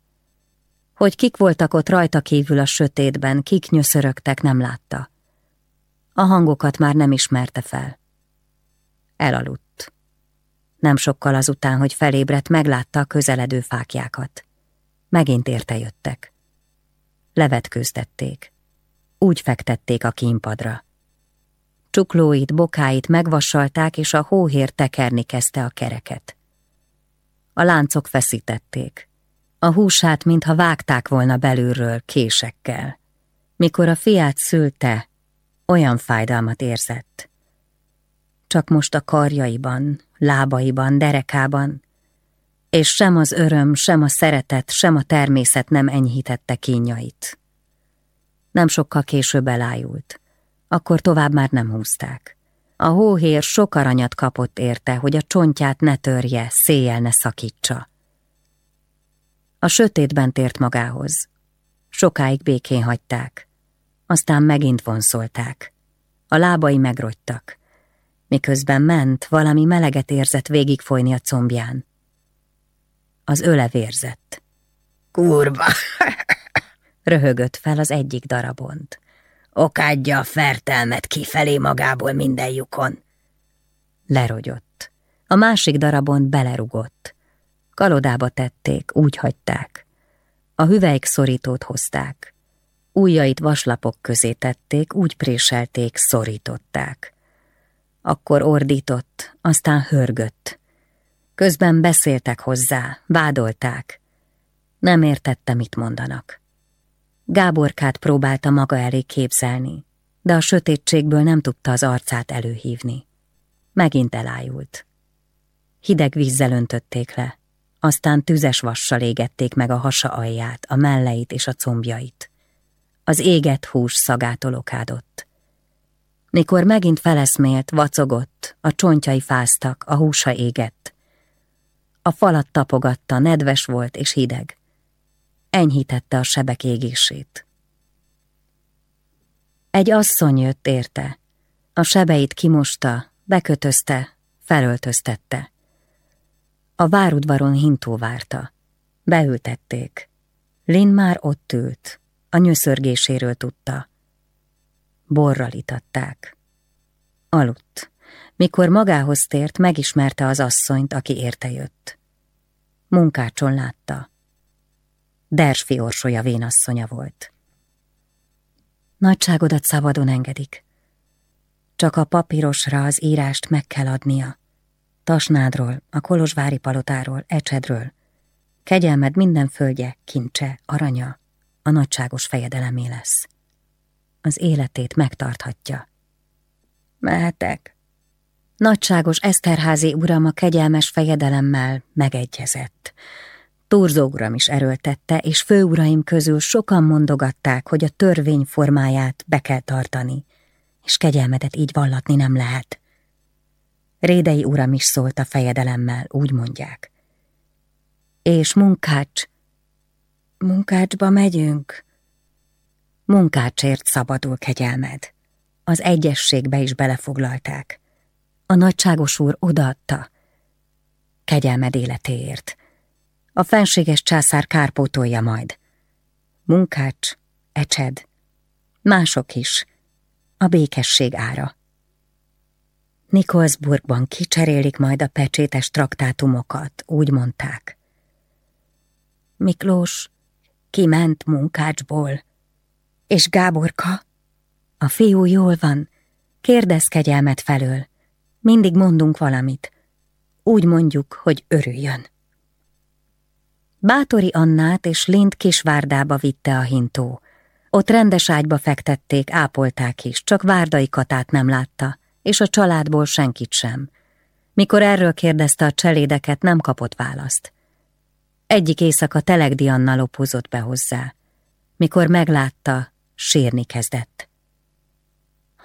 Hogy kik voltak ott rajta kívül a sötétben, kik nyöszörögtek, nem látta. A hangokat már nem ismerte fel. Elaludt. Nem sokkal azután, hogy felébredt, meglátta a közeledő fákjákat. Megint érte jöttek. Levetkőztették. Úgy fektették a kínpadra. Csuklóit, bokáit megvassalták, és a hóhér tekerni kezdte a kereket. A láncok feszítették. A húsát, mintha vágták volna belülről késekkel. Mikor a fiát szülte, olyan fájdalmat érzett. Csak most a karjaiban, lábaiban, derekában, és sem az öröm, sem a szeretet, sem a természet nem enyhítette kínjait. Nem sokkal később elájult. Akkor tovább már nem húzták. A hóhér sok aranyat kapott érte, hogy a csontját ne törje, széjjel ne szakítsa. A sötétben tért magához. Sokáig békén hagyták. Aztán megint vonszolták. A lábai megrogytak. Miközben ment, valami meleget érzett végigfolyni a combján. Az öle vérzett. Kurva! Röhögött fel az egyik darabont. Okádja a fertelmet kifelé magából minden lyukon. Lerogyott. A másik darabon belerugott. Kalodába tették, úgy hagyták. A hüvelyk szorítót hozták. Újjait vaslapok közé tették, úgy préselték, szorították. Akkor ordított, aztán hörgött. Közben beszéltek hozzá, vádolták. Nem értette, mit mondanak. Gáborkát próbálta maga elé képzelni, de a sötétségből nem tudta az arcát előhívni. Megint elájult. Hideg vízzel öntötték le, aztán tüzes vassal égették meg a hasa alját, a melleit és a combjait. Az égett hús szagától okádott. Mikor megint feleszmélt, vacogott, a csontjai fáztak, a húsa égett. A falat tapogatta, nedves volt és hideg enyhítette a sebek égését. Egy asszony jött érte. A sebeit kimosta, bekötözte, felöltöztette. A várudvaron hintó várta. Beültették. Lin már ott ült, a nyöszörgéséről tudta. Borral itatták. Aludt. Mikor magához tért, megismerte az asszonyt, aki érte jött. Munkácson látta. Dersfi orsolya vénasszonya volt. Nagyságodat szabadon engedik. Csak a papírosra az írást meg kell adnia. Tasnádról, a Kolozsvári palotáról, Ecsedről. Kegyelmed minden földje, kincse, aranya, a nagyságos fejedelemé lesz. Az életét megtarthatja. Mehetek. Nagyságos Eszterházi uram a kegyelmes fejedelemmel megegyezett. Turzó uram is erőltette, és főuraim közül sokan mondogatták, hogy a törvény formáját be kell tartani, és kegyelmedet így vallatni nem lehet. Rédei uram is szólt a fejedelemmel, úgy mondják. És munkács, munkácsba megyünk. Munkácsért szabadul kegyelmed. Az egyességbe is belefoglalták. A nagyságos úr odaadta. Kegyelmed életéért. A fenséges császár kárpótolja majd. Munkács, ecsed, mások is. A békesség ára. Nikolsburgban kicserélik majd a pecsétes traktátumokat, úgy mondták. Miklós kiment munkácsból. És Gáborka? A fiú jól van. Kérdez kegyelmet felől. Mindig mondunk valamit. Úgy mondjuk, hogy örüljön. Bátori Annát és Lind kisvárdába vitte a hintó. Ott rendes ágyba fektették, ápolták is, csak Várdai Katát nem látta, és a családból senkit sem. Mikor erről kérdezte a cselédeket, nem kapott választ. Egyik éjszaka Telegdi Anna lopózott be hozzá. Mikor meglátta, sírni kezdett.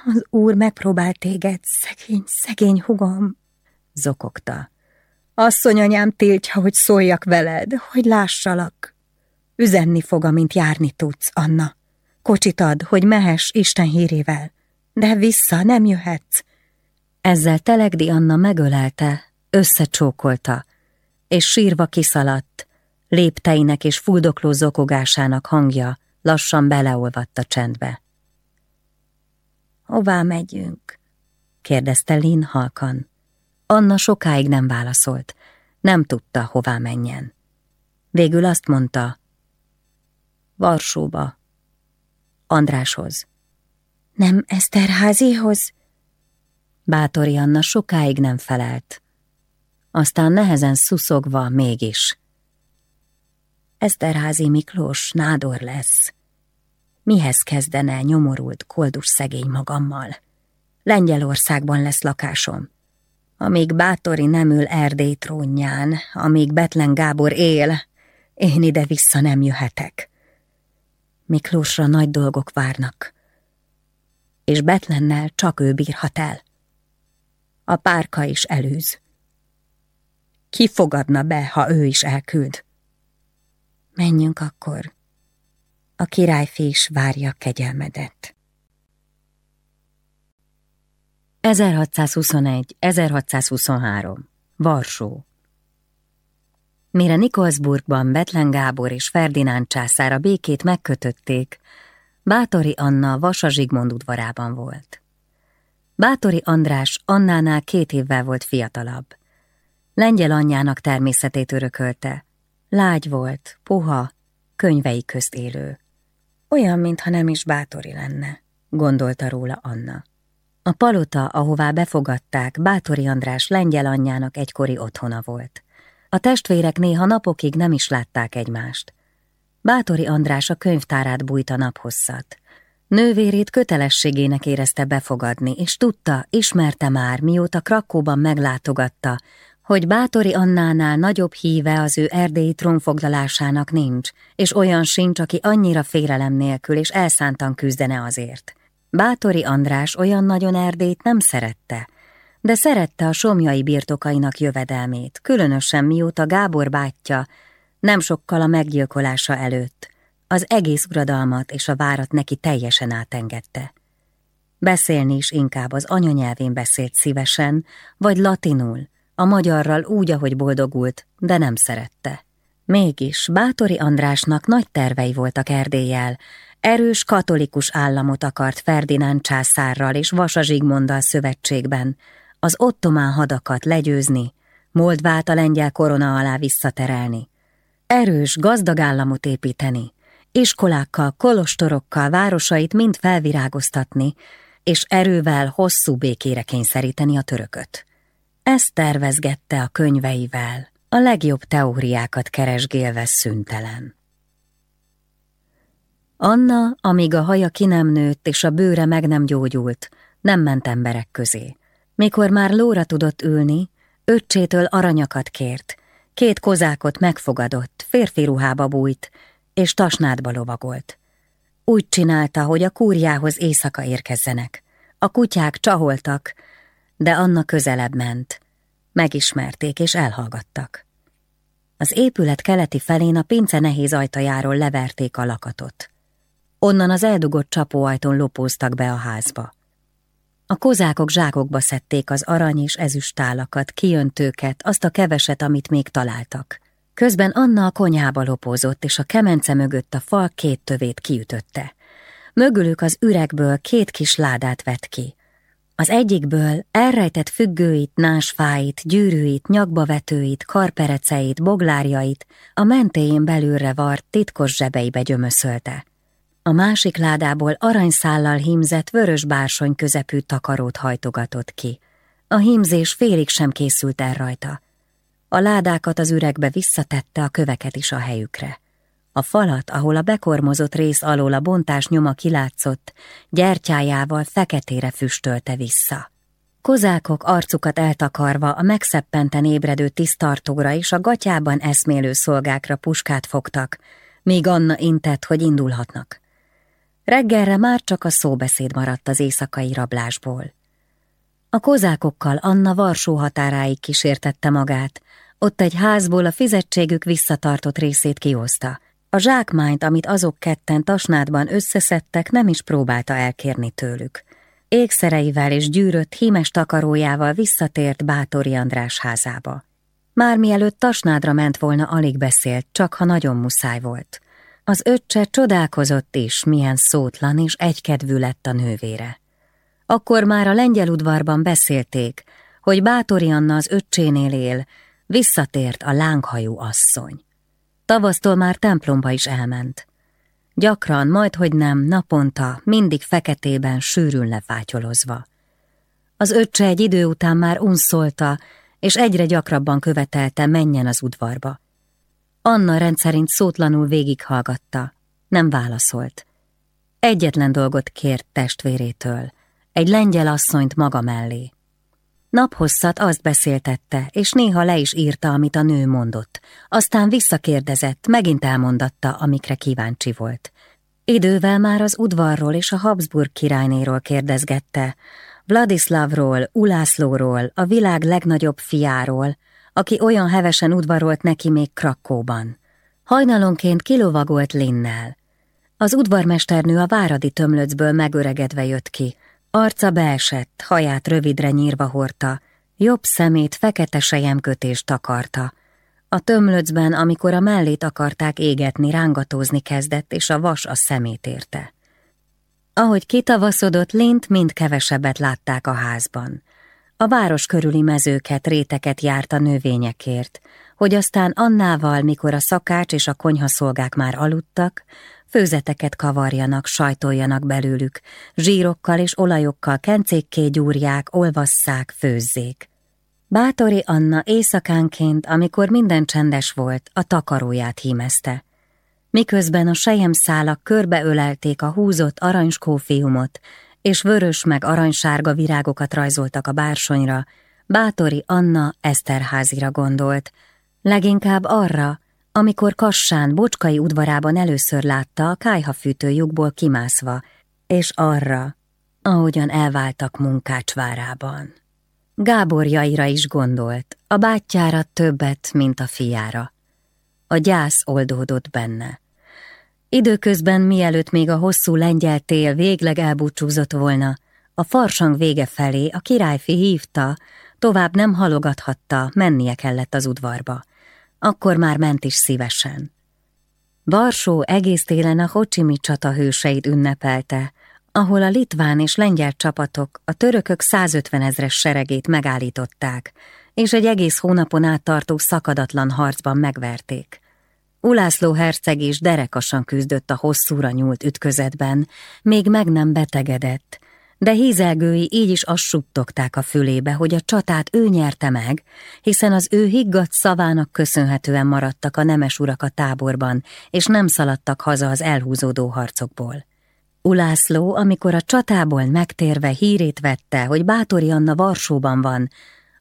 Az úr megpróbált téged, szegény, szegény hugom, zokogta. Asszonyanyám tiltja, hogy szóljak veled, hogy lássalak. Üzenni fog, amint járni tudsz, Anna. Kocsit ad, hogy mehess Isten hírével, de vissza nem jöhetsz. Ezzel Telegdi Anna megölelte, összecsókolta, és sírva kiszaladt, lépteinek és fuldokló zokogásának hangja lassan beleolvadt a csendbe. Hová megyünk? kérdezte Lin halkan. Anna sokáig nem válaszolt, nem tudta, hová menjen. Végül azt mondta, Varsóba, Andráshoz. Nem Eszterházihoz? Bátori Anna sokáig nem felelt. Aztán nehezen szuszogva mégis. Eszterházi Miklós nádor lesz. Mihez kezdene nyomorult, koldus szegény magammal? Lengyelországban lesz lakásom. Amíg Bátori nem ül Erdély trónján, amíg Betlen Gábor él, én ide-vissza nem jöhetek. Miklósra nagy dolgok várnak, és Betlennel csak ő bírhat el. A párka is elűz. Ki fogadna be, ha ő is elküld? Menjünk akkor. A királyfi is várja kegyelmedet. 1621-1623 Varsó Mire Nikolsburgban Betlen Gábor és Ferdinánd császár a békét megkötötték, Bátori Anna Vasa Zsigmond udvarában volt. Bátori András Annánál két évvel volt fiatalabb. Lengyel anyjának természetét örökölte, Lágy volt, puha, könyvei közt élő. Olyan, mintha nem is bátori lenne, gondolta róla Anna. A palota, ahová befogadták, Bátori András lengyel anyjának egykori otthona volt. A testvérek néha napokig nem is látták egymást. Bátori András a könyvtárát bújta naphosszat. Nővérét kötelességének érezte befogadni, és tudta, ismerte már, mióta Krakóban meglátogatta, hogy Bátori Annánál nagyobb híve az ő erdélyi trónfoglalásának nincs, és olyan sincs, aki annyira félelem nélkül és elszántan küzdene azért. Bátori András olyan nagyon erdét nem szerette, de szerette a somjai birtokainak jövedelmét, különösen mióta Gábor bátyja nem sokkal a meggyilkolása előtt az egész uradalmat és a várat neki teljesen átengedte. Beszélni is inkább az anyanyelvén beszélt szívesen, vagy latinul, a magyarral úgy, ahogy boldogult, de nem szerette. Mégis Bátori Andrásnak nagy tervei voltak Erdéllyel, erős katolikus államot akart Ferdinánd császárral és Vasa Zsigmonddal szövetségben, az ottomán hadakat legyőzni, Moldvát a lengyel korona alá visszaterelni, erős, gazdag államot építeni, iskolákkal, kolostorokkal városait mind felvirágoztatni, és erővel hosszú békére kényszeríteni a törököt. Ezt tervezgette a könyveivel, a legjobb teóriákat keresgélve szüntelen. Anna, amíg a haja ki nem nőtt és a bőre meg nem gyógyult, nem ment emberek közé. Mikor már lóra tudott ülni, öccsétől aranyakat kért, két kozákot megfogadott, férfi ruhába bújt, és tasnádba lovagolt. Úgy csinálta, hogy a kúrjához éjszaka érkezzenek. A kutyák csaholtak, de Anna közelebb ment. Megismerték és elhallgattak. Az épület keleti felén a pince nehéz ajtajáról leverték a lakatot. Onnan az eldugott csapóajtón lopóztak be a házba. A kozákok zsákokba szedték az arany és ezüstálakat, kiöntőket, azt a keveset, amit még találtak. Közben Anna a konyhába lopózott, és a kemence mögött a fal két tövét kiütötte. Mögülük az üregből két kis ládát vett ki. Az egyikből elrejtett függőit, násfáit, gyűrűit, nyakbavetőit, karpereceit, boglárjait a mentéjén belülre vart titkos zsebeibe gyömöszölte. A másik ládából aranyszállal hímzett vörös bársony közepű takarót hajtogatott ki. A hímzés félig sem készült el rajta. A ládákat az üregbe visszatette, a köveket is a helyükre. A falat, ahol a bekormozott rész alól a bontás nyoma kilátszott, gyertyájával feketére füstölte vissza. Kozákok arcukat eltakarva a megszeppenten ébredő tisztartóra és a gatyában eszmélő szolgákra puskát fogtak, míg Anna intett, hogy indulhatnak. Reggelre már csak a szóbeszéd maradt az éjszakai rablásból. A kozákokkal Anna Varsó határáig kísértette magát, ott egy házból a fizetségük visszatartott részét kihozta. A zsákmányt, amit azok ketten tasnádban összeszedtek, nem is próbálta elkérni tőlük. Ékszereivel és gyűrött hímes takarójával visszatért Bátori András házába. Már mielőtt tasnádra ment volna, alig beszélt, csak ha nagyon muszáj volt. Az öccse csodálkozott is, milyen szótlan és egykedvű lett a nővére. Akkor már a lengyel udvarban beszélték, hogy Bátori Anna az öccsénél él, visszatért a lánghajú asszony. Tavasztól már templomba is elment. Gyakran, majd hogy nem, naponta, mindig feketében, sűrűn lefátyolozva. Az öccse egy idő után már unszolta, és egyre gyakrabban követelte, menjen az udvarba. Anna rendszerint szótlanul végighallgatta, nem válaszolt. Egyetlen dolgot kért testvérétől, egy lengyel asszonyt maga mellé. Naphosszat azt beszéltette, és néha le is írta, amit a nő mondott. Aztán visszakérdezett, megint elmondatta, amikre kíváncsi volt. Idővel már az udvarról és a Habsburg királynéról kérdezgette, Vladislavról, Ulászlóról, a világ legnagyobb fiáról, aki olyan hevesen udvarolt neki még Krakóban. Hajnalonként kilovagolt Linnel. Az udvarmesternő a váradi tömlöcből megöregedve jött ki, arca beesett, haját rövidre nyírva hordta, jobb szemét fekete sejemkötést takarta. A tömlöcben, amikor a mellét akarták égetni, rángatózni kezdett, és a vas a szemét érte. Ahogy kitavaszodott, Lint mind kevesebbet látták a házban. A város körüli mezőket, réteket járt a növényekért, hogy aztán Annával, mikor a szakács és a konyhaszolgák már aludtak, főzeteket kavarjanak, sajtoljanak belőlük, zsírokkal és olajokkal kencékké gyúrják, olvasszák, főzzék. Bátori Anna éjszakánként, amikor minden csendes volt, a takaróját hímezte. Miközben a sejemszálak körbeölelték a húzott aranyskófiumot, és vörös meg aranysárga virágokat rajzoltak a bársonyra, Bátori Anna Eszterházira gondolt, leginkább arra, amikor Kassán bocskai udvarában először látta a kájhafűtő lyukból kimászva, és arra, ahogyan elváltak munkácsvárában. Gáborjaira is gondolt, a bátyjára többet, mint a fiára. A gyász oldódott benne. Időközben, mielőtt még a hosszú lengyel tél végleg elbúcsúzott volna, A farsang vége felé a királyfi hívta, tovább nem halogathatta, mennie kellett az udvarba. Akkor már ment is szívesen. Varsó egész télen a Hocsimi csata hőseit ünnepelte, ahol a litván és lengyel csapatok a törökök 150 ezres seregét megállították, és egy egész hónapon át tartó szakadatlan harcban megverték. Ulászló herceg is derekasan küzdött a hosszúra nyúlt ütközetben, még meg nem betegedett, de hízelgői így is azt suttogták a fülébe, hogy a csatát ő nyerte meg, hiszen az ő higgadt szavának köszönhetően maradtak a nemes urak a táborban, és nem szaladtak haza az elhúzódó harcokból. Ulászló, amikor a csatából megtérve hírét vette, hogy Bátori Anna Varsóban van,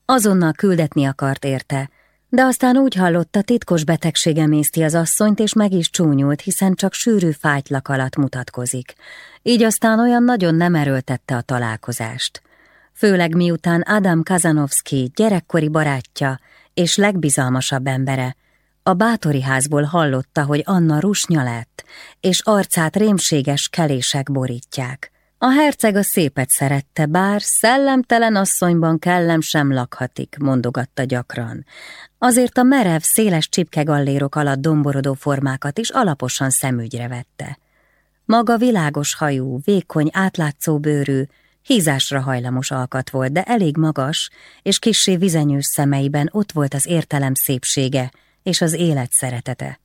azonnal küldetni akart érte, de aztán úgy hallotta, titkos betegség emészti az asszonyt, és meg is csúnyult, hiszen csak sűrű fájtlak alatt mutatkozik. Így aztán olyan nagyon nem erőltette a találkozást. Főleg miután Adam Kazanovski gyerekkori barátja és legbizalmasabb embere, a bátori házból hallotta, hogy Anna rusnya lett, és arcát rémséges kelések borítják. A herceg a szépet szerette, bár szellemtelen asszonyban kellem sem lakhatik, mondogatta gyakran. Azért a merev, széles csipkegallérok alatt domborodó formákat is alaposan szemügyre vette. Maga világos hajú, vékony, átlátszó bőrű, hízásra hajlamos alkat volt, de elég magas, és kissé vizenyős szemeiben ott volt az értelem szépsége és az élet szeretete.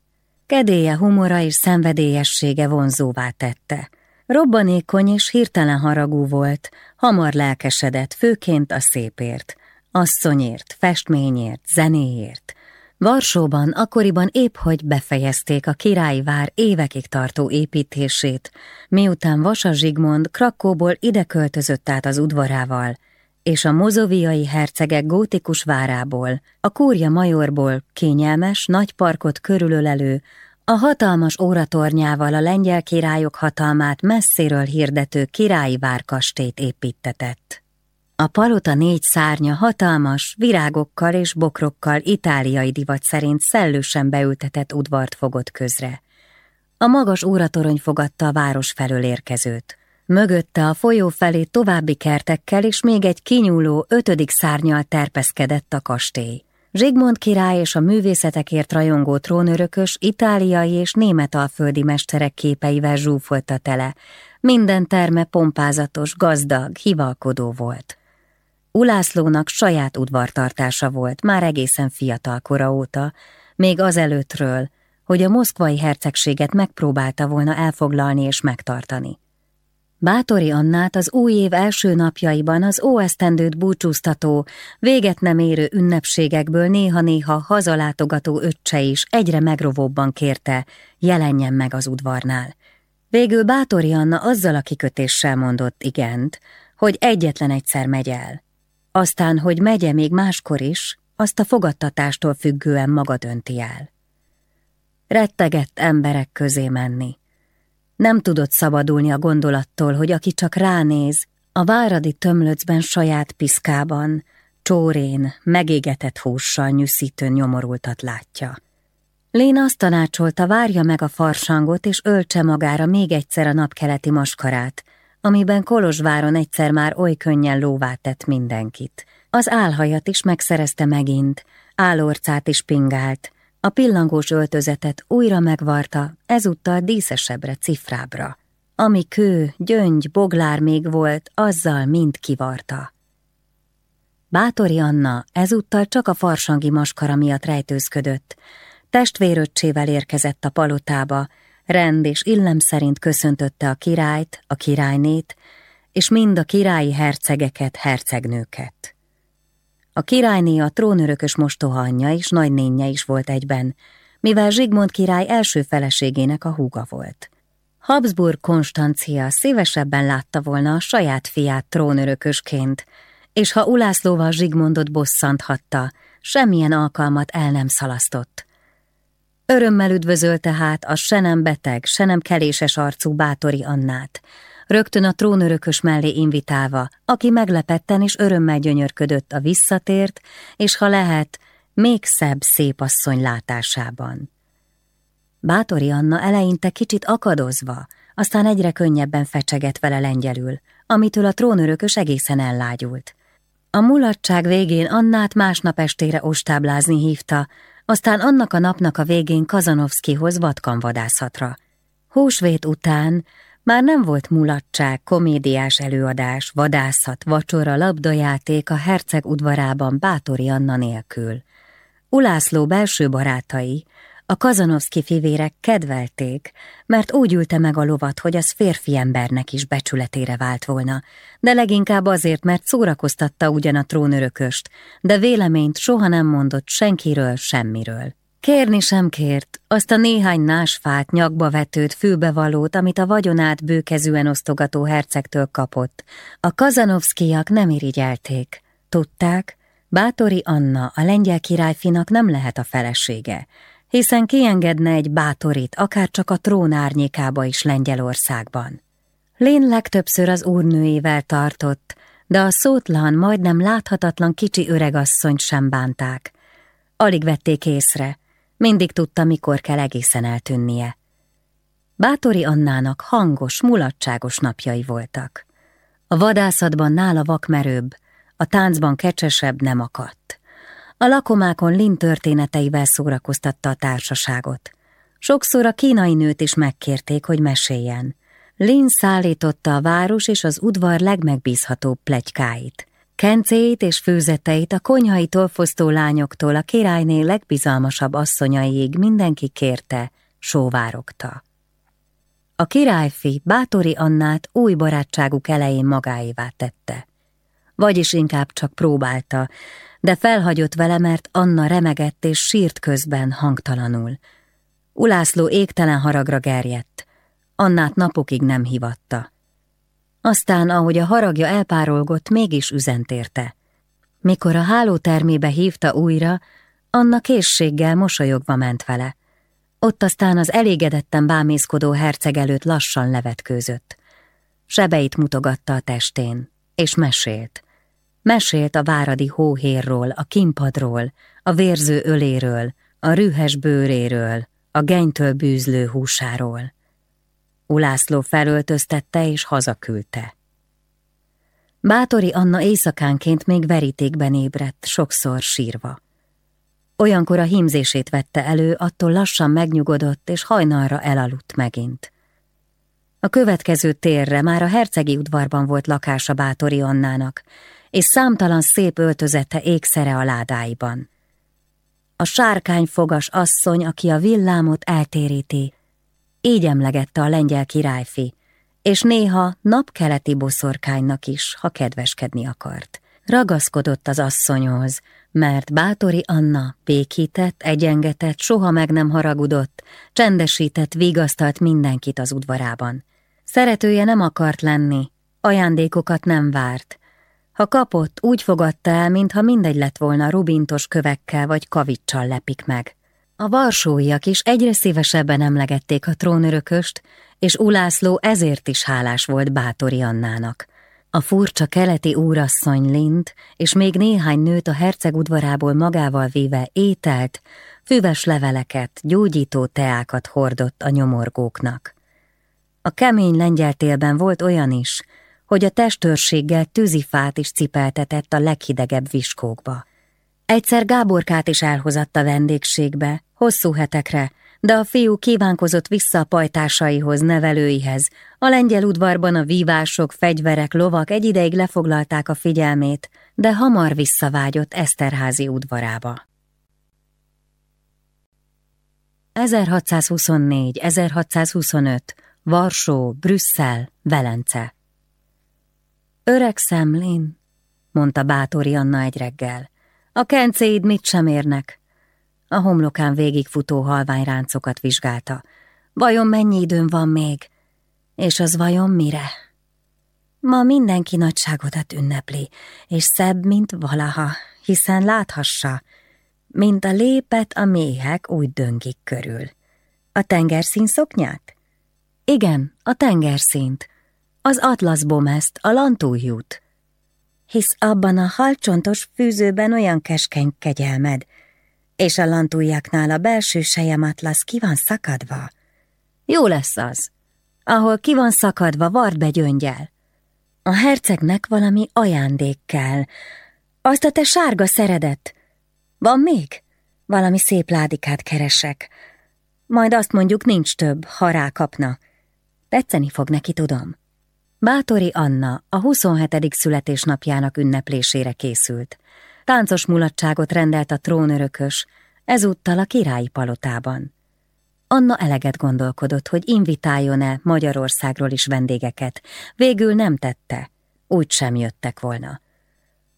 Kedélye, humora és szenvedélyessége vonzóvá tette. Robbanékony és hirtelen haragú volt, hamar lelkesedett, főként a szépért, asszonyért, festményért, zenéért. Varsóban akkoriban épp hogy befejezték a királyi vár évekig tartó építését, miután Vasa Zsigmond Krakóból ide költözött át az udvarával, és a mozoviai hercegek gótikus várából, a kúrja majorból kényelmes, nagy parkot körülölelő, a hatalmas óratornyával a lengyel királyok hatalmát messziről hirdető királyi várkastét építetett. A palota négy szárnya hatalmas, virágokkal és bokrokkal itáliai divat szerint szellősen beültetett udvart fogott közre. A magas óratorony fogadta a város felől érkezőt. Mögötte a folyó felé további kertekkel és még egy kinyúló ötödik szárnyal terpeszkedett a kastély. Zsigmond király és a művészetekért rajongó trónörökös itáliai és német alföldi mesterek képeivel zsúfolta tele. Minden terme pompázatos, gazdag, hivalkodó volt. Ulászlónak saját udvartartása volt már egészen fiatal kora óta, még azelőttről, hogy a moszkvai hercegséget megpróbálta volna elfoglalni és megtartani. Bátori Annát az új év első napjaiban az óesztendőt búcsúztató, véget nem érő ünnepségekből néha-néha hazalátogató öccse is egyre megrovóbban kérte, jelenjen meg az udvarnál. Végül Bátori Anna azzal a kikötéssel mondott igent, hogy egyetlen egyszer megy el. Aztán, hogy megye még máskor is, azt a fogadtatástól függően maga dönti el. Rettegett emberek közé menni nem tudott szabadulni a gondolattól, hogy aki csak ránéz, a váradi tömlöcben saját piszkában, csórén, megégetett hússal nyűszítőn nyomorultat látja. Léna azt tanácsolta, várja meg a farsangot, és öltse magára még egyszer a napkeleti maskarát, amiben Kolozsváron egyszer már oly könnyen lóvá tett mindenkit. Az álhajat is megszerezte megint, álorcát is pingált, a pillangós öltözetet újra megvarta, ezúttal díszesebbre, cifrábra. Ami kő, gyöngy, boglár még volt, azzal mind kivarta. Bátori Anna ezúttal csak a farsangi maskara miatt rejtőzködött. Testvéröccsével érkezett a palotába, rend és illem szerint köszöntötte a királyt, a királynét, és mind a királyi hercegeket, hercegnőket. A királyné a trónörökös mostoha anyja és nagynénye is volt egyben, mivel Zsigmond király első feleségének a húga volt. Habsburg Konstancia szívesebben látta volna a saját fiát trónörökösként, és ha Ulászlóval Zsigmondot bosszanthatta, semmilyen alkalmat el nem szalasztott. Örömmel üdvözölte hát a se nem beteg, se nem keléses arcú bátori Annát, rögtön a trónörökös mellé invitálva, aki meglepetten és örömmel gyönyörködött a visszatért, és ha lehet, még szebb szép asszony látásában. Bátori Anna eleinte kicsit akadozva, aztán egyre könnyebben fecsegett vele lengyelül, amitől a trónörökös egészen ellágyult. A mulatság végén Annát másnap estére ostáblázni hívta, aztán annak a napnak a végén Kazanovszkihoz vatkanvadászatra. Húsvét után már nem volt mulatság, komédiás előadás, vadászat, vacsora, labdajáték a herceg udvarában Bátori Anna nélkül. Ulászló belső barátai, a Kazanovszki fivérek kedvelték, mert úgy ülte meg a lovat, hogy az férfi embernek is becsületére vált volna, de leginkább azért, mert szórakoztatta ugyan a trónörököst, de véleményt soha nem mondott senkiről, semmiről. Kérni sem kért, azt a néhány násfát, nyakba vetőt, fülbevalót, amit a vagyonát bőkezűen osztogató hercegtől kapott. A kazanovszkiak nem irigyelték. Tudták, Bátori Anna, a lengyel királyfinak nem lehet a felesége, hiszen kiengedne egy bátorit, akár csak a trón árnyékába is Lengyelországban. Lén legtöbbször az úrnőjével tartott, de a szótlan, majdnem láthatatlan kicsi öregasszonyt sem bánták. Alig vették észre, mindig tudta, mikor kell egészen eltűnnie. Bátori Annának hangos, mulatságos napjai voltak. A vadászatban nála vakmerőbb, a táncban kecsesebb nem akadt. A lakomákon Lin történeteivel szórakoztatta a társaságot. Sokszor a kínai nőt is megkérték, hogy meséljen. Lin szállította a város és az udvar legmegbízhatóbb plegykáit. Kencéit és főzeteit a konyhaitól fosztó lányoktól a királyné legbizalmasabb asszonyaiig mindenki kérte, sóvárogta. A királyfi Bátori Annát új barátságuk elején magáévá tette. Vagyis inkább csak próbálta, de felhagyott vele, mert Anna remegett és sírt közben hangtalanul. Ulászló égtelen haragra gerjedt. Annát napokig nem hivatta. Aztán, ahogy a haragja elpárolgott, mégis üzent érte. Mikor a hálótermébe hívta újra, Anna készséggel mosolyogva ment vele. Ott aztán az elégedetten bámészkodó herceg előtt lassan levetkőzött. Sebeit mutogatta a testén, és mesélt. Mesélt a váradi hóhérról, a kimpadról, a vérző öléről, a rühes bőréről, a genytől bűzlő húsáról. Ulászló felöltöztette és hazaküldte. Bátori Anna éjszakánként még verítékben ébredt, sokszor sírva. Olyankor a hímzését vette elő, attól lassan megnyugodott, és hajnalra elaludt megint. A következő térre már a hercegi udvarban volt lakása Bátori Annának, és számtalan szép öltözete ékszere a ládáiban. A sárkányfogas asszony, aki a villámot eltéríti, így emlegette a lengyel királyfi, és néha napkeleti boszorkánynak is, ha kedveskedni akart. Ragaszkodott az asszonyhoz, mert bátori Anna békített, egyengetett, soha meg nem haragudott, csendesített, vigasztalt mindenkit az udvarában. Szeretője nem akart lenni, ajándékokat nem várt. Ha kapott, úgy fogadta el, mintha mindegy lett volna rubintos kövekkel vagy kavicsal lepik meg. A varsóiak is egyre szívesebben emlegették a trónörököst, és Ulászló ezért is hálás volt Bátori Annának. A furcsa keleti úrasszony Lind és még néhány nőt a herceg udvarából magával véve ételt, füves leveleket, gyógyító teákat hordott a nyomorgóknak. A kemény lengyeltélben volt olyan is, hogy a testőrséggel tűzifát is cipeltetett a leghidegebb viskókba. Egyszer Gáborkát is elhozatta vendégségbe, hosszú hetekre, de a fiú kívánkozott vissza a pajtásaihoz, nevelőihez. A lengyel udvarban a vívások, fegyverek, lovak egy ideig lefoglalták a figyelmét, de hamar visszavágyott Eszterházi udvarába. 1624-1625 Varsó, Brüsszel, Velence Öreg szemlén, mondta Bátori Anna egy reggel. A kencéid mit sem érnek? A homlokán végigfutó halványráncokat vizsgálta. Vajon mennyi időn van még? És az vajon mire? Ma mindenki nagyságodat ünnepli, és szebb, mint valaha, hiszen láthassa, mint a lépet a méhek úgy döngik körül. A tengerszín szoknyát? Igen, a tengerszínt. Az atlaszbomeszt, a lantújút hisz abban a halcsontos fűzőben olyan keskeny kegyelmed, és a lantújaknál a belső sejematlasz ki van szakadva. Jó lesz az, ahol ki van szakadva, vard be gyöngyel. A hercegnek valami ajándék kell. Azt a te sárga szeredet. Van még? Valami szép ládikát keresek. Majd azt mondjuk nincs több, ha rákapna. Tetszeni fog neki, tudom. Bátori Anna a 27. születésnapjának ünneplésére készült. Táncos mulatságot rendelt a trónörökös, ezúttal a királyi palotában. Anna eleget gondolkodott, hogy invitáljon-e Magyarországról is vendégeket. Végül nem tette, úgy sem jöttek volna.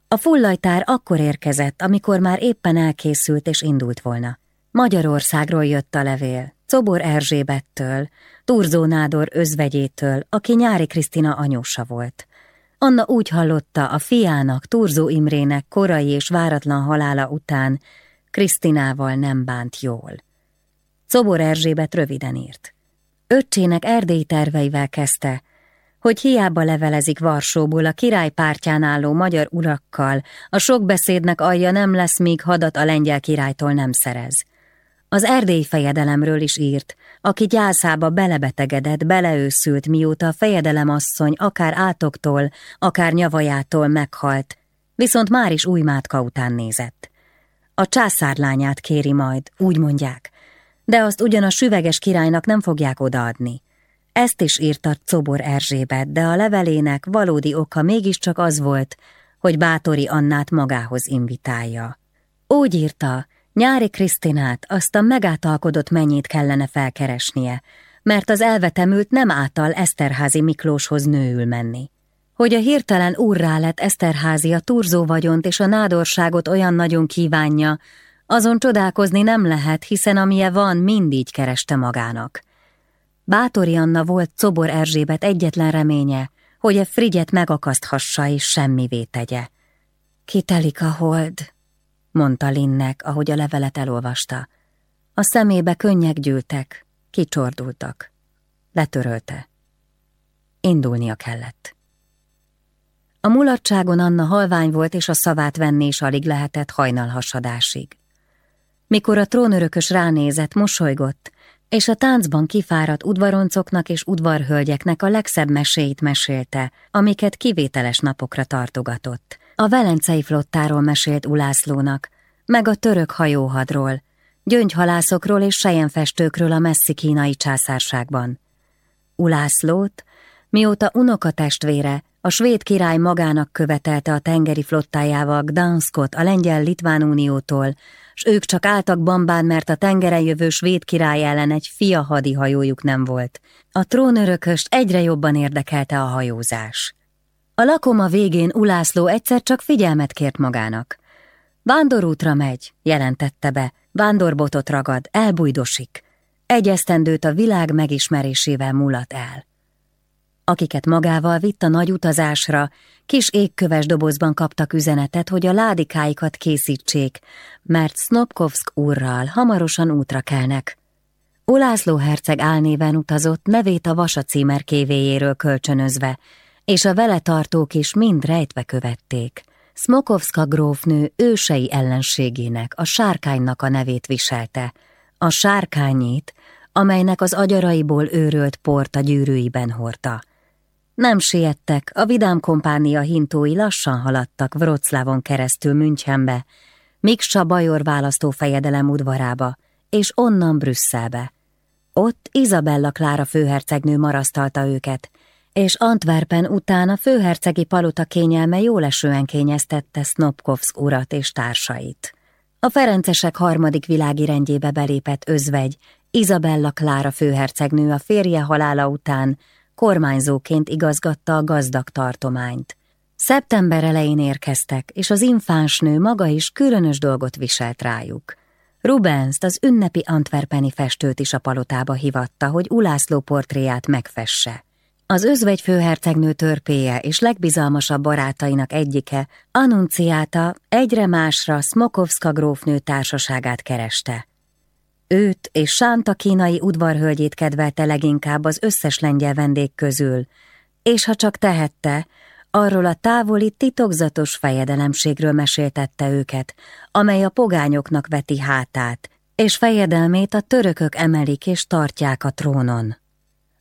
A fullajtár akkor érkezett, amikor már éppen elkészült és indult volna. Magyarországról jött a levél, Cobor Erzsébettől, Turzó Nádor özvegyétől, aki nyári Krisztina anyósa volt. Anna úgy hallotta a fiának, Turzó Imrének korai és váratlan halála után, Krisztinával nem bánt jól. Cobor Erzsébet röviden írt. Öccsének erdély terveivel kezdte, hogy hiába levelezik Varsóból a király pártján álló magyar urakkal, a sok beszédnek alja nem lesz, míg hadat a lengyel királytól nem szerez. Az erdély fejedelemről is írt, aki gyászába belebetegedett, beleőszült, mióta a fejedelemasszony akár átoktól, akár nyavajától meghalt, viszont már is új mátka után nézett. A császárlányát kéri majd, úgy mondják, de azt ugyan a süveges királynak nem fogják odaadni. Ezt is írta Cobor Erzsébet, de a levelének valódi oka mégiscsak az volt, hogy Bátori Annát magához invitálja. Úgy írta, nyári Krisztinát azt a megátalkodott mennyit kellene felkeresnie, mert az elvetemült nem által Eszterházi Miklóshoz nőül menni. Hogy a hirtelen úrrá lett Eszterházi a turzó vagyont és a nádorságot olyan nagyon kívánja, azon csodálkozni nem lehet, hiszen amilyen van, mindig kereste magának. Bátori Anna volt Cobor Erzsébet egyetlen reménye, hogy a Frigyet megakaszthassa és semmivé tegye. Kitelik a hold, mondta Linnek, ahogy a levelet elolvasta. A szemébe könnyek gyűltek, kicsordultak. Letörölte. Indulnia kellett. A mulatságon Anna halvány volt, és a szavát venni is alig lehetett hajnalhasadásig. Mikor a trónörökös ránézett, mosolygott, és a táncban kifáradt udvaroncoknak és udvarhölgyeknek a legszebb meséit mesélte, amiket kivételes napokra tartogatott. A velencei flottáról mesélt Ulászlónak, meg a török hajóhadról, gyöngyhalászokról és sejenfestőkről a messzi kínai császárságban. Ulászlót, mióta unokatestvére, a svéd király magának követelte a tengeri flottájával Gdanskot a Lengyel-Litván Uniótól, s ők csak álltak bambán, mert a tengeren jövő svéd király ellen egy fia hadihajójuk nem volt. A trónörököst egyre jobban érdekelte a hajózás. A lakoma végén Ulászló egyszer csak figyelmet kért magának. Vándorútra megy, jelentette be, vándorbotot ragad, elbújdosik. Egy esztendőt a világ megismerésével mulat el akiket magával vitt a nagy utazásra, kis égköves dobozban kaptak üzenetet, hogy a ládikáikat készítsék, mert Snopkovsk úrral hamarosan útra kelnek. Olászló herceg álnéven utazott, nevét a Vasa címer kévéjéről kölcsönözve, és a vele tartók is mind rejtve követték. Smokovska grófnő ősei ellenségének, a sárkánynak a nevét viselte, a sárkányit, amelynek az agyaraiból őrölt port a gyűrűiben hordta. Nem siettek, a vidám kompánia hintói lassan haladtak Wroclawon keresztül Münchenbe, Miksa Bajor választófejedelem udvarába, és onnan Brüsszelbe. Ott Izabella Klára főhercegnő marasztalta őket, és Antwerpen után a főhercegi palota kényelme jólesően kényeztette Snopkovsk urat és társait. A Ferencesek harmadik világi rendjébe belépett özvegy, Izabella Klára főhercegnő a férje halála után kormányzóként igazgatta a gazdag tartományt. Szeptember elején érkeztek, és az infáns nő maga is különös dolgot viselt rájuk. Rubens, az ünnepi antwerpeni festőt is a palotába hivatta, hogy Ulászló portréját megfesse. Az özvegy főhercegnő törpéje és legbizalmasabb barátainak egyike, Annunciáta egyre másra Smokovska grófnő társaságát kereste. Őt és Sánta kínai udvarhölgyét kedvelte leginkább az összes lengyel vendég közül, és ha csak tehette, arról a távoli titokzatos fejedelemségről meséltette őket, amely a pogányoknak veti hátát, és fejedelmét a törökök emelik és tartják a trónon.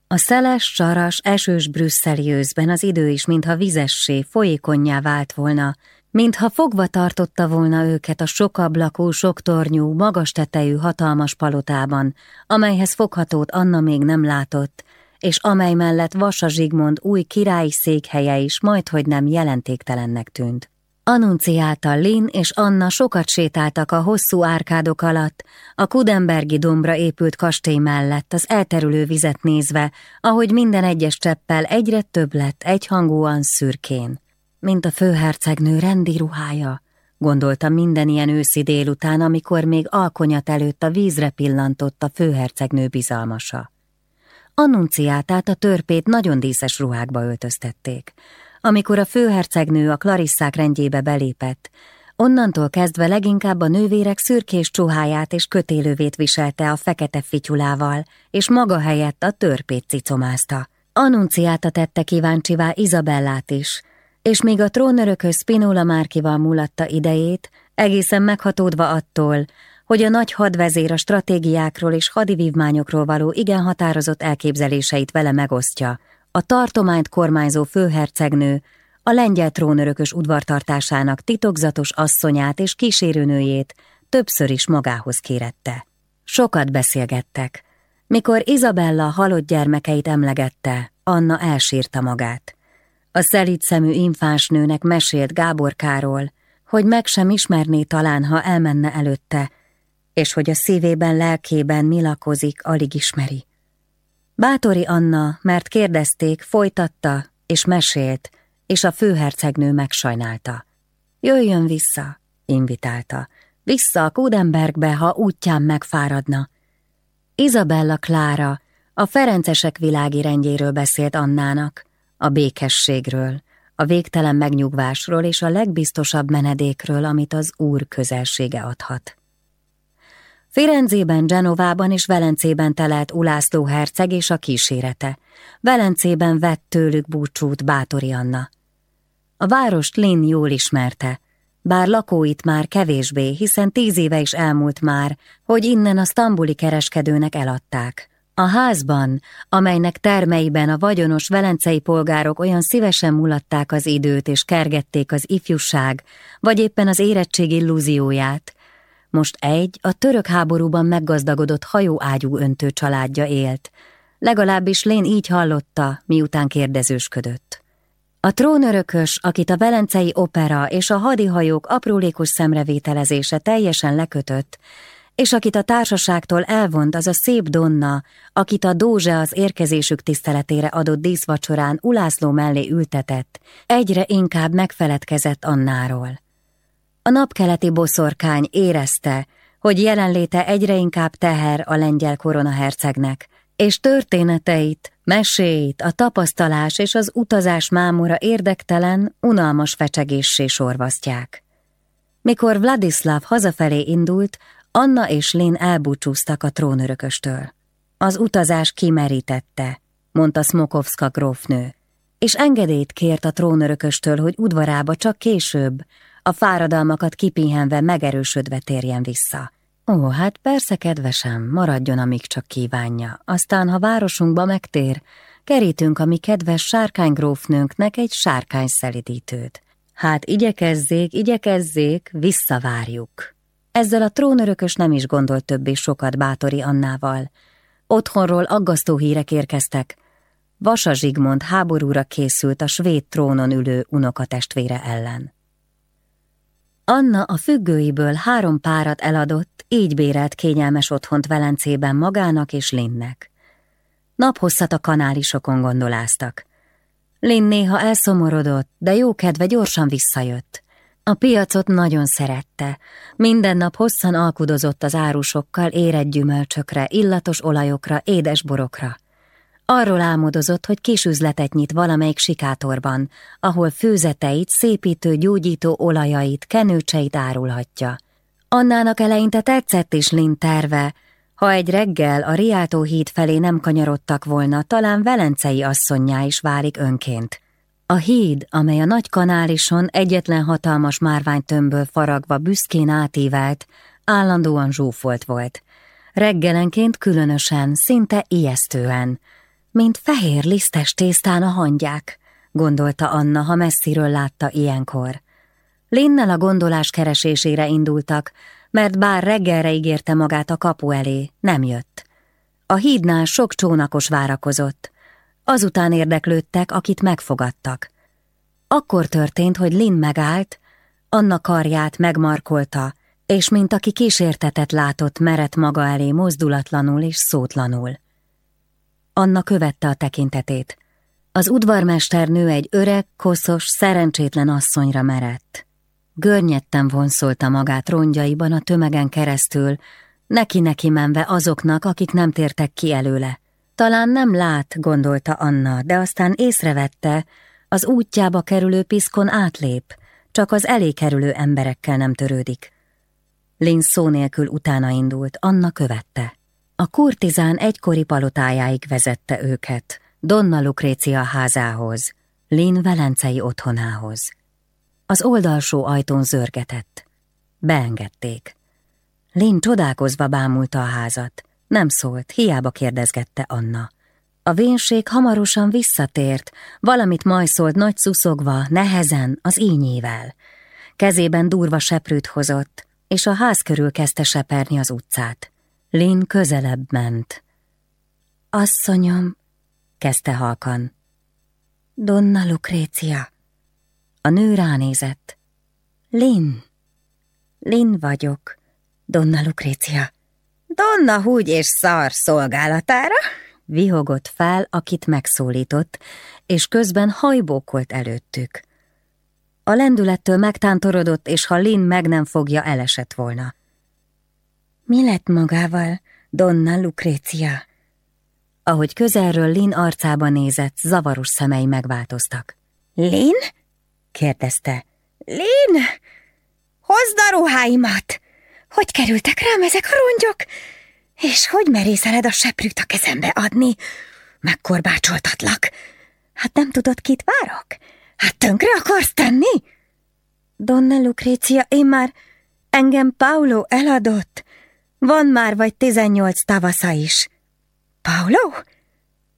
A szeles, saras, esős brüsszeli őszben az idő is mintha vizessé, folyékonyá vált volna, mintha fogva tartotta volna őket a sokablakú, soktornyú, magas tetejű hatalmas palotában, amelyhez foghatót Anna még nem látott, és amely mellett Vasa Zsigmond új királyi székhelye is majdhogy nem jelentéktelennek tűnt. Annunciálta Lin és Anna sokat sétáltak a hosszú árkádok alatt, a Kudenbergi dombra épült kastély mellett az elterülő vizet nézve, ahogy minden egyes cseppel egyre több lett egyhangúan szürkén. Mint a főhercegnő rendi ruhája, gondolta minden ilyen őszi délután, amikor még alkonyat előtt a vízre pillantott a főhercegnő bizalmasa. Annunciátát a törpét nagyon díszes ruhákba öltöztették. Amikor a főhercegnő a Klarisszák rendjébe belépett, onnantól kezdve leginkább a nővérek szürkés csuháját és kötélővét viselte a fekete fityulával, és maga helyett a törpét cicomázta. Annunciáta tette kíváncsivá Izabellát is, és míg a trónörökös Spinola Márkival mulatta idejét, egészen meghatódva attól, hogy a nagy hadvezér a stratégiákról és hadivívmányokról való igen határozott elképzeléseit vele megosztja, a tartományt kormányzó főhercegnő, a lengyel trónörökös udvartartásának titokzatos asszonyát és kísérőnőjét többször is magához kérette. Sokat beszélgettek. Mikor Izabella halott gyermekeit emlegette, Anna elsírta magát. A szelíd szemű infáns nőnek mesélt Gáborkáról, hogy meg sem ismerné talán, ha elmenne előtte, és hogy a szívében, lelkében mi lakozik, alig ismeri. Bátori Anna, mert kérdezték, folytatta és mesélt, és a főhercegnő megsajnálta. Jöjjön vissza, invitálta. Vissza a Kudenbergbe, ha útján megfáradna. Izabella Klára a Ferencesek világi rendjéről beszélt Annának, a békességről, a végtelen megnyugvásról és a legbiztosabb menedékről, amit az Úr közelsége adhat. Firenzében, Genovában és Velencében telelt Ulászló herceg és a kísérete. Velencében vett tőlük búcsút Bátori Anna. A várost Lin jól ismerte, bár lakóit már kevésbé, hiszen tíz éve is elmúlt már, hogy innen a sztambuli kereskedőnek eladták. A házban, amelynek termeiben a vagyonos velencei polgárok olyan szívesen mulatták az időt és kergették az ifjúság, vagy éppen az érettség illúzióját, most egy, a török háborúban meggazdagodott hajóágyú öntő családja élt. Legalábbis Lén így hallotta, miután kérdezősködött. A trónörökös, akit a velencei opera és a hadihajók aprólékos szemrevételezése teljesen lekötött, és akit a társaságtól elvont az a szép Donna, akit a Dózse az érkezésük tiszteletére adott díszvacsorán Ulászló mellé ültetett, egyre inkább megfeledkezett Annáról. A napkeleti boszorkány érezte, hogy jelenléte egyre inkább teher a lengyel koronahercegnek, és történeteit, meséit, a tapasztalás és az utazás mámora érdektelen, unalmas fecsegéssé sorvasztják. Mikor Vladislav hazafelé indult, Anna és Lin elbúcsúztak a trónörököstől. Az utazás kimerítette, mondta Smokovska grófnő, és engedélyt kért a trónörököstől, hogy udvarába csak később, a fáradalmakat kipihenve megerősödve térjen vissza. Ó, hát persze, kedvesem, maradjon, amíg csak kívánja. Aztán, ha városunkba megtér, kerítünk a mi kedves sárkánygrófnőnknek egy sárkány szelidítőt. Hát igyekezzék, igyekezzék, visszavárjuk. Ezzel a trónörökös nem is gondolt többé sokat Bátori Annával. Otthonról aggasztó hírek érkeztek. Vasa Zsigmond háborúra készült a svéd trónon ülő unokatestvére ellen. Anna a függőiből három párat eladott, így bérelt kényelmes otthont Velencében magának és Linnek. Naphosszat a kanálisokon gondoláztak. Lin néha elszomorodott, de jó kedve gyorsan visszajött. A piacot nagyon szerette. Minden nap hosszan alkudozott az árusokkal érett gyümölcsökre, illatos olajokra, édes borokra. Arról álmodozott, hogy kis üzletet nyit valamelyik sikátorban, ahol főzeteit, szépítő, gyógyító olajait, kenőcseit árulhatja. Annának eleinte tetszett is Lin terve, ha egy reggel a Riáltó híd felé nem kanyarodtak volna, talán Velencei asszonyá is válik önként. A híd, amely a nagy kanálison egyetlen hatalmas márványtömbből faragva büszkén átívelt, állandóan zsúfolt volt. Reggelenként különösen, szinte ijesztően, Mint fehér lisztes tésztán a hangyák, gondolta Anna, ha messziről látta ilyenkor. Linnel a gondolás keresésére indultak, mert bár reggelre ígérte magát a kapu elé, nem jött. A hídnál sok csónakos várakozott. Azután érdeklődtek, akit megfogadtak. Akkor történt, hogy Lin megállt, Anna karját megmarkolta, és mint aki kísértetet látott, merett maga elé mozdulatlanul és szótlanul. Anna követte a tekintetét. Az udvarmesternő egy öreg, koszos, szerencsétlen asszonyra merett. Görnyetten vonszolta magát rongyaiban a tömegen keresztül, neki-neki menve azoknak, akik nem tértek ki előle. Talán nem lát, gondolta Anna, de aztán észrevette, az útjába kerülő piszkon átlép, csak az elé kerülő emberekkel nem törődik. Lin szó nélkül utána indult, Anna követte. A kurtizán egykori palotájáig vezette őket, Donna Lucrécia házához, Lin velencei otthonához. Az oldalsó ajtón zörgetett. Beengedték. Lin csodálkozva bámulta a házat. Nem szólt, hiába kérdezgette Anna. A vénség hamarosan visszatért, valamit majszolt nagy szuszogva, nehezen, az ínyével. Kezében durva seprűt hozott, és a ház körül kezdte seperni az utcát. Lin közelebb ment. Asszonyom, kezdte halkan. Donna Lucrécia. A nő ránézett. Lin. Lin vagyok, Donna Lucrécia. Donna húgy és szar szolgálatára? Vihogott fel, akit megszólított, és közben hajbókolt előttük. A lendülettől megtántorodott, és ha Lin meg nem fogja, elesett volna. Mi lett magával, Donna Lucrécia? Ahogy közelről Lin arcába nézett, zavaros szemei megváltoztak. Lin? kérdezte. Lin! Hozd a ruháimat! Hogy kerültek rám ezek a rongyok? És hogy merészeled a seprűt a kezembe adni? Megkorbácsoltatlak. Hát nem tudod, kit várok? Hát tönkre akarsz tenni? Donna Lucrécia, én már... Engem Paulo eladott. Van már vagy tizennyolc tavasza is. Paulo?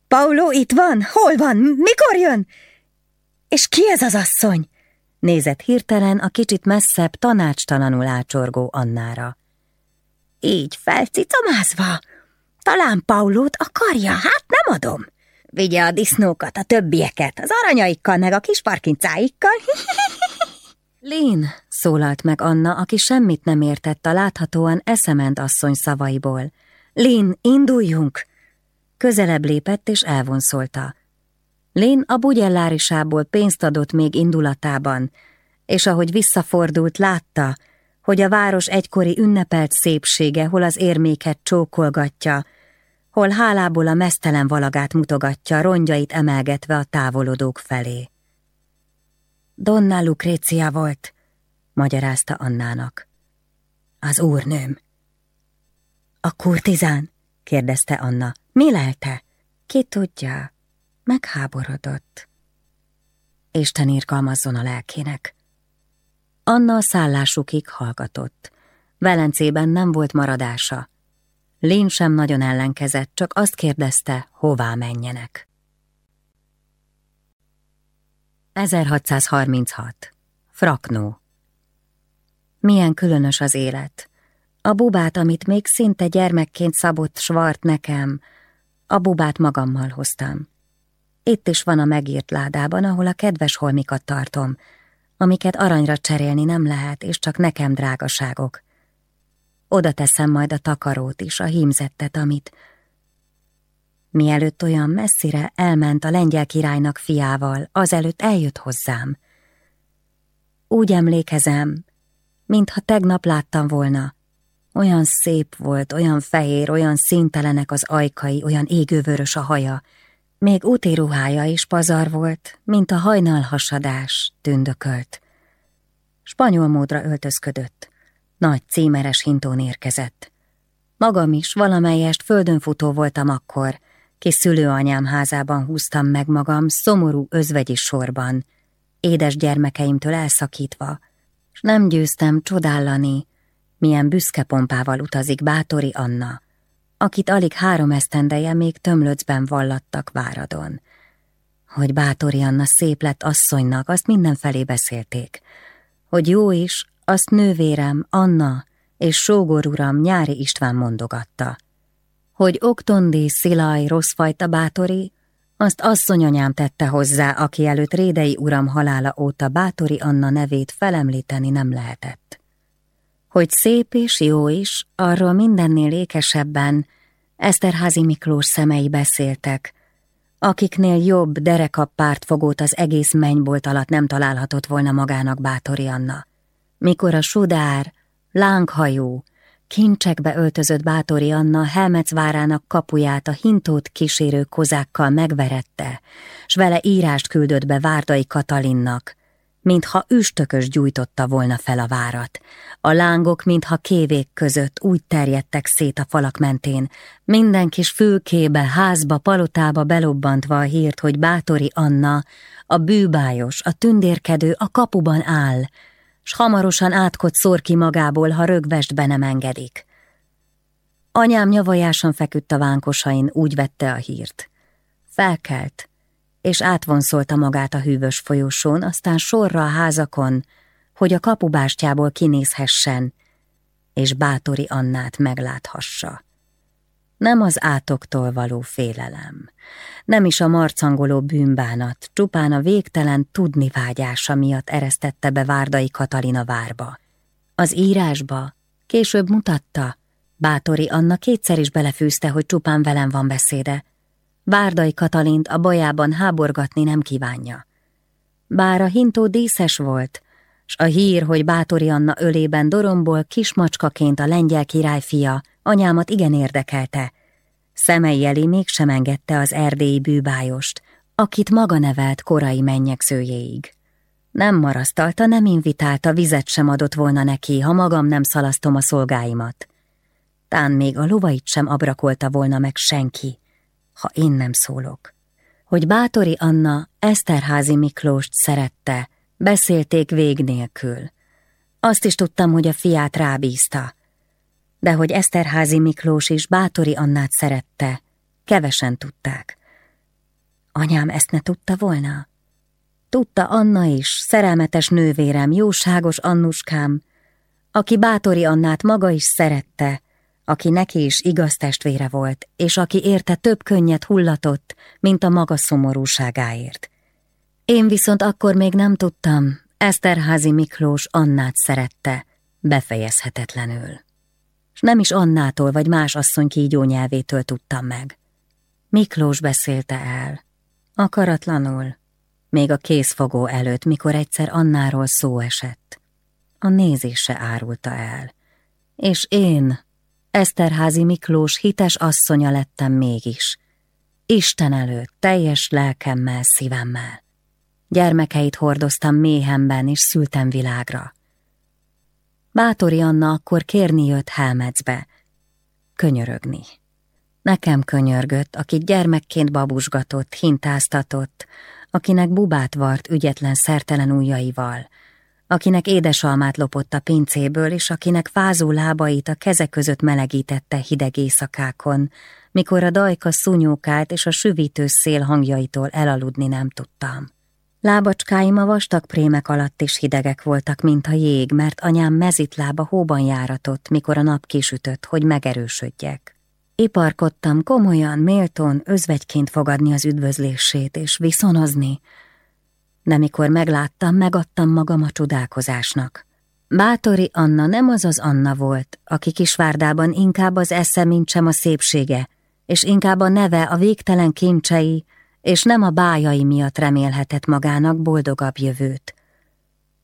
Paulo itt van? Hol van? Mikor jön? És ki ez az asszony? Nézett hirtelen a kicsit messzebb, tanácstalanul ácsorgó Annára. Így felcicamázva? Talán Paulót akarja, hát nem adom. Vigye a disznókat, a többieket, az aranyaikkal, meg a kis parkincáikkal. Lén, szólalt meg Anna, aki semmit nem értett a láthatóan eszement asszony szavaiból. Lén, induljunk! Közelebb lépett és elvonszolta. Lén a bugyellárisából pénzt adott még indulatában, és ahogy visszafordult, látta, hogy a város egykori ünnepelt szépsége hol az érméket csókolgatja, hol hálából a mesztelen valagát mutogatja, rongyait emelgetve a távolodók felé. Donna Lucrécia volt, magyarázta Annának. Az úrnőm. A kurtizán? kérdezte Anna. Mi lelte? Ki tudja? Megháborodott. Isten irgalmazzon a lelkének. Anna a szállásukig hallgatott. Velencében nem volt maradása. Lén sem nagyon ellenkezett, csak azt kérdezte, hová menjenek. 1636. Fraknó Milyen különös az élet. A bubát, amit még szinte gyermekként szabott Svart nekem, a bubát magammal hoztam. Itt is van a megírt ládában, ahol a kedves holmikat tartom, amiket aranyra cserélni nem lehet, és csak nekem drágaságok. Oda teszem majd a takarót is, a hímzettet, amit... Mielőtt olyan messzire elment a lengyel királynak fiával, azelőtt eljött hozzám. Úgy emlékezem, mintha tegnap láttam volna. Olyan szép volt, olyan fehér, olyan szintelenek az ajkai, olyan égővörös a haja, még úti ruhája is pazar volt, mint a hajnalhasadás, tündökölt. Spanyol módra öltözködött. Nagy címeres hintón érkezett. Magam is valamelyest földönfutó voltam akkor, kis szülőanyám házában húztam meg magam szomorú özvegyi sorban, édes gyermekeimtől elszakítva, s nem győztem csodállani, milyen büszke pompával utazik bátori Anna, akit alig három esztendeje még tömlöcben vallattak Váradon. Hogy Bátori Anna szép lett asszonynak, azt mindenfelé beszélték. Hogy jó is, azt nővérem, Anna és sógor uram Nyári István mondogatta. Hogy Oktondi, Szilaj, rosszfajta Bátori, azt asszonyanyám tette hozzá, aki előtt Rédei uram halála óta Bátori Anna nevét felemlíteni nem lehetett. Hogy szép és jó is, arról mindennél ékesebben Eszterházi Miklós szemei beszéltek, akiknél jobb derekabb pártfogót az egész mennybolt alatt nem találhatott volna magának Bátori Anna. Mikor a sudár, lánghajú, kincsekbe öltözött Bátori Anna Helmecvárának kapuját a hintót kísérő kozákkal megverette, s vele írást küldött be Várdai Katalinnak, mintha üstökös gyújtotta volna fel a várat. A lángok, mintha kévék között úgy terjedtek szét a falak mentén, minden kis fülkébe, házba, palotába belobbantva a hírt, hogy Bátori Anna, a bűbájos, a tündérkedő a kapuban áll, s hamarosan átkot szór ki magából, ha rögvest be nem engedik. Anyám nyavajásan feküdt a vánkosain, úgy vette a hírt. Felkelt, és átvonszolta magát a hűvös folyosón, aztán sorra a házakon, hogy a kapubástyából kinézhessen, és bátori Annát megláthassa. Nem az átoktól való félelem, nem is a marcangoló bűnbánat, csupán a végtelen tudni vágyása miatt eresztette be Várdai Katalina várba. Az írásba később mutatta, Bátori Anna kétszer is belefűzte, hogy csupán velem van beszéde, Várdai Katalint a bajában háborgatni nem kívánja. Bár a hintó díszes volt, s a hír, hogy Bátori Anna ölében doromból kismacskaként a lengyel király fia, anyámat igen érdekelte. Szemei elé mégsem engedte az erdélyi bűbájost, akit maga nevelt korai mennyegzőjéig. Nem marasztalta, nem invitálta, vizet sem adott volna neki, ha magam nem szalasztom a szolgáimat. Tán még a lovait sem abrakolta volna meg senki, ha én nem szólok. Hogy Bátori Anna Eszterházi Miklóst szerette, beszélték vég nélkül. Azt is tudtam, hogy a fiát rábízta. De hogy Eszterházi Miklós is Bátori Annát szerette, kevesen tudták. Anyám ezt ne tudta volna? Tudta Anna is, szerelmetes nővérem, jóságos Annuskám, aki Bátori Annát maga is szerette, aki neki is igaz testvére volt, és aki érte több könnyet hullatott, mint a maga szomorúságáért. Én viszont akkor még nem tudtam, Eszterházi Miklós Annát szerette, befejezhetetlenül. S nem is Annától vagy más asszony kígyó nyelvétől tudtam meg. Miklós beszélte el, akaratlanul, még a kézfogó előtt, mikor egyszer Annáról szó esett. A nézése árulta el. És én, Eszterházi Miklós hites asszonya lettem mégis. Isten előtt, teljes lelkemmel, szívemmel. Gyermekeit hordoztam méhemben, és szültem világra. Bátori Anna akkor kérni jött Helmecbe. Könyörögni. Nekem könyörgött, aki gyermekként babusgatott, hintáztatott, akinek bubát vart ügyetlen szertelen ujjaival, akinek édesalmát lopott a pincéből, és akinek fázó lábait a keze között melegítette hideg éjszakákon, mikor a dajka szúnyókált és a süvítő szél hangjaitól elaludni nem tudtam. Lábacskáim a vastag prémek alatt is hidegek voltak, mint a jég, mert anyám mezitlába hóban járatott, mikor a nap kisütött, hogy megerősödjek. Iparkodtam komolyan, méltón, özvegyként fogadni az üdvözlését és viszonozni, de mikor megláttam, megadtam magam a csodálkozásnak. Bátori Anna nem az az Anna volt, aki Kisvárdában inkább az esze, mint sem a szépsége, és inkább a neve, a végtelen kincsei, és nem a bájai miatt remélhetett magának boldogabb jövőt.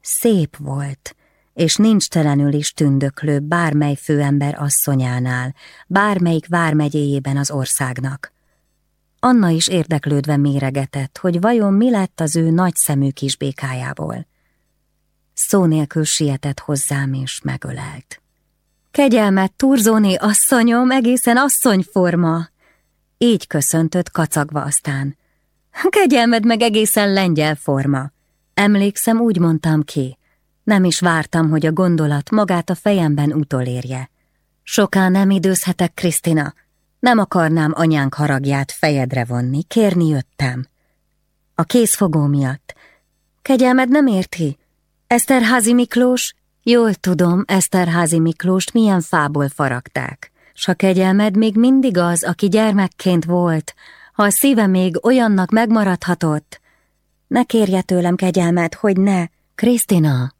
Szép volt, és nincs telenül is tündöklő bármely főember asszonyánál, bármelyik vármegyéjében az országnak. Anna is érdeklődve méregetett, hogy vajon mi lett az ő nagy szemű kisbékájából. Szó nélkül sietett hozzám és megölelt. Kegyelmet, Turzóné asszonyom, egészen asszonyforma! Így köszöntött kacagva aztán. Kegyelmed meg egészen lengyel forma. Emlékszem, úgy mondtam ki. Nem is vártam, hogy a gondolat magát a fejemben utolérje. Soká nem időzhetek, Krisztina, Nem akarnám anyánk haragját fejedre vonni, kérni jöttem. A kézfogó miatt. Kegyelmed nem érti? Eszterházi Miklós? Jól tudom, Eszterházi Miklóst milyen fából faragták. S a kegyelmed még mindig az, aki gyermekként volt, ha a szíve még olyannak megmaradhatott. Ne kérje tőlem kegyelmet, hogy ne, Krisztina!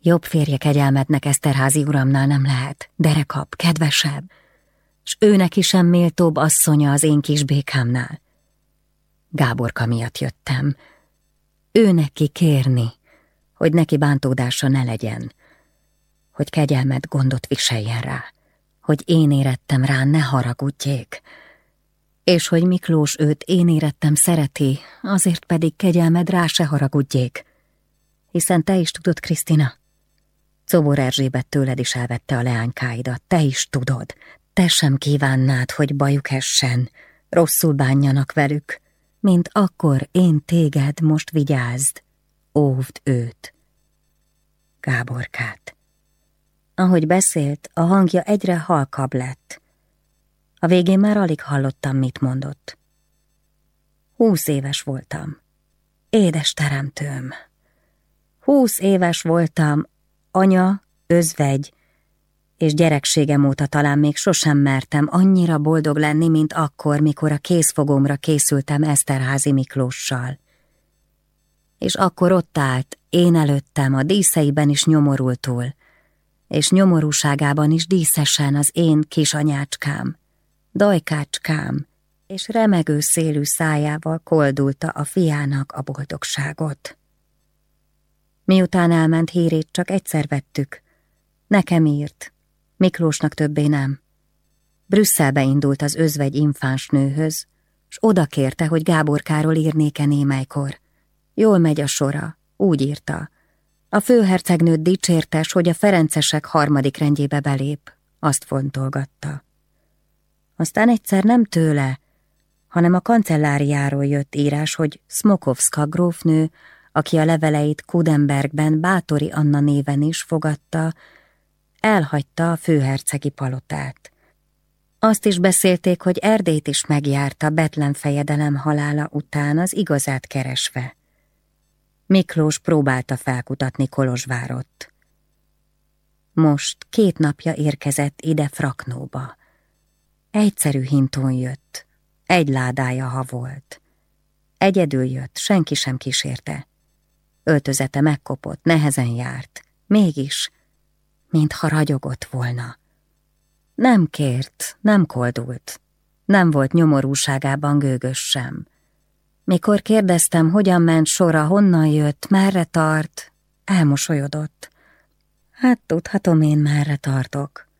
Jobb férje kegyelmetnek Eszterházi uramnál nem lehet, derekap, kedvesebb, s őnek is sem méltóbb asszonya az én kis békámnál. Gáborka miatt jöttem. Ő neki kérni, hogy neki bántódása ne legyen, hogy kegyelmet gondot viseljen rá, hogy én érettem rá, ne haragudjék, és hogy Miklós őt én érettem szereti, azért pedig kegyelmed rá se haragudjék. Hiszen te is tudod, Krisztina, Czobor Erzsébet tőled is elvette a leánykáidat, te is tudod, te sem kívánnád, hogy bajuk essen, rosszul bánjanak velük, mint akkor én téged most vigyázd, óvd őt. Gáborkát. Ahogy beszélt, a hangja egyre halkabb lett. A végén már alig hallottam, mit mondott. Húsz éves voltam. Édes teremtőm. Húsz éves voltam, anya, özvegy, és gyerekségem óta talán még sosem mertem annyira boldog lenni, mint akkor, mikor a készfogomra készültem Eszterházi Miklóssal. És akkor ott állt, én előttem, a díszeiben is nyomorultul, és nyomorúságában is díszesen az én kisanyácskám, dajkácskám, és remegő szélű szájával koldulta a fiának a boldogságot. Miután elment hírét, csak egyszer vettük. Nekem írt, Miklósnak többé nem. Brüsszelbe indult az özvegy infáns nőhöz, s oda kérte, hogy Gáborkáról írnéke némelykor. Jól megy a sora, úgy írta. A főhercegnőt dicsértes, hogy a ferencesek harmadik rendjébe belép, azt fontolgatta. Aztán egyszer nem tőle, hanem a kancelláriáról jött írás, hogy Smokovska grófnő, aki a leveleit Kudenbergben Bátori Anna néven is fogadta, elhagyta a főhercegi palotát. Azt is beszélték, hogy Erdét is megjárta Betlen fejedelem halála után az igazát keresve. Miklós próbálta felkutatni Kolozsvárot. Most két napja érkezett ide Fraknóba. Egyszerű hintón jött, egy ládája ha volt. Egyedül jött, senki sem kísérte. Öltözete megkopott, nehezen járt, mégis mintha ragyogott volna. Nem kért, nem koldult, nem volt nyomorúságában gőgös sem. Mikor kérdeztem, hogyan ment sora, honnan jött, merre tart, elmosolyodott. Hát tudhatom én, merre tartok.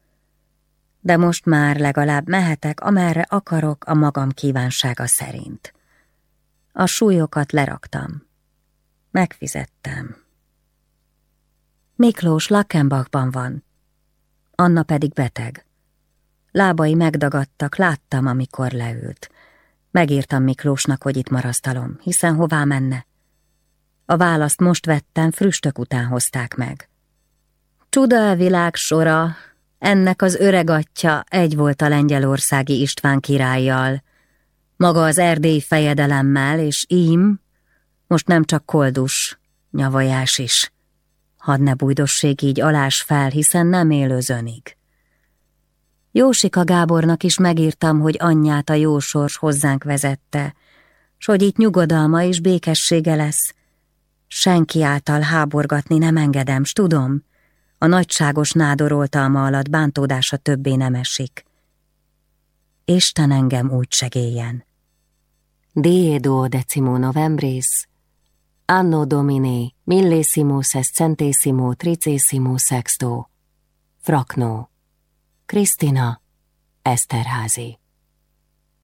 De most már legalább mehetek, amerre akarok a magam kívánsága szerint. A súlyokat leraktam. Megfizettem. Miklós Lackenbachban van. Anna pedig beteg. Lábai megdagadtak, láttam, amikor leült. Megírtam Miklósnak, hogy itt marasztalom, hiszen hová menne. A választ most vettem, früstök után hozták meg. Csuda a világ sora, ennek az öreg atya egy volt a lengyelországi István királlyal, maga az erdély fejedelemmel, és ím, most nem csak koldus, nyavajás is. Hadd ne bújdossék így alás fel, hiszen nem élőzönig. Jósika Gábornak is megírtam, hogy anyját a jó sors hozzánk vezette, s hogy itt nyugodalma és békessége lesz. Senki által háborgatni nem engedem, s tudom, a nagyságos nádoroltalma alatt bántódása többé nem esik. Isten engem úgy segéljen. Diedo decimo novembris Anno Domini millesimus est centesimo tricesimo sexto. Frakno. Kristina Eszterházi